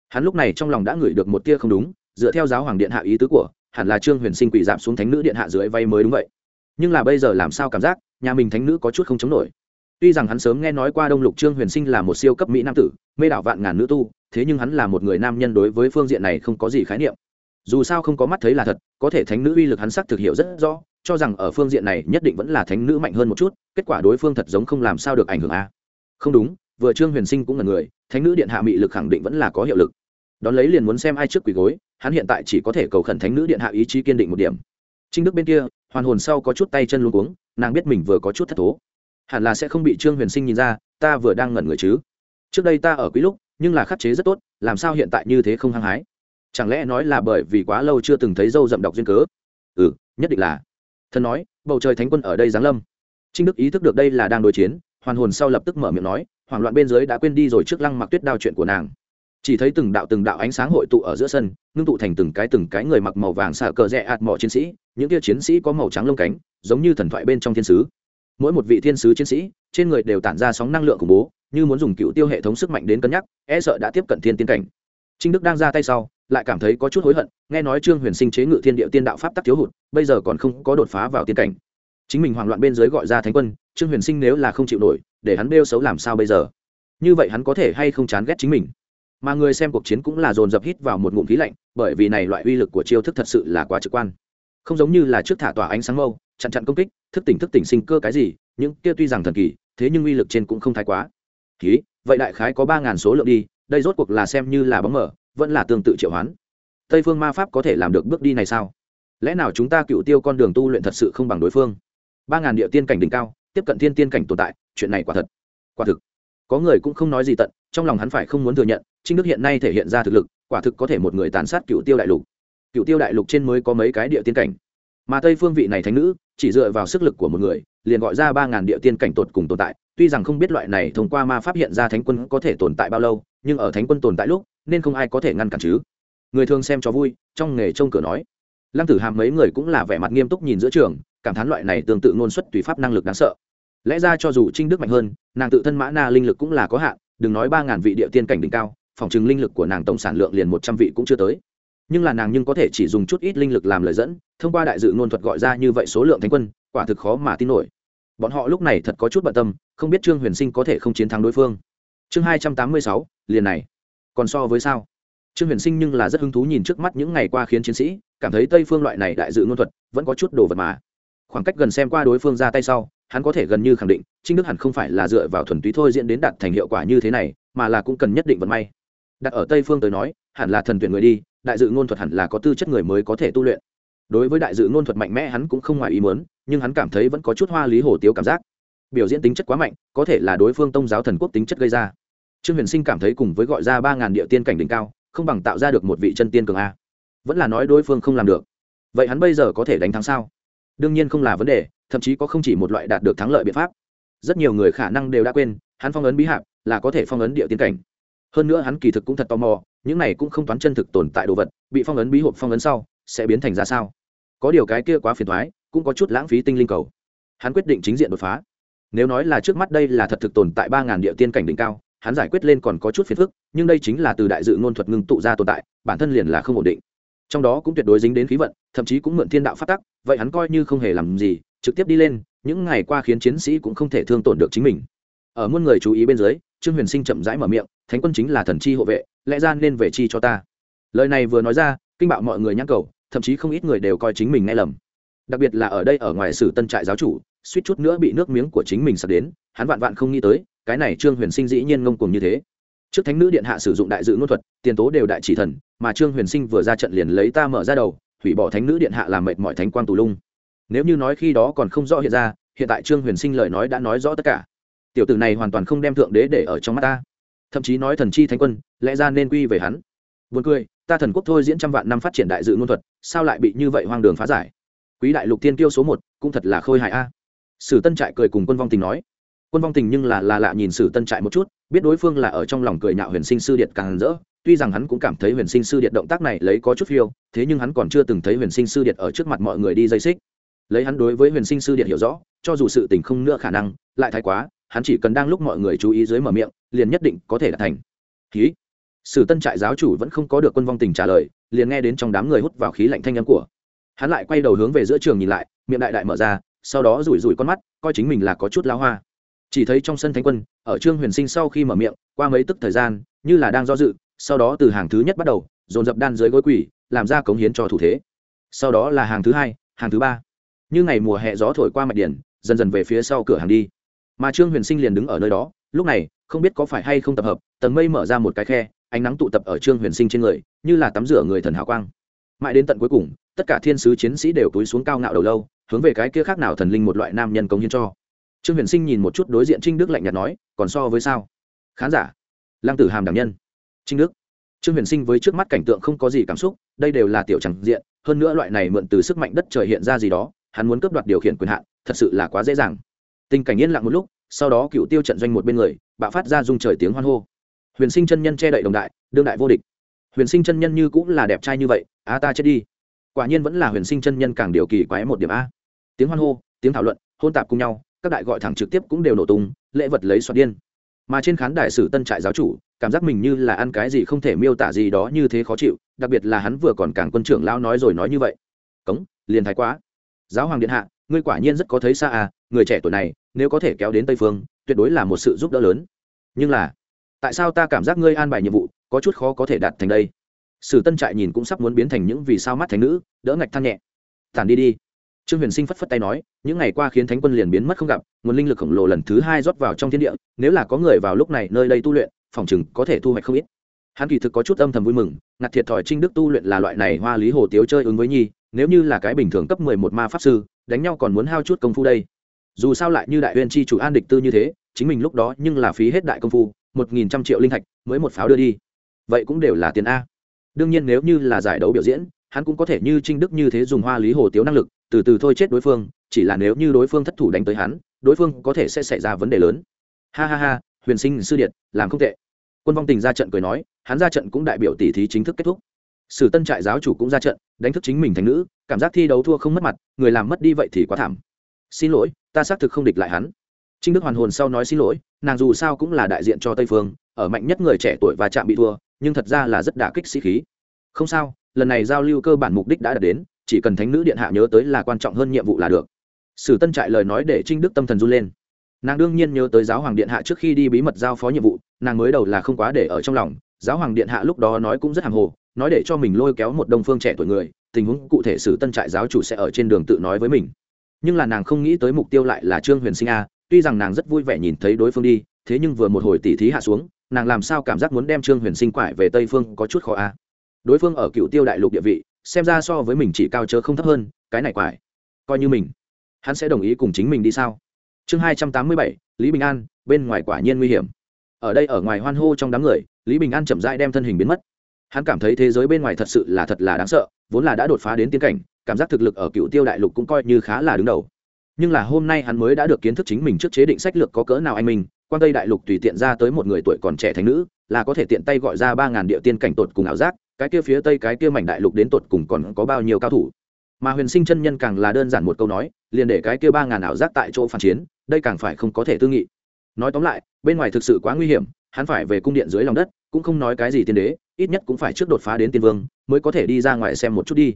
Hắn lúc này trong lòng đã ngửi được một tia không đúng, dựa theo giáo hoàng điện hạ ý tứ của, hẳn là trương huyền sinh quỷ giảm xuống thánh nữ điện hạ dưới vay mới đúng vậy. Nhưng là bây giờ làm sao cảm giác, nhà mình thánh nữ có chút không chống nổi. Tuy rằng hắn sớm nghe nói qua đông lục trương huyền sinh là một siêu cấp mỹ nam tử, mê đảo vạn ngàn nữ tu thế nhưng hắn là một người nam nhân đối với phương diện này không có gì khái niệm. Dù sao không có mắt thấy là thật, có thể thánh nữ uy lực hắn sắc thực hiểu rất rõ, cho rằng ở phương diện này nhất định vẫn là thánh nữ mạnh hơn một chút, kết quả đối phương thật giống không làm sao được ảnh hưởng a. Không đúng, vừa trương huyền sinh cũng là người, thánh nữ điện hạ mị lực khẳng định vẫn là có hiệu lực. Đón lấy liền muốn xem ai trước quỳ gối, hắn hiện tại chỉ có thể cầu khẩn thánh nữ điện hạ ý chí kiên định một điểm. Trinh đức bên kia, hoàn hồn sau có chút tay chân luôn cuống, nàng biết mình vừa có chút thất thố. Hẳn là sẽ không bị trương huyền sinh nhìn ra, ta vừa đang ngẩn người chứ. Trước đây ta ở quý lúc nhưng là khắc chế rất tốt, làm sao hiện tại như thế không hăng hái? Chẳng lẽ nói là bởi vì quá lâu chưa từng thấy dâu dậm đọc duyên cớ? Ừ nhất định là. Thần nói, bầu trời thánh quân ở đây giáng lâm. Trinh đức ý thức được đây là đang đối chiến, hoàn hồn sau lập tức mở miệng nói, hoảng loạn bên dưới đã quên đi rồi trước lăng mặc tuyết đao chuyện của nàng. Chỉ thấy từng đạo từng đạo ánh sáng hội tụ ở giữa sân, ngưng tụ thành từng cái từng cái người mặc màu vàng xả cờ rẽ ạt mỏ chiến sĩ, những kia chiến sĩ có màu trắng lông cánh, giống như thần thoại bên trong thiên sứ. Mỗi một vị thiên sứ chiến sĩ, trên người đều tản ra sóng năng lượng khủng bố như muốn dùng cựu tiêu hệ thống sức mạnh đến cân nhắc e sợ đã tiếp cận thiên tiên cảnh. Trinh đức đang ra tay sau, lại cảm thấy có chút hối hận, nghe nói trương huyền sinh chế ngự thiên địa tiên đạo pháp tắc thiếu hụt, bây giờ còn không có đột phá vào tiên cảnh. Chính mình hoảng loạn bên dưới gọi ra thánh quân, trương huyền sinh nếu là không chịu nổi, để hắn bêu xấu làm sao bây giờ? Như vậy hắn có thể hay không chán ghét chính mình? Mà người xem cuộc chiến cũng là dồn dập hít vào một ngụm khí lạnh, bởi vì này loại uy lực của chiêu thức thật sự là quá trực quan. Không giống như là trước thả tỏa ánh sáng mâu, chặn chặn công kích, thức tỉnh thức tỉnh sinh cơ cái gì, những kia tuy rằng thần kỳ, thế nhưng uy lực trên cũng không thái quá ký vậy đại khái có ba ngàn số lượng đi, đây rốt cuộc là xem như là bóng mở, vẫn là tương tự triệu hoán. Tây phương ma pháp có thể làm được bước đi này sao? Lẽ nào chúng ta cựu tiêu con đường tu luyện thật sự không bằng đối phương? Ba ngàn địa tiên cảnh đỉnh cao, tiếp cận thiên tiên cảnh tồn tại, chuyện này quả thật, quả thực. Có người cũng không nói gì tận, trong lòng hắn phải không muốn thừa nhận, trinh đức hiện nay thể hiện ra thực lực, quả thực có thể một người tàn sát cựu tiêu đại lục. Cựu tiêu đại lục trên mới có mấy cái địa tiên cảnh. Mà tây phương vị này thánh nữ, chỉ dựa vào sức lực của một người, liền gọi ra ba ngàn địa tiên cảnh tột cùng tồn tại tuy rằng không biết loại này thông qua ma pháp hiện ra thánh quân có thể tồn tại bao lâu, nhưng ở thánh quân tồn tại lúc, nên không ai có thể ngăn cản chứ. Người thường xem cho vui, trong nghề trông cửa nói. Lăng tử hàm mấy người cũng là vẻ mặt nghiêm túc nhìn giữa trường, cảm thán loại này tương tự ngôn xuất tùy pháp năng lực đáng sợ. Lẽ ra cho dù trinh đức mạnh hơn, nàng tự thân mã na linh lực cũng là có hạn, đừng nói ba ngàn vị địa tiên cảnh đỉnh cao, phòng chừng linh lực của nàng tổng sản lượng liền một trăm vị cũng chưa tới. Nhưng là nàng nhưng có thể chỉ dùng chút ít linh lực làm lời dẫn, thông qua đại dự ngôn thuật gọi ra như vậy số lượng thánh quân, quả thực khó mà tin nổi bọn họ lúc này thật có chút bận tâm, không biết trương huyền sinh có thể không chiến thắng đối phương. Chương hai trăm tám mươi sáu, liền này. Còn so với sao? Trương huyền sinh nhưng là rất hứng thú nhìn trước mắt những ngày qua khiến chiến sĩ, cảm thấy tây phương loại này đại dự ngôn thuật vẫn có chút đồ vật mà. Khoảng cách gần xem qua đối phương ra tay sau, hắn có thể gần như khẳng định, trinh đức hẳn không phải là dựa vào thuần túy thôi diễn đến đạt thành hiệu quả như thế này, mà là cũng cần nhất định vận may. Đặt ở tây phương tới nói, hẳn là thần tuyển người đi, đại dự ngôn thuật hẳn là có tư chất người mới có thể tu luyện đối với đại dự ngôn thuật mạnh mẽ hắn cũng không ngoài ý muốn, nhưng hắn cảm thấy vẫn có chút hoa lý hồ tiếu cảm giác. Biểu diễn tính chất quá mạnh, có thể là đối phương tông giáo thần quốc tính chất gây ra. Trương huyền sinh cảm thấy cùng với gọi ra ba ngàn địa tiên cảnh đỉnh cao, không bằng tạo ra được một vị chân tiên cường a. Vẫn là nói đối phương không làm được. Vậy hắn bây giờ có thể đánh thắng sao? Đương nhiên không là vấn đề, thậm chí có không chỉ một loại đạt được thắng lợi biện pháp. Rất nhiều người khả năng đều đã quên, hắn phong ấn bí hạp là có thể phong ấn địa tiên cảnh. Hơn nữa hắn kỳ thực cũng thật tò mò, những này cũng không toán chân thực tồn tại đồ vật, bị phong ấn bí hộp phong ấn sau sẽ biến thành ra sao? Có điều cái kia quá phiền thoái cũng có chút lãng phí tinh linh cầu. Hắn quyết định chính diện đột phá. Nếu nói là trước mắt đây là thật thực tồn tại ba ngàn địa tiên cảnh đỉnh cao, hắn giải quyết lên còn có chút phiền phức, nhưng đây chính là từ đại dự ngôn thuật ngưng tụ ra tồn tại, bản thân liền là không ổn định. Trong đó cũng tuyệt đối dính đến khí vận, thậm chí cũng mượn thiên đạo phát tắc, vậy hắn coi như không hề làm gì, trực tiếp đi lên, những ngày qua khiến chiến sĩ cũng không thể thương tổn được chính mình. Ở muôn người chú ý bên dưới, trương huyền sinh chậm rãi mở miệng, thánh quân chính là thần chi hộ vệ, lẽ ra nên về chi cho ta? Lời này vừa nói ra kinh bạo mọi người nhắc cầu, thậm chí không ít người đều coi chính mình nghe lầm. Đặc biệt là ở đây ở ngoài sử tân trại giáo chủ, suýt chút nữa bị nước miếng của chính mình sập đến, hắn vạn vạn không nghĩ tới, cái này trương huyền sinh dĩ nhiên ngông cùng như thế. Trước thánh nữ điện hạ sử dụng đại dự ngôn thuật, tiền tố đều đại chỉ thần, mà trương huyền sinh vừa ra trận liền lấy ta mở ra đầu, hủy bỏ thánh nữ điện hạ làm mệt mọi thánh quang tù lung. Nếu như nói khi đó còn không rõ hiện ra, hiện tại trương huyền sinh lời nói đã nói rõ tất cả. Tiểu tử này hoàn toàn không đem thượng đế để ở trong mắt ta. Thậm chí nói thần chi thánh quân, lẽ ra nên quy về hắn. Buồn cười, ta thần quốc thôi diễn trăm vạn năm phát triển đại dự ngôn thuật, sao lại bị như vậy hoang đường phá giải? Quý đại lục tiên kiêu số một, cũng thật là khôi hài a. Sử Tân Trại cười cùng Quân Vong Tình nói. Quân Vong Tình nhưng là là lạ nhìn Sử Tân Trại một chút, biết đối phương là ở trong lòng cười nhạo Huyền Sinh sư điện càng rỡ, tuy rằng hắn cũng cảm thấy Huyền Sinh sư điện động tác này lấy có chút phiêu, thế nhưng hắn còn chưa từng thấy Huyền Sinh sư điện ở trước mặt mọi người đi dây xích. Lấy hắn đối với Huyền Sinh sư điện hiểu rõ, cho dù sự tình không nữa khả năng, lại thái quá, hắn chỉ cần đang lúc mọi người chú ý dưới mở miệng, liền nhất định có thể đạt thành. Hí, sử tân trại giáo chủ vẫn không có được quân vong tình trả lời, liền nghe đến trong đám người hút vào khí lạnh thanh âm của. Hắn lại quay đầu hướng về giữa trường nhìn lại, miệng đại đại mở ra, sau đó rủi rủi con mắt, coi chính mình là có chút lao hoa. Chỉ thấy trong sân thánh quân, ở trương huyền sinh sau khi mở miệng, qua mấy tức thời gian, như là đang do dự, sau đó từ hàng thứ nhất bắt đầu, dồn dập đan dưới gối quỷ làm ra cống hiến cho thủ thế. Sau đó là hàng thứ hai, hàng thứ ba. Như ngày mùa hè gió thổi qua mạch điển, dần dần về phía sau cửa hàng đi. Mà trương huyền sinh liền đứng ở nơi đó, lúc này, không biết có phải hay không tập hợp, tầng mây mở ra một cái khe ánh nắng tụ tập ở trương huyền sinh trên người, như là tắm rửa người thần hào quang. Mãi đến tận cuối cùng, tất cả thiên sứ chiến sĩ đều túi xuống cao ngạo đầu lâu, hướng về cái kia khác nào thần linh một loại nam nhân công hiến cho. Trương huyền sinh nhìn một chút đối diện trinh đức lạnh nhạt nói, còn so với sao? Khán giả, lăng tử hàm đảm nhân. Trinh đức. Trương huyền sinh với trước mắt cảnh tượng không có gì cảm xúc, đây đều là tiểu chẳng diện, hơn nữa loại này mượn từ sức mạnh đất trời hiện ra gì đó, hắn muốn cướp đoạt điều khiển quyền hạn, thật sự là quá dễ dàng. Tình cảnh yên lặng một lúc, sau đó cựu tiêu trận doanh một bên người, bạo phát ra dung trời tiếng hoan hô huyền sinh chân nhân che đậy đồng đại, đương đại vô địch. Huyền sinh chân nhân như cũng là đẹp trai như vậy, á ta chết đi. Quả nhiên vẫn là huyền sinh chân nhân càng điều kỳ quái một điểm a. Tiếng hoan hô, tiếng thảo luận, hôn tạp cùng nhau, các đại gọi thẳng trực tiếp cũng đều nổ tung, lễ vật lấy soạt điên. Mà trên khán đài sử tân trại giáo chủ, cảm giác mình như là ăn cái gì không thể miêu tả gì đó như thế khó chịu, đặc biệt là hắn vừa còn càng quân trưởng lão nói rồi nói như vậy. Cống, liền thái quá. Giáo hoàng điện hạ, ngươi quả nhiên rất có thấy xa à người trẻ tuổi này, nếu có thể kéo đến tây phương, tuyệt đối là một sự giúp đỡ lớn. Nhưng là tại sao ta cảm giác ngươi an bài nhiệm vụ, có chút khó có thể đạt thành đây? Sử tân trại nhìn cũng sắp muốn biến thành những vì sao mắt thành nữ, đỡ ngạch than nhẹ. Tản đi đi. Trương huyền sinh phất phất tay nói, những ngày qua khiến thánh quân liền biến mất không gặp, nguồn linh lực khổng lồ lần thứ hai rót vào trong thiên địa, nếu là có người vào lúc này nơi đây tu luyện, phòng chừng có thể thu hoạch không ít. Hắn kỳ thực có chút âm thầm vui mừng ngặt thiệt thòi trinh đức tu luyện là loại này hoa lý hồ tiếu chơi ứng với nhi, nếu như là cái bình thường cấp mười một ma pháp sư, đánh nhau còn muốn hao chút công phu đây. Dù sao lại như đại huyên chi chủ an địch tư như thế, chính mình lúc đó nhưng là phí hết đại công phu một nghìn trăm triệu linh thạch, mới một pháo đưa đi. Vậy cũng đều là tiền a. Đương nhiên nếu như là giải đấu biểu diễn, hắn cũng có thể như trinh đức như thế dùng hoa lý hồ tiếu năng lực, từ từ thôi chết đối phương, chỉ là nếu như đối phương thất thủ đánh tới hắn, đối phương có thể sẽ xảy ra vấn đề lớn. Ha ha ha, huyền sinh sư điện, làm không tệ. Quân vong tình ra trận cười nói, hắn ra trận cũng đại biểu tỷ thí chính thức kết thúc. Sử tân trại giáo chủ cũng ra trận, đánh thức chính mình thành nữ, cảm giác thi đấu thua không mất mặt, người làm mất đi vậy thì quá thảm. Xin lỗi, ta xác thực không địch lại hắn trinh đức hoàn hồn sau nói xin lỗi, nàng dù sao cũng là đại diện cho tây phương, ở mạnh nhất người trẻ tuổi và chạm bị thua, nhưng thật ra là rất đả kích sĩ khí. Không sao, lần này giao lưu cơ bản mục đích đã đạt đến, chỉ cần thánh nữ điện hạ nhớ tới là quan trọng hơn nhiệm vụ là được. Sử tân trại lời nói để trinh đức tâm thần run lên. Nàng đương nhiên nhớ tới giáo hoàng điện hạ trước khi đi bí mật giao phó nhiệm vụ, nàng mới đầu là không quá để ở trong lòng, giáo hoàng điện hạ lúc đó nói cũng rất hàng hồ, nói để cho mình lôi kéo một đông phương trẻ tuổi người, tình huống cụ thể sử tân trại giáo chủ sẽ ở trên đường tự nói với mình. Nhưng là nàng không nghĩ tới mục tiêu lại là trương huyền sinh a tuy rằng nàng rất vui vẻ nhìn thấy đối phương đi, thế nhưng vừa một hồi tỉ thí hạ xuống, nàng làm sao cảm giác muốn đem trương huyền sinh quải về tây phương có chút khó a. Đối phương ở cựu tiêu đại lục địa vị, xem ra so với mình chỉ cao chớ không thấp hơn, cái này quải, coi như mình, hắn sẽ đồng ý cùng chính mình đi sao? Chương hai trăm tám mươi bảy, lý bình an, bên ngoài quả nhiên nguy hiểm. Ở đây ở ngoài hoan hô trong đám người, lý bình an chậm rãi đem thân hình biến mất. Hắn cảm thấy thế giới bên ngoài thật sự là thật là đáng sợ, vốn là đã đột phá đến tiến cảnh, cảm giác thực lực ở cựu tiêu đại lục cũng coi như khá là đứng đầu nhưng là hôm nay hắn mới đã được kiến thức chính mình trước chế định sách lược có cỡ nào anh mình quan tây đại lục tùy tiện ra tới một người tuổi còn trẻ thành nữ, là có thể tiện tay gọi ra ba ngàn địa tiên cảnh tột cùng ảo giác, cái kia phía tây cái kia mảnh đại lục đến tột cùng còn có bao nhiêu cao thủ. Mà huyền sinh chân nhân càng là đơn giản một câu nói, liền để cái kia ba ngàn ảo giác tại chỗ phản chiến, đây càng phải không có thể tư nghị. Nói tóm lại, bên ngoài thực sự quá nguy hiểm, hắn phải về cung điện dưới lòng đất, cũng không nói cái gì tiên đế, ít nhất cũng phải trước đột phá đến tiên vương, mới có thể đi ra ngoài xem một chút đi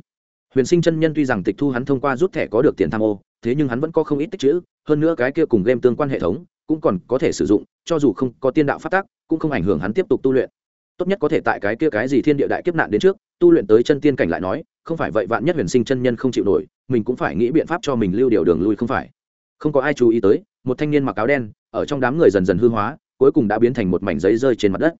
huyền sinh chân nhân tuy rằng tịch thu hắn thông qua rút thẻ có được tiền tham ô, thế nhưng hắn vẫn có không ít tích chữ, hơn nữa cái kia cùng game tương quan hệ thống cũng còn có thể sử dụng, cho dù không có tiên đạo phát tác cũng không ảnh hưởng hắn tiếp tục tu luyện. Tốt nhất có thể tại cái kia cái gì thiên địa đại kiếp nạn đến trước, tu luyện tới chân tiên cảnh lại nói, không phải vậy vạn nhất huyền sinh chân nhân không chịu nổi, mình cũng phải nghĩ biện pháp cho mình lưu điều đường lui không phải. Không có ai chú ý tới, một thanh niên mặc áo đen, ở trong đám người dần dần hư hóa, cuối cùng đã biến thành một mảnh giấy rơi trên mặt đất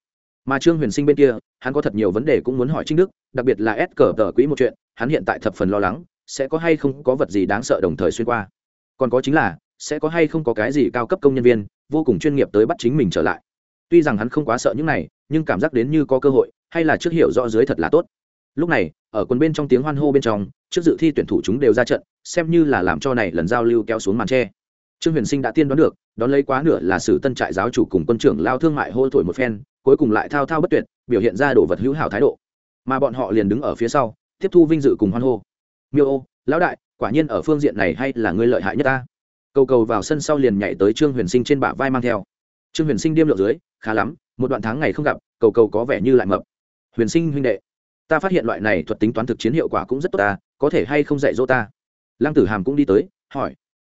mà trương huyền sinh bên kia, hắn có thật nhiều vấn đề cũng muốn hỏi trinh đức, đặc biệt là ép cờ tờ quỹ một chuyện, hắn hiện tại thập phần lo lắng, sẽ có hay không có vật gì đáng sợ đồng thời xuyên qua. Còn có chính là, sẽ có hay không có cái gì cao cấp công nhân viên, vô cùng chuyên nghiệp tới bắt chính mình trở lại. Tuy rằng hắn không quá sợ những này, nhưng cảm giác đến như có cơ hội, hay là trước hiểu rõ dưới thật là tốt. Lúc này, ở quân bên trong tiếng hoan hô bên trong, trước dự thi tuyển thủ chúng đều ra trận, xem như là làm cho này lần giao lưu kéo xuống màn tre. Trương huyền sinh đã tiên đoán được, đón lấy quá nửa là sử tân trại giáo chủ cùng quân trưởng lao thương mại hô thổi một phen cuối cùng lại thao thao bất tuyệt, biểu hiện ra đồ vật hữu hảo thái độ. Mà bọn họ liền đứng ở phía sau, tiếp thu vinh dự cùng hoan hô. Miêu ô, lão đại, quả nhiên ở phương diện này hay là ngươi lợi hại nhất ta. Cầu cầu vào sân sau liền nhảy tới trương huyền sinh trên bả vai mang theo. Trương huyền sinh điêm lượng dưới, khá lắm, một đoạn tháng ngày không gặp, cầu cầu có vẻ như lại mập. Huyền sinh huynh đệ, ta phát hiện loại này thuật tính toán thực chiến hiệu quả cũng rất tốt ta, có thể hay không dạy dỗ ta? Lăng tử hàm cũng đi tới, hỏi.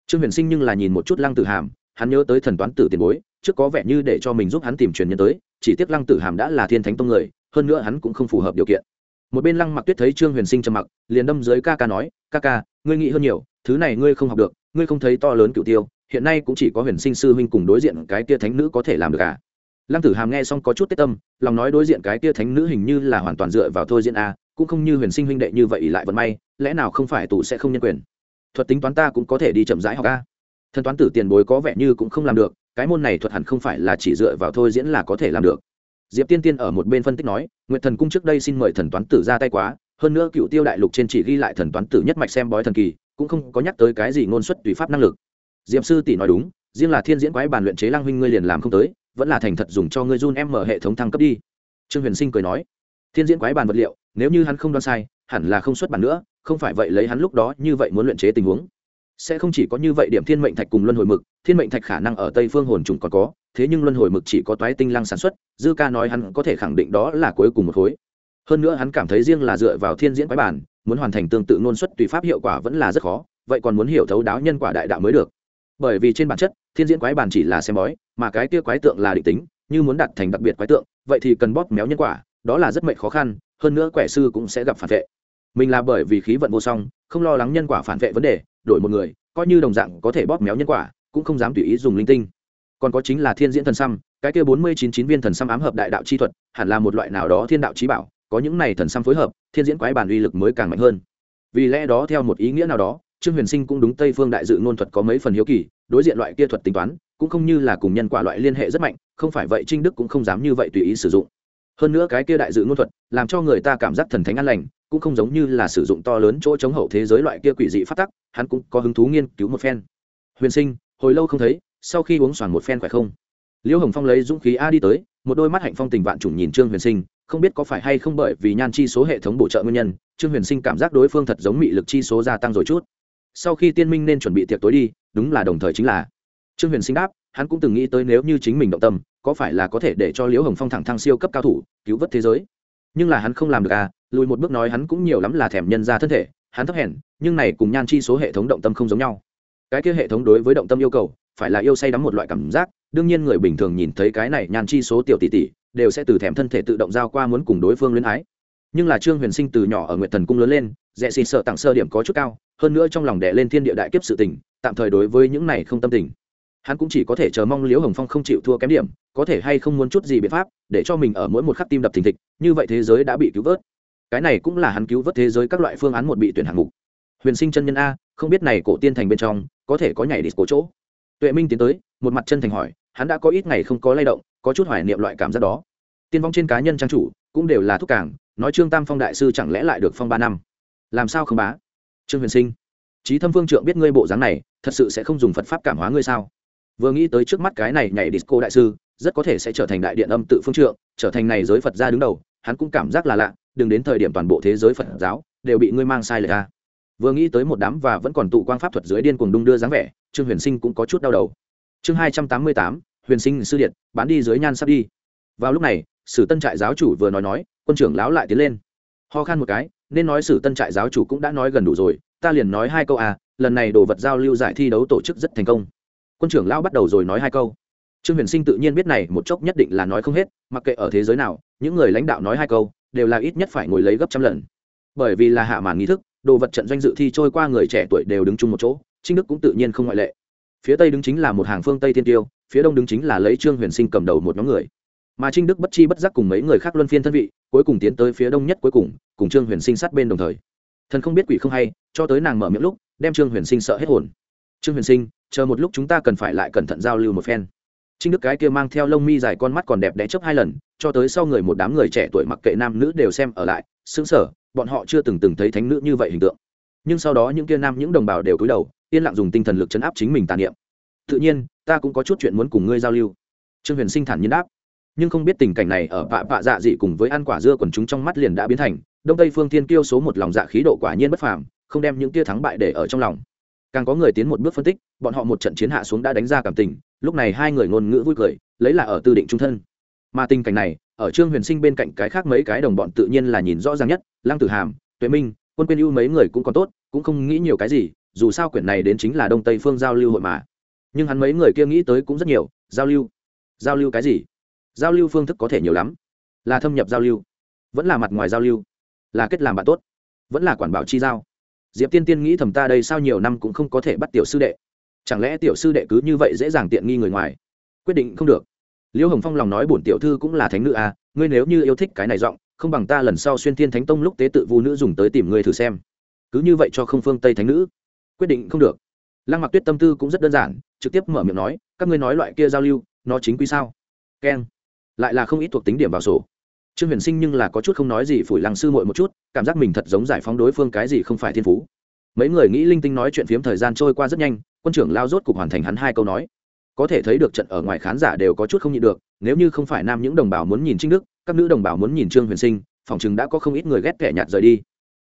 Trương huyền sinh nhưng là nhìn một chút lăng tử hàm, hắn nhớ tới thần toán tử tiền bối, trước có vẻ như để cho mình giúp hắn tìm truyền nhân tới chỉ tiếc lăng tử hàm đã là thiên thánh tông người, hơn nữa hắn cũng không phù hợp điều kiện. Một bên lăng mặc tuyết thấy trương huyền sinh trầm mặc, liền đâm dưới ca ca nói, ca ca, ngươi nghĩ hơn nhiều, thứ này ngươi không học được, ngươi không thấy to lớn cựu tiêu, hiện nay cũng chỉ có huyền sinh sư huynh cùng đối diện cái tia thánh nữ có thể làm được cả lăng tử hàm nghe xong có chút tết tâm, lòng nói đối diện cái tia thánh nữ hình như là hoàn toàn dựa vào thôi diễn a cũng không như huyền sinh huynh đệ như vậy lại vận may, lẽ nào không phải tù sẽ không nhân quyền? Thuật tính toán ta cũng có thể đi chậm rãi học a thần toán tử tiền bối có vẻ như cũng không làm được cái môn này thuật hẳn không phải là chỉ dựa vào thôi diễn là có thể làm được. Diệp tiên tiên ở một bên phân tích nói nguyện thần cung trước đây xin mời thần toán tử ra tay quá, hơn nữa cựu tiêu đại lục trên chỉ ghi lại thần toán tử nhất mạch xem bói thần kỳ, cũng không có nhắc tới cái gì ngôn xuất tùy pháp năng lực. Diệp sư tỷ nói đúng, riêng là thiên diễn quái bàn luyện chế lang huynh ngươi liền làm không tới, vẫn là thành thật dùng cho ngươi run em mở hệ thống thăng cấp đi. Trương huyền sinh cười nói, thiên diễn quái bàn vật liệu, nếu như hắn không đoán sai, hẳn là không xuất bản nữa, không phải vậy lấy hắn lúc đó như vậy muốn luyện chế tình huống sẽ không chỉ có như vậy điểm thiên mệnh thạch cùng luân hồi mực, thiên mệnh thạch khả năng ở tây phương hồn trùng còn có, thế nhưng luân hồi mực chỉ có toái tinh lăng sản xuất, dư ca nói hắn có thể khẳng định đó là cuối cùng một khối. Hơn nữa hắn cảm thấy riêng là dựa vào thiên diễn quái bản, muốn hoàn thành tương tự ngôn xuất tùy pháp hiệu quả vẫn là rất khó, vậy còn muốn hiểu thấu đáo nhân quả đại đạo mới được. Bởi vì trên bản chất, thiên diễn quái bản chỉ là xem bói, mà cái kia quái tượng là định tính, như muốn đạt thành đặc biệt quái tượng, vậy thì cần bóp méo nhân quả, đó là rất mệnh khó khăn, hơn nữa quẻ sư cũng sẽ gặp phản vệ. Mình là bởi vì khí vận vô song, không lo lắng nhân quả phản vệ vấn đề đổi một người, coi như đồng dạng có thể bóp méo nhân quả, cũng không dám tùy ý dùng linh tinh. Còn có chính là thiên diễn thần xăm, cái kia bốn mươi chín chín viên thần xăm ám hợp đại đạo chi thuật, hẳn là một loại nào đó thiên đạo trí bảo, có những này thần xăm phối hợp, thiên diễn quái bản uy lực mới càng mạnh hơn. Vì lẽ đó theo một ý nghĩa nào đó, trương huyền sinh cũng đúng tây phương đại dự ngôn thuật có mấy phần hiếu kỳ, đối diện loại kia thuật tính toán, cũng không như là cùng nhân quả loại liên hệ rất mạnh, không phải vậy trinh đức cũng không dám như vậy tùy ý sử dụng hơn nữa cái kia đại dự ngôn thuật, làm cho người ta cảm giác thần thánh an lành, cũng không giống như là sử dụng to lớn chỗ chống hậu thế giới loại kia quỷ dị phát tắc, hắn cũng có hứng thú nghiên cứu một phen. Huyền sinh, hồi lâu không thấy, sau khi uống xoàn một phen khỏe không? Liễu hồng phong lấy dũng khí a đi tới, một đôi mắt hạnh phong tình vạn trùng nhìn trương huyền sinh, không biết có phải hay không bởi vì nhan chi số hệ thống bổ trợ nguyên nhân, trương huyền sinh cảm giác đối phương thật giống mị lực chi số gia tăng rồi chút. Sau khi tiên minh nên chuẩn bị tiệc tối đi, đúng là đồng thời chính là. Trương huyền sinh đáp, hắn cũng từng nghĩ tới nếu như chính mình động tâm có phải là có thể để cho liễu hồng phong thẳng thăng siêu cấp cao thủ, cứu vớt thế giới? Nhưng là hắn không làm được à lùi một bước nói hắn cũng nhiều lắm là thèm nhân ra thân thể, hắn thấp hèn, nhưng này cùng nhan chi số hệ thống động tâm không giống nhau. Cái kia hệ thống đối với động tâm yêu cầu, phải là yêu say đắm một loại cảm giác, đương nhiên người bình thường nhìn thấy cái này nhan chi số tiểu tỷ tỷ, đều sẽ từ thèm thân thể tự động giao qua muốn cùng đối phương luyến ái. Nhưng là trương huyền sinh từ nhỏ ở nguyện thần cung lớn lên dễ xì sợ tặng sơ điểm có chút cao, hơn nữa trong lòng đẻ lên thiên địa đại kiếp sự tình, tạm thời đối với những này không tâm tình hắn cũng chỉ có thể chờ mong liễu hồng phong không chịu thua kém điểm, có thể hay không muốn chút gì biện pháp để cho mình ở mỗi một khắc tim đập thình thịch, như vậy thế giới đã bị cứu vớt. Cái này cũng là hắn cứu vớt thế giới các loại phương án một bị tuyển hạng mục. Huyền sinh chân nhân a, không biết này cổ tiên thành bên trong, có thể có nhảy đi cổ chỗ. Tuệ minh tiến tới, một mặt chân thành hỏi, hắn đã có ít ngày không có lay động, có chút hoài niệm loại cảm giác đó. Tiên vong trên cá nhân trang chủ, cũng đều là thúc cảng nói trương tam phong đại sư chẳng lẽ lại được phong ba năm? Làm sao không bá? Trương huyền sinh trí thâm phương trượng biết ngươi bộ dáng này, thật sự sẽ không dùng phật pháp cảm hóa ngươi sao? Vừa nghĩ tới trước mắt cái này nhảy disco đại sư, rất có thể sẽ trở thành đại điện âm tự phương trượng, trở thành này giới phật gia đứng đầu, hắn cũng cảm giác là lạ, đừng đến thời điểm toàn bộ thế giới phật giáo đều bị ngươi mang sai lệch ra. Vừa nghĩ tới một đám và vẫn còn tụ quang pháp thuật dưới điên cuồng đung đưa dáng vẻ, trương huyền sinh cũng có chút đau đầu. Chương hai trăm tám mươi tám, huyền sinh sư điện, bán đi dưới nhan sắp đi. Vào lúc này, sử tân trại giáo chủ vừa nói nói, quân trưởng lão lại tiến lên. Ho khan một cái, nên nói sử tân trại giáo chủ cũng đã nói gần đủ rồi, ta liền nói hai câu à lần này đồ vật giao lưu giải thi đấu tổ chức rất thành công quân trưởng lão bắt đầu rồi nói hai câu. Trương huyền sinh tự nhiên biết này một chốc nhất định là nói không hết, mặc kệ ở thế giới nào, những người lãnh đạo nói hai câu, đều là ít nhất phải ngồi lấy gấp trăm lần. Bởi vì là hạ màn nghi thức, đồ vật trận doanh dự thi trôi qua người trẻ tuổi đều đứng chung một chỗ, trinh đức cũng tự nhiên không ngoại lệ. Phía tây đứng chính là một hàng phương tây thiên tiêu, phía đông đứng chính là lấy trương huyền sinh cầm đầu một nhóm người. Mà trinh đức bất chi bất giác cùng mấy người khác luân phiên thân vị, cuối cùng tiến tới phía đông nhất cuối cùng cùng trương huyền sinh sát bên đồng thời. Thần không biết quỷ không hay, cho tới nàng mở miệng lúc, đem trương huyền sinh sợ hết hồn. Trương huyền sinh chờ một lúc chúng ta cần phải lại cẩn thận giao lưu một phen. Trinh đức cái kia mang theo lông mi dài con mắt còn đẹp đẽ chấp hai lần, cho tới sau người một đám người trẻ tuổi mặc kệ nam nữ đều xem ở lại xứng sở bọn họ chưa từng từng thấy thánh nữ như vậy hình tượng. Nhưng sau đó những kia nam những đồng bào đều cúi đầu, yên lặng dùng tinh thần lực chấn áp chính mình tàn niệm. Tự nhiên, ta cũng có chút chuyện muốn cùng ngươi giao lưu. Trương huyền sinh thản nhiên đáp. Nhưng không biết tình cảnh này ở vạ vạ dạ dị cùng với ăn quả dưa quần chúng trong mắt liền đã biến thành, đông tây phương thiên kiêu số một lòng dạ khí độ quả nhiên bất phàm, không đem những tia thắng bại để ở trong lòng càng có người tiến một bước phân tích, bọn họ một trận chiến hạ xuống đã đánh ra cảm tình, lúc này hai người ngôn ngữ vui cười, lấy là ở tư định trung thân. Mà tình cảnh này, ở trương huyền sinh bên cạnh cái khác mấy cái đồng bọn tự nhiên là nhìn rõ ràng nhất, lăng tử hàm, tuệ minh, quân quyên ưu mấy người cũng còn tốt, cũng không nghĩ nhiều cái gì, dù sao quyển này đến chính là đông tây phương giao lưu hội mà. Nhưng hắn mấy người kia nghĩ tới cũng rất nhiều, giao lưu. Giao lưu cái gì? Giao lưu phương thức có thể nhiều lắm. Là thâm nhập giao lưu, vẫn là mặt ngoài giao lưu, là kết làm bạn tốt, vẫn là quản bảo chi giao diệp tiên tiên nghĩ thầm ta đây sao nhiều năm cũng không có thể bắt tiểu sư đệ. Chẳng lẽ tiểu sư đệ cứ như vậy dễ dàng tiện nghi người ngoài? Quyết định không được. Liễu hồng phong lòng nói bổn tiểu thư cũng là thánh nữ à ngươi nếu như yêu thích cái này giọng, không bằng ta lần sau xuyên thiên thánh tông lúc tế tự vu nữ dùng tới tìm ngươi thử xem. Cứ như vậy cho không phương tây thánh nữ. Quyết định không được. Lăng mặc tuyết tâm tư cũng rất đơn giản, trực tiếp mở miệng nói, các ngươi nói loại kia giao lưu, nó chính quy sao? Keng. Lại là không ít thuộc tính điểm vào sổ. Trương huyền sinh nhưng là có chút không nói gì phủi lăng sư muội một chút cảm giác mình thật giống giải phóng đối phương cái gì không phải thiên phú. Mấy người nghĩ linh tinh nói chuyện phiếm thời gian trôi qua rất nhanh, quân trưởng lao rốt cục hoàn thành hắn hai câu nói. Có thể thấy được trận ở ngoài khán giả đều có chút không nhịn được, nếu như không phải nam những đồng bào muốn nhìn trinh đức, các nữ đồng bào muốn nhìn trương huyền sinh, phòng chừng đã có không ít người ghét kẻ nhạt rời đi.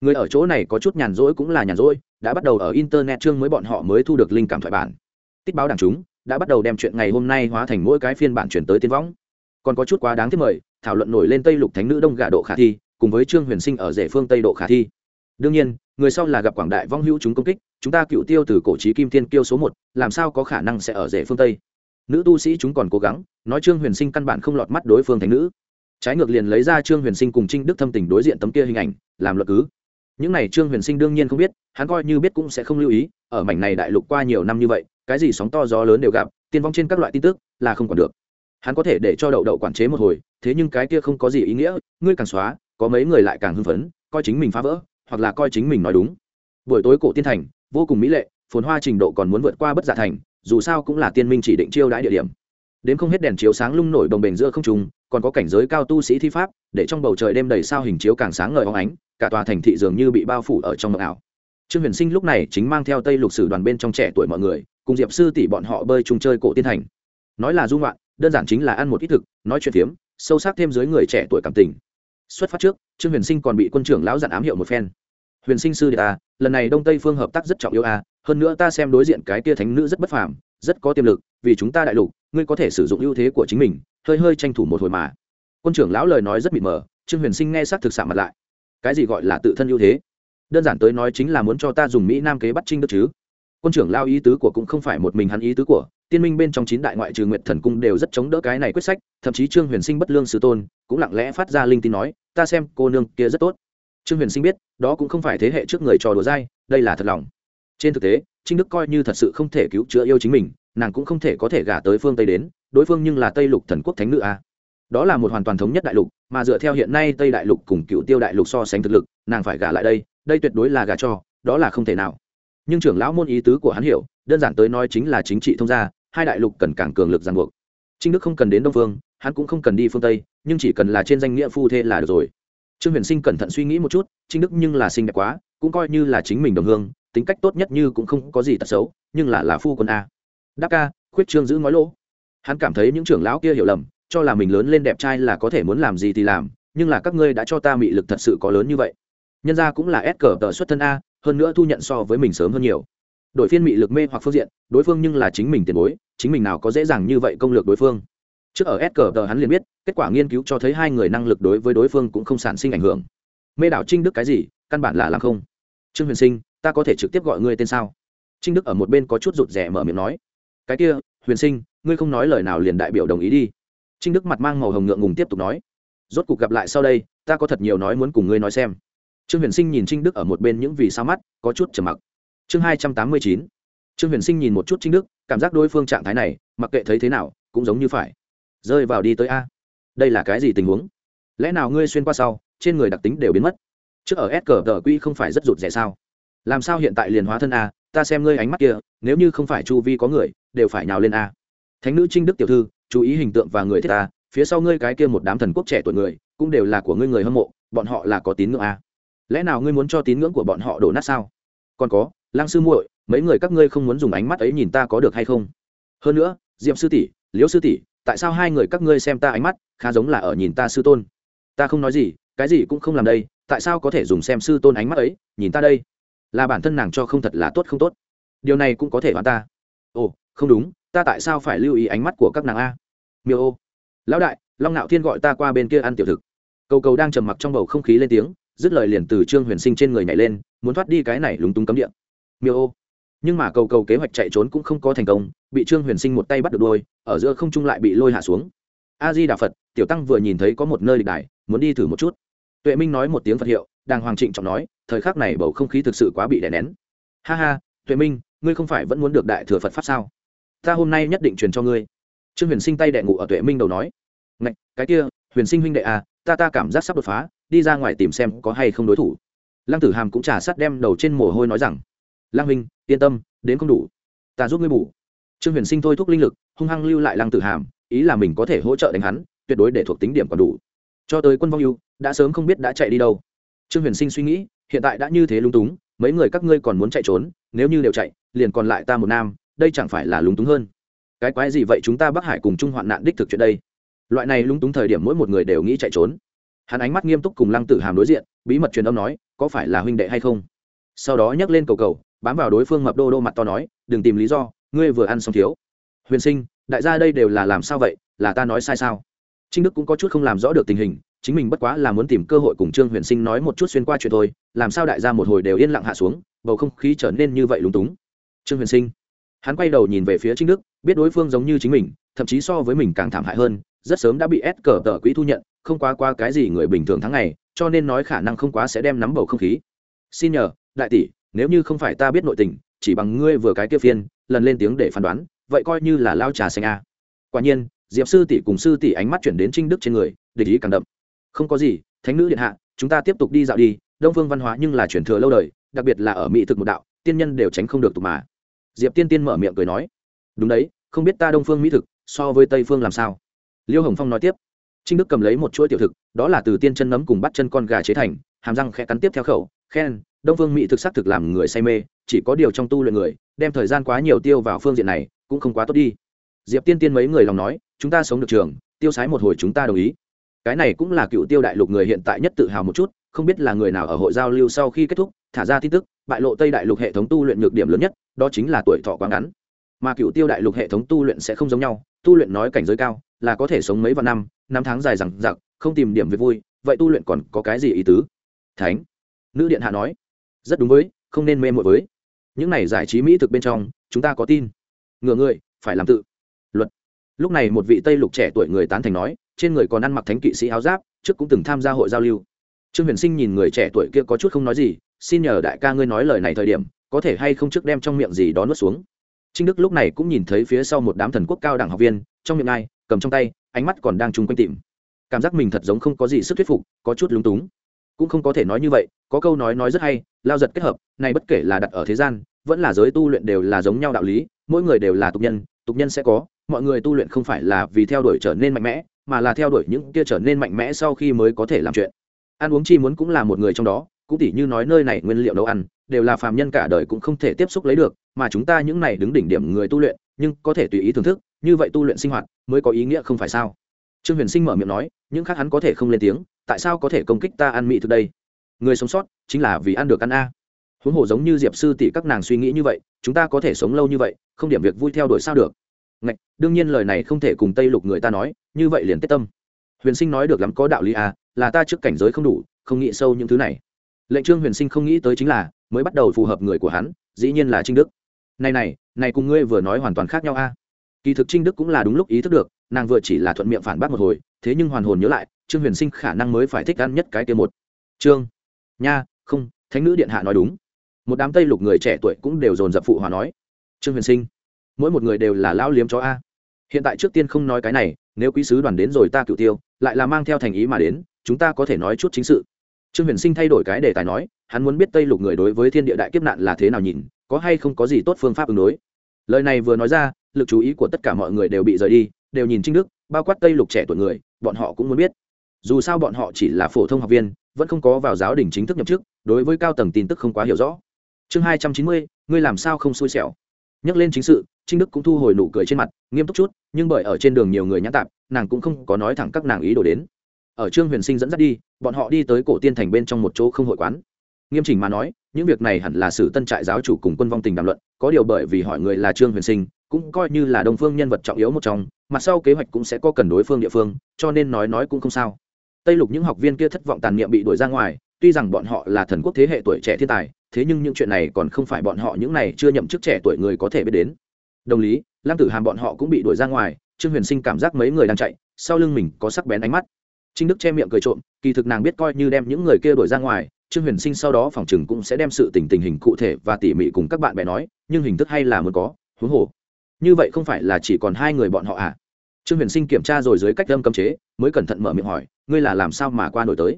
Người ở chỗ này có chút nhàn rỗi cũng là nhàn rỗi, đã bắt đầu ở internet chương mới bọn họ mới thu được linh cảm thoại bản. Tích báo đảng chúng, đã bắt đầu đem chuyện ngày hôm nay hóa thành mỗi cái phiên bản chuyển tới tiên võng. Còn có chút quá đáng thiết mời, thảo luận nổi lên tây lục thánh nữ đông gà độ khả thi cùng với trương huyền sinh ở rể phương tây độ khả thi. Đương nhiên, người sau là gặp quảng đại vong hữu chúng công kích, chúng ta cựu tiêu từ cổ trí kim thiên kiêu số một, làm sao có khả năng sẽ ở rể phương tây? Nữ tu sĩ chúng còn cố gắng, nói trương huyền sinh căn bản không lọt mắt đối phương thánh nữ. Trái ngược liền lấy ra trương huyền sinh cùng trinh đức thâm tình đối diện tấm kia hình ảnh, làm luật cứ. Những này trương huyền sinh đương nhiên không biết, hắn coi như biết cũng sẽ không lưu ý, ở mảnh này đại lục qua nhiều năm như vậy, cái gì sóng to gió lớn đều gặp, tiên vong trên các loại tin tức là không còn được. Hắn có thể để cho đậu đậu quản chế một hồi, thế nhưng cái kia không có gì ý nghĩa, ngươi càng xóa có mấy người lại càng hưng phấn, coi chính mình phá vỡ, hoặc là coi chính mình nói đúng. Buổi tối cổ tiên thành, vô cùng mỹ lệ, phồn hoa trình độ còn muốn vượt qua bất giả thành, dù sao cũng là tiên minh chỉ định chiêu đãi địa điểm. Đến không hết đèn chiếu sáng lung nổi đồng bền giữa không trùng còn có cảnh giới cao tu sĩ thi pháp, để trong bầu trời đêm đầy sao hình chiếu càng sáng ngời óng ánh, cả tòa thành thị dường như bị bao phủ ở trong mộng ảo. Trương huyền sinh lúc này chính mang theo tây lục sử đoàn bên trong trẻ tuổi mọi người, cùng diệp sư tỷ bọn họ bơi chung chơi cổ tiên thành. Nói là dung loạn, đơn giản chính là ăn một ít thực, nói chuyện phiếm, sâu sắc thêm dưới người trẻ tuổi cảm tình xuất phát trước, trương huyền sinh còn bị quân trưởng lão dặn ám hiệu một phen. Huyền sinh sư đệ a lần này đông tây phương hợp tác rất trọng yếu a hơn nữa ta xem đối diện cái tia thánh nữ rất bất phàm, rất có tiềm lực, vì chúng ta đại lục, ngươi có thể sử dụng ưu thế của chính mình, hơi hơi tranh thủ một hồi mà. Quân trưởng lão lời nói rất mịt mờ, trương huyền sinh nghe s c thực xạ mặt lại. Cái gì gọi là tự thân ưu thế? Đơn giản tới nói chính là muốn cho ta dùng mỹ nam kế bắt trinh đức chứ quân trưởng lao ý tứ của cũng không phải một mình hắn ý tứ của, tiên minh bên trong chín đại ngoại trừ nguyệt thần cung đều rất chống đỡ cái này quyết sách, thậm chí trương huyền sinh bất lương sư tôn cũng lặng lẽ phát ra linh tin nói, ta xem cô nương kia rất tốt. Trương huyền sinh biết, đó cũng không phải thế hệ trước người trò đùa dai, đây là thật lòng. Trên thực tế, trinh đức coi như thật sự không thể cứu chữa yêu chính mình, nàng cũng không thể có thể gả tới phương tây đến, đối phương nhưng là tây lục thần quốc thánh nữ a. Đó là một hoàn toàn thống nhất đại lục, mà dựa theo hiện nay tây đại lục cùng cựu tiêu đại lục so sánh thực lực, nàng phải gả lại đây đây tuyệt đối là gả cho, đó là không thể nào nhưng trưởng lão môn ý tứ của hắn hiểu, đơn giản tới nói chính là chính trị thông gia, hai đại lục cần càng cường lực ràng buộc. Trinh đức không cần đến đông phương, hắn cũng không cần đi phương tây, nhưng chỉ cần là trên danh nghĩa phu thê là được rồi. Trương huyền sinh cẩn thận suy nghĩ một chút, trinh đức nhưng là sinh đẹp quá, cũng coi như là chính mình đồng hương, tính cách tốt nhất như cũng không có gì tật xấu, nhưng là là phu quân a. Đáp ca, khuyết trương giữ ngói lỗ. Hắn cảm thấy những trưởng lão kia hiểu lầm, cho là mình lớn lên đẹp trai là có thể muốn làm gì thì làm, nhưng là các ngươi đã cho ta mị lực thật sự có lớn như vậy. Nhân ra cũng là ép cờ tờ xuất thân a hơn nữa thu nhận so với mình sớm hơn nhiều. Đội phiên mị lực mê hoặc phương diện, đối phương nhưng là chính mình tiền bối, chính mình nào có dễ dàng như vậy công lược đối phương. Trước ở s cờ tờ hắn liền biết, kết quả nghiên cứu cho thấy hai người năng lực đối với đối phương cũng không sản sinh ảnh hưởng. Mê đảo trinh đức cái gì, căn bản là làm không. Trương huyền sinh, ta có thể trực tiếp gọi ngươi tên sao? Trinh đức ở một bên có chút rụt rè mở miệng nói. Cái kia, huyền sinh, ngươi không nói lời nào liền đại biểu đồng ý đi. Trinh đức mặt mang màu hồng ngượng ngùng tiếp tục nói. Rốt cuộc gặp lại sau đây, ta có thật nhiều nói muốn cùng ngươi nói xem trương huyền sinh nhìn trinh đức ở một bên những vì sao mắt, có chút trầm mặc. Chương hai trăm tám mươi chín. Trương huyền sinh nhìn một chút trinh đức, cảm giác đối phương trạng thái này, mặc kệ thấy thế nào, cũng giống như phải. Rơi vào đi tới a. Đây là cái gì tình huống? Lẽ nào ngươi xuyên qua sau, trên người đặc tính đều biến mất? Trước ở s cờ tờ quy không phải rất rụt rẻ sao? Làm sao hiện tại liền hóa thân a, ta xem ngươi ánh mắt kia, nếu như không phải chu vi có người, đều phải nhào lên a. Thánh nữ trinh đức tiểu thư, chú ý hình tượng và người thiết ta phía sau ngươi cái kia một đám thần quốc trẻ tuổi người, cũng đều là của ngươi người hâm mộ, bọn họ là có tín ngưỡng a lẽ nào ngươi muốn cho tín ngưỡng của bọn họ đổ nát sao? Còn có, lang sư muội, mấy người các ngươi không muốn dùng ánh mắt ấy nhìn ta có được hay không? Hơn nữa diệm sư tỷ, liễu sư tỷ, tại sao hai người các ngươi xem ta ánh mắt khá giống là ở nhìn ta sư tôn? Ta không nói gì, cái gì cũng không làm đây, tại sao có thể dùng xem sư tôn ánh mắt ấy nhìn ta đây? Là bản thân nàng cho không thật là tốt không tốt. Điều này cũng có thể đoán ta. Ồ, không đúng, ta tại sao phải lưu ý ánh mắt của các nàng a? Miêu ô. Lão đại, long nạo thiên gọi ta qua bên kia ăn tiểu thực. Cầu cầu đang trầm mặc trong bầu không khí lên tiếng dứt lời liền từ trương huyền sinh trên người nhảy lên, muốn thoát đi cái này lúng túng cấm điện miêu ô. Nhưng mà cầu cầu kế hoạch chạy trốn cũng không có thành công, bị trương huyền sinh một tay bắt được đôi, ở giữa không trung lại bị lôi hạ xuống. A di đà phật, tiểu tăng vừa nhìn thấy có một nơi địch đài, muốn đi thử một chút. Tuệ minh nói một tiếng phật hiệu, đàng hoàng trịnh trọng nói, thời khắc này bầu không khí thực sự quá bị đè nén. Ha ha, tuệ minh, ngươi không phải vẫn muốn được đại thừa phật pháp sao? Ta hôm nay nhất định truyền cho ngươi. Trương huyền sinh tay đệ ngụ ở tuệ minh đầu nói. Ngạch, cái kia, huyền sinh huynh đệ à ta ta cảm giác sắp đột phá đi ra ngoài tìm xem có hay không đối thủ. Lăng tử hàm cũng trả sát đem đầu trên mồ hôi nói rằng, lăng huynh, yên tâm, đến không đủ. Ta giúp ngươi bù. Trương huyền sinh thôi thúc linh lực, hung hăng lưu lại lăng tử hàm, ý là mình có thể hỗ trợ đánh hắn, tuyệt đối để thuộc tính điểm còn đủ. Cho tới quân vong yêu đã sớm không biết đã chạy đi đâu. Trương huyền sinh suy nghĩ, hiện tại đã như thế lung túng, mấy người các ngươi còn muốn chạy trốn, nếu như đều chạy, liền còn lại ta một nam, đây chẳng phải là lúng túng hơn. Cái quái gì vậy chúng ta bắc hải cùng chung hoạn nạn đích thực chuyện đây? Loại này lúng túng thời điểm mỗi một người đều nghĩ chạy trốn hắn ánh mắt nghiêm túc cùng lăng tử hàm đối diện, bí mật truyền âm nói, có phải là huynh đệ hay không? Sau đó nhắc lên cầu cầu, bám vào đối phương mập đô đô mặt to nói, đừng tìm lý do, ngươi vừa ăn xong thiếu. Huyền sinh, đại gia đây đều là làm sao vậy, là ta nói sai sao? Trinh đức cũng có chút không làm rõ được tình hình, chính mình bất quá là muốn tìm cơ hội cùng trương huyền sinh nói một chút xuyên qua chuyện thôi, làm sao đại gia một hồi đều yên lặng hạ xuống, bầu không khí trở nên như vậy lúng túng. Trương huyền sinh, hắn quay đầu nhìn về phía trinh đức, biết đối phương giống như chính mình, thậm chí so với mình càng thảm hại hơn, rất sớm đã bị ép cờ tờ quỹ thu nhận không quá qua cái gì người bình thường tháng ngày, cho nên nói khả năng không quá sẽ đem nắm bầu không khí. Xin nhờ, đại tỷ, nếu như không phải ta biết nội tình, chỉ bằng ngươi vừa cái kia phiên, lần lên tiếng để phán đoán, vậy coi như là lao trà xanh a. Quả nhiên, diệp sư tỷ cùng sư tỷ ánh mắt chuyển đến trinh đức trên người, địch ý càng đậm. Không có gì, thánh nữ điện hạ, chúng ta tiếp tục đi dạo đi, đông phương văn hóa nhưng là truyền thừa lâu đời, đặc biệt là ở mỹ thực một đạo, tiên nhân đều tránh không được tục mà. Diệp tiên tiên mở miệng cười nói, đúng đấy, không biết ta đông phương mỹ thực, so với tây phương làm sao? Liêu hồng phong nói tiếp trinh đức cầm lấy một chuỗi tiểu thực, đó là từ tiên chân nấm cùng bắt chân con gà chế thành, hàm răng khẽ cắn tiếp theo khẩu, khen, đông phương mỹ thực sắc thực làm người say mê, chỉ có điều trong tu luyện người, đem thời gian quá nhiều tiêu vào phương diện này, cũng không quá tốt đi. Diệp tiên tiên mấy người lòng nói, chúng ta sống được trường, tiêu sái một hồi chúng ta đồng ý. Cái này cũng là cựu tiêu đại lục người hiện tại nhất tự hào một chút, không biết là người nào ở hội giao lưu sau khi kết thúc, thả ra tin tức, bại lộ tây đại lục hệ thống tu luyện nhược điểm lớn nhất, đó chính là tuổi thọ quá ngắn. Mà cựu tiêu đại lục hệ thống tu luyện sẽ không giống nhau, tu luyện nói cảnh giới cao, là có thể sống mấy vạn năm năm tháng dài rằng giặc không tìm điểm việc vui, vậy tu luyện còn có cái gì ý tứ? Thánh, nữ điện hạ nói, rất đúng với, không nên mê mội với. Những này giải trí mỹ thực bên trong, chúng ta có tin. Ngựa người phải làm tự. Luật. Lúc này một vị tây lục trẻ tuổi người tán thành nói, trên người còn ăn mặc thánh kỵ sĩ áo giáp, trước cũng từng tham gia hội giao lưu. Trương huyền sinh nhìn người trẻ tuổi kia có chút không nói gì, xin nhờ đại ca ngươi nói lời này thời điểm, có thể hay không trước đem trong miệng gì đó nuốt xuống. Trinh đức lúc này cũng nhìn thấy phía sau một đám thần quốc cao đẳng học viên, trong miệng ai cầm trong tay, ánh mắt còn đang chung quanh tìm. Cảm giác mình thật giống không có gì sức thuyết phục, có chút lúng túng. Cũng không có thể nói như vậy, có câu nói nói rất hay, lao giật kết hợp, này bất kể là đặt ở thế gian, vẫn là giới tu luyện đều là giống nhau đạo lý, mỗi người đều là tục nhân tục nhân sẽ có, mọi người tu luyện không phải là vì theo đuổi trở nên mạnh mẽ, mà là theo đuổi những kia trở nên mạnh mẽ sau khi mới có thể làm chuyện. Ăn uống chi muốn cũng là một người trong đó, cũng tỉ như nói nơi này nguyên liệu nấu ăn, đều là phàm nhân cả đời cũng không thể tiếp xúc lấy được, mà chúng ta những này đứng đỉnh điểm người tu luyện, nhưng có thể tùy ý thưởng thức như vậy tu luyện sinh hoạt mới có ý nghĩa không phải sao? Trương huyền sinh mở miệng nói những khác hắn có thể không lên tiếng tại sao có thể công kích ta ăn mị thực đây? Người sống sót chính là vì ăn được ăn a. Huống hồ giống như diệp sư tỷ các nàng suy nghĩ như vậy chúng ta có thể sống lâu như vậy không điểm việc vui theo đuổi sao được? Ngạch, đương nhiên lời này không thể cùng tây lục người ta nói như vậy liền tết tâm. Huyền sinh nói được lắm có đạo lý à là ta trước cảnh giới không đủ không nghĩ sâu những thứ này. Lệnh trương huyền sinh không nghĩ tới chính là mới bắt đầu phù hợp người của hắn dĩ nhiên là trinh đức. Này này này cùng ngươi vừa nói hoàn toàn khác nhau a kỳ thực trinh đức cũng là đúng lúc ý thức được, nàng vừa chỉ là thuận miệng phản bác một hồi, thế nhưng hoàn hồn nhớ lại, trương huyền sinh khả năng mới phải thích ăn nhất cái kia một. Trương, nha, không, thánh nữ điện hạ nói đúng. Một đám tây lục người trẻ tuổi cũng đều dồn dập phụ hòa nói. Trương huyền sinh, mỗi một người đều là lao liếm chó a. Hiện tại trước tiên không nói cái này, nếu quý sứ đoàn đến rồi ta cựu tiêu, lại là mang theo thành ý mà đến, chúng ta có thể nói chút chính sự. Trương huyền sinh thay đổi cái đề tài nói, hắn muốn biết tây lục người đối với thiên địa đại kiếp nạn là thế nào nhìn, có hay không có gì tốt phương pháp ứng đối. Lời này vừa nói ra lực chú ý của tất cả mọi người đều bị rời đi, đều nhìn trinh đức, bao quát tây lục trẻ tuổi người, bọn họ cũng muốn biết. Dù sao bọn họ chỉ là phổ thông học viên, vẫn không có vào giáo đình chính thức nhậm chức, đối với cao tầng tin tức không quá hiểu rõ. Chương hai trăm chín mươi, ngươi làm sao không xui xẻo? Nhắc lên chính sự, trinh đức cũng thu hồi nụ cười trên mặt, nghiêm túc chút, nhưng bởi ở trên đường nhiều người nhã tạp, nàng cũng không có nói thẳng các nàng ý đồ đến. Ở trương huyền sinh dẫn dắt đi, bọn họ đi tới cổ tiên thành bên trong một chỗ không hội quán. Nghiêm chỉnh mà nói, những việc này hẳn là sử tân trại giáo chủ cùng quân vong tình đàm luận, có điều bởi vì hỏi người là trương huyền sinh cũng coi như là đồng phương nhân vật trọng yếu một trong mặt sau kế hoạch cũng sẽ có cần đối phương địa phương, cho nên nói nói cũng không sao. Tây lục những học viên kia thất vọng tàn niệm bị đuổi ra ngoài, tuy rằng bọn họ là thần quốc thế hệ tuổi trẻ thiên tài, thế nhưng những chuyện này còn không phải bọn họ những này chưa nhậm chức trẻ tuổi người có thể biết đến. Đồng lý, lam tử hàm bọn họ cũng bị đuổi ra ngoài, trương huyền sinh cảm giác mấy người đang chạy, sau lưng mình có sắc bén ánh mắt. Trinh đức che miệng cười trộm, kỳ thực nàng biết coi như đem những người kia đuổi ra ngoài, trương huyền sinh sau đó phòng chừng cũng sẽ đem sự tình tình hình cụ thể và tỉ mỉ cùng các bạn bè nói, nhưng hình thức hay là muốn có, huống hồ như vậy không phải là chỉ còn hai người bọn họ à? Trương huyền sinh kiểm tra rồi dưới cách âm cấm chế, mới cẩn thận mở miệng hỏi, ngươi là làm sao mà qua nổi tới?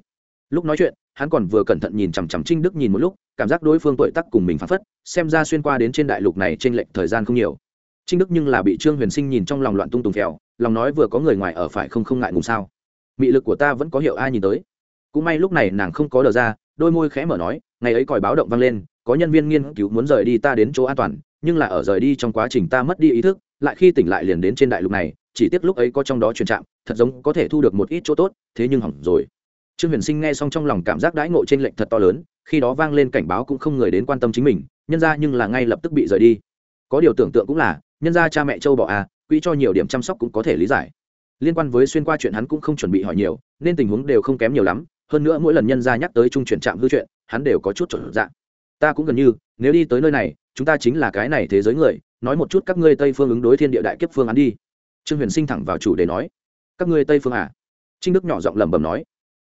Lúc nói chuyện, hắn còn vừa cẩn thận nhìn chằm chằm trinh đức nhìn một lúc, cảm giác đối phương tuổi tắc cùng mình phán phất, xem ra xuyên qua đến trên đại lục này t r ê n lệch thời gian không nhiều. Trinh đức nhưng là bị trương huyền sinh nhìn trong lòng loạn tung tùng phèo, lòng nói vừa có người ngoài ở phải không không ngại ngùng sao? Mị lực của ta vẫn có hiệu ai nhìn tới? Cũng may lúc này nàng không có đờ ra, đôi môi khẽ mở nói, ngày ấy còi báo động vang lên, có nhân viên nghiên cứu muốn rời đi ta đến chỗ an toàn nhưng là ở rời đi trong quá trình ta mất đi ý thức, lại khi tỉnh lại liền đến trên đại lục này, chỉ tiếc lúc ấy có trong đó truyền trạm, thật giống có thể thu được một ít chỗ tốt, thế nhưng hỏng rồi. Trương huyền sinh nghe xong trong lòng cảm giác đãi ngộ trên lệnh thật to lớn, khi đó vang lên cảnh báo cũng không người đến quan tâm chính mình, nhân ra nhưng là ngay lập tức bị rời đi. Có điều tưởng tượng cũng là, nhân ra cha mẹ châu bỏ à quỹ cho nhiều điểm chăm sóc cũng có thể lý giải. Liên quan với xuyên qua chuyện hắn cũng không chuẩn bị hỏi nhiều, nên tình huống đều không kém nhiều lắm, hơn nữa mỗi lần nhân ra nhắc tới trung chuyển trạm hư chuyện, hắn đều có chút chuẩn dạng. Ta cũng gần như, nếu đi tới nơi này chúng ta chính là cái này thế giới người, nói một chút các ngươi tây phương ứng đối thiên địa đại kiếp phương án đi. Trương huyền sinh thẳng vào chủ đề nói. Các ngươi tây phương à? Trinh đức nhỏ giọng lẩm bẩm nói.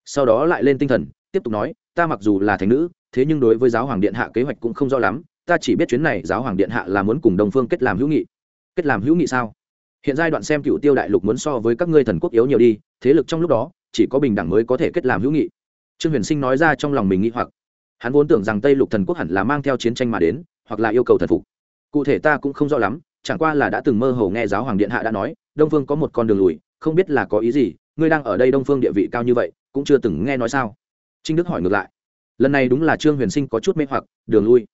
Sau đó lại lên tinh thần, tiếp tục nói, ta mặc dù là thành nữ, thế nhưng đối với giáo hoàng điện hạ kế hoạch cũng không rõ lắm, ta chỉ biết chuyến này giáo hoàng điện hạ là muốn cùng đồng phương kết làm hữu nghị. Kết làm hữu nghị sao? Hiện giai đoạn xem cựu tiêu đại lục muốn so với các ngươi thần quốc yếu nhiều đi, thế lực trong lúc đó, chỉ có bình đẳng mới có thể kết làm hữu nghị. Trương huyền sinh nói ra trong lòng mình nghĩ hoặc. Hắn vốn tưởng rằng tây lục thần quốc hẳn là mang theo chiến tranh mà đến hoặc là yêu cầu thần phục. Cụ thể ta cũng không rõ lắm, chẳng qua là đã từng mơ hồ nghe giáo hoàng điện hạ đã nói, đông phương có một con đường lùi, không biết là có ý gì, ngươi đang ở đây đông phương địa vị cao như vậy, cũng chưa từng nghe nói sao? Trinh đức hỏi ngược lại. Lần này đúng là trương huyền sinh có chút mê hoặc, đường lui.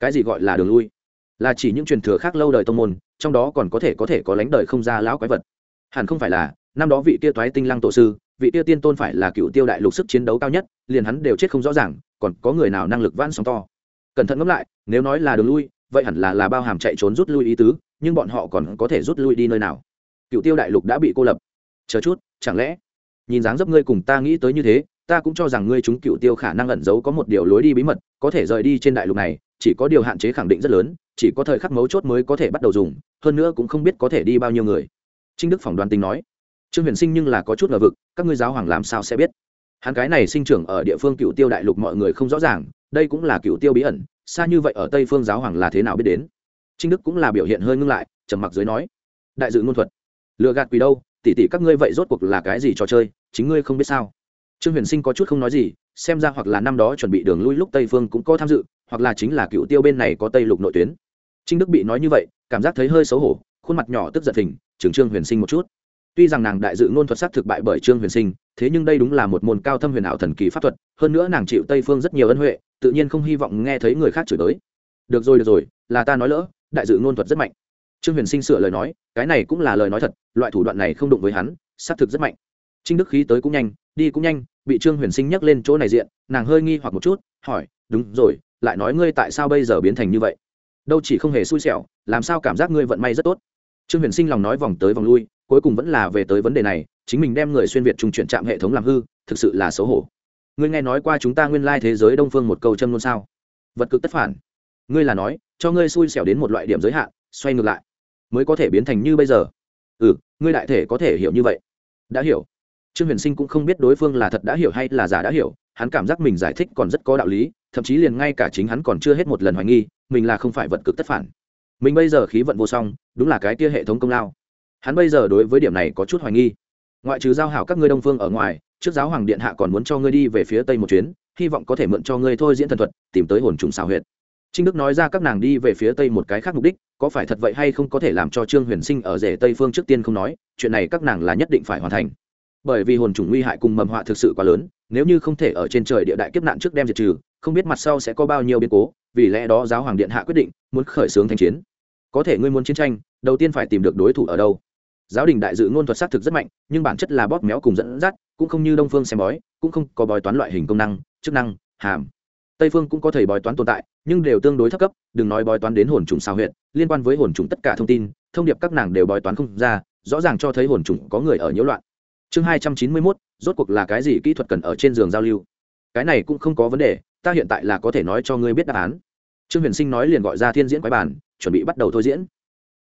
Cái gì gọi là đường lui? Là chỉ những truyền thừa khác lâu đời tông môn, trong đó còn có thể có thể có lánh đời không ra lão quái vật. Hẳn không phải là, năm đó vị tia toái tinh lăng tổ sư, vị tia tiên tôn phải là cựu tiêu đại lục sức chiến đấu cao nhất, liền hắn đều chết không rõ ràng, còn có người nào năng lực vãn sóng to? Cẩn thận ngẫm lại, nếu nói là đường lui, vậy hẳn là là bao hàm chạy trốn rút lui ý tứ, nhưng bọn họ còn có thể rút lui đi nơi nào? Cựu tiêu đại lục đã bị cô lập. Chờ chút, chẳng lẽ? Nhìn dáng dấp ngươi cùng ta nghĩ tới như thế, ta cũng cho rằng ngươi chúng cựu tiêu khả năng ẩn giấu có một điều lối đi bí mật, có thể rời đi trên đại lục này, chỉ có điều hạn chế khẳng định rất lớn, chỉ có thời khắc mấu chốt mới có thể bắt đầu dùng, hơn nữa cũng không biết có thể đi bao nhiêu người. Trinh đức phỏng đoán tính nói. Trương huyền sinh nhưng là có chút ngờ vực, các ngươi giáo hoàng làm sao sẽ biết? Hắn cái này sinh trưởng ở địa phương cựu tiêu đại lục mọi người không rõ ràng đây cũng là cựu tiêu bí ẩn, xa như vậy ở tây phương giáo hoàng là thế nào biết đến? Trinh đức cũng là biểu hiện hơi ngưng lại, trầm mặc dưới nói, đại dự ngôn thuật lựa gạt quỷ đâu tỉ tỉ các ngươi vậy rốt cuộc là cái gì trò chơi, chính ngươi không biết sao? Trương huyền sinh có chút không nói gì, xem ra hoặc là năm đó chuẩn bị đường lui lúc tây phương cũng có tham dự, hoặc là chính là cựu tiêu bên này có tây lục nội tuyến. Trinh đức bị nói như vậy, cảm giác thấy hơi xấu hổ, khuôn mặt nhỏ tức giận thình trưởng trương huyền sinh một chút. Tuy rằng nàng đại dự ngôn thuật sắc thực bại bởi trương huyền sinh, thế nhưng đây đúng là một môn cao thâm huyền ảo thần kỳ pháp thuật, hơn nữa nàng chịu tây phương rất nhiều ân huệ tự nhiên không hy vọng nghe thấy người khác chửi tới được rồi được rồi, là ta nói lỡ, đại dự ngôn thuật rất mạnh. Trương huyền sinh sửa lời nói, cái này cũng là lời nói thật, loại thủ đoạn này không đụng với hắn xác thực rất mạnh. Trinh đức khí tới cũng nhanh, đi cũng nhanh, bị trương huyền sinh nhắc lên chỗ này diện, nàng hơi nghi hoặc một chút, hỏi, đúng rồi, lại nói ngươi tại sao bây giờ biến thành như vậy? Đâu chỉ không hề xui xẻo, làm sao cảm giác ngươi vận may rất tốt? Trương huyền sinh lòng nói vòng tới vòng lui, cuối cùng vẫn là về tới vấn đề này, chính mình đem người xuyên việt trung chuyển trạm hệ thống làm hư, thực sự là xấu hổ ngươi nghe nói qua chúng ta nguyên lai thế giới đông phương một câu châm luôn sao? Vật cực tất phản. Ngươi là nói, cho ngươi xui xẻo đến một loại điểm giới hạn, xoay ngược lại, mới có thể biến thành như bây giờ. Ừ ngươi đại thể có thể hiểu như vậy. Đã hiểu. Trương huyền sinh cũng không biết đối phương là thật đã hiểu hay là giả đã hiểu, hắn cảm giác mình giải thích còn rất có đạo lý, thậm chí liền ngay cả chính hắn còn chưa hết một lần hoài nghi, mình là không phải vật cực tất phản. Mình bây giờ khí vận vô song, đúng là cái kia hệ thống công lao. Hắn bây giờ đối với điểm này có chút hoài nghi. Ngoại trừ giao hảo các ngươi đông phương ở ngoài trước giáo hoàng điện hạ còn muốn cho ngươi đi về phía tây một chuyến, hy vọng có thể mượn cho ngươi thôi diễn thần thuật, tìm tới hồn trùng xào huyệt. Trinh đức nói ra các nàng đi về phía tây một cái khác mục đích, có phải thật vậy hay không có thể làm cho trương huyền sinh ở rể tây phương trước tiên không nói, chuyện này các nàng là nhất định phải hoàn thành. Bởi vì hồn trùng nguy hại cùng mầm họa thực sự quá lớn, nếu như không thể ở trên trời địa đại kiếp nạn trước đem diệt trừ, không biết mặt sau sẽ có bao nhiêu biến cố, vì lẽ đó giáo hoàng điện hạ quyết định muốn khởi xướng thanh chiến. Có thể ngươi muốn chiến tranh, đầu tiên phải tìm được đối thủ ở đâu? Giáo đình đại dự ngôn thuật xác thực rất mạnh, nhưng bản chất là bóp méo cùng dẫn dắt, cũng không như đông phương xem bói, cũng không có bói toán loại hình công năng, chức năng, hàm. Tây phương cũng có thầy bói toán tồn tại, nhưng đều tương đối thấp cấp, đừng nói bói toán đến hồn trùng sao huyện liên quan với hồn trùng tất cả thông tin, thông điệp các nàng đều bói toán không ra, rõ ràng cho thấy hồn trùng có người ở nhiễu loạn. Chương hai trăm chín mươi mốt, rốt cuộc là cái gì kỹ thuật cần ở trên giường giao lưu? Cái này cũng không có vấn đề, ta hiện tại là có thể nói cho ngươi biết đáp án. Trương huyền sinh nói liền gọi ra thiên diễn quái bản, chuẩn bị bắt đầu thôi diễn.